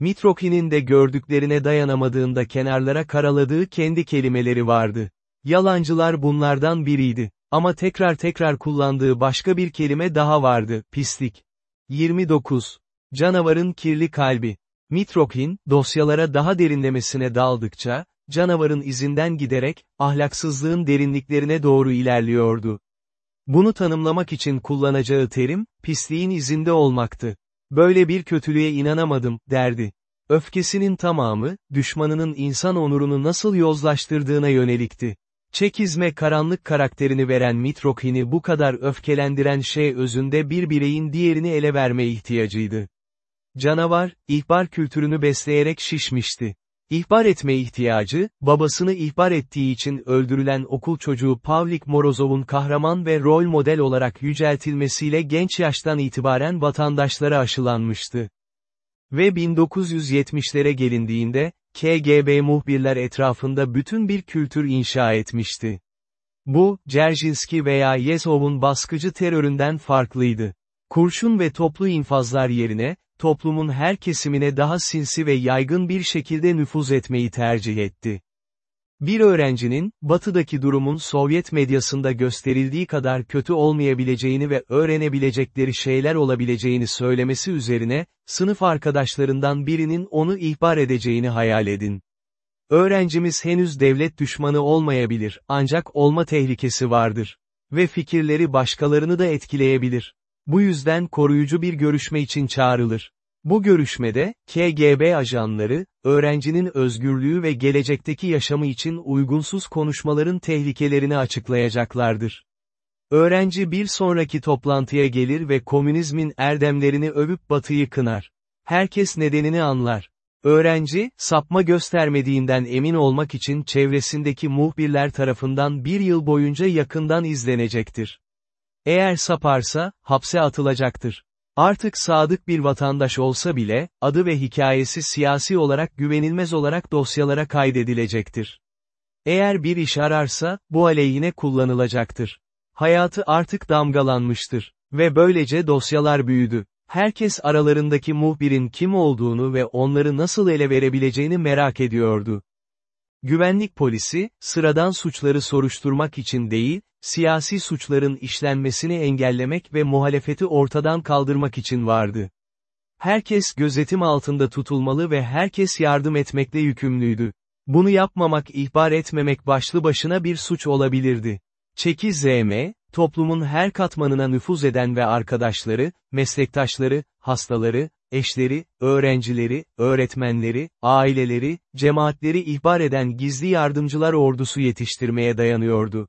Mitrokin'in de gördüklerine dayanamadığında kenarlara karaladığı kendi kelimeleri vardı. Yalancılar bunlardan biriydi. Ama tekrar tekrar kullandığı başka bir kelime daha vardı, pislik. 29. Canavarın kirli kalbi. Mitrokin, dosyalara daha derinlemesine daldıkça, canavarın izinden giderek, ahlaksızlığın derinliklerine doğru ilerliyordu. Bunu tanımlamak için kullanacağı terim, pisliğin izinde olmaktı. Böyle bir kötülüğe inanamadım, derdi. Öfkesinin tamamı, düşmanının insan onurunu nasıl yozlaştırdığına yönelikti. Çekizme karanlık karakterini veren Mitrokhin'i bu kadar öfkelendiren şey özünde bir bireyin diğerini ele verme ihtiyacıydı. Canavar, ihbar kültürünü besleyerek şişmişti. İhbar etme ihtiyacı, babasını ihbar ettiği için öldürülen okul çocuğu Pavlik Morozov'un kahraman ve rol model olarak yüceltilmesiyle genç yaştan itibaren vatandaşlara aşılanmıştı. Ve 1970'lere gelindiğinde, KGB muhbirler etrafında bütün bir kültür inşa etmişti. Bu, Dzerzhinski veya Yezhov'un baskıcı teröründen farklıydı. Kurşun ve toplu infazlar yerine, toplumun her kesimine daha sinsi ve yaygın bir şekilde nüfuz etmeyi tercih etti. Bir öğrencinin, batıdaki durumun Sovyet medyasında gösterildiği kadar kötü olmayabileceğini ve öğrenebilecekleri şeyler olabileceğini söylemesi üzerine, sınıf arkadaşlarından birinin onu ihbar edeceğini hayal edin. Öğrencimiz henüz devlet düşmanı olmayabilir, ancak olma tehlikesi vardır. Ve fikirleri başkalarını da etkileyebilir. Bu yüzden koruyucu bir görüşme için çağrılır. Bu görüşmede, KGB ajanları, öğrencinin özgürlüğü ve gelecekteki yaşamı için uygunsuz konuşmaların tehlikelerini açıklayacaklardır. Öğrenci bir sonraki toplantıya gelir ve komünizmin erdemlerini övüp batıyı kınar. Herkes nedenini anlar. Öğrenci, sapma göstermediğinden emin olmak için çevresindeki muhbirler tarafından bir yıl boyunca yakından izlenecektir. Eğer saparsa, hapse atılacaktır. Artık sadık bir vatandaş olsa bile, adı ve hikayesi siyasi olarak güvenilmez olarak dosyalara kaydedilecektir. Eğer bir iş ararsa, bu aleyhine kullanılacaktır. Hayatı artık damgalanmıştır. Ve böylece dosyalar büyüdü. Herkes aralarındaki muhbirin kim olduğunu ve onları nasıl ele verebileceğini merak ediyordu. Güvenlik polisi, sıradan suçları soruşturmak için değil, siyasi suçların işlenmesini engellemek ve muhalefeti ortadan kaldırmak için vardı. Herkes gözetim altında tutulmalı ve herkes yardım etmekle yükümlüydü. Bunu yapmamak ihbar etmemek başlı başına bir suç olabilirdi. Çeki ZM, toplumun her katmanına nüfuz eden ve arkadaşları, meslektaşları, hastaları, eşleri, öğrencileri, öğretmenleri, aileleri, cemaatleri ihbar eden gizli yardımcılar ordusu yetiştirmeye dayanıyordu.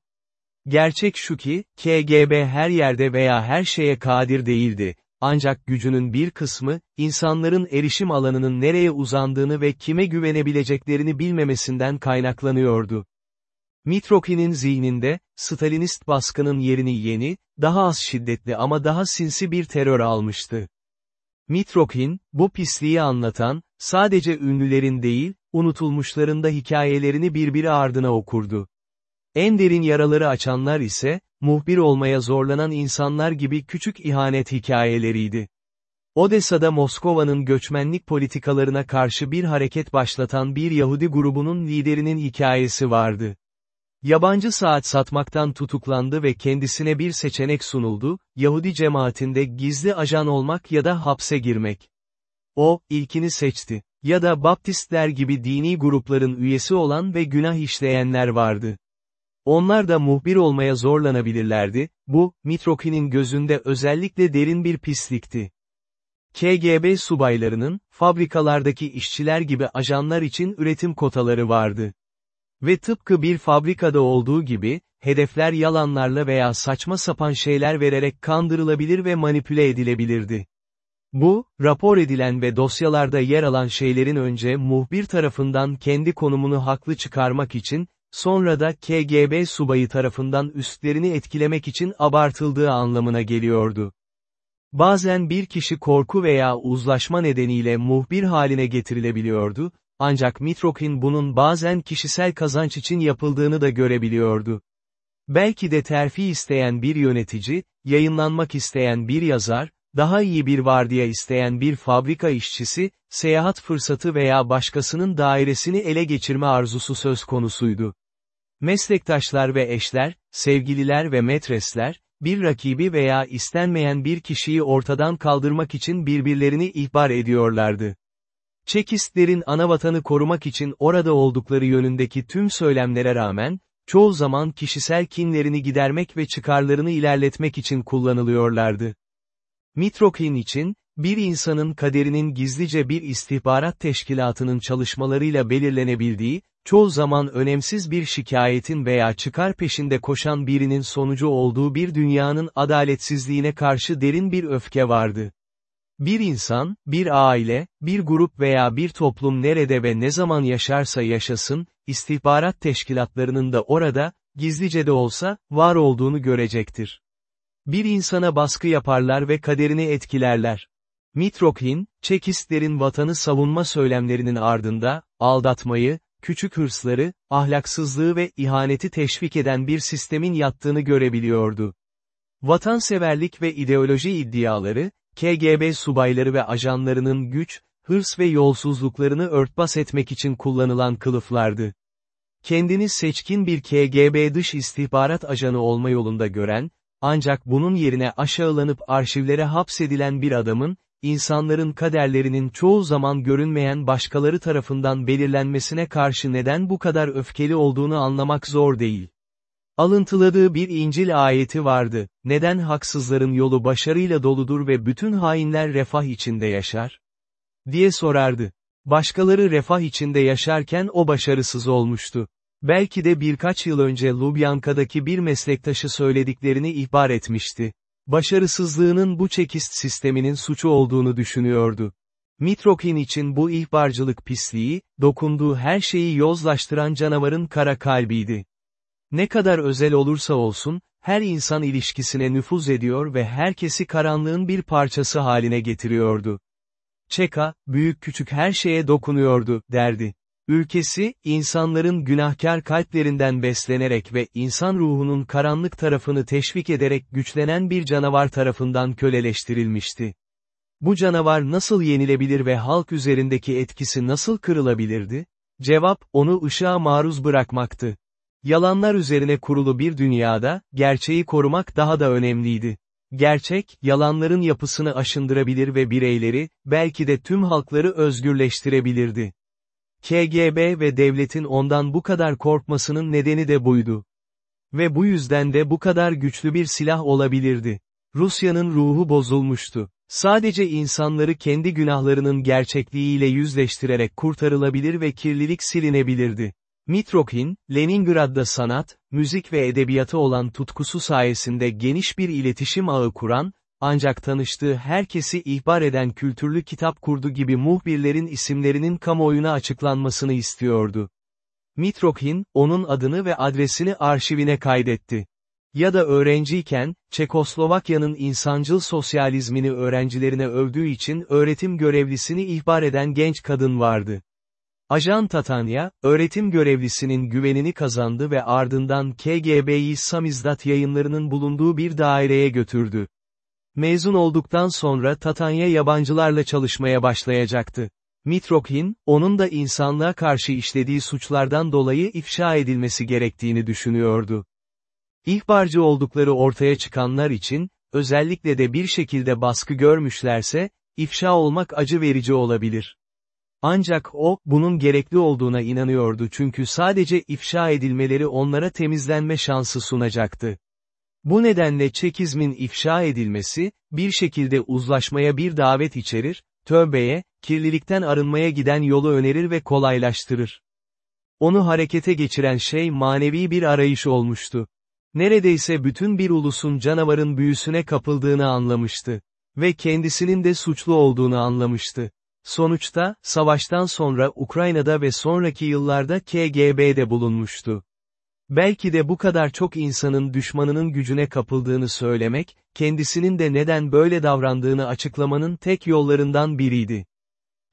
Gerçek şu ki, KGB her yerde veya her şeye kadir değildi, ancak gücünün bir kısmı, insanların erişim alanının nereye uzandığını ve kime güvenebileceklerini bilmemesinden kaynaklanıyordu. Mitroki'nin zihninde, Stalinist baskının yerini yeni, daha az şiddetli ama daha sinsi bir terör almıştı. Mitrokin, bu pisliği anlatan, sadece ünlülerin değil, unutulmuşların da hikayelerini birbiri ardına okurdu. En derin yaraları açanlar ise, muhbir olmaya zorlanan insanlar gibi küçük ihanet hikayeleriydi. Odessa'da Moskova'nın göçmenlik politikalarına karşı bir hareket başlatan bir Yahudi grubunun liderinin hikayesi vardı. Yabancı saat satmaktan tutuklandı ve kendisine bir seçenek sunuldu, Yahudi cemaatinde gizli ajan olmak ya da hapse girmek. O, ilkini seçti. Ya da Baptistler gibi dini grupların üyesi olan ve günah işleyenler vardı. Onlar da muhbir olmaya zorlanabilirlerdi, bu, Mitroki'nin gözünde özellikle derin bir pislikti. KGB subaylarının, fabrikalardaki işçiler gibi ajanlar için üretim kotaları vardı. Ve tıpkı bir fabrikada olduğu gibi, hedefler yalanlarla veya saçma sapan şeyler vererek kandırılabilir ve manipüle edilebilirdi. Bu, rapor edilen ve dosyalarda yer alan şeylerin önce muhbir tarafından kendi konumunu haklı çıkarmak için, sonra da KGB subayı tarafından üstlerini etkilemek için abartıldığı anlamına geliyordu. Bazen bir kişi korku veya uzlaşma nedeniyle muhbir haline getirilebiliyordu, ancak Mitrokin bunun bazen kişisel kazanç için yapıldığını da görebiliyordu. Belki de terfi isteyen bir yönetici, yayınlanmak isteyen bir yazar, daha iyi bir vardiya isteyen bir fabrika işçisi, seyahat fırsatı veya başkasının dairesini ele geçirme arzusu söz konusuydu. Meslektaşlar ve eşler, sevgililer ve metresler, bir rakibi veya istenmeyen bir kişiyi ortadan kaldırmak için birbirlerini ihbar ediyorlardı. Çekistlerin anavatanı korumak için orada oldukları yönündeki tüm söylemlere rağmen, çoğu zaman kişisel kinlerini gidermek ve çıkarlarını ilerletmek için kullanılıyorlardı. Mitrokin için, bir insanın kaderinin gizlice bir istihbarat teşkilatının çalışmalarıyla belirlenebildiği, çoğu zaman önemsiz bir şikayetin veya çıkar peşinde koşan birinin sonucu olduğu bir dünyanın adaletsizliğine karşı derin bir öfke vardı. Bir insan, bir aile, bir grup veya bir toplum nerede ve ne zaman yaşarsa yaşasın, istihbarat teşkilatlarının da orada, gizlice de olsa, var olduğunu görecektir. Bir insana baskı yaparlar ve kaderini etkilerler. Mitrokhin, Çekistlerin vatanı savunma söylemlerinin ardında, aldatmayı, küçük hırsları, ahlaksızlığı ve ihaneti teşvik eden bir sistemin yattığını görebiliyordu. Vatanseverlik ve ideoloji iddiaları, KGB subayları ve ajanlarının güç, hırs ve yolsuzluklarını örtbas etmek için kullanılan kılıflardı. Kendini seçkin bir KGB dış istihbarat ajanı olma yolunda gören, ancak bunun yerine aşağılanıp arşivlere hapsedilen bir adamın, insanların kaderlerinin çoğu zaman görünmeyen başkaları tarafından belirlenmesine karşı neden bu kadar öfkeli olduğunu anlamak zor değil. Alıntıladığı bir İncil ayeti vardı, neden haksızların yolu başarıyla doludur ve bütün hainler refah içinde yaşar? diye sorardı. Başkaları refah içinde yaşarken o başarısız olmuştu. Belki de birkaç yıl önce Lubyanka'daki bir meslektaşı söylediklerini ihbar etmişti. Başarısızlığının bu çekist sisteminin suçu olduğunu düşünüyordu. Mitrokin için bu ihbarcılık pisliği, dokunduğu her şeyi yozlaştıran canavarın kara kalbiydi. Ne kadar özel olursa olsun, her insan ilişkisine nüfuz ediyor ve herkesi karanlığın bir parçası haline getiriyordu. Çeka, büyük küçük her şeye dokunuyordu, derdi. Ülkesi, insanların günahkar kalplerinden beslenerek ve insan ruhunun karanlık tarafını teşvik ederek güçlenen bir canavar tarafından köleleştirilmişti. Bu canavar nasıl yenilebilir ve halk üzerindeki etkisi nasıl kırılabilirdi? Cevap, onu ışığa maruz bırakmaktı. Yalanlar üzerine kurulu bir dünyada, gerçeği korumak daha da önemliydi. Gerçek, yalanların yapısını aşındırabilir ve bireyleri, belki de tüm halkları özgürleştirebilirdi. KGB ve devletin ondan bu kadar korkmasının nedeni de buydu. Ve bu yüzden de bu kadar güçlü bir silah olabilirdi. Rusya'nın ruhu bozulmuştu. Sadece insanları kendi günahlarının gerçekliğiyle yüzleştirerek kurtarılabilir ve kirlilik silinebilirdi. Mitrokhin, Leningrad'da sanat, müzik ve edebiyatı olan tutkusu sayesinde geniş bir iletişim ağı kuran, ancak tanıştığı herkesi ihbar eden kültürlü kitap kurdu gibi muhbirlerin isimlerinin kamuoyuna açıklanmasını istiyordu. Mitrokhin, onun adını ve adresini arşivine kaydetti. Ya da öğrenciyken, Çekoslovakya'nın insancıl sosyalizmini öğrencilerine övdüğü için öğretim görevlisini ihbar eden genç kadın vardı. Ajan Tatanya, öğretim görevlisinin güvenini kazandı ve ardından KGB'yi Samizdat yayınlarının bulunduğu bir daireye götürdü. Mezun olduktan sonra Tatanya yabancılarla çalışmaya başlayacaktı. Mitrokhin, onun da insanlığa karşı işlediği suçlardan dolayı ifşa edilmesi gerektiğini düşünüyordu. İhbarcı oldukları ortaya çıkanlar için, özellikle de bir şekilde baskı görmüşlerse, ifşa olmak acı verici olabilir. Ancak o, bunun gerekli olduğuna inanıyordu çünkü sadece ifşa edilmeleri onlara temizlenme şansı sunacaktı. Bu nedenle çekizmin ifşa edilmesi, bir şekilde uzlaşmaya bir davet içerir, tövbeye, kirlilikten arınmaya giden yolu önerir ve kolaylaştırır. Onu harekete geçiren şey manevi bir arayış olmuştu. Neredeyse bütün bir ulusun canavarın büyüsüne kapıldığını anlamıştı. Ve kendisinin de suçlu olduğunu anlamıştı. Sonuçta, savaştan sonra Ukrayna'da ve sonraki yıllarda KGB'de bulunmuştu. Belki de bu kadar çok insanın düşmanının gücüne kapıldığını söylemek, kendisinin de neden böyle davrandığını açıklamanın tek yollarından biriydi.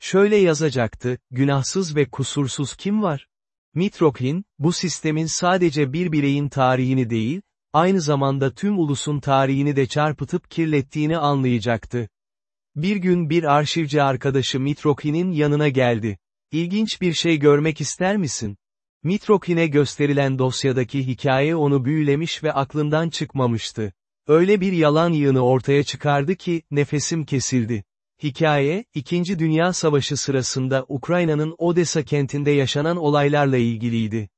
Şöyle yazacaktı, günahsız ve kusursuz kim var? Mitrokhin, bu sistemin sadece bir bireyin tarihini değil, aynı zamanda tüm ulusun tarihini de çarpıtıp kirlettiğini anlayacaktı. Bir gün bir arşivci arkadaşı Mitrokhin'in yanına geldi. İlginç bir şey görmek ister misin? Mitrokhin'e gösterilen dosyadaki hikaye onu büyülemiş ve aklından çıkmamıştı. Öyle bir yalan yığını ortaya çıkardı ki, nefesim kesildi. Hikaye, İkinci Dünya Savaşı sırasında Ukrayna'nın Odessa kentinde yaşanan olaylarla ilgiliydi.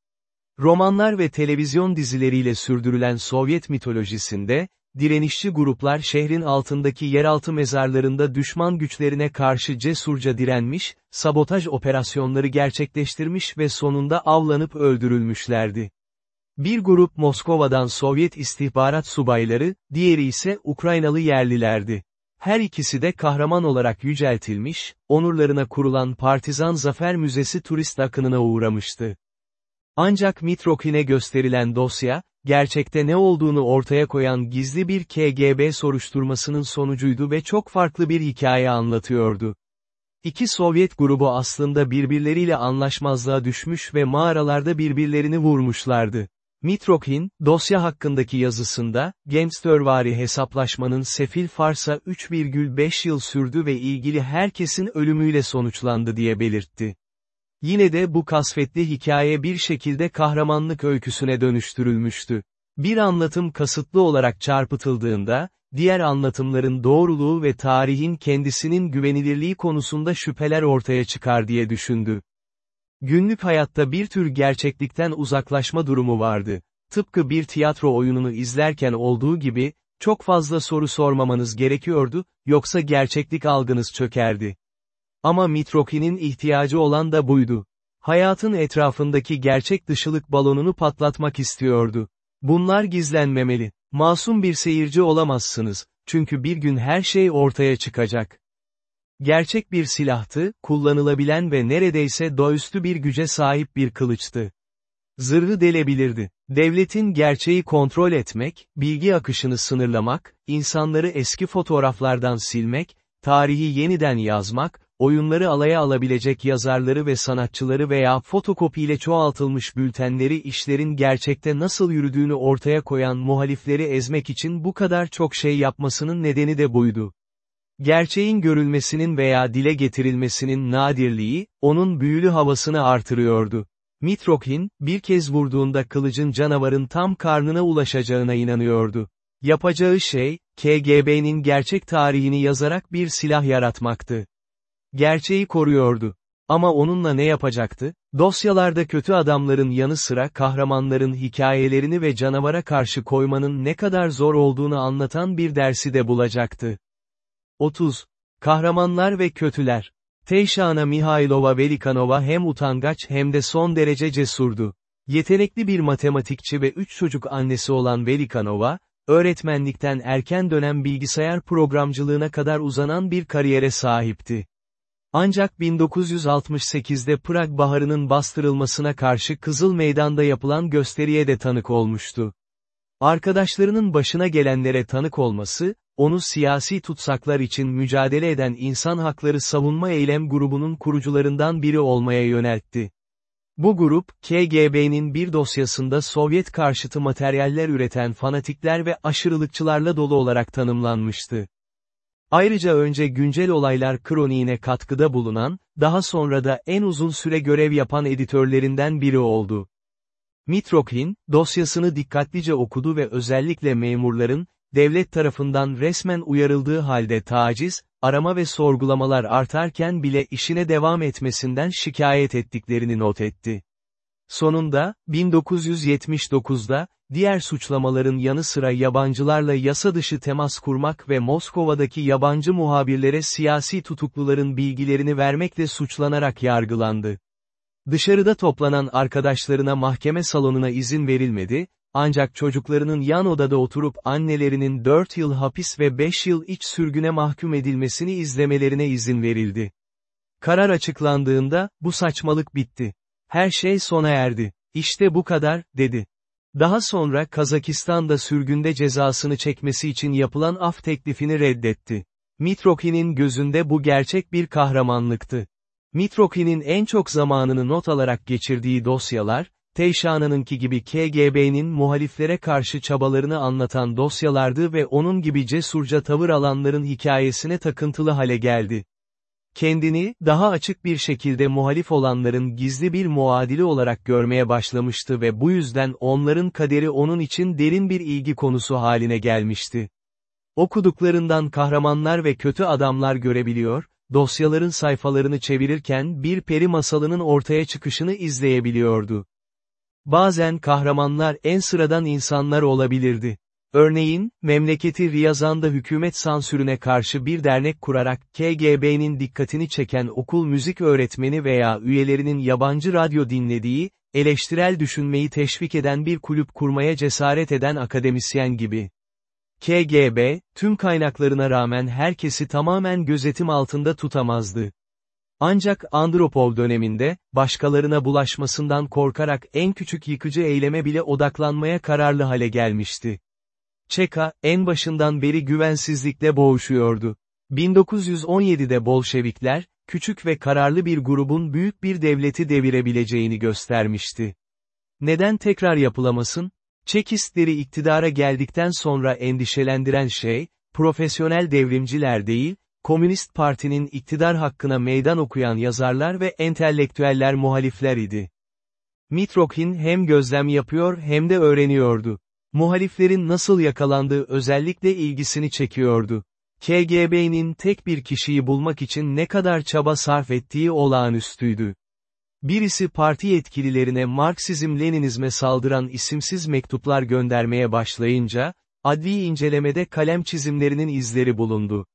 Romanlar ve televizyon dizileriyle sürdürülen Sovyet mitolojisinde, direnişçi gruplar şehrin altındaki yeraltı mezarlarında düşman güçlerine karşı cesurca direnmiş, sabotaj operasyonları gerçekleştirmiş ve sonunda avlanıp öldürülmüşlerdi. Bir grup Moskova'dan Sovyet istihbarat subayları, diğeri ise Ukraynalı yerlilerdi. Her ikisi de kahraman olarak yüceltilmiş, onurlarına kurulan Partizan Zafer Müzesi turist akınına uğramıştı. Ancak Mitrokhin'e gösterilen dosya, gerçekte ne olduğunu ortaya koyan gizli bir KGB soruşturmasının sonucuydu ve çok farklı bir hikaye anlatıyordu. İki Sovyet grubu aslında birbirleriyle anlaşmazlığa düşmüş ve mağaralarda birbirlerini vurmuşlardı. Mitrokhin, dosya hakkındaki yazısında, gangstervari hesaplaşmanın sefil farsa 3,5 yıl sürdü ve ilgili herkesin ölümüyle sonuçlandı diye belirtti. Yine de bu kasvetli hikaye bir şekilde kahramanlık öyküsüne dönüştürülmüştü. Bir anlatım kasıtlı olarak çarpıtıldığında, diğer anlatımların doğruluğu ve tarihin kendisinin güvenilirliği konusunda şüpheler ortaya çıkar diye düşündü. Günlük hayatta bir tür gerçeklikten uzaklaşma durumu vardı. Tıpkı bir tiyatro oyununu izlerken olduğu gibi, çok fazla soru sormamanız gerekiyordu, yoksa gerçeklik algınız çökerdi. Ama Mitrokhin'in ihtiyacı olan da buydu. Hayatın etrafındaki gerçek dışılık balonunu patlatmak istiyordu. Bunlar gizlenmemeli. Masum bir seyirci olamazsınız, çünkü bir gün her şey ortaya çıkacak. Gerçek bir silahtı, kullanılabilen ve neredeyse doğaüstü bir güce sahip bir kılıçtı. Zırhı delebilirdi. Devletin gerçeği kontrol etmek, bilgi akışını sınırlamak, insanları eski fotoğraflardan silmek, tarihi yeniden yazmak, oyunları alaya alabilecek yazarları ve sanatçıları veya fotokopiyle çoğaltılmış bültenleri işlerin gerçekte nasıl yürüdüğünü ortaya koyan muhalifleri ezmek için bu kadar çok şey yapmasının nedeni de buydu. Gerçeğin görülmesinin veya dile getirilmesinin nadirliği, onun büyülü havasını artırıyordu. Mitrokhin, bir kez vurduğunda kılıcın canavarın tam karnına ulaşacağına inanıyordu. Yapacağı şey, KGB'nin gerçek tarihini yazarak bir silah yaratmaktı. Gerçeği koruyordu. Ama onunla ne yapacaktı? Dosyalarda kötü adamların yanı sıra kahramanların hikayelerini ve canavara karşı koymanın ne kadar zor olduğunu anlatan bir dersi de bulacaktı. 30. Kahramanlar ve Kötüler Teyşana Mihailova Velikanova hem utangaç hem de son derece cesurdu. Yetenekli bir matematikçi ve üç çocuk annesi olan Velikanova, öğretmenlikten erken dönem bilgisayar programcılığına kadar uzanan bir kariyere sahipti. Ancak 1968'de Prag Baharı'nın bastırılmasına karşı Kızıl Meydan'da yapılan gösteriye de tanık olmuştu. Arkadaşlarının başına gelenlere tanık olması, onu siyasi tutsaklar için mücadele eden İnsan Hakları Savunma Eylem grubunun kurucularından biri olmaya yöneltti. Bu grup, KGB'nin bir dosyasında Sovyet karşıtı materyaller üreten fanatikler ve aşırılıkçılarla dolu olarak tanımlanmıştı. Ayrıca önce güncel olaylar kroniğine katkıda bulunan, daha sonra da en uzun süre görev yapan editörlerinden biri oldu. Mitrokhin, dosyasını dikkatlice okudu ve özellikle memurların, devlet tarafından resmen uyarıldığı halde taciz, arama ve sorgulamalar artarken bile işine devam etmesinden şikayet ettiklerini not etti. Sonunda, 1979'da, diğer suçlamaların yanı sıra yabancılarla yasa dışı temas kurmak ve Moskova'daki yabancı muhabirlere siyasi tutukluların bilgilerini vermekle suçlanarak yargılandı. Dışarıda toplanan arkadaşlarına mahkeme salonuna izin verilmedi, ancak çocuklarının yan odada oturup annelerinin 4 yıl hapis ve 5 yıl iç sürgüne mahkum edilmesini izlemelerine izin verildi. Karar açıklandığında, bu saçmalık bitti. Her şey sona erdi. İşte bu kadar, dedi. Daha sonra Kazakistan'da sürgünde cezasını çekmesi için yapılan af teklifini reddetti. Mitrokhin'in gözünde bu gerçek bir kahramanlıktı. Mitrokhin'in en çok zamanını not alarak geçirdiği dosyalar, Teyşana'nınki gibi KGB'nin muhaliflere karşı çabalarını anlatan dosyalardı ve onun gibi cesurca tavır alanların hikayesine takıntılı hale geldi. Kendini, daha açık bir şekilde muhalif olanların gizli bir muadili olarak görmeye başlamıştı ve bu yüzden onların kaderi onun için derin bir ilgi konusu haline gelmişti. Okuduklarından kahramanlar ve kötü adamlar görebiliyor, dosyaların sayfalarını çevirirken bir peri masalının ortaya çıkışını izleyebiliyordu. Bazen kahramanlar en sıradan insanlar olabilirdi. Örneğin, memleketi Riyazan'da hükümet sansürüne karşı bir dernek kurarak KGB'nin dikkatini çeken okul müzik öğretmeni veya üyelerinin yabancı radyo dinlediği, eleştirel düşünmeyi teşvik eden bir kulüp kurmaya cesaret eden akademisyen gibi. KGB, tüm kaynaklarına rağmen herkesi tamamen gözetim altında tutamazdı. Ancak Andropov döneminde, başkalarına bulaşmasından korkarak en küçük yıkıcı eyleme bile odaklanmaya kararlı hale gelmişti. Çeka, en başından beri güvensizlikle boğuşuyordu. 1917'de Bolşevikler, küçük ve kararlı bir grubun büyük bir devleti devirebileceğini göstermişti. Neden tekrar yapılamasın? Çekistleri iktidara geldikten sonra endişelendiren şey, profesyonel devrimciler değil, Komünist Parti'nin iktidar hakkına meydan okuyan yazarlar ve entelektüeller muhalifler idi. Mitrokhin hem gözlem yapıyor hem de öğreniyordu. Muhaliflerin nasıl yakalandığı özellikle ilgisini çekiyordu. KGB'nin tek bir kişiyi bulmak için ne kadar çaba sarf ettiği olağanüstüydü. Birisi parti yetkililerine Marksizm-Leninizme saldıran isimsiz mektuplar göndermeye başlayınca, adli incelemede kalem çizimlerinin izleri bulundu.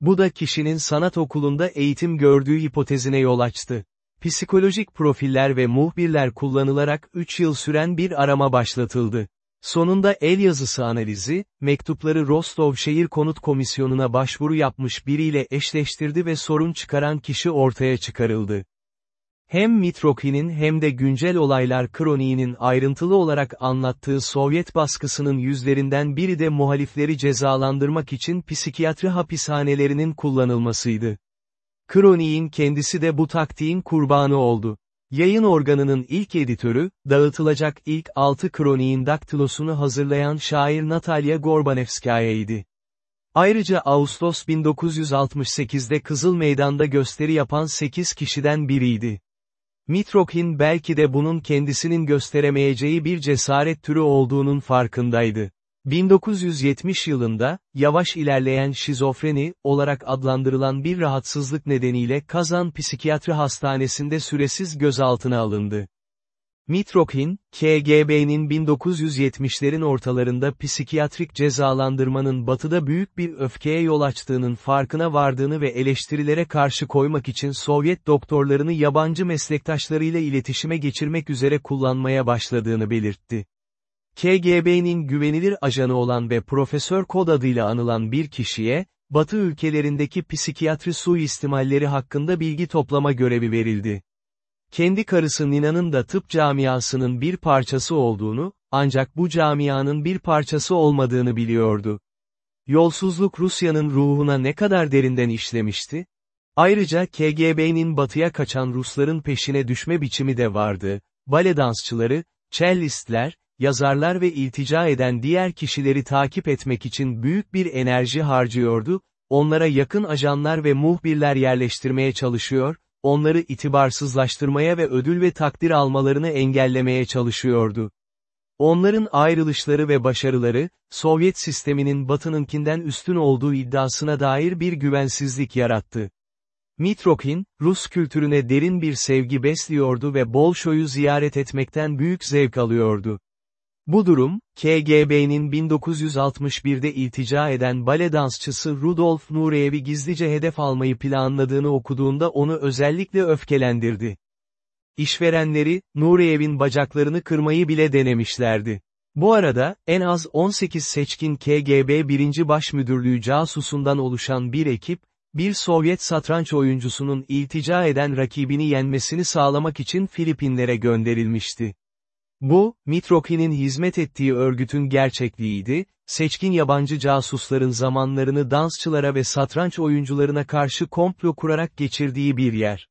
Bu da kişinin sanat okulunda eğitim gördüğü hipotezine yol açtı. Psikolojik profiller ve muhbirler kullanılarak 3 yıl süren bir arama başlatıldı. Sonunda el yazısı analizi, mektupları Rostov Şehir Konut Komisyonu'na başvuru yapmış biriyle eşleştirdi ve sorun çıkaran kişi ortaya çıkarıldı. Hem Mitrokhin'in hem de güncel olaylar kroniğinin ayrıntılı olarak anlattığı Sovyet baskısının yüzlerinden biri de muhalifleri cezalandırmak için psikiyatri hapishanelerinin kullanılmasıydı. Kroniğin kendisi de bu taktiğin kurbanı oldu. Yayın organının ilk editörü, dağıtılacak ilk altı kroniğin daktilosunu hazırlayan şair Natalya Gorbanevskaya'ydı. Ayrıca Ağustos 1968'de Kızıl Meydan'da gösteri yapan 8 kişiden biriydi. Mitrokhin belki de bunun kendisinin gösteremeyeceği bir cesaret türü olduğunun farkındaydı. 1970 yılında, yavaş ilerleyen şizofreni, olarak adlandırılan bir rahatsızlık nedeniyle Kazan Psikiyatri Hastanesi'nde süresiz gözaltına alındı. Mitrokhin, KGB'nin 1970'lerin ortalarında psikiyatrik cezalandırmanın batıda büyük bir öfkeye yol açtığının farkına vardığını ve eleştirilere karşı koymak için Sovyet doktorlarını yabancı meslektaşlarıyla iletişime geçirmek üzere kullanmaya başladığını belirtti. KGB'nin güvenilir ajanı olan ve Profesör Kod adıyla anılan bir kişiye, Batı ülkelerindeki psikiyatri suistimalleri hakkında bilgi toplama görevi verildi. Kendi karısı Nina'nın da tıp camiasının bir parçası olduğunu, ancak bu camianın bir parçası olmadığını biliyordu. Yolsuzluk Rusya'nın ruhuna ne kadar derinden işlemişti? Ayrıca KGB'nin batıya kaçan Rusların peşine düşme biçimi de vardı. Bale dansçıları, cellistler, yazarlar ve iltica eden diğer kişileri takip etmek için büyük bir enerji harcıyordu, onlara yakın ajanlar ve muhbirler yerleştirmeye çalışıyor, onları itibarsızlaştırmaya ve ödül ve takdir almalarını engellemeye çalışıyordu. Onların ayrılışları ve başarıları, Sovyet sisteminin batınınkinden üstün olduğu iddiasına dair bir güvensizlik yarattı. Mitrokhin, Rus kültürüne derin bir sevgi besliyordu ve Bolşoy'u ziyaret etmekten büyük zevk alıyordu. Bu durum, KGB'nin 1961'de iltica eden bale dansçısı Rudolf Nureyev'i gizlice hedef almayı planladığını okuduğunda onu özellikle öfkelendirdi. İşverenleri, Nureyev'in bacaklarını kırmayı bile denemişlerdi. Bu arada, en az 18 seçkin KGB 1. Başmüdürlüğü casusundan oluşan bir ekip, bir Sovyet satranç oyuncusunun iltica eden rakibini yenmesini sağlamak için Filipinlere gönderilmişti. Bu, Mitrokhin'in hizmet ettiği örgütün gerçekliğiydi, seçkin yabancı casusların zamanlarını dansçılara ve satranç oyuncularına karşı komplo kurarak geçirdiği bir yer.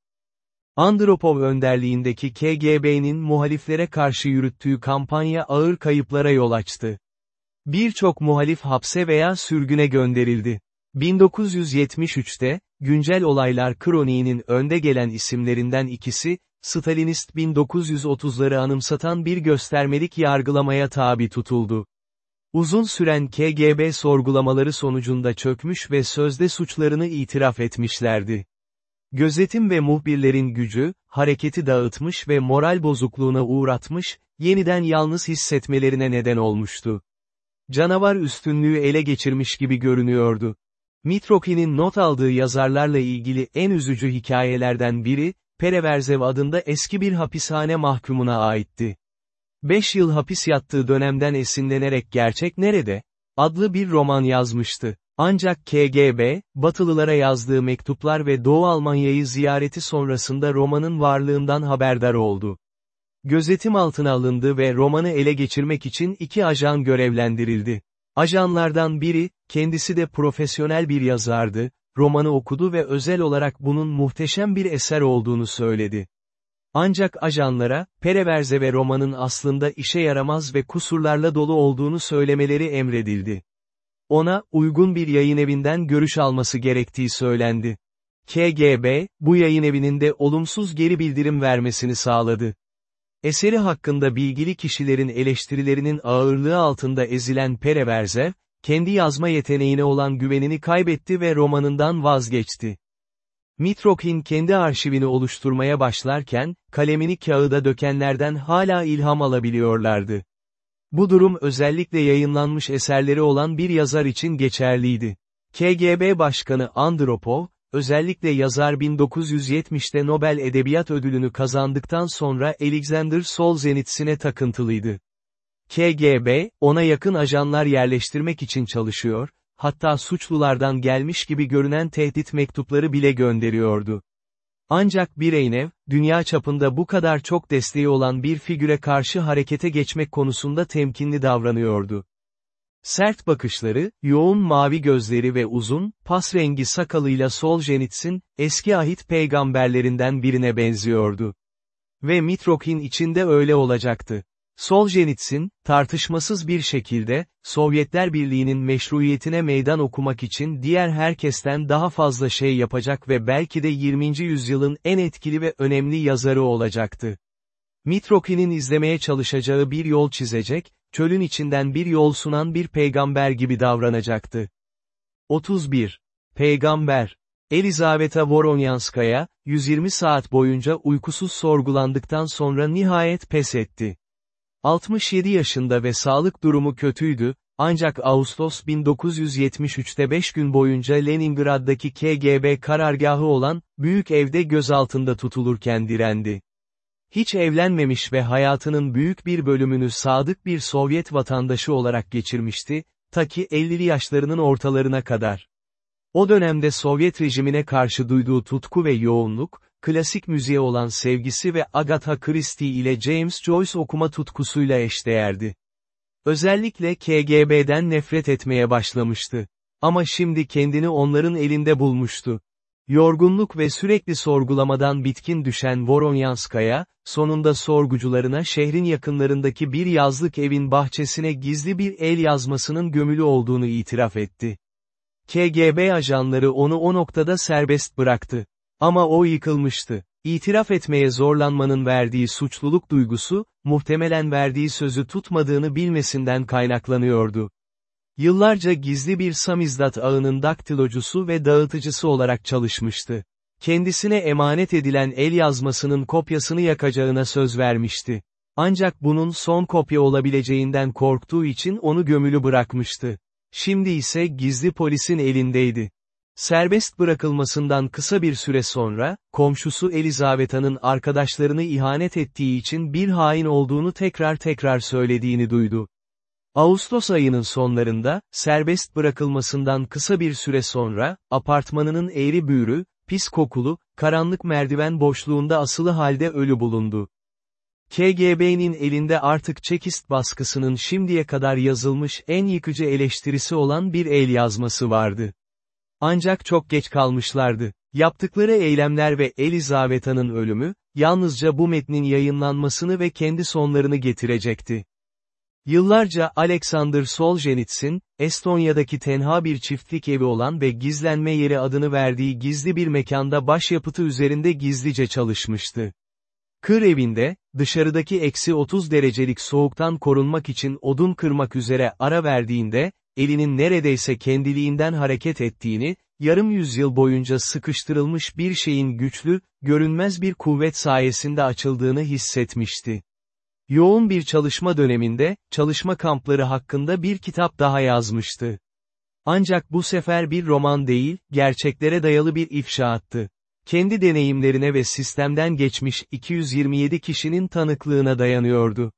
Andropov önderliğindeki KGB'nin muhaliflere karşı yürüttüğü kampanya ağır kayıplara yol açtı. Birçok muhalif hapse veya sürgüne gönderildi. 1973'te, güncel olaylar kroniğinin önde gelen isimlerinden ikisi, Stalinist 1930'ları anımsatan bir göstermelik yargılamaya tabi tutuldu. Uzun süren KGB sorgulamaları sonucunda çökmüş ve sözde suçlarını itiraf etmişlerdi. Gözetim ve muhbirlerin gücü, hareketi dağıtmış ve moral bozukluğuna uğratmış, yeniden yalnız hissetmelerine neden olmuştu. Canavar üstünlüğü ele geçirmiş gibi görünüyordu. Mitrokhin'in not aldığı yazarlarla ilgili en üzücü hikayelerden biri, Pereverzev adında eski bir hapishane mahkumuna aitti. Beş yıl hapis yattığı dönemden esinlenerek Gerçek Nerede? adlı bir roman yazmıştı. Ancak KGB, Batılılara yazdığı mektuplar ve Doğu Almanya'yı ziyareti sonrasında romanın varlığından haberdar oldu. Gözetim altına alındı ve romanı ele geçirmek için iki ajan görevlendirildi. Ajanlardan biri, kendisi de profesyonel bir yazardı, romanı okudu ve özel olarak bunun muhteşem bir eser olduğunu söyledi. Ancak ajanlara, Pereverze ve romanın aslında işe yaramaz ve kusurlarla dolu olduğunu söylemeleri emredildi. Ona, uygun bir yayın evinden görüş alması gerektiği söylendi. KGB, bu yayın evinin de olumsuz geri bildirim vermesini sağladı. Eseri hakkında bilgili kişilerin eleştirilerinin ağırlığı altında ezilen Pereverze, kendi yazma yeteneğine olan güvenini kaybetti ve romanından vazgeçti. Mitrokhin kendi arşivini oluşturmaya başlarken, kalemini kağıda dökenlerden hala ilham alabiliyorlardı. Bu durum özellikle yayınlanmış eserleri olan bir yazar için geçerliydi. KGB Başkanı Andropov, özellikle yazar 1970'te Nobel Edebiyat Ödülünü kazandıktan sonra Alexander Solzhenitsyn'e takıntılıydı. KGB, ona yakın ajanlar yerleştirmek için çalışıyor, hatta suçlulardan gelmiş gibi görünen tehdit mektupları bile gönderiyordu. Ancak Bireynev, dünya çapında bu kadar çok desteği olan bir figüre karşı harekete geçmek konusunda temkinli davranıyordu. Sert bakışları, yoğun mavi gözleri ve uzun, pas rengi sakalıyla Soljenitsyn, eski ahit peygamberlerinden birine benziyordu. Ve Mitrokin içinde öyle olacaktı. Soljenitsyn, tartışmasız bir şekilde, Sovyetler Birliği'nin meşruiyetine meydan okumak için diğer herkesten daha fazla şey yapacak ve belki de 20. yüzyılın en etkili ve önemli yazarı olacaktı. Mitrokin'in izlemeye çalışacağı bir yol çizecek, çölün içinden bir yol sunan bir peygamber gibi davranacaktı. 31. Peygamber Elizaveta Voronyanskaya, 120 saat boyunca uykusuz sorgulandıktan sonra nihayet pes etti. 67 yaşında ve sağlık durumu kötüydü, ancak Ağustos 1973'te 5 gün boyunca Leningrad'daki KGB karargahı olan, büyük evde gözaltında tutulurken direndi. Hiç evlenmemiş ve hayatının büyük bir bölümünü sadık bir Sovyet vatandaşı olarak geçirmişti, ta ki 50'li yaşlarının ortalarına kadar. O dönemde Sovyet rejimine karşı duyduğu tutku ve yoğunluk, klasik müziğe olan sevgisi ve Agatha Christie ile James Joyce okuma tutkusuyla eşdeğerdi. Özellikle KGB'den nefret etmeye başlamıştı. Ama şimdi kendini onların elinde bulmuştu. Yorgunluk ve sürekli sorgulamadan bitkin düşen Voronyanskaya, sonunda sorgucularına şehrin yakınlarındaki bir yazlık evin bahçesine gizli bir el yazmasının gömülü olduğunu itiraf etti. KGB ajanları onu o noktada serbest bıraktı. Ama o yıkılmıştı. İtiraf etmeye zorlanmanın verdiği suçluluk duygusu, muhtemelen verdiği sözü tutmadığını bilmesinden kaynaklanıyordu. Yıllarca gizli bir samizdat ağının daktilocusu ve dağıtıcısı olarak çalışmıştı. Kendisine emanet edilen el yazmasının kopyasını yakacağına söz vermişti. Ancak bunun son kopya olabileceğinden korktuğu için onu gömülü bırakmıştı. Şimdi ise gizli polisin elindeydi. Serbest bırakılmasından kısa bir süre sonra, komşusu Elizaveta'nın arkadaşlarını ihanet ettiği için bir hain olduğunu tekrar tekrar söylediğini duydu. Ağustos ayının sonlarında, serbest bırakılmasından kısa bir süre sonra, apartmanının eğri büğrü, pis kokulu, karanlık merdiven boşluğunda asılı halde ölü bulundu. KGB'nin elinde artık çekist baskısının şimdiye kadar yazılmış en yıkıcı eleştirisi olan bir el yazması vardı. Ancak çok geç kalmışlardı. Yaptıkları eylemler ve Elizaveta'nın ölümü, yalnızca bu metnin yayınlanmasını ve kendi sonlarını getirecekti. Yıllarca Alexander Solzhenitsyn, Estonya'daki tenha bir çiftlik evi olan ve gizlenme yeri adını verdiği gizli bir mekanda başyapıtı üzerinde gizlice çalışmıştı. Kır evinde, dışarıdaki eksi 30 derecelik soğuktan korunmak için odun kırmak üzere ara verdiğinde, elinin neredeyse kendiliğinden hareket ettiğini, yarım yüzyıl boyunca sıkıştırılmış bir şeyin güçlü, görünmez bir kuvvet sayesinde açıldığını hissetmişti. Yoğun bir çalışma döneminde, çalışma kampları hakkında bir kitap daha yazmıştı. Ancak bu sefer bir roman değil, gerçeklere dayalı bir ifşaattı. Kendi deneyimlerine ve sistemden geçmiş 227 kişinin tanıklığına dayanıyordu.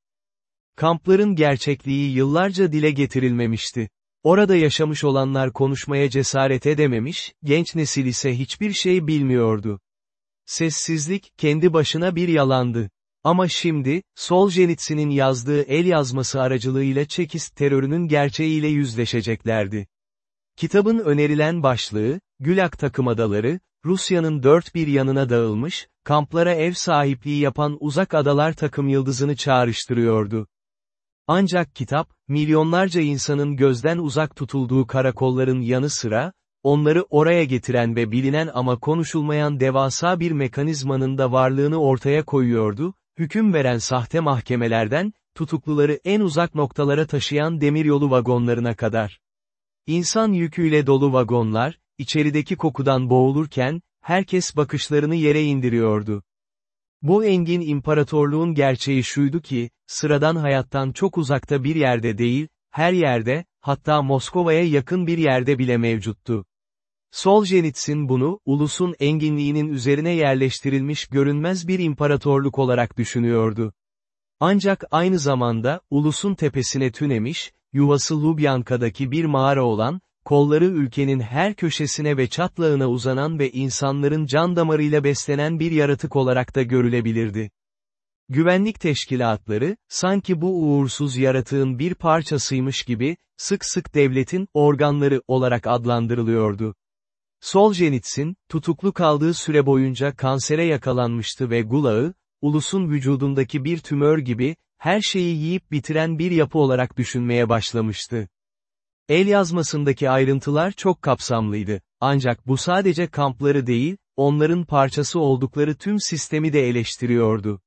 Kampların gerçekliği yıllarca dile getirilmemişti. Orada yaşamış olanlar konuşmaya cesaret edememiş, genç nesil ise hiçbir şey bilmiyordu. Sessizlik, kendi başına bir yalandı. Ama şimdi, Soljenitsin'in yazdığı el yazması aracılığıyla Çekist terörünün gerçeğiyle yüzleşeceklerdi. Kitabın önerilen başlığı, Gülag takımadaları, Rusya'nın dört bir yanına dağılmış, kamplara ev sahipliği yapan uzak adalar takım yıldızını çağrıştırıyordu. Ancak kitap, milyonlarca insanın gözden uzak tutulduğu karakolların yanı sıra, onları oraya getiren ve bilinen ama konuşulmayan devasa bir mekanizmanın da varlığını ortaya koyuyordu, hüküm veren sahte mahkemelerden, tutukluları en uzak noktalara taşıyan demiryolu vagonlarına kadar. İnsan yüküyle dolu vagonlar, içerideki kokudan boğulurken, herkes bakışlarını yere indiriyordu. Bu engin imparatorluğun gerçeği şuydu ki, sıradan hayattan çok uzakta bir yerde değil, her yerde, hatta Moskova'ya yakın bir yerde bile mevcuttu. Soljenitsin bunu, ulusun enginliğinin üzerine yerleştirilmiş görünmez bir imparatorluk olarak düşünüyordu. Ancak aynı zamanda, ulusun tepesine tünemiş, yuvası Lubyanka'daki bir mağara olan, kolları ülkenin her köşesine ve çatlağına uzanan ve insanların can damarıyla beslenen bir yaratık olarak da görülebilirdi. Güvenlik teşkilatları, sanki bu uğursuz yaratığın bir parçasıymış gibi, sık sık devletin organları olarak adlandırılıyordu. Solzhenitsyn, tutuklu kaldığı süre boyunca kansere yakalanmıştı ve gulağı, ulusun vücudundaki bir tümör gibi, her şeyi yiyip bitiren bir yapı olarak düşünmeye başlamıştı. El yazmasındaki ayrıntılar çok kapsamlıydı, ancak bu sadece kampları değil, onların parçası oldukları tüm sistemi de eleştiriyordu.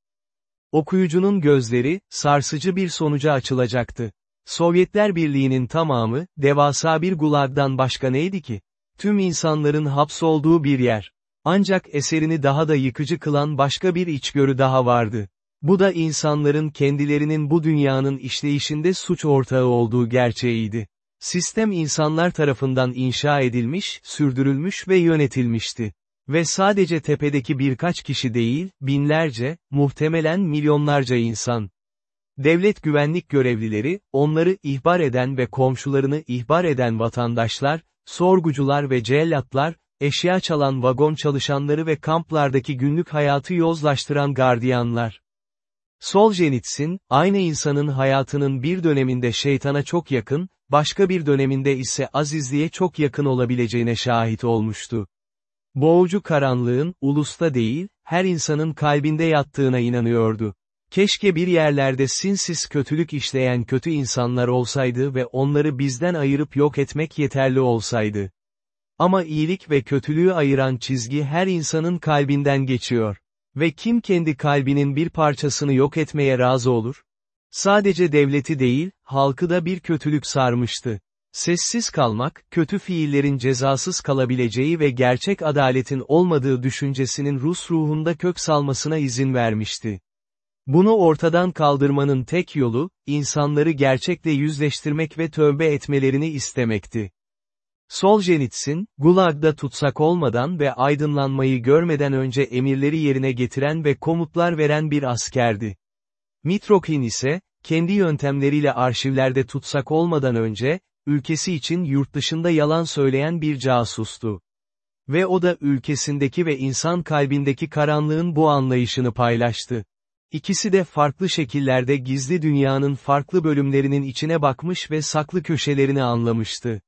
Okuyucunun gözleri, sarsıcı bir sonuca açılacaktı. Sovyetler Birliği'nin tamamı, devasa bir gulagdan başka neydi ki? Tüm insanların hapsolduğu bir yer. Ancak eserini daha da yıkıcı kılan başka bir içgörü daha vardı. Bu da insanların kendilerinin bu dünyanın işleyişinde suç ortağı olduğu gerçeğiydi. Sistem insanlar tarafından inşa edilmiş, sürdürülmüş ve yönetilmişti. Ve sadece tepedeki birkaç kişi değil, binlerce, muhtemelen milyonlarca insan. Devlet güvenlik görevlileri, onları ihbar eden ve komşularını ihbar eden vatandaşlar, sorgucular ve cellatlar, eşya çalan vagon çalışanları ve kamplardaki günlük hayatı yozlaştıran gardiyanlar. Solzhenitsyn, aynı insanın hayatının bir döneminde şeytana çok yakın, başka bir döneminde ise azizliğe çok yakın olabileceğine şahit olmuştu. Boğucu karanlığın, ulusta değil, her insanın kalbinde yattığına inanıyordu. Keşke bir yerlerde sinsiz kötülük işleyen kötü insanlar olsaydı ve onları bizden ayırıp yok etmek yeterli olsaydı. Ama iyilik ve kötülüğü ayıran çizgi her insanın kalbinden geçiyor. Ve kim kendi kalbinin bir parçasını yok etmeye razı olur? Sadece devleti değil, halkı da bir kötülük sarmıştı. Sessiz kalmak, kötü fiillerin cezasız kalabileceği ve gerçek adaletin olmadığı düşüncesinin Rus ruhunda kök salmasına izin vermişti. Bunu ortadan kaldırmanın tek yolu, insanları gerçekle yüzleştirmek ve tövbe etmelerini istemekti. Solzhenitsyn, Gulag'da tutsak olmadan ve aydınlanmayı görmeden önce emirleri yerine getiren ve komutlar veren bir askerdi. Mitrokhin ise, kendi yöntemleriyle arşivlerde tutsak olmadan önce, ülkesi için yurt dışında yalan söyleyen bir casustu. Ve o da ülkesindeki ve insan kalbindeki karanlığın bu anlayışını paylaştı. İkisi de farklı şekillerde gizli dünyanın farklı bölümlerinin içine bakmış ve saklı köşelerini anlamıştı.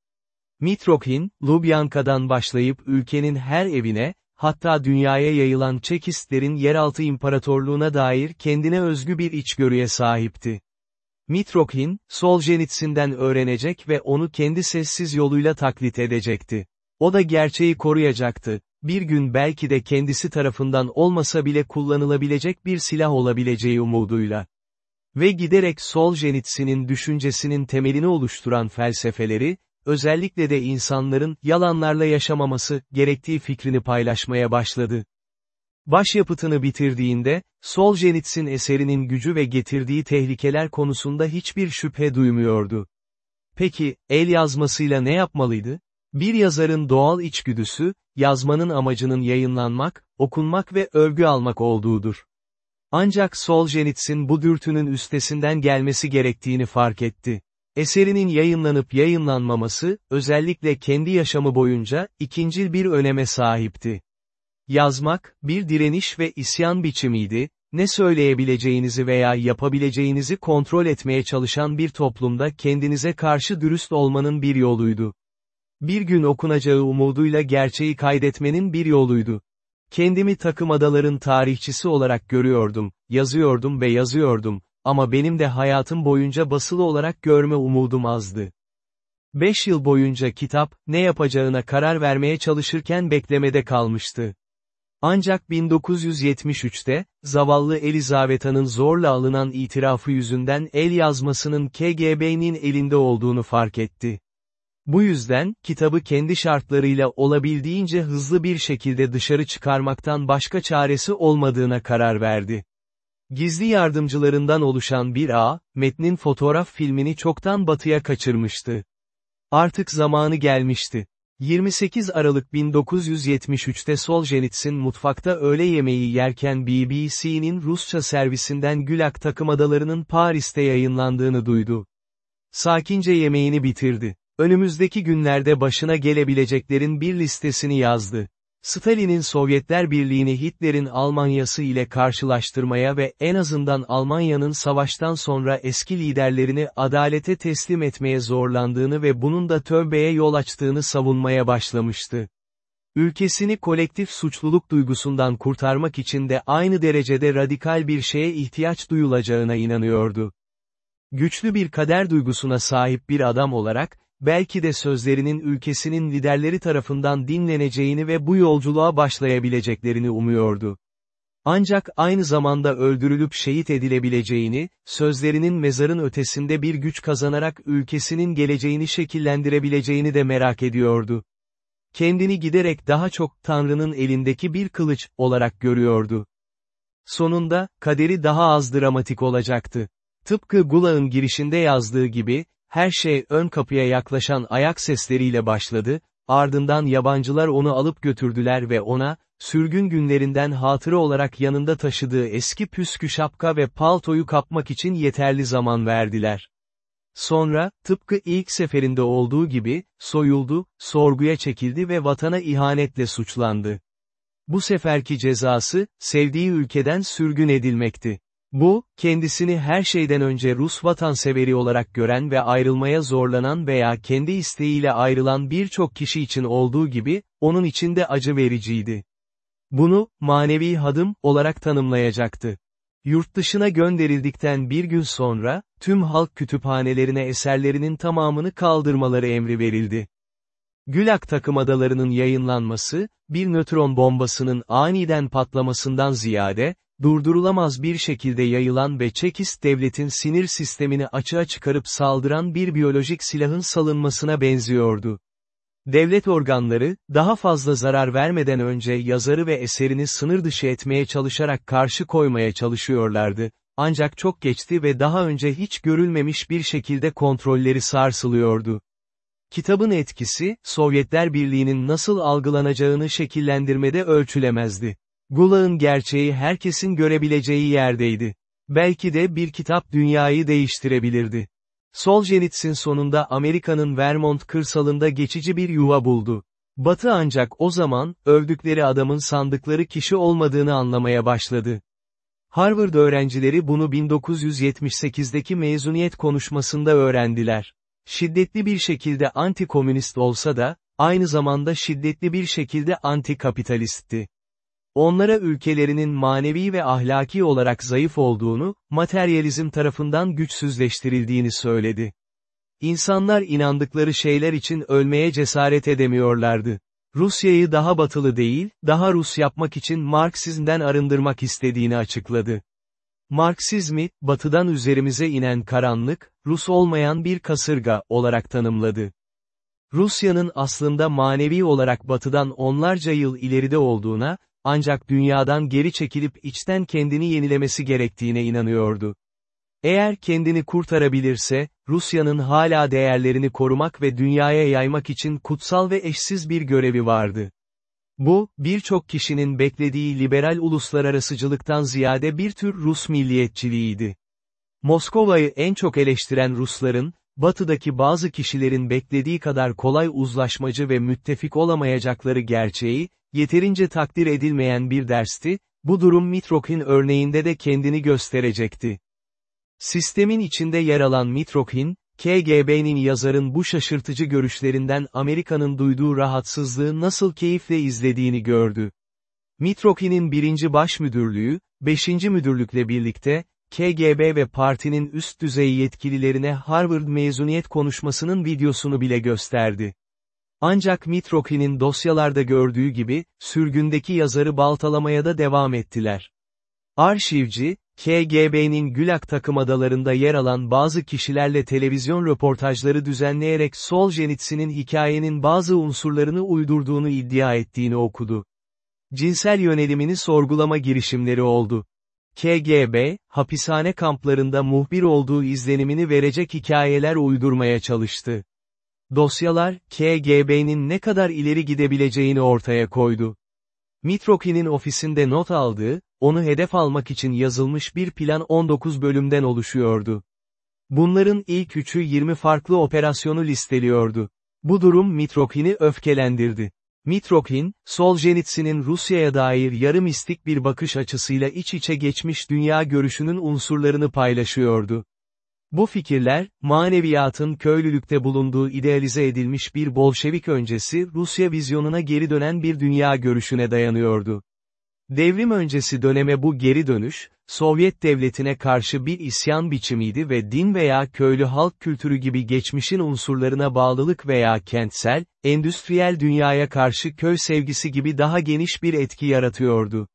Mitrokhin, Lubyanka'dan başlayıp ülkenin her evine, hatta dünyaya yayılan Çekistlerin yeraltı imparatorluğuna dair kendine özgü bir içgörüye sahipti. Mitrokhin, Solzhenitsyn'den öğrenecek ve onu kendi sessiz yoluyla taklit edecekti. O da gerçeği koruyacaktı, bir gün belki de kendisi tarafından olmasa bile kullanılabilecek bir silah olabileceği umuduyla. Ve giderek Solzhenitsyn'in düşüncesinin temelini oluşturan felsefeleri, özellikle de insanların yalanlarla yaşamaması gerektiği fikrini paylaşmaya başladı. Başyapıtını bitirdiğinde, Solzhenitsyn eserinin gücü ve getirdiği tehlikeler konusunda hiçbir şüphe duymuyordu. Peki, el yazmasıyla ne yapmalıydı? Bir yazarın doğal içgüdüsü, yazmanın amacının yayınlanmak, okunmak ve övgü almak olduğudur. Ancak Solzhenitsyn bu dürtünün üstesinden gelmesi gerektiğini fark etti. Eserinin yayınlanıp yayınlanmaması, özellikle kendi yaşamı boyunca, ikincil bir öneme sahipti. Yazmak, bir direniş ve isyan biçimiydi, ne söyleyebileceğinizi veya yapabileceğinizi kontrol etmeye çalışan bir toplumda kendinize karşı dürüst olmanın bir yoluydu. Bir gün okunacağı umuduyla gerçeği kaydetmenin bir yoluydu. Kendimi takım adaların tarihçisi olarak görüyordum, yazıyordum ve yazıyordum, ama benim de hayatım boyunca basılı olarak görme umudum azdı. Beş yıl boyunca kitap, ne yapacağına karar vermeye çalışırken beklemede kalmıştı. Ancak 1973'te, zavallı Elizabetha'nın zorla alınan itirafı yüzünden el yazmasının KGB'nin elinde olduğunu fark etti. Bu yüzden, kitabı kendi şartlarıyla olabildiğince hızlı bir şekilde dışarı çıkarmaktan başka çaresi olmadığına karar verdi. Gizli yardımcılarından oluşan bir ağ, metnin fotoğraf filmini çoktan batıya kaçırmıştı. Artık zamanı gelmişti. 28 Aralık 1973'te Solzhenitsyn mutfakta öğle yemeği yerken BBC'nin Rusça servisinden Gülak takım adalarının Paris'te yayınlandığını duydu. Sakince yemeğini bitirdi. Önümüzdeki günlerde başına gelebileceklerin bir listesini yazdı. Stalin'in Sovyetler Birliği'ni Hitler'in Almanyası ile karşılaştırmaya ve en azından Almanya'nın savaştan sonra eski liderlerini adalete teslim etmeye zorlandığını ve bunun da tövbeye yol açtığını savunmaya başlamıştı. Ülkesini kolektif suçluluk duygusundan kurtarmak için de aynı derecede radikal bir şeye ihtiyaç duyulacağına inanıyordu. Güçlü bir kader duygusuna sahip bir adam olarak, belki de sözlerinin ülkesinin liderleri tarafından dinleneceğini ve bu yolculuğa başlayabileceklerini umuyordu. Ancak aynı zamanda öldürülüp şehit edilebileceğini, sözlerinin mezarın ötesinde bir güç kazanarak ülkesinin geleceğini şekillendirebileceğini de merak ediyordu. Kendini giderek daha çok Tanrı'nın elindeki bir kılıç olarak görüyordu. Sonunda, kaderi daha az dramatik olacaktı. Tıpkı Gulağ'ın girişinde yazdığı gibi, her şey ön kapıya yaklaşan ayak sesleriyle başladı, ardından yabancılar onu alıp götürdüler ve ona, sürgün günlerinden hatıra olarak yanında taşıdığı eski püskü şapka ve paltoyu kapmak için yeterli zaman verdiler. Sonra, tıpkı ilk seferinde olduğu gibi, soyuldu, sorguya çekildi ve vatana ihanetle suçlandı. Bu seferki cezası, sevdiği ülkeden sürgün edilmekti. Bu, kendisini her şeyden önce Rus vatanseveri olarak gören ve ayrılmaya zorlanan veya kendi isteğiyle ayrılan birçok kişi için olduğu gibi, onun için de acı vericiydi. Bunu, manevi hadım, olarak tanımlayacaktı. Yurt dışına gönderildikten bir gün sonra, tüm halk kütüphanelerine eserlerinin tamamını kaldırmaları emri verildi. Gülak takım adalarının yayınlanması, bir nötron bombasının aniden patlamasından ziyade, durdurulamaz bir şekilde yayılan ve Çekist devletin sinir sistemini açığa çıkarıp saldıran bir biyolojik silahın salınmasına benziyordu. Devlet organları, daha fazla zarar vermeden önce yazarı ve eserini sınır dışı etmeye çalışarak karşı koymaya çalışıyorlardı, ancak çok geçti ve daha önce hiç görülmemiş bir şekilde kontrolleri sarsılıyordu. Kitabın etkisi, Sovyetler Birliği'nin nasıl algılanacağını şekillendirmede ölçülemezdi. Gulag'ın gerçeği herkesin görebileceği yerdeydi. Belki de bir kitap dünyayı değiştirebilirdi. Solzhenitsyn sonunda Amerika'nın Vermont kırsalında geçici bir yuva buldu. Batı ancak o zaman, övdükleri adamın sandıkları kişi olmadığını anlamaya başladı. Harvard öğrencileri bunu 1978'deki mezuniyet konuşmasında öğrendiler. Şiddetli bir şekilde anti-komünist olsa da, aynı zamanda şiddetli bir şekilde anti-kapitalistti. Onlara ülkelerinin manevi ve ahlaki olarak zayıf olduğunu, materyalizm tarafından güçsüzleştirildiğini söyledi. İnsanlar inandıkları şeyler için ölmeye cesaret edemiyorlardı. Rusya'yı daha batılı değil, daha Rus yapmak için Marksizmden arındırmak istediğini açıkladı. Marksizmi, batıdan üzerimize inen karanlık, Rus olmayan bir kasırga, olarak tanımladı. Rusya'nın aslında manevi olarak batıdan onlarca yıl ileride olduğuna, ancak dünyadan geri çekilip içten kendini yenilemesi gerektiğine inanıyordu. Eğer kendini kurtarabilirse, Rusya'nın hala değerlerini korumak ve dünyaya yaymak için kutsal ve eşsiz bir görevi vardı. Bu, birçok kişinin beklediği liberal uluslararasıcılıktan ziyade bir tür Rus milliyetçiliğiydi. Moskova'yı en çok eleştiren Rusların, batıdaki bazı kişilerin beklediği kadar kolay uzlaşmacı ve müttefik olamayacakları gerçeği, yeterince takdir edilmeyen bir dersti, bu durum Mitrokhin örneğinde de kendini gösterecekti. Sistemin içinde yer alan Mitrokhin, KGB'nin yazarın bu şaşırtıcı görüşlerinden Amerika'nın duyduğu rahatsızlığı nasıl keyifle izlediğini gördü. Mitrokhin'in birinci baş müdürlüğü, beşinci müdürlükle birlikte, KGB ve partinin üst düzey yetkililerine Harvard mezuniyet konuşmasının videosunu bile gösterdi. Ancak Mitrokhin'in dosyalarda gördüğü gibi, sürgündeki yazarı baltalamaya da devam ettiler. Arşivci, KGB'nin Gülag takım adalarında yer alan bazı kişilerle televizyon röportajları düzenleyerek Solzhenitsyn'in hikayenin bazı unsurlarını uydurduğunu iddia ettiğini okudu. Cinsel yönelimini sorgulama girişimleri oldu. KGB, hapishane kamplarında muhbir olduğu izlenimini verecek hikayeler uydurmaya çalıştı. Dosyalar, KGB'nin ne kadar ileri gidebileceğini ortaya koydu. Mitrokhin'in ofisinde not aldığı, onu hedef almak için yazılmış bir plan 19 bölümden oluşuyordu. Bunların ilk üçü 20 farklı operasyonu listeliyordu. Bu durum Mitrokhin'i öfkelendirdi. Mitrokhin, Soljenitsin'in Rusya'ya dair yarı mistik bir bakış açısıyla iç içe geçmiş dünya görüşünün unsurlarını paylaşıyordu. Bu fikirler, maneviyatın köylülükte bulunduğu idealize edilmiş bir Bolşevik öncesi Rusya vizyonuna geri dönen bir dünya görüşüne dayanıyordu. Devrim öncesi döneme bu geri dönüş, Sovyet devletine karşı bir isyan biçimiydi ve din veya köylü halk kültürü gibi geçmişin unsurlarına bağlılık veya kentsel, endüstriyel dünyaya karşı köy sevgisi gibi daha geniş bir etki yaratıyordu.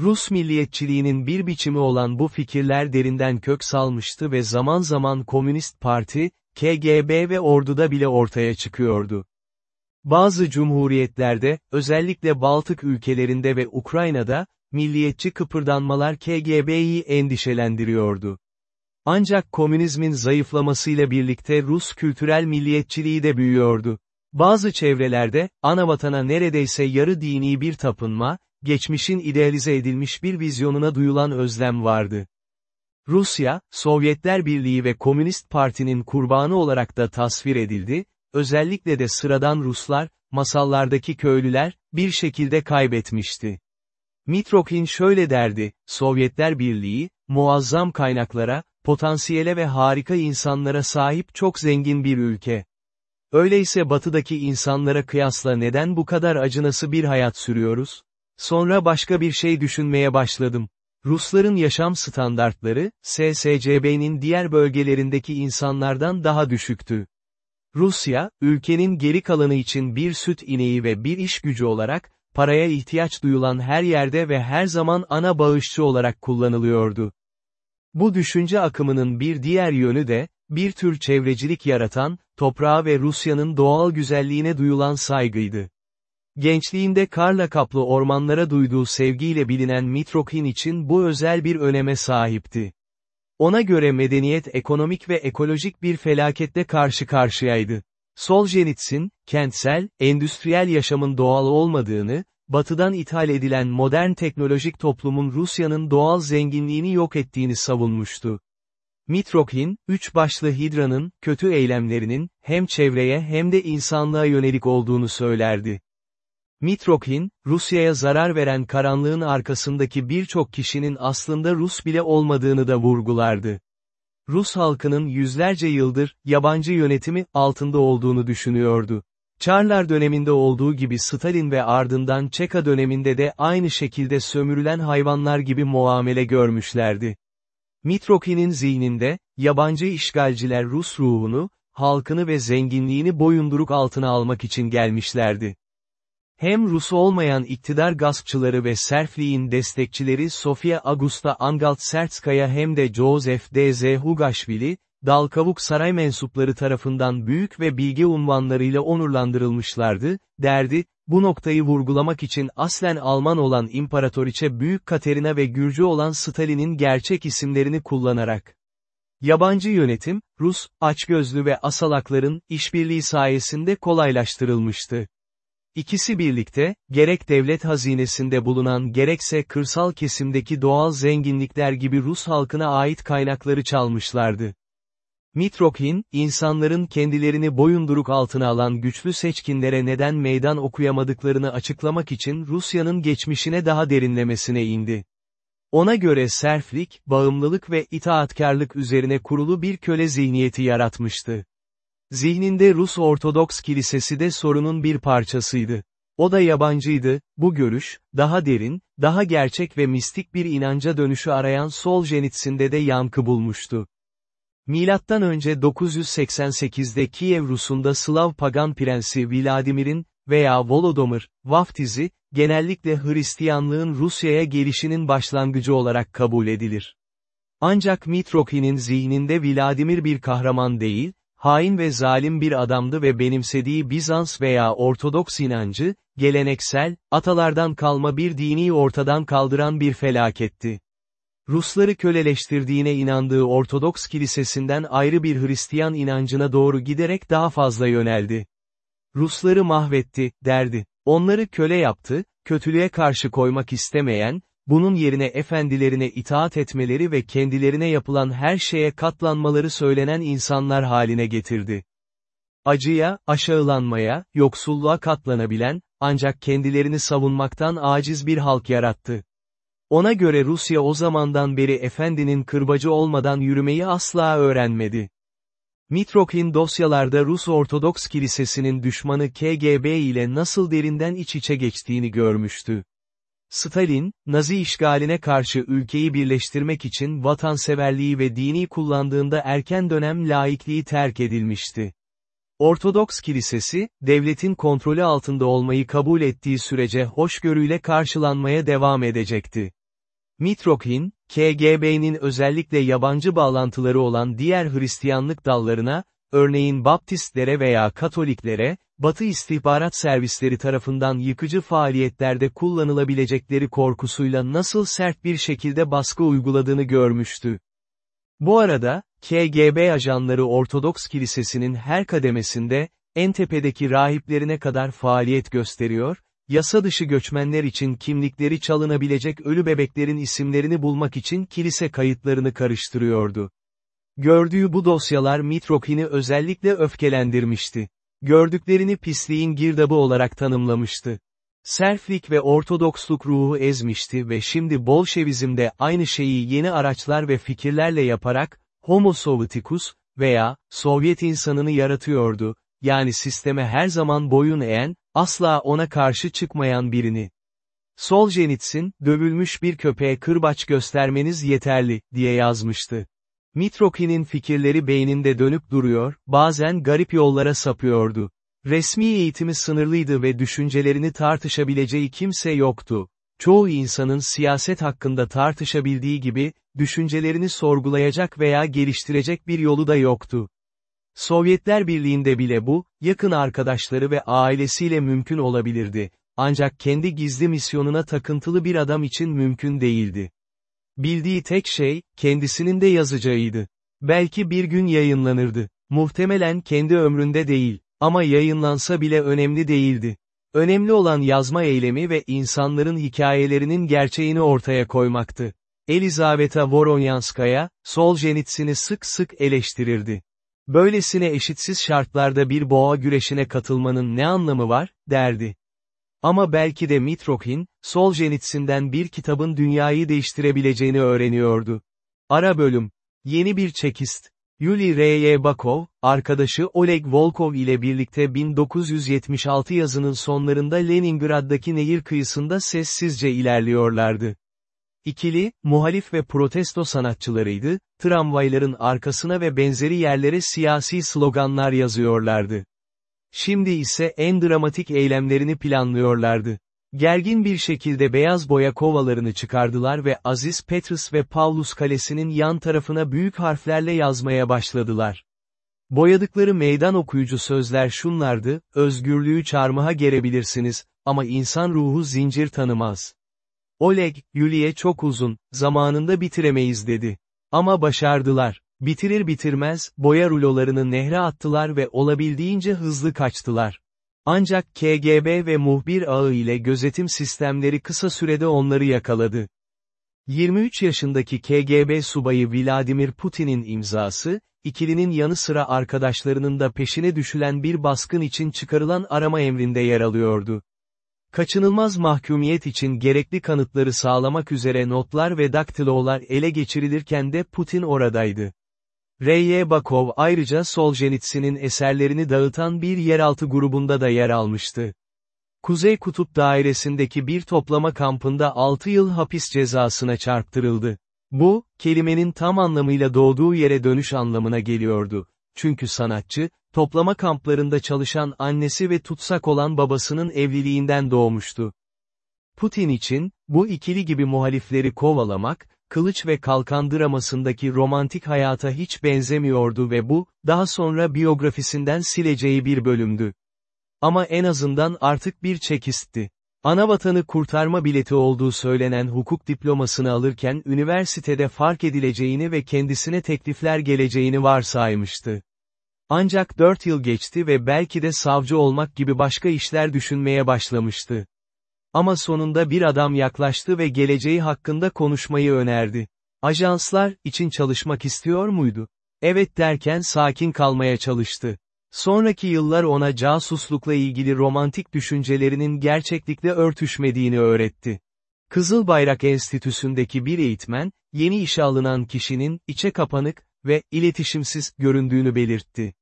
Rus milliyetçiliğinin bir biçimi olan bu fikirler derinden kök salmıştı ve zaman zaman Komünist Parti, KGB ve orduda bile ortaya çıkıyordu. Bazı cumhuriyetlerde, özellikle Baltık ülkelerinde ve Ukrayna'da, milliyetçi kıpırdanmalar KGB'yi endişelendiriyordu. Ancak komünizmin zayıflamasıyla birlikte Rus kültürel milliyetçiliği de büyüyordu. Bazı çevrelerde, anavatana neredeyse yarı dini bir tapınma, geçmişin idealize edilmiş bir vizyonuna duyulan özlem vardı. Rusya, Sovyetler Birliği ve Komünist Parti'nin kurbanı olarak da tasvir edildi, özellikle de sıradan Ruslar, masallardaki köylüler, bir şekilde kaybetmişti. Mitrokhin şöyle derdi, Sovyetler Birliği, muazzam kaynaklara, potansiyele ve harika insanlara sahip çok zengin bir ülke. Öyleyse batıdaki insanlara kıyasla neden bu kadar acınası bir hayat sürüyoruz? Sonra başka bir şey düşünmeye başladım. Rusların yaşam standartları, SSCB'nin diğer bölgelerindeki insanlardan daha düşüktü. Rusya, ülkenin geri kalanı için bir süt ineği ve bir iş gücü olarak, paraya ihtiyaç duyulan her yerde ve her zaman ana bağışçı olarak kullanılıyordu. Bu düşünce akımının bir diğer yönü de, bir tür çevrecilik yaratan, toprağa ve Rusya'nın doğal güzelliğine duyulan saygıydı. Gençliğinde karla kaplı ormanlara duyduğu sevgiyle bilinen Mitrokhin için bu özel bir öneme sahipti. Ona göre medeniyet ekonomik ve ekolojik bir felakette karşı karşıyaydı. Soljenitsin, kentsel, endüstriyel yaşamın doğal olmadığını, batıdan ithal edilen modern teknolojik toplumun Rusya'nın doğal zenginliğini yok ettiğini savunmuştu. Mitrokhin, üç başlı Hidra'nın, kötü eylemlerinin, hem çevreye hem de insanlığa yönelik olduğunu söylerdi. Mitrokhin, Rusya'ya zarar veren karanlığın arkasındaki birçok kişinin aslında Rus bile olmadığını da vurgulardı. Rus halkının yüzlerce yıldır, yabancı yönetimi, altında olduğunu düşünüyordu. Çarlar döneminde olduğu gibi Stalin ve ardından Çeka döneminde de aynı şekilde sömürülen hayvanlar gibi muamele görmüşlerdi. Mitrokhin'in zihninde, yabancı işgalciler Rus ruhunu, halkını ve zenginliğini boyunduruk altına almak için gelmişlerdi. Hem Rus olmayan iktidar gaspçıları ve serfliğin destekçileri Sofia Augusta Angaltsertskaya hem de Joseph D.Z. Hugashvili, Dalkavuk saray mensupları tarafından büyük ve bilge unvanlarıyla onurlandırılmışlardı, derdi, bu noktayı vurgulamak için aslen Alman olan İmparatoriçe Büyük Katerina ve Gürcü olan Stalin'in gerçek isimlerini kullanarak. Yabancı yönetim, Rus, açgözlü ve asalakların, işbirliği sayesinde kolaylaştırılmıştı. İkisi birlikte, gerek devlet hazinesinde bulunan gerekse kırsal kesimdeki doğal zenginlikler gibi Rus halkına ait kaynakları çalmışlardı. Mitrokhin, insanların kendilerini boyunduruk altına alan güçlü seçkinlere neden meydan okuyamadıklarını açıklamak için Rusya'nın geçmişine daha derinlemesine indi. Ona göre serflik, bağımlılık ve itaatkarlık üzerine kurulu bir köle zihniyeti yaratmıştı. Zihninde Rus Ortodoks Kilisesi de sorunun bir parçasıydı. O da yabancıydı, bu görüş, daha derin, daha gerçek ve mistik bir inanca dönüşü arayan Soljenitsyn'de de yankı bulmuştu. Milattan önce 988'de Kiev Rus'unda Slav pagan prensi Vladimir'in, veya Volodymyr, vaftizi, genellikle Hristiyanlığın Rusya'ya gelişinin başlangıcı olarak kabul edilir. Ancak Mitrokhin'in zihninde Vladimir bir kahraman değil, hain ve zalim bir adamdı ve benimsediği Bizans veya Ortodoks inancı, geleneksel, atalardan kalma bir dini ortadan kaldıran bir felaketti. Rusları köleleştirdiğine inandığı Ortodoks kilisesinden ayrı bir Hristiyan inancına doğru giderek daha fazla yöneldi. Rusları mahvetti, derdi. Onları köle yaptı, kötülüğe karşı koymak istemeyen, bunun yerine efendilerine itaat etmeleri ve kendilerine yapılan her şeye katlanmaları söylenen insanlar haline getirdi. Acıya, aşağılanmaya, yoksulluğa katlanabilen, ancak kendilerini savunmaktan aciz bir halk yarattı. Ona göre Rusya o zamandan beri efendinin kırbacı olmadan yürümeyi asla öğrenmedi. Mitrokhin dosyalarda Rus Ortodoks Kilisesi'nin düşmanı KGB ile nasıl derinden iç içe geçtiğini görmüştü. Stalin, Nazi işgaline karşı ülkeyi birleştirmek için vatanseverliği ve dini kullandığında erken dönem laikliği terk edilmişti. Ortodoks Kilisesi, devletin kontrolü altında olmayı kabul ettiği sürece hoşgörüyle karşılanmaya devam edecekti. Mitrokhin, KGB'nin özellikle yabancı bağlantıları olan diğer Hristiyanlık dallarına, örneğin Baptistlere veya Katoliklere, Batı istihbarat servisleri tarafından yıkıcı faaliyetlerde kullanılabilecekleri korkusuyla nasıl sert bir şekilde baskı uyguladığını görmüştü. Bu arada, KGB ajanları Ortodoks Kilisesi'nin her kademesinde, en tepedeki rahiplerine kadar faaliyet gösteriyor, yasa dışı göçmenler için kimlikleri çalınabilecek ölü bebeklerin isimlerini bulmak için kilise kayıtlarını karıştırıyordu. Gördüğü bu dosyalar Mitrokhin'i özellikle öfkelendirmişti. Gördüklerini pisliğin girdabı olarak tanımlamıştı. Serflik ve ortodoksluk ruhu ezmişti ve şimdi Bolşevizmde aynı şeyi yeni araçlar ve fikirlerle yaparak, Homo Sovieticus, veya, Sovyet insanını yaratıyordu, yani sisteme her zaman boyun eğen, asla ona karşı çıkmayan birini. Soljenitsin, dövülmüş bir köpeğe kırbaç göstermeniz yeterli, diye yazmıştı. Mitrokhin'in fikirleri beyninde dönüp duruyor, bazen garip yollara sapıyordu. Resmi eğitimi sınırlıydı ve düşüncelerini tartışabileceği kimse yoktu. Çoğu insanın siyaset hakkında tartışabildiği gibi, düşüncelerini sorgulayacak veya geliştirecek bir yolu da yoktu. Sovyetler Birliği'nde bile bu, yakın arkadaşları ve ailesiyle mümkün olabilirdi, ancak kendi gizli misyonuna takıntılı bir adam için mümkün değildi. Bildiği tek şey, kendisinin de yazacağıydı. Belki bir gün yayınlanırdı. Muhtemelen kendi ömründe değil, ama yayınlansa bile önemli değildi. Önemli olan yazma eylemi ve insanların hikayelerinin gerçeğini ortaya koymaktı. Elizaveta Voronyanskaya, Soljenitsin'i sık sık eleştirirdi. Böylesine eşitsiz şartlarda bir boğa güreşine katılmanın ne anlamı var, derdi. Ama belki de Mitrokhin, Soljenitsin'den bir kitabın dünyayı değiştirebileceğini öğreniyordu. Ara bölüm. Yeni bir çekist. Yuli R.Y. Bakov, arkadaşı Oleg Volkov ile birlikte 1976 yazının sonlarında Leningrad'daki nehir kıyısında sessizce ilerliyorlardı. İkili, muhalif ve protesto sanatçılarıydı, tramvayların arkasına ve benzeri yerlere siyasi sloganlar yazıyorlardı. Şimdi ise en dramatik eylemlerini planlıyorlardı. Gergin bir şekilde beyaz boya kovalarını çıkardılar ve Aziz Petrus ve Paulus Kalesi'nin yan tarafına büyük harflerle yazmaya başladılar. Boyadıkları meydan okuyucu sözler şunlardı, özgürlüğü çarmıha gerebilirsiniz, ama insan ruhu zincir tanımaz. Oleg, Yuli'ye çok uzun, zamanında bitiremeyiz dedi. Ama başardılar. Bitirir bitirmez, boya rulolarını nehre attılar ve olabildiğince hızlı kaçtılar. Ancak KGB ve muhbir ağı ile gözetim sistemleri kısa sürede onları yakaladı. 23 yaşındaki KGB subayı Vladimir Putin'in imzası, ikilinin yanı sıra arkadaşlarının da peşine düşülen bir baskın için çıkarılan arama emrinde yer alıyordu. Kaçınılmaz mahkumiyet için gerekli kanıtları sağlamak üzere notlar ve daktilolar ele geçirilirken de Putin oradaydı. R.Y. Bakov ayrıca Soljenitsin'in eserlerini dağıtan bir yeraltı grubunda da yer almıştı. Kuzey Kutup Dairesi'ndeki bir toplama kampında 6 yıl hapis cezasına çarptırıldı. Bu, kelimenin tam anlamıyla doğduğu yere dönüş anlamına geliyordu. Çünkü sanatçı, toplama kamplarında çalışan annesi ve tutsak olan babasının evliliğinden doğmuştu. Putin için, bu ikili gibi muhalifleri kovalamak, kılıç ve kalkan dramasındaki romantik hayata hiç benzemiyordu ve bu, daha sonra biyografisinden sileceği bir bölümdü. Ama en azından artık bir çekistti. Anavatanı kurtarma bileti olduğu söylenen hukuk diplomasını alırken üniversitede fark edileceğini ve kendisine teklifler geleceğini varsaymıştı. Ancak dört yıl geçti ve belki de savcı olmak gibi başka işler düşünmeye başlamıştı. Ama sonunda bir adam yaklaştı ve geleceği hakkında konuşmayı önerdi. Ajanslar, için çalışmak istiyor muydu? Evet derken sakin kalmaya çalıştı. Sonraki yıllar ona casuslukla ilgili romantik düşüncelerinin gerçeklikle örtüşmediğini öğretti. Kızıl Bayrak Enstitüsü'ndeki bir eğitmen, yeni işe alınan kişinin, içe kapanık ve iletişimsiz göründüğünü belirtti.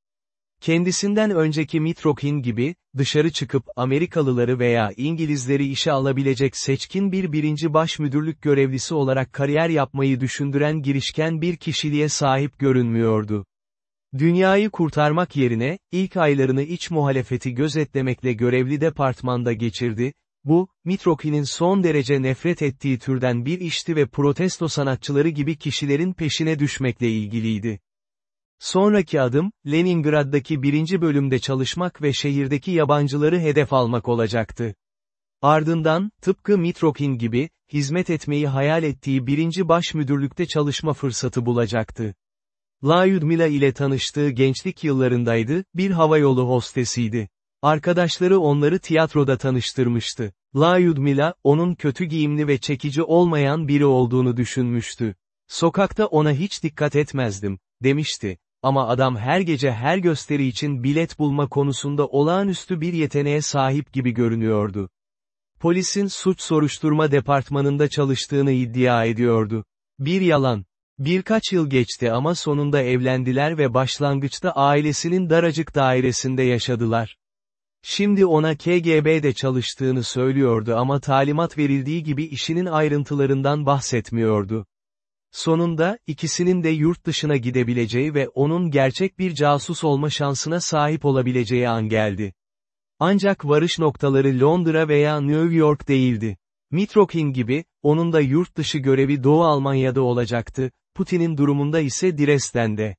Kendisinden önceki Mitrokin gibi, dışarı çıkıp Amerikalıları veya İngilizleri işe alabilecek seçkin bir birinci baş müdürlük görevlisi olarak kariyer yapmayı düşündüren girişken bir kişiliğe sahip görünmüyordu. Dünyayı kurtarmak yerine, ilk aylarını iç muhalefeti gözetlemekle görevli departmanda geçirdi, bu, Mitrokin'in son derece nefret ettiği türden bir işti ve protesto sanatçıları gibi kişilerin peşine düşmekle ilgiliydi. Sonraki adım, Leningrad'daki birinci bölümde çalışmak ve şehirdeki yabancıları hedef almak olacaktı. Ardından, tıpkı Mitrokin gibi, hizmet etmeyi hayal ettiği birinci baş müdürlükte çalışma fırsatı bulacaktı. Lyudmila ile tanıştığı gençlik yıllarındaydı, bir havayolu hostesiydi. Arkadaşları onları tiyatroda tanıştırmıştı. Lyudmila, onun kötü giyimli ve çekici olmayan biri olduğunu düşünmüştü. Sokakta ona hiç dikkat etmezdim, demişti. Ama adam her gece her gösteri için bilet bulma konusunda olağanüstü bir yeteneğe sahip gibi görünüyordu. Polisin suç soruşturma departmanında çalıştığını iddia ediyordu. Bir yalan. Birkaç yıl geçti ama sonunda evlendiler ve başlangıçta ailesinin daracık dairesinde yaşadılar. Şimdi ona KGB'de çalıştığını söylüyordu ama talimat verildiği gibi işinin ayrıntılarından bahsetmiyordu. Sonunda, ikisinin de yurt dışına gidebileceği ve onun gerçek bir casus olma şansına sahip olabileceği an geldi. Ancak varış noktaları Londra veya New York değildi. Mitrokin gibi, onun da yurt dışı görevi Doğu Almanya'da olacaktı, Putin'in durumunda ise Dresden'de.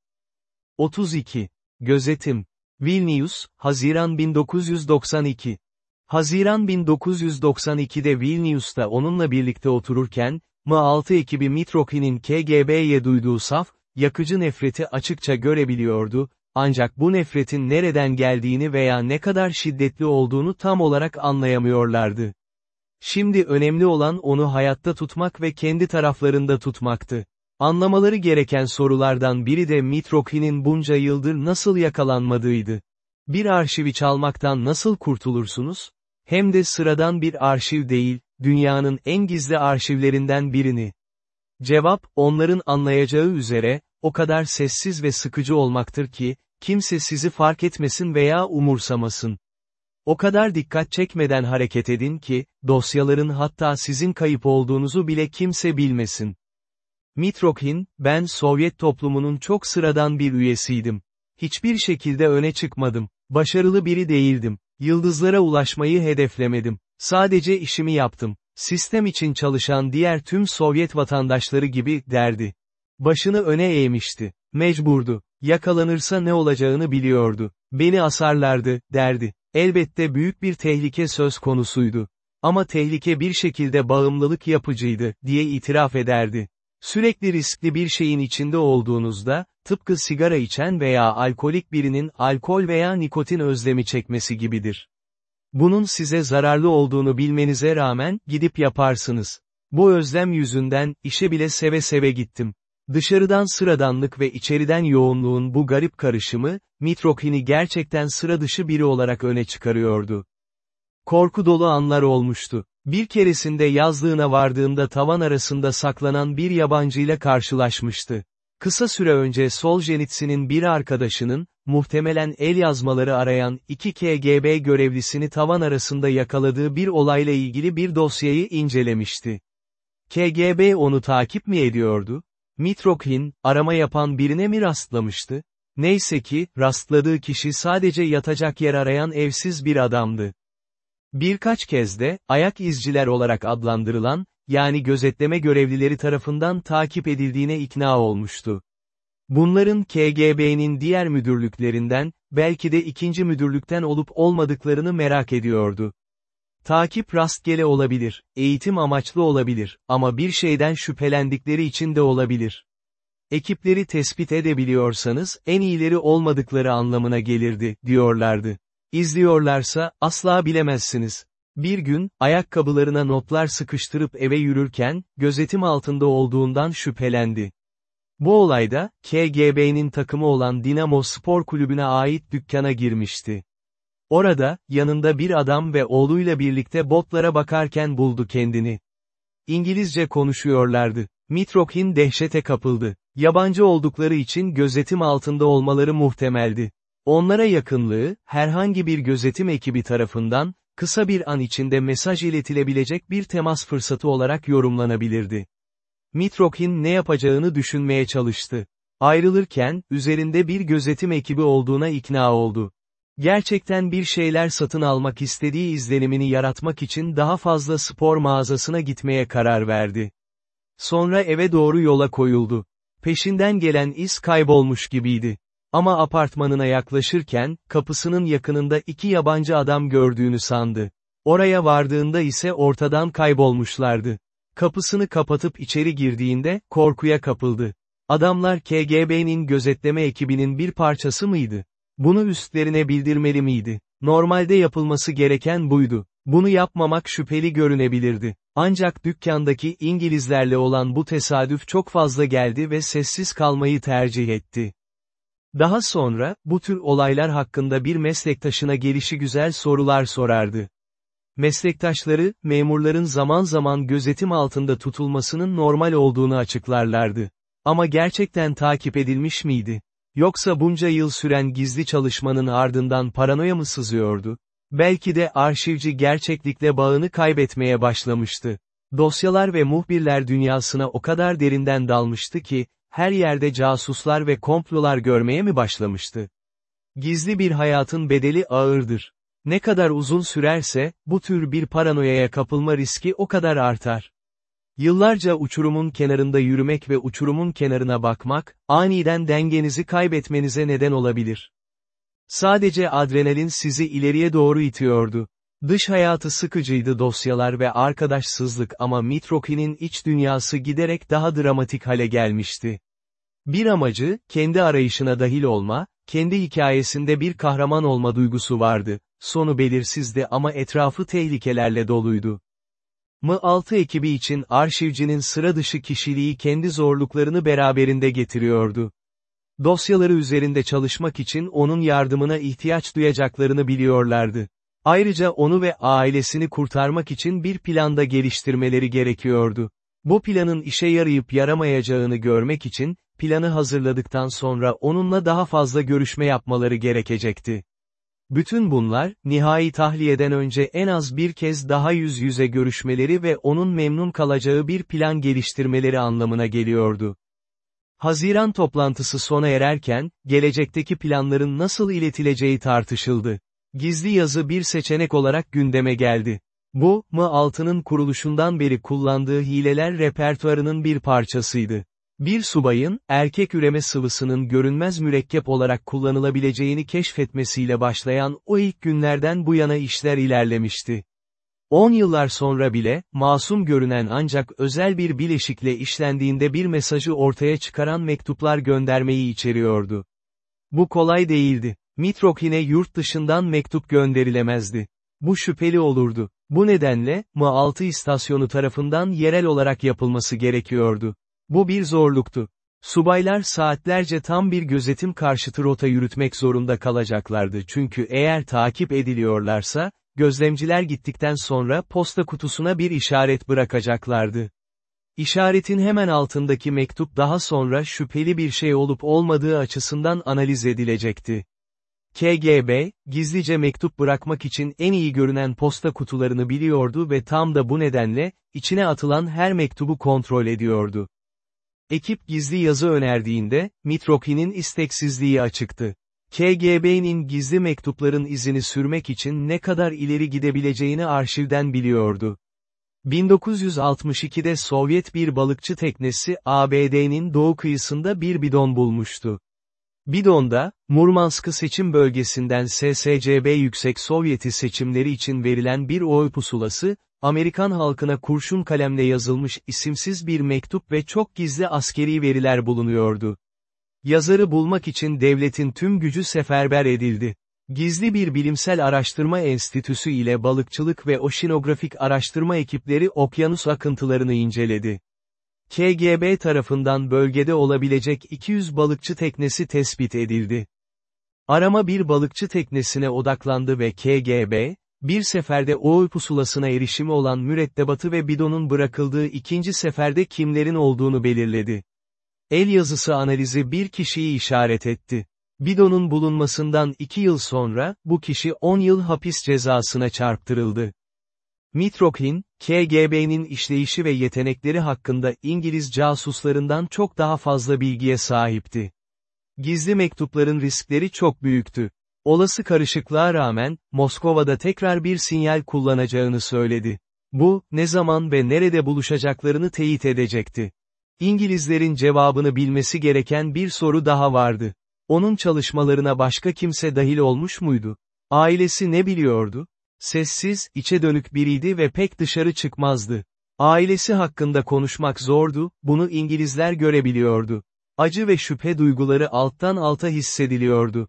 32. Gözetim. Vilnius, Haziran 1992. Haziran 1992'de Vilnius'ta onunla birlikte otururken, M6 ekibi Mitrokin'in KGB'ye duyduğu saf, yakıcı nefreti açıkça görebiliyordu, ancak bu nefretin nereden geldiğini veya ne kadar şiddetli olduğunu tam olarak anlayamıyorlardı. Şimdi önemli olan onu hayatta tutmak ve kendi taraflarında tutmaktı. Anlamaları gereken sorulardan biri de Mitrokin'in bunca yıldır nasıl yakalanmadığıydı. Bir arşivi çalmaktan nasıl kurtulursunuz? Hem de sıradan bir arşiv değil, dünyanın en gizli arşivlerinden birini. Cevap, onların anlayacağı üzere, o kadar sessiz ve sıkıcı olmaktır ki, kimse sizi fark etmesin veya umursamasın. O kadar dikkat çekmeden hareket edin ki, dosyaların hatta sizin kayıp olduğunuzu bile kimse bilmesin. Mitrokhin, ben Sovyet toplumunun çok sıradan bir üyesiydim. Hiçbir şekilde öne çıkmadım. Başarılı biri değildim. Yıldızlara ulaşmayı hedeflemedim. Sadece işimi yaptım. Sistem için çalışan diğer tüm Sovyet vatandaşları gibi, derdi. Başını öne eğmişti. Mecburdu. Yakalanırsa ne olacağını biliyordu. Beni asarlardı, derdi. Elbette büyük bir tehlike söz konusuydu. Ama tehlike bir şekilde bağımlılık yapıcıydı, diye itiraf ederdi. Sürekli riskli bir şeyin içinde olduğunuzda, tıpkı sigara içen veya alkolik birinin alkol veya nikotin özlemi çekmesi gibidir. Bunun size zararlı olduğunu bilmenize rağmen, gidip yaparsınız. Bu özlem yüzünden, işe bile seve seve gittim. Dışarıdan sıradanlık ve içeriden yoğunluğun bu garip karışımı, Mitrokhin'i gerçekten sıra dışı biri olarak öne çıkarıyordu. Korku dolu anlar olmuştu. Bir keresinde yazlığına vardığında tavan arasında saklanan bir yabancıyla karşılaşmıştı. Kısa süre önce Soljenitsin'in bir arkadaşının, muhtemelen el yazmaları arayan iki KGB görevlisini tavan arasında yakaladığı bir olayla ilgili bir dosyayı incelemişti. KGB onu takip mi ediyordu? Mitrokhin, arama yapan birine mi rastlamıştı? Neyse ki, rastladığı kişi sadece yatacak yer arayan evsiz bir adamdı. Birkaç kez de, ayak izciler olarak adlandırılan, yani gözetleme görevlileri tarafından takip edildiğine ikna olmuştu. Bunların KGB'nin diğer müdürlüklerinden, belki de ikinci müdürlükten olup olmadıklarını merak ediyordu. Takip rastgele olabilir, eğitim amaçlı olabilir, ama bir şeyden şüphelendikleri için de olabilir. Ekipleri tespit edebiliyorsanız, en iyileri olmadıkları anlamına gelirdi, diyorlardı. İzliyorlarsa, asla bilemezsiniz. Bir gün, ayakkabılarına notlar sıkıştırıp eve yürürken, gözetim altında olduğundan şüphelendi. Bu olayda, KGB'nin takımı olan Dinamo Spor Kulübü'ne ait dükkana girmişti. Orada, yanında bir adam ve oğluyla birlikte botlara bakarken buldu kendini. İngilizce konuşuyorlardı. Mitrokhin dehşete kapıldı. Yabancı oldukları için gözetim altında olmaları muhtemeldi. Onlara yakınlığı, herhangi bir gözetim ekibi tarafından, kısa bir an içinde mesaj iletilebilecek bir temas fırsatı olarak yorumlanabilirdi. Mitrokhin ne yapacağını düşünmeye çalıştı. Ayrılırken, üzerinde bir gözetim ekibi olduğuna ikna oldu. Gerçekten bir şeyler satın almak istediği izlenimini yaratmak için daha fazla spor mağazasına gitmeye karar verdi. Sonra eve doğru yola koyuldu. Peşinden gelen iz kaybolmuş gibiydi. Ama apartmanına yaklaşırken, kapısının yakınında iki yabancı adam gördüğünü sandı. Oraya vardığında ise ortadan kaybolmuşlardı. Kapısını kapatıp içeri girdiğinde, korkuya kapıldı. Adamlar KGB'nin gözetleme ekibinin bir parçası mıydı? Bunu üstlerine bildirmeli miydi? Normalde yapılması gereken buydu. Bunu yapmamak şüpheli görünebilirdi. Ancak dükkandaki İngilizlerle olan bu tesadüf çok fazla geldi ve sessiz kalmayı tercih etti. Daha sonra, bu tür olaylar hakkında bir meslektaşına gelişi güzel sorular sorardı. Meslektaşları, memurların zaman zaman gözetim altında tutulmasının normal olduğunu açıklarlardı. Ama gerçekten takip edilmiş miydi? Yoksa bunca yıl süren gizli çalışmanın ardından paranoya mı sızıyordu? Belki de arşivci gerçeklikle bağını kaybetmeye başlamıştı. Dosyalar ve muhbirler dünyasına o kadar derinden dalmıştı ki, her yerde casuslar ve komplolar görmeye mi başlamıştı? Gizli bir hayatın bedeli ağırdır. Ne kadar uzun sürerse, bu tür bir paranoyaya kapılma riski o kadar artar. Yıllarca uçurumun kenarında yürümek ve uçurumun kenarına bakmak, aniden dengenizi kaybetmenize neden olabilir. Sadece adrenalin sizi ileriye doğru itiyordu. Dış hayatı sıkıcıydı dosyalar ve arkadaşsızlık ama Mitroki'nin iç dünyası giderek daha dramatik hale gelmişti. Bir amacı, kendi arayışına dahil olma, kendi hikayesinde bir kahraman olma duygusu vardı, sonu belirsizdi ama etrafı tehlikelerle doluydu. M6 ekibi için arşivcinin sıra dışı kişiliği kendi zorluklarını beraberinde getiriyordu. Dosyaları üzerinde çalışmak için onun yardımına ihtiyaç duyacaklarını biliyorlardı. Ayrıca onu ve ailesini kurtarmak için bir planda geliştirmeleri gerekiyordu. Bu planın işe yarayıp yaramayacağını görmek için, planı hazırladıktan sonra onunla daha fazla görüşme yapmaları gerekecekti. Bütün bunlar, nihai tahliyeden önce en az bir kez daha yüz yüze görüşmeleri ve onun memnun kalacağı bir plan geliştirmeleri anlamına geliyordu. Haziran toplantısı sona ererken, gelecekteki planların nasıl iletileceği tartışıldı. Gizli yazı bir seçenek olarak gündeme geldi. Bu, M6'nın kuruluşundan beri kullandığı hileler repertuarının bir parçasıydı. Bir subayın, erkek üreme sıvısının görünmez mürekkep olarak kullanılabileceğini keşfetmesiyle başlayan o ilk günlerden bu yana işler ilerlemişti. 10 yıllar sonra bile, masum görünen ancak özel bir bileşikle işlendiğinde bir mesajı ortaya çıkaran mektuplar göndermeyi içeriyordu. Bu kolay değildi. Mitrokhin'e yurt dışından mektup gönderilemezdi. Bu şüpheli olurdu. Bu nedenle, M6 istasyonu tarafından yerel olarak yapılması gerekiyordu. Bu bir zorluktu. Subaylar saatlerce tam bir gözetim karşıtı rota yürütmek zorunda kalacaklardı çünkü eğer takip ediliyorlarsa, gözlemciler gittikten sonra posta kutusuna bir işaret bırakacaklardı. İşaretin hemen altındaki mektup daha sonra şüpheli bir şey olup olmadığı açısından analiz edilecekti. KGB, gizlice mektup bırakmak için en iyi görünen posta kutularını biliyordu ve tam da bu nedenle, içine atılan her mektubu kontrol ediyordu. Ekip gizli yazı önerdiğinde, Mitroki'nin isteksizliği açıktı. KGB'nin gizli mektupların izini sürmek için ne kadar ileri gidebileceğini arşivden biliyordu. 1962'de Sovyet bir balıkçı teknesi ABD'nin doğu kıyısında bir bidon bulmuştu. Bidonda, Murmansk'ı seçim bölgesinden SSCB Yüksek Sovyeti seçimleri için verilen bir oy pusulası, Amerikan halkına kurşun kalemle yazılmış isimsiz bir mektup ve çok gizli askeri veriler bulunuyordu. Yazarı bulmak için devletin tüm gücü seferber edildi. Gizli bir bilimsel araştırma enstitüsü ile balıkçılık ve oşinografik araştırma ekipleri okyanus akıntılarını inceledi. KGB tarafından bölgede olabilecek 200 balıkçı teknesi tespit edildi. Arama bir balıkçı teknesine odaklandı ve KGB, bir seferde Oğul pusulasına erişimi olan mürettebatı ve bidonun bırakıldığı ikinci seferde kimlerin olduğunu belirledi. El yazısı analizi bir kişiyi işaret etti. Bidonun bulunmasından iki yıl sonra, bu kişi 10 yıl hapis cezasına çarptırıldı. Mitrokhin, KGB'nin işleyişi ve yetenekleri hakkında İngiliz casuslarından çok daha fazla bilgiye sahipti. Gizli mektupların riskleri çok büyüktü. Olası karışıklığa rağmen, Moskova'da tekrar bir sinyal kullanacağını söyledi. Bu, ne zaman ve nerede buluşacaklarını teyit edecekti. İngilizlerin cevabını bilmesi gereken bir soru daha vardı. Onun çalışmalarına başka kimse dahil olmuş muydu? Ailesi ne biliyordu? Sessiz, içe dönük biriydi ve pek dışarı çıkmazdı. Ailesi hakkında konuşmak zordu, bunu İngilizler görebiliyordu. Acı ve şüphe duyguları alttan alta hissediliyordu.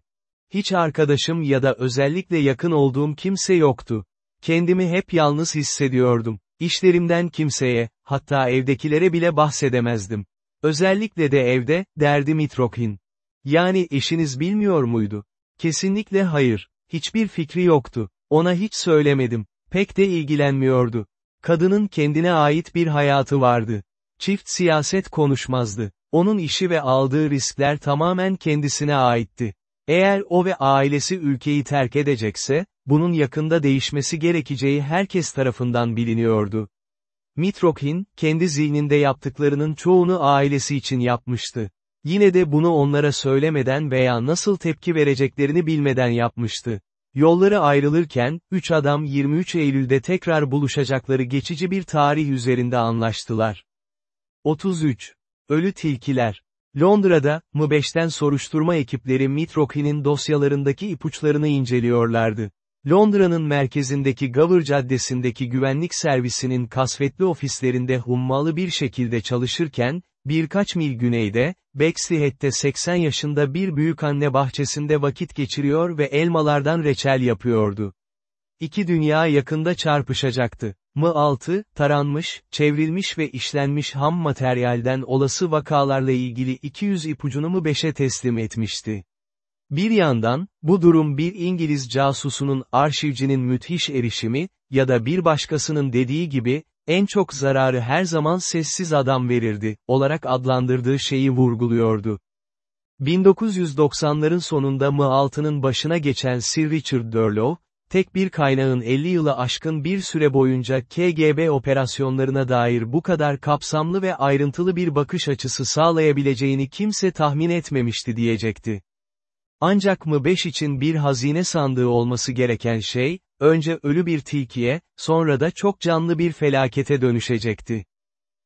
Hiç arkadaşım ya da özellikle yakın olduğum kimse yoktu. Kendimi hep yalnız hissediyordum. İşlerimden kimseye, hatta evdekilere bile bahsedemezdim. Özellikle de evde, derdi Mitrokhin. Yani eşiniz bilmiyor muydu? Kesinlikle hayır. Hiçbir fikri yoktu. Ona hiç söylemedim. Pek de ilgilenmiyordu. Kadının kendine ait bir hayatı vardı. Çift siyaset konuşmazdı. Onun işi ve aldığı riskler tamamen kendisine aitti. Eğer o ve ailesi ülkeyi terk edecekse, bunun yakında değişmesi gerekeceği herkes tarafından biliniyordu. Mitrokhin, kendi zihninde yaptıklarının çoğunu ailesi için yapmıştı. Yine de bunu onlara söylemeden veya nasıl tepki vereceklerini bilmeden yapmıştı. Yolları ayrılırken, üç adam 23 Eylül'de tekrar buluşacakları geçici bir tarih üzerinde anlaştılar. 33. Ölü Tilkiler Londra'da, M5'ten soruşturma ekipleri Mitrokhin'in dosyalarındaki ipuçlarını inceliyorlardı. Londra'nın merkezindeki Gower Caddesi'ndeki güvenlik servisinin kasvetli ofislerinde hummalı bir şekilde çalışırken, birkaç mil güneyde, Bexleyhead'de 80 yaşında bir büyükanne bahçesinde vakit geçiriyor ve elmalardan reçel yapıyordu. İki dünya yakında çarpışacaktı. M6, taranmış, çevrilmiş ve işlenmiş ham materyalden olası vakalarla ilgili 200 ipucunu M5'e teslim etmişti. Bir yandan, bu durum bir İngiliz casusunun arşivcinin müthiş erişimi, ya da bir başkasının dediği gibi, en çok zararı her zaman sessiz adam verirdi, olarak adlandırdığı şeyi vurguluyordu. 1990'ların sonunda M6'nın başına geçen Sir Richard Durlow, tek bir kaynağın 50 yılı aşkın bir süre boyunca KGB operasyonlarına dair bu kadar kapsamlı ve ayrıntılı bir bakış açısı sağlayabileceğini kimse tahmin etmemişti diyecekti. Ancak mı 5 için bir hazine sandığı olması gereken şey, önce ölü bir tilkiye, sonra da çok canlı bir felakete dönüşecekti.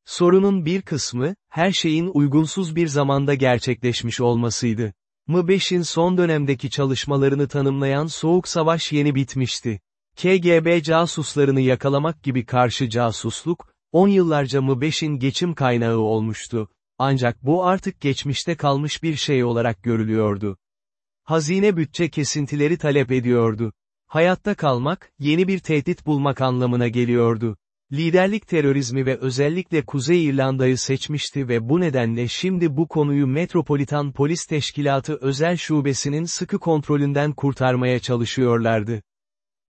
Sorunun bir kısmı, her şeyin uygunsuz bir zamanda gerçekleşmiş olmasıydı. M5'in son dönemdeki çalışmalarını tanımlayan Soğuk Savaş yeni bitmişti. KGB casuslarını yakalamak gibi karşı casusluk, 10 yıllarca M5'in geçim kaynağı olmuştu. Ancak bu artık geçmişte kalmış bir şey olarak görülüyordu. Hazine bütçe kesintileri talep ediyordu. Hayatta kalmak, yeni bir tehdit bulmak anlamına geliyordu. Liderlik terörizmi ve özellikle Kuzey İrlanda'yı seçmişti ve bu nedenle şimdi bu konuyu Metropolitan Polis Teşkilatı özel şubesinin sıkı kontrolünden kurtarmaya çalışıyorlardı.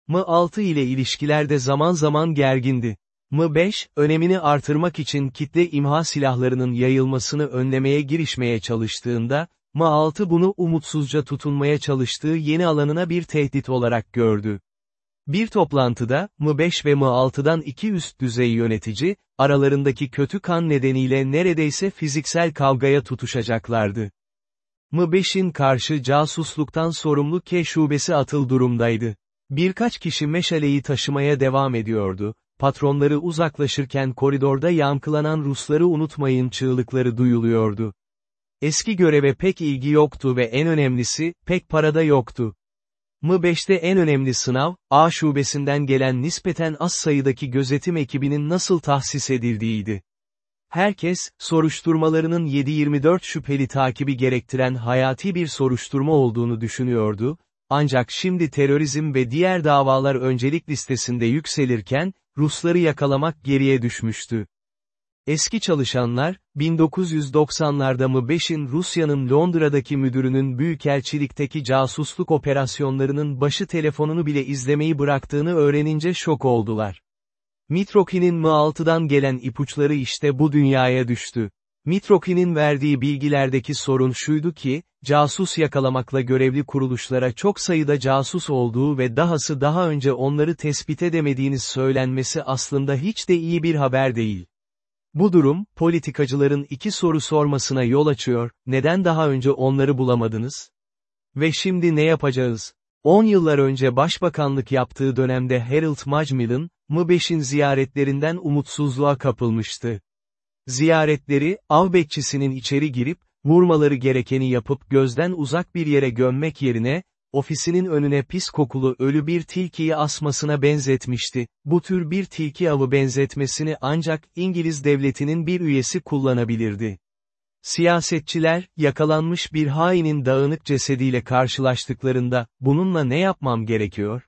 M6 ile ilişkiler de zaman zaman gergindi. M5, önemini artırmak için kitle imha silahlarının yayılmasını önlemeye girişmeye çalıştığında, M6 bunu umutsuzca tutunmaya çalıştığı yeni alanına bir tehdit olarak gördü. Bir toplantıda, M5 ve M6'dan iki üst düzey yönetici, aralarındaki kötü kan nedeniyle neredeyse fiziksel kavgaya tutuşacaklardı. M5'in karşı casusluktan sorumlu K şubesi atıl durumdaydı. Birkaç kişi meşaleyi taşımaya devam ediyordu, patronları uzaklaşırken koridorda yankılanan Rusları unutmayın çığlıkları duyuluyordu. Eski göreve pek ilgi yoktu ve en önemlisi, pek parada yoktu. M5'te en önemli sınav, A şubesinden gelen nispeten az sayıdaki gözetim ekibinin nasıl tahsis edildiğiydi. Herkes, soruşturmalarının 7-24 şüpheli takibi gerektiren hayati bir soruşturma olduğunu düşünüyordu, ancak şimdi terörizm ve diğer davalar öncelik listesinde yükselirken, Rusları yakalamak geriye düşmüştü. Eski çalışanlar, 1990'larda M5'in Rusya'nın Londra'daki müdürünün büyükelçilikteki casusluk operasyonlarının başı telefonunu bile izlemeyi bıraktığını öğrenince şok oldular. Mitroki'nin M6'dan gelen ipuçları işte bu dünyaya düştü. Mitroki'nin verdiği bilgilerdeki sorun şuydu ki, casus yakalamakla görevli kuruluşlara çok sayıda casus olduğu ve dahası daha önce onları tespit edemediğiniz söylenmesi aslında hiç de iyi bir haber değil. Bu durum, politikacıların iki soru sormasına yol açıyor, neden daha önce onları bulamadınız? Ve şimdi ne yapacağız? 10 yıllar önce başbakanlık yaptığı dönemde Harold Macmillan, M5'in ziyaretlerinden umutsuzluğa kapılmıştı. Ziyaretleri, av bekçisinin içeri girip, vurmaları gerekeni yapıp gözden uzak bir yere gömmek yerine, ofisinin önüne pis kokulu ölü bir tilkiyi asmasına benzetmişti. Bu tür bir tilki avı benzetmesini ancak İngiliz devletinin bir üyesi kullanabilirdi. Siyasetçiler, yakalanmış bir hainin dağınık cesediyle karşılaştıklarında, bununla ne yapmam gerekiyor?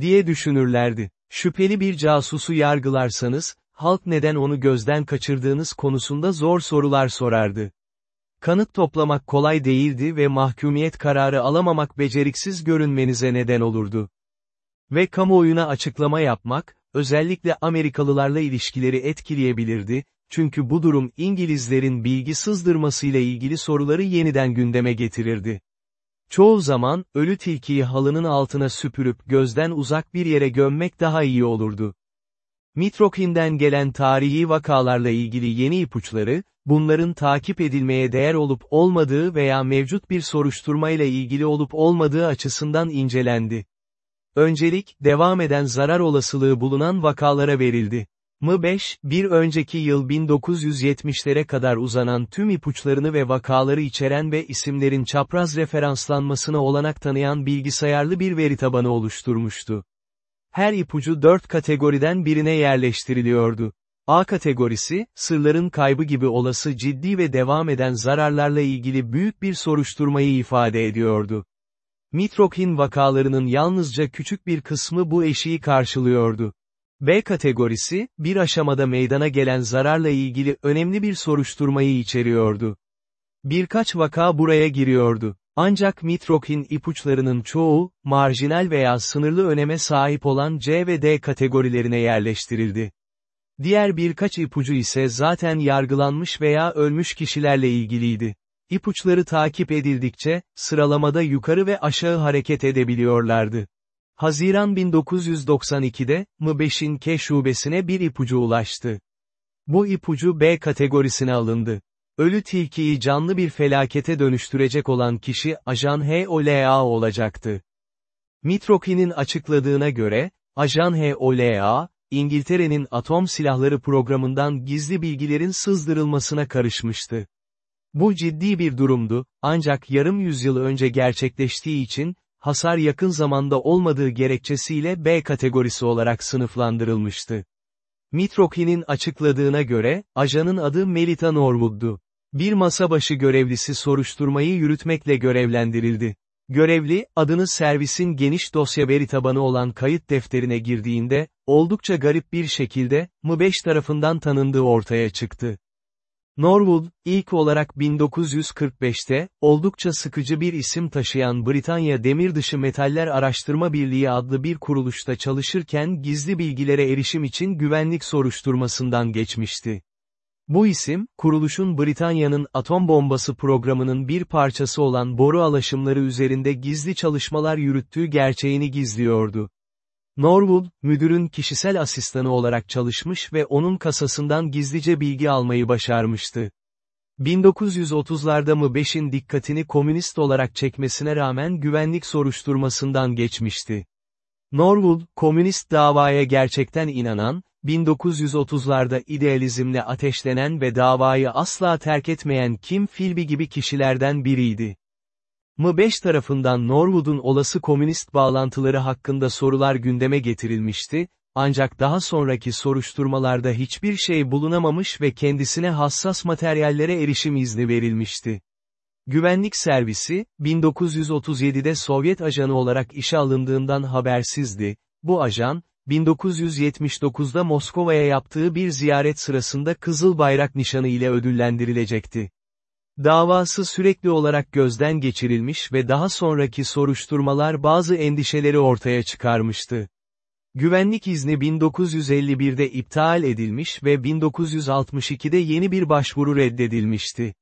diye düşünürlerdi. Şüpheli bir casusu yargılarsanız, halk neden onu gözden kaçırdığınız konusunda zor sorular sorardı. Kanıt toplamak kolay değildi ve mahkumiyet kararı alamamak beceriksiz görünmenize neden olurdu. Ve kamuoyuna açıklama yapmak, özellikle Amerikalılarla ilişkileri etkileyebilirdi, çünkü bu durum İngilizlerin bilgi sızdırmasıyla ilgili soruları yeniden gündeme getirirdi. Çoğu zaman, ölü tilkiyi halının altına süpürüp gözden uzak bir yere gömmek daha iyi olurdu. Mitrokin'den gelen tarihi vakalarla ilgili yeni ipuçları, bunların takip edilmeye değer olup olmadığı veya mevcut bir soruşturmayla ilgili olup olmadığı açısından incelendi. Öncelik, devam eden zarar olasılığı bulunan vakalara verildi. M5, bir önceki yıl 1970'lere kadar uzanan tüm ipuçlarını ve vakaları içeren ve isimlerin çapraz referanslanmasına olanak tanıyan bilgisayarlı bir veri tabanı oluşturmuştu. Her ipucu dört kategoriden birine yerleştiriliyordu. A kategorisi, sırların kaybı gibi olası ciddi ve devam eden zararlarla ilgili büyük bir soruşturmayı ifade ediyordu. Mitrokhin vakalarının yalnızca küçük bir kısmı bu eşiği karşılıyordu. B kategorisi, bir aşamada meydana gelen zararla ilgili önemli bir soruşturmayı içeriyordu. Birkaç vaka buraya giriyordu. Ancak Mitrokhin ipuçlarının çoğu, marjinal veya sınırlı öneme sahip olan C ve D kategorilerine yerleştirildi. Diğer birkaç ipucu ise zaten yargılanmış veya ölmüş kişilerle ilgiliydi. İpuçları takip edildikçe, sıralamada yukarı ve aşağı hareket edebiliyorlardı. Haziran 1992'de, M5'in K şubesine bir ipucu ulaştı. Bu ipucu B kategorisine alındı. Ölü tilkiyi canlı bir felakete dönüştürecek olan kişi Ajan HOLA olacaktı. Mitroki'nin açıkladığına göre, Ajan HOLA, İngiltere'nin atom silahları programından gizli bilgilerin sızdırılmasına karışmıştı. Bu ciddi bir durumdu, ancak yarım yüzyıl önce gerçekleştiği için, hasar yakın zamanda olmadığı gerekçesiyle B kategorisi olarak sınıflandırılmıştı. Mitroki'nin açıkladığına göre, ajanın adı Melita Norwood'du. Bir masa başı görevlisi soruşturmayı yürütmekle görevlendirildi. Görevli, adını servisin geniş dosya veri tabanı olan kayıt defterine girdiğinde, oldukça garip bir şekilde, M5 tarafından tanındığı ortaya çıktı. Norwood, ilk olarak 1945'te, oldukça sıkıcı bir isim taşıyan Britanya Demirdışı Metaller Araştırma Birliği adlı bir kuruluşta çalışırken gizli bilgilere erişim için güvenlik soruşturmasından geçmişti. Bu isim, kuruluşun Britanya'nın atom bombası programının bir parçası olan boru alaşımları üzerinde gizli çalışmalar yürüttüğü gerçeğini gizliyordu. Norwood, müdürün kişisel asistanı olarak çalışmış ve onun kasasından gizlice bilgi almayı başarmıştı. 1930'larda M5'in dikkatini komünist olarak çekmesine rağmen güvenlik soruşturmasından geçmişti. Norwood, komünist davaya gerçekten inanan, 1930'larda idealizmle ateşlenen ve davayı asla terk etmeyen Kim Philby gibi kişilerden biriydi. M5 tarafından Norwood'un olası komünist bağlantıları hakkında sorular gündeme getirilmişti, ancak daha sonraki soruşturmalarda hiçbir şey bulunamamış ve kendisine hassas materyallere erişim izni verilmişti. Güvenlik servisi, 1937'de Sovyet ajanı olarak işe alındığından habersizdi. Bu ajan, 1979'da Moskova'ya yaptığı bir ziyaret sırasında Kızıl Bayrak nişanı ile ödüllendirilecekti. Davası sürekli olarak gözden geçirilmiş ve daha sonraki soruşturmalar bazı endişeleri ortaya çıkarmıştı. Güvenlik izni 1951'de iptal edilmiş ve 1962'de yeni bir başvuru reddedilmişti.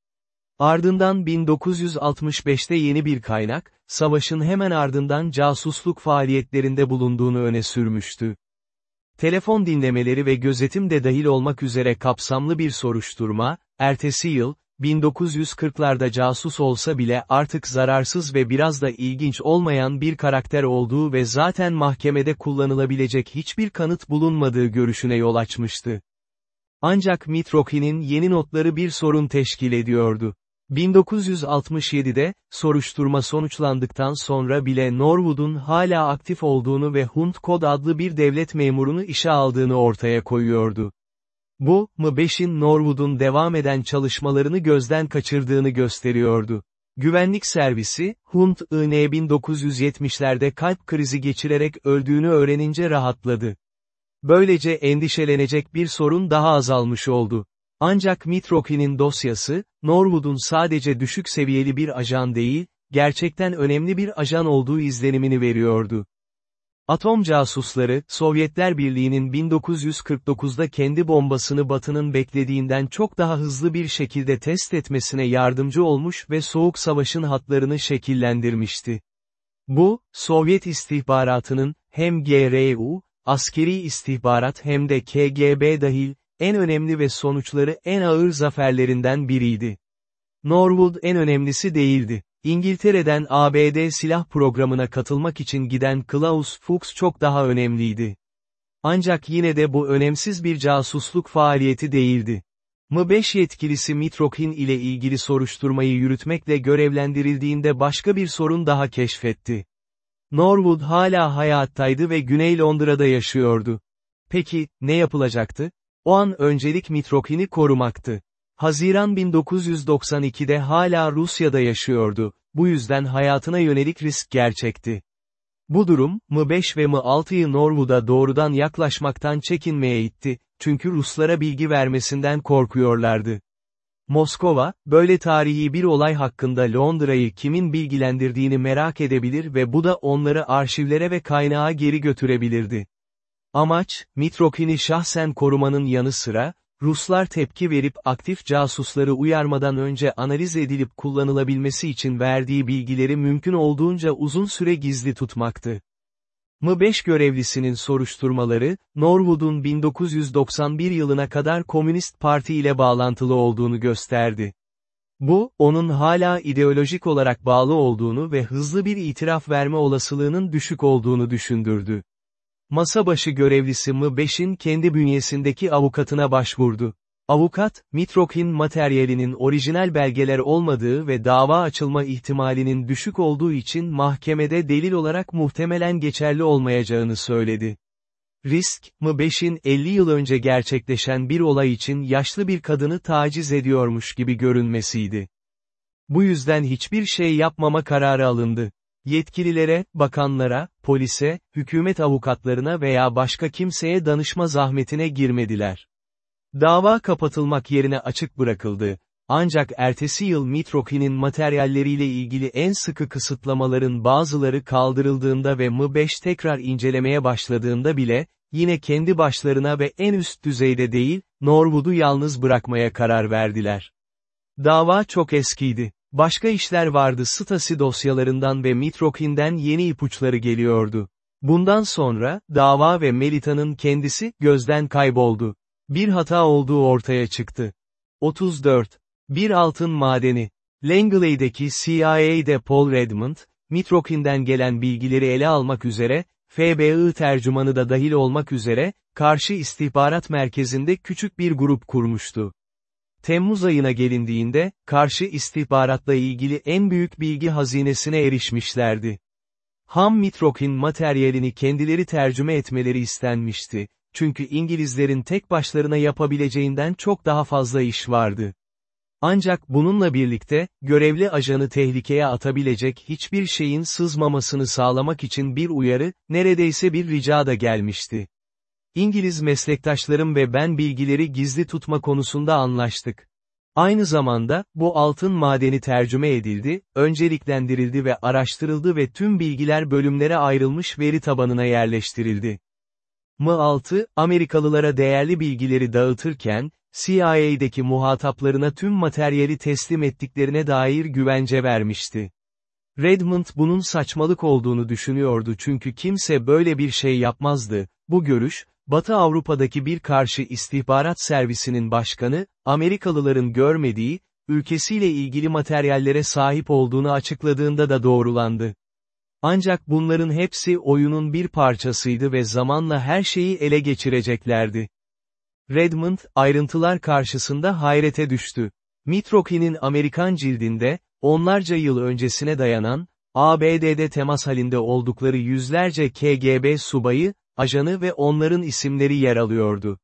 Ardından 1965'te yeni bir kaynak, savaşın hemen ardından casusluk faaliyetlerinde bulunduğunu öne sürmüştü. Telefon dinlemeleri ve gözetim de dahil olmak üzere kapsamlı bir soruşturma, ertesi yıl, 1940'larda casus olsa bile artık zararsız ve biraz da ilginç olmayan bir karakter olduğu ve zaten mahkemede kullanılabilecek hiçbir kanıt bulunmadığı görüşüne yol açmıştı. Ancak Mitroki'nin yeni notları bir sorun teşkil ediyordu. 1967'de, soruşturma sonuçlandıktan sonra bile Norwood'un hala aktif olduğunu ve Hunt Code adlı bir devlet memurunu işe aldığını ortaya koyuyordu. Bu, M5'in Norwood'un devam eden çalışmalarını gözden kaçırdığını gösteriyordu. Güvenlik servisi, Hunt IN 1970'lerde kalp krizi geçirerek öldüğünü öğrenince rahatladı. Böylece endişelenecek bir sorun daha azalmış oldu. Ancak Mitroki'nin dosyası, Norwood'un sadece düşük seviyeli bir ajan değil, gerçekten önemli bir ajan olduğu izlenimini veriyordu. Atom casusları, Sovyetler Birliği'nin 1949'da kendi bombasını Batı'nın beklediğinden çok daha hızlı bir şekilde test etmesine yardımcı olmuş ve Soğuk Savaş'ın hatlarını şekillendirmişti. Bu, Sovyet istihbaratının, hem GRU, askeri istihbarat hem de KGB dahil, en önemli ve sonuçları en ağır zaferlerinden biriydi. Norwood en önemlisi değildi. İngiltere'den ABD silah programına katılmak için giden Klaus Fuchs çok daha önemliydi. Ancak yine de bu önemsiz bir casusluk faaliyeti değildi. M5 yetkilisi Mitrokin ile ilgili soruşturmayı yürütmekle görevlendirildiğinde başka bir sorun daha keşfetti. Norwood hala hayattaydı ve Güney Londra'da yaşıyordu. Peki, ne yapılacaktı? O an öncelik Mitrokin'i korumaktı. Haziran 1992'de hala Rusya'da yaşıyordu, bu yüzden hayatına yönelik risk gerçekti. Bu durum, M5 ve M6'yı Norwood'a doğrudan yaklaşmaktan çekinmeye itti, çünkü Ruslara bilgi vermesinden korkuyorlardı. Moskova, böyle tarihi bir olay hakkında Londra'yı kimin bilgilendirdiğini merak edebilir ve bu da onları arşivlere ve kaynağa geri götürebilirdi. Amaç, Mitrokin'i şahsen korumanın yanı sıra, Ruslar tepki verip aktif casusları uyarmadan önce analiz edilip kullanılabilmesi için verdiği bilgileri mümkün olduğunca uzun süre gizli tutmaktı. M5 görevlisinin soruşturmaları, Norwood'un 1991 yılına kadar Komünist Parti ile bağlantılı olduğunu gösterdi. Bu, onun hala ideolojik olarak bağlı olduğunu ve hızlı bir itiraf verme olasılığının düşük olduğunu düşündürdü. Masa başı görevlisi M5'in kendi bünyesindeki avukatına başvurdu. Avukat, Mitrokin materyalinin orijinal belgeler olmadığı ve dava açılma ihtimalinin düşük olduğu için mahkemede delil olarak muhtemelen geçerli olmayacağını söyledi. Risk, M5'in 50 yıl önce gerçekleşen bir olay için yaşlı bir kadını taciz ediyormuş gibi görünmesiydi. Bu yüzden hiçbir şey yapmama kararı alındı. Yetkililere, bakanlara, polise, hükümet avukatlarına veya başka kimseye danışma zahmetine girmediler. Dava kapatılmak yerine açık bırakıldı. Ancak ertesi yıl Mitroki'nin materyalleriyle ilgili en sıkı kısıtlamaların bazıları kaldırıldığında ve M5 tekrar incelemeye başladığında bile, yine kendi başlarına ve en üst düzeyde değil, Norwood'u yalnız bırakmaya karar verdiler. Dava çok eskiydi. Başka işler vardı Stasi dosyalarından ve Mitrokin'den yeni ipuçları geliyordu. Bundan sonra, dava ve Melita'nın kendisi, gözden kayboldu. Bir hata olduğu ortaya çıktı. 34. Bir altın madeni. Langley'deki CIA'de Paul Redmond, Mitrokin'den gelen bilgileri ele almak üzere, FBI tercümanı da dahil olmak üzere, karşı istihbarat merkezinde küçük bir grup kurmuştu. Temmuz ayına gelindiğinde, karşı istihbaratla ilgili en büyük bilgi hazinesine erişmişlerdi. Ham Mitrokin materyalini kendileri tercüme etmeleri istenmişti, çünkü İngilizlerin tek başlarına yapabileceğinden çok daha fazla iş vardı. Ancak bununla birlikte, görevli ajanı tehlikeye atabilecek hiçbir şeyin sızmamasını sağlamak için bir uyarı, neredeyse bir rica da gelmişti. İngiliz meslektaşlarım ve ben bilgileri gizli tutma konusunda anlaştık. Aynı zamanda, bu altın madeni tercüme edildi, önceliklendirildi ve araştırıldı ve tüm bilgiler bölümlere ayrılmış veri tabanına yerleştirildi. M6, Amerikalılara değerli bilgileri dağıtırken, CIA'deki muhataplarına tüm materyali teslim ettiklerine dair güvence vermişti. Redmond bunun saçmalık olduğunu düşünüyordu çünkü kimse böyle bir şey yapmazdı, bu görüş, Batı Avrupa'daki bir karşı istihbarat servisinin başkanı, Amerikalıların görmediği, ülkesiyle ilgili materyallere sahip olduğunu açıkladığında da doğrulandı. Ancak bunların hepsi oyunun bir parçasıydı ve zamanla her şeyi ele geçireceklerdi. Redmond, ayrıntılar karşısında hayrete düştü. Mitroki'nin Amerikan cildinde, onlarca yıl öncesine dayanan, ABD'de temas halinde oldukları yüzlerce KGB subayı, ajanı ve onların isimleri yer alıyordu.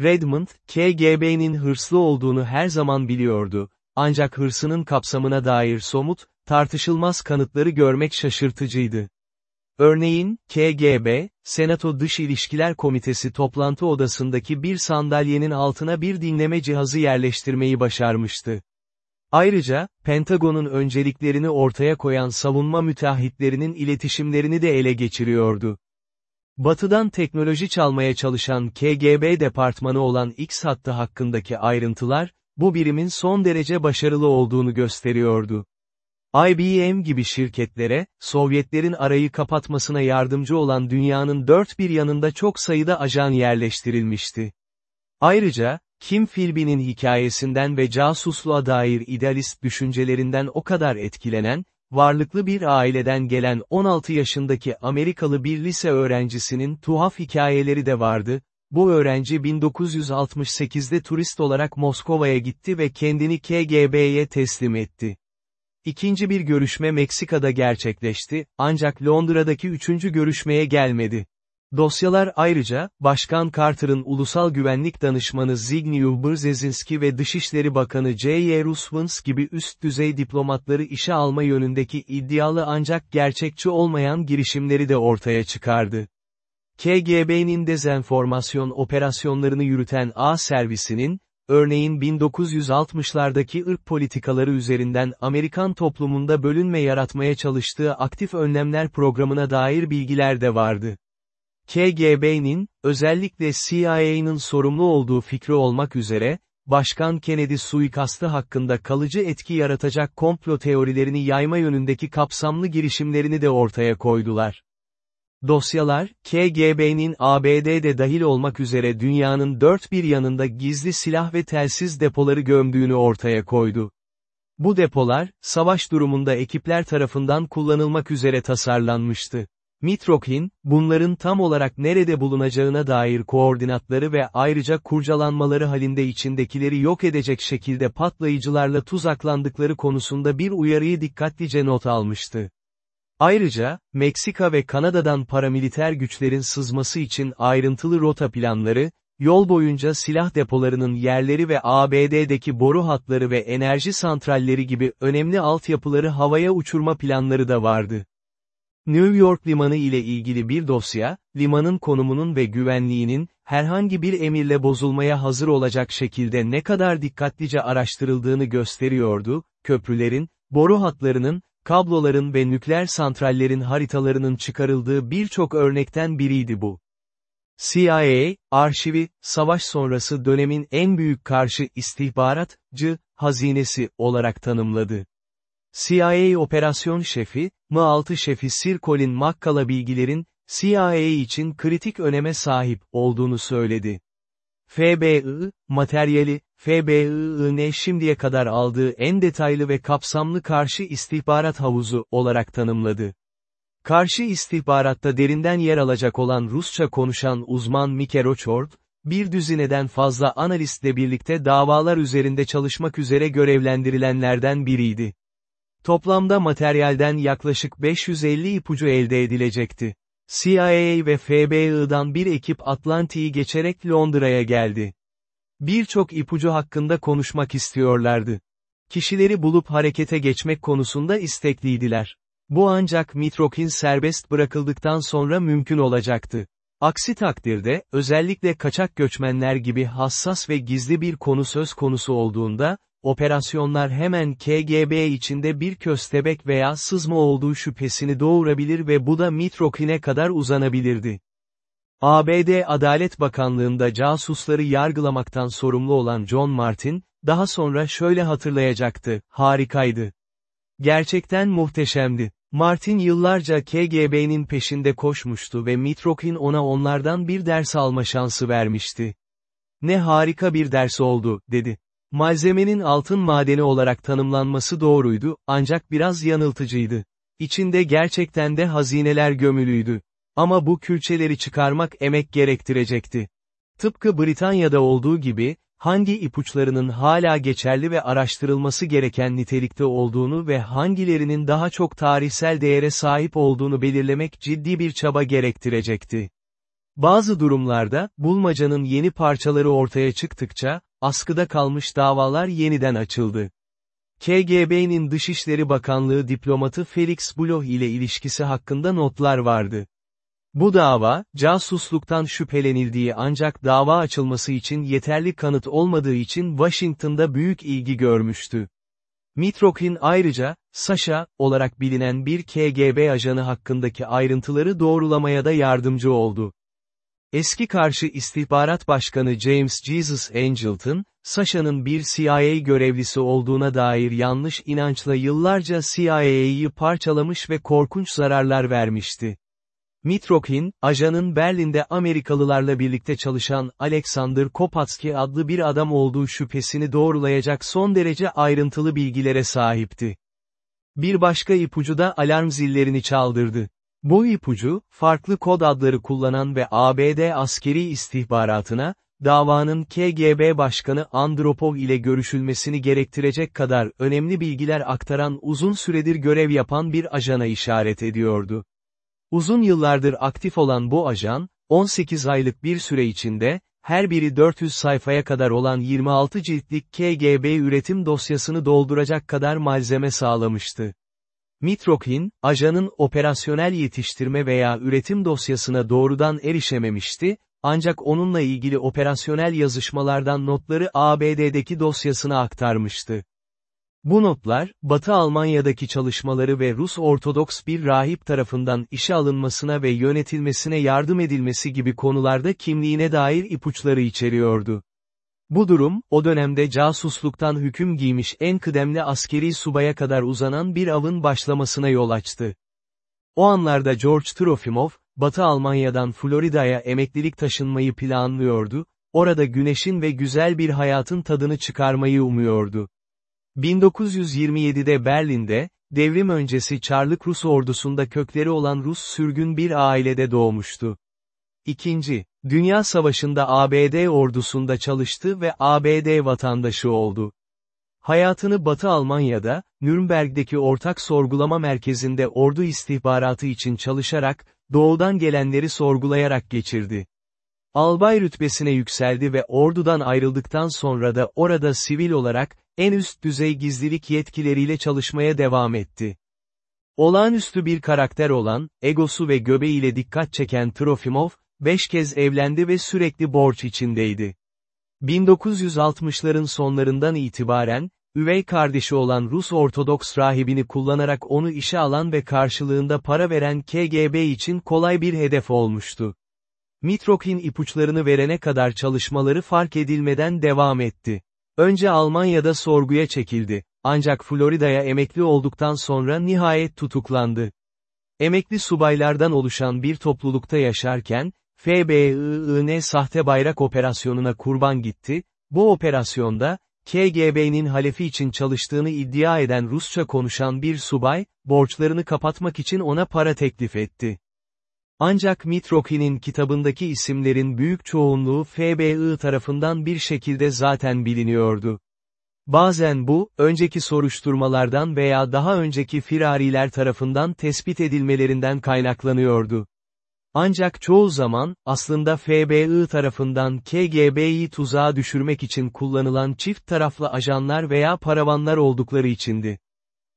Redmond, KGB'nin hırslı olduğunu her zaman biliyordu, ancak hırsının kapsamına dair somut, tartışılmaz kanıtları görmek şaşırtıcıydı. Örneğin, KGB, Senato Dış İlişkiler Komitesi toplantı odasındaki bir sandalyenin altına bir dinleme cihazı yerleştirmeyi başarmıştı. Ayrıca, Pentagon'un önceliklerini ortaya koyan savunma müteahhitlerinin iletişimlerini de ele geçiriyordu. Batı'dan teknoloji çalmaya çalışan KGB departmanı olan X hattı hakkındaki ayrıntılar, bu birimin son derece başarılı olduğunu gösteriyordu. IBM gibi şirketlere, Sovyetlerin arayı kapatmasına yardımcı olan dünyanın dört bir yanında çok sayıda ajan yerleştirilmişti. Ayrıca, Kim Philby'nin hikayesinden ve casusluğa dair idealist düşüncelerinden o kadar etkilenen, varlıklı bir aileden gelen 16 yaşındaki Amerikalı bir lise öğrencisinin tuhaf hikayeleri de vardı, bu öğrenci 1968'de turist olarak Moskova'ya gitti ve kendini KGB'ye teslim etti. İkinci bir görüşme Meksika'da gerçekleşti, ancak Londra'daki üçüncü görüşmeye gelmedi. Dosyalar ayrıca, Başkan Carter'ın ulusal güvenlik danışmanı Zbigniew Brzezinski ve Dışişleri Bakanı J.Y. Rusvins gibi üst düzey diplomatları işe alma yönündeki iddialı ancak gerçekçi olmayan girişimleri de ortaya çıkardı. KGB'nin dezenformasyon operasyonlarını yürüten A servisinin, örneğin 1960'lardaki ırk politikaları üzerinden Amerikan toplumunda bölünme yaratmaya çalıştığı aktif önlemler programına dair bilgiler de vardı. KGB'nin, özellikle CIA'nın sorumlu olduğu fikri olmak üzere, Başkan Kennedy suikastı hakkında kalıcı etki yaratacak komplo teorilerini yayma yönündeki kapsamlı girişimlerini de ortaya koydular. Dosyalar, KGB'nin ABD'de dahil olmak üzere dünyanın dört bir yanında gizli silah ve telsiz depoları gömdüğünü ortaya koydu. Bu depolar, savaş durumunda ekipler tarafından kullanılmak üzere tasarlanmıştı. Mitrokin, bunların tam olarak nerede bulunacağına dair koordinatları ve ayrıca kurcalanmaları halinde içindekileri yok edecek şekilde patlayıcılarla tuzaklandıkları konusunda bir uyarıyı dikkatlice not almıştı. Ayrıca, Meksika ve Kanada'dan paramiliter güçlerin sızması için ayrıntılı rota planları, yol boyunca silah depolarının yerleri ve ABD'deki boru hatları ve enerji santralleri gibi önemli altyapıları havaya uçurma planları da vardı. New York limanı ile ilgili bir dosya, limanın konumunun ve güvenliğinin, herhangi bir emirle bozulmaya hazır olacak şekilde ne kadar dikkatlice araştırıldığını gösteriyordu, köprülerin, boru hatlarının, kabloların ve nükleer santrallerin haritalarının çıkarıldığı birçok örnekten biriydi bu. CIA, arşivi, savaş sonrası dönemin en büyük karşı istihbaratçı, hazinesi olarak tanımladı. CIA operasyon şefi, M6 şefi Sir Colin McCall'a bilgilerin, CIA için kritik öneme sahip olduğunu söyledi. FBI, materyali, FBI'ne şimdiye kadar aldığı en detaylı ve kapsamlı karşı istihbarat havuzu olarak tanımladı. Karşı istihbaratta derinden yer alacak olan Rusça konuşan uzman Mike Rochord, bir düzineden fazla analistle birlikte davalar üzerinde çalışmak üzere görevlendirilenlerden biriydi. Toplamda materyalden yaklaşık 550 ipucu elde edilecekti. CIA ve FBI'dan bir ekip Atlantik'i geçerek Londra'ya geldi. Birçok ipucu hakkında konuşmak istiyorlardı. Kişileri bulup harekete geçmek konusunda istekliydiler. Bu ancak Mitrokin serbest bırakıldıktan sonra mümkün olacaktı. Aksi takdirde, özellikle kaçak göçmenler gibi hassas ve gizli bir konu söz konusu olduğunda, operasyonlar hemen KGB içinde bir köstebek veya sızma olduğu şüphesini doğurabilir ve bu da Mitrokin'e kadar uzanabilirdi. ABD Adalet Bakanlığında casusları yargılamaktan sorumlu olan John Martin, daha sonra şöyle hatırlayacaktı, harikaydı. Gerçekten muhteşemdi. Martin yıllarca KGB'nin peşinde koşmuştu ve Mitrokin ona onlardan bir ders alma şansı vermişti. Ne harika bir ders oldu, dedi. Malzemenin altın madeni olarak tanımlanması doğruydu, ancak biraz yanıltıcıydı. İçinde gerçekten de hazineler gömülüydü. Ama bu külçeleri çıkarmak emek gerektirecekti. Tıpkı Britanya'da olduğu gibi, hangi ipuçlarının hala geçerli ve araştırılması gereken nitelikte olduğunu ve hangilerinin daha çok tarihsel değere sahip olduğunu belirlemek ciddi bir çaba gerektirecekti. Bazı durumlarda, bulmacanın yeni parçaları ortaya çıktıkça, askıda kalmış davalar yeniden açıldı. KGB'nin Dışişleri Bakanlığı diplomatı Felix Bloch ile ilişkisi hakkında notlar vardı. Bu dava, casusluktan şüphelenildiği ancak dava açılması için yeterli kanıt olmadığı için Washington'da büyük ilgi görmüştü. Mitrokin ayrıca, Sasha, olarak bilinen bir KGB ajanı hakkındaki ayrıntıları doğrulamaya da yardımcı oldu. Eski karşı istihbarat başkanı James Jesus Angleton, Sasha'nın bir CIA görevlisi olduğuna dair yanlış inançla yıllarca CIA'yı parçalamış ve korkunç zararlar vermişti. Mitrokin, ajanın Berlin'de Amerikalılarla birlikte çalışan Alexander Kopatski adlı bir adam olduğu şüphesini doğrulayacak son derece ayrıntılı bilgilere sahipti. Bir başka ipucu da alarm zillerini çaldırdı. Bu ipucu, farklı kod adları kullanan ve ABD askeri istihbaratına, davanın KGB Başkanı Andropov ile görüşülmesini gerektirecek kadar önemli bilgiler aktaran uzun süredir görev yapan bir ajana işaret ediyordu. Uzun yıllardır aktif olan bu ajan, 18 aylık bir süre içinde, her biri 400 sayfaya kadar olan 26 ciltlik KGB üretim dosyasını dolduracak kadar malzeme sağlamıştı. Mitrokin, ajanın operasyonel yetiştirme veya üretim dosyasına doğrudan erişememişti, ancak onunla ilgili operasyonel yazışmalardan notları ABD'deki dosyasına aktarmıştı. Bu notlar, Batı Almanya'daki çalışmaları ve Rus Ortodoks bir rahip tarafından işe alınmasına ve yönetilmesine yardım edilmesi gibi konularda kimliğine dair ipuçları içeriyordu. Bu durum, o dönemde casusluktan hüküm giymiş en kıdemli askeri subaya kadar uzanan bir avın başlamasına yol açtı. O anlarda George Trofimov, Batı Almanya'dan Florida'ya emeklilik taşınmayı planlıyordu, orada güneşin ve güzel bir hayatın tadını çıkarmayı umuyordu. 1927'de Berlin'de, devrim öncesi Çarlık Rus ordusunda kökleri olan Rus sürgün bir ailede doğmuştu. İkinci, Dünya Savaşı'nda ABD ordusunda çalıştı ve ABD vatandaşı oldu. Hayatını Batı Almanya'da, Nürnberg'deki ortak sorgulama merkezinde ordu istihbaratı için çalışarak, doğudan gelenleri sorgulayarak geçirdi. Albay rütbesine yükseldi ve ordudan ayrıldıktan sonra da orada sivil olarak, en üst düzey gizlilik yetkileriyle çalışmaya devam etti. Olağanüstü bir karakter olan, egosu ve göbeğiyle dikkat çeken Trofimov, beş kez evlendi ve sürekli borç içindeydi. 1960'ların sonlarından itibaren, üvey kardeşi olan Rus Ortodoks rahibini kullanarak onu işe alan ve karşılığında para veren KGB için kolay bir hedef olmuştu. Mitrokin ipuçlarını verene kadar çalışmaları fark edilmeden devam etti. Önce Almanya'da sorguya çekildi, ancak Florida'ya emekli olduktan sonra nihayet tutuklandı. Emekli subaylardan oluşan bir toplulukta yaşarken, FBI'ın sahte bayrak operasyonuna kurban gitti, bu operasyonda, KGB'nin halefi için çalıştığını iddia eden Rusça konuşan bir subay, borçlarını kapatmak için ona para teklif etti. Ancak Mitroki'nin kitabındaki isimlerin büyük çoğunluğu FBI tarafından bir şekilde zaten biliniyordu. Bazen bu, önceki soruşturmalardan veya daha önceki firariler tarafından tespit edilmelerinden kaynaklanıyordu. Ancak çoğu zaman, aslında FBI tarafından KGB'yi tuzağa düşürmek için kullanılan çift taraflı ajanlar veya paravanlar oldukları içindi.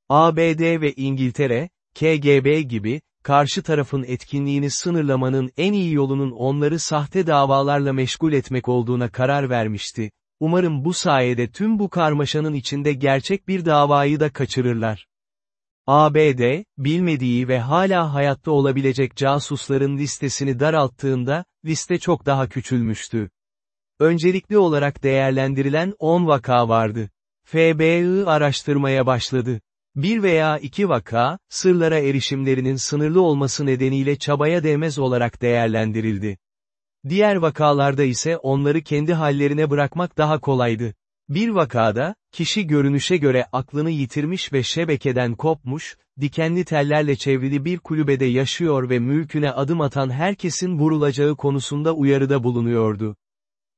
ABD ve İngiltere, KGB gibi, karşı tarafın etkinliğini sınırlamanın en iyi yolunun onları sahte davalarla meşgul etmek olduğuna karar vermişti. Umarım bu sayede tüm bu karmaşanın içinde gerçek bir davayı da kaçırırlar. ABD, bilmediği ve hala hayatta olabilecek casusların listesini daralttığında, liste çok daha küçülmüştü. Öncelikli olarak değerlendirilen 10 vaka vardı. FBI araştırmaya başladı. Bir veya iki vaka, sırlara erişimlerinin sınırlı olması nedeniyle çabaya değmez olarak değerlendirildi. Diğer vakalarda ise onları kendi hallerine bırakmak daha kolaydı. Bir vakada, kişi görünüşe göre aklını yitirmiş ve şebekeden kopmuş, dikenli tellerle çevrili bir kulübede yaşıyor ve mülküne adım atan herkesin vurulacağı konusunda uyarıda bulunuyordu.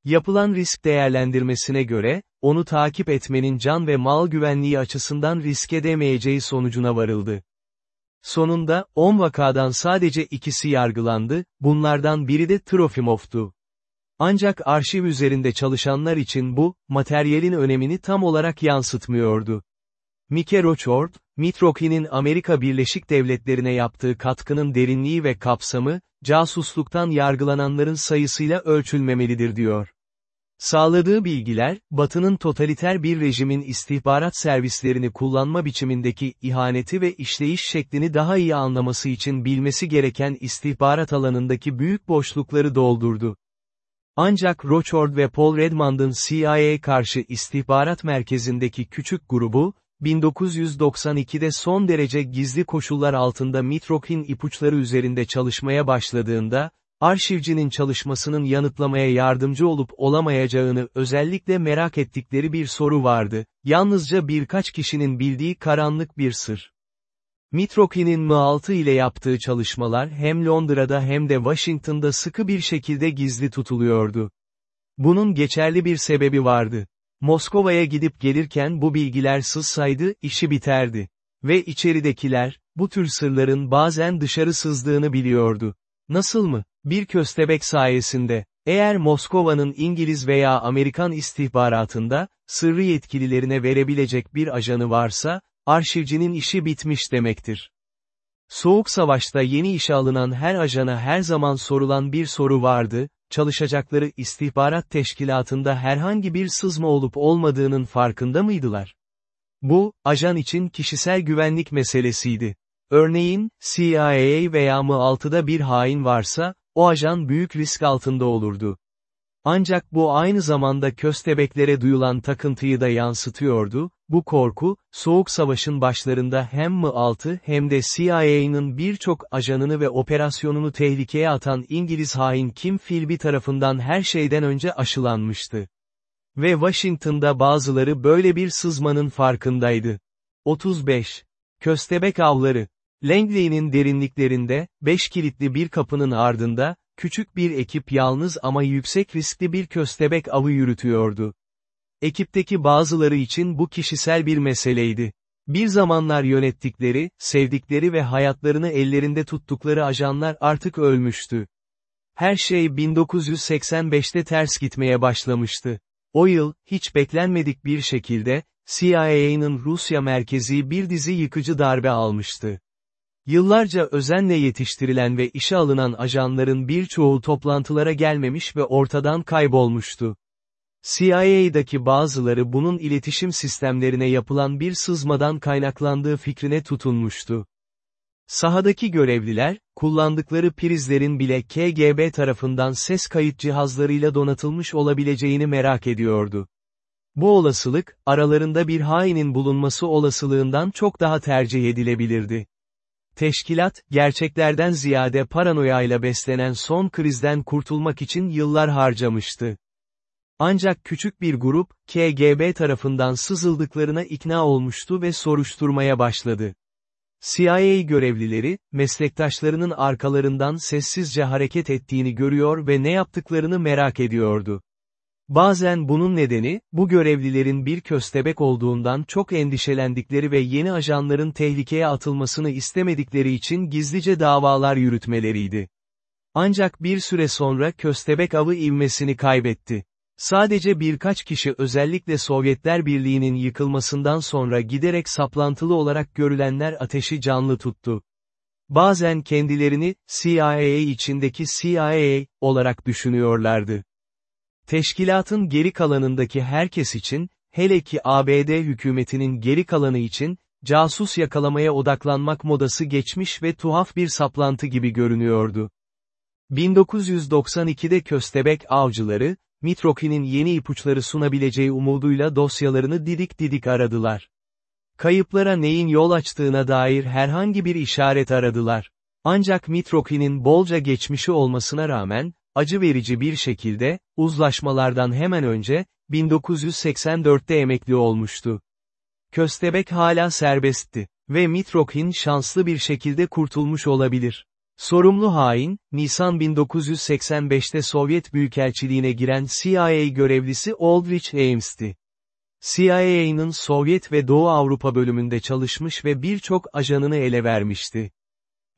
Yapılan risk değerlendirmesine göre, onu takip etmenin can ve mal güvenliği açısından risk edemeyeceği sonucuna varıldı. Sonunda, 10 vakadan sadece ikisi yargılandı, bunlardan biri de Trofimov'tu. Ancak arşiv üzerinde çalışanlar için bu, materyalin önemini tam olarak yansıtmıyordu. Mike Rochford, Mitroki'nin Amerika Birleşik Devletleri'ne yaptığı katkının derinliği ve kapsamı, casusluktan yargılananların sayısıyla ölçülmemelidir diyor. Sağladığı bilgiler, Batı'nın totaliter bir rejimin istihbarat servislerini kullanma biçimindeki ihaneti ve işleyiş şeklini daha iyi anlaması için bilmesi gereken istihbarat alanındaki büyük boşlukları doldurdu. Ancak Rochford ve Paul Redmond'ın CIA karşı istihbarat merkezindeki küçük grubu, 1992'de son derece gizli koşullar altında Mitrokhin ipuçları üzerinde çalışmaya başladığında, arşivcinin çalışmasının yanıtlamaya yardımcı olup olamayacağını özellikle merak ettikleri bir soru vardı, yalnızca birkaç kişinin bildiği karanlık bir sır. Mitrokhin'in M6 ile yaptığı çalışmalar hem Londra'da hem de Washington'da sıkı bir şekilde gizli tutuluyordu. Bunun geçerli bir sebebi vardı. Moskova'ya gidip gelirken bu bilgiler sızsaydı, işi biterdi. Ve içeridekiler, bu tür sırların bazen dışarı sızdığını biliyordu. Nasıl mı? Bir köstebek sayesinde, eğer Moskova'nın İngiliz veya Amerikan istihbaratında, sırrı yetkililerine verebilecek bir ajanı varsa, arşivcinin işi bitmiş demektir. Soğuk savaşta yeni işe alınan her ajana her zaman sorulan bir soru vardı, çalışacakları istihbarat teşkilatında herhangi bir sızma olup olmadığının farkında mıydılar? Bu, ajan için kişisel güvenlik meselesiydi. Örneğin, CIA veya M6'da bir hain varsa, o ajan büyük risk altında olurdu. Ancak bu aynı zamanda köstebeklere duyulan takıntıyı da yansıtıyordu, bu korku, Soğuk Savaş'ın başlarında hem M6 hem de CIA'nın birçok ajanını ve operasyonunu tehlikeye atan İngiliz hain Kim Philby tarafından her şeyden önce aşılanmıştı. Ve Washington'da bazıları böyle bir sızmanın farkındaydı. 35. Köstebek avları. Langley'nin derinliklerinde, beş kilitli bir kapının ardında, küçük bir ekip yalnız ama yüksek riskli bir köstebek avı yürütüyordu. Ekipteki bazıları için bu kişisel bir meseleydi. Bir zamanlar yönettikleri, sevdikleri ve hayatlarını ellerinde tuttukları ajanlar artık ölmüştü. Her şey 1985'te ters gitmeye başlamıştı. O yıl, hiç beklenmedik bir şekilde, CIA'nın Rusya merkezi bir dizi yıkıcı darbe almıştı. Yıllarca özenle yetiştirilen ve işe alınan ajanların birçoğu toplantılara gelmemiş ve ortadan kaybolmuştu. CIA'daki bazıları bunun iletişim sistemlerine yapılan bir sızmadan kaynaklandığı fikrine tutunmuştu. Sahadaki görevliler, kullandıkları prizlerin bile KGB tarafından ses kayıt cihazlarıyla donatılmış olabileceğini merak ediyordu. Bu olasılık, aralarında bir hainin bulunması olasılığından çok daha tercih edilebilirdi. Teşkilat, gerçeklerden ziyade paranoyayla beslenen son krizden kurtulmak için yıllar harcamıştı. Ancak küçük bir grup, KGB tarafından sızıldıklarına ikna olmuştu ve soruşturmaya başladı. CIA görevlileri, meslektaşlarının arkalarından sessizce hareket ettiğini görüyor ve ne yaptıklarını merak ediyordu. Bazen bunun nedeni, bu görevlilerin bir köstebek olduğundan çok endişelendikleri ve yeni ajanların tehlikeye atılmasını istemedikleri için gizlice davalar yürütmeleriydi. Ancak bir süre sonra köstebek avı ivmesini kaybetti. Sadece birkaç kişi özellikle Sovyetler Birliği'nin yıkılmasından sonra giderek saplantılı olarak görülenler ateşi canlı tuttu. Bazen kendilerini, CIA içindeki CIA, olarak düşünüyorlardı. Teşkilatın geri kalanındaki herkes için, hele ki ABD hükümetinin geri kalanı için, casus yakalamaya odaklanmak modası geçmiş ve tuhaf bir saplantı gibi görünüyordu. 1992'de köstebek avcıları, Mitroki'nin yeni ipuçları sunabileceği umuduyla dosyalarını didik didik aradılar. Kayıplara neyin yol açtığına dair herhangi bir işaret aradılar. Ancak Mitroki'nin bolca geçmişi olmasına rağmen, acı verici bir şekilde, uzlaşmalardan hemen önce, 1984'te emekli olmuştu. Köstebek hala serbestti ve Mitrokin şanslı bir şekilde kurtulmuş olabilir. Sorumlu hain, Nisan 1985'te Sovyet Büyükelçiliğine giren CIA görevlisi Aldrich Ames'ti. CIA'nın Sovyet ve Doğu Avrupa bölümünde çalışmış ve birçok ajanını ele vermişti.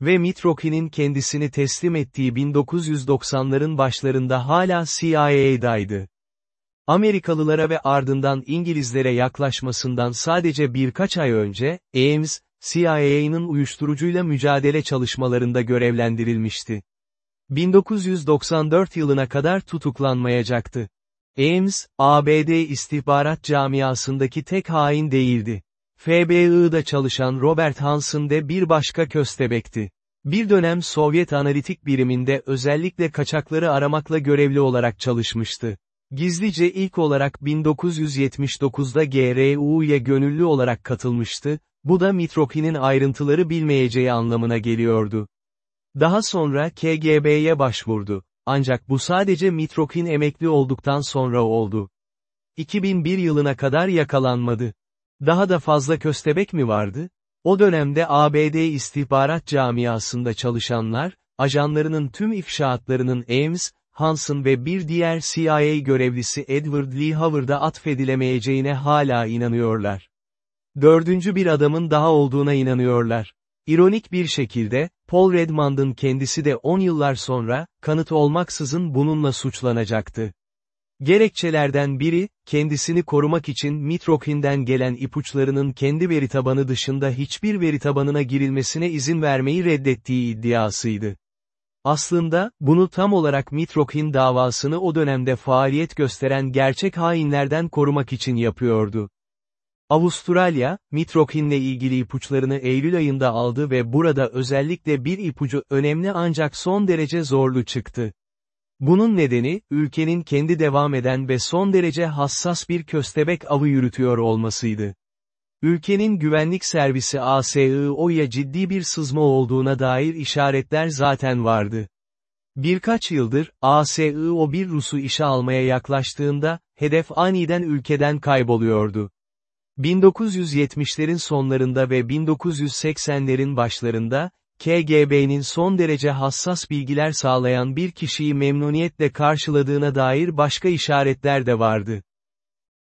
Ve Mitrokin'in kendisini teslim ettiği 1990'ların başlarında hala CIA'daydı. Amerikalılara ve ardından İngilizlere yaklaşmasından sadece birkaç ay önce, Ames, CIA'nın uyuşturucuyla mücadele çalışmalarında görevlendirilmişti. 1994 yılına kadar tutuklanmayacaktı. Ames, ABD istihbarat camiasındaki tek hain değildi. FBI'da çalışan Robert Hansen de bir başka köstebekti. Bir dönem Sovyet analitik biriminde özellikle kaçakları aramakla görevli olarak çalışmıştı. Gizlice ilk olarak 1979'da GRU'ya gönüllü olarak katılmıştı, bu da Mitrokin'in ayrıntıları bilmeyeceği anlamına geliyordu. Daha sonra KGB'ye başvurdu. Ancak bu sadece Mitrokin emekli olduktan sonra oldu. 2001 yılına kadar yakalanmadı. Daha da fazla köstebek mi vardı? O dönemde ABD istihbarat camiasında çalışanlar, ajanlarının tüm ifşaatlarının Ames, Hansen ve bir diğer CIA görevlisi Edward Lee Howard'a atfedilemeyeceğine hala inanıyorlar. Dördüncü bir adamın daha olduğuna inanıyorlar. İronik bir şekilde, Paul Redmond'ın kendisi de 10 yıllar sonra, kanıt olmaksızın bununla suçlanacaktı. Gerekçelerden biri, kendisini korumak için Mitrokin'den gelen ipuçlarının kendi veri tabanı dışında hiçbir veri tabanına girilmesine izin vermeyi reddettiği iddiasıydı. Aslında, bunu tam olarak Mitrokin davasını o dönemde faaliyet gösteren gerçek hainlerden korumak için yapıyordu. Avustralya, Mitrokin'le ilgili ipuçlarını Eylül ayında aldı ve burada özellikle bir ipucu önemli ancak son derece zorlu çıktı. Bunun nedeni, ülkenin kendi devam eden ve son derece hassas bir köstebek avı yürütüyor olmasıydı. Ülkenin güvenlik servisi ASIO'ya ciddi bir sızma olduğuna dair işaretler zaten vardı. Birkaç yıldır, ASIO bir Rus'u işe almaya yaklaştığında, hedef aniden ülkeden kayboluyordu. 1970'lerin sonlarında ve 1980'lerin başlarında, KGB'nin son derece hassas bilgiler sağlayan bir kişiyi memnuniyetle karşıladığına dair başka işaretler de vardı.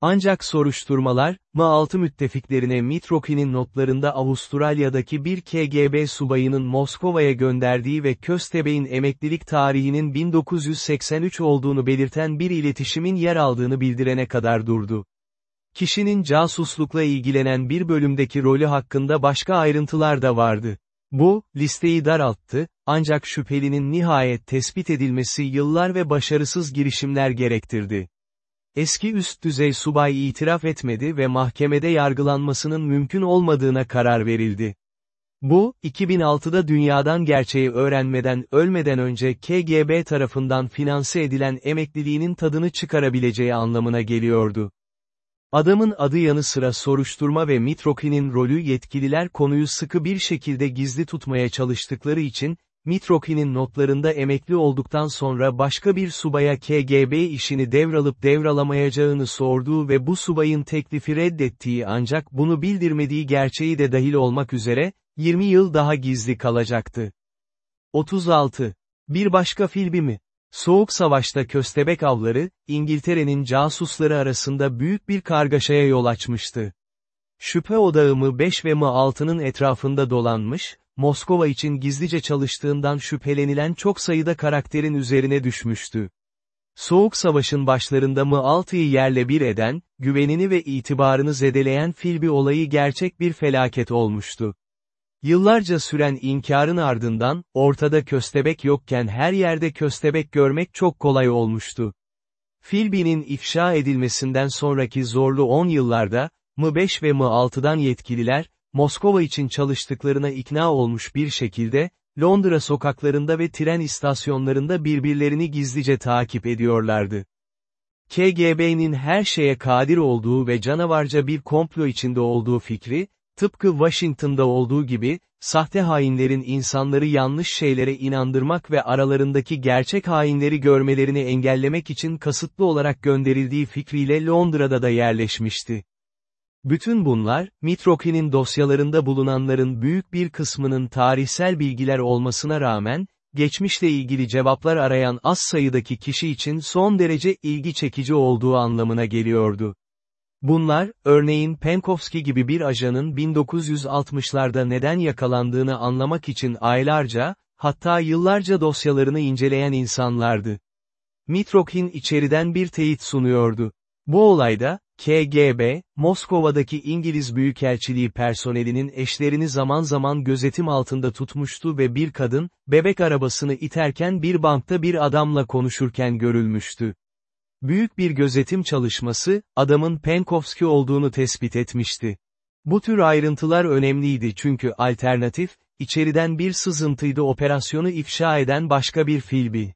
Ancak soruşturmalar, MA6 müttefiklerine Mitroki'nin notlarında Avustralya'daki bir KGB subayının Moskova'ya gönderdiği ve Köstebey'in emeklilik tarihinin 1983 olduğunu belirten bir iletişimin yer aldığını bildirene kadar durdu. Kişinin casuslukla ilgilenen bir bölümdeki rolü hakkında başka ayrıntılar da vardı. Bu, listeyi daralttı, ancak şüphelinin nihayet tespit edilmesi yıllar ve başarısız girişimler gerektirdi. Eski üst düzey subay itiraf etmedi ve mahkemede yargılanmasının mümkün olmadığına karar verildi. Bu, 2006'da dünyadan gerçeği öğrenmeden ölmeden önce KGB tarafından finanse edilen emekliliğinin tadını çıkarabileceği anlamına geliyordu. Adamın adı yanı sıra soruşturma ve Mitrokin'in rolü yetkililer konuyu sıkı bir şekilde gizli tutmaya çalıştıkları için, Mitrokin'in notlarında emekli olduktan sonra başka bir subaya KGB işini devralıp devralamayacağını sorduğu ve bu subayın teklifi reddettiği ancak bunu bildirmediği gerçeği de dahil olmak üzere, 20 yıl daha gizli kalacaktı. 36. Bir başka filmi mi? Soğuk Savaş'ta köstebek avları, İngiltere'nin casusları arasında büyük bir kargaşaya yol açmıştı. Şüphe odağı M5 ve M6'nın etrafında dolanmış, Moskova için gizlice çalıştığından şüphelenilen çok sayıda karakterin üzerine düşmüştü. Soğuk Savaş'ın başlarında M6'yı yerle bir eden, güvenini ve itibarını zedeleyen Filbi olayı gerçek bir felaket olmuştu. Yıllarca süren inkarın ardından, ortada köstebek yokken her yerde köstebek görmek çok kolay olmuştu. Filbi'nin ifşa edilmesinden sonraki zorlu 10 yıllarda, M5 ve M6'dan yetkililer, Moskova için çalıştıklarına ikna olmuş bir şekilde, Londra sokaklarında ve tren istasyonlarında birbirlerini gizlice takip ediyorlardı. KGB'nin her şeye kadir olduğu ve canavarca bir komplo içinde olduğu fikri, tıpkı Washington'da olduğu gibi, sahte hainlerin insanları yanlış şeylere inandırmak ve aralarındaki gerçek hainleri görmelerini engellemek için kasıtlı olarak gönderildiği fikriyle Londra'da da yerleşmişti. Bütün bunlar, Mitroki'nin dosyalarında bulunanların büyük bir kısmının tarihsel bilgiler olmasına rağmen, geçmişle ilgili cevaplar arayan az sayıdaki kişi için son derece ilgi çekici olduğu anlamına geliyordu. Bunlar, örneğin Penkovski gibi bir ajanın 1960'larda neden yakalandığını anlamak için aylarca, hatta yıllarca dosyalarını inceleyen insanlardı. Mitrokin içeriden bir teyit sunuyordu. Bu olayda, KGB, Moskova'daki İngiliz Büyükelçiliği personelinin eşlerini zaman zaman gözetim altında tutmuştu ve bir kadın, bebek arabasını iterken bir bankta bir adamla konuşurken görülmüştü. Büyük bir gözetim çalışması, adamın Penkovski olduğunu tespit etmişti. Bu tür ayrıntılar önemliydi çünkü alternatif, içeriden bir sızıntıydı operasyonu ifşa eden başka bir filbi.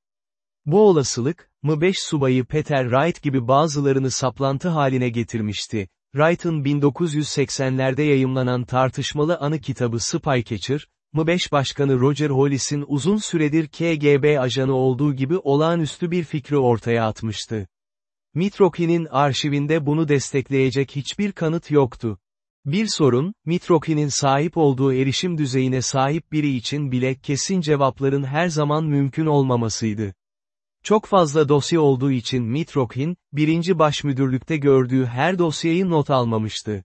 Bu olasılık, M5 subayı Peter Wright gibi bazılarını saplantı haline getirmişti. Wright'ın 1980'lerde yayımlanan tartışmalı anı kitabı Spycatcher, M5 Başkanı Roger Hollis'in uzun süredir KGB ajanı olduğu gibi olağanüstü bir fikri ortaya atmıştı. Mitroki'nin arşivinde bunu destekleyecek hiçbir kanıt yoktu. Bir sorun, Mitroki'nin sahip olduğu erişim düzeyine sahip biri için bile kesin cevapların her zaman mümkün olmamasıydı. Çok fazla dosya olduğu için Mitrokin, birinci başmüdürlükte gördüğü her dosyayı not almamıştı.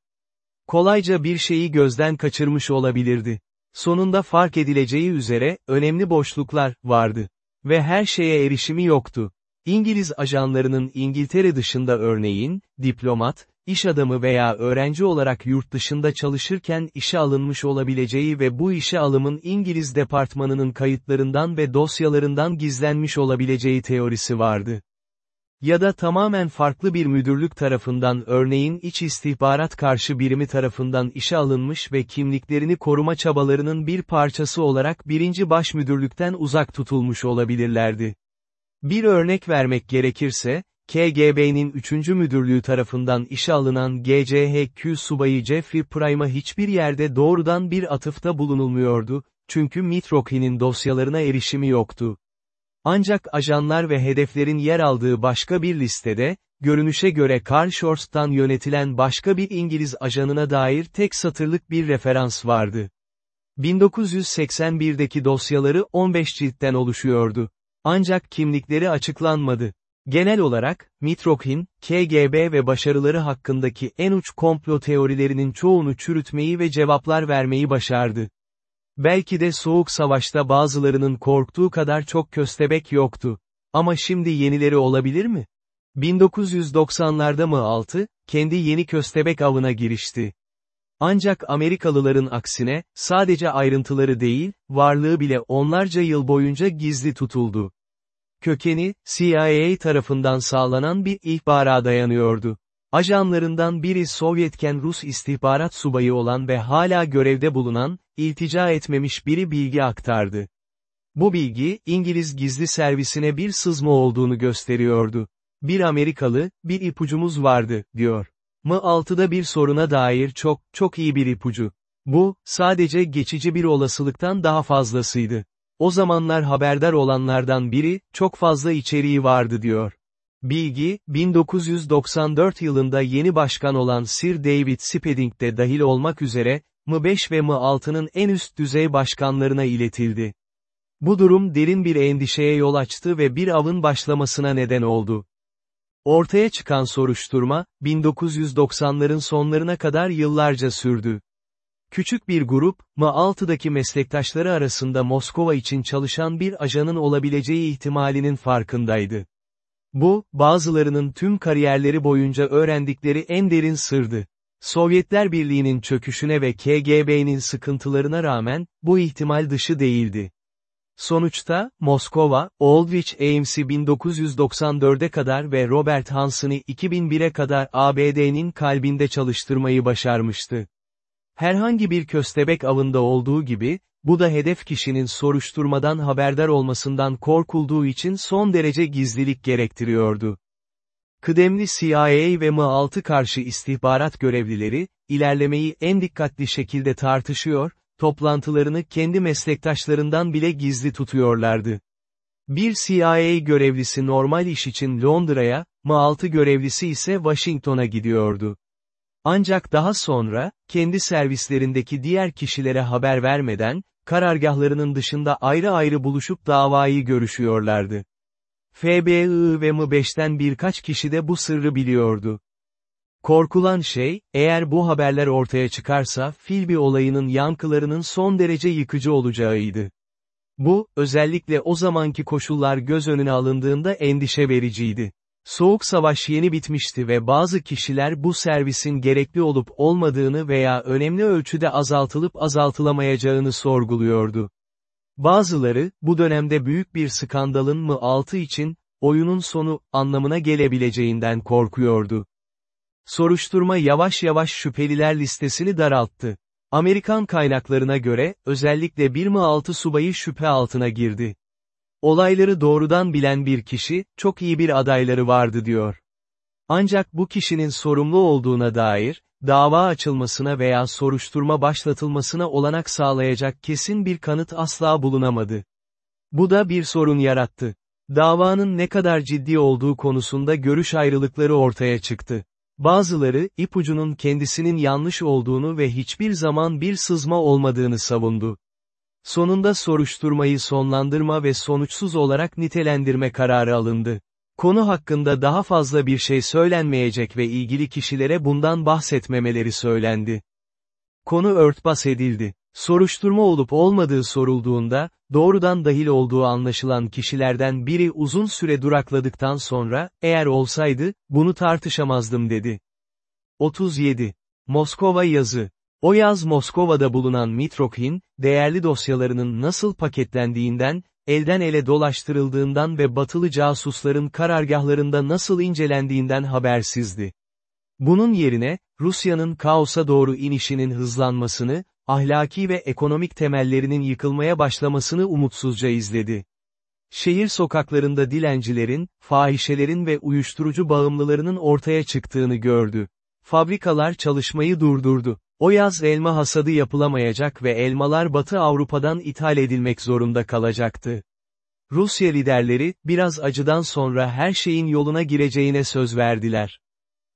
Kolayca bir şeyi gözden kaçırmış olabilirdi. Sonunda fark edileceği üzere, önemli boşluklar, vardı. Ve her şeye erişimi yoktu. İngiliz ajanlarının İngiltere dışında örneğin, diplomat, iş adamı veya öğrenci olarak yurt dışında çalışırken işe alınmış olabileceği ve bu işe alımın İngiliz departmanının kayıtlarından ve dosyalarından gizlenmiş olabileceği teorisi vardı. Ya da tamamen farklı bir müdürlük tarafından örneğin iç istihbarat karşı birimi tarafından işe alınmış ve kimliklerini koruma çabalarının bir parçası olarak birinci baş müdürlükten uzak tutulmuş olabilirlerdi. Bir örnek vermek gerekirse, KGB'nin 3. müdürlüğü tarafından işe alınan GCHQ subayı Jeffrey Prime'a hiçbir yerde doğrudan bir atıfta bulunulmuyordu, çünkü Mitroki'nin dosyalarına erişimi yoktu. Ancak ajanlar ve hedeflerin yer aldığı başka bir listede, görünüşe göre Karl Schorst'tan yönetilen başka bir İngiliz ajanına dair tek satırlık bir referans vardı. 1981'deki dosyaları 15 ciltten oluşuyordu. Ancak kimlikleri açıklanmadı. Genel olarak, Mitrokhin, KGB ve başarıları hakkındaki en uç komplo teorilerinin çoğunu çürütmeyi ve cevaplar vermeyi başardı. Belki de Soğuk Savaş'ta bazılarının korktuğu kadar çok köstebek yoktu. Ama şimdi yenileri olabilir mi? 1990'larda mı 6, kendi yeni köstebek avına girişti. Ancak Amerikalıların aksine, sadece ayrıntıları değil, varlığı bile onlarca yıl boyunca gizli tutuldu. Kökeni, CIA tarafından sağlanan bir ihbara dayanıyordu. Ajanlarından biri Sovyetken Rus istihbarat subayı olan ve hala görevde bulunan, iltica etmemiş biri bilgi aktardı. Bu bilgi, İngiliz gizli servisine bir sızma olduğunu gösteriyordu. Bir Amerikalı, bir ipucumuz vardı, diyor. M6'da bir soruna dair çok, çok iyi bir ipucu. Bu, sadece geçici bir olasılıktan daha fazlasıydı. O zamanlar haberdar olanlardan biri, çok fazla içeriği vardı diyor. Bilgi, 1994 yılında yeni başkan olan Sir David Spedding de dahil olmak üzere, M5 ve M6'nın en üst düzey başkanlarına iletildi. Bu durum derin bir endişeye yol açtı ve bir avın başlamasına neden oldu. Ortaya çıkan soruşturma, 1990'ların sonlarına kadar yıllarca sürdü. Küçük bir grup, MA6'daki meslektaşları arasında Moskova için çalışan bir ajanın olabileceği ihtimalinin farkındaydı. Bu, bazılarının tüm kariyerleri boyunca öğrendikleri en derin sırdı. Sovyetler Birliği'nin çöküşüne ve KGB'nin sıkıntılarına rağmen, bu ihtimal dışı değildi. Sonuçta, Moskova, Aldrich Ames'i 1994'e kadar ve Robert Hansen'ı 2001'e kadar ABD'nin kalbinde çalıştırmayı başarmıştı. Herhangi bir köstebek avında olduğu gibi, bu da hedef kişinin soruşturmadan haberdar olmasından korkulduğu için son derece gizlilik gerektiriyordu. Kıdemli CIA ve M6 karşı istihbarat görevlileri, ilerlemeyi en dikkatli şekilde tartışıyor, toplantılarını kendi meslektaşlarından bile gizli tutuyorlardı. Bir CIA görevlisi normal iş için Londra'ya, M6 görevlisi ise Washington'a gidiyordu. Ancak daha sonra, kendi servislerindeki diğer kişilere haber vermeden, karargahlarının dışında ayrı ayrı buluşup davayı görüşüyorlardı. FBI ve M5'ten birkaç kişi de bu sırrı biliyordu. Korkulan şey, eğer bu haberler ortaya çıkarsa Filbi olayının yankılarının son derece yıkıcı olacağıydı. Bu, özellikle o zamanki koşullar göz önüne alındığında endişe vericiydi. Soğuk savaş yeni bitmişti ve bazı kişiler bu servisin gerekli olup olmadığını veya önemli ölçüde azaltılıp azaltılamayacağını sorguluyordu. Bazıları, bu dönemde büyük bir skandalın mı altı için, oyunun sonu, anlamına gelebileceğinden korkuyordu. Soruşturma yavaş yavaş şüpheliler listesini daralttı. Amerikan kaynaklarına göre, özellikle bir mi altı subayı şüphe altına girdi. Olayları doğrudan bilen bir kişi, çok iyi bir adayları vardı diyor. Ancak bu kişinin sorumlu olduğuna dair, dava açılmasına veya soruşturma başlatılmasına olanak sağlayacak kesin bir kanıt asla bulunamadı. Bu da bir sorun yarattı. Davanın ne kadar ciddi olduğu konusunda görüş ayrılıkları ortaya çıktı. Bazıları, ipucunun kendisinin yanlış olduğunu ve hiçbir zaman bir sızma olmadığını savundu. Sonunda soruşturmayı sonlandırma ve sonuçsuz olarak nitelendirme kararı alındı. Konu hakkında daha fazla bir şey söylenmeyecek ve ilgili kişilere bundan bahsetmemeleri söylendi. Konu örtbas edildi. Soruşturma olup olmadığı sorulduğunda, doğrudan dahil olduğu anlaşılan kişilerden biri uzun süre durakladıktan sonra, eğer olsaydı, bunu tartışamazdım dedi. 37. Moskova yazı. O yaz Moskova'da bulunan Mitrokhin, değerli dosyalarının nasıl paketlendiğinden, elden ele dolaştırıldığından ve batılı casusların karargahlarında nasıl incelendiğinden habersizdi. Bunun yerine, Rusya'nın kaosa doğru inişinin hızlanmasını, ahlaki ve ekonomik temellerinin yıkılmaya başlamasını umutsuzca izledi. Şehir sokaklarında dilencilerin, fahişelerin ve uyuşturucu bağımlılarının ortaya çıktığını gördü. Fabrikalar çalışmayı durdurdu. O yaz elma hasadı yapılamayacak ve elmalar Batı Avrupa'dan ithal edilmek zorunda kalacaktı. Rusya liderleri, biraz acıdan sonra her şeyin yoluna gireceğine söz verdiler.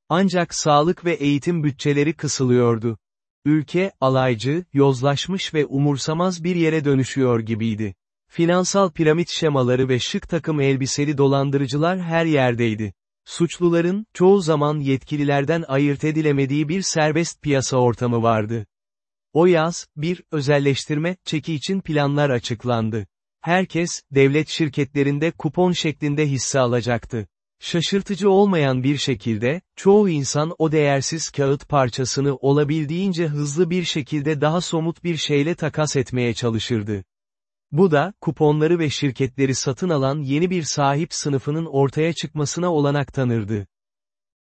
Ancak sağlık ve eğitim bütçeleri kısılıyordu. Ülke, alaycı, yozlaşmış ve umursamaz bir yere dönüşüyor gibiydi. Finansal piramit şemaları ve şık takım elbiseli dolandırıcılar her yerdeydi. Suçluların, çoğu zaman yetkililerden ayırt edilemediği bir serbest piyasa ortamı vardı. O yaz, bir, özelleştirme, çeki için planlar açıklandı. Herkes, devlet şirketlerinde kupon şeklinde hisse alacaktı. Şaşırtıcı olmayan bir şekilde, çoğu insan o değersiz kağıt parçasını olabildiğince hızlı bir şekilde daha somut bir şeyle takas etmeye çalışırdı. Bu da, kuponları ve şirketleri satın alan yeni bir sahip sınıfının ortaya çıkmasına olanak tanırdı.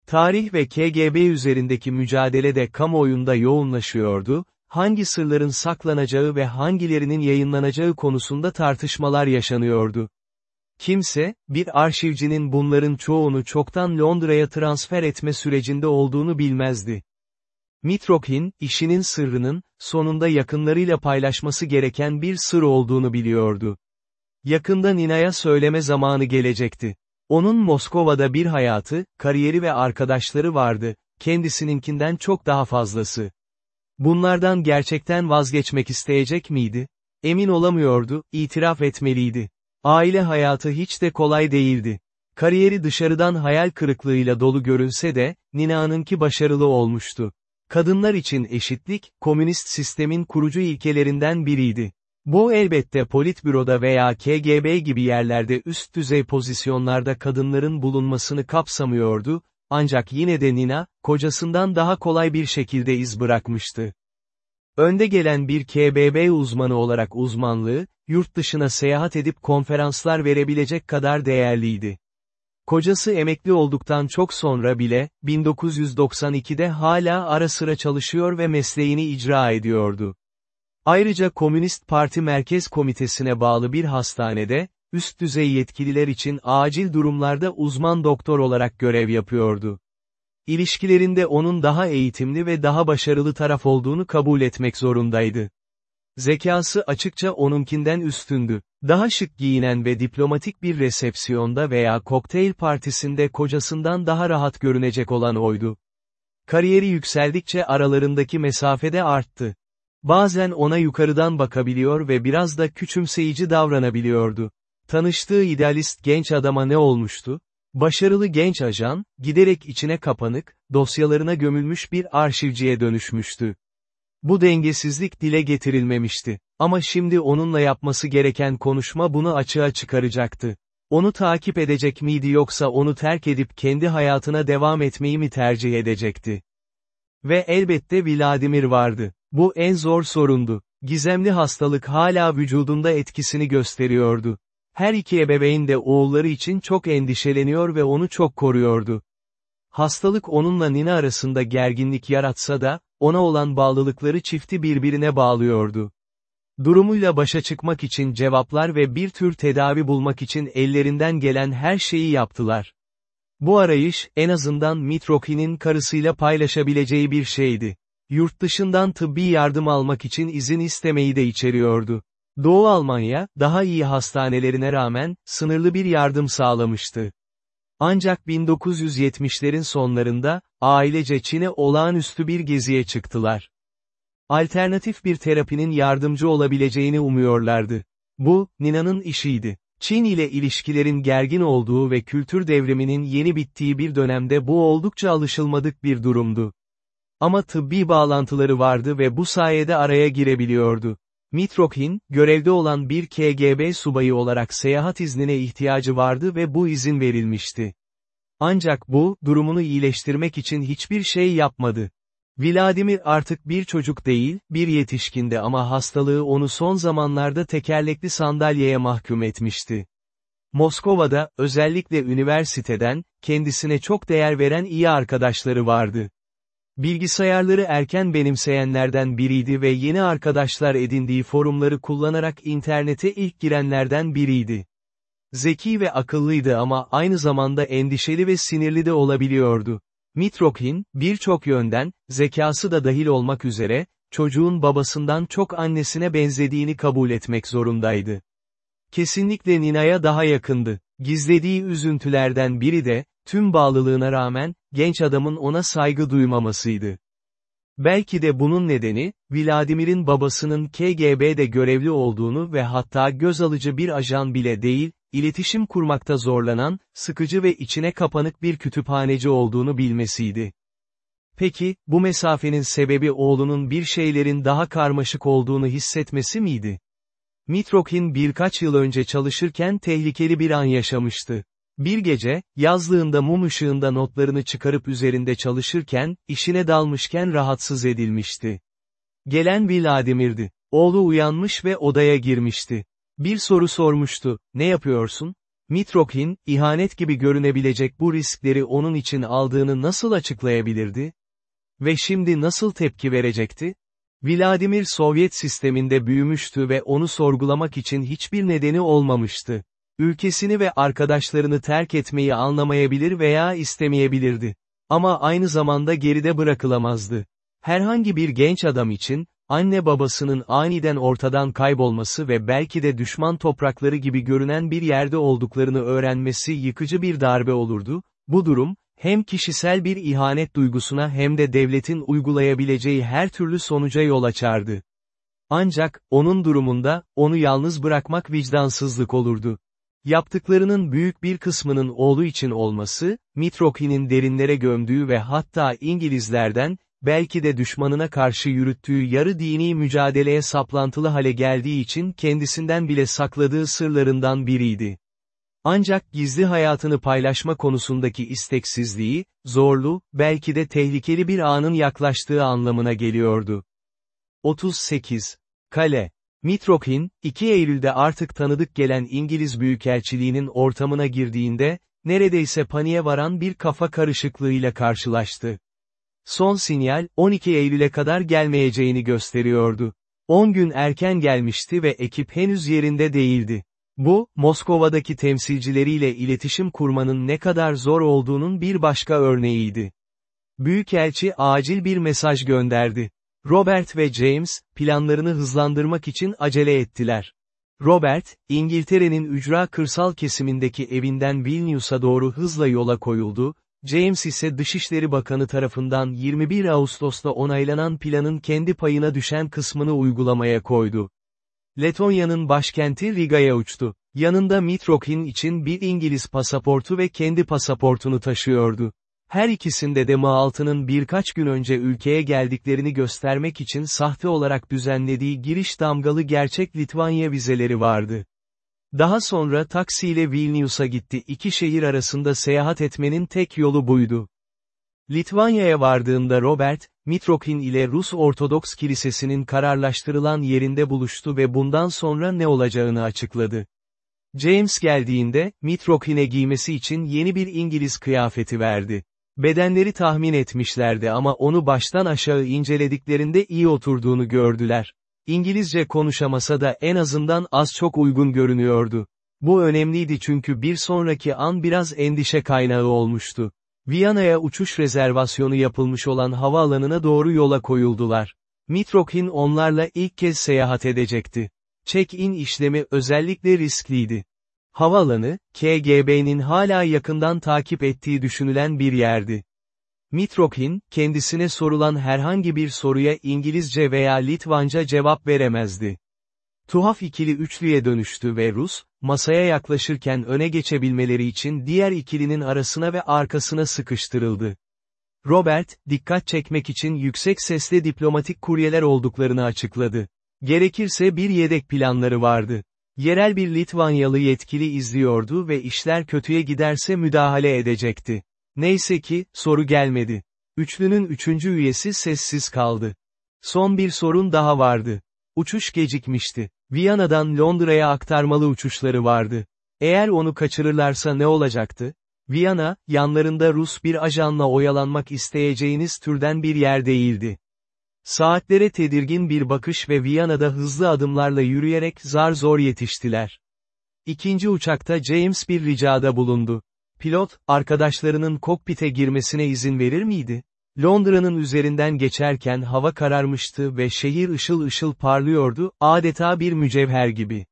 Tarih ve KGB üzerindeki mücadele de kamuoyunda yoğunlaşıyordu, hangi sırların saklanacağı ve hangilerinin yayınlanacağı konusunda tartışmalar yaşanıyordu. Kimse, bir arşivcinin bunların çoğunu çoktan Londra'ya transfer etme sürecinde olduğunu bilmezdi. Mitrokhin, işinin sırrının, sonunda yakınlarıyla paylaşması gereken bir sır olduğunu biliyordu. Yakında Nina'ya söyleme zamanı gelecekti. Onun Moskova'da bir hayatı, kariyeri ve arkadaşları vardı, kendisininkinden çok daha fazlası. Bunlardan gerçekten vazgeçmek isteyecek miydi? Emin olamıyordu, itiraf etmeliydi. Aile hayatı hiç de kolay değildi. Kariyeri dışarıdan hayal kırıklığıyla dolu görünse de, Nina'nınki başarılı olmuştu. Kadınlar için eşitlik, komünist sistemin kurucu ilkelerinden biriydi. Bu elbette politbüroda veya KGB gibi yerlerde üst düzey pozisyonlarda kadınların bulunmasını kapsamıyordu, ancak yine de Nina, kocasından daha kolay bir şekilde iz bırakmıştı. Önde gelen bir KBB uzmanı olarak uzmanlığı, yurt dışına seyahat edip konferanslar verebilecek kadar değerliydi. Kocası emekli olduktan çok sonra bile, 1992'de hala ara sıra çalışıyor ve mesleğini icra ediyordu. Ayrıca Komünist Parti Merkez Komitesi'ne bağlı bir hastanede, üst düzey yetkililer için acil durumlarda uzman doktor olarak görev yapıyordu. İlişkilerinde onun daha eğitimli ve daha başarılı taraf olduğunu kabul etmek zorundaydı. Zekası açıkça onunkinden üstündü. Daha şık giyinen ve diplomatik bir resepsiyonda veya kokteyl partisinde kocasından daha rahat görünecek olan oydu. Kariyeri yükseldikçe aralarındaki mesafede arttı. Bazen ona yukarıdan bakabiliyor ve biraz da küçümseyici davranabiliyordu. Tanıştığı idealist genç adama ne olmuştu? Başarılı genç ajan, giderek içine kapanık, dosyalarına gömülmüş bir arşivciye dönüşmüştü. Bu dengesizlik dile getirilmemişti. Ama şimdi onunla yapması gereken konuşma bunu açığa çıkaracaktı. Onu takip edecek miydi yoksa onu terk edip kendi hayatına devam etmeyi mi tercih edecekti? Ve elbette Vladimir vardı. Bu en zor sorundu. Gizemli hastalık hala vücudunda etkisini gösteriyordu. Her iki ebeveyn de oğulları için çok endişeleniyor ve onu çok koruyordu. Hastalık onunla Nina arasında gerginlik yaratsa da, ona olan bağlılıkları çifti birbirine bağlıyordu. Durumuyla başa çıkmak için cevaplar ve bir tür tedavi bulmak için ellerinden gelen her şeyi yaptılar. Bu arayış, en azından Mitroki'nin karısıyla paylaşabileceği bir şeydi. Yurt dışından tıbbi yardım almak için izin istemeyi de içeriyordu. Doğu Almanya, daha iyi hastanelerine rağmen, sınırlı bir yardım sağlamıştı. Ancak 1970'lerin sonlarında, ailece Çin'e olağanüstü bir geziye çıktılar. Alternatif bir terapinin yardımcı olabileceğini umuyorlardı. Bu, Nina'nın işiydi. Çin ile ilişkilerin gergin olduğu ve kültür devriminin yeni bittiği bir dönemde bu oldukça alışılmadık bir durumdu. Ama tıbbi bağlantıları vardı ve bu sayede araya girebiliyordu. Mitrokhin, görevde olan bir KGB subayı olarak seyahat iznine ihtiyacı vardı ve bu izin verilmişti. Ancak bu, durumunu iyileştirmek için hiçbir şey yapmadı. Vladimir artık bir çocuk değil, bir yetişkindi ama hastalığı onu son zamanlarda tekerlekli sandalyeye mahkum etmişti. Moskova'da, özellikle üniversiteden, kendisine çok değer veren iyi arkadaşları vardı. Bilgisayarları erken benimseyenlerden biriydi ve yeni arkadaşlar edindiği forumları kullanarak internete ilk girenlerden biriydi. Zeki ve akıllıydı ama aynı zamanda endişeli ve sinirli de olabiliyordu. Mitrokhin, birçok yönden, zekası da dahil olmak üzere, çocuğun babasından çok annesine benzediğini kabul etmek zorundaydı. Kesinlikle Nina'ya daha yakındı. Gizlediği üzüntülerden biri de, tüm bağlılığına rağmen, genç adamın ona saygı duymamasıydı. Belki de bunun nedeni, Vladimir'in babasının KGB'de görevli olduğunu ve hatta göz alıcı bir ajan bile değil, iletişim kurmakta zorlanan, sıkıcı ve içine kapanık bir kütüphaneci olduğunu bilmesiydi. Peki, bu mesafenin sebebi oğlunun bir şeylerin daha karmaşık olduğunu hissetmesi miydi? Mitrokhin birkaç yıl önce çalışırken tehlikeli bir an yaşamıştı. Bir gece, yazlığında mum ışığında notlarını çıkarıp üzerinde çalışırken, işine dalmışken rahatsız edilmişti. Gelen Vladimir'di. Oğlu uyanmış ve odaya girmişti. Bir soru sormuştu, ne yapıyorsun? Mitrokhin, ihanet gibi görünebilecek bu riskleri onun için aldığını nasıl açıklayabilirdi? Ve şimdi nasıl tepki verecekti? Vladimir Sovyet sisteminde büyümüştü ve onu sorgulamak için hiçbir nedeni olmamıştı. Ülkesini ve arkadaşlarını terk etmeyi anlamayabilir veya istemeyebilirdi. Ama aynı zamanda geride bırakılamazdı. Herhangi bir genç adam için, anne babasının aniden ortadan kaybolması ve belki de düşman toprakları gibi görünen bir yerde olduklarını öğrenmesi yıkıcı bir darbe olurdu, bu durum, hem kişisel bir ihanet duygusuna hem de devletin uygulayabileceği her türlü sonuca yol açardı. Ancak, onun durumunda, onu yalnız bırakmak vicdansızlık olurdu. Yaptıklarının büyük bir kısmının oğlu için olması, Mitrokhin'in derinlere gömdüğü ve hatta İngilizlerden, belki de düşmanına karşı yürüttüğü yarı dini mücadeleye saplantılı hale geldiği için kendisinden bile sakladığı sırlarından biriydi. Ancak gizli hayatını paylaşma konusundaki isteksizliği, zorlu, belki de tehlikeli bir anın yaklaştığı anlamına geliyordu. 38. Kale. Mitrokhin, 2 Eylül'de artık tanıdık gelen İngiliz Büyükelçiliğinin ortamına girdiğinde, neredeyse paniğe varan bir kafa karışıklığıyla karşılaştı. Son sinyal, 12 Eylül'e kadar gelmeyeceğini gösteriyordu. 10 gün erken gelmişti ve ekip henüz yerinde değildi. Bu, Moskova'daki temsilcileriyle iletişim kurmanın ne kadar zor olduğunun bir başka örneğiydi. Büyükelçi acil bir mesaj gönderdi. Robert ve James, planlarını hızlandırmak için acele ettiler. Robert, İngiltere'nin ücra kırsal kesimindeki evinden Vilnius'a doğru hızla yola koyuldu, James ise Dışişleri Bakanı tarafından 21 Ağustos'ta onaylanan planın kendi payına düşen kısmını uygulamaya koydu. Letonya'nın başkenti Riga'ya uçtu. Yanında Mitrokhin için bir İngiliz pasaportu ve kendi pasaportunu taşıyordu. Her ikisinde de Ma-6'nın birkaç gün önce ülkeye geldiklerini göstermek için sahte olarak düzenlediği giriş damgalı gerçek Litvanya vizeleri vardı. Daha sonra taksiyle Vilnius'a gitti iki şehir arasında seyahat etmenin tek yolu buydu. Litvanya'ya vardığında Robert, Mitrokhin ile Rus Ortodoks Kilisesi'nin kararlaştırılan yerinde buluştu ve bundan sonra ne olacağını açıkladı. James geldiğinde, Mitrokhin'e giymesi için yeni bir İngiliz kıyafeti verdi. Bedenleri tahmin etmişlerdi ama onu baştan aşağı incelediklerinde iyi oturduğunu gördüler. İngilizce konuşamasa da en azından az çok uygun görünüyordu. Bu önemliydi çünkü bir sonraki an biraz endişe kaynağı olmuştu. Viyana'ya uçuş rezervasyonu yapılmış olan havaalanına doğru yola koyuldular. Mitrokhin onlarla ilk kez seyahat edecekti. Check-in işlemi özellikle riskliydi. Havaalanı, KGB'nin hala yakından takip ettiği düşünülen bir yerdi. Mitrokhin, kendisine sorulan herhangi bir soruya İngilizce veya Litvanca cevap veremezdi. Tuhaf ikili üçlüye dönüştü ve Rus, masaya yaklaşırken öne geçebilmeleri için diğer ikilinin arasına ve arkasına sıkıştırıldı. Robert, dikkat çekmek için yüksek sesle diplomatik kuryeler olduklarını açıkladı. Gerekirse bir yedek planları vardı. Yerel bir Litvanyalı yetkili izliyordu ve işler kötüye giderse müdahale edecekti. Neyse ki, soru gelmedi. Üçlünün üçüncü üyesi sessiz kaldı. Son bir sorun daha vardı. Uçuş gecikmişti. Viyana'dan Londra'ya aktarmalı uçuşları vardı. Eğer onu kaçırırlarsa ne olacaktı? Viyana, yanlarında Rus bir ajanla oyalanmak isteyeceğiniz türden bir yer değildi. Saatlere tedirgin bir bakış ve Viyana'da hızlı adımlarla yürüyerek zar zor yetiştiler. İkinci uçakta James bir ricada bulundu. Pilot, arkadaşlarının kokpite girmesine izin verir miydi? Londra'nın üzerinden geçerken hava kararmıştı ve şehir ışıl ışıl parlıyordu, adeta bir mücevher gibi.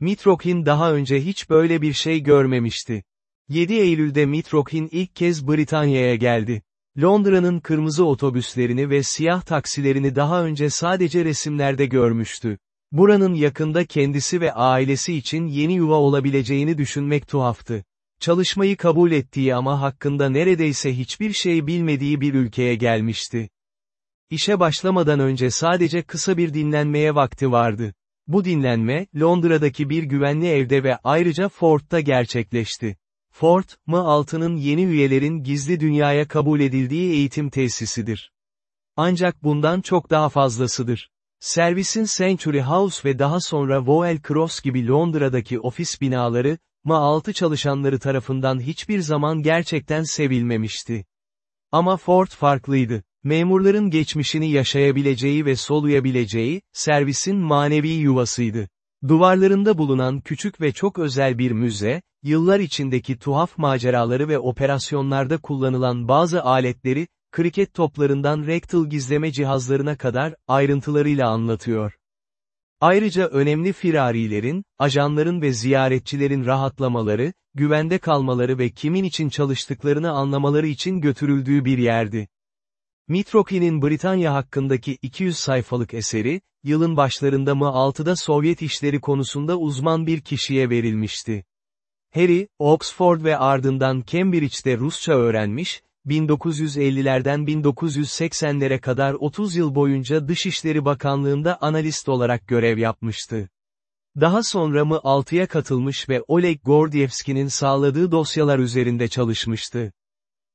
Mitrokhin daha önce hiç böyle bir şey görmemişti. 7 Eylül'de Mitrokhin ilk kez Britanya'ya geldi. Londra'nın kırmızı otobüslerini ve siyah taksilerini daha önce sadece resimlerde görmüştü. Buranın yakında kendisi ve ailesi için yeni yuva olabileceğini düşünmek tuhaftı. Çalışmayı kabul ettiği ama hakkında neredeyse hiçbir şey bilmediği bir ülkeye gelmişti. İşe başlamadan önce sadece kısa bir dinlenmeye vakti vardı. Bu dinlenme, Londra'daki bir güvenli evde ve ayrıca Ford'ta gerçekleşti. Ford, M6'nın yeni üyelerin gizli dünyaya kabul edildiği eğitim tesisidir. Ancak bundan çok daha fazlasıdır. Servisin Century House ve daha sonra Voel Cross gibi Londra'daki ofis binaları, MA6 çalışanları tarafından hiçbir zaman gerçekten sevilmemişti. Ama Ford farklıydı. Memurların geçmişini yaşayabileceği ve soluyabileceği, servisin manevi yuvasıydı. Duvarlarında bulunan küçük ve çok özel bir müze, yıllar içindeki tuhaf maceraları ve operasyonlarda kullanılan bazı aletleri, kriket toplarından rektal gizleme cihazlarına kadar, ayrıntılarıyla anlatıyor. Ayrıca önemli firarilerin, ajanların ve ziyaretçilerin rahatlamaları, güvende kalmaları ve kimin için çalıştıklarını anlamaları için götürüldüğü bir yerdi. Mitrokhin'in Britanya hakkındaki 200 sayfalık eseri, yılın başlarında mı 6'da Sovyet işleri konusunda uzman bir kişiye verilmişti. Harry, Oxford ve ardından Cambridge'de Rusça öğrenmiş, 1950'lerden 1980'lere kadar 30 yıl boyunca Dışişleri Bakanlığında analist olarak görev yapmıştı. Daha sonra mı 6'ya katılmış ve Oleg Gordievski'nin sağladığı dosyalar üzerinde çalışmıştı.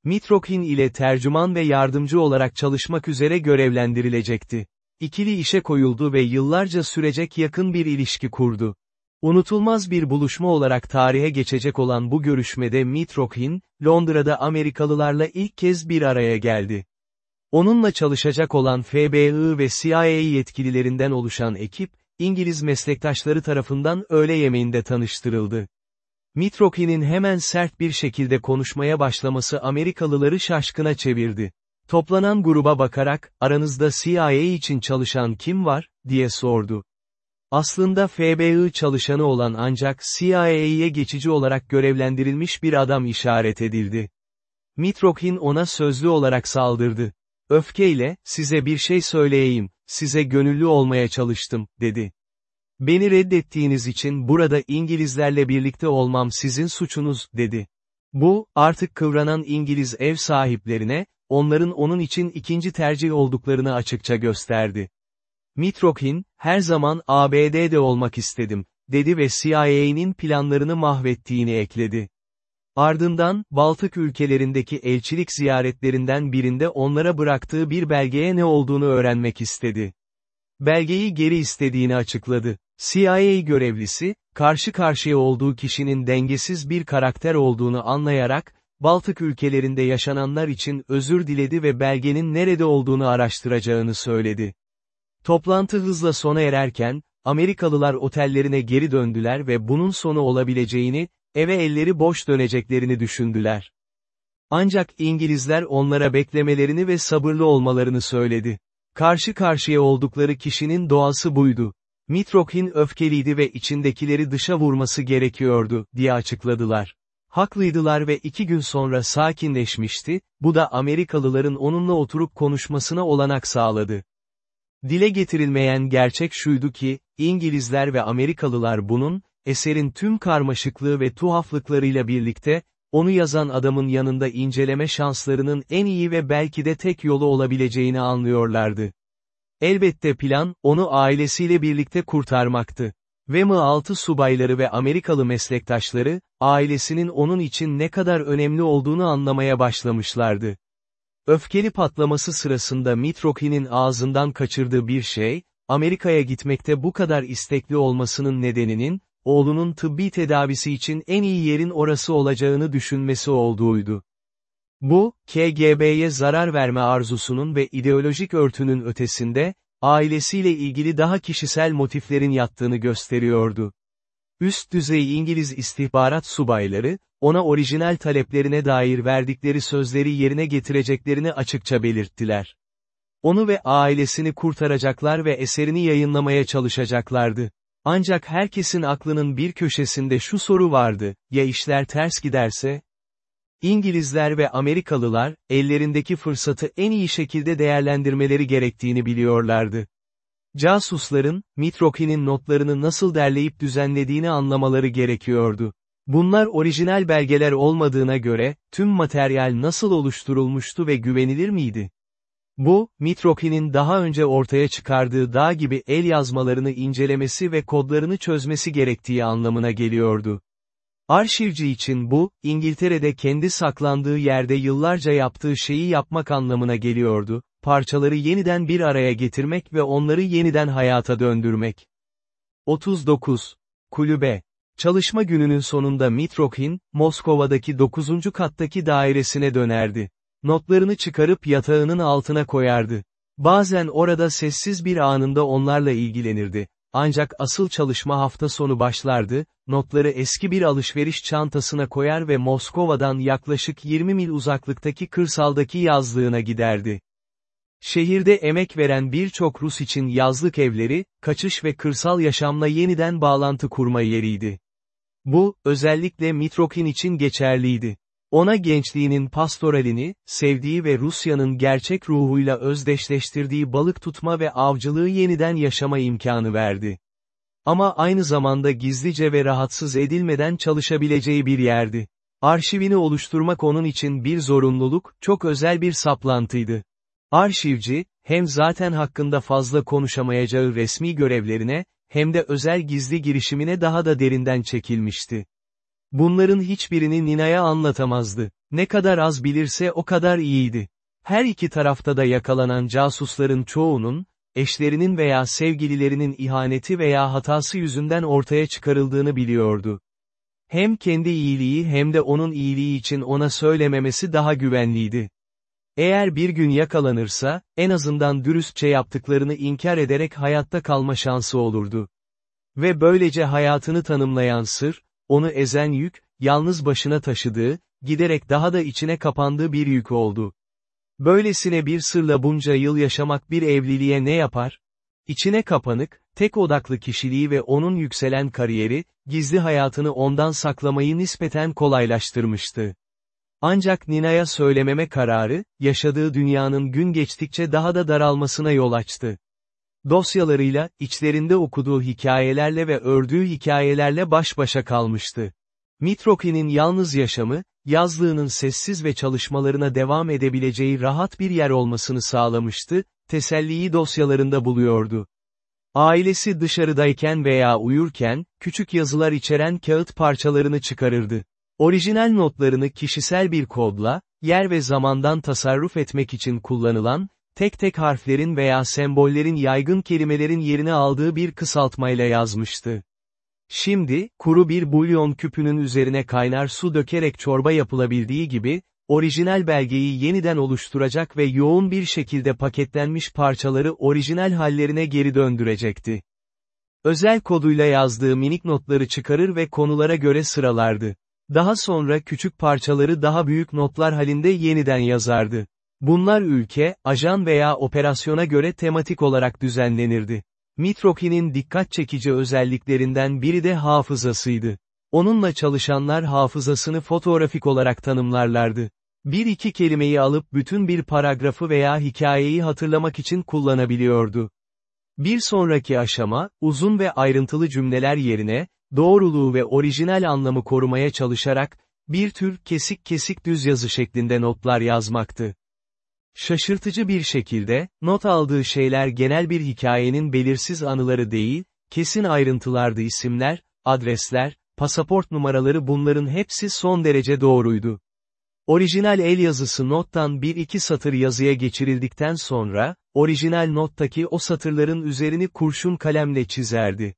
Mitrokhin ile tercüman ve yardımcı olarak çalışmak üzere görevlendirilecekti. İkili işe koyuldu ve yıllarca sürecek yakın bir ilişki kurdu. Unutulmaz bir buluşma olarak tarihe geçecek olan bu görüşmede Mitrokhin, Londra'da Amerikalılarla ilk kez bir araya geldi. Onunla çalışacak olan FBI ve CIA yetkililerinden oluşan ekip, İngiliz meslektaşları tarafından öğle yemeğinde tanıştırıldı. Mitrokhin'in hemen sert bir şekilde konuşmaya başlaması Amerikalıları şaşkına çevirdi. Toplanan gruba bakarak, aranızda CIA için çalışan kim var, diye sordu. Aslında FBI çalışanı olan ancak CIA'ye geçici olarak görevlendirilmiş bir adam işaret edildi. Mitrokhin ona sözlü olarak saldırdı. Öfkeyle, size bir şey söyleyeyim, size gönüllü olmaya çalıştım, dedi. Beni reddettiğiniz için burada İngilizlerle birlikte olmam sizin suçunuz, dedi. Bu, artık kıvranan İngiliz ev sahiplerine, onların onun için ikinci tercih olduklarını açıkça gösterdi. Mitrokhin, her zaman ABD'de olmak istedim, dedi ve CIA'nin planlarını mahvettiğini ekledi. Ardından, Baltık ülkelerindeki elçilik ziyaretlerinden birinde onlara bıraktığı bir belgeye ne olduğunu öğrenmek istedi. Belgeyi geri istediğini açıkladı. CIA görevlisi, karşı karşıya olduğu kişinin dengesiz bir karakter olduğunu anlayarak, Baltık ülkelerinde yaşananlar için özür diledi ve belgenin nerede olduğunu araştıracağını söyledi. Toplantı hızla sona ererken, Amerikalılar otellerine geri döndüler ve bunun sonu olabileceğini, eve elleri boş döneceklerini düşündüler. Ancak İngilizler onlara beklemelerini ve sabırlı olmalarını söyledi. Karşı karşıya oldukları kişinin doğası buydu. Mitrokhin öfkeliydi ve içindekileri dışa vurması gerekiyordu, diye açıkladılar. Haklıydılar ve iki gün sonra sakinleşmişti, bu da Amerikalıların onunla oturup konuşmasına olanak sağladı. Dile getirilmeyen gerçek şuydu ki, İngilizler ve Amerikalılar bunun, eserin tüm karmaşıklığı ve tuhaflıklarıyla birlikte, onu yazan adamın yanında inceleme şanslarının en iyi ve belki de tek yolu olabileceğini anlıyorlardı. Elbette plan, onu ailesiyle birlikte kurtarmaktı. Ve M6 subayları ve Amerikalı meslektaşları, ailesinin onun için ne kadar önemli olduğunu anlamaya başlamışlardı. Öfkeli patlaması sırasında Mitrokhin'in ağzından kaçırdığı bir şey, Amerika'ya gitmekte bu kadar istekli olmasının nedeninin, oğlunun tıbbi tedavisi için en iyi yerin orası olacağını düşünmesi olduğuydu. Bu, KGB'ye zarar verme arzusunun ve ideolojik örtünün ötesinde, ailesiyle ilgili daha kişisel motiflerin yattığını gösteriyordu. Üst düzey İngiliz istihbarat subayları, ona orijinal taleplerine dair verdikleri sözleri yerine getireceklerini açıkça belirttiler. Onu ve ailesini kurtaracaklar ve eserini yayınlamaya çalışacaklardı. Ancak herkesin aklının bir köşesinde şu soru vardı, ya işler ters giderse? İngilizler ve Amerikalılar, ellerindeki fırsatı en iyi şekilde değerlendirmeleri gerektiğini biliyorlardı. Casusların, Mitrokhin'in notlarını nasıl derleyip düzenlediğini anlamaları gerekiyordu. Bunlar orijinal belgeler olmadığına göre, tüm materyal nasıl oluşturulmuştu ve güvenilir miydi? Bu, Mitrokhin'in daha önce ortaya çıkardığı dağ gibi el yazmalarını incelemesi ve kodlarını çözmesi gerektiği anlamına geliyordu. Arşivci için bu, İngiltere'de kendi saklandığı yerde yıllarca yaptığı şeyi yapmak anlamına geliyordu, parçaları yeniden bir araya getirmek ve onları yeniden hayata döndürmek. 39. Kulübe Çalışma gününün sonunda Mitrokhin, Moskova'daki 9. kattaki dairesine dönerdi. Notlarını çıkarıp yatağının altına koyardı. Bazen orada sessiz bir anında onlarla ilgilenirdi. Ancak asıl çalışma hafta sonu başlardı, notları eski bir alışveriş çantasına koyar ve Moskova'dan yaklaşık 20 mil uzaklıktaki kırsaldaki yazlığına giderdi. Şehirde emek veren birçok Rus için yazlık evleri, kaçış ve kırsal yaşamla yeniden bağlantı kurma yeriydi. Bu, özellikle Mitrokhin için geçerliydi. Ona gençliğinin pastoralini, sevdiği ve Rusya'nın gerçek ruhuyla özdeşleştirdiği balık tutma ve avcılığı yeniden yaşama imkanı verdi. Ama aynı zamanda gizlice ve rahatsız edilmeden çalışabileceği bir yerdi. Arşivini oluşturmak onun için bir zorunluluk, çok özel bir saplantıydı. Arşivci, hem zaten hakkında fazla konuşamayacağı resmi görevlerine, hem de özel gizli girişimine daha da derinden çekilmişti. Bunların hiçbirini Nina'ya anlatamazdı. Ne kadar az bilirse o kadar iyiydi. Her iki tarafta da yakalanan casusların çoğunun, eşlerinin veya sevgililerinin ihaneti veya hatası yüzünden ortaya çıkarıldığını biliyordu. Hem kendi iyiliği hem de onun iyiliği için ona söylememesi daha güvenliydi. Eğer bir gün yakalanırsa, en azından dürüstçe yaptıklarını inkar ederek hayatta kalma şansı olurdu. Ve böylece hayatını tanımlayan sır, onu ezen yük, yalnız başına taşıdığı, giderek daha da içine kapandığı bir yük oldu. Böylesine bir sırla bunca yıl yaşamak bir evliliğe ne yapar? İçine kapanık, tek odaklı kişiliği ve onun yükselen kariyeri, gizli hayatını ondan saklamayı nispeten kolaylaştırmıştı. Ancak Nina'ya söylememe kararı, yaşadığı dünyanın gün geçtikçe daha da daralmasına yol açtı. Dosyalarıyla, içlerinde okuduğu hikayelerle ve ördüğü hikayelerle baş başa kalmıştı. Mitroki'nin yalnız yaşamı, yazlığının sessiz ve çalışmalarına devam edebileceği rahat bir yer olmasını sağlamıştı, teselliyi dosyalarında buluyordu. Ailesi dışarıdayken veya uyurken, küçük yazılar içeren kağıt parçalarını çıkarırdı. Orijinal notlarını kişisel bir kodla, yer ve zamandan tasarruf etmek için kullanılan, tek tek harflerin veya sembollerin yaygın kelimelerin yerini aldığı bir kısaltmayla yazmıştı. Şimdi, kuru bir bulyon küpünün üzerine kaynar su dökerek çorba yapılabildiği gibi, orijinal belgeyi yeniden oluşturacak ve yoğun bir şekilde paketlenmiş parçaları orijinal hallerine geri döndürecekti. Özel koduyla yazdığı minik notları çıkarır ve konulara göre sıralardı. Daha sonra küçük parçaları daha büyük notlar halinde yeniden yazardı. Bunlar ülke, ajan veya operasyona göre tematik olarak düzenlenirdi. Mitroki'nin dikkat çekici özelliklerinden biri de hafızasıydı. Onunla çalışanlar hafızasını fotoğrafik olarak tanımlarlardı. Bir iki kelimeyi alıp bütün bir paragrafı veya hikayeyi hatırlamak için kullanabiliyordu. Bir sonraki aşama, uzun ve ayrıntılı cümleler yerine, doğruluğu ve orijinal anlamı korumaya çalışarak, bir tür kesik kesik düz yazı şeklinde notlar yazmaktı. Şaşırtıcı bir şekilde, not aldığı şeyler genel bir hikayenin belirsiz anıları değil, kesin ayrıntılardı isimler, adresler, pasaport numaraları bunların hepsi son derece doğruydu. Orijinal el yazısı nottan bir iki satır yazıya geçirildikten sonra, orijinal nottaki o satırların üzerini kurşun kalemle çizerdi.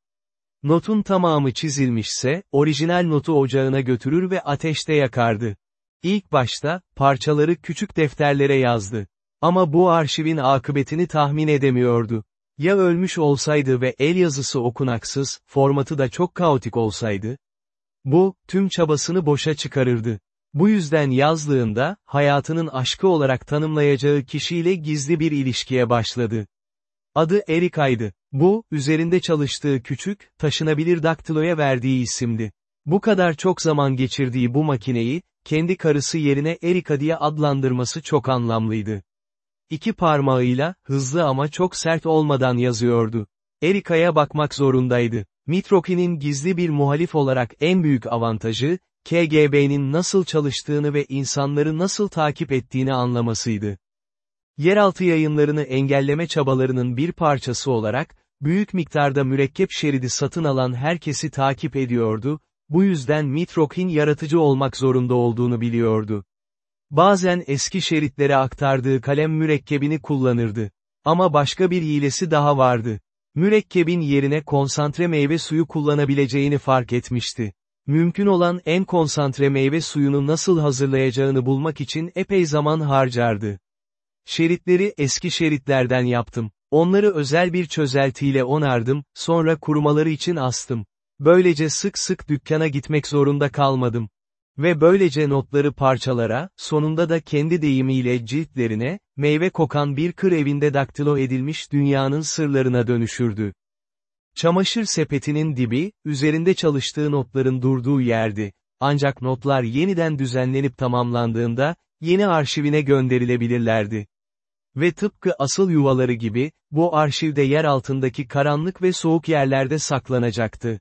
Notun tamamı çizilmişse, orijinal notu ocağına götürür ve ateşte yakardı. İlk başta, parçaları küçük defterlere yazdı. Ama bu arşivin akıbetini tahmin edemiyordu. Ya ölmüş olsaydı ve el yazısı okunaksız, formatı da çok kaotik olsaydı? Bu, tüm çabasını boşa çıkarırdı. Bu yüzden yazlığında, hayatının aşkı olarak tanımlayacağı kişiyle gizli bir ilişkiye başladı. Adı Erika'ydı. Bu, üzerinde çalıştığı küçük, taşınabilir daktiloya verdiği isimdi. Bu kadar çok zaman geçirdiği bu makineyi, kendi karısı yerine Erika diye adlandırması çok anlamlıydı. İki parmağıyla, hızlı ama çok sert olmadan yazıyordu. Erika'ya bakmak zorundaydı. Mitroki'nin gizli bir muhalif olarak en büyük avantajı, KGB'nin nasıl çalıştığını ve insanları nasıl takip ettiğini anlamasıydı. Yeraltı yayınlarını engelleme çabalarının bir parçası olarak, büyük miktarda mürekkep şeridi satın alan herkesi takip ediyordu, bu yüzden Mitrokhin yaratıcı olmak zorunda olduğunu biliyordu. Bazen eski şeritlere aktardığı kalem mürekkebini kullanırdı. Ama başka bir hilesi daha vardı. Mürekkebin yerine konsantre meyve suyu kullanabileceğini fark etmişti. Mümkün olan en konsantre meyve suyunu nasıl hazırlayacağını bulmak için epey zaman harcardı. Şeritleri eski şeritlerden yaptım. Onları özel bir çözeltiyle onardım, sonra kurumaları için astım. Böylece sık sık dükkana gitmek zorunda kalmadım. Ve böylece notları parçalara, sonunda da kendi deyimiyle ciltlerine, meyve kokan bir kır evinde daktilo edilmiş dünyanın sırlarına dönüşürdü. Çamaşır sepetinin dibi, üzerinde çalıştığı notların durduğu yerdi. Ancak notlar yeniden düzenlenip tamamlandığında, yeni arşivine gönderilebilirlerdi. Ve tıpkı asıl yuvaları gibi, bu arşivde yer altındaki karanlık ve soğuk yerlerde saklanacaktı.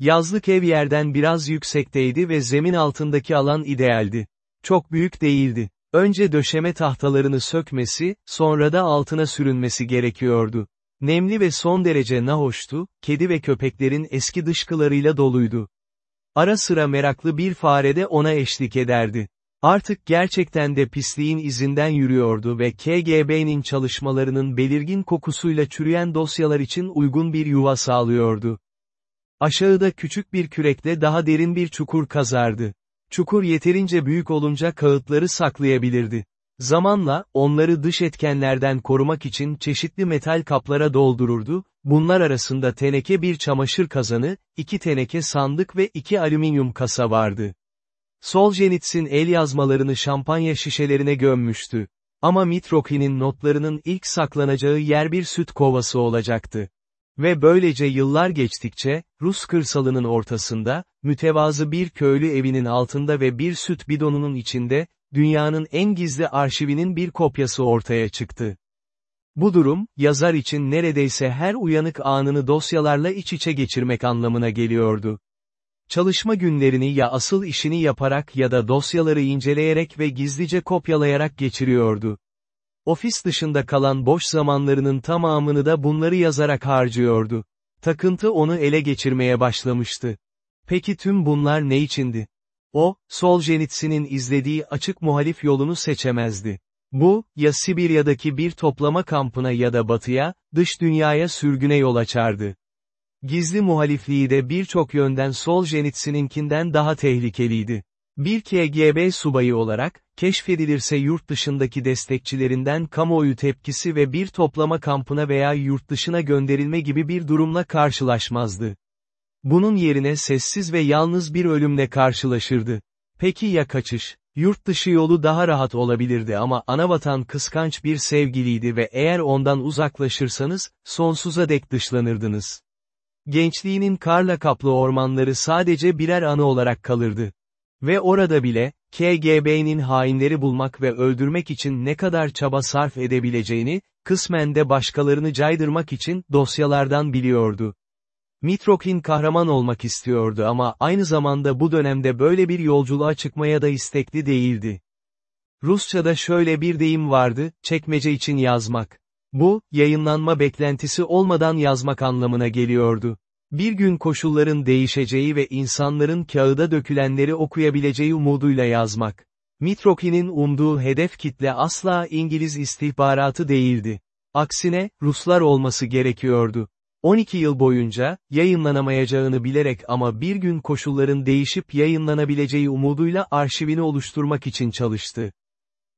Yazlık ev yerden biraz yüksekteydi ve zemin altındaki alan idealdi. Çok büyük değildi. Önce döşeme tahtalarını sökmesi, sonra da altına sürünmesi gerekiyordu. Nemli ve son derece nahoştu, kedi ve köpeklerin eski dışkılarıyla doluydu. Ara sıra meraklı bir fare de ona eşlik ederdi. Artık gerçekten de pisliğin izinden yürüyordu ve KGB'nin çalışmalarının belirgin kokusuyla çürüyen dosyalar için uygun bir yuva sağlıyordu. Aşağıda küçük bir kürekle daha derin bir çukur kazardı. Çukur yeterince büyük olunca kağıtları saklayabilirdi. Zamanla, onları dış etkenlerden korumak için çeşitli metal kaplara doldururdu, bunlar arasında teneke bir çamaşır kazanı, iki teneke sandık ve iki alüminyum kasa vardı. Solzhenitsyn el yazmalarını şampanya şişelerine gömmüştü. Ama Mitroki'nin notlarının ilk saklanacağı yer bir süt kovası olacaktı. Ve böylece yıllar geçtikçe, Rus kırsalının ortasında, mütevazı bir köylü evinin altında ve bir süt bidonunun içinde, dünyanın en gizli arşivinin bir kopyası ortaya çıktı. Bu durum, yazar için neredeyse her uyanık anını dosyalarla iç içe geçirmek anlamına geliyordu. Çalışma günlerini ya asıl işini yaparak ya da dosyaları inceleyerek ve gizlice kopyalayarak geçiriyordu. Ofis dışında kalan boş zamanlarının tamamını da bunları yazarak harcıyordu. Takıntı onu ele geçirmeye başlamıştı. Peki tüm bunlar ne içindi? O, Solzhenitsyn'in izlediği açık muhalif yolunu seçemezdi. Bu, ya Sibirya'daki bir toplama kampına ya da batıya, dış dünyaya sürgüne yol açardı. Gizli muhalifliği de birçok yönden Solzhenitsyn'inkinden daha tehlikeliydi. Bir KGB subayı olarak, keşfedilirse yurt dışındaki destekçilerinden kamuoyu tepkisi ve bir toplama kampına veya yurt dışına gönderilme gibi bir durumla karşılaşmazdı. Bunun yerine sessiz ve yalnız bir ölümle karşılaşırdı. Peki ya kaçış? Yurt dışı yolu daha rahat olabilirdi ama anavatan kıskanç bir sevgiliydi ve eğer ondan uzaklaşırsanız, sonsuza dek dışlanırdınız. Gençliğinin karla kaplı ormanları sadece birer anı olarak kalırdı. Ve orada bile, KGB'nin hainleri bulmak ve öldürmek için ne kadar çaba sarf edebileceğini, kısmen de başkalarını caydırmak için dosyalardan biliyordu. Mitrokin kahraman olmak istiyordu ama aynı zamanda bu dönemde böyle bir yolculuğa çıkmaya da istekli değildi. Rusça'da şöyle bir deyim vardı, çekmece için yazmak. Bu, yayınlanma beklentisi olmadan yazmak anlamına geliyordu. Bir gün koşulların değişeceği ve insanların kağıda dökülenleri okuyabileceği umuduyla yazmak. Mitrokin'in umduğu hedef kitle asla İngiliz istihbaratı değildi. Aksine, Ruslar olması gerekiyordu. 12 yıl boyunca, yayınlanamayacağını bilerek ama bir gün koşulların değişip yayınlanabileceği umuduyla arşivini oluşturmak için çalıştı.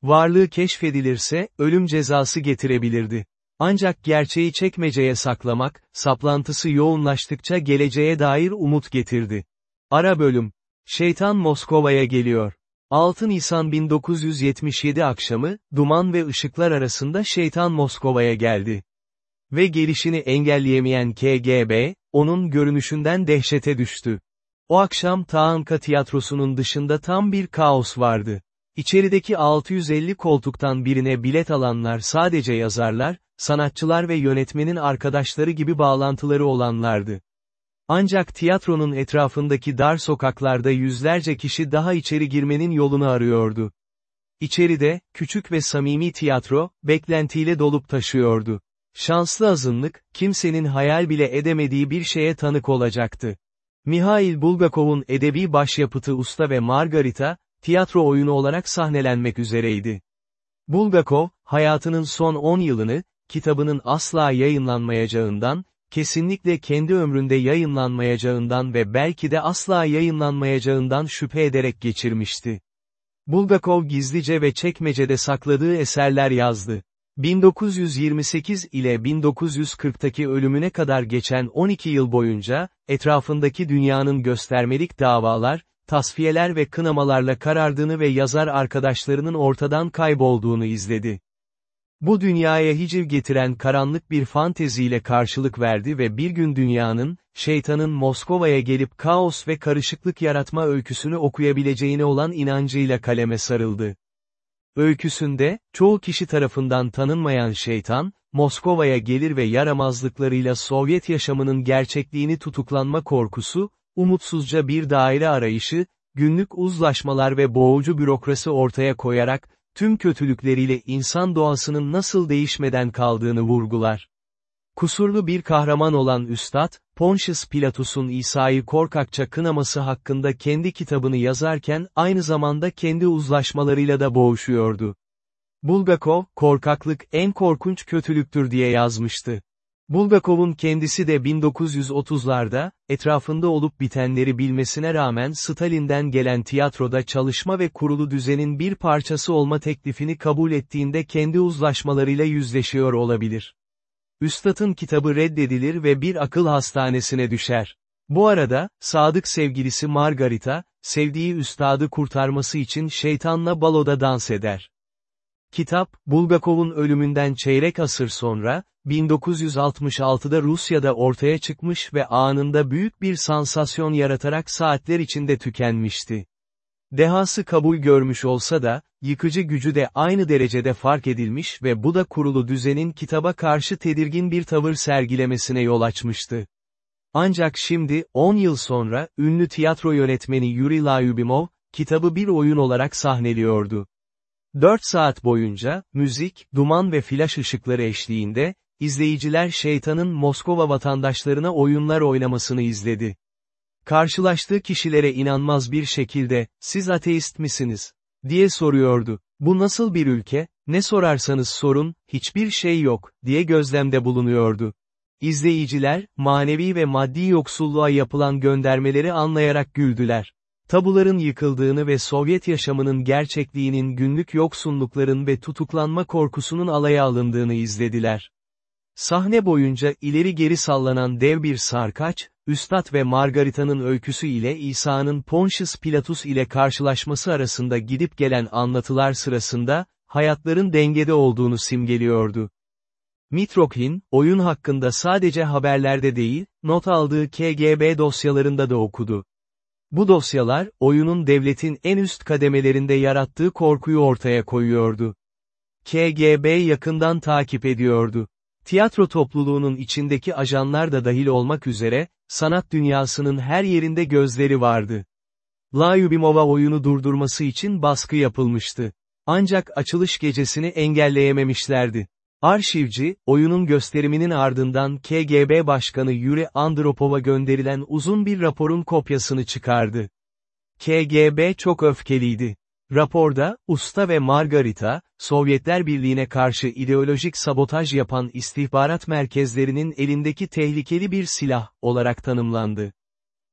Varlığı keşfedilirse, ölüm cezası getirebilirdi. Ancak gerçeği çekmeceye saklamak, saplantısı yoğunlaştıkça geleceğe dair umut getirdi. Ara bölüm. Şeytan Moskova'ya geliyor. 6 Nisan 1977 akşamı, duman ve ışıklar arasında şeytan Moskova'ya geldi. Ve gelişini engelleyemeyen KGB, onun görünüşünden dehşete düştü. O akşam Taanka tiyatrosunun dışında tam bir kaos vardı. İçerideki 650 koltuktan birine bilet alanlar sadece yazarlar, sanatçılar ve yönetmenin arkadaşları gibi bağlantıları olanlardı. Ancak tiyatronun etrafındaki dar sokaklarda yüzlerce kişi daha içeri girmenin yolunu arıyordu. İçeride, küçük ve samimi tiyatro, beklentiyle dolup taşıyordu. Şanslı azınlık, kimsenin hayal bile edemediği bir şeye tanık olacaktı. Mihail Bulgakov'un edebi başyapıtı Usta ve Margarita, tiyatro oyunu olarak sahnelenmek üzereydi. Bulgakov, hayatının son 10 yılını, kitabının asla yayınlanmayacağından, kesinlikle kendi ömründe yayınlanmayacağından ve belki de asla yayınlanmayacağından şüphe ederek geçirmişti. Bulgakov gizlice ve çekmecede sakladığı eserler yazdı. 1928 ile 1940'taki ölümüne kadar geçen 12 yıl boyunca, etrafındaki dünyanın göstermelik davalar, tasfiyeler ve kınamalarla karardığını ve yazar arkadaşlarının ortadan kaybolduğunu izledi. Bu dünyaya hiciv getiren karanlık bir fanteziyle karşılık verdi ve bir gün dünyanın, şeytanın Moskova'ya gelip kaos ve karışıklık yaratma öyküsünü okuyabileceğine olan inancıyla kaleme sarıldı. Öyküsünde, çoğu kişi tarafından tanınmayan şeytan, Moskova'ya gelir ve yaramazlıklarıyla Sovyet yaşamının gerçekliğini tutuklanma korkusu, umutsuzca bir daire arayışı, günlük uzlaşmalar ve boğucu bürokrasi ortaya koyarak, tüm kötülükleriyle insan doğasının nasıl değişmeden kaldığını vurgular. Kusurlu bir kahraman olan Üstad, Pontius Pilatus'un İsa'yı korkakça kınaması hakkında kendi kitabını yazarken aynı zamanda kendi uzlaşmalarıyla da boğuşuyordu. Bulgakov, korkaklık en korkunç kötülüktür diye yazmıştı. Bulgakov'un kendisi de 1930'larda, etrafında olup bitenleri bilmesine rağmen Stalin'den gelen tiyatroda çalışma ve kurulu düzenin bir parçası olma teklifini kabul ettiğinde kendi uzlaşmalarıyla yüzleşiyor olabilir. Üstad'ın kitabı reddedilir ve bir akıl hastanesine düşer. Bu arada, sadık sevgilisi Margarita, sevdiği üstadı kurtarması için şeytanla baloda dans eder. Kitap, Bulgakov'un ölümünden çeyrek asır sonra, 1966'da Rusya'da ortaya çıkmış ve anında büyük bir sansasyon yaratarak saatler içinde tükenmişti. Dehası kabul görmüş olsa da, yıkıcı gücü de aynı derecede fark edilmiş ve bu da kurulu düzenin kitaba karşı tedirgin bir tavır sergilemesine yol açmıştı. Ancak şimdi, 10 yıl sonra, ünlü tiyatro yönetmeni Yuri Lyubimov, kitabı bir oyun olarak sahneliyordu. 4 saat boyunca, müzik, duman ve flash ışıkları eşliğinde, izleyiciler şeytanın Moskova vatandaşlarına oyunlar oynamasını izledi. Karşılaştığı kişilere inanmaz bir şekilde, siz ateist misiniz? diye soruyordu. Bu nasıl bir ülke, ne sorarsanız sorun, hiçbir şey yok, diye gözlemde bulunuyordu. İzleyiciler, manevi ve maddi yoksulluğa yapılan göndermeleri anlayarak güldüler. Tabuların yıkıldığını ve Sovyet yaşamının gerçekliğinin günlük yoksunlukların ve tutuklanma korkusunun alaya alındığını izlediler. Sahne boyunca ileri geri sallanan dev bir sarkaç, Üstad ve Margarita'nın öyküsü ile İsa'nın Pontius Pilatus ile karşılaşması arasında gidip gelen anlatılar sırasında, hayatların dengede olduğunu simgeliyordu. Mitrokhin, oyun hakkında sadece haberlerde değil, not aldığı KGB dosyalarında da okudu. Bu dosyalar, oyunun devletin en üst kademelerinde yarattığı korkuyu ortaya koyuyordu. KGB yakından takip ediyordu. Tiyatro topluluğunun içindeki ajanlar da dahil olmak üzere, sanat dünyasının her yerinde gözleri vardı. Layubimova oyunu durdurması için baskı yapılmıştı. Ancak açılış gecesini engelleyememişlerdi. Arşivci, oyunun gösteriminin ardından KGB Başkanı Yuri Andropov'a gönderilen uzun bir raporun kopyasını çıkardı. KGB çok öfkeliydi. Raporda, Usta ve Margarita, Sovyetler Birliği'ne karşı ideolojik sabotaj yapan istihbarat merkezlerinin elindeki tehlikeli bir silah, olarak tanımlandı.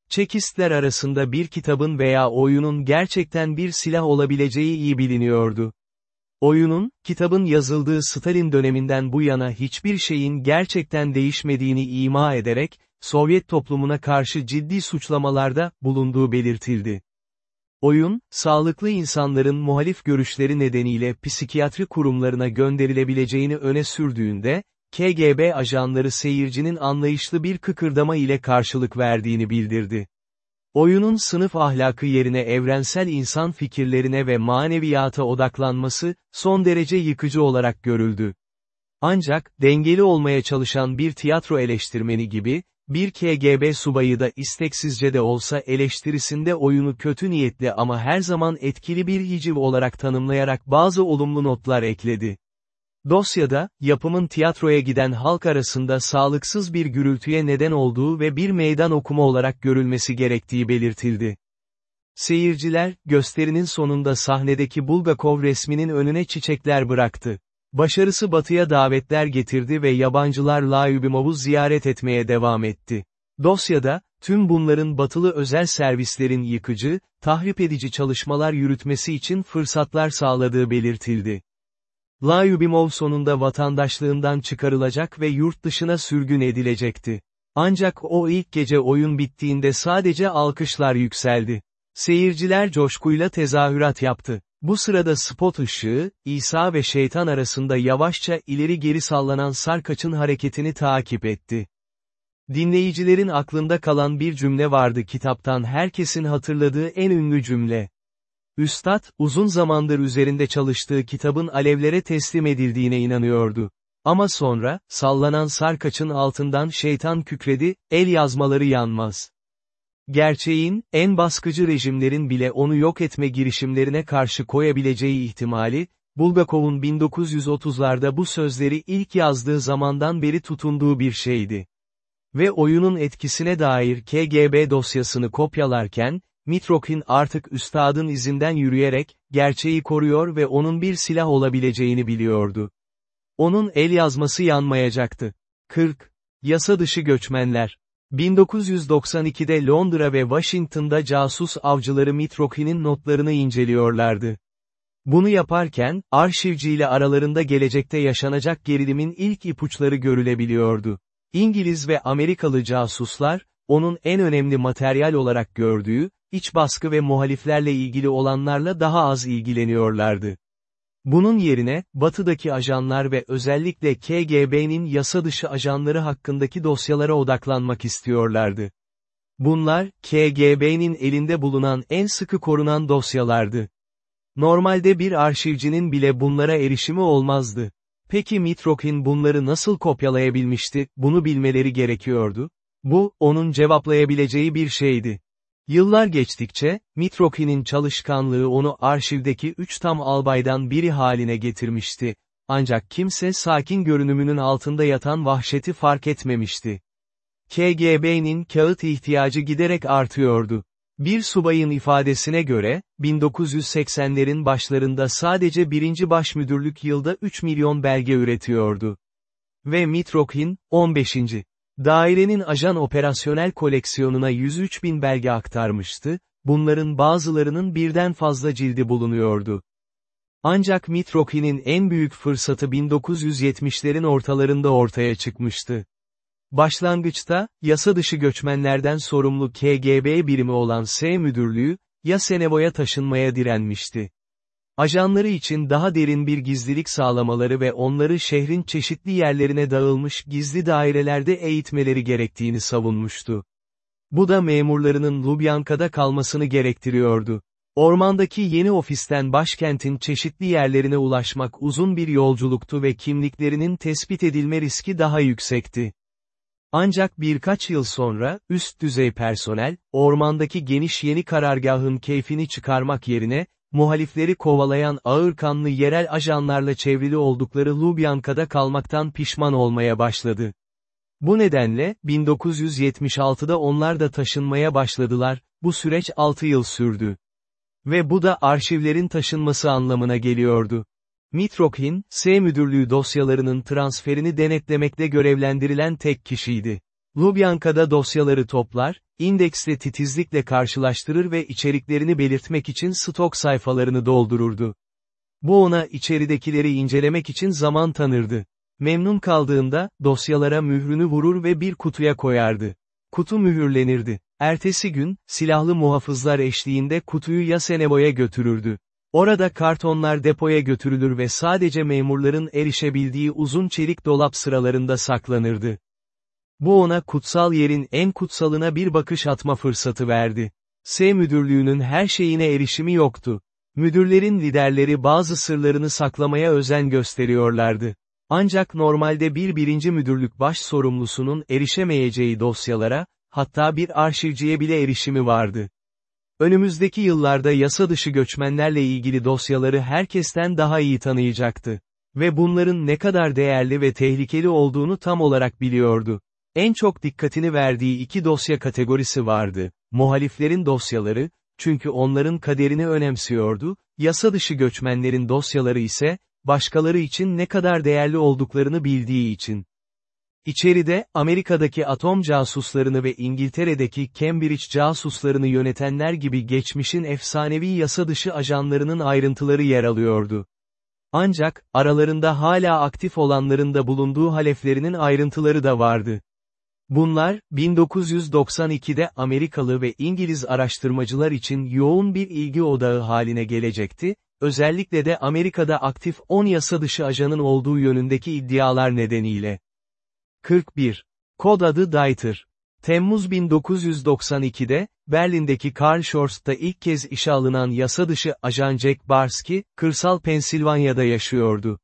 Çekistler arasında bir kitabın veya oyunun gerçekten bir silah olabileceği iyi biliniyordu. Oyunun, kitabın yazıldığı Stalin döneminden bu yana hiçbir şeyin gerçekten değişmediğini ima ederek, Sovyet toplumuna karşı ciddi suçlamalarda bulunduğu belirtildi. Oyun, sağlıklı insanların muhalif görüşleri nedeniyle psikiyatri kurumlarına gönderilebileceğini öne sürdüğünde, KGB ajanları seyircinin anlayışlı bir kıkırdama ile karşılık verdiğini bildirdi. Oyunun sınıf ahlakı yerine evrensel insan fikirlerine ve maneviyata odaklanması, son derece yıkıcı olarak görüldü. Ancak, dengeli olmaya çalışan bir tiyatro eleştirmeni gibi, bir KGB subayı da isteksizce de olsa eleştirisinde oyunu kötü niyetli ama her zaman etkili bir hiciv olarak tanımlayarak bazı olumlu notlar ekledi. Dosyada, yapımın tiyatroya giden halk arasında sağlıksız bir gürültüye neden olduğu ve bir meydan okuma olarak görülmesi gerektiği belirtildi. Seyirciler, gösterinin sonunda sahnedeki Bulgakov resminin önüne çiçekler bıraktı. Başarısı batıya davetler getirdi ve yabancılar Lyubimov'u ziyaret etmeye devam etti. Dosyada, tüm bunların batılı özel servislerin yıkıcı, tahrip edici çalışmalar yürütmesi için fırsatlar sağladığı belirtildi. Lyubimov sonunda vatandaşlığından çıkarılacak ve yurt dışına sürgün edilecekti. Ancak o ilk gece oyun bittiğinde sadece alkışlar yükseldi. Seyirciler coşkuyla tezahürat yaptı. Bu sırada spot ışığı, İsa ve şeytan arasında yavaşça ileri geri sallanan sarkaçın hareketini takip etti. Dinleyicilerin aklında kalan bir cümle vardı kitaptan herkesin hatırladığı en ünlü cümle. Üstad, uzun zamandır üzerinde çalıştığı kitabın alevlere teslim edildiğine inanıyordu. Ama sonra, sallanan sarkaçın altından şeytan kükredi, el yazmaları yanmaz. Gerçeğin, en baskıcı rejimlerin bile onu yok etme girişimlerine karşı koyabileceği ihtimali, Bulgakov'un 1930'larda bu sözleri ilk yazdığı zamandan beri tutunduğu bir şeydi. Ve oyunun etkisine dair KGB dosyasını kopyalarken, Mitrokhin artık üstadın izinden yürüyerek, gerçeği koruyor ve onun bir silah olabileceğini biliyordu. Onun el yazması yanmayacaktı. 40. Yasa dışı göçmenler. 1992'de Londra ve Washington'da casus avcıları Mitrokhin'in notlarını inceliyorlardı. Bunu yaparken, arşivciyle aralarında gelecekte yaşanacak gerilimin ilk ipuçları görülebiliyordu. İngiliz ve Amerikalı casuslar, onun en önemli materyal olarak gördüğü, iç baskı ve muhaliflerle ilgili olanlarla daha az ilgileniyorlardı. Bunun yerine, batıdaki ajanlar ve özellikle KGB'nin yasa dışı ajanları hakkındaki dosyalara odaklanmak istiyorlardı. Bunlar, KGB'nin elinde bulunan en sıkı korunan dosyalardı. Normalde bir arşivcinin bile bunlara erişimi olmazdı. Peki Mitrokhin bunları nasıl kopyalayabilmişti, bunu bilmeleri gerekiyordu. Bu, onun cevaplayabileceği bir şeydi. Yıllar geçtikçe, Mitrokhin'in çalışkanlığı onu arşivdeki üç tam albaydan biri haline getirmişti. Ancak kimse sakin görünümünün altında yatan vahşeti fark etmemişti. KGB'nin kağıt ihtiyacı giderek artıyordu. Bir subayın ifadesine göre, 1980'lerin başlarında sadece birinci başmüdürlük yılda 3 milyon belge üretiyordu. Ve Mitrokhin, 15. Dairenin ajan operasyonel koleksiyonuna 103 bin belge aktarmıştı, bunların bazılarının birden fazla cildi bulunuyordu. Ancak Mitrokhin'in en büyük fırsatı 1970'lerin ortalarında ortaya çıkmıştı. Başlangıçta, yasa dışı göçmenlerden sorumlu KGB birimi olan S müdürlüğü, Yasenevo'ya taşınmaya direnmişti. Ajanları için daha derin bir gizlilik sağlamaları ve onları şehrin çeşitli yerlerine dağılmış gizli dairelerde eğitmeleri gerektiğini savunmuştu. Bu da memurlarının Lubyanka'da kalmasını gerektiriyordu. Ormandaki yeni ofisten başkentin çeşitli yerlerine ulaşmak uzun bir yolculuktu ve kimliklerinin tespit edilme riski daha yüksekti. Ancak birkaç yıl sonra, üst düzey personel, ormandaki geniş yeni karargahın keyfini çıkarmak yerine, muhalifleri kovalayan ağır kanlı yerel ajanlarla çevrili oldukları Lubyanka'da kalmaktan pişman olmaya başladı. Bu nedenle, 1976'da onlar da taşınmaya başladılar, bu süreç 6 yıl sürdü. Ve bu da arşivlerin taşınması anlamına geliyordu. Mitrokhin, S müdürlüğü dosyalarının transferini denetlemekle görevlendirilen tek kişiydi. Lubyanka'da dosyaları toplar, indeksle titizlikle karşılaştırır ve içeriklerini belirtmek için stok sayfalarını doldururdu. Bu ona içeridekileri incelemek için zaman tanırdı. Memnun kaldığında, dosyalara mührünü vurur ve bir kutuya koyardı. Kutu mühürlenirdi. Ertesi gün, silahlı muhafızlar eşliğinde kutuyu Yasenevo'ya götürürdü. Orada kartonlar depoya götürülür ve sadece memurların erişebildiği uzun çelik dolap sıralarında saklanırdı. Bu ona kutsal yerin en kutsalına bir bakış atma fırsatı verdi. S müdürlüğünün her şeyine erişimi yoktu. Müdürlerin liderleri bazı sırlarını saklamaya özen gösteriyorlardı. Ancak normalde bir birinci müdürlük baş sorumlusunun erişemeyeceği dosyalara, hatta bir arşivciye bile erişimi vardı. Önümüzdeki yıllarda yasa dışı göçmenlerle ilgili dosyaları herkesten daha iyi tanıyacaktı. Ve bunların ne kadar değerli ve tehlikeli olduğunu tam olarak biliyordu. En çok dikkatini verdiği iki dosya kategorisi vardı. Muhaliflerin dosyaları, çünkü onların kaderini önemsiyordu, yasa dışı göçmenlerin dosyaları ise, başkaları için ne kadar değerli olduklarını bildiği için. İçeride, Amerika'daki atom casuslarını ve İngiltere'deki Cambridge casuslarını yönetenler gibi geçmişin efsanevi yasa dışı ajanlarının ayrıntıları yer alıyordu. Ancak, aralarında hala aktif olanların da bulunduğu haleflerinin ayrıntıları da vardı. Bunlar, 1992'de Amerikalı ve İngiliz araştırmacılar için yoğun bir ilgi odağı haline gelecekti, özellikle de Amerika'da aktif 10 yasa dışı ajanın olduğu yönündeki iddialar nedeniyle. 41. Kod adı Deiter. Temmuz 1992'de, Berlin'deki Karl Schorst'ta ilk kez işe alınan yasa dışı ajan Jack Barsky, kırsal Pensilvanya'da yaşıyordu.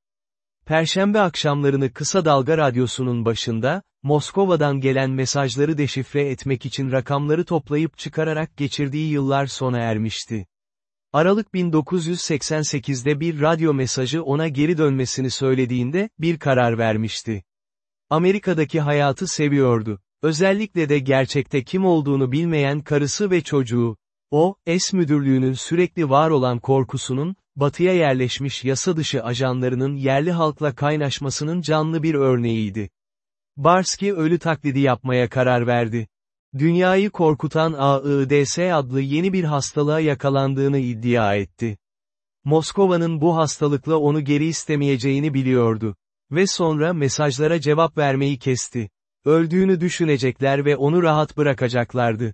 Perşembe akşamlarını kısa dalga radyosunun başında, Moskova'dan gelen mesajları deşifre etmek için rakamları toplayıp çıkararak geçirdiği yıllar sona ermişti. Aralık 1988'de bir radyo mesajı ona geri dönmesini söylediğinde, bir karar vermişti. Amerika'daki hayatı seviyordu. Özellikle de gerçekte kim olduğunu bilmeyen karısı ve çocuğu. O, es müdürlüğünün sürekli var olan korkusunun, batıya yerleşmiş yasa dışı ajanlarının yerli halkla kaynaşmasının canlı bir örneğiydi. Barski ölü taklidi yapmaya karar verdi. Dünyayı korkutan AIDS adlı yeni bir hastalığa yakalandığını iddia etti. Moskova'nın bu hastalıkla onu geri istemeyeceğini biliyordu. Ve sonra mesajlara cevap vermeyi kesti. Öldüğünü düşünecekler ve onu rahat bırakacaklardı.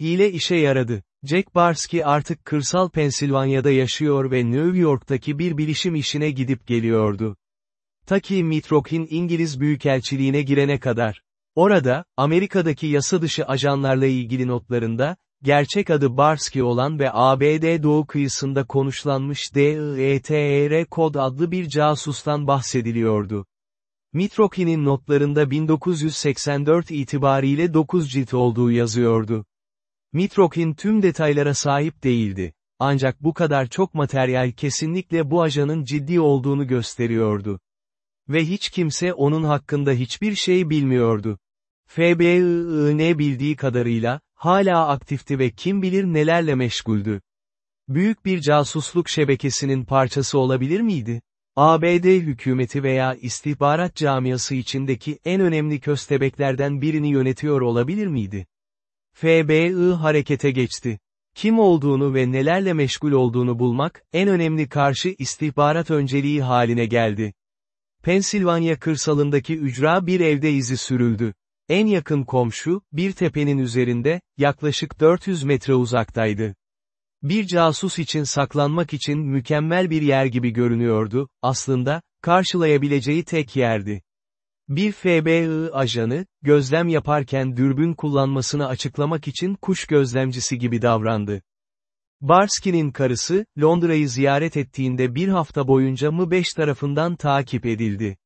Hile işe yaradı. Jack Barsky artık kırsal Pensilvanya'da yaşıyor ve New York'taki bir bilişim işine gidip geliyordu. Ta ki Mitrokhin İngiliz Büyükelçiliğine girene kadar. Orada, Amerika'daki yasa dışı ajanlarla ilgili notlarında, gerçek adı Barsky olan ve ABD doğu kıyısında konuşlanmış DIETR kod adlı bir casustan bahsediliyordu. Mitrokhin'in notlarında 1984 itibariyle 9 cilt olduğu yazıyordu. Mitrokhin tüm detaylara sahip değildi. Ancak bu kadar çok materyal kesinlikle bu ajanın ciddi olduğunu gösteriyordu. Ve hiç kimse onun hakkında hiçbir şey bilmiyordu. FBI'ne bildiği kadarıyla, hala aktifti ve kim bilir nelerle meşguldü. Büyük bir casusluk şebekesinin parçası olabilir miydi? ABD hükümeti veya istihbarat camiası içindeki en önemli köstebeklerden birini yönetiyor olabilir miydi? FBI harekete geçti. Kim olduğunu ve nelerle meşgul olduğunu bulmak, en önemli karşı istihbarat önceliği haline geldi. Pensilvanya kırsalındaki ücra bir evde izi sürüldü. En yakın komşu, bir tepenin üzerinde, yaklaşık 400 metre uzaktaydı. Bir casus için saklanmak için mükemmel bir yer gibi görünüyordu, aslında, karşılayabileceği tek yerdi. Bir FBI ajanı, gözlem yaparken dürbün kullanmasını açıklamak için kuş gözlemcisi gibi davrandı. Barsky'nin karısı, Londra'yı ziyaret ettiğinde bir hafta boyunca M5 tarafından takip edildi.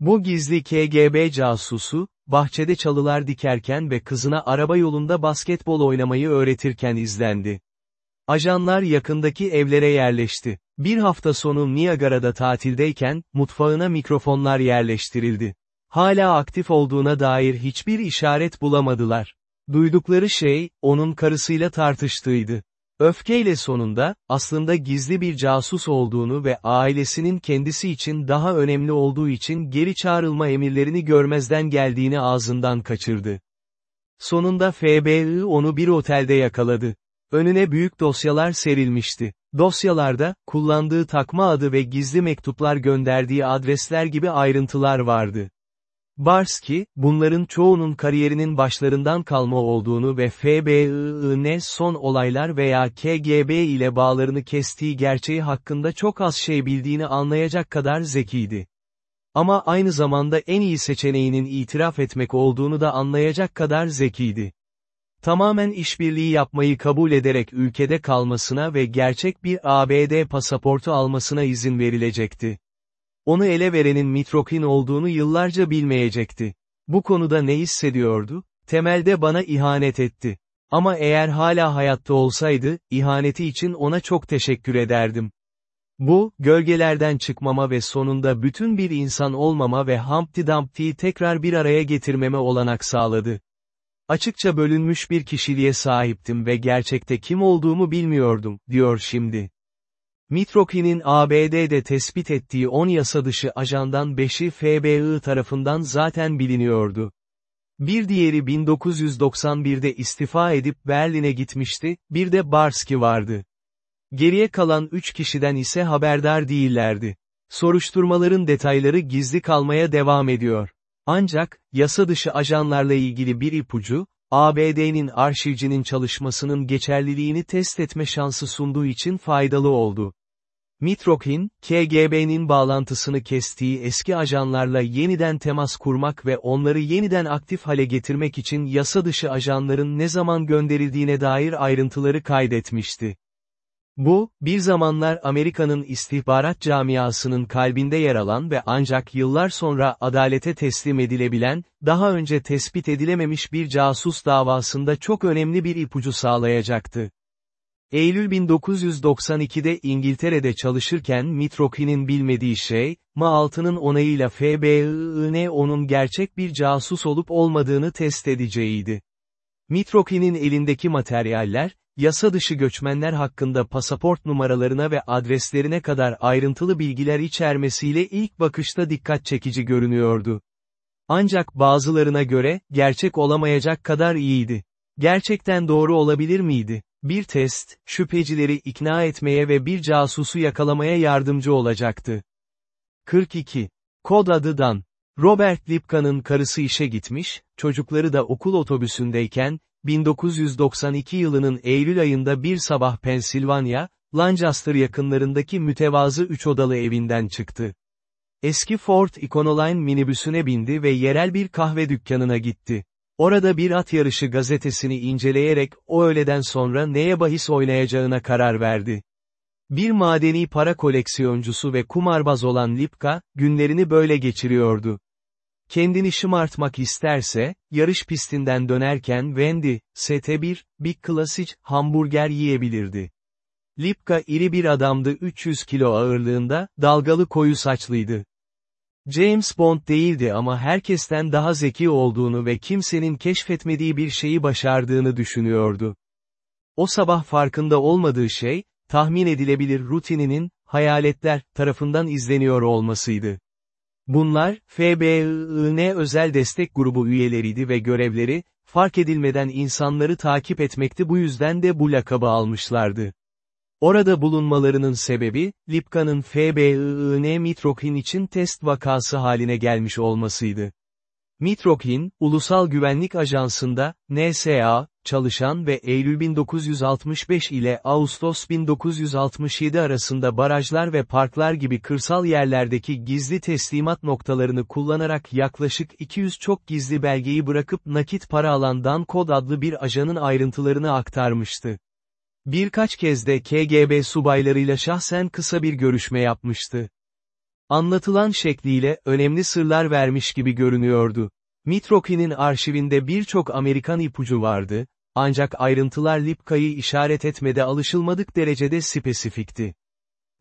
Bu gizli KGB casusu, bahçede çalılar dikerken ve kızına araba yolunda basketbol oynamayı öğretirken izlendi. Ajanlar yakındaki evlere yerleşti. Bir hafta sonu Niagara'da tatildeyken, mutfağına mikrofonlar yerleştirildi. Hala aktif olduğuna dair hiçbir işaret bulamadılar. Duydukları şey, onun karısıyla tartıştığıydı. Öfkeyle sonunda, aslında gizli bir casus olduğunu ve ailesinin kendisi için daha önemli olduğu için geri çağrılma emirlerini görmezden geldiğini ağzından kaçırdı. Sonunda FBI onu bir otelde yakaladı. Önüne büyük dosyalar serilmişti. Dosyalarda, kullandığı takma adı ve gizli mektuplar gönderdiği adresler gibi ayrıntılar vardı. Barsky, bunların çoğunun kariyerinin başlarından kalma olduğunu ve FBI'ne son olaylar veya KGB ile bağlarını kestiği gerçeği hakkında çok az şey bildiğini anlayacak kadar zekiydi. Ama aynı zamanda en iyi seçeneğinin itiraf etmek olduğunu da anlayacak kadar zekiydi. Tamamen işbirliği yapmayı kabul ederek ülkede kalmasına ve gerçek bir ABD pasaportu almasına izin verilecekti. Onu ele verenin Mitrokhin olduğunu yıllarca bilmeyecekti. Bu konuda ne hissediyordu? Temelde bana ihanet etti. Ama eğer hala hayatta olsaydı, ihaneti için ona çok teşekkür ederdim. Bu, gölgelerden çıkmama ve sonunda bütün bir insan olmama ve Humpty Dumpty'yi tekrar bir araya getirmeme olanak sağladı. Açıkça bölünmüş bir kişiliğe sahiptim ve gerçekte kim olduğumu bilmiyordum, diyor şimdi. Mitrokhin'in ABD'de tespit ettiği 10 yasadışı ajandan 5'i FBI tarafından zaten biliniyordu. Bir diğeri 1991'de istifa edip Berlin'e gitmişti, bir de Barsky vardı. Geriye kalan 3 kişiden ise haberdar değillerdi. Soruşturmaların detayları gizli kalmaya devam ediyor. Ancak, yasa dışı ajanlarla ilgili bir ipucu, ABD'nin arşivcinin çalışmasının geçerliliğini test etme şansı sunduğu için faydalı oldu. Mitrokhin, KGB'nin bağlantısını kestiği eski ajanlarla yeniden temas kurmak ve onları yeniden aktif hale getirmek için yasa dışı ajanların ne zaman gönderildiğine dair ayrıntıları kaydetmişti. Bu, bir zamanlar Amerika'nın istihbarat camiasının kalbinde yer alan ve ancak yıllar sonra adalete teslim edilebilen, daha önce tespit edilememiş bir casus davasında çok önemli bir ipucu sağlayacaktı. Eylül 1992'de İngiltere'de çalışırken Mitroki'nin bilmediği şey, MA6'nın onayıyla FBI'ne onun gerçek bir casus olup olmadığını test edeceğiydi. Mitroki'nin elindeki materyaller, yasa dışı göçmenler hakkında pasaport numaralarına ve adreslerine kadar ayrıntılı bilgiler içermesiyle ilk bakışta dikkat çekici görünüyordu. Ancak bazılarına göre, gerçek olamayacak kadar iyiydi. Gerçekten doğru olabilir miydi? Bir test, şüphecileri ikna etmeye ve bir casusu yakalamaya yardımcı olacaktı. 42. Kod adı Dan. Robert Lipka'nın karısı işe gitmiş, çocukları da okul otobüsündeyken, 1992 yılının Eylül ayında bir sabah Pensilvanya, Lancaster yakınlarındaki mütevazı üç odalı evinden çıktı. Eski Ford Econoline minibüsüne bindi ve yerel bir kahve dükkanına gitti. Orada bir at yarışı gazetesini inceleyerek o öğleden sonra neye bahis oynayacağına karar verdi. Bir madeni para koleksiyoncusu ve kumarbaz olan Lipka, günlerini böyle geçiriyordu. Kendini şımartmak isterse, yarış pistinden dönerken Wendy, ST1, Big Classic, hamburger yiyebilirdi. Lipka iri bir adamdı 300 kilo ağırlığında, dalgalı koyu saçlıydı. James Bond değildi ama herkesten daha zeki olduğunu ve kimsenin keşfetmediği bir şeyi başardığını düşünüyordu. O sabah farkında olmadığı şey, tahmin edilebilir rutininin, hayaletler, tarafından izleniyor olmasıydı. Bunlar, FBI'ın özel destek grubu üyeleriydi ve görevleri, fark edilmeden insanları takip etmekti bu yüzden de bu lakabı almışlardı. Orada bulunmalarının sebebi, Lipka'nın FBI'ne Mitrokin için test vakası haline gelmiş olmasıydı. Mitrokin, Ulusal Güvenlik Ajansı'nda, NSA, çalışan ve Eylül 1965 ile Ağustos 1967 arasında barajlar ve parklar gibi kırsal yerlerdeki gizli teslimat noktalarını kullanarak yaklaşık 200 çok gizli belgeyi bırakıp nakit para alan Dan Kod adlı bir ajanın ayrıntılarını aktarmıştı. Birkaç kez de KGB subaylarıyla şahsen kısa bir görüşme yapmıştı. Anlatılan şekliyle önemli sırlar vermiş gibi görünüyordu. Mitroki'nin arşivinde birçok Amerikan ipucu vardı, ancak ayrıntılar Lipka'yı işaret etmede alışılmadık derecede spesifikti.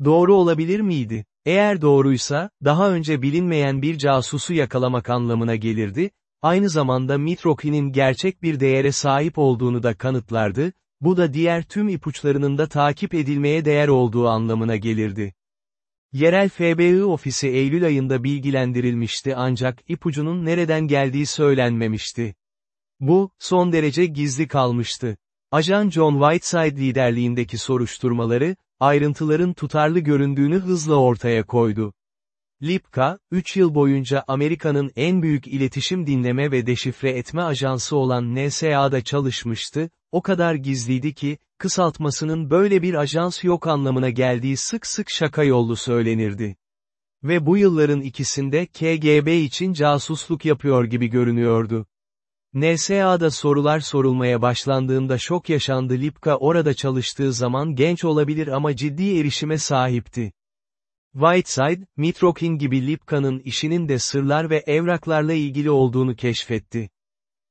Doğru olabilir miydi? Eğer doğruysa, daha önce bilinmeyen bir casusu yakalamak anlamına gelirdi, aynı zamanda Mitroki'nin gerçek bir değere sahip olduğunu da kanıtlardı, bu da diğer tüm ipuçlarının da takip edilmeye değer olduğu anlamına gelirdi. Yerel FBI ofisi Eylül ayında bilgilendirilmişti ancak ipucunun nereden geldiği söylenmemişti. Bu, son derece gizli kalmıştı. Ajan John Whiteside liderliğindeki soruşturmaları, ayrıntıların tutarlı göründüğünü hızla ortaya koydu. Lipka, 3 yıl boyunca Amerika'nın en büyük iletişim dinleme ve deşifre etme ajansı olan NSA'da çalışmıştı, o kadar gizliydi ki, kısaltmasının böyle bir ajans yok anlamına geldiği sık sık şaka yollu söylenirdi. Ve bu yılların ikisinde KGB için casusluk yapıyor gibi görünüyordu. NSA'da sorular sorulmaya başlandığında şok yaşandı Lipka orada çalıştığı zaman genç olabilir ama ciddi erişime sahipti. Whiteside, Mitrokin gibi Lipka'nın işinin de sırlar ve evraklarla ilgili olduğunu keşfetti.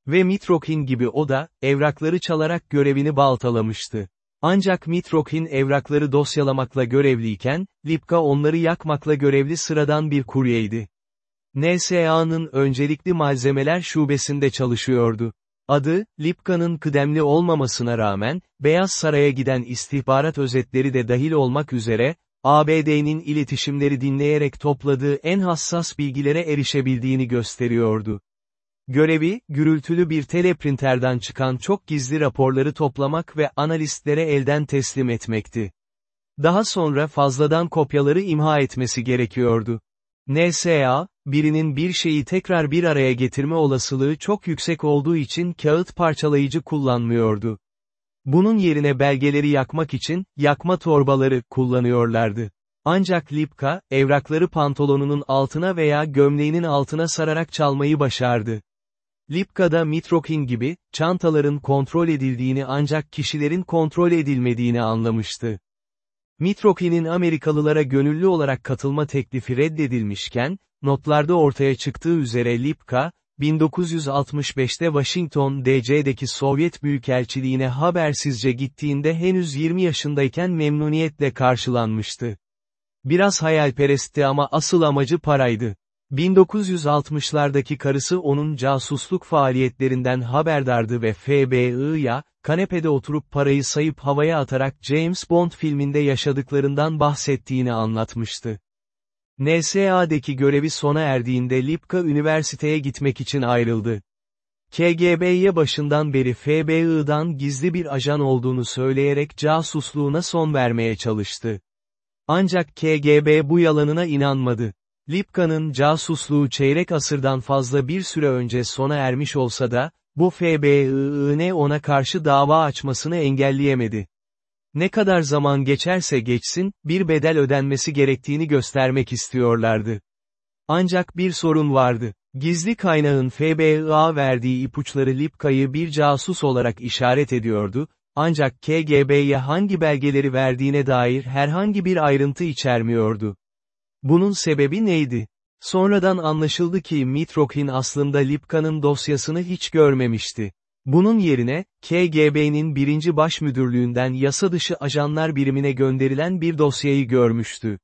Ve Mitrokin gibi o da, evrakları çalarak görevini baltalamıştı. Ancak Mitrokin evrakları dosyalamakla görevliyken, Lipka onları yakmakla görevli sıradan bir kuryeydi. NSA'nın öncelikli malzemeler şubesinde çalışıyordu. Adı, Lipka'nın kıdemli olmamasına rağmen, Beyaz Saray'a giden istihbarat özetleri de dahil olmak üzere, ABD'nin iletişimleri dinleyerek topladığı en hassas bilgilere erişebildiğini gösteriyordu. Görevi, gürültülü bir teleprinterden çıkan çok gizli raporları toplamak ve analistlere elden teslim etmekti. Daha sonra fazladan kopyaları imha etmesi gerekiyordu. NSA, birinin bir şeyi tekrar bir araya getirme olasılığı çok yüksek olduğu için kağıt parçalayıcı kullanmıyordu. Bunun yerine belgeleri yakmak için, yakma torbaları, kullanıyorlardı. Ancak Lipka, evrakları pantolonunun altına veya gömleğinin altına sararak çalmayı başardı. Lipka'da Mitrokin gibi, çantaların kontrol edildiğini ancak kişilerin kontrol edilmediğini anlamıştı. Mitrokin'in Amerikalılara gönüllü olarak katılma teklifi reddedilmişken, notlarda ortaya çıktığı üzere Lipka, 1965'te Washington DC'deki Sovyet Büyükelçiliğine habersizce gittiğinde henüz 20 yaşındayken memnuniyetle karşılanmıştı. Biraz hayalperestti ama asıl amacı paraydı. 1960'lardaki karısı onun casusluk faaliyetlerinden haberdardı ve FBI'ya, kanepede oturup parayı sayıp havaya atarak James Bond filminde yaşadıklarından bahsettiğini anlatmıştı. NSA'deki görevi sona erdiğinde Lipka üniversiteye gitmek için ayrıldı. KGB'ye başından beri FBI'dan gizli bir ajan olduğunu söyleyerek casusluğuna son vermeye çalıştı. Ancak KGB bu yalanına inanmadı. Lipka'nın casusluğu çeyrek asırdan fazla bir süre önce sona ermiş olsa da, bu FBI'nin ona karşı dava açmasını engelleyemedi. Ne kadar zaman geçerse geçsin, bir bedel ödenmesi gerektiğini göstermek istiyorlardı. Ancak bir sorun vardı. Gizli kaynağın FBA verdiği ipuçları Lipka'yı bir casus olarak işaret ediyordu, ancak KGB'ye hangi belgeleri verdiğine dair herhangi bir ayrıntı içermiyordu. Bunun sebebi neydi? Sonradan anlaşıldı ki Mitrokhin aslında Lipka'nın dosyasını hiç görmemişti. Bunun yerine, KGB'nin birinci baş müdürlüğünden yasa dışı ajanlar birimine gönderilen bir dosyayı görmüştü.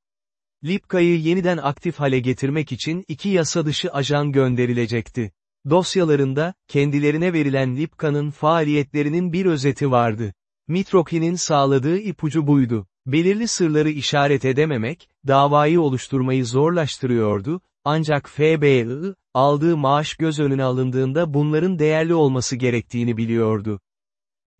Lipka'yı yeniden aktif hale getirmek için iki yasa dışı ajan gönderilecekti. Dosyalarında, kendilerine verilen Lipka'nın faaliyetlerinin bir özeti vardı. Mitrokhin'in sağladığı ipucu buydu. Belirli sırları işaret edememek, davayı oluşturmayı zorlaştırıyordu, ancak FBI, aldığı maaş göz önüne alındığında bunların değerli olması gerektiğini biliyordu.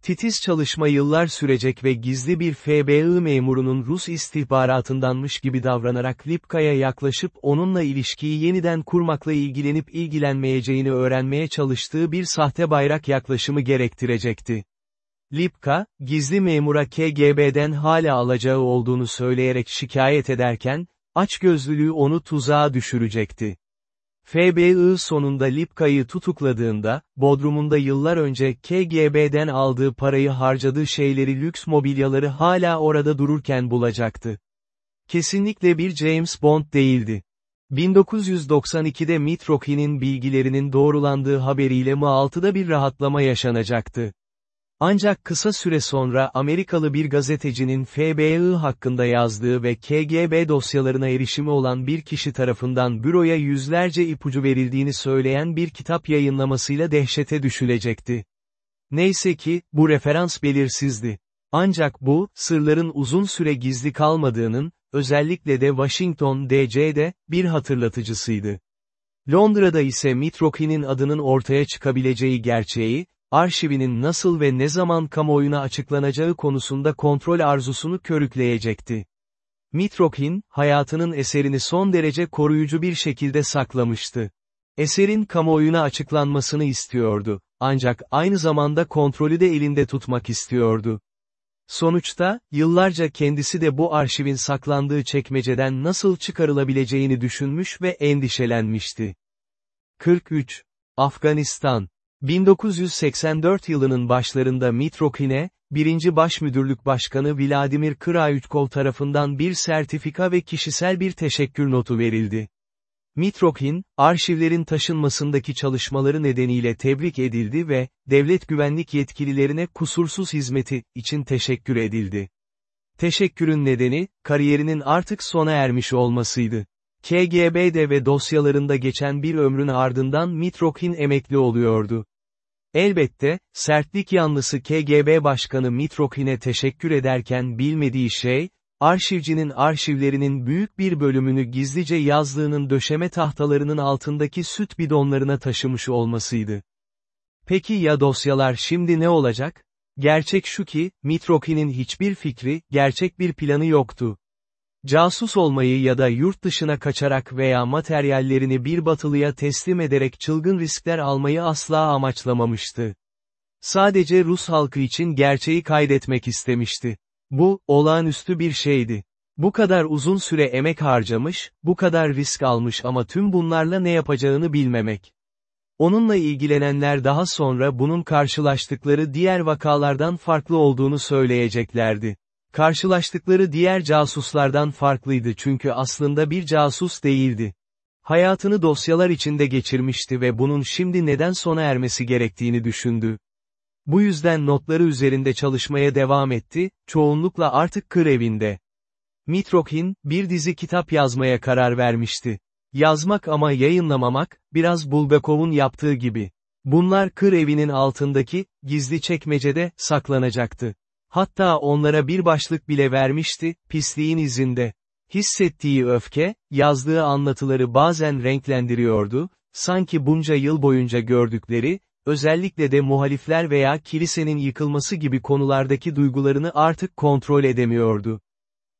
Titiz çalışma yıllar sürecek ve gizli bir FBI memurunun Rus istihbaratındanmış gibi davranarak Lipka'ya yaklaşıp onunla ilişkiyi yeniden kurmakla ilgilenip ilgilenmeyeceğini öğrenmeye çalıştığı bir sahte bayrak yaklaşımı gerektirecekti. Lipka, gizli memura KGB'den hala alacağı olduğunu söyleyerek şikayet ederken, açgözlülüğü onu tuzağa düşürecekti. FBI sonunda Lipka'yı tutukladığında, Bodrum'unda yıllar önce KGB'den aldığı parayı harcadığı şeyleri lüks mobilyaları hala orada dururken bulacaktı. Kesinlikle bir James Bond değildi. 1992'de Mitrokhin'in bilgilerinin doğrulandığı haberiyle M6'da bir rahatlama yaşanacaktı. Ancak kısa süre sonra Amerikalı bir gazetecinin FBI hakkında yazdığı ve KGB dosyalarına erişimi olan bir kişi tarafından büroya yüzlerce ipucu verildiğini söyleyen bir kitap yayınlamasıyla dehşete düşülecekti. Neyse ki, bu referans belirsizdi. Ancak bu, sırların uzun süre gizli kalmadığının, özellikle de Washington DC'de, bir hatırlatıcısıydı. Londra'da ise Mitrokhin'in adının ortaya çıkabileceği gerçeği, arşivinin nasıl ve ne zaman kamuoyuna açıklanacağı konusunda kontrol arzusunu körükleyecekti. Mitrokhin, hayatının eserini son derece koruyucu bir şekilde saklamıştı. Eserin kamuoyuna açıklanmasını istiyordu, ancak aynı zamanda kontrolü de elinde tutmak istiyordu. Sonuçta, yıllarca kendisi de bu arşivin saklandığı çekmeceden nasıl çıkarılabileceğini düşünmüş ve endişelenmişti. 43. Afganistan 1984 yılının başlarında Mitrokhin'e, 1. Başmüdürlük Başkanı Vladimir Krayutkov tarafından bir sertifika ve kişisel bir teşekkür notu verildi. Mitrokhin, arşivlerin taşınmasındaki çalışmaları nedeniyle tebrik edildi ve, devlet güvenlik yetkililerine kusursuz hizmeti için teşekkür edildi. Teşekkürün nedeni, kariyerinin artık sona ermiş olmasıydı. KGB'de ve dosyalarında geçen bir ömrün ardından Mitrokhin emekli oluyordu. Elbette, sertlik yanlısı KGB Başkanı Mitrokhin'e teşekkür ederken bilmediği şey, arşivcinin arşivlerinin büyük bir bölümünü gizlice yazlığının döşeme tahtalarının altındaki süt bidonlarına taşımış olmasıydı. Peki ya dosyalar şimdi ne olacak? Gerçek şu ki, Mitrokhin'in hiçbir fikri, gerçek bir planı yoktu. Casus olmayı ya da yurt dışına kaçarak veya materyallerini bir batılıya teslim ederek çılgın riskler almayı asla amaçlamamıştı. Sadece Rus halkı için gerçeği kaydetmek istemişti. Bu, olağanüstü bir şeydi. Bu kadar uzun süre emek harcamış, bu kadar risk almış ama tüm bunlarla ne yapacağını bilmemek. Onunla ilgilenenler daha sonra bunun karşılaştıkları diğer vakalardan farklı olduğunu söyleyeceklerdi. Karşılaştıkları diğer casuslardan farklıydı çünkü aslında bir casus değildi. Hayatını dosyalar içinde geçirmişti ve bunun şimdi neden sona ermesi gerektiğini düşündü. Bu yüzden notları üzerinde çalışmaya devam etti, çoğunlukla artık kır evinde. Mitrokhin, bir dizi kitap yazmaya karar vermişti. Yazmak ama yayınlamamak, biraz Bulgakov'un yaptığı gibi. Bunlar kır evinin altındaki, gizli çekmecede, saklanacaktı. Hatta onlara bir başlık bile vermişti, pisliğin izinde. Hissettiği öfke, yazdığı anlatıları bazen renklendiriyordu, sanki bunca yıl boyunca gördükleri, özellikle de muhalifler veya kilisenin yıkılması gibi konulardaki duygularını artık kontrol edemiyordu.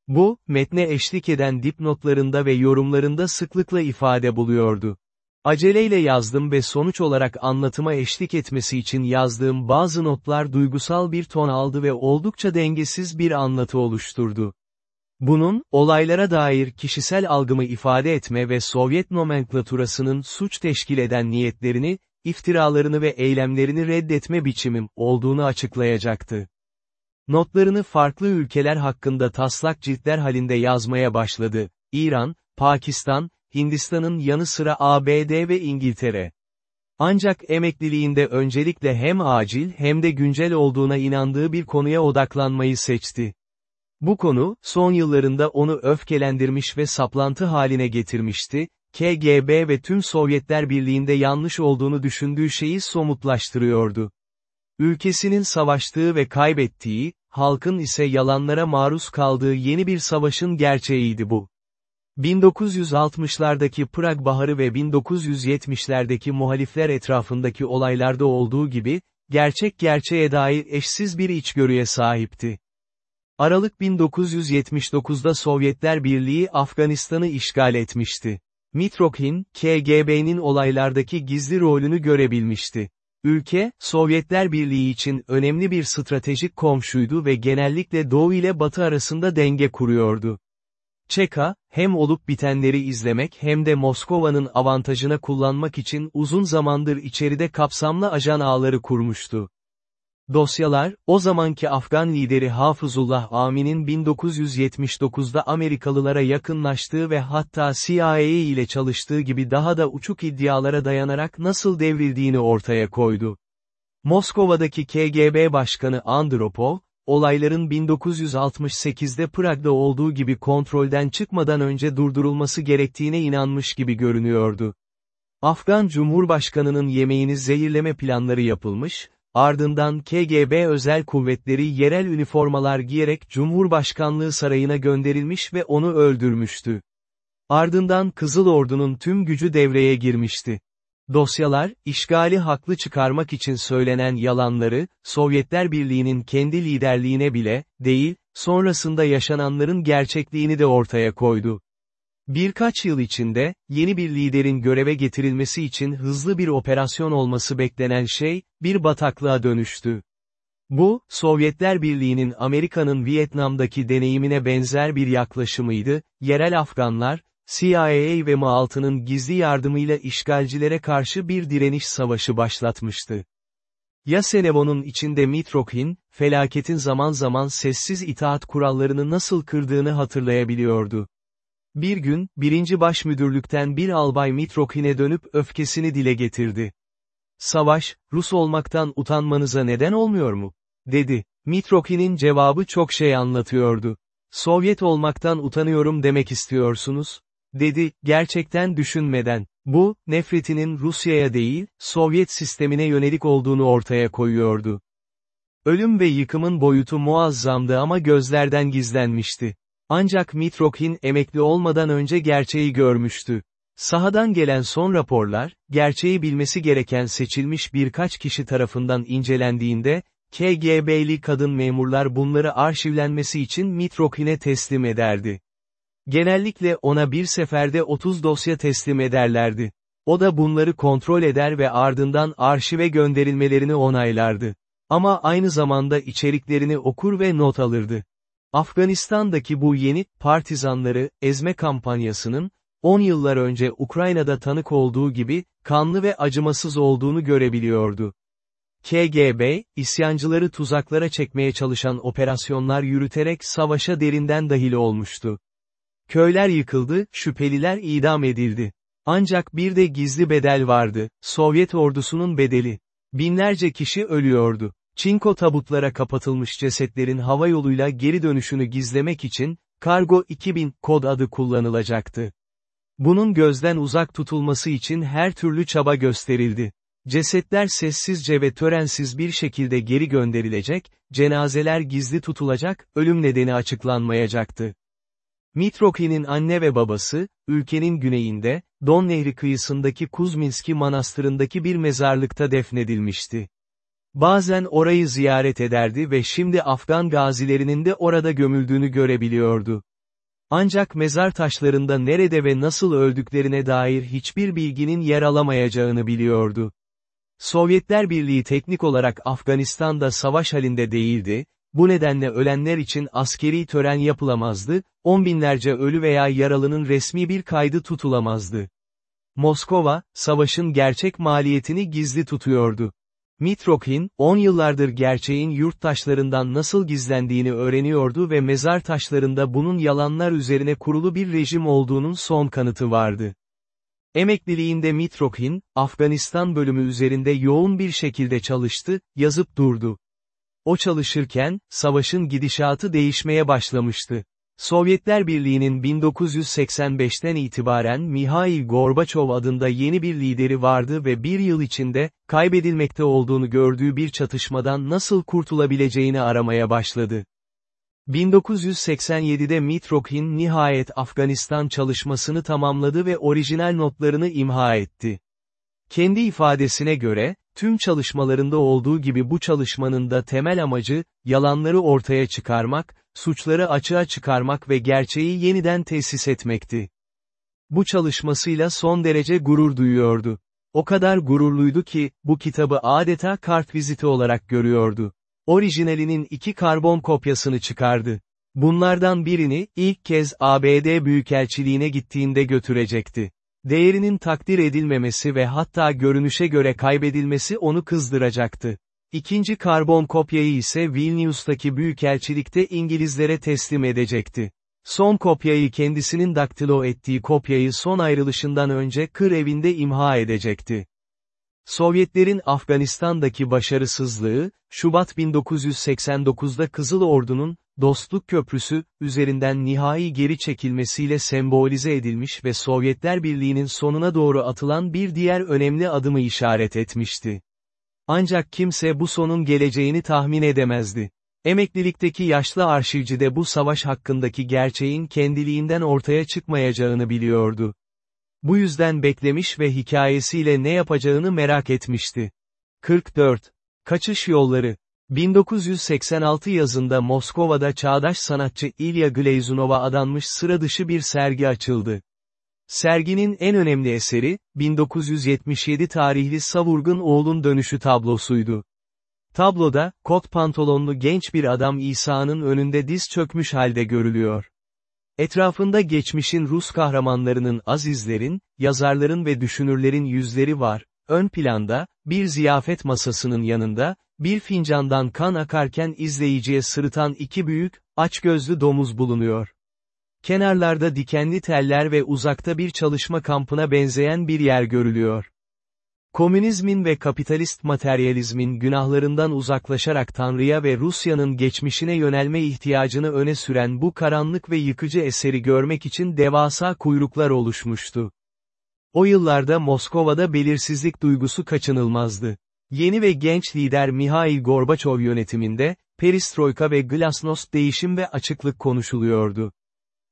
Bu, metne eşlik eden dipnotlarında ve yorumlarında sıklıkla ifade buluyordu. Aceleyle yazdım ve sonuç olarak anlatıma eşlik etmesi için yazdığım bazı notlar duygusal bir ton aldı ve oldukça dengesiz bir anlatı oluşturdu. Bunun, olaylara dair kişisel algımı ifade etme ve Sovyet nomenklaturasının suç teşkil eden niyetlerini, iftiralarını ve eylemlerini reddetme biçimim olduğunu açıklayacaktı. Notlarını farklı ülkeler hakkında taslak ciltler halinde yazmaya başladı. İran, Pakistan, Hindistan'ın yanı sıra ABD ve İngiltere. Ancak emekliliğinde öncelikle hem acil hem de güncel olduğuna inandığı bir konuya odaklanmayı seçti. Bu konu, son yıllarında onu öfkelendirmiş ve saplantı haline getirmişti, KGB ve tüm Sovyetler Birliği'nde yanlış olduğunu düşündüğü şeyi somutlaştırıyordu. Ülkesinin savaştığı ve kaybettiği, halkın ise yalanlara maruz kaldığı yeni bir savaşın gerçeğiydi bu. 1960'lardaki Prag Baharı ve 1970'lerdeki muhalifler etrafındaki olaylarda olduğu gibi, gerçek gerçeğe dair eşsiz bir içgörüye sahipti. Aralık 1979'da Sovyetler Birliği Afganistan'ı işgal etmişti. Mitrokhin, KGB'nin olaylardaki gizli rolünü görebilmişti. Ülke, Sovyetler Birliği için önemli bir stratejik komşuydu ve genellikle Doğu ile Batı arasında denge kuruyordu. Çeka, hem olup bitenleri izlemek hem de Moskova'nın avantajına kullanmak için uzun zamandır içeride kapsamlı ajan ağları kurmuştu. Dosyalar, o zamanki Afgan lideri Hafızullah Amin'in 1979'da Amerikalılara yakınlaştığı ve hatta CIA ile çalıştığı gibi daha da uçuk iddialara dayanarak nasıl devrildiğini ortaya koydu. Moskova'daki KGB Başkanı Andropov, olayların 1968'de Prag'da olduğu gibi kontrolden çıkmadan önce durdurulması gerektiğine inanmış gibi görünüyordu. Afgan Cumhurbaşkanı'nın yemeğini zehirleme planları yapılmış, ardından KGB özel kuvvetleri yerel üniformalar giyerek Cumhurbaşkanlığı sarayına gönderilmiş ve onu öldürmüştü. Ardından Kızıl Ordu'nun tüm gücü devreye girmişti. Dosyalar, işgali haklı çıkarmak için söylenen yalanları, Sovyetler Birliği'nin kendi liderliğine bile, değil, sonrasında yaşananların gerçekliğini de ortaya koydu. Birkaç yıl içinde, yeni bir liderin göreve getirilmesi için hızlı bir operasyon olması beklenen şey, bir bataklığa dönüştü. Bu, Sovyetler Birliği'nin Amerika'nın Vietnam'daki deneyimine benzer bir yaklaşımıydı, yerel Afganlar, CIA ve MI6'nın gizli yardımıyla işgalcilere karşı bir direniş savaşı başlatmıştı. Yasenevon'un içinde Mitrokhin, felaketin zaman zaman sessiz itaat kurallarını nasıl kırdığını hatırlayabiliyordu. Bir gün, birinci başmüdürlükten bir albay Mitrokhin'e dönüp öfkesini dile getirdi. Savaş, Rus olmaktan utanmanıza neden olmuyor mu? dedi. Mitrokhin'in cevabı çok şey anlatıyordu. Sovyet olmaktan utanıyorum demek istiyorsunuz? Dedi, gerçekten düşünmeden. Bu, nefretinin Rusya'ya değil, Sovyet sistemine yönelik olduğunu ortaya koyuyordu. Ölüm ve yıkımın boyutu muazzamdı ama gözlerden gizlenmişti. Ancak Mitrokhin emekli olmadan önce gerçeği görmüştü. Sahadan gelen son raporlar, gerçeği bilmesi gereken seçilmiş birkaç kişi tarafından incelendiğinde, KGB'li kadın memurlar bunları arşivlenmesi için Mitrokhin'e teslim ederdi. Genellikle ona bir seferde 30 dosya teslim ederlerdi. O da bunları kontrol eder ve ardından arşive gönderilmelerini onaylardı. Ama aynı zamanda içeriklerini okur ve not alırdı. Afganistan'daki bu yeni, partizanları, ezme kampanyasının, 10 yıllar önce Ukrayna'da tanık olduğu gibi, kanlı ve acımasız olduğunu görebiliyordu. KGB, isyancıları tuzaklara çekmeye çalışan operasyonlar yürüterek savaşa derinden dahil olmuştu. Köyler yıkıldı, şüpheliler idam edildi. Ancak bir de gizli bedel vardı, Sovyet ordusunun bedeli. Binlerce kişi ölüyordu. Çinko tabutlara kapatılmış cesetlerin hava yoluyla geri dönüşünü gizlemek için, Kargo 2000 kod adı kullanılacaktı. Bunun gözden uzak tutulması için her türlü çaba gösterildi. Cesetler sessizce ve törensiz bir şekilde geri gönderilecek, cenazeler gizli tutulacak, ölüm nedeni açıklanmayacaktı. Mitroki'nin anne ve babası, ülkenin güneyinde, Don Nehri kıyısındaki Kuzminski Manastırı'ndaki bir mezarlıkta defnedilmişti. Bazen orayı ziyaret ederdi ve şimdi Afgan gazilerinin de orada gömüldüğünü görebiliyordu. Ancak mezar taşlarında nerede ve nasıl öldüklerine dair hiçbir bilginin yer alamayacağını biliyordu. Sovyetler Birliği teknik olarak Afganistan'da savaş halinde değildi, bu nedenle ölenler için askeri tören yapılamazdı, on binlerce ölü veya yaralının resmi bir kaydı tutulamazdı. Moskova, savaşın gerçek maliyetini gizli tutuyordu. Mitrokhin, 10 yıllardır gerçeğin yurttaşlarından nasıl gizlendiğini öğreniyordu ve mezar taşlarında bunun yalanlar üzerine kurulu bir rejim olduğunun son kanıtı vardı. Emekliliğinde Mitrokhin, Afganistan bölümü üzerinde yoğun bir şekilde çalıştı, yazıp durdu. O çalışırken, savaşın gidişatı değişmeye başlamıştı. Sovyetler Birliği'nin 1985'ten itibaren Mihail Gorbaçov adında yeni bir lideri vardı ve bir yıl içinde, kaybedilmekte olduğunu gördüğü bir çatışmadan nasıl kurtulabileceğini aramaya başladı. 1987'de Mitrokhin nihayet Afganistan çalışmasını tamamladı ve orijinal notlarını imha etti. Kendi ifadesine göre, tüm çalışmalarında olduğu gibi bu çalışmanın da temel amacı, yalanları ortaya çıkarmak, suçları açığa çıkarmak ve gerçeği yeniden tesis etmekti. Bu çalışmasıyla son derece gurur duyuyordu. O kadar gururluydu ki, bu kitabı adeta kart viziti olarak görüyordu. Orijinalinin iki karbon kopyasını çıkardı. Bunlardan birini, ilk kez ABD Büyükelçiliğine gittiğinde götürecekti. Değerinin takdir edilmemesi ve hatta görünüşe göre kaybedilmesi onu kızdıracaktı. İkinci karbon kopyayı ise Vilnius'taki büyükelçilikte İngilizlere teslim edecekti. Son kopyayı kendisinin daktilo ettiği kopyayı son ayrılışından önce kır evinde imha edecekti. Sovyetlerin Afganistan'daki başarısızlığı, Şubat 1989'da Kızıl Ordu'nun, Dostluk Köprüsü, üzerinden nihai geri çekilmesiyle sembolize edilmiş ve Sovyetler Birliği'nin sonuna doğru atılan bir diğer önemli adımı işaret etmişti. Ancak kimse bu sonun geleceğini tahmin edemezdi. Emeklilikteki yaşlı arşivci de bu savaş hakkındaki gerçeğin kendiliğinden ortaya çıkmayacağını biliyordu. Bu yüzden beklemiş ve hikayesiyle ne yapacağını merak etmişti. 44. Kaçış Yolları 1986 yazında Moskova'da çağdaş sanatçı Ilya Glazunova adanmış sıra dışı bir sergi açıldı. Serginin en önemli eseri, 1977 tarihli Savurgun Oğlun Dönüşü tablosuydu. Tabloda, kot pantolonlu genç bir adam İsa'nın önünde diz çökmüş halde görülüyor. Etrafında geçmişin Rus kahramanlarının azizlerin, yazarların ve düşünürlerin yüzleri var, ön planda, bir ziyafet masasının yanında, bir fincandan kan akarken izleyiciye sırıtan iki büyük, açgözlü domuz bulunuyor. Kenarlarda dikenli teller ve uzakta bir çalışma kampına benzeyen bir yer görülüyor. Komünizmin ve kapitalist materyalizmin günahlarından uzaklaşarak Tanrı'ya ve Rusya'nın geçmişine yönelme ihtiyacını öne süren bu karanlık ve yıkıcı eseri görmek için devasa kuyruklar oluşmuştu. O yıllarda Moskova'da belirsizlik duygusu kaçınılmazdı. Yeni ve genç lider Mihail Gorbaçov yönetiminde, perestroika ve glasnost değişim ve açıklık konuşuluyordu.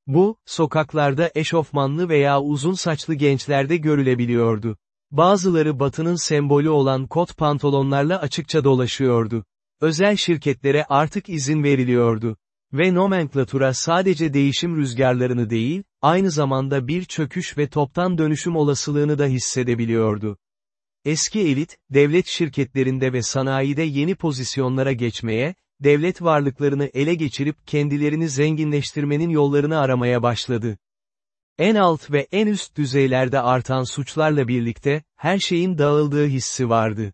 Bu, sokaklarda eşofmanlı veya uzun saçlı gençlerde görülebiliyordu. Bazıları batının sembolü olan kot pantolonlarla açıkça dolaşıyordu. Özel şirketlere artık izin veriliyordu. Ve nomenklatura sadece değişim rüzgarlarını değil, aynı zamanda bir çöküş ve toptan dönüşüm olasılığını da hissedebiliyordu. Eski elit, devlet şirketlerinde ve sanayide yeni pozisyonlara geçmeye, devlet varlıklarını ele geçirip kendilerini zenginleştirmenin yollarını aramaya başladı. En alt ve en üst düzeylerde artan suçlarla birlikte, her şeyin dağıldığı hissi vardı.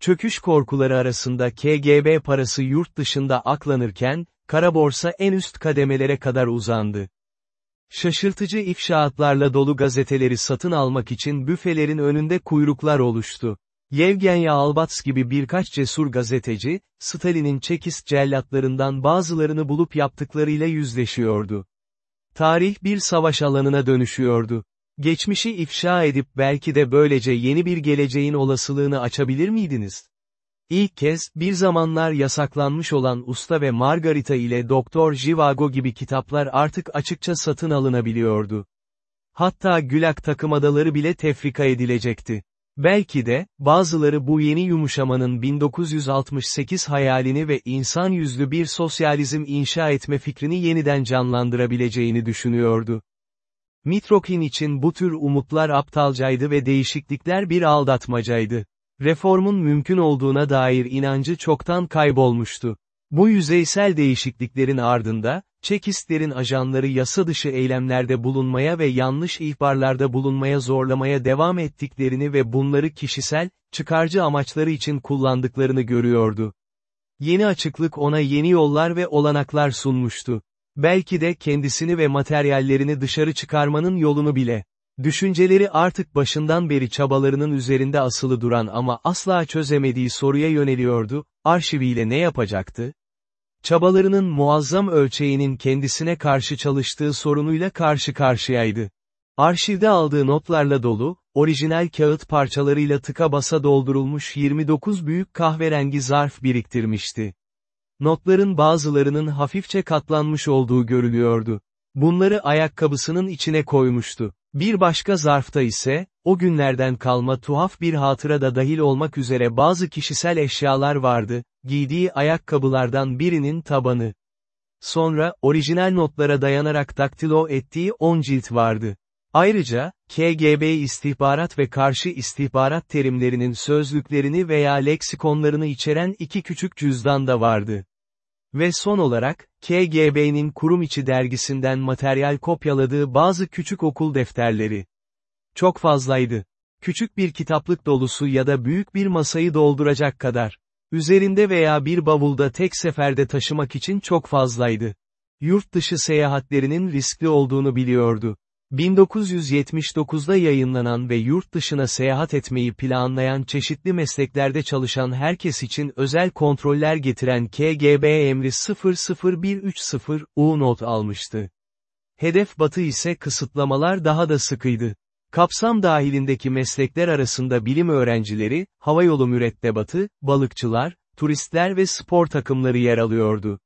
Çöküş korkuları arasında KGB parası yurt dışında aklanırken, kara borsa en üst kademelere kadar uzandı. Şaşırtıcı ifşaatlarla dolu gazeteleri satın almak için büfelerin önünde kuyruklar oluştu. Yevgenya Albats gibi birkaç cesur gazeteci, Stalin'in çekist cellatlarından bazılarını bulup yaptıklarıyla yüzleşiyordu. Tarih bir savaş alanına dönüşüyordu. Geçmişi ifşa edip belki de böylece yeni bir geleceğin olasılığını açabilir miydiniz? İlk kez, bir zamanlar yasaklanmış olan Usta ve Margarita ile Doktor Jivago gibi kitaplar artık açıkça satın alınabiliyordu. Hatta Gülak takım adaları bile tefrika edilecekti. Belki de, bazıları bu yeni yumuşamanın 1968 hayalini ve insan yüzlü bir sosyalizm inşa etme fikrini yeniden canlandırabileceğini düşünüyordu. Mitrokin için bu tür umutlar aptalcaydı ve değişiklikler bir aldatmacaydı. Reformun mümkün olduğuna dair inancı çoktan kaybolmuştu. Bu yüzeysel değişikliklerin ardında, Çekistlerin ajanları yasa dışı eylemlerde bulunmaya ve yanlış ihbarlarda bulunmaya zorlamaya devam ettiklerini ve bunları kişisel, çıkarcı amaçları için kullandıklarını görüyordu. Yeni açıklık ona yeni yollar ve olanaklar sunmuştu. Belki de kendisini ve materyallerini dışarı çıkarmanın yolunu bile. Düşünceleri artık başından beri çabalarının üzerinde asılı duran ama asla çözemediği soruya yöneliyordu, arşiviyle ne yapacaktı? Çabalarının muazzam ölçeğinin kendisine karşı çalıştığı sorunuyla karşı karşıyaydı. Arşivde aldığı notlarla dolu, orijinal kağıt parçalarıyla tıka basa doldurulmuş 29 büyük kahverengi zarf biriktirmişti. Notların bazılarının hafifçe katlanmış olduğu görülüyordu. Bunları ayakkabısının içine koymuştu. Bir başka zarfta ise, o günlerden kalma tuhaf bir hatıra da dahil olmak üzere bazı kişisel eşyalar vardı, giydiği ayakkabılardan birinin tabanı. Sonra, orijinal notlara dayanarak daktilo ettiği 10 cilt vardı. Ayrıca, KGB istihbarat ve karşı istihbarat terimlerinin sözlüklerini veya leksikonlarını içeren iki küçük cüzdan da vardı. Ve son olarak, KGB'nin kurum içi dergisinden materyal kopyaladığı bazı küçük okul defterleri. Çok fazlaydı. Küçük bir kitaplık dolusu ya da büyük bir masayı dolduracak kadar. Üzerinde veya bir bavulda tek seferde taşımak için çok fazlaydı. Yurt dışı seyahatlerinin riskli olduğunu biliyordu. 1979'da yayınlanan ve yurt dışına seyahat etmeyi planlayan çeşitli mesleklerde çalışan herkes için özel kontroller getiren KGB emri 00130 U not almıştı. Hedef batı ise kısıtlamalar daha da sıkıydı. Kapsam dahilindeki meslekler arasında bilim öğrencileri, havayolu mürettebatı, balıkçılar, turistler ve spor takımları yer alıyordu.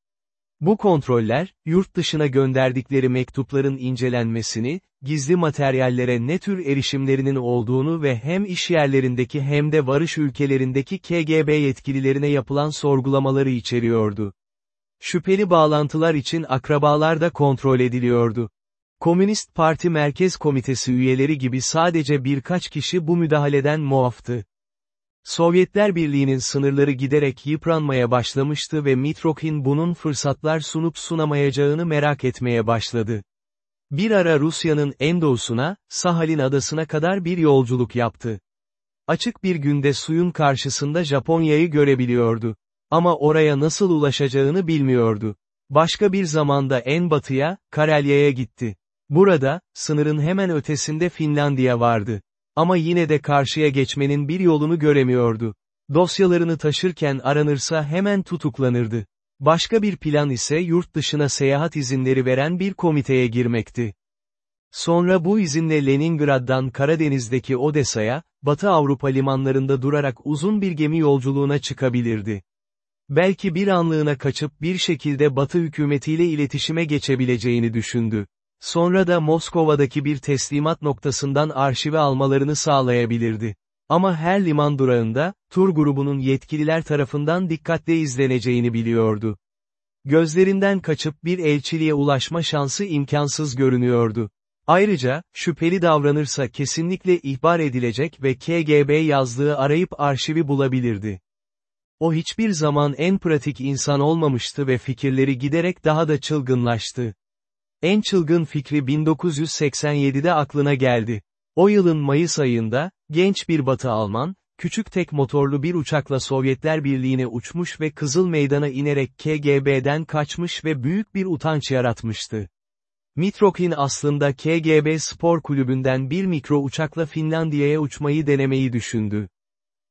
Bu kontroller, yurt dışına gönderdikleri mektupların incelenmesini, gizli materyallere ne tür erişimlerinin olduğunu ve hem iş yerlerindeki hem de varış ülkelerindeki KGB yetkililerine yapılan sorgulamaları içeriyordu. Şüpheli bağlantılar için akrabalar da kontrol ediliyordu. Komünist Parti Merkez Komitesi üyeleri gibi sadece birkaç kişi bu müdahaleden muaftı. Sovyetler Birliği'nin sınırları giderek yıpranmaya başlamıştı ve Mitrokhin bunun fırsatlar sunup sunamayacağını merak etmeye başladı. Bir ara Rusya'nın en doğusuna, Sahalin adasına kadar bir yolculuk yaptı. Açık bir günde suyun karşısında Japonya'yı görebiliyordu. Ama oraya nasıl ulaşacağını bilmiyordu. Başka bir zamanda en batıya, Karelya'ya gitti. Burada, sınırın hemen ötesinde Finlandiya vardı. Ama yine de karşıya geçmenin bir yolunu göremiyordu. Dosyalarını taşırken aranırsa hemen tutuklanırdı. Başka bir plan ise yurt dışına seyahat izinleri veren bir komiteye girmekti. Sonra bu izinle Leningrad'dan Karadeniz'deki Odessa'ya, Batı Avrupa limanlarında durarak uzun bir gemi yolculuğuna çıkabilirdi. Belki bir anlığına kaçıp bir şekilde Batı hükümetiyle iletişime geçebileceğini düşündü. Sonra da Moskova'daki bir teslimat noktasından arşive almalarını sağlayabilirdi. Ama her liman durağında, tur grubunun yetkililer tarafından dikkatle izleneceğini biliyordu. Gözlerinden kaçıp bir elçiliğe ulaşma şansı imkansız görünüyordu. Ayrıca, şüpheli davranırsa kesinlikle ihbar edilecek ve KGB yazdığı arayıp arşivi bulabilirdi. O hiçbir zaman en pratik insan olmamıştı ve fikirleri giderek daha da çılgınlaştı. En çılgın fikri 1987'de aklına geldi. O yılın Mayıs ayında, genç bir Batı Alman, küçük tek motorlu bir uçakla Sovyetler Birliği'ne uçmuş ve Kızıl Meydan'a inerek KGB'den kaçmış ve büyük bir utanç yaratmıştı. Mitrokin aslında KGB spor kulübünden bir mikro uçakla Finlandiya'ya uçmayı denemeyi düşündü.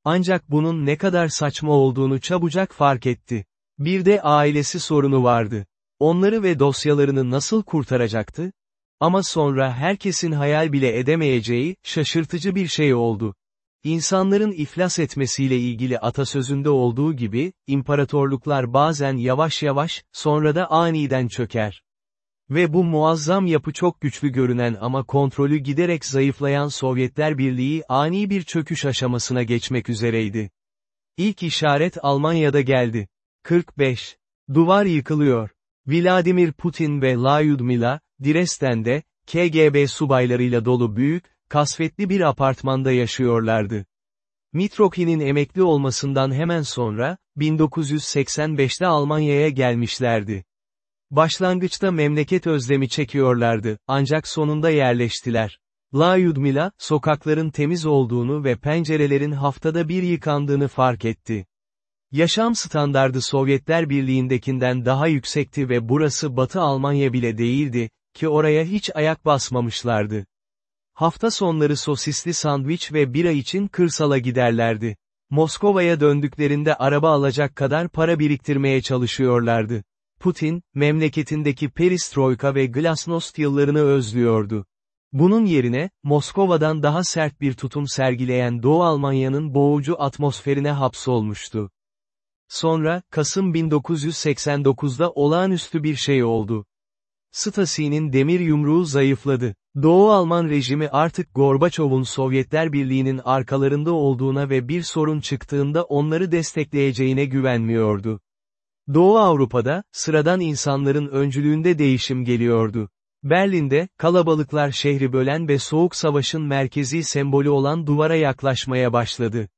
Ancak bunun ne kadar saçma olduğunu çabucak fark etti. Bir de ailesi sorunu vardı. Onları ve dosyalarını nasıl kurtaracaktı? Ama sonra herkesin hayal bile edemeyeceği, şaşırtıcı bir şey oldu. İnsanların iflas etmesiyle ilgili atasözünde olduğu gibi, imparatorluklar bazen yavaş yavaş, sonra da aniden çöker. Ve bu muazzam yapı çok güçlü görünen ama kontrolü giderek zayıflayan Sovyetler Birliği ani bir çöküş aşamasına geçmek üzereydi. İlk işaret Almanya'da geldi. 45. Duvar yıkılıyor. Vladimir Putin ve Lyudmila, Dresden'de, KGB subaylarıyla dolu büyük, kasvetli bir apartmanda yaşıyorlardı. Mitrokin'in emekli olmasından hemen sonra, 1985'te Almanya'ya gelmişlerdi. Başlangıçta memleket özlemi çekiyorlardı, ancak sonunda yerleştiler. La Yudmila, sokakların temiz olduğunu ve pencerelerin haftada bir yıkandığını fark etti. Yaşam standardı Sovyetler Birliği'ndekinden daha yüksekti ve burası Batı Almanya bile değildi, ki oraya hiç ayak basmamışlardı. Hafta sonları sosisli sandviç ve bira için kırsala giderlerdi. Moskova'ya döndüklerinde araba alacak kadar para biriktirmeye çalışıyorlardı. Putin, memleketindeki perestroika ve glasnost yıllarını özlüyordu. Bunun yerine, Moskova'dan daha sert bir tutum sergileyen Doğu Almanya'nın boğucu atmosferine hapsolmuştu. Sonra, Kasım 1989'da olağanüstü bir şey oldu. Stasi'nin demir yumruğu zayıfladı. Doğu Alman rejimi artık Gorbaçov'un Sovyetler Birliği'nin arkalarında olduğuna ve bir sorun çıktığında onları destekleyeceğine güvenmiyordu. Doğu Avrupa'da, sıradan insanların öncülüğünde değişim geliyordu. Berlin'de, kalabalıklar şehri bölen ve Soğuk Savaş'ın merkezi sembolü olan duvara yaklaşmaya başladı.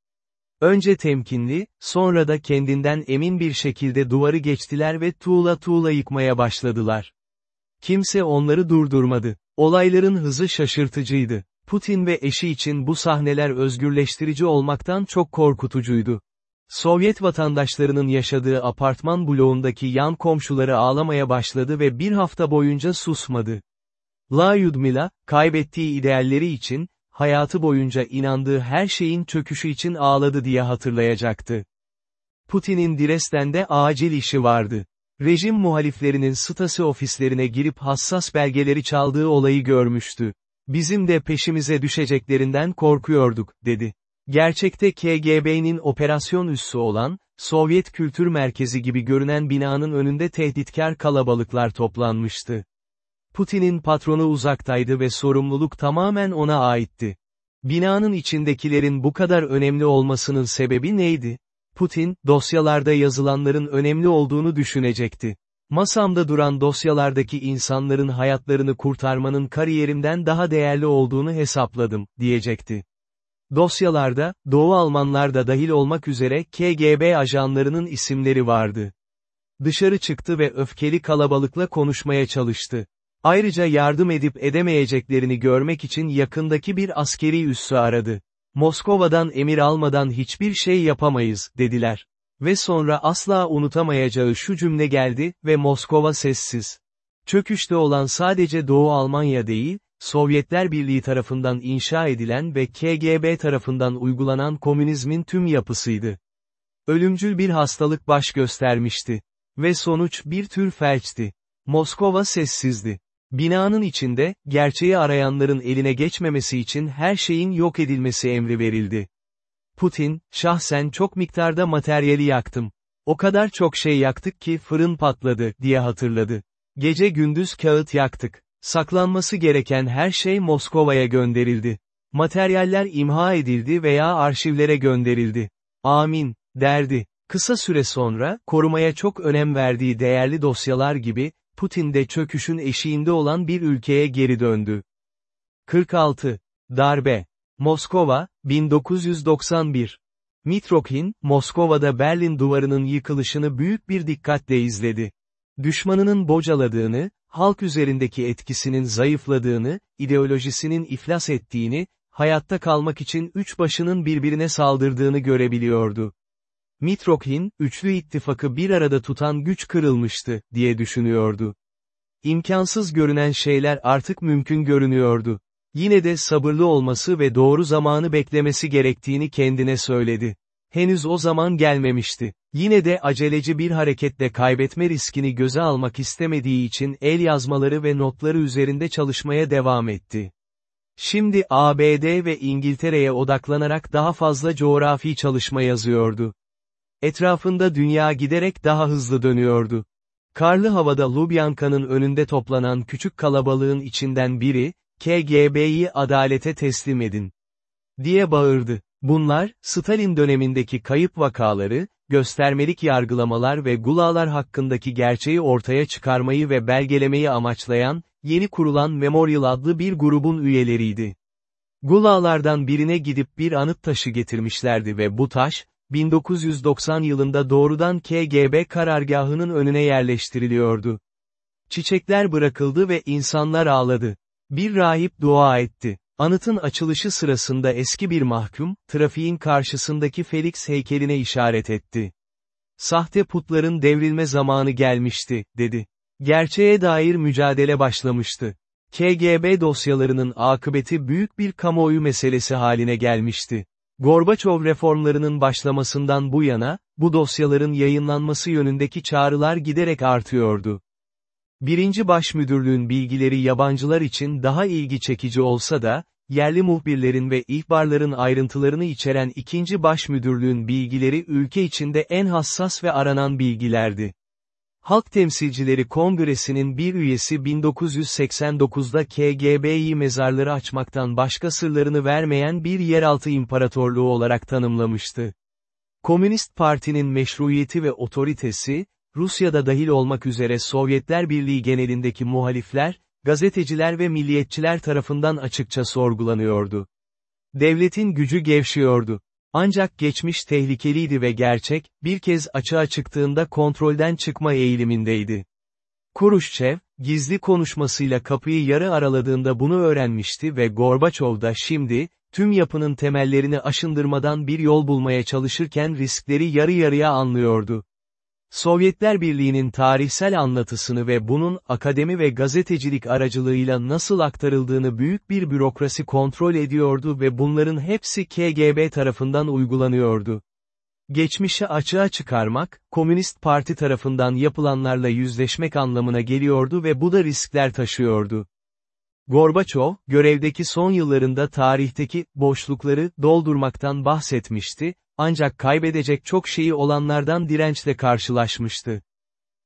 Önce temkinli, sonra da kendinden emin bir şekilde duvarı geçtiler ve tuğla tuğla yıkmaya başladılar. Kimse onları durdurmadı. Olayların hızı şaşırtıcıydı. Putin ve eşi için bu sahneler özgürleştirici olmaktan çok korkutucuydu. Sovyet vatandaşlarının yaşadığı apartman bloğundaki yan komşuları ağlamaya başladı ve bir hafta boyunca susmadı. La Yudmila, kaybettiği idealleri için, hayatı boyunca inandığı her şeyin çöküşü için ağladı diye hatırlayacaktı. Putin'in Dresden'de acil işi vardı. Rejim muhaliflerinin Stasi ofislerine girip hassas belgeleri çaldığı olayı görmüştü. Bizim de peşimize düşeceklerinden korkuyorduk, dedi. Gerçekte KGB'nin operasyon üssü olan, Sovyet Kültür Merkezi gibi görünen binanın önünde tehditkar kalabalıklar toplanmıştı. Putin'in patronu uzaktaydı ve sorumluluk tamamen ona aitti. Binanın içindekilerin bu kadar önemli olmasının sebebi neydi? Putin, dosyalarda yazılanların önemli olduğunu düşünecekti. Masamda duran dosyalardaki insanların hayatlarını kurtarmanın kariyerimden daha değerli olduğunu hesapladım, diyecekti. Dosyalarda, Doğu Almanlar da dahil olmak üzere KGB ajanlarının isimleri vardı. Dışarı çıktı ve öfkeli kalabalıkla konuşmaya çalıştı. Ayrıca yardım edip edemeyeceklerini görmek için yakındaki bir askeri üssü aradı. Moskova'dan emir almadan hiçbir şey yapamayız, dediler. Ve sonra asla unutamayacağı şu cümle geldi ve Moskova sessiz. Çöküşte olan sadece Doğu Almanya değil, Sovyetler Birliği tarafından inşa edilen ve KGB tarafından uygulanan komünizmin tüm yapısıydı. Ölümcül bir hastalık baş göstermişti. Ve sonuç bir tür felçti. Moskova sessizdi. Binanın içinde, gerçeği arayanların eline geçmemesi için her şeyin yok edilmesi emri verildi. Putin, şahsen çok miktarda materyali yaktım. O kadar çok şey yaktık ki fırın patladı, diye hatırladı. Gece gündüz kağıt yaktık. Saklanması gereken her şey Moskova'ya gönderildi. Materyaller imha edildi veya arşivlere gönderildi. Amin, derdi. Kısa süre sonra, korumaya çok önem verdiği değerli dosyalar gibi, Putin de çöküşün eşiğinde olan bir ülkeye geri döndü. 46. Darbe. Moskova, 1991. Mitrokhin, Moskova'da Berlin duvarının yıkılışını büyük bir dikkatle izledi. Düşmanının bocaladığını, halk üzerindeki etkisinin zayıfladığını, ideolojisinin iflas ettiğini, hayatta kalmak için üç başının birbirine saldırdığını görebiliyordu. Mitrokhin, üçlü ittifakı bir arada tutan güç kırılmıştı, diye düşünüyordu. İmkansız görünen şeyler artık mümkün görünüyordu. Yine de sabırlı olması ve doğru zamanı beklemesi gerektiğini kendine söyledi. Henüz o zaman gelmemişti. Yine de aceleci bir hareketle kaybetme riskini göze almak istemediği için el yazmaları ve notları üzerinde çalışmaya devam etti. Şimdi ABD ve İngiltere'ye odaklanarak daha fazla coğrafi çalışma yazıyordu. Etrafında dünya giderek daha hızlı dönüyordu. Karlı havada Lubyanka'nın önünde toplanan küçük kalabalığın içinden biri, KGB'yi adalete teslim edin. diye bağırdı. Bunlar, Stalin dönemindeki kayıp vakaları, göstermelik yargılamalar ve gulalar hakkındaki gerçeği ortaya çıkarmayı ve belgelemeyi amaçlayan, yeni kurulan Memorial adlı bir grubun üyeleriydi. Gulalardan birine gidip bir anıt taşı getirmişlerdi ve bu taş, 1990 yılında doğrudan KGB karargahının önüne yerleştiriliyordu. Çiçekler bırakıldı ve insanlar ağladı. Bir rahip dua etti. Anıtın açılışı sırasında eski bir mahkum, trafiğin karşısındaki Felix heykeline işaret etti. Sahte putların devrilme zamanı gelmişti, dedi. Gerçeğe dair mücadele başlamıştı. KGB dosyalarının akıbeti büyük bir kamuoyu meselesi haline gelmişti. Gorbaçov reformlarının başlamasından bu yana, bu dosyaların yayınlanması yönündeki çağrılar giderek artıyordu. Birinci Başmüdürlüğün bilgileri yabancılar için daha ilgi çekici olsa da, yerli muhbirlerin ve ihbarların ayrıntılarını içeren ikinci Başmüdürlüğün bilgileri ülke içinde en hassas ve aranan bilgilerdi. Halk Temsilcileri Kongresi'nin bir üyesi 1989'da KGB'yi mezarları açmaktan başka sırlarını vermeyen bir yeraltı imparatorluğu olarak tanımlamıştı. Komünist Parti'nin meşruiyeti ve otoritesi, Rusya'da dahil olmak üzere Sovyetler Birliği genelindeki muhalifler, gazeteciler ve milliyetçiler tarafından açıkça sorgulanıyordu. Devletin gücü gevşiyordu. Ancak geçmiş tehlikeliydi ve gerçek, bir kez açığa çıktığında kontrolden çıkma eğilimindeydi. Kuruşçev, gizli konuşmasıyla kapıyı yarı araladığında bunu öğrenmişti ve Gorbaçov da şimdi, tüm yapının temellerini aşındırmadan bir yol bulmaya çalışırken riskleri yarı yarıya anlıyordu. Sovyetler Birliği'nin tarihsel anlatısını ve bunun akademi ve gazetecilik aracılığıyla nasıl aktarıldığını büyük bir bürokrasi kontrol ediyordu ve bunların hepsi KGB tarafından uygulanıyordu. Geçmişi açığa çıkarmak, Komünist Parti tarafından yapılanlarla yüzleşmek anlamına geliyordu ve bu da riskler taşıyordu. Gorbaçov, görevdeki son yıllarında tarihteki boşlukları doldurmaktan bahsetmişti, ancak kaybedecek çok şeyi olanlardan dirençle karşılaşmıştı.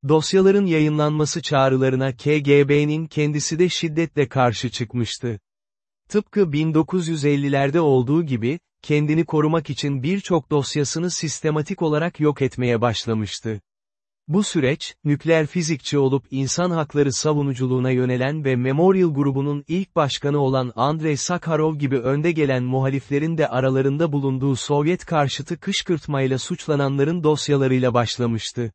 Dosyaların yayınlanması çağrılarına KGB'nin kendisi de şiddetle karşı çıkmıştı. Tıpkı 1950'lerde olduğu gibi, kendini korumak için birçok dosyasını sistematik olarak yok etmeye başlamıştı. Bu süreç, nükleer fizikçi olup insan hakları savunuculuğuna yönelen ve Memorial grubunun ilk başkanı olan Andrei Sakharov gibi önde gelen muhaliflerin de aralarında bulunduğu Sovyet karşıtı kışkırtmayla suçlananların dosyalarıyla başlamıştı.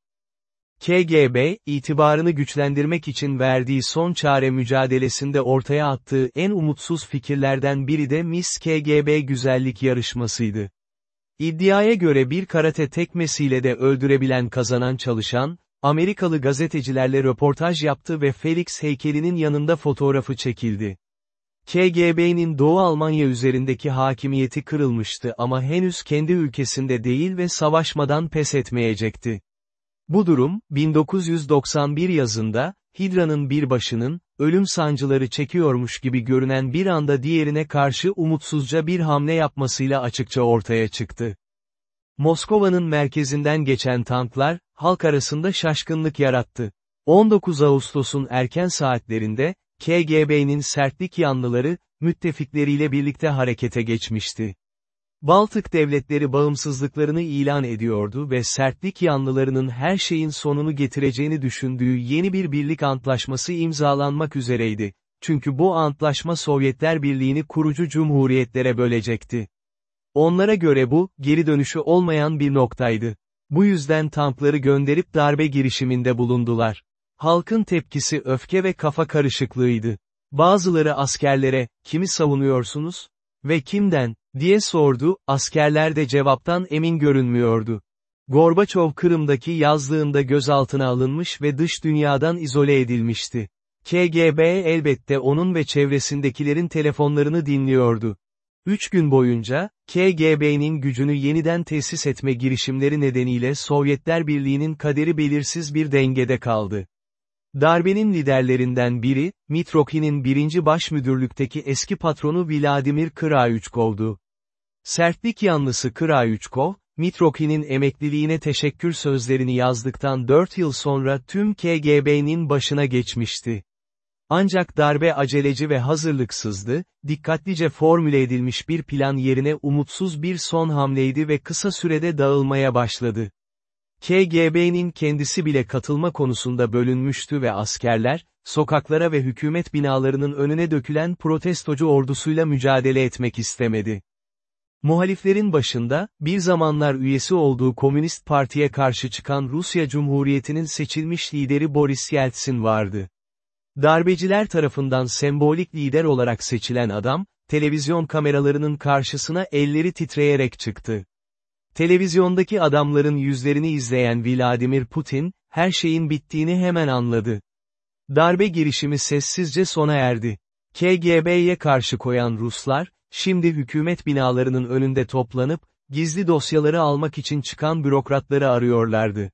KGB, itibarını güçlendirmek için verdiği son çare mücadelesinde ortaya attığı en umutsuz fikirlerden biri de Miss KGB güzellik yarışmasıydı. İddiaya göre bir karate tekmesiyle de öldürebilen kazanan çalışan, Amerikalı gazetecilerle röportaj yaptı ve Felix heykelinin yanında fotoğrafı çekildi. KGB'nin Doğu Almanya üzerindeki hakimiyeti kırılmıştı ama henüz kendi ülkesinde değil ve savaşmadan pes etmeyecekti. Bu durum, 1991 yazında, Hidra'nın bir başının, ölüm sancıları çekiyormuş gibi görünen bir anda diğerine karşı umutsuzca bir hamle yapmasıyla açıkça ortaya çıktı. Moskova'nın merkezinden geçen tanklar, halk arasında şaşkınlık yarattı. 19 Ağustos'un erken saatlerinde, KGB'nin sertlik yanlıları, müttefikleriyle birlikte harekete geçmişti. Baltık devletleri bağımsızlıklarını ilan ediyordu ve sertlik yanlılarının her şeyin sonunu getireceğini düşündüğü yeni bir birlik antlaşması imzalanmak üzereydi. Çünkü bu antlaşma Sovyetler Birliği'ni kurucu cumhuriyetlere bölecekti. Onlara göre bu, geri dönüşü olmayan bir noktaydı. Bu yüzden tankları gönderip darbe girişiminde bulundular. Halkın tepkisi öfke ve kafa karışıklığıydı. Bazıları askerlere, kimi savunuyorsunuz? Ve kimden, diye sordu, askerler de cevaptan emin görünmüyordu. Gorbaçov Kırım'daki yazlığında gözaltına alınmış ve dış dünyadan izole edilmişti. KGB elbette onun ve çevresindekilerin telefonlarını dinliyordu. Üç gün boyunca, KGB'nin gücünü yeniden tesis etme girişimleri nedeniyle Sovyetler Birliği'nin kaderi belirsiz bir dengede kaldı. Darbenin liderlerinden biri, Mitrokhin'in birinci başmüdürlükteki eski patronu Vladimir Krayuchkov'du. Sertlik yanlısı Krayuchkov, Mitrokhin'in emekliliğine teşekkür sözlerini yazdıktan 4 yıl sonra tüm KGB'nin başına geçmişti. Ancak darbe aceleci ve hazırlıksızdı, dikkatlice formüle edilmiş bir plan yerine umutsuz bir son hamleydi ve kısa sürede dağılmaya başladı. KGB'nin kendisi bile katılma konusunda bölünmüştü ve askerler, sokaklara ve hükümet binalarının önüne dökülen protestocu ordusuyla mücadele etmek istemedi. Muhaliflerin başında, bir zamanlar üyesi olduğu Komünist Parti'ye karşı çıkan Rusya Cumhuriyeti'nin seçilmiş lideri Boris Yeltsin vardı. Darbeciler tarafından sembolik lider olarak seçilen adam, televizyon kameralarının karşısına elleri titreyerek çıktı. Televizyondaki adamların yüzlerini izleyen Vladimir Putin, her şeyin bittiğini hemen anladı. Darbe girişimi sessizce sona erdi. KGB'ye karşı koyan Ruslar, şimdi hükümet binalarının önünde toplanıp, gizli dosyaları almak için çıkan bürokratları arıyorlardı.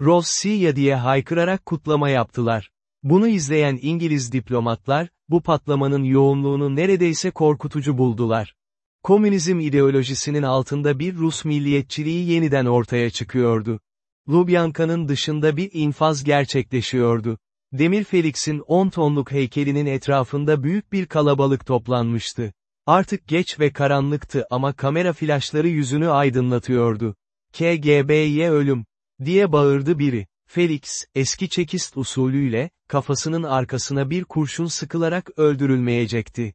Rossiya diye haykırarak kutlama yaptılar. Bunu izleyen İngiliz diplomatlar, bu patlamanın yoğunluğunu neredeyse korkutucu buldular. Komünizm ideolojisinin altında bir Rus milliyetçiliği yeniden ortaya çıkıyordu. Lubyanka'nın dışında bir infaz gerçekleşiyordu. Demir Felix'in 10 tonluk heykelinin etrafında büyük bir kalabalık toplanmıştı. Artık geç ve karanlıktı ama kamera flaşları yüzünü aydınlatıyordu. KGB'ye ölüm, diye bağırdı biri. Felix, eski çekist usulüyle, kafasının arkasına bir kurşun sıkılarak öldürülmeyecekti.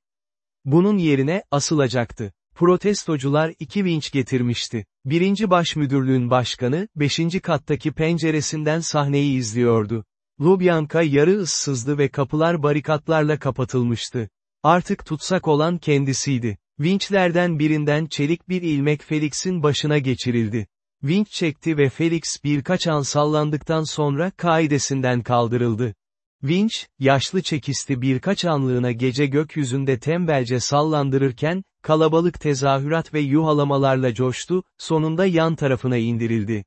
Bunun yerine, asılacaktı. Protestocular iki vinç getirmişti. Birinci başmüdürlüğün başkanı, beşinci kattaki penceresinden sahneyi izliyordu. Lubyanka yarı ıssızdı ve kapılar barikatlarla kapatılmıştı. Artık tutsak olan kendisiydi. Vinçlerden birinden çelik bir ilmek Felix'in başına geçirildi. Vinç çekti ve Felix birkaç an sallandıktan sonra kaidesinden kaldırıldı. Vinç, yaşlı çekisti birkaç anlığına gece gökyüzünde tembelce sallandırırken, kalabalık tezahürat ve yuhalamalarla coştu, sonunda yan tarafına indirildi.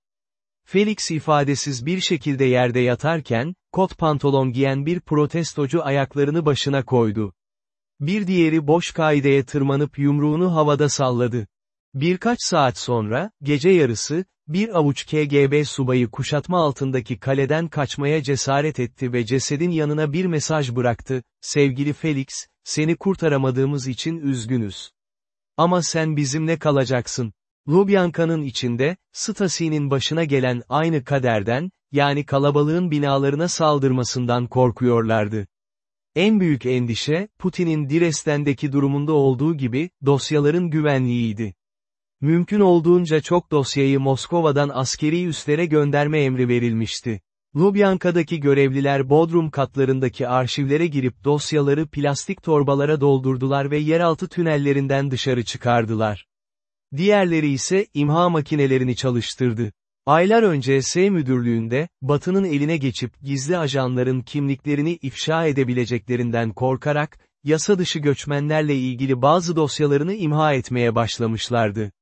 Felix ifadesiz bir şekilde yerde yatarken, kot pantolon giyen bir protestocu ayaklarını başına koydu. Bir diğeri boş kaideye tırmanıp yumruğunu havada salladı. Birkaç saat sonra, gece yarısı, bir avuç KGB subayı kuşatma altındaki kaleden kaçmaya cesaret etti ve cesedin yanına bir mesaj bıraktı, sevgili Felix, seni kurtaramadığımız için üzgünüz. Ama sen bizimle kalacaksın. Lubyanka'nın içinde, Stasi'nin başına gelen aynı kaderden, yani kalabalığın binalarına saldırmasından korkuyorlardı. En büyük endişe, Putin'in Diresten'deki durumunda olduğu gibi, dosyaların güvenliğiydi. Mümkün olduğunca çok dosyayı Moskova'dan askeri üslere gönderme emri verilmişti. Lubyanka'daki görevliler Bodrum katlarındaki arşivlere girip dosyaları plastik torbalara doldurdular ve yeraltı tünellerinden dışarı çıkardılar. Diğerleri ise imha makinelerini çalıştırdı. Aylar önce S müdürlüğünde, Batı'nın eline geçip gizli ajanların kimliklerini ifşa edebileceklerinden korkarak, yasa dışı göçmenlerle ilgili bazı dosyalarını imha etmeye başlamışlardı.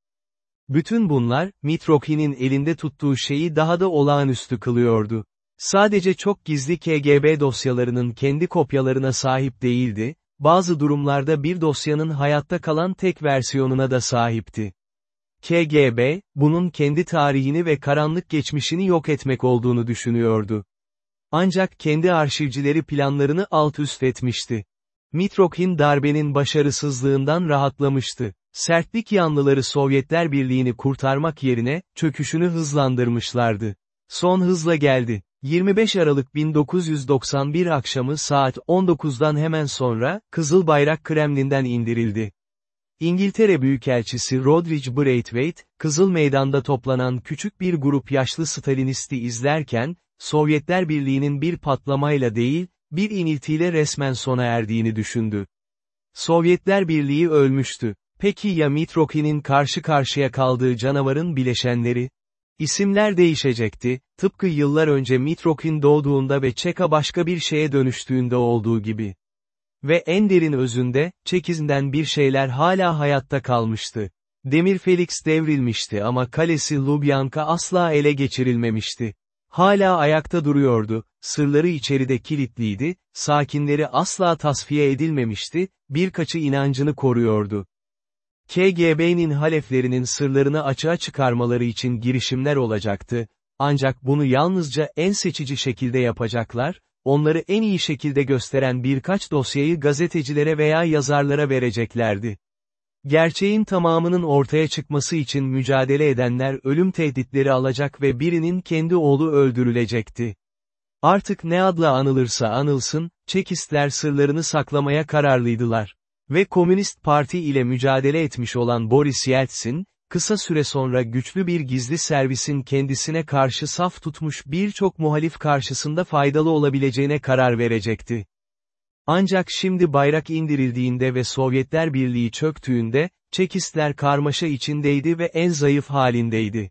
Bütün bunlar, Mitrokhin'in elinde tuttuğu şeyi daha da olağanüstü kılıyordu. Sadece çok gizli KGB dosyalarının kendi kopyalarına sahip değildi, bazı durumlarda bir dosyanın hayatta kalan tek versiyonuna da sahipti. KGB, bunun kendi tarihini ve karanlık geçmişini yok etmek olduğunu düşünüyordu. Ancak kendi arşivcileri planlarını alt üst etmişti. Mitrokhin darbenin başarısızlığından rahatlamıştı. Sertlik yanlıları Sovyetler Birliği'ni kurtarmak yerine, çöküşünü hızlandırmışlardı. Son hızla geldi. 25 Aralık 1991 akşamı saat 19'dan hemen sonra, Kızıl Bayrak Kremlin'den indirildi. İngiltere Büyükelçisi Rodridge Braithwaite, Kızıl Meydan'da toplanan küçük bir grup yaşlı Stalinisti izlerken, Sovyetler Birliği'nin bir patlamayla değil, bir iniltiyle resmen sona erdiğini düşündü. Sovyetler Birliği ölmüştü. Peki ya Mitroki'nin karşı karşıya kaldığı canavarın bileşenleri? İsimler değişecekti, tıpkı yıllar önce Mitrokin doğduğunda ve Çeka başka bir şeye dönüştüğünde olduğu gibi. Ve en derin özünde, Çekiz'den bir şeyler hala hayatta kalmıştı. Demir Felix devrilmişti ama kalesi Lubyanka asla ele geçirilmemişti. Hala ayakta duruyordu, sırları içeride kilitliydi, sakinleri asla tasfiye edilmemişti, birkaçı inancını koruyordu. KGB'nin haleflerinin sırlarını açığa çıkarmaları için girişimler olacaktı, ancak bunu yalnızca en seçici şekilde yapacaklar, onları en iyi şekilde gösteren birkaç dosyayı gazetecilere veya yazarlara vereceklerdi. Gerçeğin tamamının ortaya çıkması için mücadele edenler ölüm tehditleri alacak ve birinin kendi oğlu öldürülecekti. Artık ne adla anılırsa anılsın, Çekistler sırlarını saklamaya kararlıydılar. Ve Komünist Parti ile mücadele etmiş olan Boris Yeltsin, kısa süre sonra güçlü bir gizli servisin kendisine karşı saf tutmuş birçok muhalif karşısında faydalı olabileceğine karar verecekti. Ancak şimdi bayrak indirildiğinde ve Sovyetler Birliği çöktüğünde, Çekistler karmaşa içindeydi ve en zayıf halindeydi.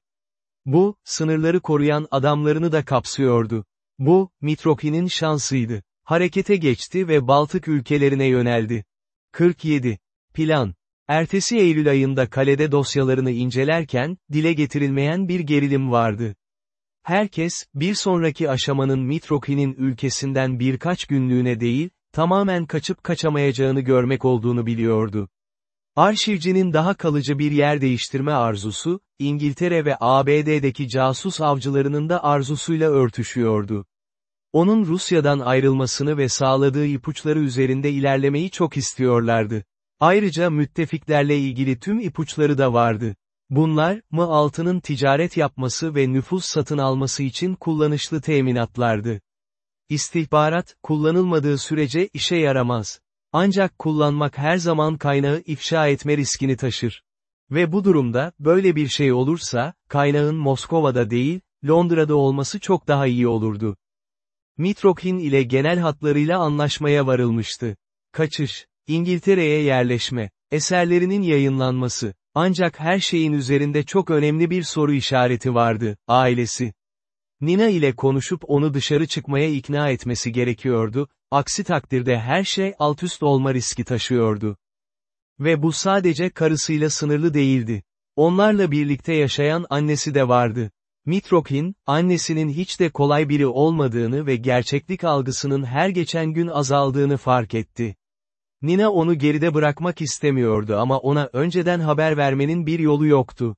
Bu, sınırları koruyan adamlarını da kapsıyordu. Bu, Mitroki'nin şansıydı. Harekete geçti ve Baltık ülkelerine yöneldi. 47. Plan. Ertesi Eylül ayında kalede dosyalarını incelerken, dile getirilmeyen bir gerilim vardı. Herkes, bir sonraki aşamanın Mitroki'nin ülkesinden birkaç günlüğüne değil, tamamen kaçıp kaçamayacağını görmek olduğunu biliyordu. Arşivcinin daha kalıcı bir yer değiştirme arzusu, İngiltere ve ABD'deki casus avcılarının da arzusuyla örtüşüyordu. Onun Rusya'dan ayrılmasını ve sağladığı ipuçları üzerinde ilerlemeyi çok istiyorlardı. Ayrıca müttefiklerle ilgili tüm ipuçları da vardı. Bunlar, mı altının ticaret yapması ve nüfus satın alması için kullanışlı teminatlardı. İstihbarat, kullanılmadığı sürece işe yaramaz. Ancak kullanmak her zaman kaynağı ifşa etme riskini taşır. Ve bu durumda, böyle bir şey olursa, kaynağın Moskova'da değil, Londra'da olması çok daha iyi olurdu. Mitrokhin ile genel hatlarıyla anlaşmaya varılmıştı. Kaçış, İngiltere'ye yerleşme, eserlerinin yayınlanması, ancak her şeyin üzerinde çok önemli bir soru işareti vardı, ailesi. Nina ile konuşup onu dışarı çıkmaya ikna etmesi gerekiyordu, aksi takdirde her şey altüst olma riski taşıyordu. Ve bu sadece karısıyla sınırlı değildi. Onlarla birlikte yaşayan annesi de vardı. Mitrokhin, annesinin hiç de kolay biri olmadığını ve gerçeklik algısının her geçen gün azaldığını fark etti. Nina onu geride bırakmak istemiyordu ama ona önceden haber vermenin bir yolu yoktu.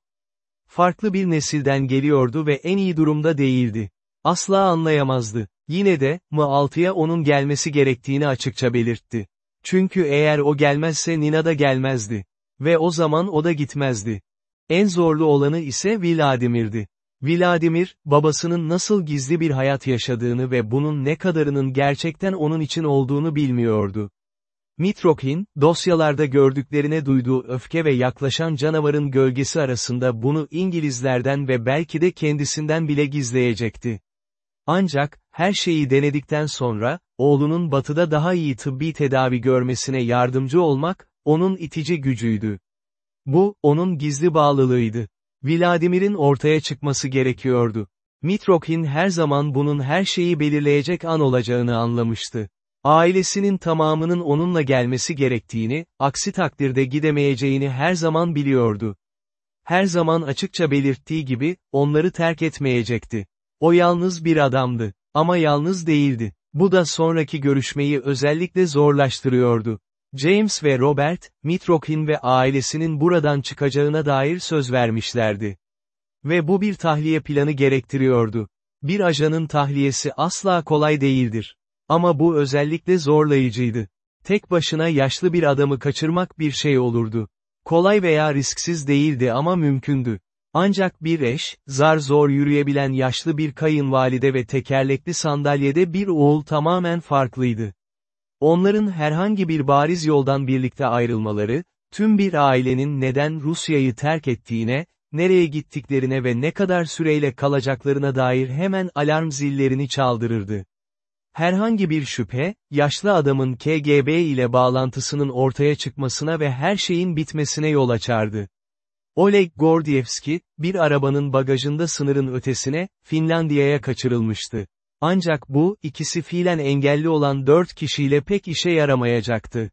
Farklı bir nesilden geliyordu ve en iyi durumda değildi. Asla anlayamazdı. Yine de, M6'ya onun gelmesi gerektiğini açıkça belirtti. Çünkü eğer o gelmezse Nina da gelmezdi. Ve o zaman o da gitmezdi. En zorlu olanı ise Vladimir'di. Vladimir, babasının nasıl gizli bir hayat yaşadığını ve bunun ne kadarının gerçekten onun için olduğunu bilmiyordu. Mitrokhin, dosyalarda gördüklerine duyduğu öfke ve yaklaşan canavarın gölgesi arasında bunu İngilizlerden ve belki de kendisinden bile gizleyecekti. Ancak, her şeyi denedikten sonra, oğlunun batıda daha iyi tıbbi tedavi görmesine yardımcı olmak, onun itici gücüydü. Bu, onun gizli bağlılığıydı. Vladimir'in ortaya çıkması gerekiyordu. Mitrokhin her zaman bunun her şeyi belirleyecek an olacağını anlamıştı. Ailesinin tamamının onunla gelmesi gerektiğini, aksi takdirde gidemeyeceğini her zaman biliyordu. Her zaman açıkça belirttiği gibi, onları terk etmeyecekti. O yalnız bir adamdı. Ama yalnız değildi. Bu da sonraki görüşmeyi özellikle zorlaştırıyordu. James ve Robert, Mitrokhin ve ailesinin buradan çıkacağına dair söz vermişlerdi. Ve bu bir tahliye planı gerektiriyordu. Bir ajanın tahliyesi asla kolay değildir. Ama bu özellikle zorlayıcıydı. Tek başına yaşlı bir adamı kaçırmak bir şey olurdu. Kolay veya risksiz değildi ama mümkündü. Ancak bir eş, zar zor yürüyebilen yaşlı bir kayınvalide ve tekerlekli sandalyede bir oğul tamamen farklıydı. Onların herhangi bir bariz yoldan birlikte ayrılmaları, tüm bir ailenin neden Rusya'yı terk ettiğine, nereye gittiklerine ve ne kadar süreyle kalacaklarına dair hemen alarm zillerini çaldırırdı. Herhangi bir şüphe, yaşlı adamın KGB ile bağlantısının ortaya çıkmasına ve her şeyin bitmesine yol açardı. Oleg Gordievski, bir arabanın bagajında sınırın ötesine, Finlandiya'ya kaçırılmıştı. Ancak bu, ikisi fiilen engelli olan dört kişiyle pek işe yaramayacaktı.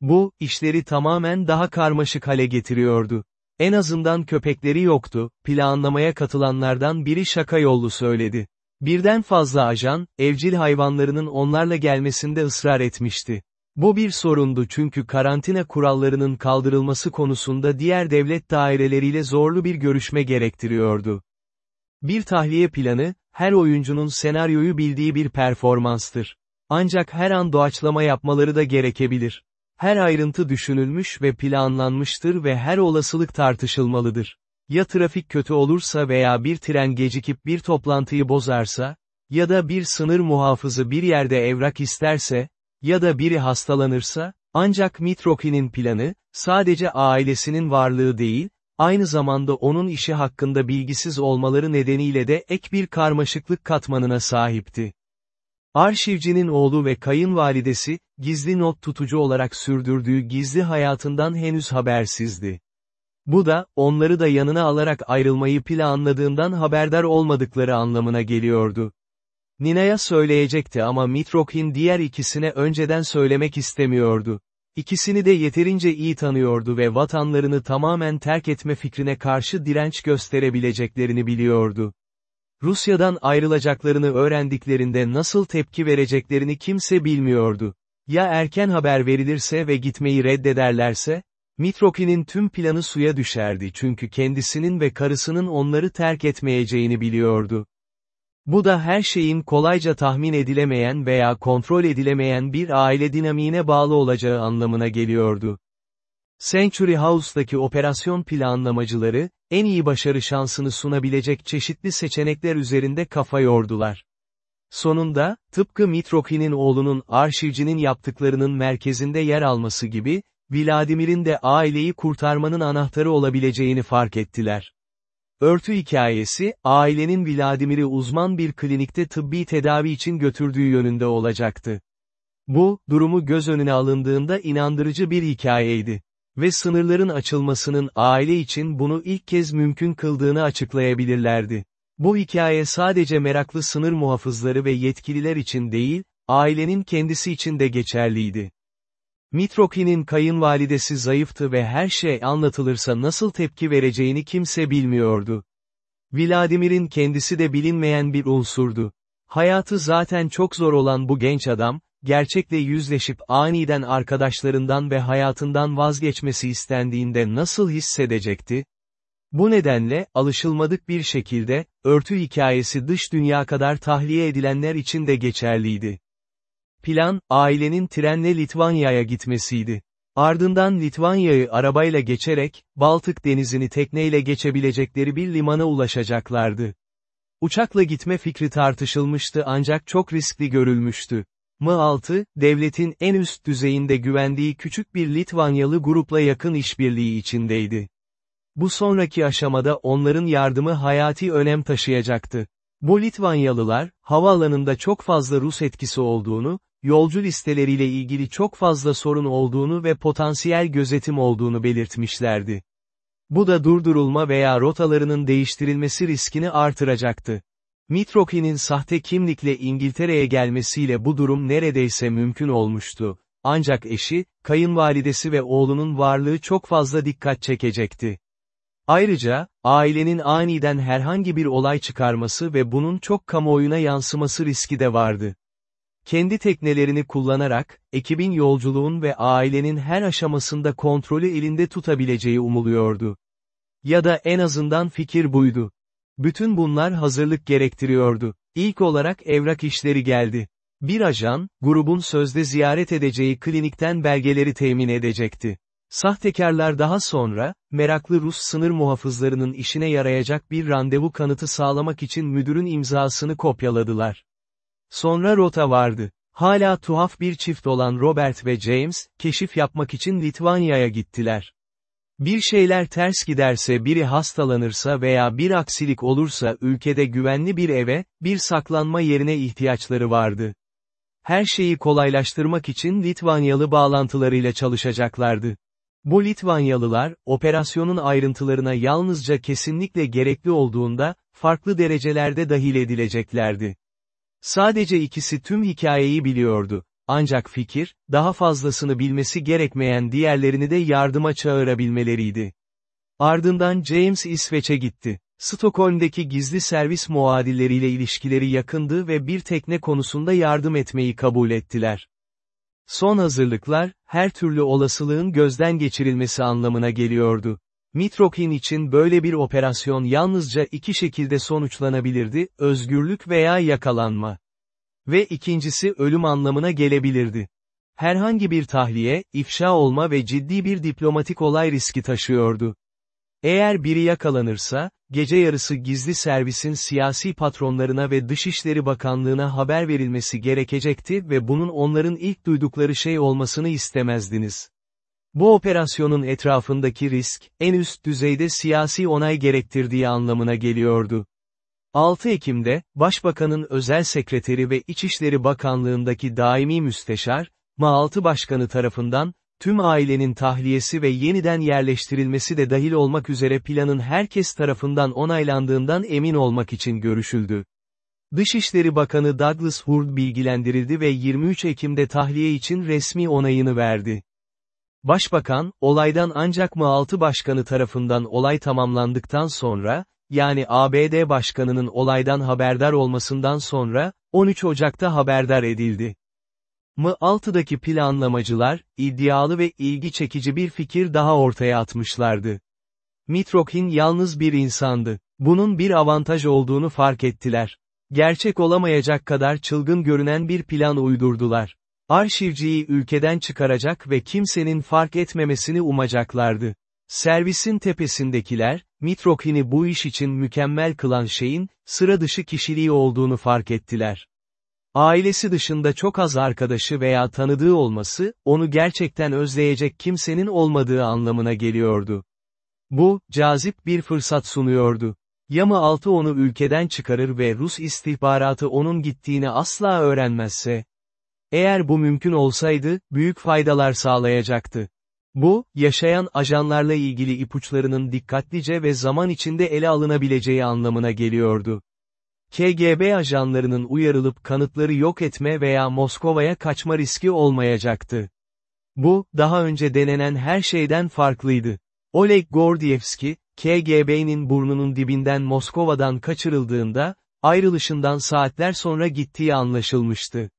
Bu, işleri tamamen daha karmaşık hale getiriyordu. En azından köpekleri yoktu, planlamaya katılanlardan biri şaka yollu söyledi. Birden fazla ajan, evcil hayvanlarının onlarla gelmesinde ısrar etmişti. Bu bir sorundu çünkü karantina kurallarının kaldırılması konusunda diğer devlet daireleriyle zorlu bir görüşme gerektiriyordu. Bir tahliye planı, her oyuncunun senaryoyu bildiği bir performanstır. Ancak her an doğaçlama yapmaları da gerekebilir. Her ayrıntı düşünülmüş ve planlanmıştır ve her olasılık tartışılmalıdır. Ya trafik kötü olursa veya bir tren gecikip bir toplantıyı bozarsa, ya da bir sınır muhafızı bir yerde evrak isterse, ya da biri hastalanırsa, ancak Mitroki'nin planı, sadece ailesinin varlığı değil, aynı zamanda onun işi hakkında bilgisiz olmaları nedeniyle de ek bir karmaşıklık katmanına sahipti. Arşivcinin oğlu ve kayınvalidesi, gizli not tutucu olarak sürdürdüğü gizli hayatından henüz habersizdi. Bu da, onları da yanına alarak ayrılmayı planladığından haberdar olmadıkları anlamına geliyordu. Nina'ya söyleyecekti ama Mitrokhin diğer ikisine önceden söylemek istemiyordu. İkisini de yeterince iyi tanıyordu ve vatanlarını tamamen terk etme fikrine karşı direnç gösterebileceklerini biliyordu. Rusya'dan ayrılacaklarını öğrendiklerinde nasıl tepki vereceklerini kimse bilmiyordu. Ya erken haber verilirse ve gitmeyi reddederlerse, Mitroki'nin tüm planı suya düşerdi çünkü kendisinin ve karısının onları terk etmeyeceğini biliyordu. Bu da her şeyin kolayca tahmin edilemeyen veya kontrol edilemeyen bir aile dinamiğine bağlı olacağı anlamına geliyordu. Century House'daki operasyon planlamacıları, en iyi başarı şansını sunabilecek çeşitli seçenekler üzerinde kafa yordular. Sonunda, tıpkı Mitroki'nin oğlunun arşivcinin yaptıklarının merkezinde yer alması gibi, Vladimir'in de aileyi kurtarmanın anahtarı olabileceğini fark ettiler. Örtü hikayesi, ailenin Vladimir'i uzman bir klinikte tıbbi tedavi için götürdüğü yönünde olacaktı. Bu, durumu göz önüne alındığında inandırıcı bir hikayeydi. Ve sınırların açılmasının aile için bunu ilk kez mümkün kıldığını açıklayabilirlerdi. Bu hikaye sadece meraklı sınır muhafızları ve yetkililer için değil, ailenin kendisi için de geçerliydi. Mitroki'nin kayınvalidesi zayıftı ve her şey anlatılırsa nasıl tepki vereceğini kimse bilmiyordu. Vladimir'in kendisi de bilinmeyen bir unsurdu. Hayatı zaten çok zor olan bu genç adam, gerçekle yüzleşip aniden arkadaşlarından ve hayatından vazgeçmesi istendiğinde nasıl hissedecekti? Bu nedenle, alışılmadık bir şekilde, örtü hikayesi dış dünya kadar tahliye edilenler için de geçerliydi. Plan, ailenin trenle Litvanya'ya gitmesiydi. Ardından Litvanya'yı arabayla geçerek, Baltık denizini tekneyle geçebilecekleri bir limana ulaşacaklardı. Uçakla gitme fikri tartışılmıştı ancak çok riskli görülmüştü. M6, devletin en üst düzeyinde güvendiği küçük bir Litvanyalı grupla yakın işbirliği içindeydi. Bu sonraki aşamada onların yardımı hayati önem taşıyacaktı. Bu Litvanyalılar, havaalanında çok fazla Rus etkisi olduğunu, yolcu listeleriyle ilgili çok fazla sorun olduğunu ve potansiyel gözetim olduğunu belirtmişlerdi. Bu da durdurulma veya rotalarının değiştirilmesi riskini artıracaktı. Mitroki'nin sahte kimlikle İngiltere'ye gelmesiyle bu durum neredeyse mümkün olmuştu. Ancak eşi, kayınvalidesi ve oğlunun varlığı çok fazla dikkat çekecekti. Ayrıca, ailenin aniden herhangi bir olay çıkarması ve bunun çok kamuoyuna yansıması riski de vardı. Kendi teknelerini kullanarak, ekibin yolculuğun ve ailenin her aşamasında kontrolü elinde tutabileceği umuluyordu. Ya da en azından fikir buydu. Bütün bunlar hazırlık gerektiriyordu. İlk olarak evrak işleri geldi. Bir ajan, grubun sözde ziyaret edeceği klinikten belgeleri temin edecekti. Sahtekarlar daha sonra, meraklı Rus sınır muhafızlarının işine yarayacak bir randevu kanıtı sağlamak için müdürün imzasını kopyaladılar. Sonra rota vardı. Hala tuhaf bir çift olan Robert ve James, keşif yapmak için Litvanya'ya gittiler. Bir şeyler ters giderse biri hastalanırsa veya bir aksilik olursa ülkede güvenli bir eve, bir saklanma yerine ihtiyaçları vardı. her şeyi kolaylaştırmak için Litvanyalı bağlantılarıyla çalışacaklardı. Bu Litvanyalılar, operasyonun ayrıntılarına yalnızca kesinlikle gerekli olduğunda, farklı derecelerde dahil edileceklerdi. Sadece ikisi tüm hikayeyi biliyordu. Ancak fikir, daha fazlasını bilmesi gerekmeyen diğerlerini de yardıma çağırabilmeleriydi. Ardından James İsveç'e gitti. Stockholm'deki gizli servis muadilleriyle ilişkileri yakındı ve bir tekne konusunda yardım etmeyi kabul ettiler. Son hazırlıklar, her türlü olasılığın gözden geçirilmesi anlamına geliyordu. Mitrokin için böyle bir operasyon yalnızca iki şekilde sonuçlanabilirdi, özgürlük veya yakalanma. Ve ikincisi ölüm anlamına gelebilirdi. Herhangi bir tahliye, ifşa olma ve ciddi bir diplomatik olay riski taşıyordu. Eğer biri yakalanırsa, gece yarısı gizli servisin siyasi patronlarına ve Dışişleri Bakanlığına haber verilmesi gerekecekti ve bunun onların ilk duydukları şey olmasını istemezdiniz. Bu operasyonun etrafındaki risk, en üst düzeyde siyasi onay gerektirdiği anlamına geliyordu. 6 Ekim'de, Başbakanın özel sekreteri ve İçişleri Bakanlığındaki daimi müsteşar, MA6 Başkanı tarafından, tüm ailenin tahliyesi ve yeniden yerleştirilmesi de dahil olmak üzere planın herkes tarafından onaylandığından emin olmak için görüşüldü. Dışişleri Bakanı Douglas Hurd bilgilendirildi ve 23 Ekim'de tahliye için resmi onayını verdi. Başbakan, olaydan ancak M6 Başkanı tarafından olay tamamlandıktan sonra, yani ABD Başkanı'nın olaydan haberdar olmasından sonra, 13 Ocak'ta haberdar edildi. M6'daki planlamacılar, iddialı ve ilgi çekici bir fikir daha ortaya atmışlardı. Mitrokhin yalnız bir insandı. Bunun bir avantaj olduğunu fark ettiler. Gerçek olamayacak kadar çılgın görünen bir plan uydurdular. Arşivciyi ülkeden çıkaracak ve kimsenin fark etmemesini umacaklardı. Servisin tepesindekiler, Mitrokhin'i bu iş için mükemmel kılan şeyin, sıra dışı kişiliği olduğunu fark ettiler. Ailesi dışında çok az arkadaşı veya tanıdığı olması, onu gerçekten özleyecek kimsenin olmadığı anlamına geliyordu. Bu, cazip bir fırsat sunuyordu. Yama altı onu ülkeden çıkarır ve Rus istihbaratı onun gittiğini asla öğrenmezse. Eğer bu mümkün olsaydı, büyük faydalar sağlayacaktı. Bu, yaşayan ajanlarla ilgili ipuçlarının dikkatlice ve zaman içinde ele alınabileceği anlamına geliyordu. KGB ajanlarının uyarılıp kanıtları yok etme veya Moskova'ya kaçma riski olmayacaktı. Bu, daha önce denenen her şeyden farklıydı. Oleg Gordievski, KGB'nin burnunun dibinden Moskova'dan kaçırıldığında, ayrılışından saatler sonra gittiği anlaşılmıştı.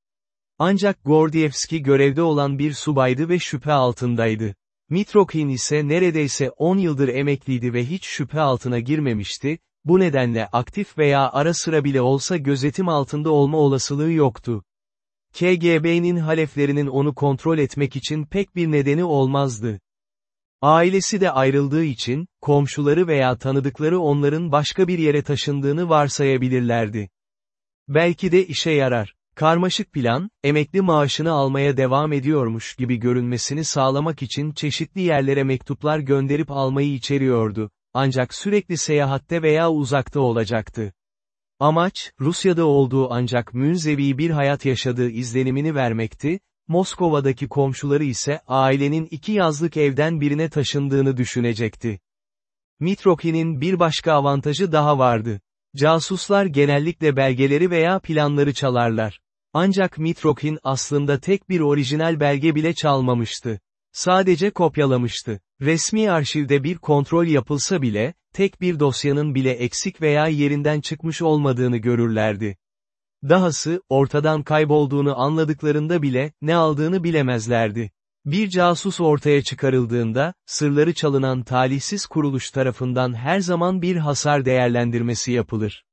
Ancak Gordievski görevde olan bir subaydı ve şüphe altındaydı. Mitrokhin ise neredeyse 10 yıldır emekliydi ve hiç şüphe altına girmemişti, bu nedenle aktif veya ara sıra bile olsa gözetim altında olma olasılığı yoktu. KGB'nin haleflerinin onu kontrol etmek için pek bir nedeni olmazdı. Ailesi de ayrıldığı için, komşuları veya tanıdıkları onların başka bir yere taşındığını varsayabilirlerdi. Belki de işe yarar. Karmaşık plan, emekli maaşını almaya devam ediyormuş gibi görünmesini sağlamak için çeşitli yerlere mektuplar gönderip almayı içeriyordu ancak sürekli seyahatte veya uzakta olacaktı. Amaç, Rusya'da olduğu ancak münzevi bir hayat yaşadığı izlenimini vermekti, Moskova'daki komşuları ise ailenin iki yazlık evden birine taşındığını düşünecekti. Mitrokhin'in bir başka avantajı daha vardı. Casuslar genellikle belgeleri veya planları çalarlar. Ancak Mitrokhin aslında tek bir orijinal belge bile çalmamıştı. Sadece kopyalamıştı. Resmi arşivde bir kontrol yapılsa bile, tek bir dosyanın bile eksik veya yerinden çıkmış olmadığını görürlerdi. Dahası, ortadan kaybolduğunu anladıklarında bile, ne aldığını bilemezlerdi. Bir casus ortaya çıkarıldığında, sırları çalınan talihsiz kuruluş tarafından her zaman bir hasar değerlendirmesi yapılır.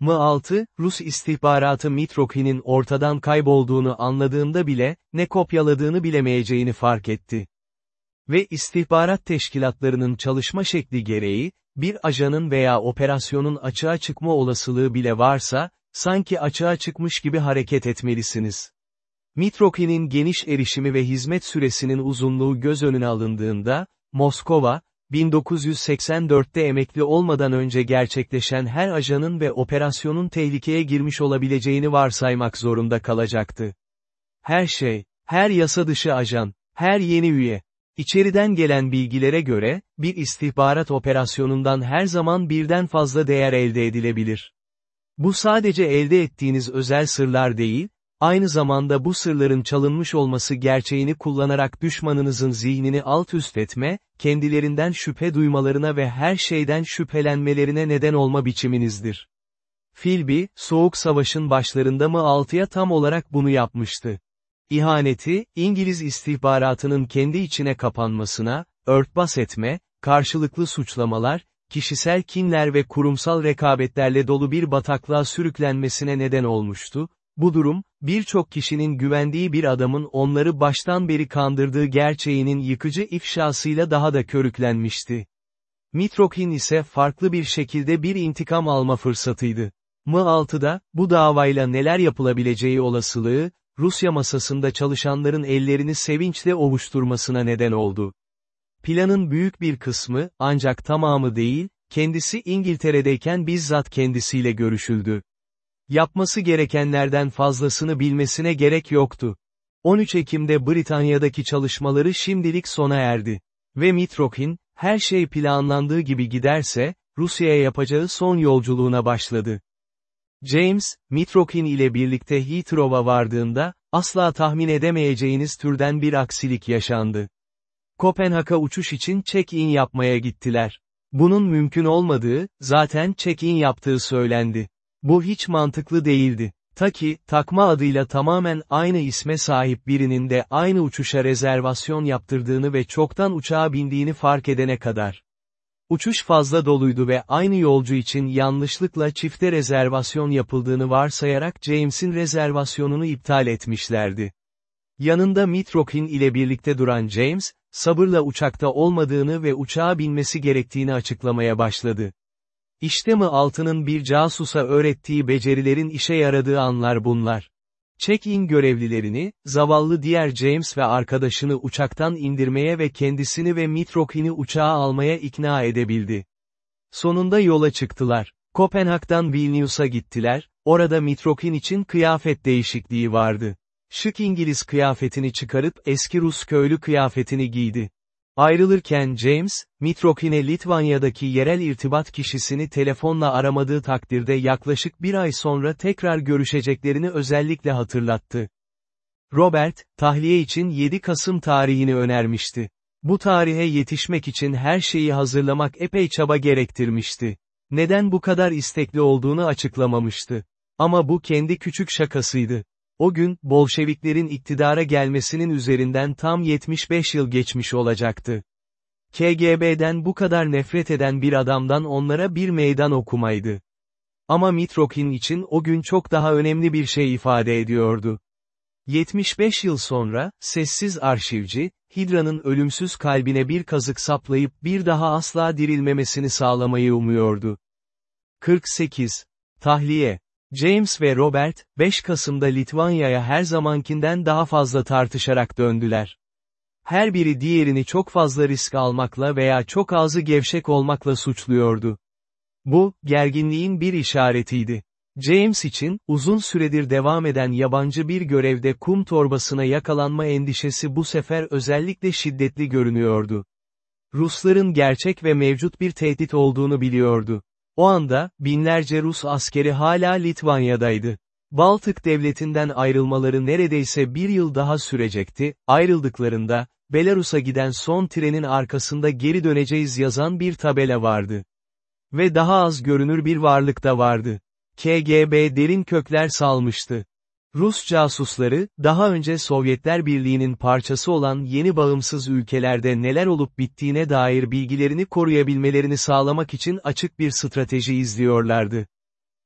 M6, Rus istihbaratı Mitrokhin'in ortadan kaybolduğunu anladığında bile, ne kopyaladığını bilemeyeceğini fark etti. Ve istihbarat teşkilatlarının çalışma şekli gereği, bir ajanın veya operasyonun açığa çıkma olasılığı bile varsa, sanki açığa çıkmış gibi hareket etmelisiniz. Mitrokhin'in geniş erişimi ve hizmet süresinin uzunluğu göz önüne alındığında, Moskova, 1984'te emekli olmadan önce gerçekleşen her ajanın ve operasyonun tehlikeye girmiş olabileceğini varsaymak zorunda kalacaktı. her şey, her yasa dışı ajan, her yeni üye. İçeriden gelen bilgilere göre, bir istihbarat operasyonundan her zaman birden fazla değer elde edilebilir. Bu sadece elde ettiğiniz özel sırlar değil, aynı zamanda bu sırların çalınmış olması gerçeğini kullanarak düşmanınızın zihnini alt üst etme, kendilerinden şüphe duymalarına ve her şeyden şüphelenmelerine neden olma biçiminizdir. Philby, Soğuk Savaş'ın başlarında mı altıya tam olarak bunu yapmıştı. İhaneti, İngiliz istihbaratının kendi içine kapanmasına, örtbas etme, karşılıklı suçlamalar, kişisel kinler ve kurumsal rekabetlerle dolu bir bataklığa sürüklenmesine neden olmuştu, bu durum, birçok kişinin güvendiği bir adamın onları baştan beri kandırdığı gerçeğinin yıkıcı ifşasıyla daha da körüklenmişti. Mitrokhin ise farklı bir şekilde bir intikam alma fırsatıydı. M6'da, bu davayla neler yapılabileceği olasılığı, Rusya masasında çalışanların ellerini sevinçle ovuşturmasına neden oldu. Planın büyük bir kısmı, ancak tamamı değil, kendisi İngiltere'deyken bizzat kendisiyle görüşüldü. Yapması gerekenlerden fazlasını bilmesine gerek yoktu. 13 Ekim'de Britanya'daki çalışmaları şimdilik sona erdi. Ve Mitrokhin, her şey planlandığı gibi giderse, Rusya'ya yapacağı son yolculuğuna başladı. James, Mitrokhin ile birlikte Heathrow'a vardığında, asla tahmin edemeyeceğiniz türden bir aksilik yaşandı. Kopenhag'a uçuş için check-in yapmaya gittiler. Bunun mümkün olmadığı, zaten check-in yaptığı söylendi. Bu hiç mantıklı değildi. Ta ki, takma adıyla tamamen aynı isme sahip birinin de aynı uçuşa rezervasyon yaptırdığını ve çoktan uçağa bindiğini fark edene kadar. Uçuş fazla doluydu ve aynı yolcu için yanlışlıkla çifte rezervasyon yapıldığını varsayarak James'in rezervasyonunu iptal etmişlerdi. Yanında Mitrokhin ile birlikte duran James, sabırla uçakta olmadığını ve uçağa binmesi gerektiğini açıklamaya başladı. İşte mi altının bir casusa öğrettiği becerilerin işe yaradığı anlar bunlar. Check-in görevlilerini, zavallı diğer James ve arkadaşını uçaktan indirmeye ve kendisini ve Mitrokhin'i uçağa almaya ikna edebildi. Sonunda yola çıktılar. Kopenhag'dan Vilnius'a gittiler, orada Mitrokhin için kıyafet değişikliği vardı. Şık İngiliz kıyafetini çıkarıp eski Rus köylü kıyafetini giydi. Ayrılırken James, Mitrokhin'e Litvanya'daki yerel irtibat kişisini telefonla aramadığı takdirde yaklaşık bir ay sonra tekrar görüşeceklerini özellikle hatırlattı. Robert, tahliye için 7 Kasım tarihini önermişti. Bu tarihe yetişmek için her şeyi hazırlamak epey çaba gerektirmişti. Neden bu kadar istekli olduğunu açıklamamıştı. Ama bu kendi küçük şakasıydı. O gün, Bolşeviklerin iktidara gelmesinin üzerinden tam 75 yıl geçmiş olacaktı. KGB'den bu kadar nefret eden bir adamdan onlara bir meydan okumaydı. Ama Mitrokhin için o gün çok daha önemli bir şey ifade ediyordu. 75 yıl sonra, sessiz arşivci, Hidra'nın ölümsüz kalbine bir kazık saplayıp bir daha asla dirilmemesini sağlamayı umuyordu. 48. Tahliye James ve Robert, 5 Kasım'da Litvanya'ya her zamankinden daha fazla tartışarak döndüler. Her biri diğerini çok fazla risk almakla veya çok ağzı gevşek olmakla suçluyordu. Bu, gerginliğin bir işaretiydi. James için, uzun süredir devam eden yabancı bir görevde kum torbasına yakalanma endişesi bu sefer özellikle şiddetli görünüyordu. Rusların gerçek ve mevcut bir tehdit olduğunu biliyordu. O anda, binlerce Rus askeri hala Litvanya'daydı. Baltık devletinden ayrılmaları neredeyse bir yıl daha sürecekti, ayrıldıklarında, Belarus'a giden son trenin arkasında geri döneceğiz yazan bir tabela vardı. Ve daha az görünür bir varlık da vardı. KGB derin kökler salmıştı. Rus casusları, daha önce Sovyetler Birliği'nin parçası olan yeni bağımsız ülkelerde neler olup bittiğine dair bilgilerini koruyabilmelerini sağlamak için açık bir strateji izliyorlardı.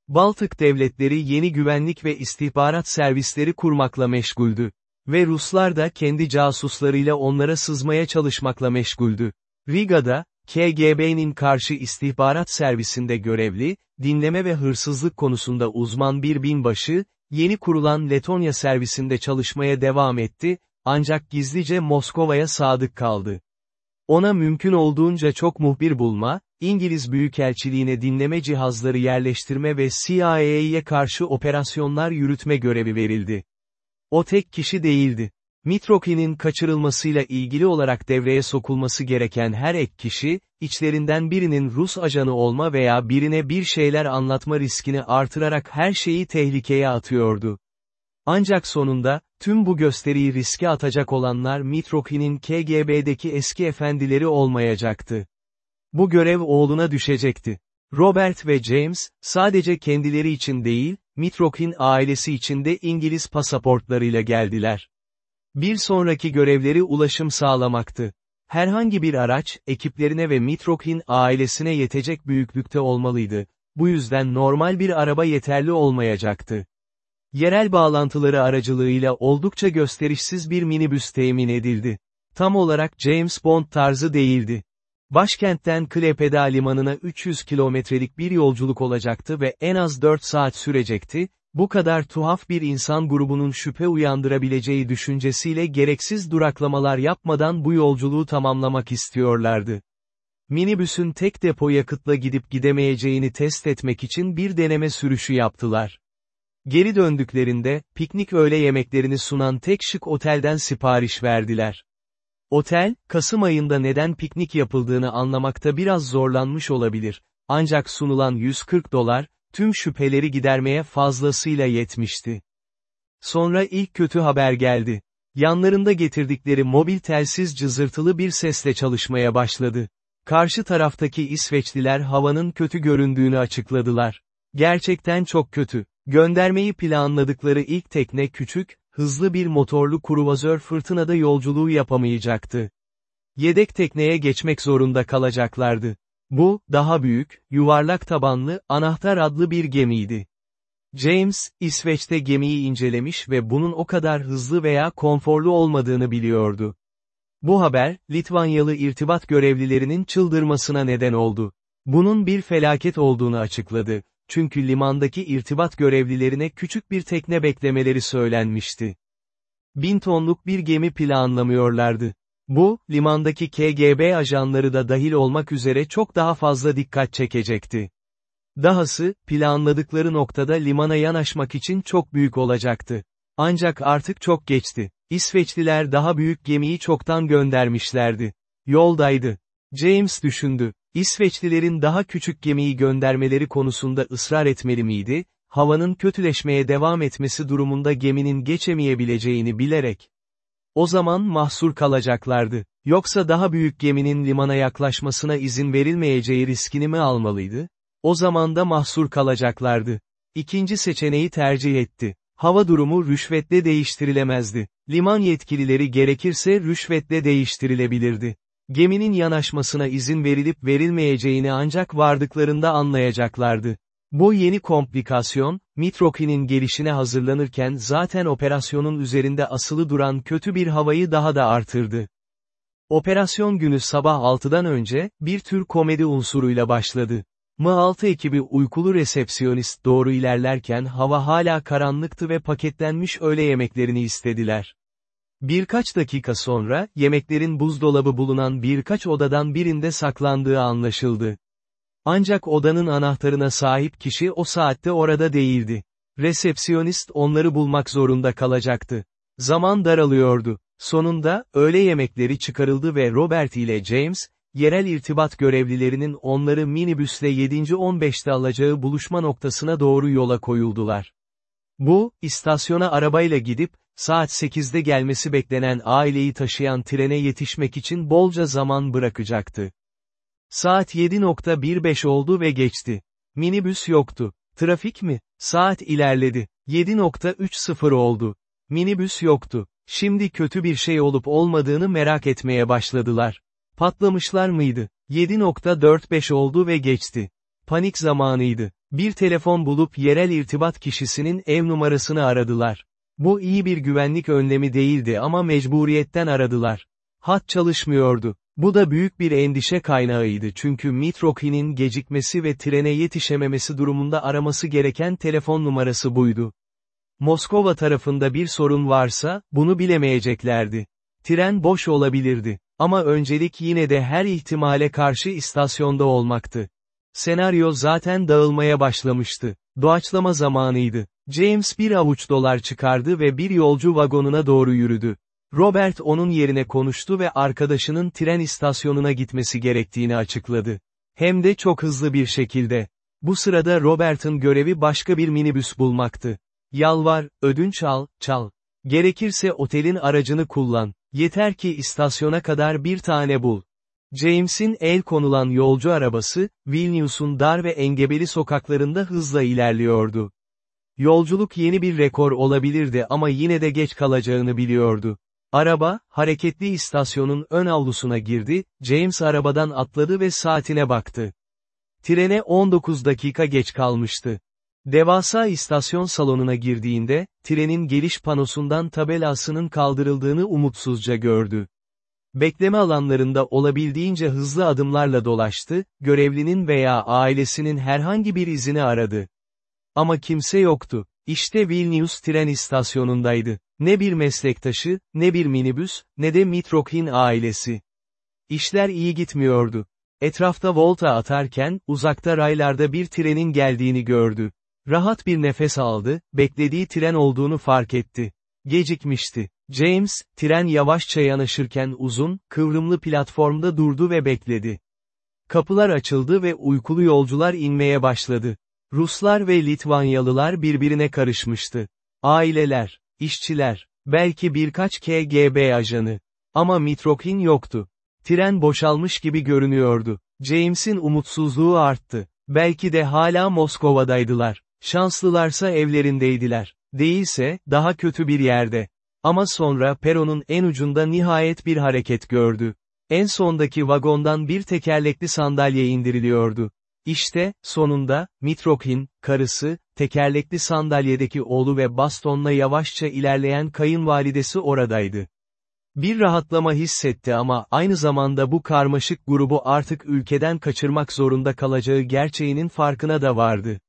Baltık devletleri yeni güvenlik ve istihbarat servisleri kurmakla meşguldü. Ve Ruslar da kendi casuslarıyla onlara sızmaya çalışmakla meşguldü. Riga'da, KGB'nin karşı istihbarat servisinde görevli, dinleme ve hırsızlık konusunda uzman bir binbaşı, yeni kurulan Letonya servisinde çalışmaya devam etti, ancak gizlice Moskova'ya sadık kaldı. Ona mümkün olduğunca çok muhbir bulma, İngiliz Büyükelçiliğine dinleme cihazları yerleştirme ve CIA'ye karşı operasyonlar yürütme görevi verildi. O tek kişi değildi. Mitrokin'in kaçırılmasıyla ilgili olarak devreye sokulması gereken her ek kişi, içlerinden birinin Rus ajanı olma veya birine bir şeyler anlatma riskini artırarak her şeyi tehlikeye atıyordu. Ancak sonunda, tüm bu gösteriyi riske atacak olanlar Mitrokin'in KGB'deki eski efendileri olmayacaktı. Bu görev oğluna düşecekti. Robert ve James, sadece kendileri için değil, Mitrokin ailesi için de İngiliz pasaportlarıyla geldiler. Bir sonraki görevleri ulaşım sağlamaktı. Herhangi bir araç, ekiplerine ve Mitrokin ailesine yetecek büyüklükte olmalıydı. Bu yüzden normal bir araba yeterli olmayacaktı. Yerel bağlantıları aracılığıyla oldukça gösterişsiz bir minibüs temin edildi. Tam olarak James Bond tarzı değildi. Başkentten Klepeda limanına 300 kilometrelik bir yolculuk olacaktı ve en az 4 saat sürecekti, bu kadar tuhaf bir insan grubunun şüphe uyandırabileceği düşüncesiyle gereksiz duraklamalar yapmadan bu yolculuğu tamamlamak istiyorlardı. Minibüsün tek depo yakıtla gidip gidemeyeceğini test etmek için bir deneme sürüşü yaptılar. Geri döndüklerinde, piknik öğle yemeklerini sunan tek şık otelden sipariş verdiler. Otel, Kasım ayında neden piknik yapıldığını anlamakta biraz zorlanmış olabilir, ancak sunulan 140 dolar, tüm şüpheleri gidermeye fazlasıyla yetmişti. Sonra ilk kötü haber geldi. Yanlarında getirdikleri mobil telsiz cızırtılı bir sesle çalışmaya başladı. Karşı taraftaki İsveçliler havanın kötü göründüğünü açıkladılar. Gerçekten çok kötü. Göndermeyi planladıkları ilk tekne küçük, hızlı bir motorlu kruvazör fırtınada yolculuğu yapamayacaktı. Yedek tekneye geçmek zorunda kalacaklardı. Bu, daha büyük, yuvarlak tabanlı, anahtar adlı bir gemiydi. James, İsveç'te gemiyi incelemiş ve bunun o kadar hızlı veya konforlu olmadığını biliyordu. Bu haber, Litvanyalı irtibat görevlilerinin çıldırmasına neden oldu. Bunun bir felaket olduğunu açıkladı. Çünkü limandaki irtibat görevlilerine küçük bir tekne beklemeleri söylenmişti. Bin tonluk bir gemi planlamıyorlardı. Bu, limandaki KGB ajanları da dahil olmak üzere çok daha fazla dikkat çekecekti. Dahası, planladıkları noktada limana yanaşmak için çok büyük olacaktı. Ancak artık çok geçti. İsveçliler daha büyük gemiyi çoktan göndermişlerdi. Yoldaydı. James düşündü. İsveçlilerin daha küçük gemiyi göndermeleri konusunda ısrar etmeli miydi, havanın kötüleşmeye devam etmesi durumunda geminin geçemeyebileceğini bilerek. O zaman mahsur kalacaklardı. Yoksa daha büyük geminin limana yaklaşmasına izin verilmeyeceği riskini mi almalıydı? O zaman da mahsur kalacaklardı. İkinci seçeneği tercih etti. Hava durumu rüşvetle değiştirilemezdi. Liman yetkilileri gerekirse rüşvetle değiştirilebilirdi. Geminin yanaşmasına izin verilip verilmeyeceğini ancak vardıklarında anlayacaklardı. Bu yeni komplikasyon, Mitroki'nin gelişine hazırlanırken zaten operasyonun üzerinde asılı duran kötü bir havayı daha da artırdı. Operasyon günü sabah 6'dan önce, bir tür komedi unsuruyla başladı. M6 ekibi uykulu resepsiyonist doğru ilerlerken hava hala karanlıktı ve paketlenmiş öğle yemeklerini istediler. Birkaç dakika sonra, yemeklerin buzdolabı bulunan birkaç odadan birinde saklandığı anlaşıldı. Ancak odanın anahtarına sahip kişi o saatte orada değildi. Resepsiyonist onları bulmak zorunda kalacaktı. Zaman daralıyordu. Sonunda, öğle yemekleri çıkarıldı ve Robert ile James, yerel irtibat görevlilerinin onları minibüsle 7. 15'te alacağı buluşma noktasına doğru yola koyuldular. Bu, istasyona arabayla gidip, saat 8'de gelmesi beklenen aileyi taşıyan trene yetişmek için bolca zaman bırakacaktı. Saat 7.15 oldu ve geçti. Minibüs yoktu. Trafik mi? Saat ilerledi. 7.30 oldu. Minibüs yoktu. Şimdi kötü bir şey olup olmadığını merak etmeye başladılar. Patlamışlar mıydı? 7.45 oldu ve geçti. Panik zamanıydı. Bir telefon bulup yerel irtibat kişisinin ev numarasını aradılar. Bu iyi bir güvenlik önlemi değildi ama mecburiyetten aradılar. Hat çalışmıyordu. Bu da büyük bir endişe kaynağıydı çünkü Mitroki'nin gecikmesi ve trene yetişememesi durumunda araması gereken telefon numarası buydu. Moskova tarafında bir sorun varsa, bunu bilemeyeceklerdi. Tren boş olabilirdi. Ama öncelik yine de her ihtimale karşı istasyonda olmaktı. Senaryo zaten dağılmaya başlamıştı. Doğaçlama zamanıydı. James bir avuç dolar çıkardı ve bir yolcu vagonuna doğru yürüdü. Robert onun yerine konuştu ve arkadaşının tren istasyonuna gitmesi gerektiğini açıkladı. Hem de çok hızlı bir şekilde. Bu sırada Robert'ın görevi başka bir minibüs bulmaktı. Yalvar, ödünç al, çal. Gerekirse otelin aracını kullan. Yeter ki istasyona kadar bir tane bul. James'in el konulan yolcu arabası, Vilnius'un dar ve engebeli sokaklarında hızla ilerliyordu. Yolculuk yeni bir rekor olabilirdi ama yine de geç kalacağını biliyordu. Araba, hareketli istasyonun ön avlusuna girdi, James arabadan atladı ve saatine baktı. Trene 19 dakika geç kalmıştı. Devasa istasyon salonuna girdiğinde, trenin geliş panosundan tabelasının kaldırıldığını umutsuzca gördü. Bekleme alanlarında olabildiğince hızlı adımlarla dolaştı, görevlinin veya ailesinin herhangi bir izini aradı. Ama kimse yoktu. İşte Vilnius tren istasyonundaydı. Ne bir meslektaşı, ne bir minibüs, ne de Mitrokhin ailesi. İşler iyi gitmiyordu. Etrafta volta atarken, uzakta raylarda bir trenin geldiğini gördü. Rahat bir nefes aldı, beklediği tren olduğunu fark etti. Gecikmişti. James, tren yavaşça yanaşırken uzun, kıvrımlı platformda durdu ve bekledi. Kapılar açıldı ve uykulu yolcular inmeye başladı. Ruslar ve Litvanyalılar birbirine karışmıştı. Aileler, işçiler, belki birkaç KGB ajanı. Ama Mitrokhin yoktu. Tren boşalmış gibi görünüyordu. James'in umutsuzluğu arttı. Belki de hala Moskova'daydılar. Şanslılarsa evlerindeydiler. Değilse, daha kötü bir yerde. Ama sonra peronun en ucunda nihayet bir hareket gördü. En sondaki vagondan bir tekerlekli sandalye indiriliyordu. İşte, sonunda, Mitrokhin, karısı, tekerlekli sandalyedeki oğlu ve bastonla yavaşça ilerleyen kayınvalidesi oradaydı. Bir rahatlama hissetti ama aynı zamanda bu karmaşık grubu artık ülkeden kaçırmak zorunda kalacağı gerçeğinin farkına da vardı.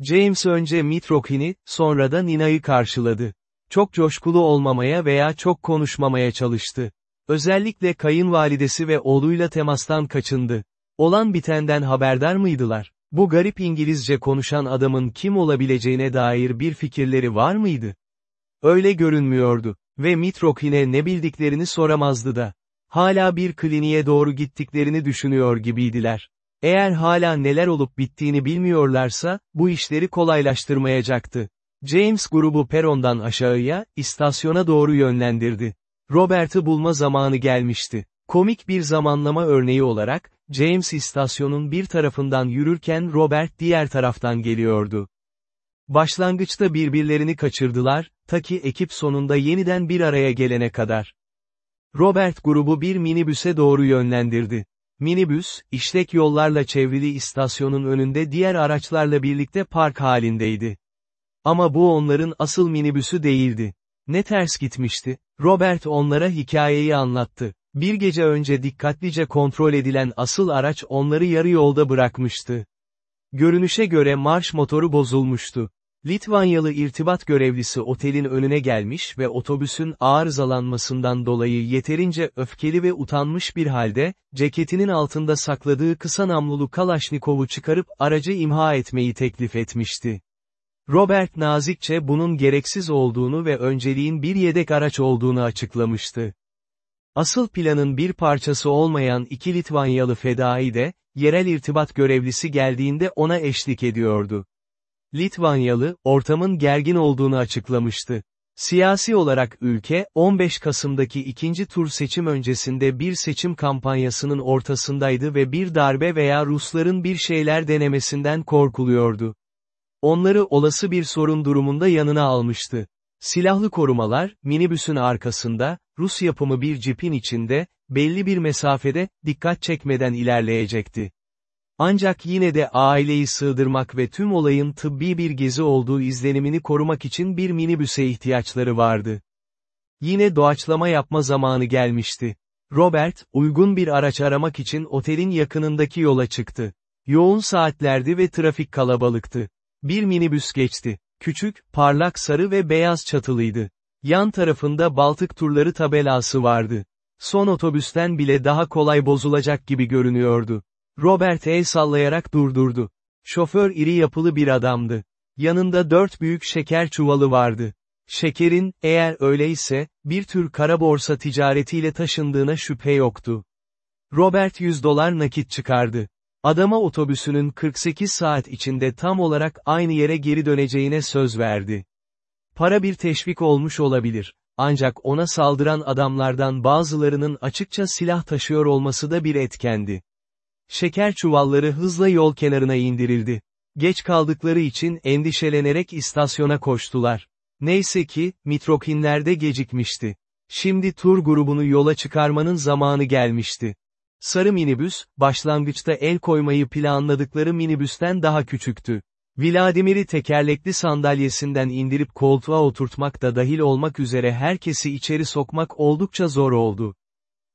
James önce Mitrokhin'i, sonra da Nina'yı karşıladı. Çok coşkulu olmamaya veya çok konuşmamaya çalıştı. Özellikle kayınvalidesi ve oğluyla temastan kaçındı. Olan bitenden haberdar mıydılar? Bu garip İngilizce konuşan adamın kim olabileceğine dair bir fikirleri var mıydı? Öyle görünmüyordu. Ve Mitrokhin'e ne bildiklerini soramazdı da. Hala bir kliniğe doğru gittiklerini düşünüyor gibiydiler. Eğer hala neler olup bittiğini bilmiyorlarsa, bu işleri kolaylaştırmayacaktı. James grubu perondan aşağıya, istasyona doğru yönlendirdi. Robert'ı bulma zamanı gelmişti. Komik bir zamanlama örneği olarak, James istasyonun bir tarafından yürürken Robert diğer taraftan geliyordu. Başlangıçta birbirlerini kaçırdılar, ta ki ekip sonunda yeniden bir araya gelene kadar. Robert grubu bir minibüse doğru yönlendirdi. Minibüs, işlek yollarla çevrili istasyonun önünde diğer araçlarla birlikte park halindeydi. Ama bu onların asıl minibüsü değildi. Ne ters gitmişti, Robert onlara hikayeyi anlattı. Bir gece önce dikkatlice kontrol edilen asıl araç onları yarı yolda bırakmıştı. Görünüşe göre marş motoru bozulmuştu. Litvanyalı irtibat görevlisi otelin önüne gelmiş ve otobüsün arızalanmasından dolayı yeterince öfkeli ve utanmış bir halde, ceketinin altında sakladığı kısa namlulu Kalaşnikov'u çıkarıp aracı imha etmeyi teklif etmişti. Robert nazikçe bunun gereksiz olduğunu ve önceliğin bir yedek araç olduğunu açıklamıştı. Asıl planın bir parçası olmayan iki Litvanyalı fedai de, yerel irtibat görevlisi geldiğinde ona eşlik ediyordu. Litvanyalı, ortamın gergin olduğunu açıklamıştı. Siyasi olarak ülke, 15 Kasım'daki ikinci tur seçim öncesinde bir seçim kampanyasının ortasındaydı ve bir darbe veya Rusların bir şeyler denemesinden korkuluyordu. Onları olası bir sorun durumunda yanına almıştı. Silahlı korumalar, minibüsün arkasında, Rus yapımı bir cipin içinde, belli bir mesafede, dikkat çekmeden ilerleyecekti. Ancak yine de aileyi sığdırmak ve tüm olayın tıbbi bir gezi olduğu izlenimini korumak için bir minibüse ihtiyaçları vardı. Yine doğaçlama yapma zamanı gelmişti. Robert, uygun bir araç aramak için otelin yakınındaki yola çıktı. Yoğun saatlerdi ve trafik kalabalıktı. Bir minibüs geçti. Küçük, parlak sarı ve beyaz çatılıydı. Yan tarafında Baltık turları tabelası vardı. Son otobüsten bile daha kolay bozulacak gibi görünüyordu. Robert el sallayarak durdurdu. Şoför iri yapılı bir adamdı. Yanında dört büyük şeker çuvalı vardı. Şekerin, eğer öyleyse, bir tür kara borsa ticaretiyle taşındığına şüphe yoktu. Robert 100 dolar nakit çıkardı. Adama otobüsünün 48 saat içinde tam olarak aynı yere geri döneceğine söz verdi. Para bir teşvik olmuş olabilir. Ancak ona saldıran adamlardan bazılarının açıkça silah taşıyor olması da bir etkendi. Şeker çuvalları hızla yol kenarına indirildi. Geç kaldıkları için endişelenerek istasyona koştular. Neyse ki, Mitrokinler gecikmişti. Şimdi tur grubunu yola çıkarmanın zamanı gelmişti. Sarı minibüs, başlangıçta el koymayı planladıkları minibüsten daha küçüktü. Vladimir'i tekerlekli sandalyesinden indirip koltuğa oturtmak da dahil olmak üzere herkesi içeri sokmak oldukça zor oldu.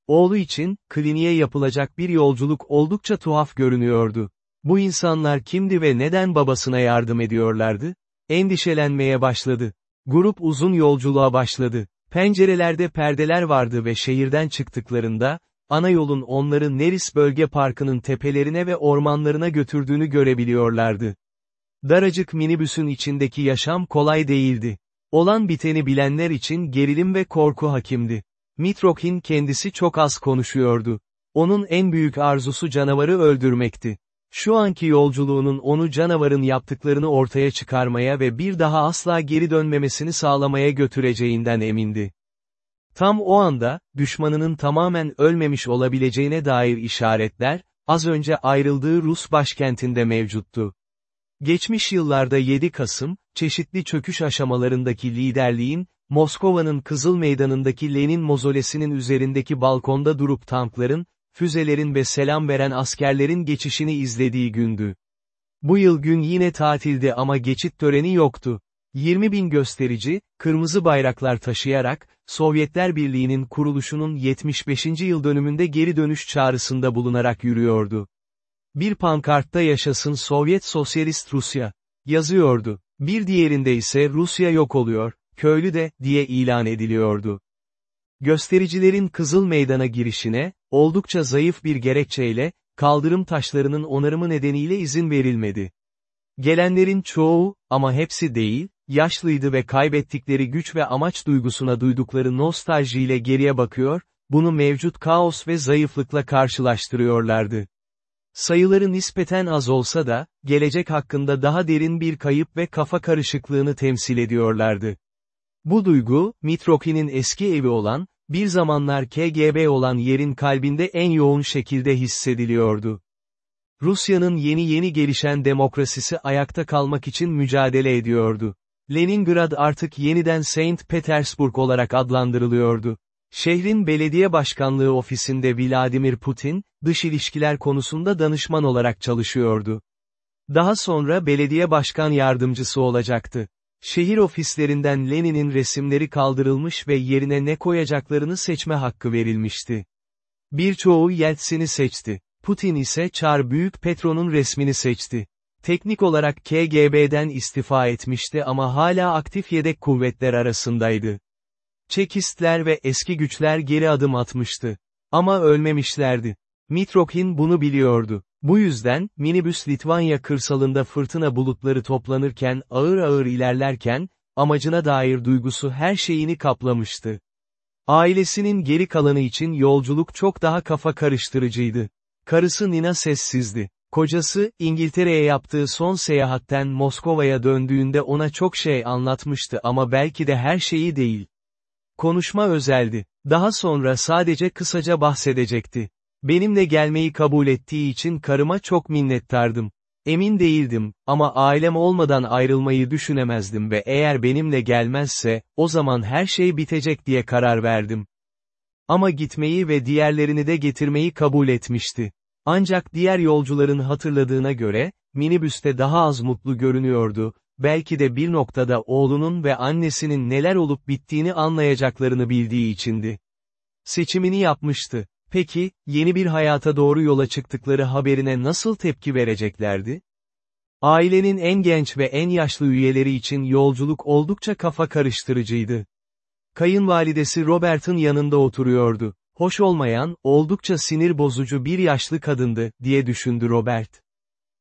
Oğlu için, kliniğe yapılacak bir yolculuk oldukça tuhaf görünüyordu. Bu insanlar kimdi ve neden babasına yardım ediyorlardı? Endişelenmeye başladı. Grup uzun yolculuğa başladı. Pencerelerde perdeler vardı ve şehirden çıktıklarında, ana yolun onları Neris Bölge Parkı'nın tepelerine ve ormanlarına götürdüğünü görebiliyorlardı. Daracık minibüsün içindeki yaşam kolay değildi. Olan biteni bilenler için gerilim ve korku hakimdi. Mitrokhin kendisi çok az konuşuyordu. Onun en büyük arzusu canavarı öldürmekti. Şu anki yolculuğunun onu canavarın yaptıklarını ortaya çıkarmaya ve bir daha asla geri dönmemesini sağlamaya götüreceğinden emindi. Tam o anda, düşmanının tamamen ölmemiş olabileceğine dair işaretler, az önce ayrıldığı Rus başkentinde mevcuttu. Geçmiş yıllarda 7 Kasım, çeşitli çöküş aşamalarındaki liderliğin, Moskova'nın Kızıl Meydanı'ndaki Lenin mozolesinin üzerindeki balkonda durup tankların, füzelerin ve selam veren askerlerin geçişini izlediği gündü. Bu yıl gün yine tatildi ama geçit töreni yoktu. 20 bin gösterici, kırmızı bayraklar taşıyarak, Sovyetler Birliği'nin kuruluşunun 75. yıl dönümünde geri dönüş çağrısında bulunarak yürüyordu. Bir pankartta yaşasın Sovyet Sosyalist Rusya, yazıyordu. Bir diğerinde ise Rusya yok oluyor, köylü de, diye ilan ediliyordu. Göstericilerin Kızıl Meydan'a girişine, oldukça zayıf bir gerekçeyle, kaldırım taşlarının onarımı nedeniyle izin verilmedi. Gelenlerin çoğu, ama hepsi değil, yaşlıydı ve kaybettikleri güç ve amaç duygusuna duydukları nostaljiyle geriye bakıyor, bunu mevcut kaos ve zayıflıkla karşılaştırıyorlardı. Sayıları nispeten az olsa da, gelecek hakkında daha derin bir kayıp ve kafa karışıklığını temsil ediyorlardı. Bu duygu, Mitroki'nin eski evi olan, bir zamanlar KGB olan yerin kalbinde en yoğun şekilde hissediliyordu. Rusya'nın yeni yeni gelişen demokrasisi ayakta kalmak için mücadele ediyordu. Leningrad artık yeniden Saint Petersburg olarak adlandırılıyordu. Şehrin belediye başkanlığı ofisinde Vladimir Putin, dış ilişkiler konusunda danışman olarak çalışıyordu. Daha sonra belediye başkan yardımcısı olacaktı. Şehir ofislerinden Lenin'in resimleri kaldırılmış ve yerine ne koyacaklarını seçme hakkı verilmişti. Birçoğu Yeltsin'i seçti. Putin ise Çar Büyük Petro'nun resmini seçti. Teknik olarak KGB'den istifa etmişti ama hala aktif yedek kuvvetler arasındaydı. Çekistler ve eski güçler geri adım atmıştı. Ama ölmemişlerdi. Mitrokhin bunu biliyordu. Bu yüzden, minibüs Litvanya kırsalında fırtına bulutları toplanırken ağır ağır ilerlerken, amacına dair duygusu her şeyini kaplamıştı. Ailesinin geri kalanı için yolculuk çok daha kafa karıştırıcıydı. Karısı Nina sessizdi. Kocası, İngiltere'ye yaptığı son seyahatten Moskova'ya döndüğünde ona çok şey anlatmıştı ama belki de her şeyi değil. Konuşma özeldi. Daha sonra sadece kısaca bahsedecekti. Benimle gelmeyi kabul ettiği için karıma çok minnettardım. Emin değildim, ama ailem olmadan ayrılmayı düşünemezdim ve eğer benimle gelmezse, o zaman her şey bitecek diye karar verdim. Ama gitmeyi ve diğerlerini de getirmeyi kabul etmişti. Ancak diğer yolcuların hatırladığına göre, minibüste daha az mutlu görünüyordu, belki de bir noktada oğlunun ve annesinin neler olup bittiğini anlayacaklarını bildiği içindi. Seçimini yapmıştı. Peki, yeni bir hayata doğru yola çıktıkları haberine nasıl tepki vereceklerdi? Ailenin en genç ve en yaşlı üyeleri için yolculuk oldukça kafa karıştırıcıydı. Kayınvalidesi Robert'ın yanında oturuyordu. Hoş olmayan, oldukça sinir bozucu bir yaşlı kadındı, diye düşündü Robert.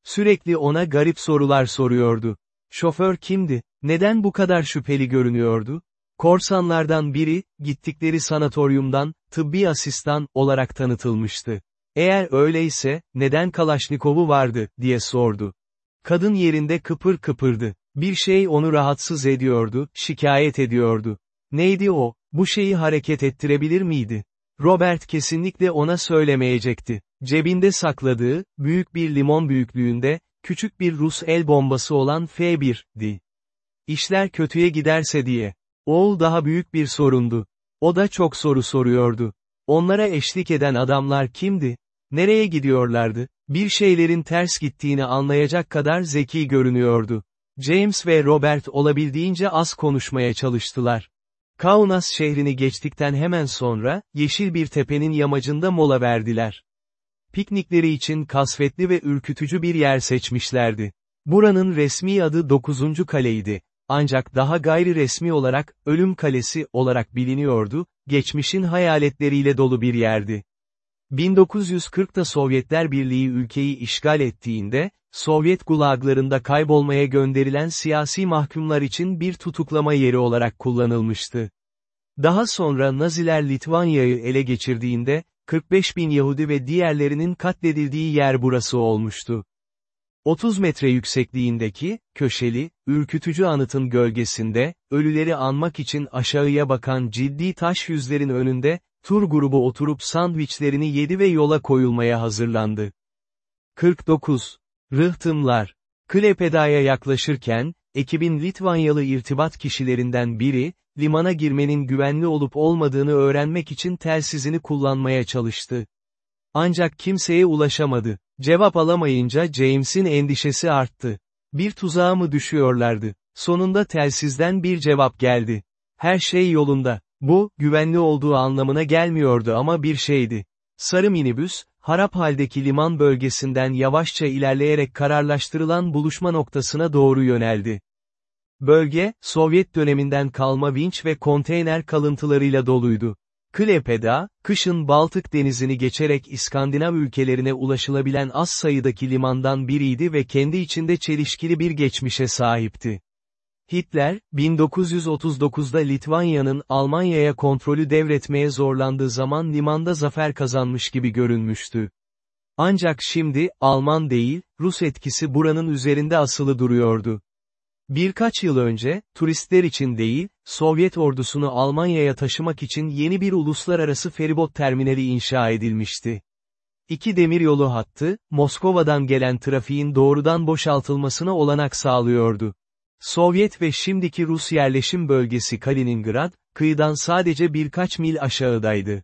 Sürekli ona garip sorular soruyordu. Şoför kimdi? Neden bu kadar şüpheli görünüyordu? Korsanlardan biri, gittikleri sanatoryumdan, tıbbi asistan, olarak tanıtılmıştı. Eğer öyleyse, neden Kalaşnikov'u vardı, diye sordu. Kadın yerinde kıpır kıpırdı. Bir şey onu rahatsız ediyordu, şikayet ediyordu. Neydi o, bu şeyi hareket ettirebilir miydi? Robert kesinlikle ona söylemeyecekti. Cebinde sakladığı, büyük bir limon büyüklüğünde, küçük bir Rus el bombası olan F1'di. İşler kötüye giderse diye. Oğul daha büyük bir sorundu. O da çok soru soruyordu. Onlara eşlik eden adamlar kimdi? Nereye gidiyorlardı? Bir şeylerin ters gittiğini anlayacak kadar zeki görünüyordu. James ve Robert olabildiğince az konuşmaya çalıştılar. Kaunas şehrini geçtikten hemen sonra, yeşil bir tepenin yamacında mola verdiler. Piknikleri için kasvetli ve ürkütücü bir yer seçmişlerdi. Buranın resmi adı 9. kaleydi. Ancak daha gayri resmi olarak, Ölüm Kalesi olarak biliniyordu, geçmişin hayaletleriyle dolu bir yerdi. 1940'ta Sovyetler Birliği ülkeyi işgal ettiğinde, Sovyet gulaglarında kaybolmaya gönderilen siyasi mahkumlar için bir tutuklama yeri olarak kullanılmıştı. Daha sonra Naziler Litvanya'yı ele geçirdiğinde, 45 bin Yahudi ve diğerlerinin katledildiği yer burası olmuştu. 30 metre yüksekliğindeki, köşeli, ürkütücü anıtın gölgesinde, ölüleri anmak için aşağıya bakan ciddi taş yüzlerin önünde, tur grubu oturup sandviçlerini yedi ve yola koyulmaya hazırlandı. 49. Rıhtımlar. Klepeda'ya yaklaşırken, ekibin Litvanyalı irtibat kişilerinden biri, limana girmenin güvenli olup olmadığını öğrenmek için telsizini kullanmaya çalıştı. Ancak kimseye ulaşamadı. Cevap alamayınca James'in endişesi arttı. Bir tuzağa mı düşüyorlardı? Sonunda telsizden bir cevap geldi. Her şey yolunda. Bu, güvenli olduğu anlamına gelmiyordu ama bir şeydi. Sarı minibüs, harap haldeki liman bölgesinden yavaşça ilerleyerek kararlaştırılan buluşma noktasına doğru yöneldi. Bölge, Sovyet döneminden kalma vinç ve konteyner kalıntılarıyla doluydu. Klepeda, kışın Baltık denizini geçerek İskandinav ülkelerine ulaşılabilen az sayıdaki limandan biriydi ve kendi içinde çelişkili bir geçmişe sahipti. Hitler, 1939'da Litvanya'nın Almanya'ya kontrolü devretmeye zorlandığı zaman limanda zafer kazanmış gibi görünmüştü. Ancak şimdi, Alman değil, Rus etkisi buranın üzerinde asılı duruyordu. Birkaç yıl önce, turistler için değil, Sovyet ordusunu Almanya'ya taşımak için yeni bir uluslararası feribot terminali inşa edilmişti. İki demiryolu hattı, Moskova'dan gelen trafiğin doğrudan boşaltılmasına olanak sağlıyordu. Sovyet ve şimdiki Rus yerleşim bölgesi Kaliningrad, kıyıdan sadece birkaç mil aşağıdaydı.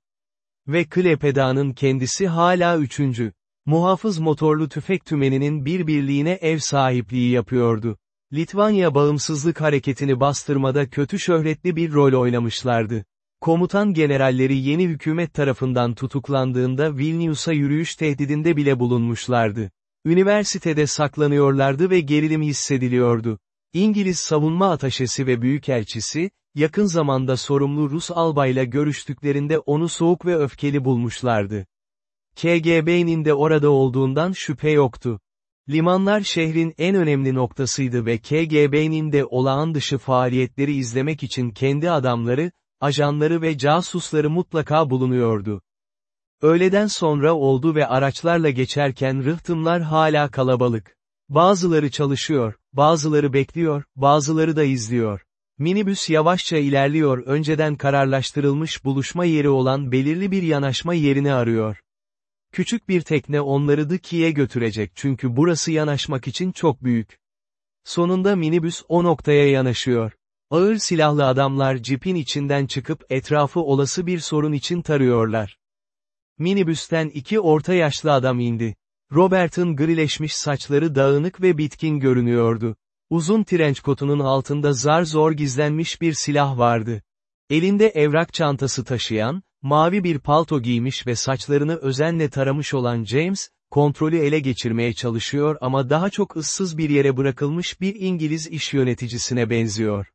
Ve Klepeda'nın kendisi hala üçüncü. Muhafız motorlu tüfek tümeninin bir birliğine ev sahipliği yapıyordu. Litvanya bağımsızlık hareketini bastırmada kötü şöhretli bir rol oynamışlardı. Komutan generalleri yeni hükümet tarafından tutuklandığında Vilnius'a yürüyüş tehdidinde bile bulunmuşlardı. Üniversitede saklanıyorlardı ve gerilim hissediliyordu. İngiliz savunma ataşesi ve büyükelçisi, yakın zamanda sorumlu Rus albayla görüştüklerinde onu soğuk ve öfkeli bulmuşlardı. KGB'nin de orada olduğundan şüphe yoktu. Limanlar şehrin en önemli noktasıydı ve KGB'nin de olağan dışı faaliyetleri izlemek için kendi adamları, ajanları ve casusları mutlaka bulunuyordu. Öğleden sonra oldu ve araçlarla geçerken rıhtımlar hala kalabalık. Bazıları çalışıyor, bazıları bekliyor, bazıları da izliyor. Minibüs yavaşça ilerliyor önceden kararlaştırılmış buluşma yeri olan belirli bir yanaşma yerini arıyor. Küçük bir tekne onları Dıki'ye götürecek çünkü burası yanaşmak için çok büyük. Sonunda minibüs o noktaya yanaşıyor. Ağır silahlı adamlar cipin içinden çıkıp etrafı olası bir sorun için tarıyorlar. Minibüsten iki orta yaşlı adam indi. Robert'ın grileşmiş saçları dağınık ve bitkin görünüyordu. Uzun trenç kotunun altında zar zor gizlenmiş bir silah vardı. Elinde evrak çantası taşıyan, mavi bir palto giymiş ve saçlarını özenle taramış olan James, kontrolü ele geçirmeye çalışıyor ama daha çok ıssız bir yere bırakılmış bir İngiliz iş yöneticisine benziyor.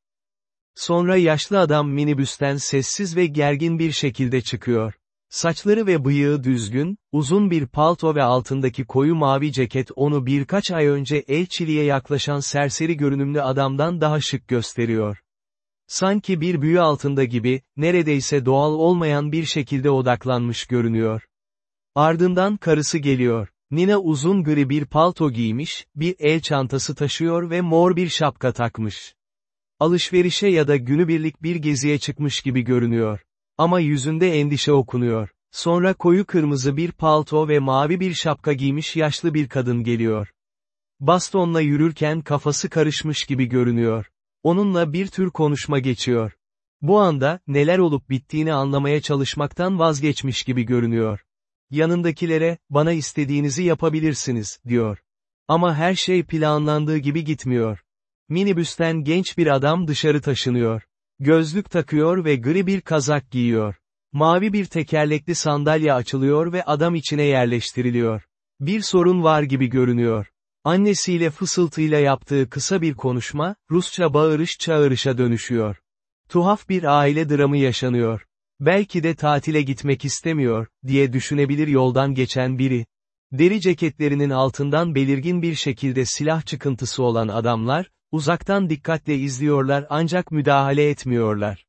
Sonra yaşlı adam minibüsten sessiz ve gergin bir şekilde çıkıyor. Saçları ve bıyığı düzgün, uzun bir palto ve altındaki koyu mavi ceket onu birkaç ay önce elçiliğe yaklaşan serseri görünümlü adamdan daha şık gösteriyor. Sanki bir büyü altında gibi, neredeyse doğal olmayan bir şekilde odaklanmış görünüyor. Ardından karısı geliyor. Nina uzun gri bir palto giymiş, bir el çantası taşıyor ve mor bir şapka takmış. Alışverişe ya da günübirlik bir geziye çıkmış gibi görünüyor. Ama yüzünde endişe okunuyor. Sonra koyu kırmızı bir palto ve mavi bir şapka giymiş yaşlı bir kadın geliyor. Bastonla yürürken kafası karışmış gibi görünüyor. Onunla bir tür konuşma geçiyor. Bu anda, neler olup bittiğini anlamaya çalışmaktan vazgeçmiş gibi görünüyor. Yanındakilere, bana istediğinizi yapabilirsiniz, diyor. Ama her şey planlandığı gibi gitmiyor. Minibüsten genç bir adam dışarı taşınıyor. Gözlük takıyor ve gri bir kazak giyiyor. Mavi bir tekerlekli sandalye açılıyor ve adam içine yerleştiriliyor. Bir sorun var gibi görünüyor. Annesiyle fısıltıyla yaptığı kısa bir konuşma, Rusça bağırış çağırışa dönüşüyor. Tuhaf bir aile dramı yaşanıyor. Belki de tatile gitmek istemiyor, diye düşünebilir yoldan geçen biri. Deri ceketlerinin altından belirgin bir şekilde silah çıkıntısı olan adamlar, uzaktan dikkatle izliyorlar ancak müdahale etmiyorlar.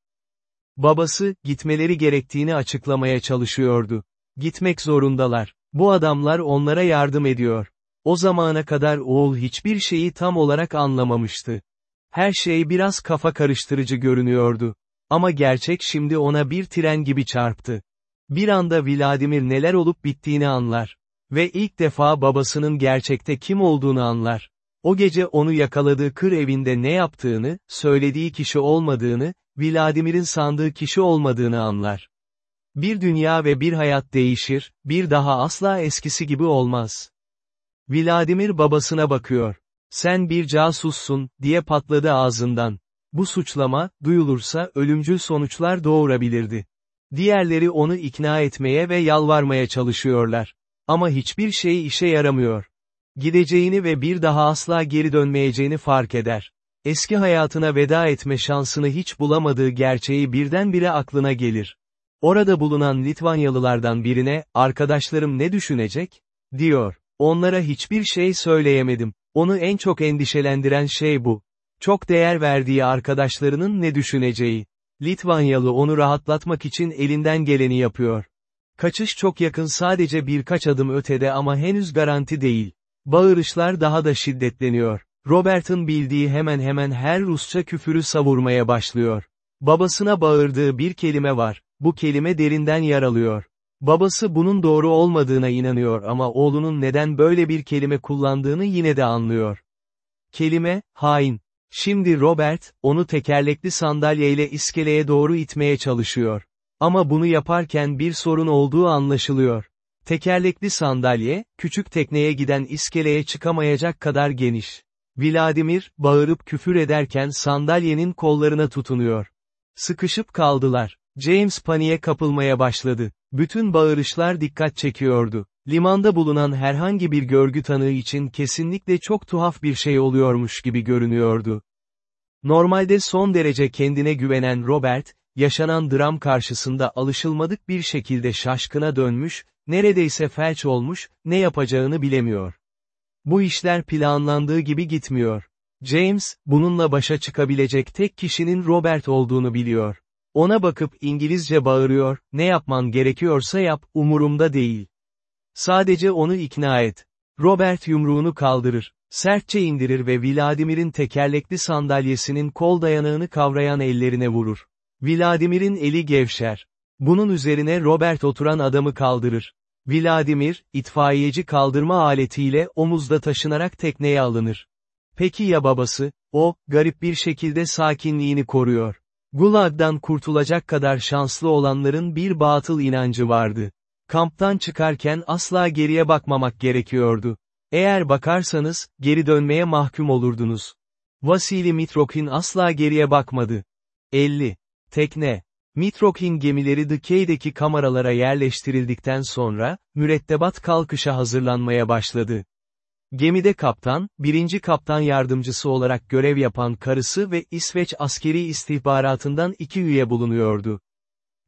Babası, gitmeleri gerektiğini açıklamaya çalışıyordu. Gitmek zorundalar. Bu adamlar onlara yardım ediyor. O zamana kadar oğul hiçbir şeyi tam olarak anlamamıştı. Her şey biraz kafa karıştırıcı görünüyordu. Ama gerçek şimdi ona bir tren gibi çarptı. Bir anda Vladimir neler olup bittiğini anlar. Ve ilk defa babasının gerçekte kim olduğunu anlar. O gece onu yakaladığı kır evinde ne yaptığını, söylediği kişi olmadığını, Vladimir'in sandığı kişi olmadığını anlar. Bir dünya ve bir hayat değişir, bir daha asla eskisi gibi olmaz. Vladimir babasına bakıyor. Sen bir casussun, diye patladı ağzından. Bu suçlama, duyulursa ölümcül sonuçlar doğurabilirdi. Diğerleri onu ikna etmeye ve yalvarmaya çalışıyorlar. Ama hiçbir şey işe yaramıyor. Gideceğini ve bir daha asla geri dönmeyeceğini fark eder. Eski hayatına veda etme şansını hiç bulamadığı gerçeği birdenbire aklına gelir. Orada bulunan Litvanyalılardan birine, arkadaşlarım ne düşünecek? diyor. Onlara hiçbir şey söyleyemedim. Onu en çok endişelendiren şey bu. Çok değer verdiği arkadaşlarının ne düşüneceği. Litvanyalı onu rahatlatmak için elinden geleni yapıyor. Kaçış çok yakın sadece birkaç adım ötede ama henüz garanti değil. Bağırışlar daha da şiddetleniyor. Robert'ın bildiği hemen hemen her Rusça küfürü savurmaya başlıyor. Babasına bağırdığı bir kelime var. Bu kelime derinden yaralıyor. Babası bunun doğru olmadığına inanıyor ama oğlunun neden böyle bir kelime kullandığını yine de anlıyor. Kelime, hain. Şimdi Robert, onu tekerlekli sandalyeyle iskeleye doğru itmeye çalışıyor. Ama bunu yaparken bir sorun olduğu anlaşılıyor. Tekerlekli sandalye, küçük tekneye giden iskeleye çıkamayacak kadar geniş. Vladimir, bağırıp küfür ederken sandalyenin kollarına tutunuyor. Sıkışıp kaldılar. James paniğe kapılmaya başladı. Bütün bağırışlar dikkat çekiyordu. Limanda bulunan herhangi bir görgü tanığı için kesinlikle çok tuhaf bir şey oluyormuş gibi görünüyordu. Normalde son derece kendine güvenen Robert, yaşanan dram karşısında alışılmadık bir şekilde şaşkına dönmüş, neredeyse felç olmuş, ne yapacağını bilemiyor. Bu işler planlandığı gibi gitmiyor. James, bununla başa çıkabilecek tek kişinin Robert olduğunu biliyor. Ona bakıp İngilizce bağırıyor, ne yapman gerekiyorsa yap, umurumda değil. Sadece onu ikna et. Robert yumruğunu kaldırır, sertçe indirir ve Vladimir'in tekerlekli sandalyesinin kol dayanağını kavrayan ellerine vurur. Vladimir'in eli gevşer. Bunun üzerine Robert oturan adamı kaldırır. Vladimir, itfaiyeci kaldırma aletiyle omuzda taşınarak tekneye alınır. Peki ya babası, o, garip bir şekilde sakinliğini koruyor. Gulag'dan kurtulacak kadar şanslı olanların bir batıl inancı vardı. Kamptan çıkarken asla geriye bakmamak gerekiyordu. Eğer bakarsanız, geri dönmeye mahkum olurdunuz. Vasili Mitrokin asla geriye bakmadı. 50. Tekne. Mitrokin gemileri The kameralara yerleştirildikten sonra, mürettebat kalkışa hazırlanmaya başladı. Gemide kaptan, birinci kaptan yardımcısı olarak görev yapan karısı ve İsveç askeri istihbaratından iki üye bulunuyordu.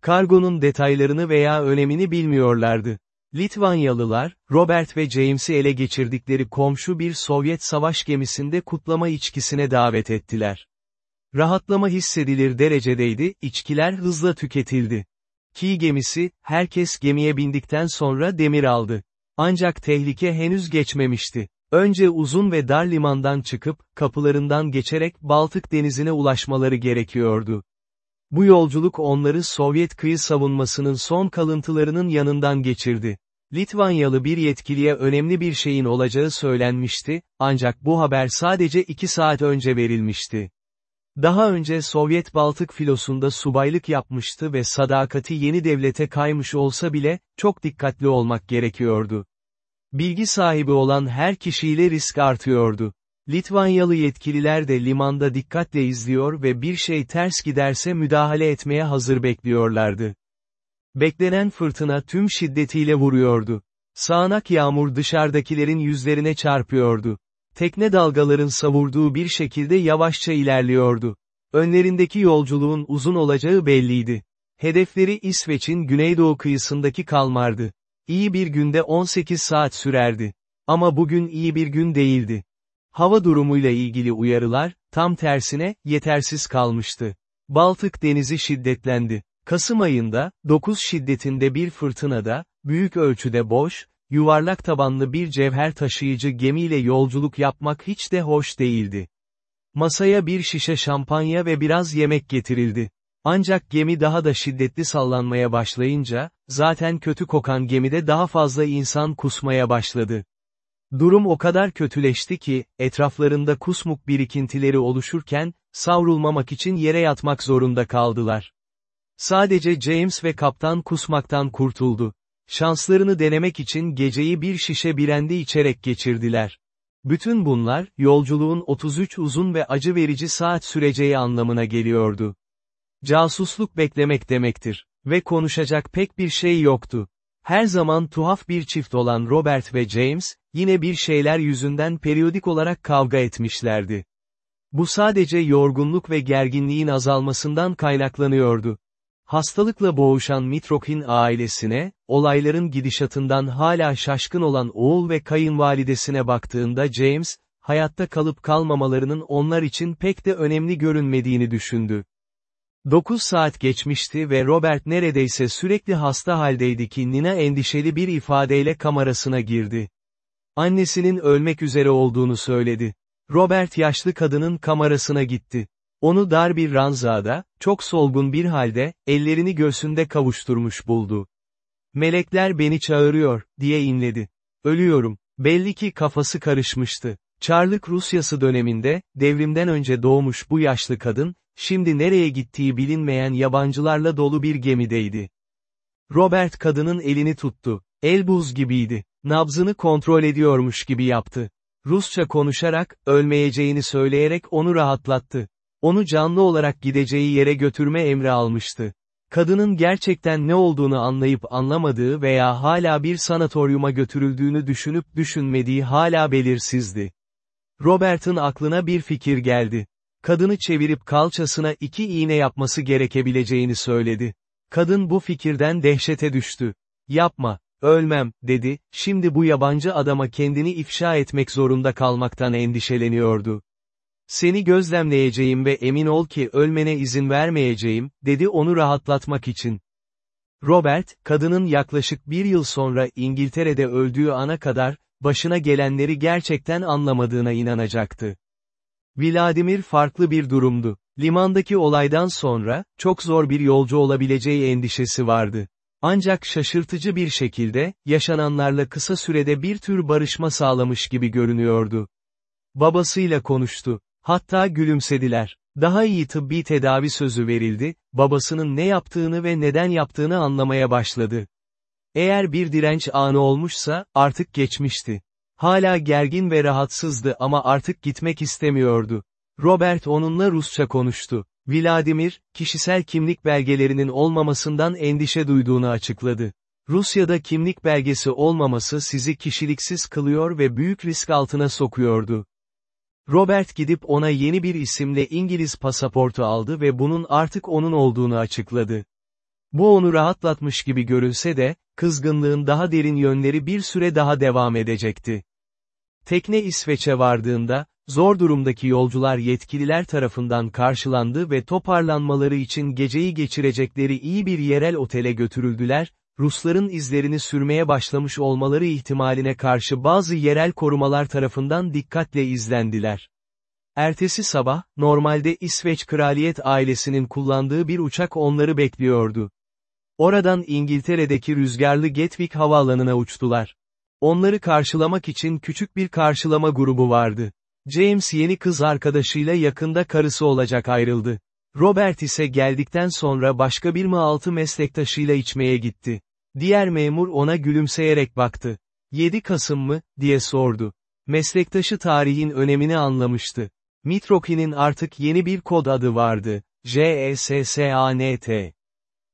Kargonun detaylarını veya önemini bilmiyorlardı. Litvanyalılar, Robert ve James'i ele geçirdikleri komşu bir Sovyet savaş gemisinde kutlama içkisine davet ettiler. Rahatlama hissedilir derecedeydi, içkiler hızla tüketildi. Ki gemisi, herkes gemiye bindikten sonra demir aldı. Ancak tehlike henüz geçmemişti. Önce uzun ve dar limandan çıkıp, kapılarından geçerek Baltık denizine ulaşmaları gerekiyordu. Bu yolculuk onları Sovyet kıyı savunmasının son kalıntılarının yanından geçirdi. Litvanyalı bir yetkiliye önemli bir şeyin olacağı söylenmişti, ancak bu haber sadece iki saat önce verilmişti. Daha önce Sovyet Baltık filosunda subaylık yapmıştı ve sadakati yeni devlete kaymış olsa bile, çok dikkatli olmak gerekiyordu. Bilgi sahibi olan her kişiyle risk artıyordu. Litvanyalı yetkililer de limanda dikkatle izliyor ve bir şey ters giderse müdahale etmeye hazır bekliyorlardı. Beklenen fırtına tüm şiddetiyle vuruyordu. Sağanak yağmur dışarıdakilerin yüzlerine çarpıyordu. Tekne dalgaların savurduğu bir şekilde yavaşça ilerliyordu. Önlerindeki yolculuğun uzun olacağı belliydi. Hedefleri İsveç'in güneydoğu kıyısındaki Kalmar'dı. İyi bir günde 18 saat sürerdi. Ama bugün iyi bir gün değildi. Hava durumuyla ilgili uyarılar, tam tersine, yetersiz kalmıştı. Baltık denizi şiddetlendi. Kasım ayında, 9 şiddetinde bir fırtınada, büyük ölçüde boş, yuvarlak tabanlı bir cevher taşıyıcı gemiyle yolculuk yapmak hiç de hoş değildi. Masaya bir şişe şampanya ve biraz yemek getirildi. Ancak gemi daha da şiddetli sallanmaya başlayınca, zaten kötü kokan gemide daha fazla insan kusmaya başladı. Durum o kadar kötüleşti ki, etraflarında kusmuk birikintileri oluşurken, savrulmamak için yere yatmak zorunda kaldılar. Sadece James ve kaptan kusmaktan kurtuldu. Şanslarını denemek için geceyi bir şişe birendi içerek geçirdiler. Bütün bunlar, yolculuğun 33 uzun ve acı verici saat süreceği anlamına geliyordu. Casusluk beklemek demektir. Ve konuşacak pek bir şey yoktu. Her zaman tuhaf bir çift olan Robert ve James, yine bir şeyler yüzünden periyodik olarak kavga etmişlerdi. Bu sadece yorgunluk ve gerginliğin azalmasından kaynaklanıyordu. Hastalıkla boğuşan Mitrokhin ailesine, olayların gidişatından hala şaşkın olan oğul ve kayınvalidesine baktığında James, hayatta kalıp kalmamalarının onlar için pek de önemli görünmediğini düşündü. 9 saat geçmişti ve Robert neredeyse sürekli hasta haldeydi ki Nina endişeli bir ifadeyle kamerasına girdi. Annesinin ölmek üzere olduğunu söyledi. Robert yaşlı kadının kamerasına gitti. Onu dar bir ranzada, çok solgun bir halde, ellerini göğsünde kavuşturmuş buldu. Melekler beni çağırıyor, diye inledi. Ölüyorum. Belli ki kafası karışmıştı. Çarlık Rusyası döneminde, devrimden önce doğmuş bu yaşlı kadın, şimdi nereye gittiği bilinmeyen yabancılarla dolu bir gemideydi. Robert kadının elini tuttu. El buz gibiydi. Nabzını kontrol ediyormuş gibi yaptı. Rusça konuşarak, ölmeyeceğini söyleyerek onu rahatlattı. Onu canlı olarak gideceği yere götürme emri almıştı. Kadının gerçekten ne olduğunu anlayıp anlamadığı veya hala bir sanatoryuma götürüldüğünü düşünüp düşünmediği hala belirsizdi. Robert'ın aklına bir fikir geldi. Kadını çevirip kalçasına iki iğne yapması gerekebileceğini söyledi. Kadın bu fikirden dehşete düştü. Yapma, ölmem, dedi, şimdi bu yabancı adama kendini ifşa etmek zorunda kalmaktan endişeleniyordu. Seni gözlemleyeceğim ve emin ol ki ölmene izin vermeyeceğim, dedi onu rahatlatmak için. Robert, kadının yaklaşık bir yıl sonra İngiltere'de öldüğü ana kadar, başına gelenleri gerçekten anlamadığına inanacaktı. Vladimir farklı bir durumdu. Limandaki olaydan sonra, çok zor bir yolcu olabileceği endişesi vardı. Ancak şaşırtıcı bir şekilde, yaşananlarla kısa sürede bir tür barışma sağlamış gibi görünüyordu. Babasıyla konuştu. Hatta gülümsediler. Daha iyi tıbbi tedavi sözü verildi, babasının ne yaptığını ve neden yaptığını anlamaya başladı. Eğer bir direnç anı olmuşsa, artık geçmişti. Hala gergin ve rahatsızdı ama artık gitmek istemiyordu. Robert onunla Rusça konuştu. Vladimir, kişisel kimlik belgelerinin olmamasından endişe duyduğunu açıkladı. Rusya'da kimlik belgesi olmaması sizi kişiliksiz kılıyor ve büyük risk altına sokuyordu. Robert gidip ona yeni bir isimle İngiliz pasaportu aldı ve bunun artık onun olduğunu açıkladı. Bu onu rahatlatmış gibi görülse de, kızgınlığın daha derin yönleri bir süre daha devam edecekti. Tekne İsveç'e vardığında, zor durumdaki yolcular yetkililer tarafından karşılandı ve toparlanmaları için geceyi geçirecekleri iyi bir yerel otele götürüldüler, Rusların izlerini sürmeye başlamış olmaları ihtimaline karşı bazı yerel korumalar tarafından dikkatle izlendiler. Ertesi sabah, normalde İsveç kraliyet ailesinin kullandığı bir uçak onları bekliyordu. Oradan İngiltere'deki rüzgarlı Gatwick havaalanına uçtular. Onları karşılamak için küçük bir karşılama grubu vardı. James yeni kız arkadaşıyla yakında karısı olacak ayrıldı. Robert ise geldikten sonra başka bir mi altı meslektaşıyla içmeye gitti. Diğer memur ona gülümseyerek baktı. 7 Kasım mı, diye sordu. Meslektaşı tarihin önemini anlamıştı. Mitroki'nin artık yeni bir kod adı vardı. J-E-S-S-A-N-T.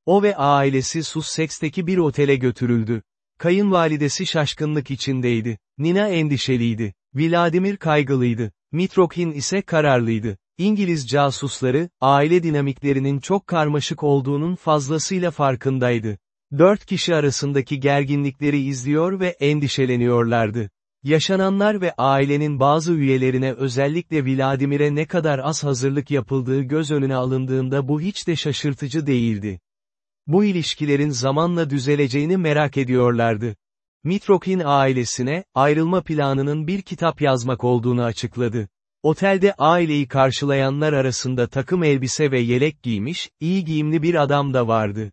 O ve ailesi Sussex'teki bir otele götürüldü. Kayınvalidesi şaşkınlık içindeydi. Nina endişeliydi. Vladimir kaygılıydı. Mitrokin ise kararlıydı. İngiliz casusları, aile dinamiklerinin çok karmaşık olduğunun fazlasıyla farkındaydı. Dört kişi arasındaki gerginlikleri izliyor ve endişeleniyorlardı. Yaşananlar ve ailenin bazı üyelerine özellikle Vladimir'e ne kadar az hazırlık yapıldığı göz önüne alındığında bu hiç de şaşırtıcı değildi. Bu ilişkilerin zamanla düzeleceğini merak ediyorlardı. Mitrokin ailesine, ayrılma planının bir kitap yazmak olduğunu açıkladı. Otelde aileyi karşılayanlar arasında takım elbise ve yelek giymiş, iyi giyimli bir adam da vardı.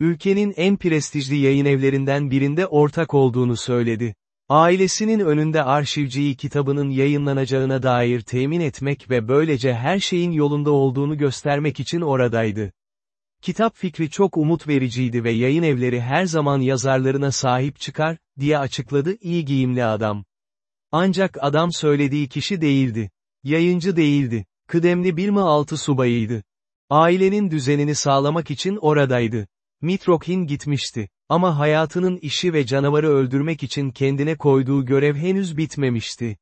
Ülkenin en prestijli yayın evlerinden birinde ortak olduğunu söyledi. Ailesinin önünde arşivciyi kitabının yayınlanacağına dair temin etmek ve böylece her şeyin yolunda olduğunu göstermek için oradaydı. Kitap fikri çok umut vericiydi ve yayın evleri her zaman yazarlarına sahip çıkar, diye açıkladı iyi giyimli adam. Ancak adam söylediği kişi değildi. Yayıncı değildi. Kıdemli bir mi altı subayıydı. Ailenin düzenini sağlamak için oradaydı. Mitrokhin gitmişti. Ama hayatının işi ve canavarı öldürmek için kendine koyduğu görev henüz bitmemişti.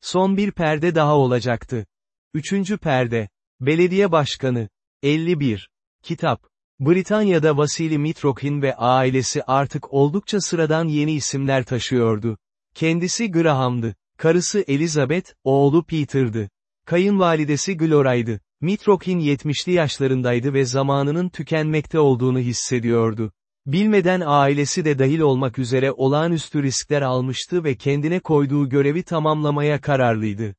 Son bir perde daha olacaktı. Üçüncü perde. Belediye Başkanı. 51. Kitap. Britanya'da Vasili Mitrokhin ve ailesi artık oldukça sıradan yeni isimler taşıyordu. Kendisi Graham'dı. Karısı Elizabeth, oğlu Peter'dı. Kayınvalidesi Glora'ydı. Mitrokhin 70'li yaşlarındaydı ve zamanının tükenmekte olduğunu hissediyordu. Bilmeden ailesi de dahil olmak üzere olağanüstü riskler almıştı ve kendine koyduğu görevi tamamlamaya kararlıydı.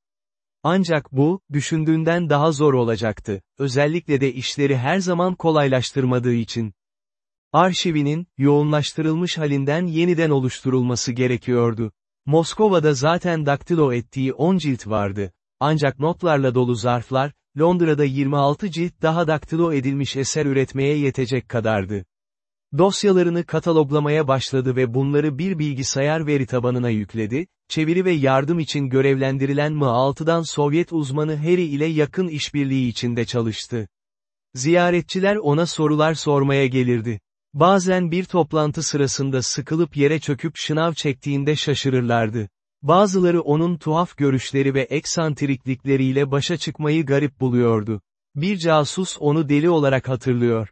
Ancak bu, düşündüğünden daha zor olacaktı, özellikle de işleri her zaman kolaylaştırmadığı için. Arşivinin, yoğunlaştırılmış halinden yeniden oluşturulması gerekiyordu. Moskova'da zaten daktilo ettiği 10 cilt vardı. Ancak notlarla dolu zarflar, Londra'da 26 cilt daha daktilo edilmiş eser üretmeye yetecek kadardı. Dosyalarını kataloglamaya başladı ve bunları bir bilgisayar veri tabanına yükledi, çeviri ve yardım için görevlendirilen M6'dan Sovyet uzmanı Harry ile yakın işbirliği içinde çalıştı. Ziyaretçiler ona sorular sormaya gelirdi. Bazen bir toplantı sırasında sıkılıp yere çöküp şınav çektiğinde şaşırırlardı. Bazıları onun tuhaf görüşleri ve eksantriklikleriyle başa çıkmayı garip buluyordu. Bir casus onu deli olarak hatırlıyor.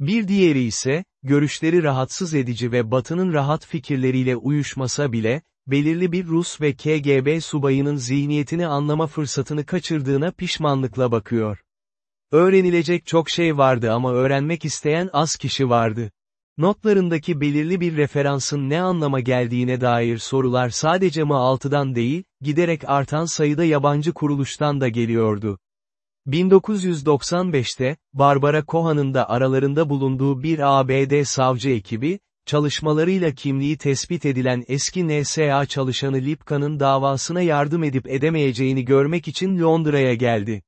Bir diğeri ise, görüşleri rahatsız edici ve Batı'nın rahat fikirleriyle uyuşmasa bile, belirli bir Rus ve KGB subayının zihniyetini anlama fırsatını kaçırdığına pişmanlıkla bakıyor. Öğrenilecek çok şey vardı ama öğrenmek isteyen az kişi vardı. Notlarındaki belirli bir referansın ne anlama geldiğine dair sorular sadece M6'dan değil, giderek artan sayıda yabancı kuruluştan da geliyordu. 1995'te, Barbara Cohen'ın da aralarında bulunduğu bir ABD savcı ekibi, çalışmalarıyla kimliği tespit edilen eski NSA çalışanı Lipka'nın davasına yardım edip edemeyeceğini görmek için Londra'ya geldi.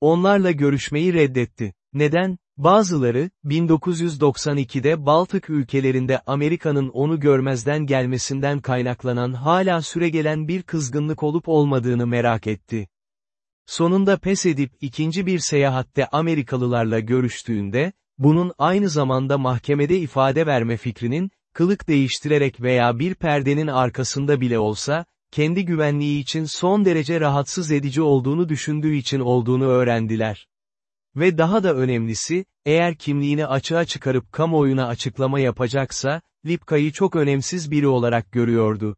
Onlarla görüşmeyi reddetti. Neden? Bazıları, 1992'de Baltık ülkelerinde Amerika'nın onu görmezden gelmesinden kaynaklanan hala süregelen bir kızgınlık olup olmadığını merak etti. Sonunda pes edip ikinci bir seyahatte Amerikalılarla görüştüğünde, bunun aynı zamanda mahkemede ifade verme fikrinin, kılık değiştirerek veya bir perdenin arkasında bile olsa, kendi güvenliği için son derece rahatsız edici olduğunu düşündüğü için olduğunu öğrendiler. Ve daha da önemlisi, eğer kimliğini açığa çıkarıp kamuoyuna açıklama yapacaksa, Lipka'yı çok önemsiz biri olarak görüyordu.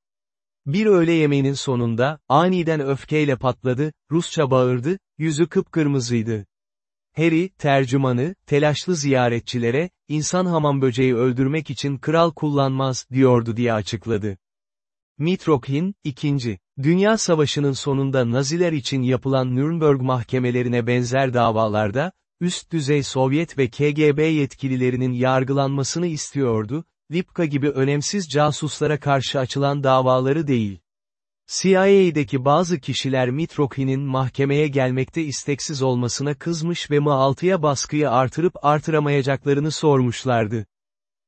Bir öğle yemeğinin sonunda, aniden öfkeyle patladı, Rusça bağırdı, yüzü kıpkırmızıydı. Harry, tercümanı, telaşlı ziyaretçilere, insan hamam böceği öldürmek için kral kullanmaz, diyordu diye açıkladı. Mitrokhin, 2. Dünya Savaşı'nın sonunda Naziler için yapılan Nürnberg mahkemelerine benzer davalarda, üst düzey Sovyet ve KGB yetkililerinin yargılanmasını istiyordu, Lipka gibi önemsiz casuslara karşı açılan davaları değil. CIA'deki bazı kişiler Mitrokhin'in mahkemeye gelmekte isteksiz olmasına kızmış ve MI6'ya baskıyı artırıp artıramayacaklarını sormuşlardı.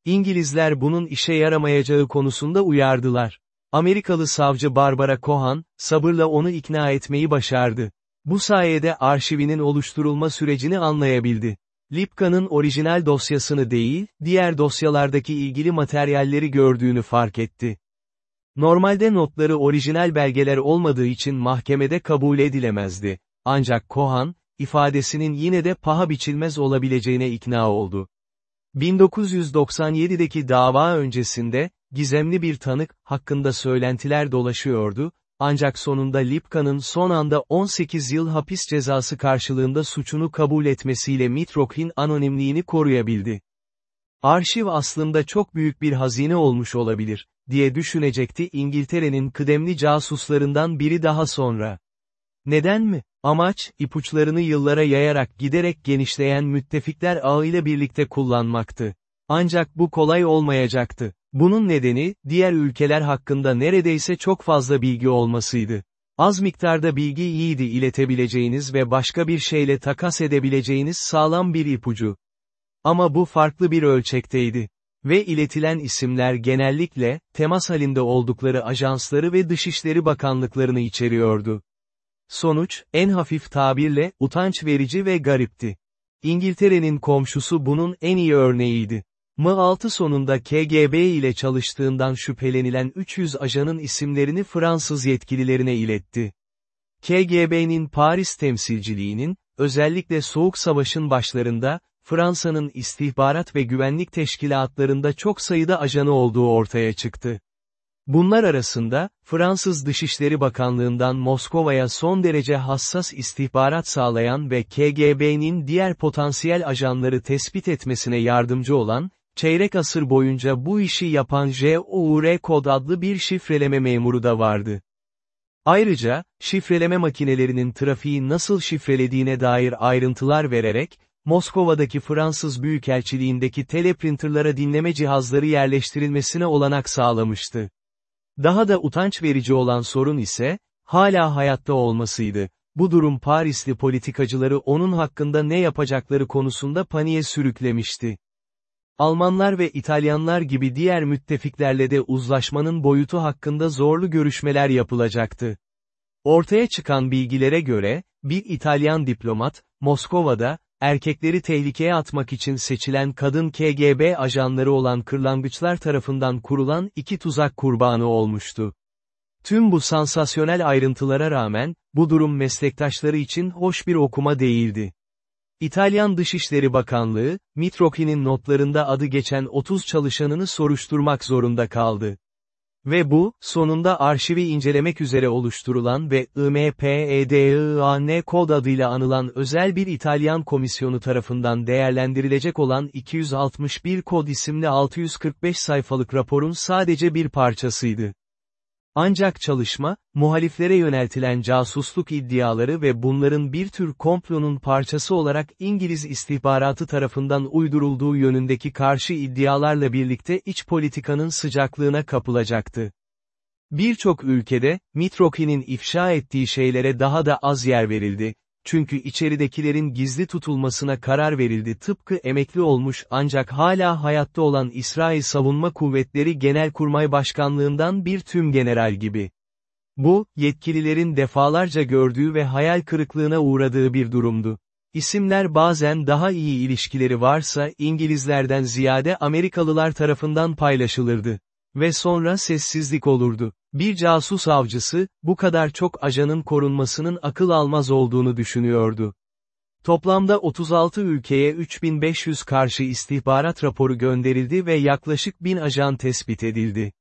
İngilizler bunun işe yaramayacağı konusunda uyardılar. Amerikalı savcı Barbara Cohan, sabırla onu ikna etmeyi başardı. Bu sayede arşivinin oluşturulma sürecini anlayabildi. Lipka'nın orijinal dosyasını değil, diğer dosyalardaki ilgili materyalleri gördüğünü fark etti. Normalde notları orijinal belgeler olmadığı için mahkemede kabul edilemezdi. Ancak Kohan, ifadesinin yine de paha biçilmez olabileceğine ikna oldu. 1997'deki dava öncesinde, gizemli bir tanık, hakkında söylentiler dolaşıyordu, ancak sonunda Lipka'nın son anda 18 yıl hapis cezası karşılığında suçunu kabul etmesiyle Mitrokhin anonimliğini koruyabildi. Arşiv aslında çok büyük bir hazine olmuş olabilir, diye düşünecekti İngiltere'nin kıdemli casuslarından biri daha sonra. Neden mi? Amaç, ipuçlarını yıllara yayarak giderek genişleyen müttefikler ağıyla birlikte kullanmaktı. Ancak bu kolay olmayacaktı. Bunun nedeni, diğer ülkeler hakkında neredeyse çok fazla bilgi olmasıydı. Az miktarda bilgi iyiydi iletebileceğiniz ve başka bir şeyle takas edebileceğiniz sağlam bir ipucu. Ama bu farklı bir ölçekteydi. Ve iletilen isimler genellikle, temas halinde oldukları ajansları ve dışişleri bakanlıklarını içeriyordu. Sonuç, en hafif tabirle, utanç verici ve garipti. İngiltere'nin komşusu bunun en iyi örneğiydi. M6 sonunda KGB ile çalıştığından şüphelenilen 300 ajanın isimlerini Fransız yetkililerine iletti. KGB'nin Paris temsilciliğinin, özellikle Soğuk Savaş'ın başlarında, Fransa'nın istihbarat ve güvenlik teşkilatlarında çok sayıda ajanı olduğu ortaya çıktı. Bunlar arasında, Fransız Dışişleri Bakanlığından Moskova'ya son derece hassas istihbarat sağlayan ve KGB'nin diğer potansiyel ajanları tespit etmesine yardımcı olan, çeyrek asır boyunca bu işi yapan JOUR kod adlı bir şifreleme memuru da vardı. Ayrıca, şifreleme makinelerinin trafiği nasıl şifrelediğine dair ayrıntılar vererek, Moskova'daki Fransız Büyükelçiliğindeki teleprinterlara dinleme cihazları yerleştirilmesine olanak sağlamıştı. Daha da utanç verici olan sorun ise, hala hayatta olmasıydı. Bu durum Parisli politikacıları onun hakkında ne yapacakları konusunda paniğe sürüklemişti. Almanlar ve İtalyanlar gibi diğer müttefiklerle de uzlaşmanın boyutu hakkında zorlu görüşmeler yapılacaktı. Ortaya çıkan bilgilere göre, bir İtalyan diplomat, Moskova'da, erkekleri tehlikeye atmak için seçilen kadın KGB ajanları olan kırlangıçlar tarafından kurulan iki tuzak kurbanı olmuştu. Tüm bu sansasyonel ayrıntılara rağmen, bu durum meslektaşları için hoş bir okuma değildi. İtalyan Dışişleri Bakanlığı, Mitrokhin'in notlarında adı geçen 30 çalışanını soruşturmak zorunda kaldı. Ve bu, sonunda arşivi incelemek üzere oluşturulan ve IMPEDIAN kod adıyla anılan özel bir İtalyan komisyonu tarafından değerlendirilecek olan 261 kod isimli 645 sayfalık raporun sadece bir parçasıydı. Ancak çalışma, muhaliflere yöneltilen casusluk iddiaları ve bunların bir tür komplonun parçası olarak İngiliz istihbaratı tarafından uydurulduğu yönündeki karşı iddialarla birlikte iç politikanın sıcaklığına kapılacaktı. Birçok ülkede, Mitrokhin'in ifşa ettiği şeylere daha da az yer verildi, çünkü içeridekilerin gizli tutulmasına karar verildi tıpkı emekli olmuş ancak hala hayatta olan İsrail Savunma Kuvvetleri Genelkurmay Başkanlığından bir tüm general gibi. Bu, yetkililerin defalarca gördüğü ve hayal kırıklığına uğradığı bir durumdu. İsimler bazen daha iyi ilişkileri varsa İngilizlerden ziyade Amerikalılar tarafından paylaşılırdı. Ve sonra sessizlik olurdu. Bir casus avcısı, bu kadar çok ajanın korunmasının akıl almaz olduğunu düşünüyordu. Toplamda 36 ülkeye 3500 karşı istihbarat raporu gönderildi ve yaklaşık 1000 ajan tespit edildi.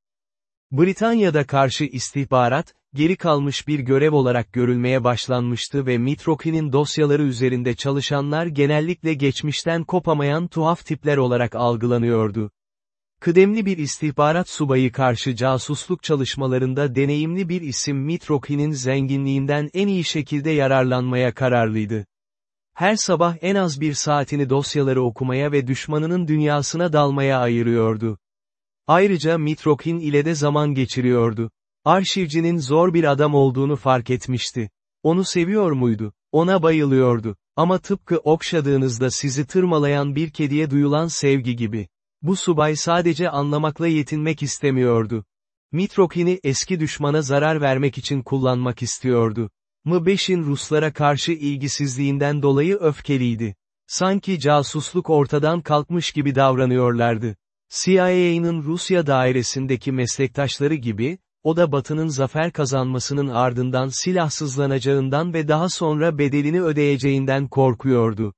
Britanya'da karşı istihbarat, geri kalmış bir görev olarak görülmeye başlanmıştı ve Mitroki'nin dosyaları üzerinde çalışanlar genellikle geçmişten kopamayan tuhaf tipler olarak algılanıyordu. Kıdemli bir istihbarat subayı karşı casusluk çalışmalarında deneyimli bir isim Mitroki'nin zenginliğinden en iyi şekilde yararlanmaya kararlıydı. Her sabah en az bir saatini dosyaları okumaya ve düşmanının dünyasına dalmaya ayırıyordu. Ayrıca Mitrokin ile de zaman geçiriyordu. Arşivcinin zor bir adam olduğunu fark etmişti. Onu seviyor muydu? Ona bayılıyordu. Ama tıpkı okşadığınızda sizi tırmalayan bir kediye duyulan sevgi gibi. Bu subay sadece anlamakla yetinmek istemiyordu. Mitrokin'i eski düşmana zarar vermek için kullanmak istiyordu. M5'in Ruslara karşı ilgisizliğinden dolayı öfkeliydi. Sanki casusluk ortadan kalkmış gibi davranıyorlardı. CIA'nın Rusya dairesindeki meslektaşları gibi, o da Batı'nın zafer kazanmasının ardından silahsızlanacağından ve daha sonra bedelini ödeyeceğinden korkuyordu.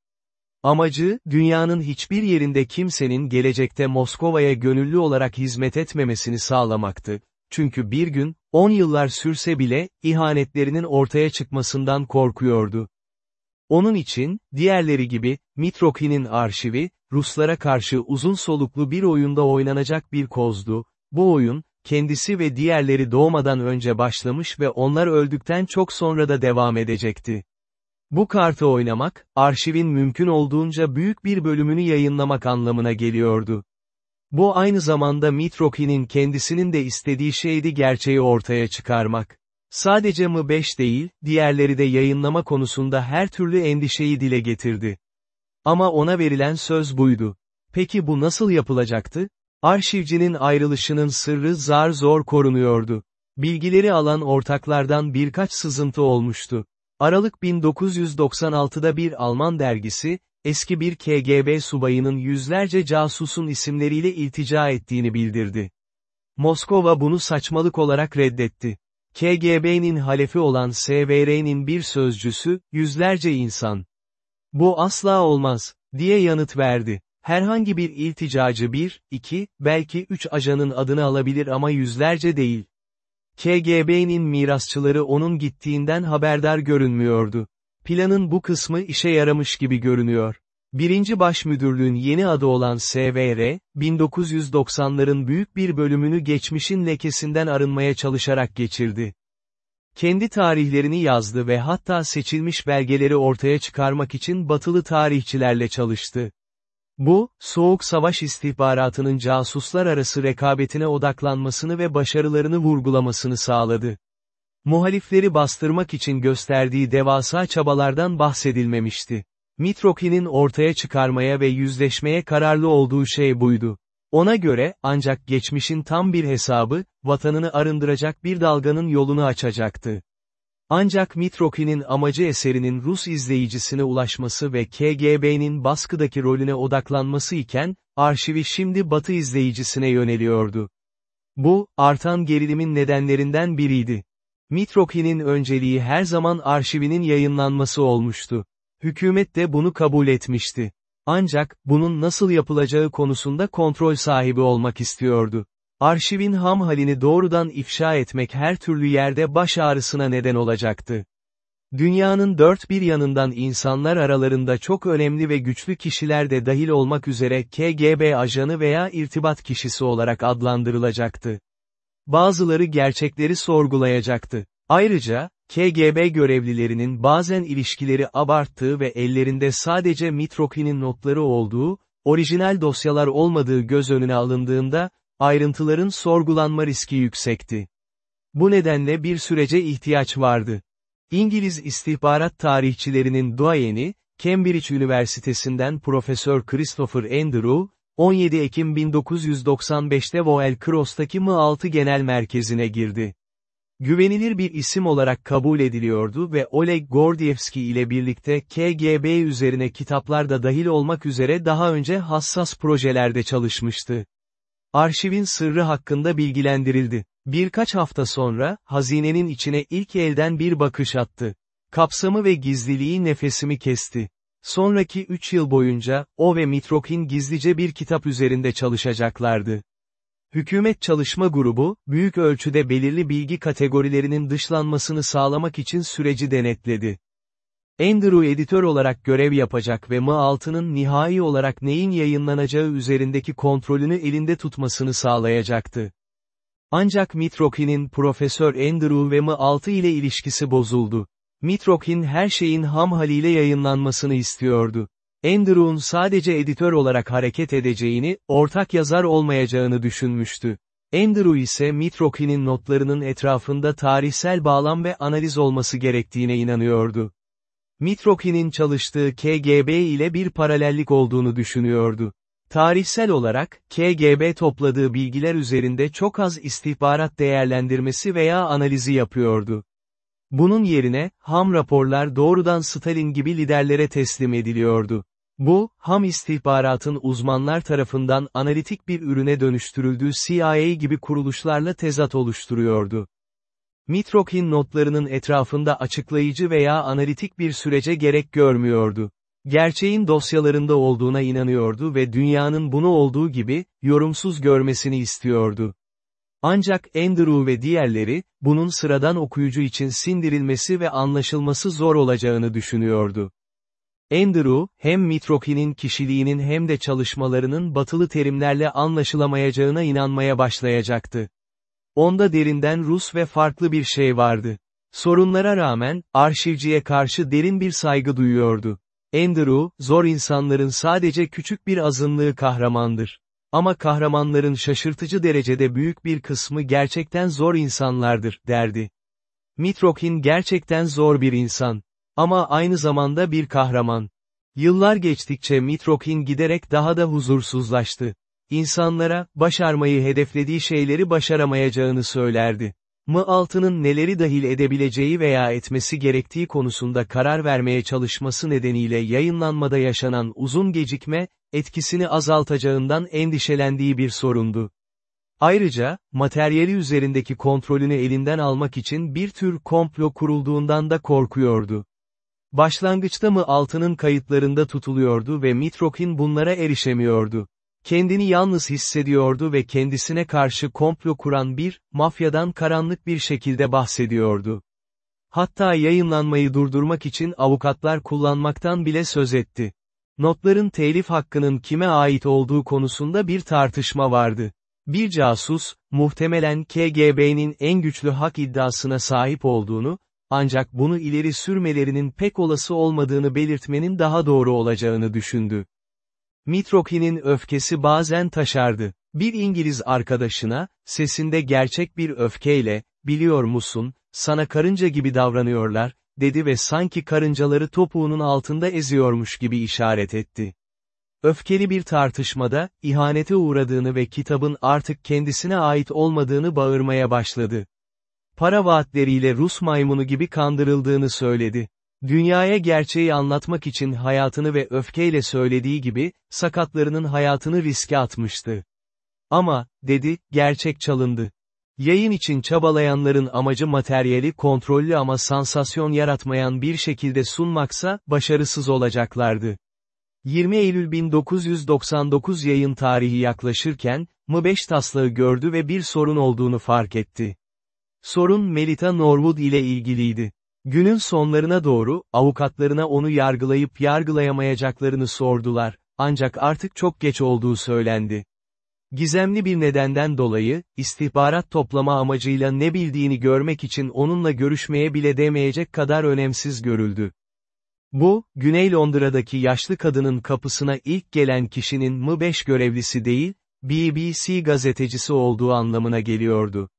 Amacı, dünyanın hiçbir yerinde kimsenin gelecekte Moskova'ya gönüllü olarak hizmet etmemesini sağlamaktı. Çünkü bir gün, 10 yıllar sürse bile, ihanetlerinin ortaya çıkmasından korkuyordu. Onun için, diğerleri gibi, Mitroki'nin arşivi, Ruslara karşı uzun soluklu bir oyunda oynanacak bir kozdu, bu oyun, kendisi ve diğerleri doğmadan önce başlamış ve onlar öldükten çok sonra da devam edecekti. Bu kartı oynamak, arşivin mümkün olduğunca büyük bir bölümünü yayınlamak anlamına geliyordu. Bu aynı zamanda Mitroki'nin kendisinin de istediği şeydi gerçeği ortaya çıkarmak. Sadece M5 değil, diğerleri de yayınlama konusunda her türlü endişeyi dile getirdi. Ama ona verilen söz buydu. Peki bu nasıl yapılacaktı? Arşivcinin ayrılışının sırrı zar zor korunuyordu. Bilgileri alan ortaklardan birkaç sızıntı olmuştu. Aralık 1996'da bir Alman dergisi, eski bir KGB subayının yüzlerce casusun isimleriyle iltica ettiğini bildirdi. Moskova bunu saçmalık olarak reddetti. KGB'nin halefi olan SVR'nin bir sözcüsü, yüzlerce insan. Bu asla olmaz, diye yanıt verdi. Herhangi bir ilticacı bir, iki, belki üç ajanın adını alabilir ama yüzlerce değil. KGB'nin mirasçıları onun gittiğinden haberdar görünmüyordu. Planın bu kısmı işe yaramış gibi görünüyor. Birinci Başmüdürlüğün yeni adı olan SVR, 1990'ların büyük bir bölümünü geçmişin lekesinden arınmaya çalışarak geçirdi. Kendi tarihlerini yazdı ve hatta seçilmiş belgeleri ortaya çıkarmak için batılı tarihçilerle çalıştı. Bu, Soğuk Savaş istihbaratının casuslar arası rekabetine odaklanmasını ve başarılarını vurgulamasını sağladı. Muhalifleri bastırmak için gösterdiği devasa çabalardan bahsedilmemişti. Mitroki'nin ortaya çıkarmaya ve yüzleşmeye kararlı olduğu şey buydu. Ona göre, ancak geçmişin tam bir hesabı, vatanını arındıracak bir dalganın yolunu açacaktı. Ancak Mitroki'nin amacı eserinin Rus izleyicisine ulaşması ve KGB'nin baskıdaki rolüne odaklanması iken, arşivi şimdi Batı izleyicisine yöneliyordu. Bu, artan gerilimin nedenlerinden biriydi. Mitroki'nin önceliği her zaman arşivinin yayınlanması olmuştu. Hükümet de bunu kabul etmişti. Ancak, bunun nasıl yapılacağı konusunda kontrol sahibi olmak istiyordu. Arşivin ham halini doğrudan ifşa etmek her türlü yerde baş ağrısına neden olacaktı. Dünyanın dört bir yanından insanlar aralarında çok önemli ve güçlü kişiler de dahil olmak üzere KGB ajanı veya irtibat kişisi olarak adlandırılacaktı. Bazıları gerçekleri sorgulayacaktı. Ayrıca, KGB görevlilerinin bazen ilişkileri abarttığı ve ellerinde sadece Mitroki'nin notları olduğu, orijinal dosyalar olmadığı göz önüne alındığında, ayrıntıların sorgulanma riski yüksekti. Bu nedenle bir sürece ihtiyaç vardı. İngiliz istihbarat tarihçilerinin duayeni, Cambridge Üniversitesi'nden Profesör Christopher Andrew, 17 Ekim 1995'te Woel Cross'taki M6 Genel Merkezi'ne girdi. Güvenilir bir isim olarak kabul ediliyordu ve Oleg Gordievski ile birlikte KGB üzerine kitaplar da dahil olmak üzere daha önce hassas projelerde çalışmıştı. Arşivin sırrı hakkında bilgilendirildi. Birkaç hafta sonra, hazinenin içine ilk elden bir bakış attı. Kapsamı ve gizliliği nefesimi kesti. Sonraki 3 yıl boyunca, o ve Mitrokin gizlice bir kitap üzerinde çalışacaklardı. Hükümet çalışma grubu, büyük ölçüde belirli bilgi kategorilerinin dışlanmasını sağlamak için süreci denetledi. Andrew editör olarak görev yapacak ve M6'nın nihai olarak neyin yayınlanacağı üzerindeki kontrolünü elinde tutmasını sağlayacaktı. Ancak Mitrokin'in Profesör Andrew ve M6 ile ilişkisi bozuldu. Mitrokin her şeyin ham haliyle yayınlanmasını istiyordu. Andrew'un sadece editör olarak hareket edeceğini, ortak yazar olmayacağını düşünmüştü. Andrew ise Mitrokin'in notlarının etrafında tarihsel bağlam ve analiz olması gerektiğine inanıyordu. Mitrokin'in çalıştığı KGB ile bir paralellik olduğunu düşünüyordu. Tarihsel olarak, KGB topladığı bilgiler üzerinde çok az istihbarat değerlendirmesi veya analizi yapıyordu. Bunun yerine, ham raporlar doğrudan Stalin gibi liderlere teslim ediliyordu. Bu, ham istihbaratın uzmanlar tarafından analitik bir ürüne dönüştürüldüğü CIA gibi kuruluşlarla tezat oluşturuyordu. Mitrokin notlarının etrafında açıklayıcı veya analitik bir sürece gerek görmüyordu. Gerçeğin dosyalarında olduğuna inanıyordu ve dünyanın bunu olduğu gibi, yorumsuz görmesini istiyordu. Ancak Andrew ve diğerleri, bunun sıradan okuyucu için sindirilmesi ve anlaşılması zor olacağını düşünüyordu. Andrew, hem Mitrokin'in kişiliğinin hem de çalışmalarının batılı terimlerle anlaşılamayacağına inanmaya başlayacaktı. Onda derinden Rus ve farklı bir şey vardı. Sorunlara rağmen, arşivciye karşı derin bir saygı duyuyordu. Andrew, zor insanların sadece küçük bir azınlığı kahramandır. Ama kahramanların şaşırtıcı derecede büyük bir kısmı gerçekten zor insanlardır, derdi. Mitrokin gerçekten zor bir insan. Ama aynı zamanda bir kahraman. Yıllar geçtikçe Mitrokin giderek daha da huzursuzlaştı. İnsanlara, başarmayı hedeflediği şeyleri başaramayacağını söylerdi. M6'nın neleri dahil edebileceği veya etmesi gerektiği konusunda karar vermeye çalışması nedeniyle yayınlanmada yaşanan uzun gecikme, etkisini azaltacağından endişelendiği bir sorundu. Ayrıca, materyali üzerindeki kontrolünü elinden almak için bir tür komplo kurulduğundan da korkuyordu. Başlangıçta mı altının kayıtlarında tutuluyordu ve Mitrokin bunlara erişemiyordu. Kendini yalnız hissediyordu ve kendisine karşı komplo kuran bir, mafyadan karanlık bir şekilde bahsediyordu. Hatta yayınlanmayı durdurmak için avukatlar kullanmaktan bile söz etti. Notların telif hakkının kime ait olduğu konusunda bir tartışma vardı. Bir casus, muhtemelen KGB'nin en güçlü hak iddiasına sahip olduğunu, ancak bunu ileri sürmelerinin pek olası olmadığını belirtmenin daha doğru olacağını düşündü. Mitroki'nin öfkesi bazen taşardı. Bir İngiliz arkadaşına, sesinde gerçek bir öfkeyle, biliyor musun, sana karınca gibi davranıyorlar, dedi ve sanki karıncaları topuğunun altında eziyormuş gibi işaret etti. Öfkeli bir tartışmada, ihanete uğradığını ve kitabın artık kendisine ait olmadığını bağırmaya başladı. Para vaatleriyle Rus maymunu gibi kandırıldığını söyledi. Dünyaya gerçeği anlatmak için hayatını ve öfkeyle söylediği gibi, sakatlarının hayatını riske atmıştı. Ama, dedi, gerçek çalındı. Yayın için çabalayanların amacı materyali kontrollü ama sansasyon yaratmayan bir şekilde sunmaksa, başarısız olacaklardı. 20 Eylül 1999 yayın tarihi yaklaşırken, M5 taslağı gördü ve bir sorun olduğunu fark etti. Sorun Melita Norwood ile ilgiliydi. Günün sonlarına doğru, avukatlarına onu yargılayıp yargılayamayacaklarını sordular, ancak artık çok geç olduğu söylendi. Gizemli bir nedenden dolayı, istihbarat toplama amacıyla ne bildiğini görmek için onunla görüşmeye bile değmeyecek kadar önemsiz görüldü. Bu, Güney Londra'daki yaşlı kadının kapısına ilk gelen kişinin M5 görevlisi değil, BBC gazetecisi olduğu anlamına geliyordu.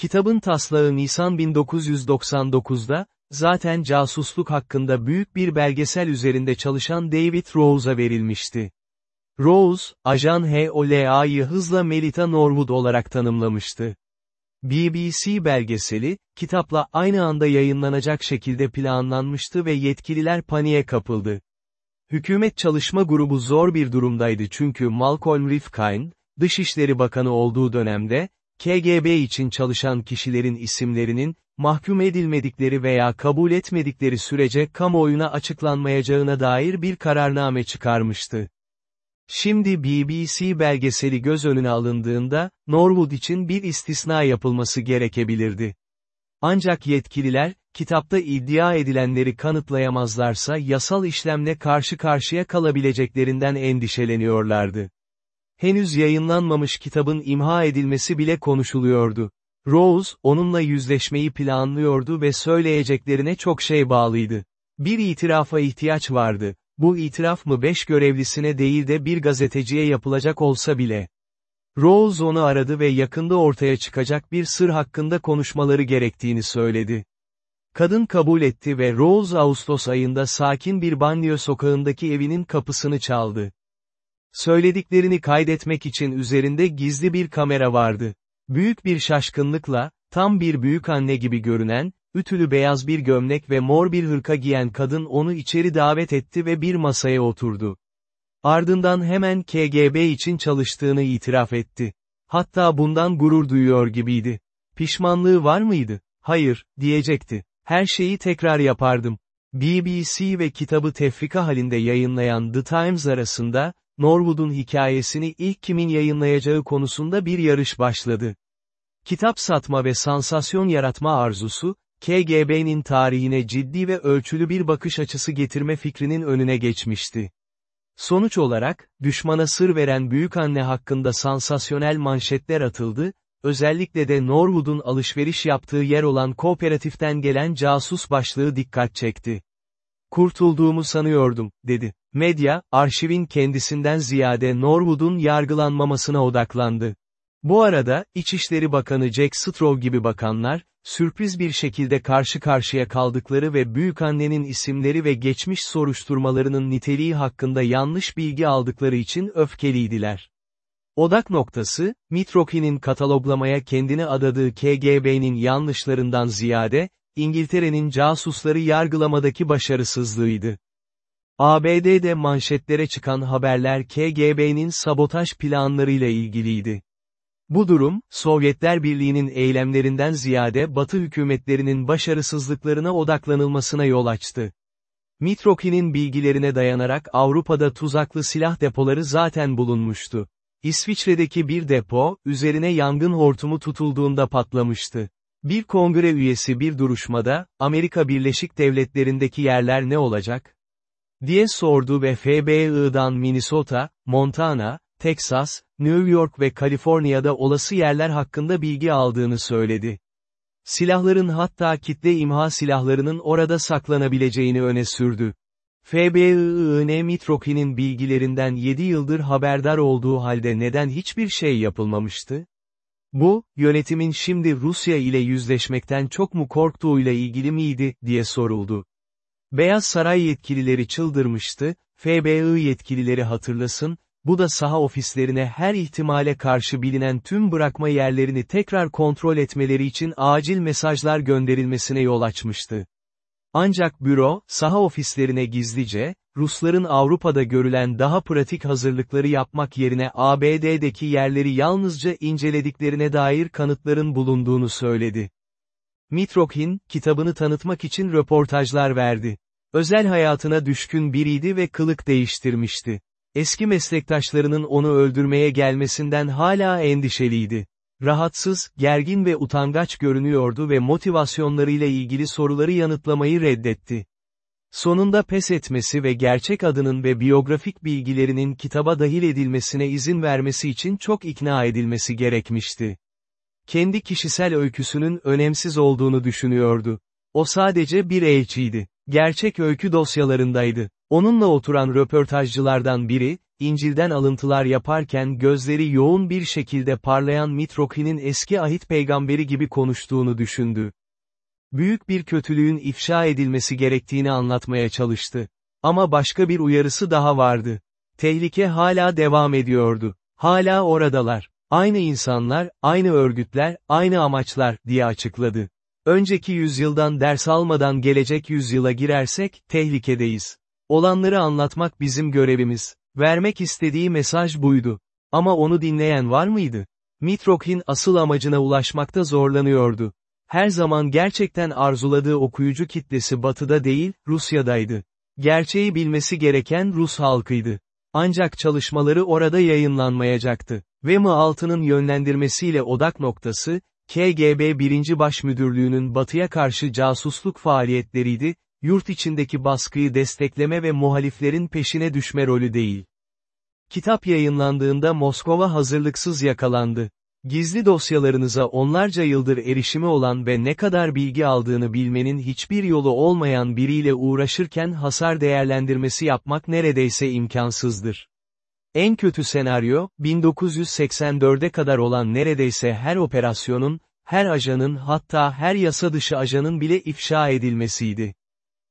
Kitabın taslağı Nisan 1999'da, zaten casusluk hakkında büyük bir belgesel üzerinde çalışan David Rose'a verilmişti. Rose, ajan HOLA'yı hızla Melita Norwood olarak tanımlamıştı. BBC belgeseli, kitapla aynı anda yayınlanacak şekilde planlanmıştı ve yetkililer paniğe kapıldı. Hükümet çalışma grubu zor bir durumdaydı çünkü Malcolm Rifkind, Dışişleri Bakanı olduğu dönemde, KGB için çalışan kişilerin isimlerinin, mahkum edilmedikleri veya kabul etmedikleri sürece kamuoyuna açıklanmayacağına dair bir kararname çıkarmıştı. Şimdi BBC belgeseli göz önüne alındığında, Norwood için bir istisna yapılması gerekebilirdi. Ancak yetkililer, kitapta iddia edilenleri kanıtlayamazlarsa yasal işlemle karşı karşıya kalabileceklerinden endişeleniyorlardı. Henüz yayınlanmamış kitabın imha edilmesi bile konuşuluyordu. Rose, onunla yüzleşmeyi planlıyordu ve söyleyeceklerine çok şey bağlıydı. Bir itirafa ihtiyaç vardı. Bu itiraf mı beş görevlisine değil de bir gazeteciye yapılacak olsa bile. Rose onu aradı ve yakında ortaya çıkacak bir sır hakkında konuşmaları gerektiğini söyledi. Kadın kabul etti ve Rose Ağustos ayında sakin bir banyo sokağındaki evinin kapısını çaldı. Söylediklerini kaydetmek için üzerinde gizli bir kamera vardı. Büyük bir şaşkınlıkla, tam bir büyük anne gibi görünen, ütülü beyaz bir gömlek ve mor bir hırka giyen kadın onu içeri davet etti ve bir masaya oturdu. Ardından hemen KGB için çalıştığını itiraf etti. Hatta bundan gurur duyuyor gibiydi. Pişmanlığı var mıydı? Hayır, diyecekti. Her şeyi tekrar yapardım. BBC ve kitabı tefrika halinde yayınlayan The Times arasında, Norwood'un hikayesini ilk kimin yayınlayacağı konusunda bir yarış başladı. Kitap satma ve sansasyon yaratma arzusu, KGB'nin tarihine ciddi ve ölçülü bir bakış açısı getirme fikrinin önüne geçmişti. Sonuç olarak, düşmana sır veren büyükanne hakkında sansasyonel manşetler atıldı, özellikle de Norwood'un alışveriş yaptığı yer olan kooperatiften gelen casus başlığı dikkat çekti. Kurtulduğumu sanıyordum, dedi. Medya, arşivin kendisinden ziyade Norwood'un yargılanmamasına odaklandı. Bu arada, İçişleri Bakanı Jack Straw gibi bakanlar, sürpriz bir şekilde karşı karşıya kaldıkları ve büyükannenin isimleri ve geçmiş soruşturmalarının niteliği hakkında yanlış bilgi aldıkları için öfkeliydiler. Odak noktası, Mitroki'nin kataloglamaya kendini adadığı KGB'nin yanlışlarından ziyade, İngiltere'nin casusları yargılamadaki başarısızlığıydı. ABD'de manşetlere çıkan haberler KGB'nin sabotaj planlarıyla ilgiliydi. Bu durum, Sovyetler Birliği'nin eylemlerinden ziyade Batı hükümetlerinin başarısızlıklarına odaklanılmasına yol açtı. Mitroki'nin bilgilerine dayanarak Avrupa'da tuzaklı silah depoları zaten bulunmuştu. İsviçre'deki bir depo, üzerine yangın hortumu tutulduğunda patlamıştı. Bir kongre üyesi bir duruşmada, Amerika Birleşik Devletleri'ndeki yerler ne olacak? Diye sordu ve FBI'dan Minnesota, Montana, Texas, New York ve Kaliforniya'da olası yerler hakkında bilgi aldığını söyledi. Silahların hatta kitle imha silahlarının orada saklanabileceğini öne sürdü. FBI'ın Mitroki'nin bilgilerinden 7 yıldır haberdar olduğu halde neden hiçbir şey yapılmamıştı? Bu, yönetimin şimdi Rusya ile yüzleşmekten çok mu korktuğuyla ilgili miydi, diye soruldu. Beyaz Saray yetkilileri çıldırmıştı, FBI yetkilileri hatırlasın, bu da saha ofislerine her ihtimale karşı bilinen tüm bırakma yerlerini tekrar kontrol etmeleri için acil mesajlar gönderilmesine yol açmıştı. Ancak büro, saha ofislerine gizlice, Rusların Avrupa'da görülen daha pratik hazırlıkları yapmak yerine ABD'deki yerleri yalnızca incelediklerine dair kanıtların bulunduğunu söyledi. Mitrokhin, kitabını tanıtmak için röportajlar verdi. Özel hayatına düşkün biriydi ve kılık değiştirmişti. Eski meslektaşlarının onu öldürmeye gelmesinden hala endişeliydi. Rahatsız, gergin ve utangaç görünüyordu ve motivasyonlarıyla ilgili soruları yanıtlamayı reddetti. Sonunda pes etmesi ve gerçek adının ve biyografik bilgilerinin kitaba dahil edilmesine izin vermesi için çok ikna edilmesi gerekmişti. Kendi kişisel öyküsünün önemsiz olduğunu düşünüyordu. O sadece bir elçiydi. Gerçek öykü dosyalarındaydı. Onunla oturan röportajcılardan biri, İncil'den alıntılar yaparken gözleri yoğun bir şekilde parlayan Mitroki'nin eski ahit peygamberi gibi konuştuğunu düşündü. Büyük bir kötülüğün ifşa edilmesi gerektiğini anlatmaya çalıştı. Ama başka bir uyarısı daha vardı. Tehlike hala devam ediyordu. Hala oradalar. Aynı insanlar, aynı örgütler, aynı amaçlar, diye açıkladı. Önceki yüzyıldan ders almadan gelecek yüzyıla girersek, tehlikedeyiz. Olanları anlatmak bizim görevimiz. Vermek istediği mesaj buydu. Ama onu dinleyen var mıydı? Mitrokhin asıl amacına ulaşmakta zorlanıyordu. Her zaman gerçekten arzuladığı okuyucu kitlesi batıda değil, Rusya'daydı. Gerçeği bilmesi gereken Rus halkıydı. Ancak çalışmaları orada yayınlanmayacaktı. Ve MI6'nın yönlendirmesiyle odak noktası, KGB 1. Başmüdürlüğü'nün batıya karşı casusluk faaliyetleriydi, yurt içindeki baskıyı destekleme ve muhaliflerin peşine düşme rolü değil. Kitap yayınlandığında Moskova hazırlıksız yakalandı. Gizli dosyalarınıza onlarca yıldır erişimi olan ve ne kadar bilgi aldığını bilmenin hiçbir yolu olmayan biriyle uğraşırken hasar değerlendirmesi yapmak neredeyse imkansızdır. En kötü senaryo, 1984'e kadar olan neredeyse her operasyonun, her ajanın hatta her yasa dışı ajanın bile ifşa edilmesiydi.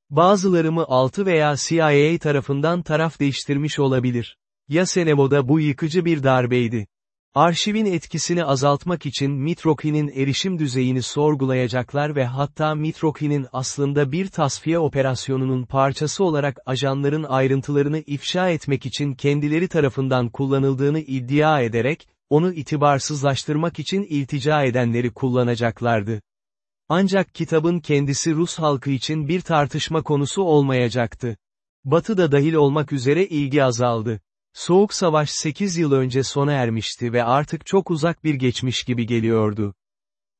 Bazılarımı 6 veya CIA tarafından taraf değiştirmiş olabilir. Ya Senevo'da bu yıkıcı bir darbeydi. Arşivin etkisini azaltmak için Mitrokhin'in erişim düzeyini sorgulayacaklar ve hatta Mitrokhin'in aslında bir tasfiye operasyonunun parçası olarak ajanların ayrıntılarını ifşa etmek için kendileri tarafından kullanıldığını iddia ederek, onu itibarsızlaştırmak için iltica edenleri kullanacaklardı. Ancak kitabın kendisi Rus halkı için bir tartışma konusu olmayacaktı. Batı da dahil olmak üzere ilgi azaldı. Soğuk Savaş 8 yıl önce sona ermişti ve artık çok uzak bir geçmiş gibi geliyordu.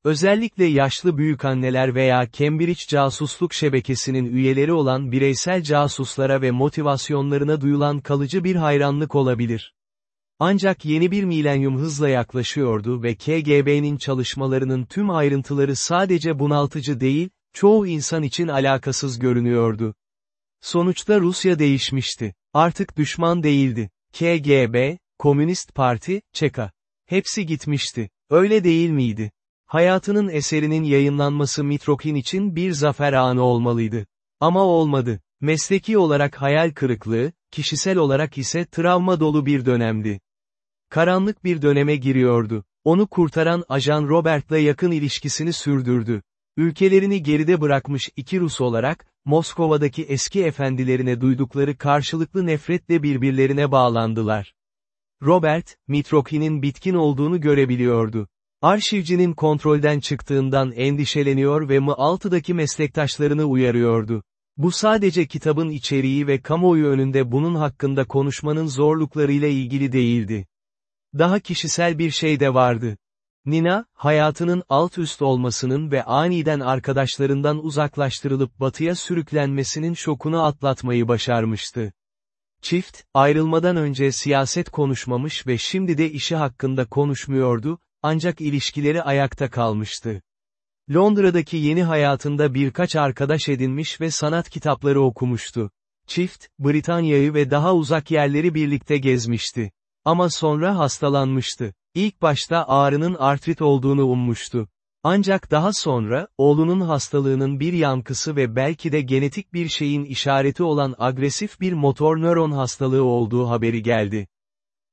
Özellikle yaşlı büyükanneler veya Cambridge casusluk şebekesinin üyeleri olan bireysel casuslara ve motivasyonlarına duyulan kalıcı bir hayranlık olabilir. Ancak yeni bir milenyum hızla yaklaşıyordu ve KGB'nin çalışmalarının tüm ayrıntıları sadece bunaltıcı değil, çoğu insan için alakasız görünüyordu. Sonuçta Rusya değişmişti. Artık düşman değildi. KGB, Komünist Parti, Çeka. Hepsi gitmişti. Öyle değil miydi? Hayatının eserinin yayınlanması Mitrokhin için bir zafer anı olmalıydı. Ama olmadı. Mesleki olarak hayal kırıklığı, kişisel olarak ise travma dolu bir dönemdi. Karanlık bir döneme giriyordu. Onu kurtaran ajan Robert'la yakın ilişkisini sürdürdü. Ülkelerini geride bırakmış iki Rus olarak, Moskova'daki eski efendilerine duydukları karşılıklı nefretle birbirlerine bağlandılar. Robert, Mitrokhin'in bitkin olduğunu görebiliyordu. Arşivcinin kontrolden çıktığından endişeleniyor ve M6'daki meslektaşlarını uyarıyordu. Bu sadece kitabın içeriği ve kamuoyu önünde bunun hakkında konuşmanın zorluklarıyla ilgili değildi. Daha kişisel bir şey de vardı. Nina, hayatının alt üst olmasının ve aniden arkadaşlarından uzaklaştırılıp batıya sürüklenmesinin şokunu atlatmayı başarmıştı. Çift, ayrılmadan önce siyaset konuşmamış ve şimdi de işi hakkında konuşmuyordu, ancak ilişkileri ayakta kalmıştı. Londra'daki yeni hayatında birkaç arkadaş edinmiş ve sanat kitapları okumuştu. Çift, Britanya'yı ve daha uzak yerleri birlikte gezmişti. Ama sonra hastalanmıştı. İlk başta ağrının artrit olduğunu ummuştu. Ancak daha sonra, oğlunun hastalığının bir yankısı ve belki de genetik bir şeyin işareti olan agresif bir motor nöron hastalığı olduğu haberi geldi.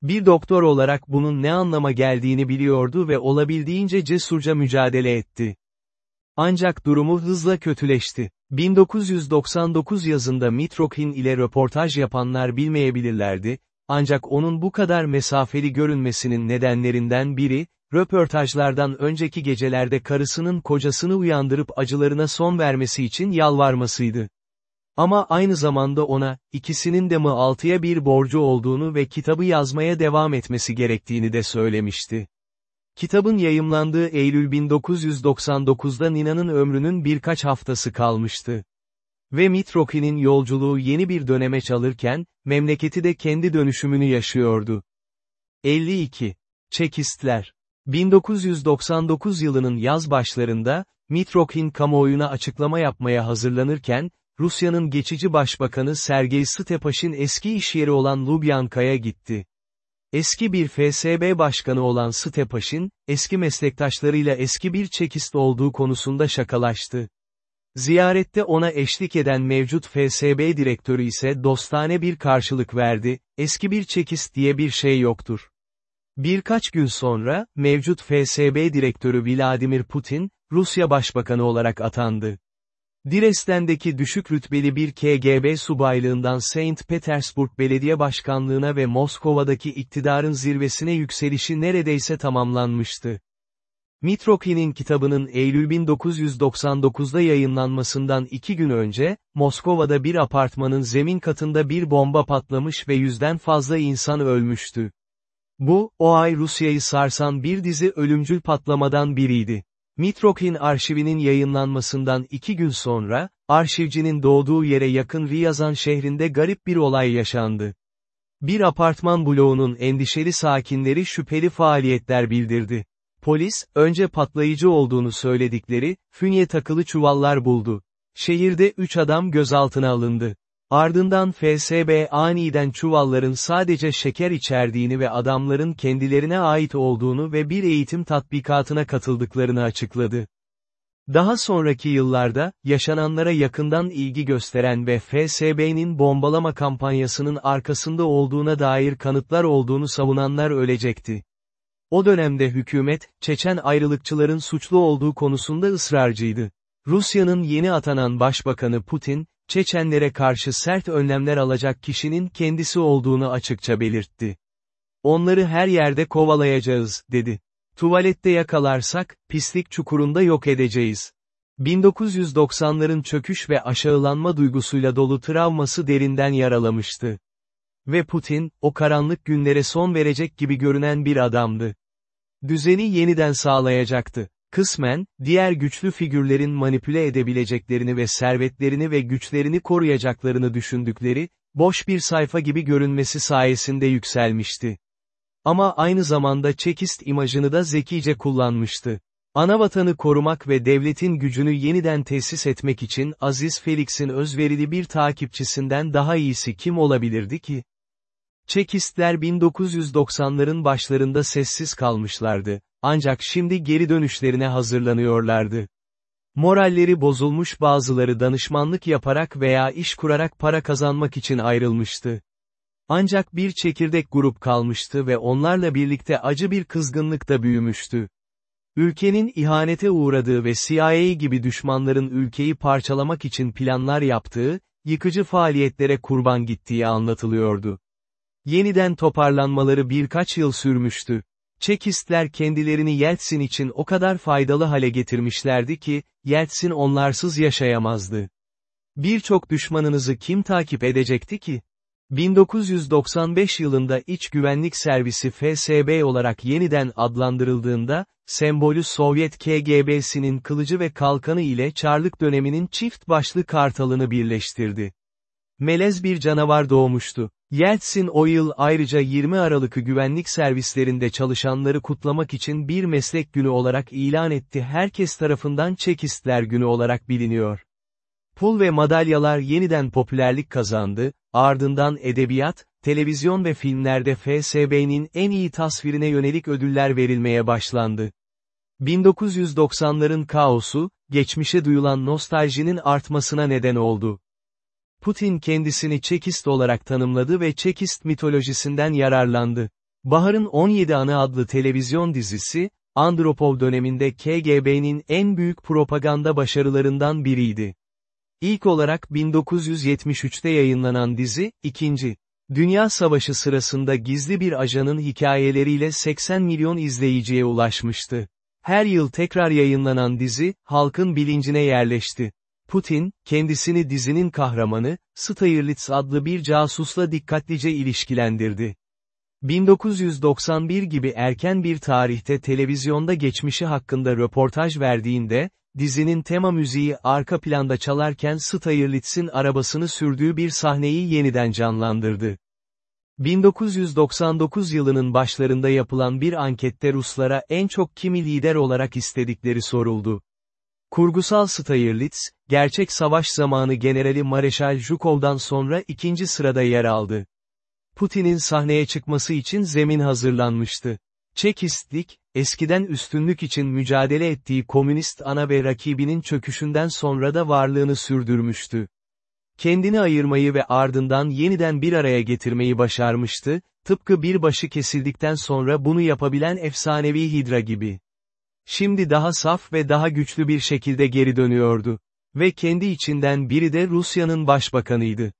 Bir doktor olarak bunun ne anlama geldiğini biliyordu ve olabildiğince cesurca mücadele etti. Ancak durumu hızla kötüleşti. 1999 yazında Mitrokhin ile röportaj yapanlar bilmeyebilirlerdi, ancak onun bu kadar mesafeli görünmesinin nedenlerinden biri, röportajlardan önceki gecelerde karısının kocasını uyandırıp acılarına son vermesi için yalvarmasıydı. Ama aynı zamanda ona, ikisinin de mi altıya bir borcu olduğunu ve kitabı yazmaya devam etmesi gerektiğini de söylemişti. Kitabın yayımlandığı Eylül 1999'da Nina'nın ömrünün birkaç haftası kalmıştı. Ve Mitrokhin'in yolculuğu yeni bir döneme çalırken, memleketi de kendi dönüşümünü yaşıyordu. 52. Çekistler 1999 yılının yaz başlarında, Mitrokhin kamuoyuna açıklama yapmaya hazırlanırken, Rusya'nın geçici başbakanı Sergey Stepaş'ın eski işyeri olan Lubyanka'ya gitti. Eski bir FSB başkanı olan Stepaş'ın, eski meslektaşlarıyla eski bir çekist olduğu konusunda şakalaştı. Ziyarette ona eşlik eden mevcut FSB direktörü ise dostane bir karşılık verdi, eski bir çekist diye bir şey yoktur. Birkaç gün sonra, mevcut FSB direktörü Vladimir Putin, Rusya Başbakanı olarak atandı. Dresden'deki düşük rütbeli bir KGB subaylığından St. Petersburg Belediye Başkanlığına ve Moskova'daki iktidarın zirvesine yükselişi neredeyse tamamlanmıştı. Mitrokin'in kitabının Eylül 1999'da yayınlanmasından iki gün önce, Moskova'da bir apartmanın zemin katında bir bomba patlamış ve yüzden fazla insan ölmüştü. Bu, o ay Rusya'yı sarsan bir dizi ölümcül patlamadan biriydi. Mitrokin arşivinin yayınlanmasından iki gün sonra, arşivcinin doğduğu yere yakın Riyazan şehrinde garip bir olay yaşandı. Bir apartman bloğunun endişeli sakinleri şüpheli faaliyetler bildirdi. Polis, önce patlayıcı olduğunu söyledikleri, fünye takılı çuvallar buldu. Şehirde üç adam gözaltına alındı. Ardından FSB aniden çuvalların sadece şeker içerdiğini ve adamların kendilerine ait olduğunu ve bir eğitim tatbikatına katıldıklarını açıkladı. Daha sonraki yıllarda, yaşananlara yakından ilgi gösteren ve FSB'nin bombalama kampanyasının arkasında olduğuna dair kanıtlar olduğunu savunanlar ölecekti. O dönemde hükümet, Çeçen ayrılıkçıların suçlu olduğu konusunda ısrarcıydı. Rusya'nın yeni atanan başbakanı Putin, Çeçenlere karşı sert önlemler alacak kişinin kendisi olduğunu açıkça belirtti. Onları her yerde kovalayacağız, dedi. Tuvalette yakalarsak, pislik çukurunda yok edeceğiz. 1990'ların çöküş ve aşağılanma duygusuyla dolu travması derinden yaralamıştı. Ve Putin, o karanlık günlere son verecek gibi görünen bir adamdı. Düzeni yeniden sağlayacaktı. Kısmen, diğer güçlü figürlerin manipüle edebileceklerini ve servetlerini ve güçlerini koruyacaklarını düşündükleri, boş bir sayfa gibi görünmesi sayesinde yükselmişti. Ama aynı zamanda çekist imajını da zekice kullanmıştı. Anavatanı korumak ve devletin gücünü yeniden tesis etmek için Aziz Felix'in özverili bir takipçisinden daha iyisi kim olabilirdi ki? Çekistler 1990'ların başlarında sessiz kalmışlardı, ancak şimdi geri dönüşlerine hazırlanıyorlardı. Moralleri bozulmuş bazıları danışmanlık yaparak veya iş kurarak para kazanmak için ayrılmıştı. Ancak bir çekirdek grup kalmıştı ve onlarla birlikte acı bir kızgınlık da büyümüştü. Ülkenin ihanete uğradığı ve CIA gibi düşmanların ülkeyi parçalamak için planlar yaptığı, yıkıcı faaliyetlere kurban gittiği anlatılıyordu. Yeniden toparlanmaları birkaç yıl sürmüştü. Çekistler kendilerini Yeltsin için o kadar faydalı hale getirmişlerdi ki, Yeltsin onlarsız yaşayamazdı. Birçok düşmanınızı kim takip edecekti ki? 1995 yılında İç Güvenlik Servisi FSB olarak yeniden adlandırıldığında, sembolü Sovyet KGB'sinin kılıcı ve kalkanı ile Çarlık döneminin çift başlı kartalını birleştirdi. Melez bir canavar doğmuştu. Yeltsin o yıl ayrıca 20 Aralık'ı güvenlik servislerinde çalışanları kutlamak için bir meslek günü olarak ilan etti herkes tarafından Çekistler günü olarak biliniyor. Pul ve madalyalar yeniden popülerlik kazandı, ardından edebiyat, televizyon ve filmlerde FSB'nin en iyi tasvirine yönelik ödüller verilmeye başlandı. 1990'ların kaosu, geçmişe duyulan nostaljinin artmasına neden oldu. Putin kendisini Çekist olarak tanımladı ve Çekist mitolojisinden yararlandı. Bahar'ın 17 Anı adlı televizyon dizisi, Andropov döneminde KGB'nin en büyük propaganda başarılarından biriydi. İlk olarak 1973'te yayınlanan dizi, ikinci. Dünya Savaşı sırasında gizli bir ajanın hikayeleriyle 80 milyon izleyiciye ulaşmıştı. Her yıl tekrar yayınlanan dizi, halkın bilincine yerleşti. Putin, kendisini dizinin kahramanı, Steyerlitz adlı bir casusla dikkatlice ilişkilendirdi. 1991 gibi erken bir tarihte televizyonda geçmişi hakkında röportaj verdiğinde, dizinin tema müziği arka planda çalarken Steyerlitz'in arabasını sürdüğü bir sahneyi yeniden canlandırdı. 1999 yılının başlarında yapılan bir ankette Ruslara en çok kimi lider olarak istedikleri soruldu. Kurgusal Steyerlitz, gerçek savaş zamanı Generali Mareşal Zhukov'dan sonra ikinci sırada yer aldı. Putin'in sahneye çıkması için zemin hazırlanmıştı. Çekistlik, eskiden üstünlük için mücadele ettiği komünist ana ve rakibinin çöküşünden sonra da varlığını sürdürmüştü. Kendini ayırmayı ve ardından yeniden bir araya getirmeyi başarmıştı, tıpkı bir başı kesildikten sonra bunu yapabilen efsanevi Hidra gibi. Şimdi daha saf ve daha güçlü bir şekilde geri dönüyordu. Ve kendi içinden biri de Rusya'nın başbakanıydı.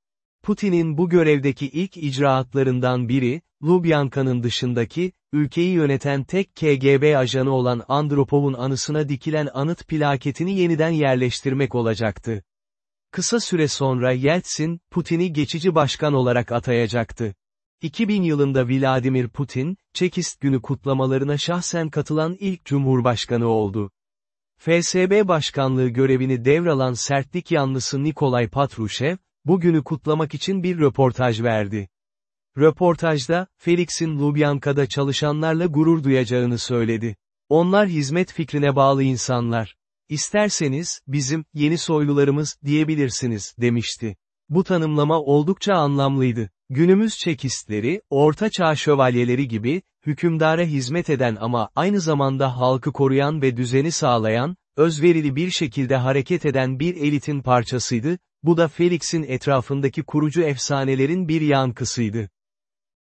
Putin'in bu görevdeki ilk icraatlarından biri, Lubyanka'nın dışındaki, ülkeyi yöneten tek KGB ajanı olan Andropov'un anısına dikilen anıt plaketini yeniden yerleştirmek olacaktı. Kısa süre sonra Yeltsin, Putin'i geçici başkan olarak atayacaktı. 2000 yılında Vladimir Putin, Çekist günü kutlamalarına şahsen katılan ilk cumhurbaşkanı oldu. FSB başkanlığı görevini devralan sertlik yanlısı Nikolay Patrushev, bugünü kutlamak için bir röportaj verdi. Röportajda, Felix'in Lubyanka'da çalışanlarla gurur duyacağını söyledi. Onlar hizmet fikrine bağlı insanlar. İsterseniz, bizim, yeni soylularımız, diyebilirsiniz, demişti. Bu tanımlama oldukça anlamlıydı. Günümüz çekistleri, orta çağ şövalyeleri gibi, hükümdara hizmet eden ama aynı zamanda halkı koruyan ve düzeni sağlayan, özverili bir şekilde hareket eden bir elitin parçasıydı, bu da Felix'in etrafındaki kurucu efsanelerin bir yankısıydı.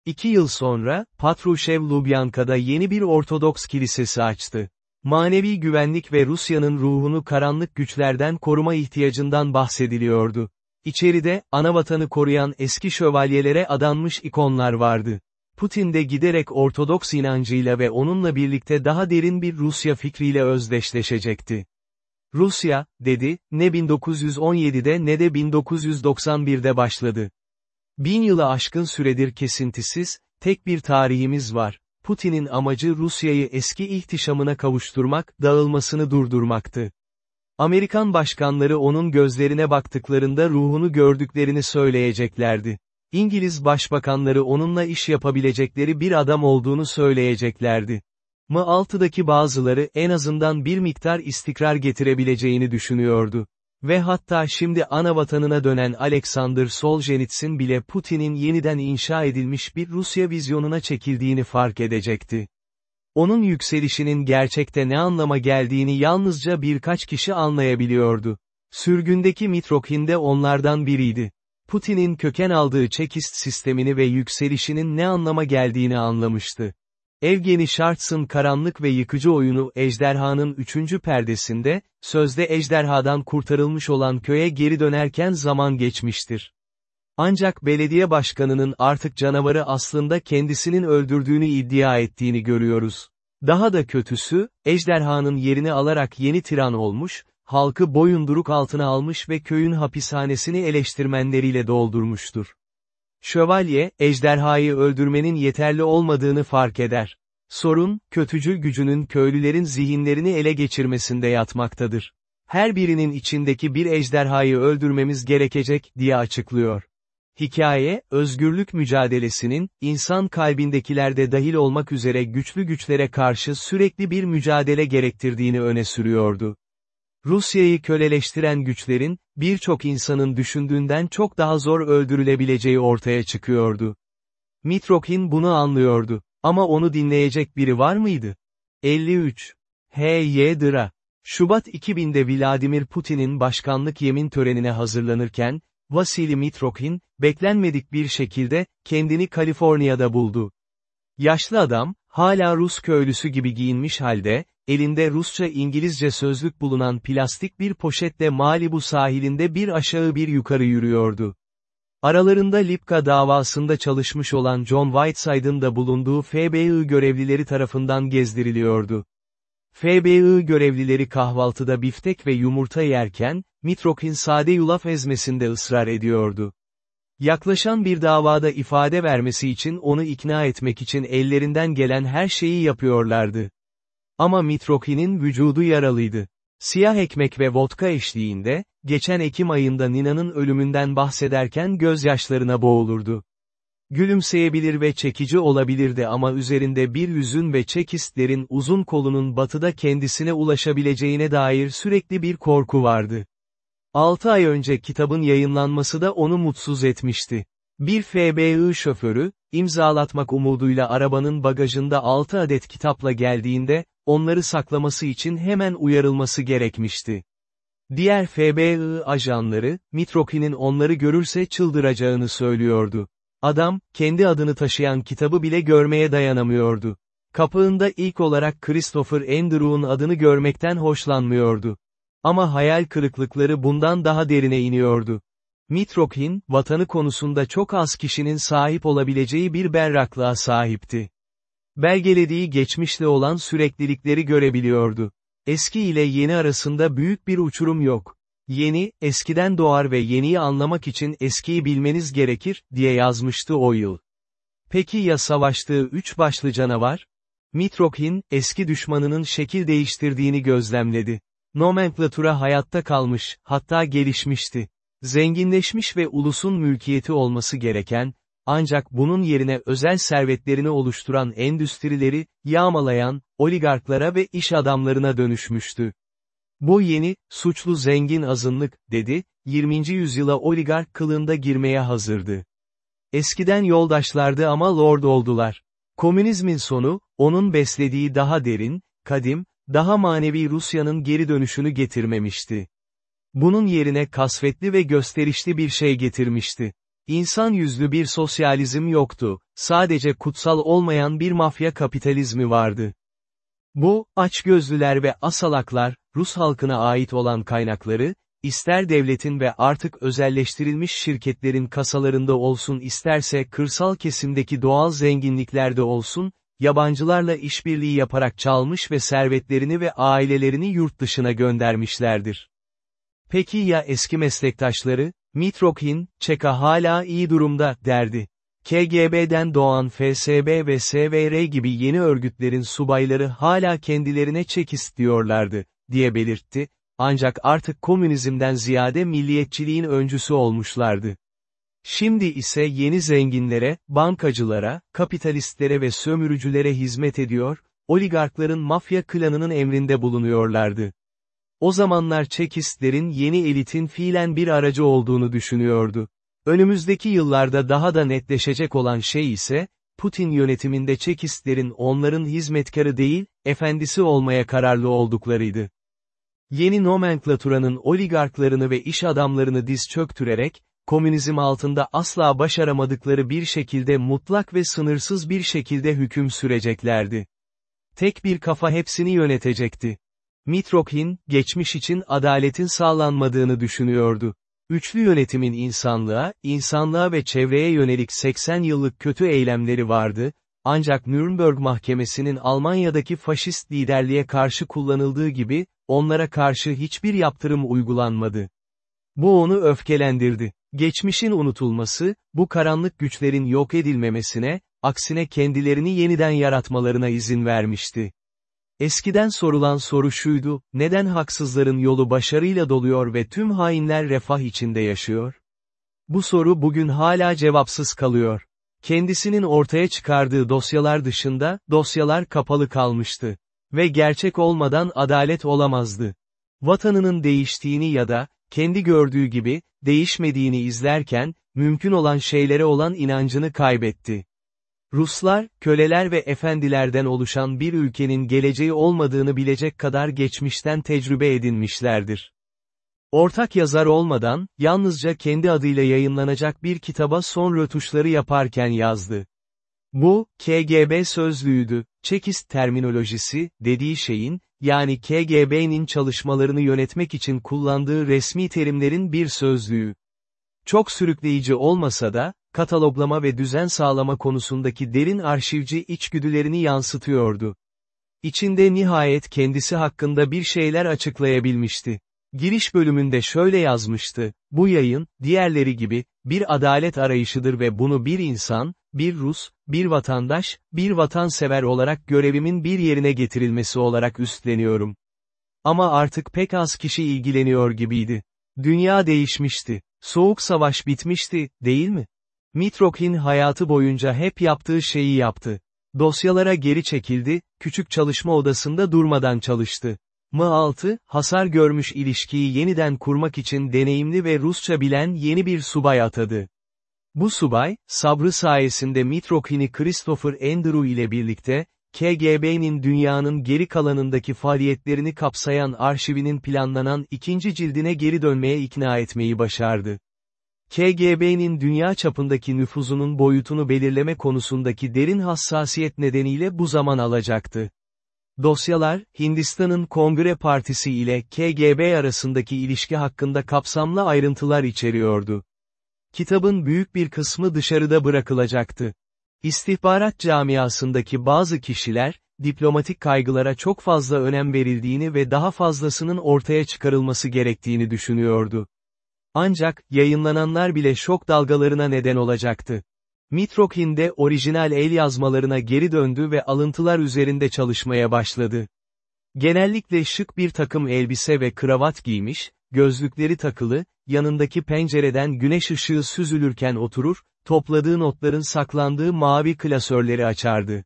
İki yıl sonra, Patrushev Lubyanka'da yeni bir Ortodoks kilisesi açtı. Manevi güvenlik ve Rusya'nın ruhunu karanlık güçlerden koruma ihtiyacından bahsediliyordu. İçeride, anavatanı koruyan eski şövalyelere adanmış ikonlar vardı. Putin de giderek Ortodoks inancıyla ve onunla birlikte daha derin bir Rusya fikriyle özdeşleşecekti. Rusya, dedi, ne 1917'de ne de 1991'de başladı. Bin yılı aşkın süredir kesintisiz, tek bir tarihimiz var. Putin'in amacı Rusya'yı eski ihtişamına kavuşturmak, dağılmasını durdurmaktı. Amerikan başkanları onun gözlerine baktıklarında ruhunu gördüklerini söyleyeceklerdi. İngiliz başbakanları onunla iş yapabilecekleri bir adam olduğunu söyleyeceklerdi. M6'daki bazıları en azından bir miktar istikrar getirebileceğini düşünüyordu. Ve hatta şimdi ana vatanına dönen Alexander Solzhenitsyn bile Putin'in yeniden inşa edilmiş bir Rusya vizyonuna çekildiğini fark edecekti. Onun yükselişinin gerçekte ne anlama geldiğini yalnızca birkaç kişi anlayabiliyordu. Sürgündeki Mitrokhin de onlardan biriydi. Putin'in köken aldığı çekist sistemini ve yükselişinin ne anlama geldiğini anlamıştı. Evgeni Şarts'ın karanlık ve yıkıcı oyunu Ejderhanın üçüncü perdesinde, sözde ejderhadan kurtarılmış olan köye geri dönerken zaman geçmiştir. Ancak belediye başkanının artık canavarı aslında kendisinin öldürdüğünü iddia ettiğini görüyoruz. Daha da kötüsü, ejderhanın yerini alarak yeni tiran olmuş, halkı boyunduruk altına almış ve köyün hapishanesini eleştirmenleriyle doldurmuştur. Şövalye, ejderhayı öldürmenin yeterli olmadığını fark eder. Sorun, kötücül gücünün köylülerin zihinlerini ele geçirmesinde yatmaktadır. Her birinin içindeki bir ejderhayı öldürmemiz gerekecek, diye açıklıyor. Hikaye, özgürlük mücadelesinin, insan kalbindekilerde dahil olmak üzere güçlü güçlere karşı sürekli bir mücadele gerektirdiğini öne sürüyordu. Rusya'yı köleleştiren güçlerin, birçok insanın düşündüğünden çok daha zor öldürülebileceği ortaya çıkıyordu. Mitrokhin bunu anlıyordu. Ama onu dinleyecek biri var mıydı? 53. H.Y. Dra. Şubat 2000'de Vladimir Putin'in başkanlık yemin törenine hazırlanırken, Vasily Mitrokhin, beklenmedik bir şekilde, kendini Kaliforniya'da buldu. Yaşlı adam, hala Rus köylüsü gibi giyinmiş halde, elinde Rusça-İngilizce sözlük bulunan plastik bir poşetle Malibu sahilinde bir aşağı bir yukarı yürüyordu. Aralarında Lipka davasında çalışmış olan John Whiteside'ın da bulunduğu FBI görevlileri tarafından gezdiriliyordu. FBI görevlileri kahvaltıda biftek ve yumurta yerken, Mitrokhin sade yulaf ezmesinde ısrar ediyordu. Yaklaşan bir davada ifade vermesi için onu ikna etmek için ellerinden gelen her şeyi yapıyorlardı. Ama Mitrokhin'in vücudu yaralıydı. Siyah ekmek ve vodka eşliğinde, geçen Ekim ayında Nina'nın ölümünden bahsederken gözyaşlarına boğulurdu. Gülümseyebilir ve çekici olabilirdi ama üzerinde bir yüzün ve çekistlerin uzun kolunun batıda kendisine ulaşabileceğine dair sürekli bir korku vardı. 6 ay önce kitabın yayınlanması da onu mutsuz etmişti. Bir FBI şoförü, imzalatmak umuduyla arabanın bagajında 6 adet kitapla geldiğinde, onları saklaması için hemen uyarılması gerekmişti. Diğer FBI ajanları, Mitrokhin'in onları görürse çıldıracağını söylüyordu. Adam, kendi adını taşıyan kitabı bile görmeye dayanamıyordu. Kapağında ilk olarak Christopher Andrew'un adını görmekten hoşlanmıyordu. Ama hayal kırıklıkları bundan daha derine iniyordu. Mitrokhin, vatanı konusunda çok az kişinin sahip olabileceği bir berraklığa sahipti. Belgelediği geçmişle olan süreklilikleri görebiliyordu. Eski ile yeni arasında büyük bir uçurum yok. Yeni, eskiden doğar ve yeniyi anlamak için eskiyi bilmeniz gerekir, diye yazmıştı o yıl. Peki ya savaştığı üç başlı canavar? Mitrokhin, eski düşmanının şekil değiştirdiğini gözlemledi. Nomenklatura hayatta kalmış, hatta gelişmişti. Zenginleşmiş ve ulusun mülkiyeti olması gereken, ancak bunun yerine özel servetlerini oluşturan endüstrileri, yağmalayan, oligarklara ve iş adamlarına dönüşmüştü. Bu yeni, suçlu zengin azınlık, dedi, 20. yüzyıla oligark kılığında girmeye hazırdı. Eskiden yoldaşlardı ama lord oldular. Komünizmin sonu, onun beslediği daha derin, kadim, daha manevi Rusya'nın geri dönüşünü getirmemişti. Bunun yerine kasvetli ve gösterişli bir şey getirmişti. İnsan yüzlü bir sosyalizm yoktu, sadece kutsal olmayan bir mafya kapitalizmi vardı. Bu, açgözlüler ve asalaklar, Rus halkına ait olan kaynakları, ister devletin ve artık özelleştirilmiş şirketlerin kasalarında olsun isterse kırsal kesimdeki doğal zenginliklerde olsun, yabancılarla işbirliği yaparak çalmış ve servetlerini ve ailelerini yurt dışına göndermişlerdir. Peki ya eski meslektaşları? Mitrokhin, Çeka hala iyi durumda, derdi. KGB'den doğan FSB ve SVR gibi yeni örgütlerin subayları hala kendilerine çek istiyorlardı, diye belirtti, ancak artık komünizmden ziyade milliyetçiliğin öncüsü olmuşlardı. Şimdi ise yeni zenginlere, bankacılara, kapitalistlere ve sömürücülere hizmet ediyor, oligarkların mafya klanının emrinde bulunuyorlardı. O zamanlar Çekistlerin yeni elitin fiilen bir aracı olduğunu düşünüyordu. Önümüzdeki yıllarda daha da netleşecek olan şey ise, Putin yönetiminde Çekistlerin onların hizmetkarı değil, efendisi olmaya kararlı olduklarıydı. Yeni nomenklaturanın oligarklarını ve iş adamlarını diz çöktürerek, komünizm altında asla başaramadıkları bir şekilde mutlak ve sınırsız bir şekilde hüküm süreceklerdi. Tek bir kafa hepsini yönetecekti. Mitrokhin, geçmiş için adaletin sağlanmadığını düşünüyordu. Üçlü yönetimin insanlığa, insanlığa ve çevreye yönelik 80 yıllık kötü eylemleri vardı, ancak Nürnberg Mahkemesi'nin Almanya'daki faşist liderliğe karşı kullanıldığı gibi, onlara karşı hiçbir yaptırım uygulanmadı. Bu onu öfkelendirdi. Geçmişin unutulması, bu karanlık güçlerin yok edilmemesine, aksine kendilerini yeniden yaratmalarına izin vermişti. Eskiden sorulan soru şuydu, neden haksızların yolu başarıyla doluyor ve tüm hainler refah içinde yaşıyor? Bu soru bugün hala cevapsız kalıyor. Kendisinin ortaya çıkardığı dosyalar dışında, dosyalar kapalı kalmıştı. Ve gerçek olmadan adalet olamazdı. Vatanının değiştiğini ya da, kendi gördüğü gibi, değişmediğini izlerken, mümkün olan şeylere olan inancını kaybetti. Ruslar, köleler ve efendilerden oluşan bir ülkenin geleceği olmadığını bilecek kadar geçmişten tecrübe edinmişlerdir. Ortak yazar olmadan, yalnızca kendi adıyla yayınlanacak bir kitaba son rötuşları yaparken yazdı. Bu, KGB sözlüğüydü, Çekist terminolojisi, dediği şeyin, yani KGB'nin çalışmalarını yönetmek için kullandığı resmi terimlerin bir sözlüğü. Çok sürükleyici olmasa da, kataloglama ve düzen sağlama konusundaki derin arşivci içgüdülerini yansıtıyordu. İçinde nihayet kendisi hakkında bir şeyler açıklayabilmişti. Giriş bölümünde şöyle yazmıştı, bu yayın, diğerleri gibi, bir adalet arayışıdır ve bunu bir insan, bir Rus, bir vatandaş, bir vatansever olarak görevimin bir yerine getirilmesi olarak üstleniyorum. Ama artık pek az kişi ilgileniyor gibiydi. Dünya değişmişti. Soğuk savaş bitmişti, değil mi? Mitrokhin hayatı boyunca hep yaptığı şeyi yaptı. Dosyalara geri çekildi, küçük çalışma odasında durmadan çalıştı. M6, hasar görmüş ilişkiyi yeniden kurmak için deneyimli ve Rusça bilen yeni bir subay atadı. Bu subay, sabrı sayesinde Mitrokhin'i Christopher Andrew ile birlikte, KGB'nin dünyanın geri kalanındaki faaliyetlerini kapsayan arşivinin planlanan ikinci cildine geri dönmeye ikna etmeyi başardı. KGB'nin dünya çapındaki nüfuzunun boyutunu belirleme konusundaki derin hassasiyet nedeniyle bu zaman alacaktı. Dosyalar, Hindistan'ın Kongre Partisi ile KGB arasındaki ilişki hakkında kapsamlı ayrıntılar içeriyordu. Kitabın büyük bir kısmı dışarıda bırakılacaktı. İstihbarat camiasındaki bazı kişiler, diplomatik kaygılara çok fazla önem verildiğini ve daha fazlasının ortaya çıkarılması gerektiğini düşünüyordu. Ancak, yayınlananlar bile şok dalgalarına neden olacaktı. Mitrokhin de orijinal el yazmalarına geri döndü ve alıntılar üzerinde çalışmaya başladı. Genellikle şık bir takım elbise ve kravat giymiş, gözlükleri takılı, yanındaki pencereden güneş ışığı süzülürken oturur, topladığı notların saklandığı mavi klasörleri açardı.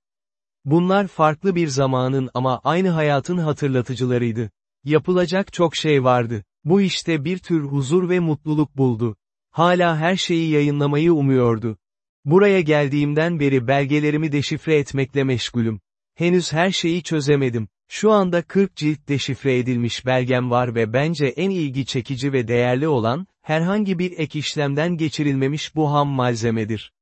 Bunlar farklı bir zamanın ama aynı hayatın hatırlatıcılarıydı. Yapılacak çok şey vardı. Bu işte bir tür huzur ve mutluluk buldu. Hala her şeyi yayınlamayı umuyordu. Buraya geldiğimden beri belgelerimi deşifre etmekle meşgulüm. Henüz her şeyi çözemedim. Şu anda 40 cilt deşifre edilmiş belgem var ve bence en ilgi çekici ve değerli olan, herhangi bir ek işlemden geçirilmemiş bu ham malzemedir.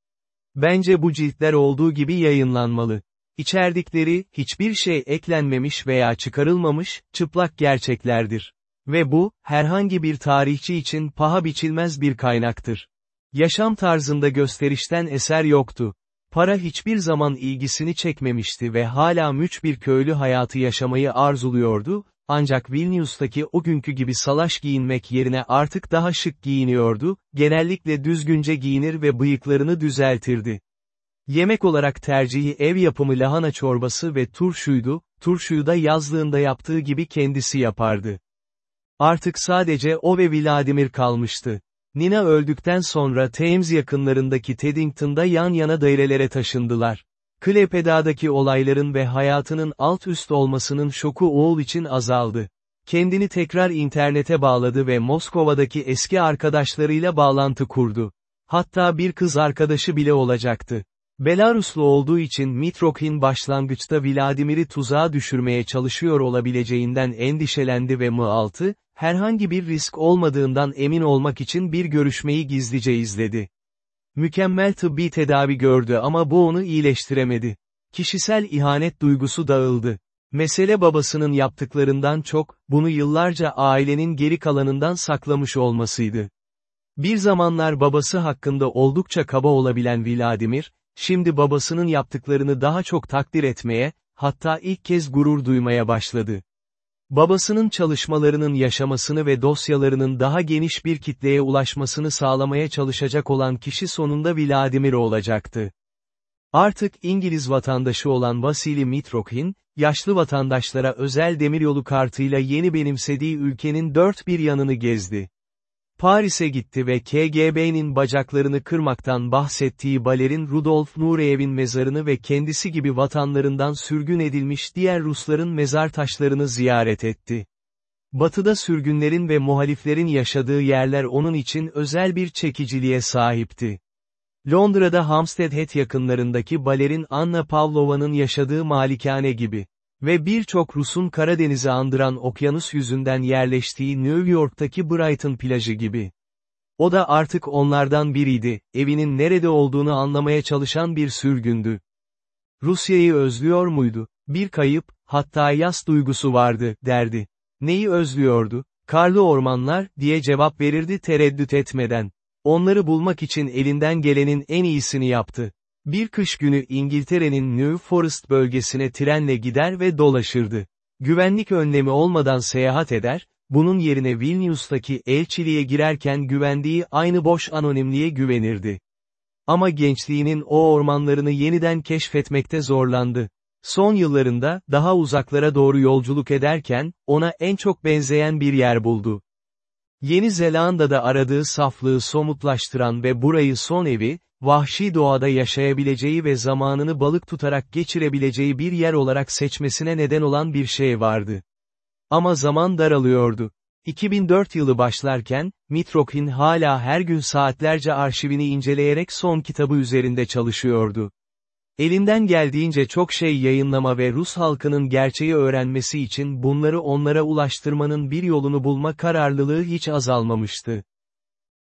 Bence bu ciltler olduğu gibi yayınlanmalı. İçerdikleri, hiçbir şey eklenmemiş veya çıkarılmamış, çıplak gerçeklerdir. Ve bu, herhangi bir tarihçi için paha biçilmez bir kaynaktır. Yaşam tarzında gösterişten eser yoktu. Para hiçbir zaman ilgisini çekmemişti ve hala müç bir köylü hayatı yaşamayı arzuluyordu, ancak Vilnius'taki o günkü gibi salaş giyinmek yerine artık daha şık giyiniyordu, genellikle düzgünce giyinir ve bıyıklarını düzeltirdi. Yemek olarak tercihi ev yapımı lahana çorbası ve turşuydu, turşuyu da yazlığında yaptığı gibi kendisi yapardı. Artık sadece o ve Vladimir kalmıştı. Nina öldükten sonra Thames yakınlarındaki Teddington'da yan yana dairelere taşındılar. Klepeda'daki olayların ve hayatının alt üst olmasının şoku oğul için azaldı. Kendini tekrar internete bağladı ve Moskova'daki eski arkadaşlarıyla bağlantı kurdu. Hatta bir kız arkadaşı bile olacaktı. Belaruslu olduğu için Mitrokhin başlangıçta Vladimir'i tuzağa düşürmeye çalışıyor olabileceğinden endişelendi ve M6, herhangi bir risk olmadığından emin olmak için bir görüşmeyi gizlice izledi. Mükemmel tıbbi tedavi gördü ama bu onu iyileştiremedi. Kişisel ihanet duygusu dağıldı. Mesele babasının yaptıklarından çok, bunu yıllarca ailenin geri kalanından saklamış olmasıydı. Bir zamanlar babası hakkında oldukça kaba olabilen Vladimir, şimdi babasının yaptıklarını daha çok takdir etmeye, hatta ilk kez gurur duymaya başladı. Babasının çalışmalarının yaşamasını ve dosyalarının daha geniş bir kitleye ulaşmasını sağlamaya çalışacak olan kişi sonunda Vladimir olacaktı. Artık İngiliz vatandaşı olan Vasili Mitrokhin, yaşlı vatandaşlara özel demiryolu kartıyla yeni benimsediği ülkenin dört bir yanını gezdi. Paris'e gitti ve KGB'nin bacaklarını kırmaktan bahsettiği balerin Rudolf Nureyev'in mezarını ve kendisi gibi vatanlarından sürgün edilmiş diğer Rusların mezar taşlarını ziyaret etti. Batıda sürgünlerin ve muhaliflerin yaşadığı yerler onun için özel bir çekiciliğe sahipti. Londra'da Hampstead Heath yakınlarındaki balerin Anna Pavlova'nın yaşadığı malikane gibi. Ve birçok Rus'un Karadeniz'i andıran okyanus yüzünden yerleştiği New York'taki Brighton plajı gibi. O da artık onlardan biriydi, evinin nerede olduğunu anlamaya çalışan bir sürgündü. Rusya'yı özlüyor muydu? Bir kayıp, hatta yas duygusu vardı, derdi. Neyi özlüyordu? Karlı ormanlar, diye cevap verirdi tereddüt etmeden. Onları bulmak için elinden gelenin en iyisini yaptı. Bir kış günü İngiltere'nin New Forest bölgesine trenle gider ve dolaşırdı. Güvenlik önlemi olmadan seyahat eder, bunun yerine Vilnius'taki elçiliğe girerken güvendiği aynı boş anonimliğe güvenirdi. Ama gençliğinin o ormanlarını yeniden keşfetmekte zorlandı. Son yıllarında, daha uzaklara doğru yolculuk ederken, ona en çok benzeyen bir yer buldu. Yeni Zelanda'da aradığı saflığı somutlaştıran ve burayı son evi, vahşi doğada yaşayabileceği ve zamanını balık tutarak geçirebileceği bir yer olarak seçmesine neden olan bir şey vardı. Ama zaman daralıyordu. 2004 yılı başlarken, Mitrokhin hala her gün saatlerce arşivini inceleyerek son kitabı üzerinde çalışıyordu. Elinden geldiğince çok şey yayınlama ve Rus halkının gerçeği öğrenmesi için bunları onlara ulaştırmanın bir yolunu bulma kararlılığı hiç azalmamıştı.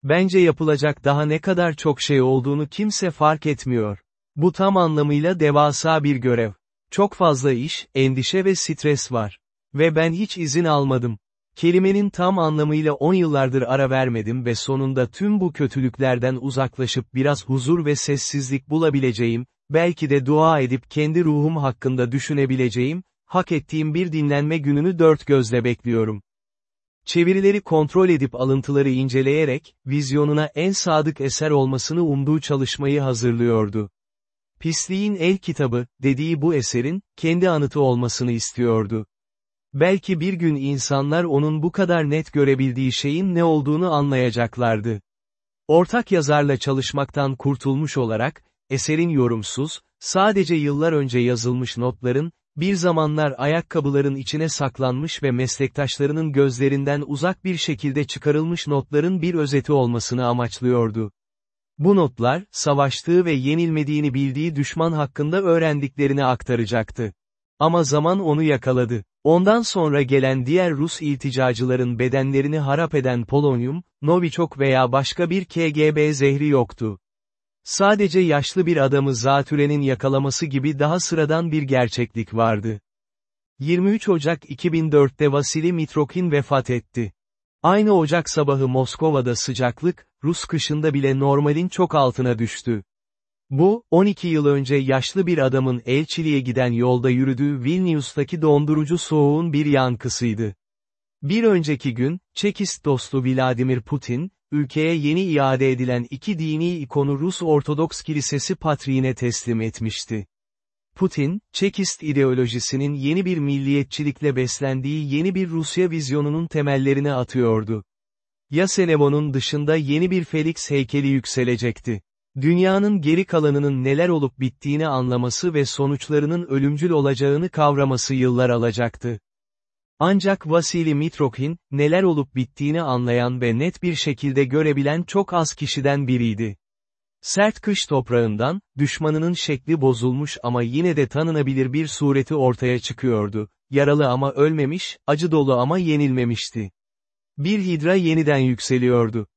Bence yapılacak daha ne kadar çok şey olduğunu kimse fark etmiyor. Bu tam anlamıyla devasa bir görev. Çok fazla iş, endişe ve stres var. Ve ben hiç izin almadım. Kelimenin tam anlamıyla 10 yıllardır ara vermedim ve sonunda tüm bu kötülüklerden uzaklaşıp biraz huzur ve sessizlik bulabileceğim, belki de dua edip kendi ruhum hakkında düşünebileceğim, hak ettiğim bir dinlenme gününü dört gözle bekliyorum. Çevirileri kontrol edip alıntıları inceleyerek, vizyonuna en sadık eser olmasını umduğu çalışmayı hazırlıyordu. Pisliğin El Kitabı, dediği bu eserin, kendi anıtı olmasını istiyordu. Belki bir gün insanlar onun bu kadar net görebildiği şeyin ne olduğunu anlayacaklardı. Ortak yazarla çalışmaktan kurtulmuş olarak, eserin yorumsuz, sadece yıllar önce yazılmış notların, bir zamanlar ayakkabıların içine saklanmış ve meslektaşlarının gözlerinden uzak bir şekilde çıkarılmış notların bir özeti olmasını amaçlıyordu. Bu notlar, savaştığı ve yenilmediğini bildiği düşman hakkında öğrendiklerini aktaracaktı. Ama zaman onu yakaladı. Ondan sonra gelen diğer Rus ilticacıların bedenlerini harap eden polonyum, Novichok veya başka bir KGB zehri yoktu. Sadece yaşlı bir adamı zatürenin yakalaması gibi daha sıradan bir gerçeklik vardı. 23 Ocak 2004'te Vasili Mitrokin vefat etti. Aynı Ocak sabahı Moskova'da sıcaklık, Rus kışında bile normalin çok altına düştü. Bu, 12 yıl önce yaşlı bir adamın elçiliğe giden yolda yürüdüğü Vilnius'taki dondurucu soğuğun bir yankısıydı. Bir önceki gün, Çekist dostu Vladimir Putin, ülkeye yeni iade edilen iki dini ikonu Rus Ortodoks Kilisesi patriğine teslim etmişti. Putin, Çekist ideolojisinin yeni bir milliyetçilikle beslendiği yeni bir Rusya vizyonunun temellerini atıyordu. Yasenevon'un dışında yeni bir Felix heykeli yükselecekti. Dünyanın geri kalanının neler olup bittiğini anlaması ve sonuçlarının ölümcül olacağını kavraması yıllar alacaktı. Ancak Vasili Mitrokhin, neler olup bittiğini anlayan ve net bir şekilde görebilen çok az kişiden biriydi. Sert kış toprağından, düşmanının şekli bozulmuş ama yine de tanınabilir bir sureti ortaya çıkıyordu. Yaralı ama ölmemiş, acı dolu ama yenilmemişti. Bir hidra yeniden yükseliyordu.